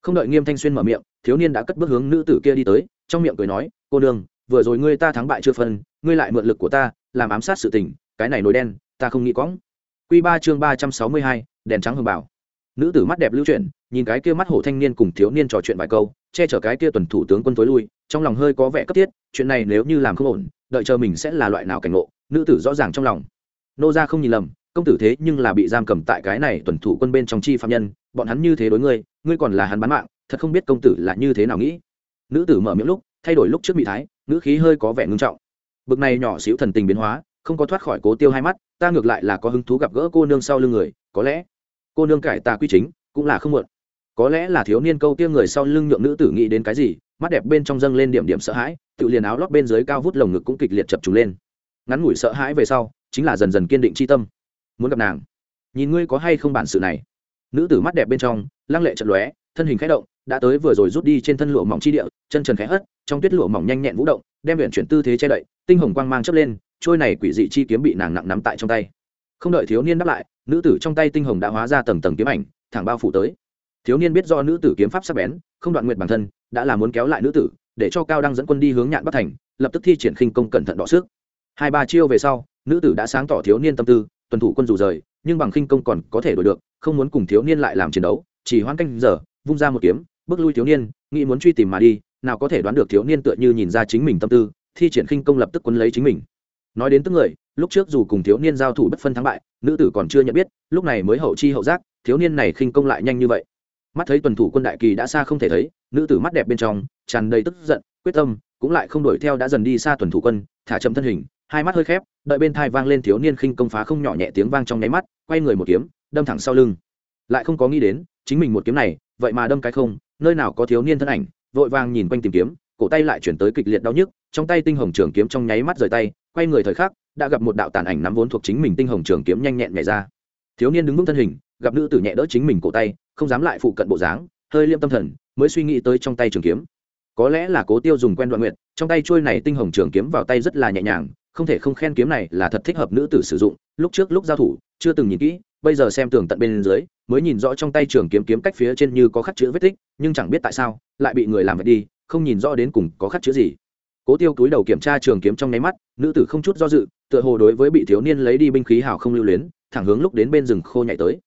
Không đợi nghiêm thanh xuyên mở miệng, thiếu niên đã cất bước hướng nữ tử kia đi tới trong miệng cười nói, cô đường vừa rồi ngươi ta thắng bại chưa phân, ngươi lại mượn lực của ta, làm ám sát sự tình, cái này nổi đen, ta không nghĩ cóng q ba chương ba trăm sáu mươi hai, đèn trắng hồng bảo. Nữ tử mắt đẹp lưu chuyển, nhìn cái kia mắt hổ thanh niên cùng thiếu niên trò chuyện vài câu, che chở cái kia tuần thủ tướng quân tối lui, trong lòng hơi có vẻ cấp thiết, chuyện này nếu như làm không ổn, đợi chờ mình sẽ là loại nào cảnh ngộ, nữ tử rõ ràng trong lòng. Nô ra không nhìn lầm, công tử thế nhưng là bị giam cầm tại cái này tuần thủ quân bên trong chi phạm nhân, bọn hắn như thế đối ngươi ngươi còn là hắn bán mạng, thật không biết công tử là như thế nào nghĩ nữ tử mở miệng lúc, thay đổi lúc trước bị thái nữ khí hơi có vẻ ngưng trọng. Bực này nhỏ xíu thần tình biến hóa, không có thoát khỏi cố tiêu hai mắt, ta ngược lại là có hứng thú gặp gỡ cô nương sau lưng người, có lẽ cô nương cải tà quy chính cũng là không muộn. Có lẽ là thiếu niên câu kia người sau lưng nhượng nữ tử nghĩ đến cái gì, mắt đẹp bên trong dâng lên điểm điểm sợ hãi, tự liền áo lót bên dưới cao vút lồng ngực cũng kịch liệt chập trùng lên. Ngắn ngủi sợ hãi về sau, chính là dần dần kiên định c h i tâm. Muốn gặp nàng. Nhìn ngươi có hay không bản sự này. Nữ tử mắt đẹp bên trong, lăng lệ trận lóe, thân hình khẽ động đã tới vừa rồi rút đi trên thân lụa mỏng chi địa, chân trần khẽ hất, trong tuyết lụa mỏng nhanh nhẹn vũ động, đem luyện chuyển tư thế che đậy, tinh hồng quang mang chớp lên, trôi này quỷ dị chi kiếm bị nàng nặng nắm tại trong tay. Không đợi thiếu niên đáp lại, nữ tử trong tay tinh hồng đã hóa ra tầng tầng kiếm ảnh, thẳng bao phủ tới. Thiếu niên biết do nữ tử kiếm pháp sắc bén, không đoạn nguyện bản thân, đã là muốn kéo lại nữ tử, để cho cao đăng dẫn quân đi hướng nhạn bắc thành, lập tức thi triển khinh công cẩn thận đọ sức. Hai ba chiêu về sau, nữ tử đã sáng tỏ thiếu niên tâm tư, tuần thủ quân dù rời, nhưng bằng khinh công còn có thể đổi được, không muốn cùng thiếu niên lại làm chiến đấu, chỉ hoãn canh giờ, vung ra một kiếm bước lui thiếu niên, nghĩ muốn truy tìm mà đi, nào có thể đoán được thiếu niên tựa như nhìn ra chính mình tâm tư, thi triển khinh công lập tức quấn lấy chính mình. Nói đến tức người, lúc trước dù cùng thiếu niên giao thủ bất phân thắng bại, nữ tử còn chưa nhận biết, lúc này mới hậu chi hậu giác, thiếu niên này khinh công lại nhanh như vậy. Mắt thấy tuần thủ quân đại kỳ đã xa không thể thấy, nữ tử mắt đẹp bên trong, tràn đầy tức giận, quyết tâm, cũng lại không đuổi theo đã dần đi xa tuần thủ quân, thả chậm thân hình, hai mắt hơi khép, đợi bên thai vang lên thiếu niên khinh công phá không nhỏ nhẹ tiếng vang trong nháy mắt, quay người một kiếm, đâm thẳng sau lưng. Lại không có nghĩ đến, chính mình một kiếm này, vậy mà đâm cái không nơi nào có thiếu niên thân ảnh, vội vàng nhìn quanh tìm kiếm, cổ tay lại chuyển tới kịch liệt đau nhức, trong tay tinh hồng trường kiếm trong nháy mắt rời tay, quay người thời khắc, đã gặp một đạo tàn ảnh nắm vốn thuộc chính mình tinh hồng trường kiếm nhanh nhẹn nhẹ ra. Thiếu niên đứng vững thân hình, gặp nữ tử nhẹ đỡ chính mình cổ tay, không dám lại phụ cận bộ dáng, hơi liêm tâm thần, mới suy nghĩ tới trong tay trường kiếm. Có lẽ là cố tiêu dùng quen đoạn nguyện trong tay trôi này tinh hồng trường kiếm vào tay rất là nhẹ nhàng, không thể không khen kiếm này là thật thích hợp nữ tử sử dụng, lúc trước lúc giao thủ, chưa từng nhìn kỹ, bây giờ xem tường tận bên dưới mới nhìn rõ trong tay trường kiếm kiếm cách phía trên như có khắc chữ vết tích, nhưng chẳng biết tại sao, lại bị người làm vậy đi, không nhìn rõ đến cùng có khắc chữ gì. Cố tiêu cúi đầu kiểm tra trường kiếm trong nháy mắt, nữ tử không chút do dự, tựa hồ đối với bị thiếu niên lấy đi binh khí hào không lưu luyến, thẳng hướng lúc đến bên rừng khô nhảy tới.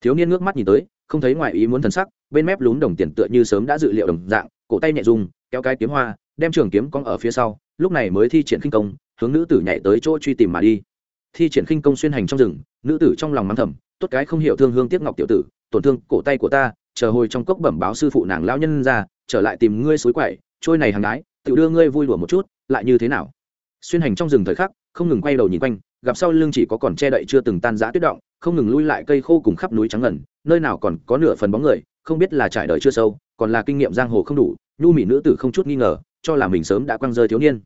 Thiếu niên ngước mắt nhìn tới, không thấy ngoài ý muốn thần sắc, bên mép lún đồng tiền tựa như sớm đã dự liệu đồng dạng, cổ tay nhẹ dùng kéo cái kiếm hoa, đem trường kiếm cong ở phía sau, lúc này mới thi triển khinh công, hướng nữ tử nhảy tới chỗ truy tìm mà đi thi triển khinh công xuyên hành trong rừng, nữ tử trong lòng mắng thầm, tốt cái không hiểu thương hương tiếc ngọc tiểu tử, tổn thương cổ tay của ta, chờ hồi trong cốc bẩm báo sư phụ nàng lão nhân ra, trở lại tìm ngươi suối quậy, trôi này hàng đái tự đưa ngươi vui đùa một chút, lại như thế nào? Xuyên hành trong rừng thời khắc, không ngừng quay đầu nhìn quanh, gặp sau lưng chỉ có còn che đậy chưa từng tan giã tuyết động, không ngừng lui lại cây khô cùng khắp núi trắng ngần, nơi nào còn có nửa phần bóng người, không biết là trải đời chưa sâu, còn là kinh nghiệm giang hồ không đủ, nhu mỹ nữ tử không chút nghi ngờ, cho là mình sớm đã quăng rơi thiếu niên.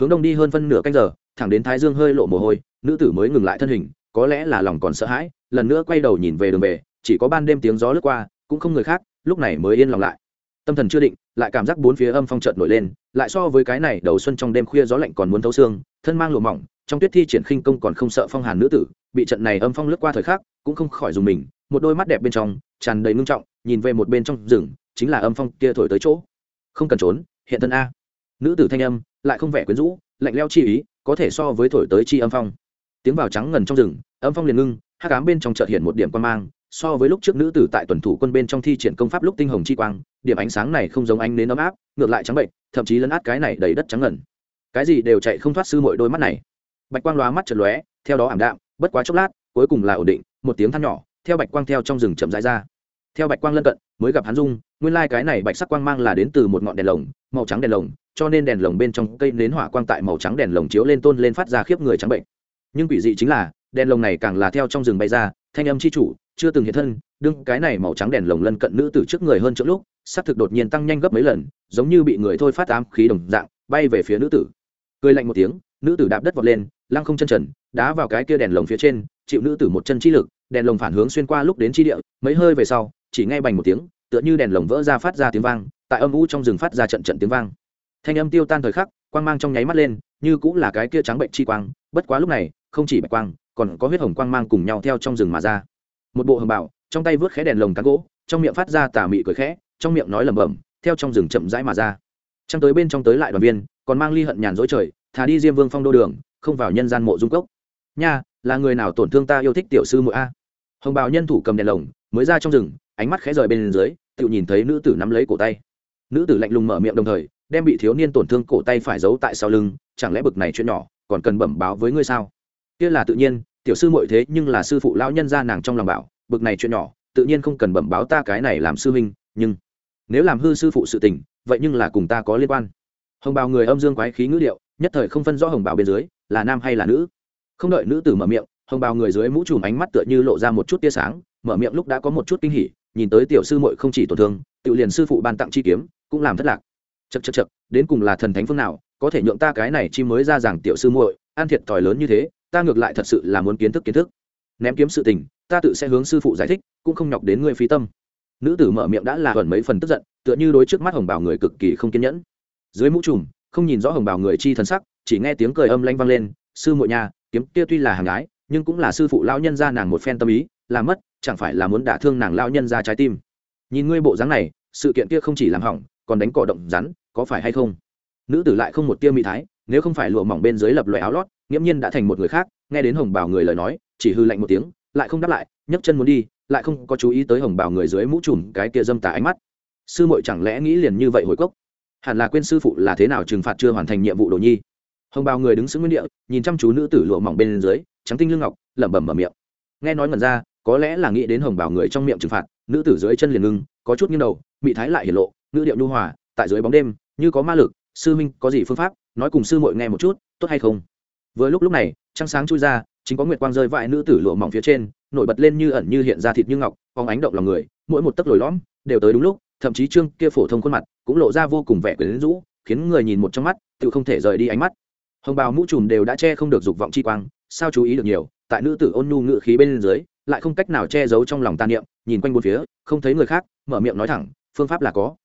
Hướng đông đi hơn phân nửa canh giờ thẳng đến thái dương hơi lộ mồ hôi, nữ tử mới ngừng lại thân hình, có lẽ là lòng còn sợ hãi, lần nữa quay đầu nhìn về đường về, chỉ có ban đêm tiếng gió lướt qua, cũng không người khác, lúc này mới yên lòng lại. Tâm thần chưa định, lại cảm giác bốn phía âm phong trợt nổi lên, lại so với cái này đầu xuân trong đêm khuya gió lạnh còn muốn thấu xương, thân mang lụa mỏng, trong tuyết thi triển khinh công còn không sợ phong hàn nữ tử, bị trận này âm phong lướt qua thời khắc, cũng không khỏi dùng mình, một đôi mắt đẹp bên trong, tràn đầy ngưng trọng, nhìn về một bên trong rừng, chính là âm phong kia thổi tới chỗ. Không cần trốn, hiện thân a. Nữ tử thanh âm, lại không vẻ quyến rũ, lạnh leo chi ý có thể so với thổi tới chi âm phong. Tiếng vào trắng ngần trong rừng, âm phong liền ngưng hát cám bên trong chợt hiện một điểm quan mang, so với lúc trước nữ tử tại tuần thủ quân bên trong thi triển công pháp lúc tinh hồng chi quang, điểm ánh sáng này không giống ánh nến ấm áp, ngược lại trắng bệnh, thậm chí lấn át cái này đầy đất trắng ngần. Cái gì đều chạy không thoát sư mọi đôi mắt này. Bạch quang lóa mắt chật lóe, theo đó ảm đạm, bất quá chốc lát, cuối cùng là ổn định, một tiếng than nhỏ, theo bạch quang theo trong rừng chậm rãi ra. Theo bạch quang lân cận, mới gặp hắn dung, nguyên lai cái này bạch sắc quang mang là đến từ một ngọn đèn lồng, màu trắng đèn lồng cho nên đèn lồng bên trong cây nến hỏa quang tại màu trắng đèn lồng chiếu lên tôn lên phát ra khiếp người trắng bệnh. Nhưng quỷ dị chính là, đèn lồng này càng là theo trong rừng bay ra, thanh âm chi chủ, chưa từng hiện thân, đương cái này màu trắng đèn lồng lân cận nữ từ trước người hơn chỗ lúc sắc thực đột nhiên tăng nhanh gấp mấy lần, giống như bị người thôi phát ám khí đồng dạng, bay về phía nữ tử. Cười lạnh một tiếng, nữ tử đạp đất vọt lên, lăng không chân trần, đá vào cái kia đèn lồng phía trên, chịu nữ tử một chân chi lực, đèn lồng phản hướng xuyên qua lúc đến chi địa, mấy hơi về sau, chỉ nghe bành một tiếng, tựa như đèn lồng vỡ ra phát ra tiếng vang, tại âm u trong rừng phát ra trận trận tiếng vang thanh âm tiêu tan thời khắc, quang mang trong nháy mắt lên, như cũng là cái kia trắng bệnh chi quang, bất quá lúc này, không chỉ bạch quang, còn có huyết hồng quang mang cùng nhau theo trong rừng mà ra. Một bộ hồng bảo trong tay vớt khẽ đèn lồng cán gỗ, trong miệng phát ra tà mị cười khẽ, trong miệng nói lẩm bẩm, theo trong rừng chậm rãi mà ra. Trăng tới bên trong tới lại đoàn viên, còn mang ly hận nhàn dối trời, thà đi diêm vương phong đô đường, không vào nhân gian mộ dung cốc. Nha, là người nào tổn thương ta yêu thích tiểu sư muội a? Hồng bào nhân thủ cầm đèn lồng, mới ra trong rừng, ánh mắt khẽ rời bên dưới, tự nhìn thấy nữ tử nắm lấy cổ tay. Nữ tử lạnh lùng mở miệng đồng thời đem bị thiếu niên tổn thương cổ tay phải giấu tại sau lưng, chẳng lẽ bực này chuyện nhỏ, còn cần bẩm báo với ngươi sao? Kia là tự nhiên, tiểu sư muội thế nhưng là sư phụ lão nhân gia nàng trong lòng bảo, bực này chuyện nhỏ, tự nhiên không cần bẩm báo ta cái này làm sư huynh, nhưng nếu làm hư sư phụ sự tình, vậy nhưng là cùng ta có liên quan. Hồng bào người âm dương quái khí ngữ điệu, nhất thời không phân rõ hồng bào bên dưới, là nam hay là nữ. Không đợi nữ tử mở miệng, hồng bào người dưới mũ trùm ánh mắt tựa như lộ ra một chút tia sáng, mở miệng lúc đã có một chút kinh hỉ, nhìn tới tiểu sư muội không chỉ tổn thương, tự liền sư phụ ban tặng chi kiếm, cũng làm thất lạc chật chật chật đến cùng là thần thánh phương nào, có thể nhượng ta cái này chi mới ra giảng tiểu sư muội an thiệt thòi lớn như thế, ta ngược lại thật sự là muốn kiến thức kiến thức. Ném kiếm sự tình, ta tự sẽ hướng sư phụ giải thích, cũng không nhọc đến ngươi phí tâm. Nữ tử mở miệng đã là gần mấy phần tức giận, tựa như đối trước mắt hồng bào người cực kỳ không kiên nhẫn. Dưới mũ trùm, không nhìn rõ hồng bào người chi thần sắc, chỉ nghe tiếng cười âm lanh vang lên, sư muội nhà, kiếm kia tuy là hàng ái, nhưng cũng là sư phụ lão nhân ra nàng một phen tâm ý làm mất, chẳng phải là muốn đả thương nàng lão nhân ra trái tim. Nhìn ngươi bộ dáng này, sự kiện kia không chỉ làm hỏng còn đánh cỏ động rắn, có phải hay không? Nữ tử lại không một tia mỹ thái, nếu không phải lụa mỏng bên dưới lập loại áo lót, nghiễm nhiên đã thành một người khác, nghe đến hồng bào người lời nói, chỉ hư lạnh một tiếng, lại không đáp lại, nhấc chân muốn đi, lại không có chú ý tới hồng bào người dưới mũ trùm cái kia dâm tà ánh mắt. Sư muội chẳng lẽ nghĩ liền như vậy hồi cốc? Hẳn là quên sư phụ là thế nào trừng phạt chưa hoàn thành nhiệm vụ đồ nhi. Hồng bào người đứng xứng nguyên địa, nhìn chăm chú nữ tử lụa mỏng bên dưới, trắng tinh lương ngọc, lẩm bẩm mở miệng. Nghe nói ngần ra, có lẽ là nghĩ đến hồng bào người trong miệng trừng phạt, nữ tử dưới chân liền ngưng, có chút nghiêng đầu, mị thái lại hiển lộ nữ điệu nhu hòa, tại dưới bóng đêm, như có ma lực, sư minh có gì phương pháp, nói cùng sư muội nghe một chút, tốt hay không? Vừa lúc lúc này, trăng sáng chui ra, chính có nguyệt quang rơi vãi nữ tử lụa mỏng phía trên, nổi bật lên như ẩn như hiện ra thịt như ngọc, phóng ánh động lòng người, mỗi một tấc lồi lõm, đều tới đúng lúc, thậm chí trương kia phổ thông khuôn mặt, cũng lộ ra vô cùng vẻ quyến rũ, khiến người nhìn một trong mắt, tự không thể rời đi ánh mắt. Hồng bào mũ trùm đều đã che không được dục vọng chi quang, sao chú ý được nhiều, tại nữ tử ôn nhu ngự khí bên dưới, lại không cách nào che giấu trong lòng tàn niệm, nhìn quanh bốn phía, không thấy người khác, mở miệng nói thẳng, phương pháp là có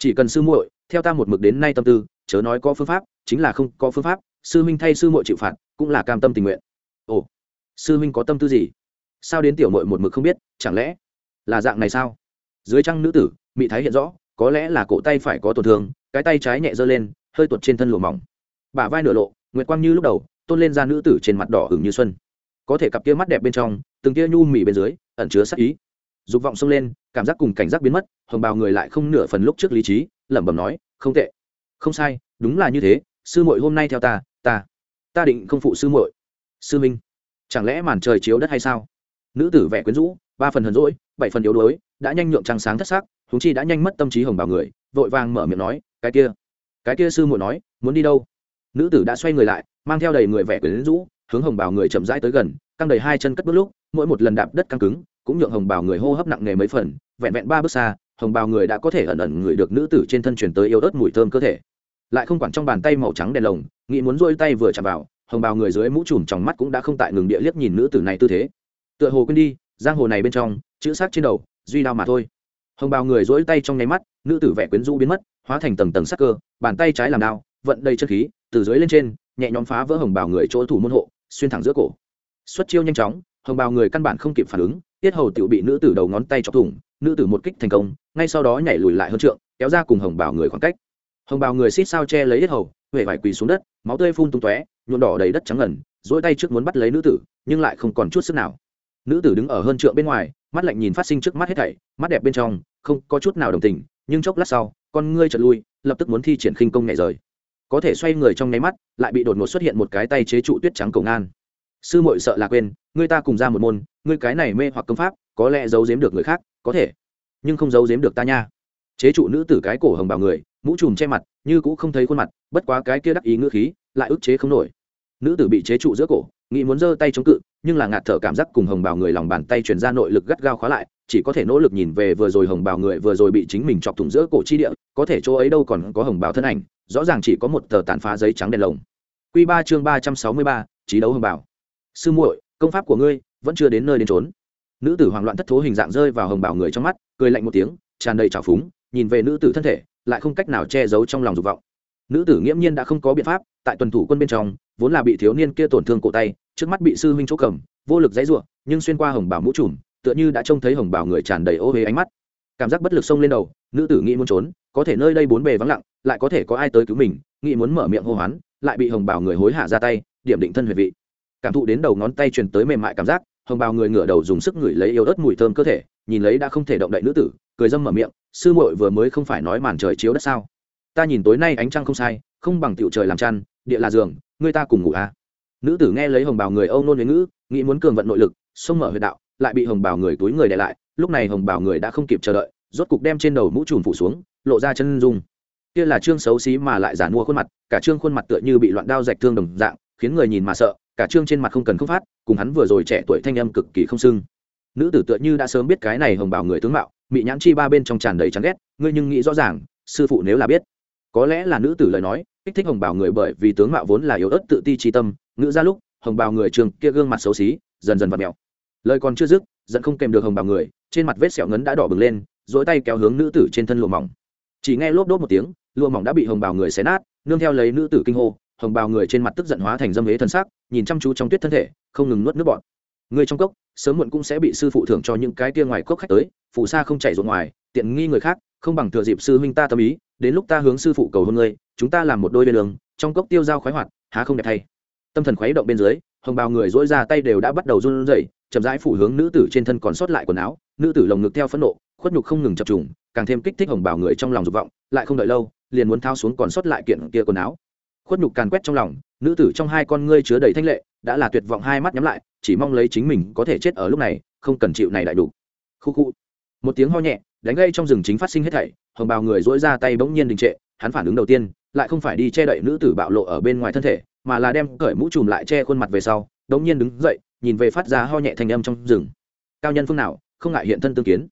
chỉ cần sư muội, theo ta một mực đến nay tâm tư, chớ nói có phương pháp, chính là không có phương pháp, sư huynh thay sư muội chịu phạt, cũng là cam tâm tình nguyện. Ồ, sư huynh có tâm tư gì? Sao đến tiểu muội một mực không biết, chẳng lẽ là dạng này sao? Dưới trăng nữ tử, mị thái hiện rõ, có lẽ là cổ tay phải có tổn thương, cái tay trái nhẹ giơ lên, hơi tuột trên thân lụa mỏng. Bả vai nửa lộ, nguyệt quang như lúc đầu, tôn lên ra nữ tử trên mặt đỏ hửng như xuân. Có thể cặp kia mắt đẹp bên trong, từng kia nhu mị bên dưới, ẩn chứa sắc ý. Dục vọng xông lên cảm giác cùng cảnh giác biến mất, hồng bào người lại không nửa phần lúc trước lý trí, lẩm bẩm nói, không tệ. Không sai, đúng là như thế, sư muội hôm nay theo ta ta ta định không phụ sư muội. Sư minh, chẳng lẽ màn trời chiếu đất hay sao? Nữ tử vẻ quyến rũ, ba phần hờn rỗi bảy phần yếu đuối, đã nhanh nhượng trăng sáng thất sắc húng chi đã nhanh mất tâm trí hồng bào người, vội vàng mở miệng nói, cái kia cái kia sư muội nói, muốn đi đâu? Nữ tử đã xoay người lại, mang theo đầy người vẻ quyến rũ, hướng hồng bào người chậm rãi tới gần, căng đầy hai chân cất bước lúc, mỗi một lần đạp đất căng cứng cũng nhượng hồng bào người hô hấp nặng nề mấy phần, vẹn vẹn ba bước xa, hồng bào người đã có thể ẩn ẩn ngửi được nữ tử trên thân chuyển tới yêu ớt mùi thơm cơ thể. Lại không quản trong bàn tay màu trắng đèn lồng, nghĩ muốn rôi tay vừa chạm vào, hồng bào người dưới mũ trùm trong mắt cũng đã không tại ngừng địa liếc nhìn nữ tử này tư thế. Tựa hồ quên đi, giang hồ này bên trong, chữ sắc trên đầu, duy đao mà thôi. Hồng bào người dỗi tay trong nháy mắt, nữ tử vẻ quyến rũ biến mất, hóa thành tầng tầng sắc cơ, bàn tay trái làm đao, vận đầy chân khí, từ dưới lên trên, nhẹ nhõm phá vỡ hồng bào người chỗ thủ môn hộ, xuyên thẳng giữa cổ. Xuất chiêu nhanh chóng, hồng bào người căn bản không kịp phản ứng tiết hầu tự bị nữ tử đầu ngón tay chọc thủng, nữ tử một kích thành công, ngay sau đó nhảy lùi lại hơn trượng, kéo ra cùng hồng bào người khoảng cách. Hồng bào người xít sao che lấy tiết hầu, huệ vải quỳ xuống đất, máu tươi phun tung tóe, nhuộm đỏ đầy đất trắng ngần dỗi tay trước muốn bắt lấy nữ tử, nhưng lại không còn chút sức nào. Nữ tử đứng ở hơn trượng bên ngoài, mắt lạnh nhìn phát sinh trước mắt hết thảy, mắt đẹp bên trong, không có chút nào đồng tình, nhưng chốc lát sau, con ngươi chợt lui, lập tức muốn thi triển khinh công nhẹ rời. Có thể xoay người trong nháy mắt, lại bị đột ngột xuất hiện một cái tay chế trụ tuyết trắng cầu ngan sư muội sợ là quên, ngươi ta cùng ra một môn, ngươi cái này mê hoặc công pháp, có lẽ giấu giếm được người khác, có thể. Nhưng không giấu giếm được ta nha. Chế trụ nữ tử cái cổ hồng bào người, mũ trùm che mặt, như cũng không thấy khuôn mặt, bất quá cái kia đắc ý ngữ khí, lại ức chế không nổi. Nữ tử bị chế trụ giữa cổ, nghĩ muốn giơ tay chống cự, nhưng là ngạt thở cảm giác cùng hồng bào người lòng bàn tay truyền ra nội lực gắt gao khóa lại, chỉ có thể nỗ lực nhìn về vừa rồi hồng bào người vừa rồi bị chính mình chọc thủng giữa cổ chi địa, có thể chỗ ấy đâu còn có hồng bào thân ảnh, rõ ràng chỉ có một tờ tàn phá giấy trắng đèn lồng. Q ba chương ba trăm sáu mươi ba trí đấu hồng bào sư muội, công pháp của ngươi vẫn chưa đến nơi đến trốn nữ tử hoảng loạn thất thố hình dạng rơi vào hồng bảo người trong mắt, cười lạnh một tiếng, tràn đầy trào phúng, nhìn về nữ tử thân thể, lại không cách nào che giấu trong lòng dục vọng. Nữ tử nghiễm nhiên đã không có biện pháp, tại tuần thủ quân bên trong, vốn là bị thiếu niên kia tổn thương cổ tay, trước mắt bị sư huynh chỗ cầm, vô lực dãy ruộng, nhưng xuyên qua hồng bảo mũ trùm, tựa như đã trông thấy hồng bảo người tràn đầy ô huế ánh mắt. Cảm giác bất lực xông lên đầu, nữ tử nghĩ muốn trốn, có thể nơi đây bốn bề vắng lặng, lại có thể có ai tới cứu mình, nghĩ muốn mở miệng hô hoán, lại bị hồng bảo người hối hạ ra tay, điểm định thân huyệt vị cảm thụ đến đầu ngón tay truyền tới mềm mại cảm giác, hồng bào người ngửa đầu dùng sức ngửi lấy yêu ớt mùi thơm cơ thể, nhìn lấy đã không thể động đậy nữ tử, cười dâm mở miệng, sư muội vừa mới không phải nói màn trời chiếu đất sao ta nhìn tối nay ánh trăng không sai, không bằng tiểu trời làm chăn, địa là giường người ta cùng ngủ à. nữ tử nghe lấy hồng bào người âu nôn với ngữ, nghĩ muốn cường vận nội lực, xông mở huyệt đạo, lại bị hồng bào người túi người đè lại, lúc này hồng bào người đã không kịp chờ đợi, rốt cục đem trên đầu mũ trùm phủ xuống, lộ ra chân dung kia là trương xấu xí mà lại giản mua khuôn mặt, cả trương khuôn mặt tựa như bị loạn đao rạch thương đồng dạng, khiến người nhìn mà sợ cả trương trên mặt không cần không phát, cùng hắn vừa rồi trẻ tuổi thanh âm cực kỳ không sưng nữ tử tựa như đã sớm biết cái này hồng bào người tướng mạo, mị nhãn chi ba bên trong tràn đầy chán ghét, ngươi nhưng nghĩ rõ ràng, sư phụ nếu là biết. Có lẽ là nữ tử lời nói, kích thích hồng bào người bởi vì tướng mạo vốn là yếu ớt tự ti chi tâm, ngữ ra lúc, hồng bào người trường kia gương mặt xấu xí, dần dần v ặ mẹo lời còn chưa dứt dẫn không kèm được hồng bào người, trên mặt vết sẹo ngấn đã đỏ bừng lên dỗi tay kéo hướng nữ tử trên thân lụa mỏng. Chỉ nghe lốp đốt một tiếng, lụa mỏng đã bị hồng bào người xé nát, nương theo lấy nữ tử kinh hô, hồng bào người trên mặt tức giận hóa thành dâm hế thân sắc nhìn chăm chú trong tuyết thân thể, không ngừng nuốt nước bọt. Người trong cốc, sớm muộn cũng sẽ bị sư phụ thưởng cho những cái tia ngoài cốc khách tới, phù sa không chảy ruộng ngoài, tiện nghi người khác, không bằng thừa dịp sư huynh ta tâm ý, đến lúc ta hướng sư phụ cầu hôn ngươi, chúng ta làm một đôi bên đường, trong cốc tiêu dao khoái hoạt, há không đẹp thay. Tâm thần khuấy động bên dưới, hồng bào người dỗi ra tay đều đã bắt đầu run rẩy, chậm rãi phủ hướng nữ tử trên thân còn sót lại quần áo, nữ tử lồng ngực theo phẫn nộ, khuất nhục không ngừng chập trùng, càng thêm kích thích hồng bào người trong lòng dục vọng, lại không đợi lâu, liền muốn thao xuống còn sót lại kiện kia quần áo. Khuất nhục càn quét trong lòng nữ tử trong hai con ngươi chứa đầy thanh lệ, đã là tuyệt vọng hai mắt nhắm lại, chỉ mong lấy chính mình có thể chết ở lúc này, không cần chịu này đại đủ. Khu khu. Một tiếng ho nhẹ, đánh gây trong rừng chính phát sinh hết thảy, hồng bào người dỗi ra tay bỗng nhiên đình trệ, hắn phản ứng đầu tiên, lại không phải đi che đậy nữ tử bạo lộ ở bên ngoài thân thể, mà là đem cởi mũ trùm lại che khuôn mặt về sau đống nhiên đứng dậy, nhìn về phát ra ho nhẹ thành âm trong rừng. Cao nhân phương nào, không ngại hiện thân tương kiến.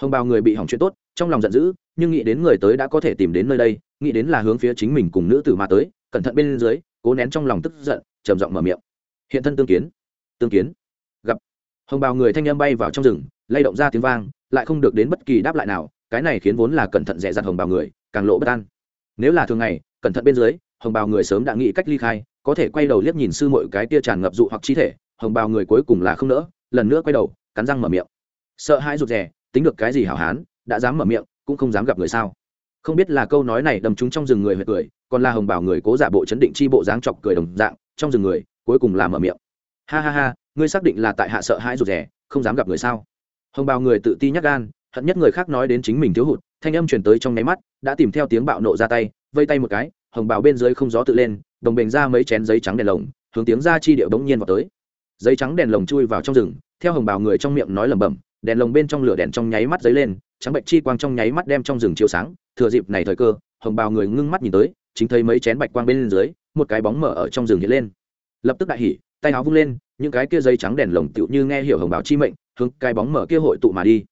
Hồng bào người bị hỏng chuyện tốt, trong lòng giận dữ, nhưng nghĩ đến người tới đã có thể tìm đến nơi đây, nghĩ đến là hướng phía chính mình cùng nữ tử mà tới, cẩn thận bên dưới cố nén trong lòng tức giận, trầm giọng mở miệng. Hiện thân tương kiến tương kiến. Gặp. Hồng bào người thanh âm bay vào trong rừng, lay động ra tiếng vang, lại không được đến bất kỳ đáp lại nào, cái này khiến vốn là cẩn thận dè dặt hồng bào người, càng lộ bất an. Nếu là thường ngày, cẩn thận bên dưới, hồng bào người sớm đã nghĩ cách ly khai, có thể quay đầu liếc nhìn sư mội cái tia tràn ngập dụ hoặc chi thể, hồng bào người cuối cùng là không nỡ, lần nữa quay đầu, cắn răng mở miệng. Sợ hãi rụt rè, tính được cái gì hảo hán, đã dám mở miệng, cũng không dám gặp người sao. Không biết là câu nói này đâm trúng trong rừng người huệ cười còn là hồng Bảo người cố giả bộ chấn định chi bộ dáng chọc cười đồng dạng, trong rừng người, cuối cùng là mở miệng. Ha ha ha, ngươi xác định là tại hạ sợ hãi rụt rè, không dám gặp người sao? Hồng bào người tự ti nhắc gan, hận nhất người khác nói đến chính mình thiếu hụt, thanh âm truyền tới trong nháy mắt, đã tìm theo tiếng bạo nộ ra tay, vây tay một cái, hồng bào bên dưới không gió tự lên, đồng bền ra mấy chén giấy trắng đèn lồng, hướng tiếng ra chi điệu bỗng nhiên vào tới. Giấy trắng đèn lồng chui vào trong rừng, theo hồng bào người trong miệng nói lẩm bẩm, đèn lồng bên trong lửa đèn trong nháy mắt giấy lên, trắng bệnh chi quang trong nháy mắt đem trong rừng chiếu sáng, thừa dịp này thời cơ, hồng bào người ngưng mắt nhìn tới chính thấy mấy chén bạch quang bên dưới, một cái bóng mở ở trong rừng hiện lên. Lập tức đại hỉ, tay áo vung lên, những cái kia dây trắng đèn lồng tựu như nghe hiểu hồng bào chi mệnh, hướng cái bóng mở kia hội tụ mà đi.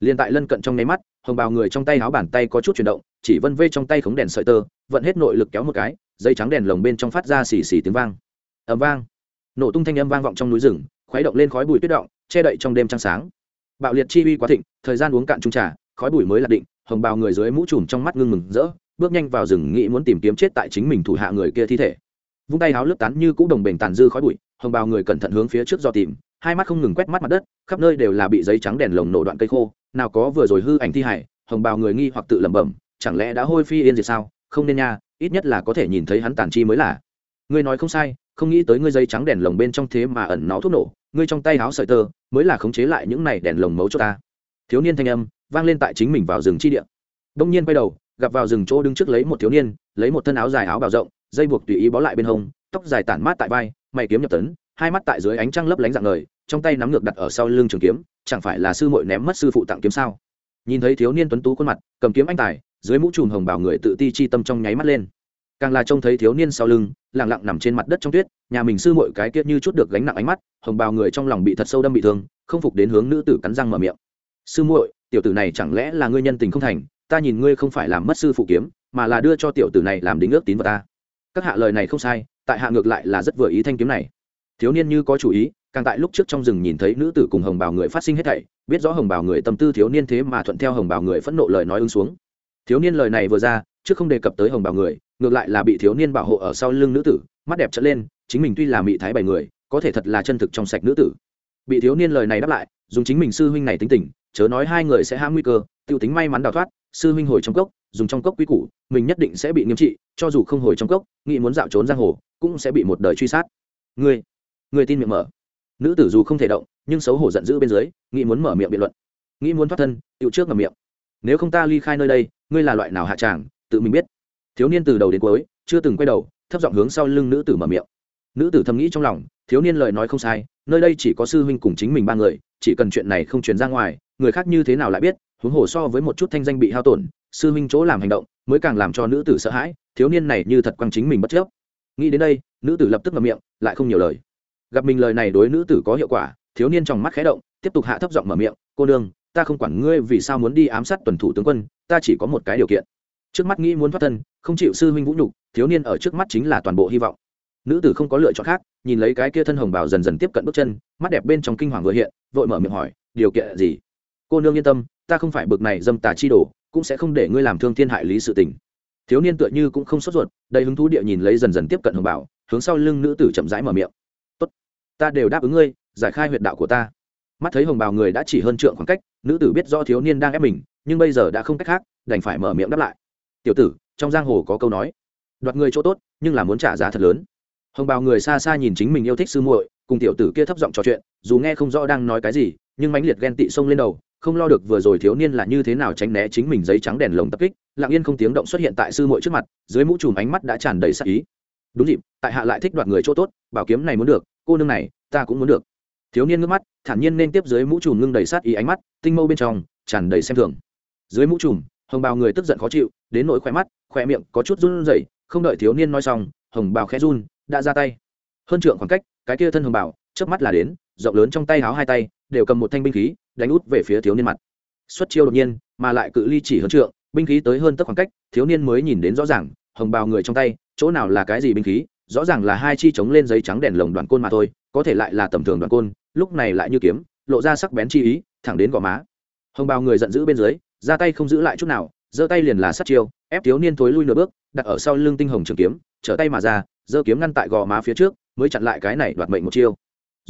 Liền tại lân cận trong nháy mắt, hồng bào người trong tay áo bàn tay có chút chuyển động, chỉ vân vê trong tay khống đèn sợi tơ, vận hết nội lực kéo một cái dây trắng đèn lồng bên trong phát ra xì xì tiếng vang. Ầm vang. Nổ tung thanh âm vang vọng trong núi rừng, khuấy động lên khói bụi tuyết động, che đậy trong đêm trăng sáng. Bạo liệt chi uy quá thịnh, thời gian uống cạn trung trà, khói bụi mới là định, hồng bào người dưới mũ trùm trong mắt ngưng mừng rỡ bước nhanh vào rừng nghĩ muốn tìm kiếm chết tại chính mình thủ hạ người kia thi thể. Vung tay háo lướt tán như cũ đồng bền tàn dư khói bụi, hồng bào người cẩn thận hướng phía trước do tìm, hai mắt không ngừng quét mắt mặt đất, khắp nơi đều là bị giấy trắng đèn lồng nổ đoạn cây khô, nào có vừa rồi hư ảnh thi hải hồng bào người nghi hoặc tự lẩm bẩm, chẳng lẽ đã hôi phi yên diệt sao? Không nên nha, ít nhất là có thể nhìn thấy hắn tàn chi mới là. Ngươi nói không sai, không nghĩ tới ngươi dây trắng đèn lồng bên trong thế mà ẩn nó thuốc nổ, ngươi trong tay háo sợi tơ, mới là khống chế lại những này đèn lồng mấu cho ta. Thiếu niên thanh âm vang lên tại chính mình vào rừng chi địa. Đông nhiên quay đầu gặp vào rừng chỗ đứng trước lấy một thiếu niên, lấy một thân áo dài áo bào rộng, dây buộc tùy ý bó lại bên hông, tóc dài tản mát tại vai, mày kiếm nhập tấn, hai mắt tại dưới ánh trăng lấp lánh dạng ngời, trong tay nắm ngược đặt ở sau lưng trường kiếm, chẳng phải là sư muội ném mất sư phụ tặng kiếm sao? Nhìn thấy thiếu niên tuấn tú khuôn mặt, cầm kiếm anh tài, dưới mũ trùm hồng bào người tự ti chi tâm trong nháy mắt lên. Càng là trông thấy thiếu niên sau lưng, lặng lặng nằm trên mặt đất trong tuyết, nhà mình sư muội cái kia như chút được gánh nặng ánh mắt, hồng bào người trong lòng bị thật sâu đâm bị thương, không phục đến hướng nữ tử cắn răng mở miệng. Sư muội, tiểu tử này chẳng lẽ là ngươi nhân tình không thành ta nhìn ngươi không phải làm mất sư phụ kiếm, mà là đưa cho tiểu tử này làm đính ước tín vào ta. Các hạ lời này không sai, tại hạ ngược lại là rất vừa ý thanh kiếm này. Thiếu niên như có chủ ý, càng tại lúc trước trong rừng nhìn thấy nữ tử cùng hồng bào người phát sinh hết thảy, biết rõ hồng bào người tâm tư thiếu niên thế mà thuận theo hồng bào người phẫn nộ lời nói ứng xuống. Thiếu niên lời này vừa ra, trước không đề cập tới hồng bào người, ngược lại là bị thiếu niên bảo hộ ở sau lưng nữ tử, mắt đẹp trở lên, chính mình tuy là mỹ thái bảy người, có thể thật là chân thực trong sạch nữ tử. Bị thiếu niên lời này đáp lại, dùng chính mình sư huynh này tính tình, chớ nói hai người sẽ hãm nguy cơ t i ê u tính may mắn đào thoát sư huynh hồi trong cốc, dùng trong cốc quy củ, mình nhất định sẽ bị nghiêm trị, cho dù không hồi trong cốc, nghĩ muốn dạo trốn giang hồ, cũng sẽ bị một đời truy sát. Người người tin miệng mở. Nữ tử dù không thể động, nhưng xấu hổ giận dữ bên dưới, nghĩ muốn mở miệng biện luận. Nghĩ muốn thoát thân, tựu trước ngầm miệng. Nếu không ta ly khai nơi đây, ngươi là loại nào hạ tràng, tự mình biết. Thiếu niên từ đầu đến cuối, chưa từng quay đầu, thấp giọng hướng sau lưng nữ tử mở miệng. Nữ tử thầm nghĩ trong lòng, thiếu niên lời nói không sai, nơi đây chỉ có sư huynh cùng chính mình ba người, chỉ cần chuyện này không truyền ra ngoài, người khác như thế nào lại biết huống hồ so với một chút thanh danh bị hao tổn, sư huynh chỗ làm hành động mới càng làm cho nữ tử sợ hãi, thiếu niên này như thật quăng chính mình bất chấp nghĩ đến đây, nữ tử lập tức ngậm miệng, lại không nhiều lời. Gặp mình lời này đối nữ tử có hiệu quả, thiếu niên trong mắt khé động, tiếp tục hạ thấp giọng mở miệng, cô nương, ta không quản ngươi vì sao muốn đi ám sát tuần thủ tướng quân, ta chỉ có một cái điều kiện. Trước mắt nghĩ muốn thoát thân, không chịu sư huynh vũ nhục, thiếu niên ở trước mắt chính là toàn bộ hy vọng. Nữ tử không có lựa chọn khác, nhìn lấy cái kia thân hồng bào dần dần tiếp cận bước chân, mắt đẹp bên trong kinh hoàng vừa hiện, vội mở miệng hỏi, điều kiện gì? Cô nương yên tâm ta không phải bực này dâm tà chi đồ, cũng sẽ không để ngươi làm thương thiên hại lý sự tình. Thiếu niên tựa như cũng không sốt ruột, đầy hứng thú địa nhìn lấy dần dần tiếp cận hồng bảo, hướng sau lưng nữ tử chậm rãi mở miệng. Tốt, ta đều đáp ứng ngươi, giải khai huyệt đạo của ta. Mắt thấy hồng bào người đã chỉ hơn trượng khoảng cách, nữ tử biết do thiếu niên đang ép mình, nhưng bây giờ đã không cách khác, đành phải mở miệng đáp lại. Tiểu tử, trong giang hồ có câu nói, đoạt người chỗ tốt, nhưng là muốn trả giá thật lớn. Hồng bào người xa xa nhìn chính mình yêu thích sư muội, cùng tiểu tử kia thấp giọng trò chuyện, dù nghe không rõ đang nói cái gì nhưng mãnh liệt ghen tị xông lên đầu, không lo được vừa rồi thiếu niên là như thế nào tránh né chính mình giấy trắng đèn lồng tập kích, lặng yên không tiếng động xuất hiện tại sư muội trước mặt, dưới mũ trùm ánh mắt đã tràn đầy sắc ý. Đúng dịp, tại hạ lại thích đoạt người chỗ tốt, bảo kiếm này muốn được, cô nương này, ta cũng muốn được. Thiếu niên ngước mắt, thản nhiên nên tiếp dưới mũ trùm ngưng đầy sát ý ánh mắt, tinh mâu bên trong, tràn đầy xem thường. Dưới mũ trùm, hồng bào người tức giận khó chịu, đến nỗi khỏe mắt, khỏe miệng có chút run rẩy, không đợi thiếu niên nói xong, hồng bào khẽ run, đã ra tay. Hơn trượng khoảng cách, cái kia thân hồng bào, chớp mắt là đến rộng lớn trong tay háo hai tay, đều cầm một thanh binh khí, đánh út về phía thiếu niên mặt. Xuất chiêu đột nhiên, mà lại cự ly chỉ hơn trượng, binh khí tới hơn tất khoảng cách, thiếu niên mới nhìn đến rõ ràng, hồng bào người trong tay, chỗ nào là cái gì binh khí, rõ ràng là hai chi chống lên giấy trắng đèn lồng đoàn côn mà thôi, có thể lại là tầm thường đoàn côn, lúc này lại như kiếm, lộ ra sắc bén chi ý, thẳng đến gò má. Hồng bào người giận dữ bên dưới, ra tay không giữ lại chút nào, giơ tay liền là sát chiêu, ép thiếu niên thối lui nửa bước, đặt ở sau lưng tinh hồng trường kiếm, trở tay mà ra, giơ kiếm ngăn tại gò má phía trước, mới chặn lại cái này đoạt mệnh một chiêu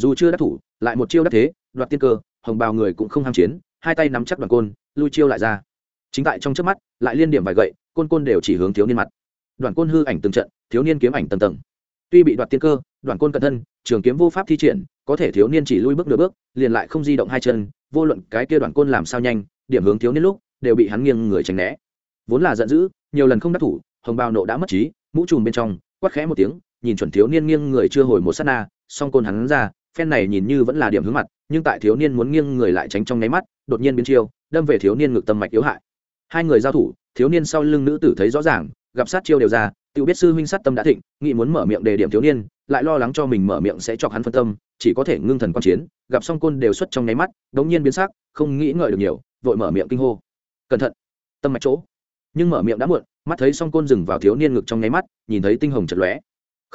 dù chưa đắc thủ, lại một chiêu đắc thế, đoạt tiên cơ, hồng bào người cũng không ham chiến, hai tay nắm chắc đoàn côn, lui chiêu lại ra. Chính tại trong trước mắt, lại liên điểm vài gậy, côn côn đều chỉ hướng thiếu niên mặt. Đoàn côn hư ảnh từng trận, thiếu niên kiếm ảnh tầng tầng. Tuy bị đoạt tiên cơ, đoàn côn cẩn thân, trường kiếm vô pháp thi triển, có thể thiếu niên chỉ lui bước nửa bước, liền lại không di động hai chân, vô luận cái kia đoàn côn làm sao nhanh, điểm hướng thiếu niên lúc, đều bị hắn nghiêng người tránh né. Vốn là giận dữ, nhiều lần không đắc thủ, hồng bào nộ đã mất trí, mũ trùm bên trong, quát khẽ một tiếng, nhìn chuẩn thiếu niên nghiêng người chưa hồi một sát na, song côn hắn ra phen này nhìn như vẫn là điểm hướng mặt, nhưng tại thiếu niên muốn nghiêng người lại tránh trong nháy mắt, đột nhiên biến chiêu, đâm về thiếu niên ngực tâm mạch yếu hại. Hai người giao thủ, thiếu niên sau lưng nữ tử thấy rõ ràng, gặp sát chiêu đều ra, tự biết sư huynh sát tâm đã thịnh, nghĩ muốn mở miệng đề điểm thiếu niên, lại lo lắng cho mình mở miệng sẽ chọc hắn phân tâm, chỉ có thể ngưng thần quan chiến, gặp song côn đều xuất trong nháy mắt, đống nhiên biến sắc, không nghĩ ngợi được nhiều, vội mở miệng kinh hô. Cẩn thận, tâm mạch chỗ. Nhưng mở miệng đã muộn, mắt thấy song côn dừng vào thiếu niên ngực trong nháy mắt, nhìn thấy tinh hồng chật lóe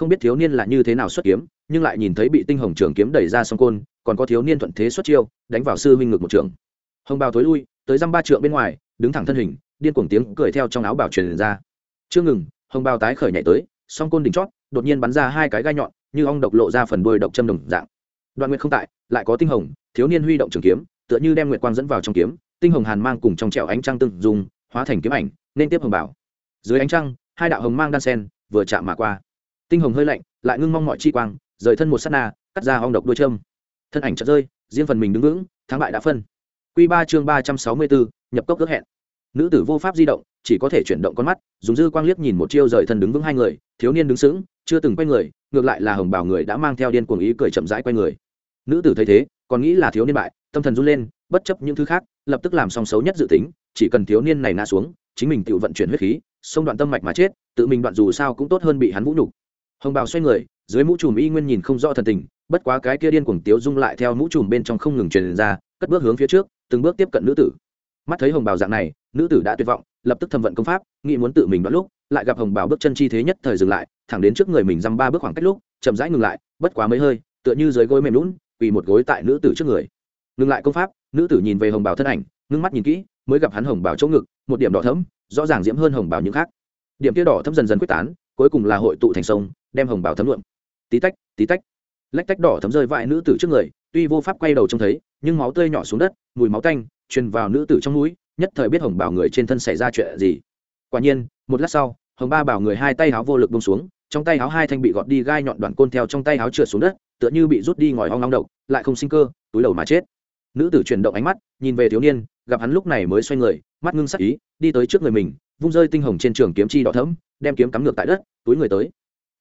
không biết thiếu niên là như thế nào xuất kiếm, nhưng lại nhìn thấy bị tinh hồng trường kiếm đẩy ra song côn, còn có thiếu niên thuận thế xuất chiêu, đánh vào sư huynh ngực một trường. Hồng bào thối lui, tới dăm ba trượng bên ngoài, đứng thẳng thân hình, điên cuồng tiếng cười theo trong áo bảo truyền ra. Chưa ngừng, hồng bào tái khởi nhảy tới, song côn đỉnh chót, đột nhiên bắn ra hai cái gai nhọn, như ong độc lộ ra phần đuôi độc châm đồng dạng. Đoạn nguyện không tại, lại có tinh hồng, thiếu niên huy động trường kiếm, tựa như đem nguyệt quang dẫn vào trong kiếm, tinh hồng hàn mang cùng trong trẹo ánh trăng từng dùng hóa thành kiếm ảnh, nên tiếp hồng bảo dưới ánh trăng, hai đạo hồng mang đan sen vừa chạm mà qua tinh hồng hơi lạnh, lại ngưng mong mọi chi quang, rời thân một sát na, cắt ra hong độc đuôi châm. Thân ảnh chợt rơi, riêng phần mình đứng vững, thắng bại đã phân. Quy ba chương ba trăm sáu mươi bốn, nhập cốc ước hẹn. Nữ tử vô pháp di động, chỉ có thể chuyển động con mắt, dùng dư quang liếc nhìn một chiêu rời thân đứng vững hai người, thiếu niên đứng sững, chưa từng quay người, ngược lại là hồng bào người đã mang theo điên cuồng ý cười chậm rãi quay người. Nữ tử thấy thế, còn nghĩ là thiếu niên bại, tâm thần run lên, bất chấp những thứ khác, lập tức làm xong xấu nhất dự tính, chỉ cần thiếu niên này ngã xuống, chính mình tự vận chuyển huyết khí, xông đoạn tâm mạch mà chết, tự mình đoạn dù sao cũng tốt hơn bị hắn vũ nhục hồng bào xoay người, dưới mũ trùm y nguyên nhìn không rõ thần tình, bất quá cái kia điên cuồng tiếu dung lại theo mũ trùm bên trong không ngừng truyền ra, cất bước hướng phía trước, từng bước tiếp cận nữ tử. Mắt thấy hồng bào dạng này, nữ tử đã tuyệt vọng, lập tức thâm vận công pháp, nghĩ muốn tự mình đoán lúc, lại gặp hồng bào bước chân chi thế nhất thời dừng lại, thẳng đến trước người mình dăm ba bước khoảng cách lúc, chậm rãi ngừng lại, bất quá mấy hơi, tựa như dưới gối mềm lún vì một gối tại nữ tử trước người. Ngừng lại công pháp, nữ tử nhìn về hồng bào thân ảnh, ngưng mắt nhìn kỹ, mới gặp hắn hồng bào chỗ ngực, một điểm đỏ thấm rõ ràng diễm hơn hồng bào những khác. Điểm kia đỏ thấm dần dần quyết tán, cuối cùng là hội tụ thành sông đem hồng bào thấm luộm. Tí tách tí tách. Lách tách đỏ thấm rơi vại nữ tử trước người, tuy vô pháp quay đầu trông thấy, nhưng máu tươi nhỏ xuống đất, mùi máu tanh truyền vào nữ tử trong núi nhất thời biết hồng bào người trên thân xảy ra chuyện gì. Quả nhiên, một lát sau, hồng ba bảo người hai tay háo vô lực bông xuống, trong tay háo hai thanh bị gọt đi gai nhọn đoạn côn theo trong tay háo trượt xuống đất, tựa như bị rút đi ngòi hoang long độc, lại không sinh cơ, túi đầu mà chết. Nữ tử chuyển động ánh mắt, nhìn về thiếu niên, gặp hắn lúc này mới xoay người, mắt ngưng sắc ý, đi tới trước người mình, vung rơi tinh hồng trên trường kiếm chi đỏ thẫm, đem kiếm cắm ngược tại đất, túi người tới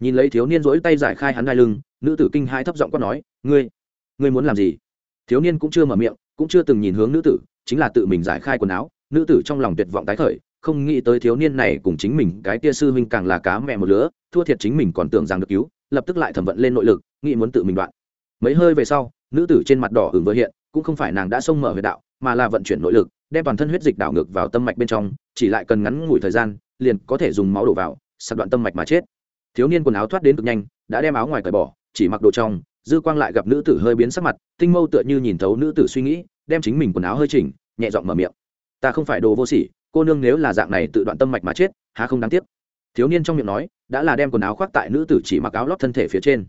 nhìn lấy thiếu niên rỗi tay giải khai hắn đai lưng, nữ tử kinh hai thấp giọng quát nói, ngươi ngươi muốn làm gì? Thiếu niên cũng chưa mở miệng, cũng chưa từng nhìn hướng nữ tử, chính là tự mình giải khai quần áo. Nữ tử trong lòng tuyệt vọng tái khởi, không nghĩ tới thiếu niên này cùng chính mình cái tia sư huynh càng là cá mẹ một lứa, thua thiệt chính mình còn tưởng rằng được cứu, lập tức lại thẩm vận lên nội lực, nghĩ muốn tự mình đoạn. Mấy hơi về sau, nữ tử trên mặt đỏ hừng vừa hiện, cũng không phải nàng đã xông mở huyệt đạo, mà là vận chuyển nội lực, đem toàn thân huyết dịch đảo ngược vào tâm mạch bên trong, chỉ lại cần ngắn ngủi thời gian, liền có thể dùng máu đổ vào, sạc đoạn tâm mạch mà chết thiếu niên quần áo thoát đến cực nhanh, đã đem áo ngoài cởi bỏ, chỉ mặc đồ trong, dư quang lại gặp nữ tử hơi biến sắc mặt, tinh mâu tựa như nhìn thấu nữ tử suy nghĩ, đem chính mình quần áo hơi chỉnh, nhẹ giọng mở miệng. Ta không phải đồ vô sỉ, cô nương nếu là dạng này tự đoạn tâm mạch mà chết, há không đáng tiếc. Thiếu niên trong miệng nói, đã là đem quần áo khoác tại nữ tử chỉ mặc áo lót thân thể phía trên.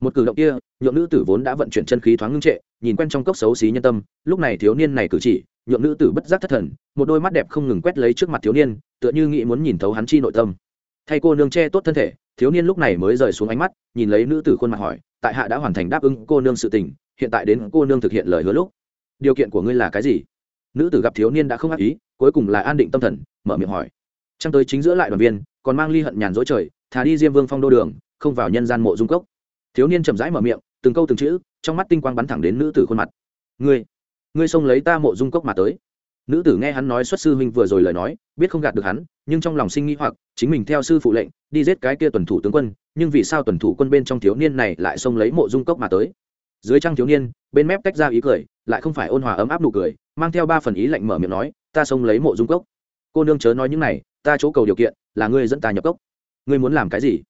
Một cử động kia, nhượng nữ tử vốn đã vận chuyển chân khí thoáng ngưng trệ, nhìn quen trong cốc xấu xí nhân tâm, lúc này thiếu niên này cử chỉ, nhượng nữ tử bất giác thất thần, một đôi mắt đẹp không ngừng quét lấy trước mặt thiếu niên, tựa như nghĩ muốn nhìn thấu hắn chi nội tâm. Thay cô nương che tốt thân thể thiếu niên lúc này mới rời xuống ánh mắt, nhìn lấy nữ tử khuôn mặt hỏi, tại hạ đã hoàn thành đáp ứng cô nương sự tình, hiện tại đến cô nương thực hiện lời hứa lúc. Điều kiện của ngươi là cái gì? Nữ tử gặp thiếu niên đã không ác ý, cuối cùng là an định tâm thần, mở miệng hỏi, trăng tới chính giữa lại đoàn viên, còn mang ly hận nhàn dỗi trời, thà đi diêm vương phong đô đường, không vào nhân gian mộ dung cốc. Thiếu niên chậm rãi mở miệng, từng câu từng chữ, trong mắt tinh quang bắn thẳng đến nữ tử khuôn mặt. Ngươi ngươi xông lấy ta mộ dung cốc mà tới nữ tử nghe hắn nói xuất sư huynh vừa rồi lời nói, biết không gạt được hắn, nhưng trong lòng sinh nghĩ hoặc, chính mình theo sư phụ lệnh, đi giết cái kia tuần thủ tướng quân, nhưng vì sao tuần thủ quân bên trong thiếu niên này lại xông lấy mộ dung cốc mà tới? Dưới trăng thiếu niên, bên mép tách ra ý cười, lại không phải ôn hòa ấm áp nụ cười, mang theo ba phần ý lạnh mở miệng nói, ta xông lấy mộ dung cốc. Cô nương chớ nói những này, ta chỗ cầu điều kiện, là ngươi dẫn ta nhập cốc. Ngươi muốn làm cái gì?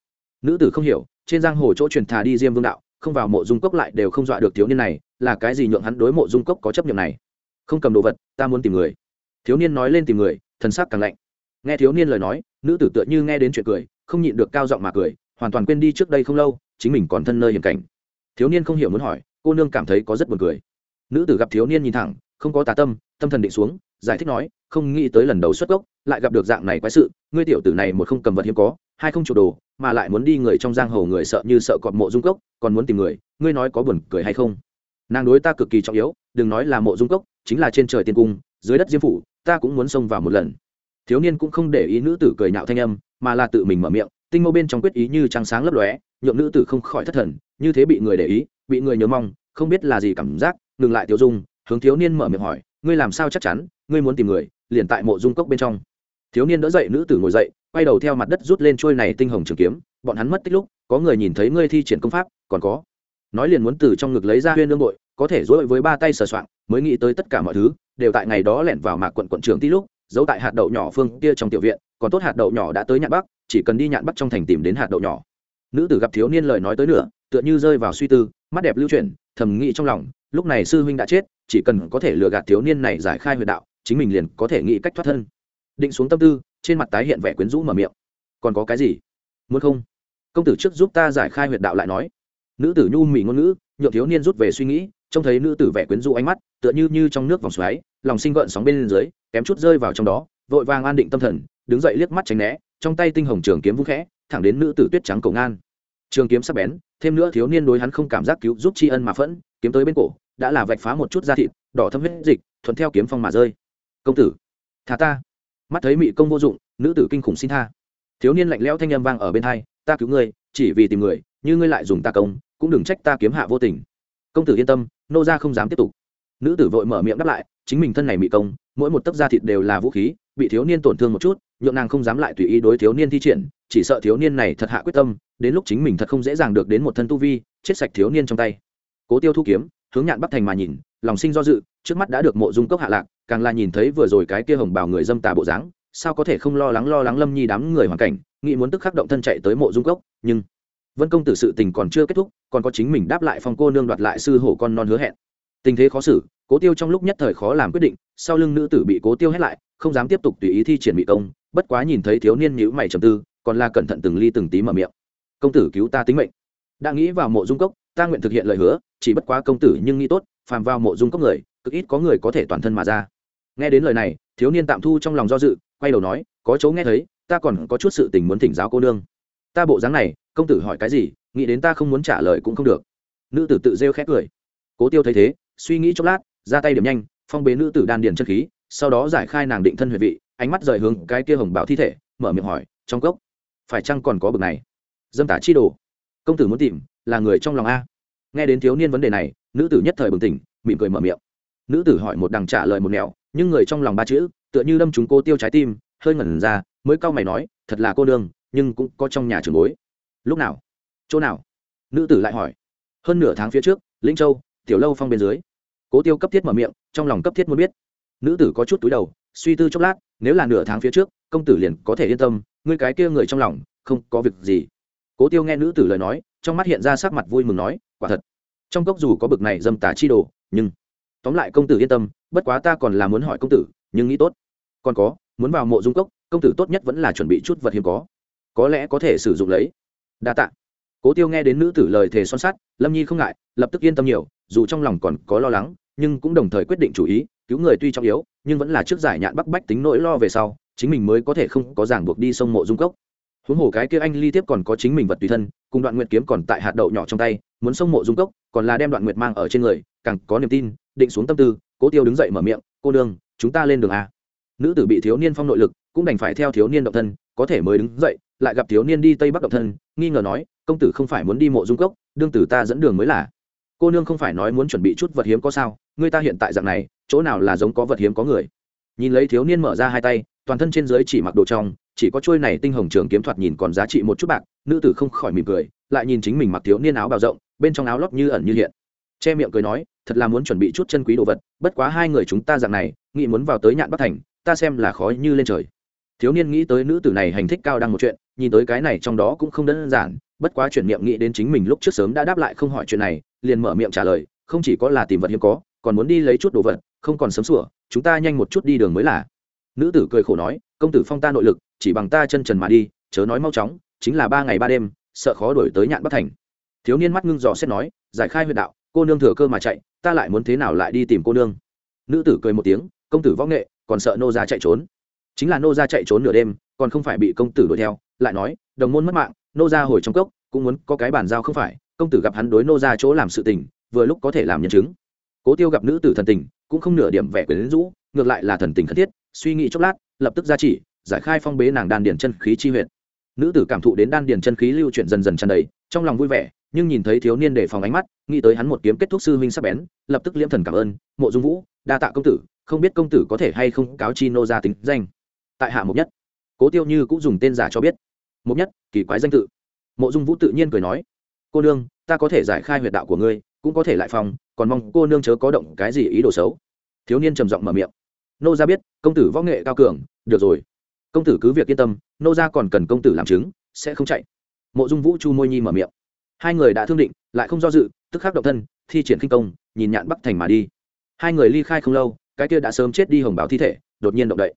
Nữ tử không hiểu, trên giang hồ chỗ truyền thà đi diêm vương đạo, không vào mộ dung cốc lại đều không dọa được thiếu niên này, là cái gì nhượng hắn đối mộ dung cốc có chấp nhận này? Không cầm đồ vật, ta muốn tìm người. Thiếu niên nói lên tìm người, thần sắc càng lạnh. Nghe thiếu niên lời nói, nữ tử tựa như nghe đến chuyện cười, không nhịn được cao giọng mà cười, hoàn toàn quên đi trước đây không lâu, chính mình còn thân nơi hiểm cảnh. Thiếu niên không hiểu muốn hỏi, cô nương cảm thấy có rất buồn cười. Nữ tử gặp thiếu niên nhìn thẳng, không có tà tâm tâm thần định xuống, giải thích nói, không nghĩ tới lần đầu xuất gốc, lại gặp được dạng này quái sự, ngươi tiểu tử này một không cầm vật hiếm có, hai không chủ đồ, mà lại muốn đi người trong giang hồ người sợ như sợ cọp mộ dung cốc còn muốn tìm người, ngươi nói có buồn cười hay không? Nàng đối ta cực kỳ trọng yếu, đừng nói là mộ dung cốc, chính là trên trời tiên cung, dưới đất diêm phủ, ta cũng muốn xông vào một lần. Thiếu niên cũng không để ý nữ tử cười nhạo thanh âm, mà là tự mình mở miệng, tinh mâu bên trong quyết ý như trăng sáng lấp lóe, nhượng nữ tử không khỏi thất thần, như thế bị người để ý, bị người nhớ mong, không biết là gì cảm giác, ngừng lại tiêu dung, hướng thiếu niên mở miệng hỏi, ngươi làm sao chắc chắn, ngươi muốn tìm người, liền tại mộ dung cốc bên trong? Thiếu niên đỡ dậy nữ tử ngồi dậy, quay đầu theo mặt đất rút lên trôi này tinh hồng trường kiếm, bọn hắn mất tích lúc, có người nhìn thấy ngươi thi triển công pháp, còn có nói liền muốn từ trong ngực lấy ra huyên đương bội, có thể dối với ba tay sờ soạng, mới nghĩ tới tất cả mọi thứ, đều tại ngày đó lẻn vào mạc quận quận trường tí lúc, giấu tại hạt đậu nhỏ phương kia trong tiểu viện, còn tốt hạt đậu nhỏ đã tới nhạn bắc, chỉ cần đi nhạn bắc trong thành tìm đến hạt đậu nhỏ. Nữ tử gặp thiếu niên lời nói tới nửa, tựa như rơi vào suy tư, mắt đẹp lưu chuyển, thầm nghĩ trong lòng, lúc này sư huynh đã chết, chỉ cần có thể lừa gạt thiếu niên này giải khai huyệt đạo, chính mình liền có thể nghĩ cách thoát thân. Định xuống tâm tư, trên mặt tái hiện vẻ quyến rũ mở miệng. Còn có cái gì? Muốn không? Công tử trước giúp ta giải khai huyệt đạo lại nói nữ tử nhu mỹ ngôn ngữ, nhượng thiếu niên rút về suy nghĩ, trông thấy nữ tử vẻ quyến rũ ánh mắt, tựa như như trong nước vòng xoáy, lòng sinh gợn sóng bên dưới, kém chút rơi vào trong đó, vội vàng an định tâm thần, đứng dậy liếc mắt tránh né, trong tay tinh hồng trường kiếm vung khẽ, thẳng đến nữ tử tuyết trắng cầu ngan trường kiếm sắc bén, thêm nữa thiếu niên đối hắn không cảm giác cứu giúp tri ân mà phẫn, kiếm tới bên cổ, đã là vạch phá một chút da thịt, đỏ thâm huyết dịch, thuận theo kiếm phong mà rơi. Công tử thả ta. Mắt thấy mị công vô dụng, nữ tử kinh khủng xin tha. Thiếu niên lạnh lẽo thanh âm vang ở bên hai, ta cứu ngươi chỉ vì tìm người, như ngươi lại dùng ta công, cũng đừng trách ta kiếm hạ vô tình. Công tử yên tâm, nô gia không dám tiếp tục. Nữ tử vội mở miệng đáp lại, chính mình thân này mị công, mỗi một tấc da thịt đều là vũ khí, bị thiếu niên tổn thương một chút, nhượng nàng không dám lại tùy ý đối thiếu niên thi triển, chỉ sợ thiếu niên này thật hạ quyết tâm, đến lúc chính mình thật không dễ dàng được đến một thân tu vi, chết sạch thiếu niên trong tay. Cố tiêu thu kiếm, hướng nhạn bắc thành mà nhìn, lòng sinh do dự, trước mắt đã được mộ dung cốc hạ lạc, càng là nhìn thấy vừa rồi cái kia hồng bảo người dâm tà bộ dáng, sao có thể không lo lắng lo lắng lâm nhi đám người hoàn cảnh nghĩ muốn tức khắc động thân chạy tới mộ dung cốc, nhưng vân công tử sự tình còn chưa kết thúc, còn có chính mình đáp lại phong cô nương đoạt lại sư hổ con non hứa hẹn. Tình thế khó xử, cố tiêu trong lúc nhất thời khó làm quyết định, sau lưng nữ tử bị cố tiêu hết lại, không dám tiếp tục tùy ý thi triển bị công, bất quá nhìn thấy thiếu niên nhữ mày trầm tư, còn là cẩn thận từng ly từng tí mở miệng. Công tử cứu ta tính mệnh. Đã nghĩ vào mộ dung cốc, ta nguyện thực hiện lời hứa, chỉ bất quá công tử nhưng nghĩ tốt, phàm vào mộ dung cốc người, cực ít có người có thể toàn thân mà ra. Nghe đến lời này, thiếu niên tạm thu trong lòng do dự, quay đầu nói, có chỗ nghe thấy ta còn có chút sự tình muốn thỉnh giáo cô nương. Ta bộ dáng này, công tử hỏi cái gì, nghĩ đến ta không muốn trả lời cũng không được. Nữ tử tự rêu khét cười. Cố tiêu thấy thế, suy nghĩ chốc lát, ra tay điểm nhanh, phong bế nữ tử đan điền chân khí, sau đó giải khai nàng định thân huệ vị, ánh mắt rời hướng cái kia hồng bảo thi thể, mở miệng hỏi, trong cốc, phải chăng còn có bực này? Dâm tả chi đồ. Công tử muốn tìm, là người trong lòng a. Nghe đến thiếu niên vấn đề này, nữ tử nhất thời bừng tỉnh, mỉm cười mở miệng. Nữ tử hỏi một đằng trả lời một nẻo, nhưng người trong lòng ba chữ, tựa như đâm chúng cô tiêu trái tim, hơi ngẩn ra mới cau mày nói, thật là cô nương, nhưng cũng có trong nhà trường bối. Lúc nào? Chỗ nào? Nữ tử lại hỏi. Hơn nửa tháng phía trước, lĩnh châu, tiểu lâu phong bên dưới. Cố tiêu cấp thiết mở miệng, trong lòng cấp thiết muốn biết. Nữ tử có chút túi đầu, suy tư chốc lát, nếu là nửa tháng phía trước, công tử liền có thể yên tâm, ngươi cái kia người trong lòng, không có việc gì. Cố tiêu nghe nữ tử lời nói, trong mắt hiện ra sắc mặt vui mừng nói, quả thật, trong cốc dù có bực này dâm tà chi đồ, nhưng tóm lại công tử yên tâm, bất quá ta còn là muốn hỏi công tử, nhưng nghĩ tốt. Còn có, muốn vào mộ dung cốc công tử tốt nhất vẫn là chuẩn bị chút vật hiếm có. Có lẽ có thể sử dụng lấy. Đa tạ. Cố tiêu nghe đến nữ tử lời thề son sắt, lâm nhi không ngại, lập tức yên tâm nhiều, dù trong lòng còn có lo lắng, nhưng cũng đồng thời quyết định chủ ý, cứu người tuy trọng yếu, nhưng vẫn là trước giải nhạn bắc bách tính nỗi lo về sau, chính mình mới có thể không có ràng buộc đi sông mộ dung cốc. Huống hồ cái kia anh ly tiếp còn có chính mình vật tùy thân, cùng đoạn nguyệt kiếm còn tại hạt đậu nhỏ trong tay, muốn sông mộ dung cốc, còn là đem đoạn nguyệt mang ở trên người, càng có niềm tin, định xuống tâm tư, cố tiêu đứng dậy mở miệng, cô đường chúng ta lên đường a. Nữ tử bị thiếu niên phong nội lực cũng đành phải theo thiếu niên động thân, có thể mới đứng dậy, lại gặp thiếu niên đi tây bắc động thân, nghi ngờ nói, công tử không phải muốn đi mộ dung cốc, đương tử ta dẫn đường mới là. Cô nương không phải nói muốn chuẩn bị chút vật hiếm có sao? Người ta hiện tại dạng này, chỗ nào là giống có vật hiếm có người? Nhìn lấy thiếu niên mở ra hai tay, toàn thân trên dưới chỉ mặc đồ trong, chỉ có trôi này tinh hồng trường kiếm thoạt nhìn còn giá trị một chút bạc, nữ tử không khỏi mỉm cười, lại nhìn chính mình mặc thiếu niên áo bào rộng, bên trong áo lót như ẩn như hiện. Che miệng cười nói, thật là muốn chuẩn bị chút chân quý đồ vật, bất quá hai người chúng ta dạng này, nghĩ muốn vào tới nhạn bắc thành, ta xem là khói như lên trời thiếu niên nghĩ tới nữ tử này hành thích cao đăng một chuyện, nhìn tới cái này trong đó cũng không đơn giản, bất quá chuyển niệm nghĩ đến chính mình lúc trước sớm đã đáp lại không hỏi chuyện này, liền mở miệng trả lời, không chỉ có là tìm vật hiếm có, còn muốn đi lấy chút đồ vật, không còn sớm sủa, chúng ta nhanh một chút đi đường mới là. Nữ tử cười khổ nói, công tử phong ta nội lực, chỉ bằng ta chân trần mà đi, chớ nói mau chóng, chính là ba ngày ba đêm, sợ khó đổi tới nhạn bất thành. Thiếu niên mắt ngưng dò xét nói, giải khai huyệt đạo, cô nương thừa cơ mà chạy, ta lại muốn thế nào lại đi tìm cô nương? Nữ tử cười một tiếng, công tử võ nghệ, còn sợ nô ra chạy trốn chính là nô gia chạy trốn nửa đêm, còn không phải bị công tử đuổi theo, lại nói, đồng môn mất mạng, nô gia hồi trong cốc, cũng muốn có cái bàn giao không phải, công tử gặp hắn đối nô gia chỗ làm sự tình, vừa lúc có thể làm nhân chứng. Cố tiêu gặp nữ tử thần tình, cũng không nửa điểm vẻ quyền rũ ngược lại là thần tình khẩn thiết, suy nghĩ chốc lát, lập tức ra chỉ, giải khai phong bế nàng đan điền chân khí chi huyện nữ tử cảm thụ đến đan điền chân khí lưu chuyển dần dần tràn đầy, trong lòng vui vẻ, nhưng nhìn thấy thiếu niên để phòng ánh mắt, nghĩ tới hắn một kiếm kết thúc sư huynh sắp bén, lập tức liễm thần cảm ơn, mộ dung vũ, đa tạ công tử, không biết công tử có thể hay không cáo chi nô gia tính danh tại hạ mục nhất. Cố tiêu như cũng dùng tên giả cho biết. Mục nhất, kỳ quái danh tự. Mộ dung vũ tự nhiên cười nói, cô nương, ta có thể giải khai huyệt đạo của ngươi, cũng có thể lại phòng, còn mong cô nương chớ có động cái gì ý đồ xấu. Thiếu niên trầm giọng mở miệng, nô ra biết, công tử võ nghệ cao cường, được rồi. Công tử cứ việc yên tâm, nô ra còn cần công tử làm chứng, sẽ không chạy. Mộ dung vũ chu môi nhi mở miệng, hai người đã thương định, lại không do dự, tức khắc động thân, thi triển khinh công, nhìn nhạn bắc thành mà đi. Hai người ly khai không lâu, cái kia đã sớm chết đi hồng báo thi thể, đột nhiên động đậy.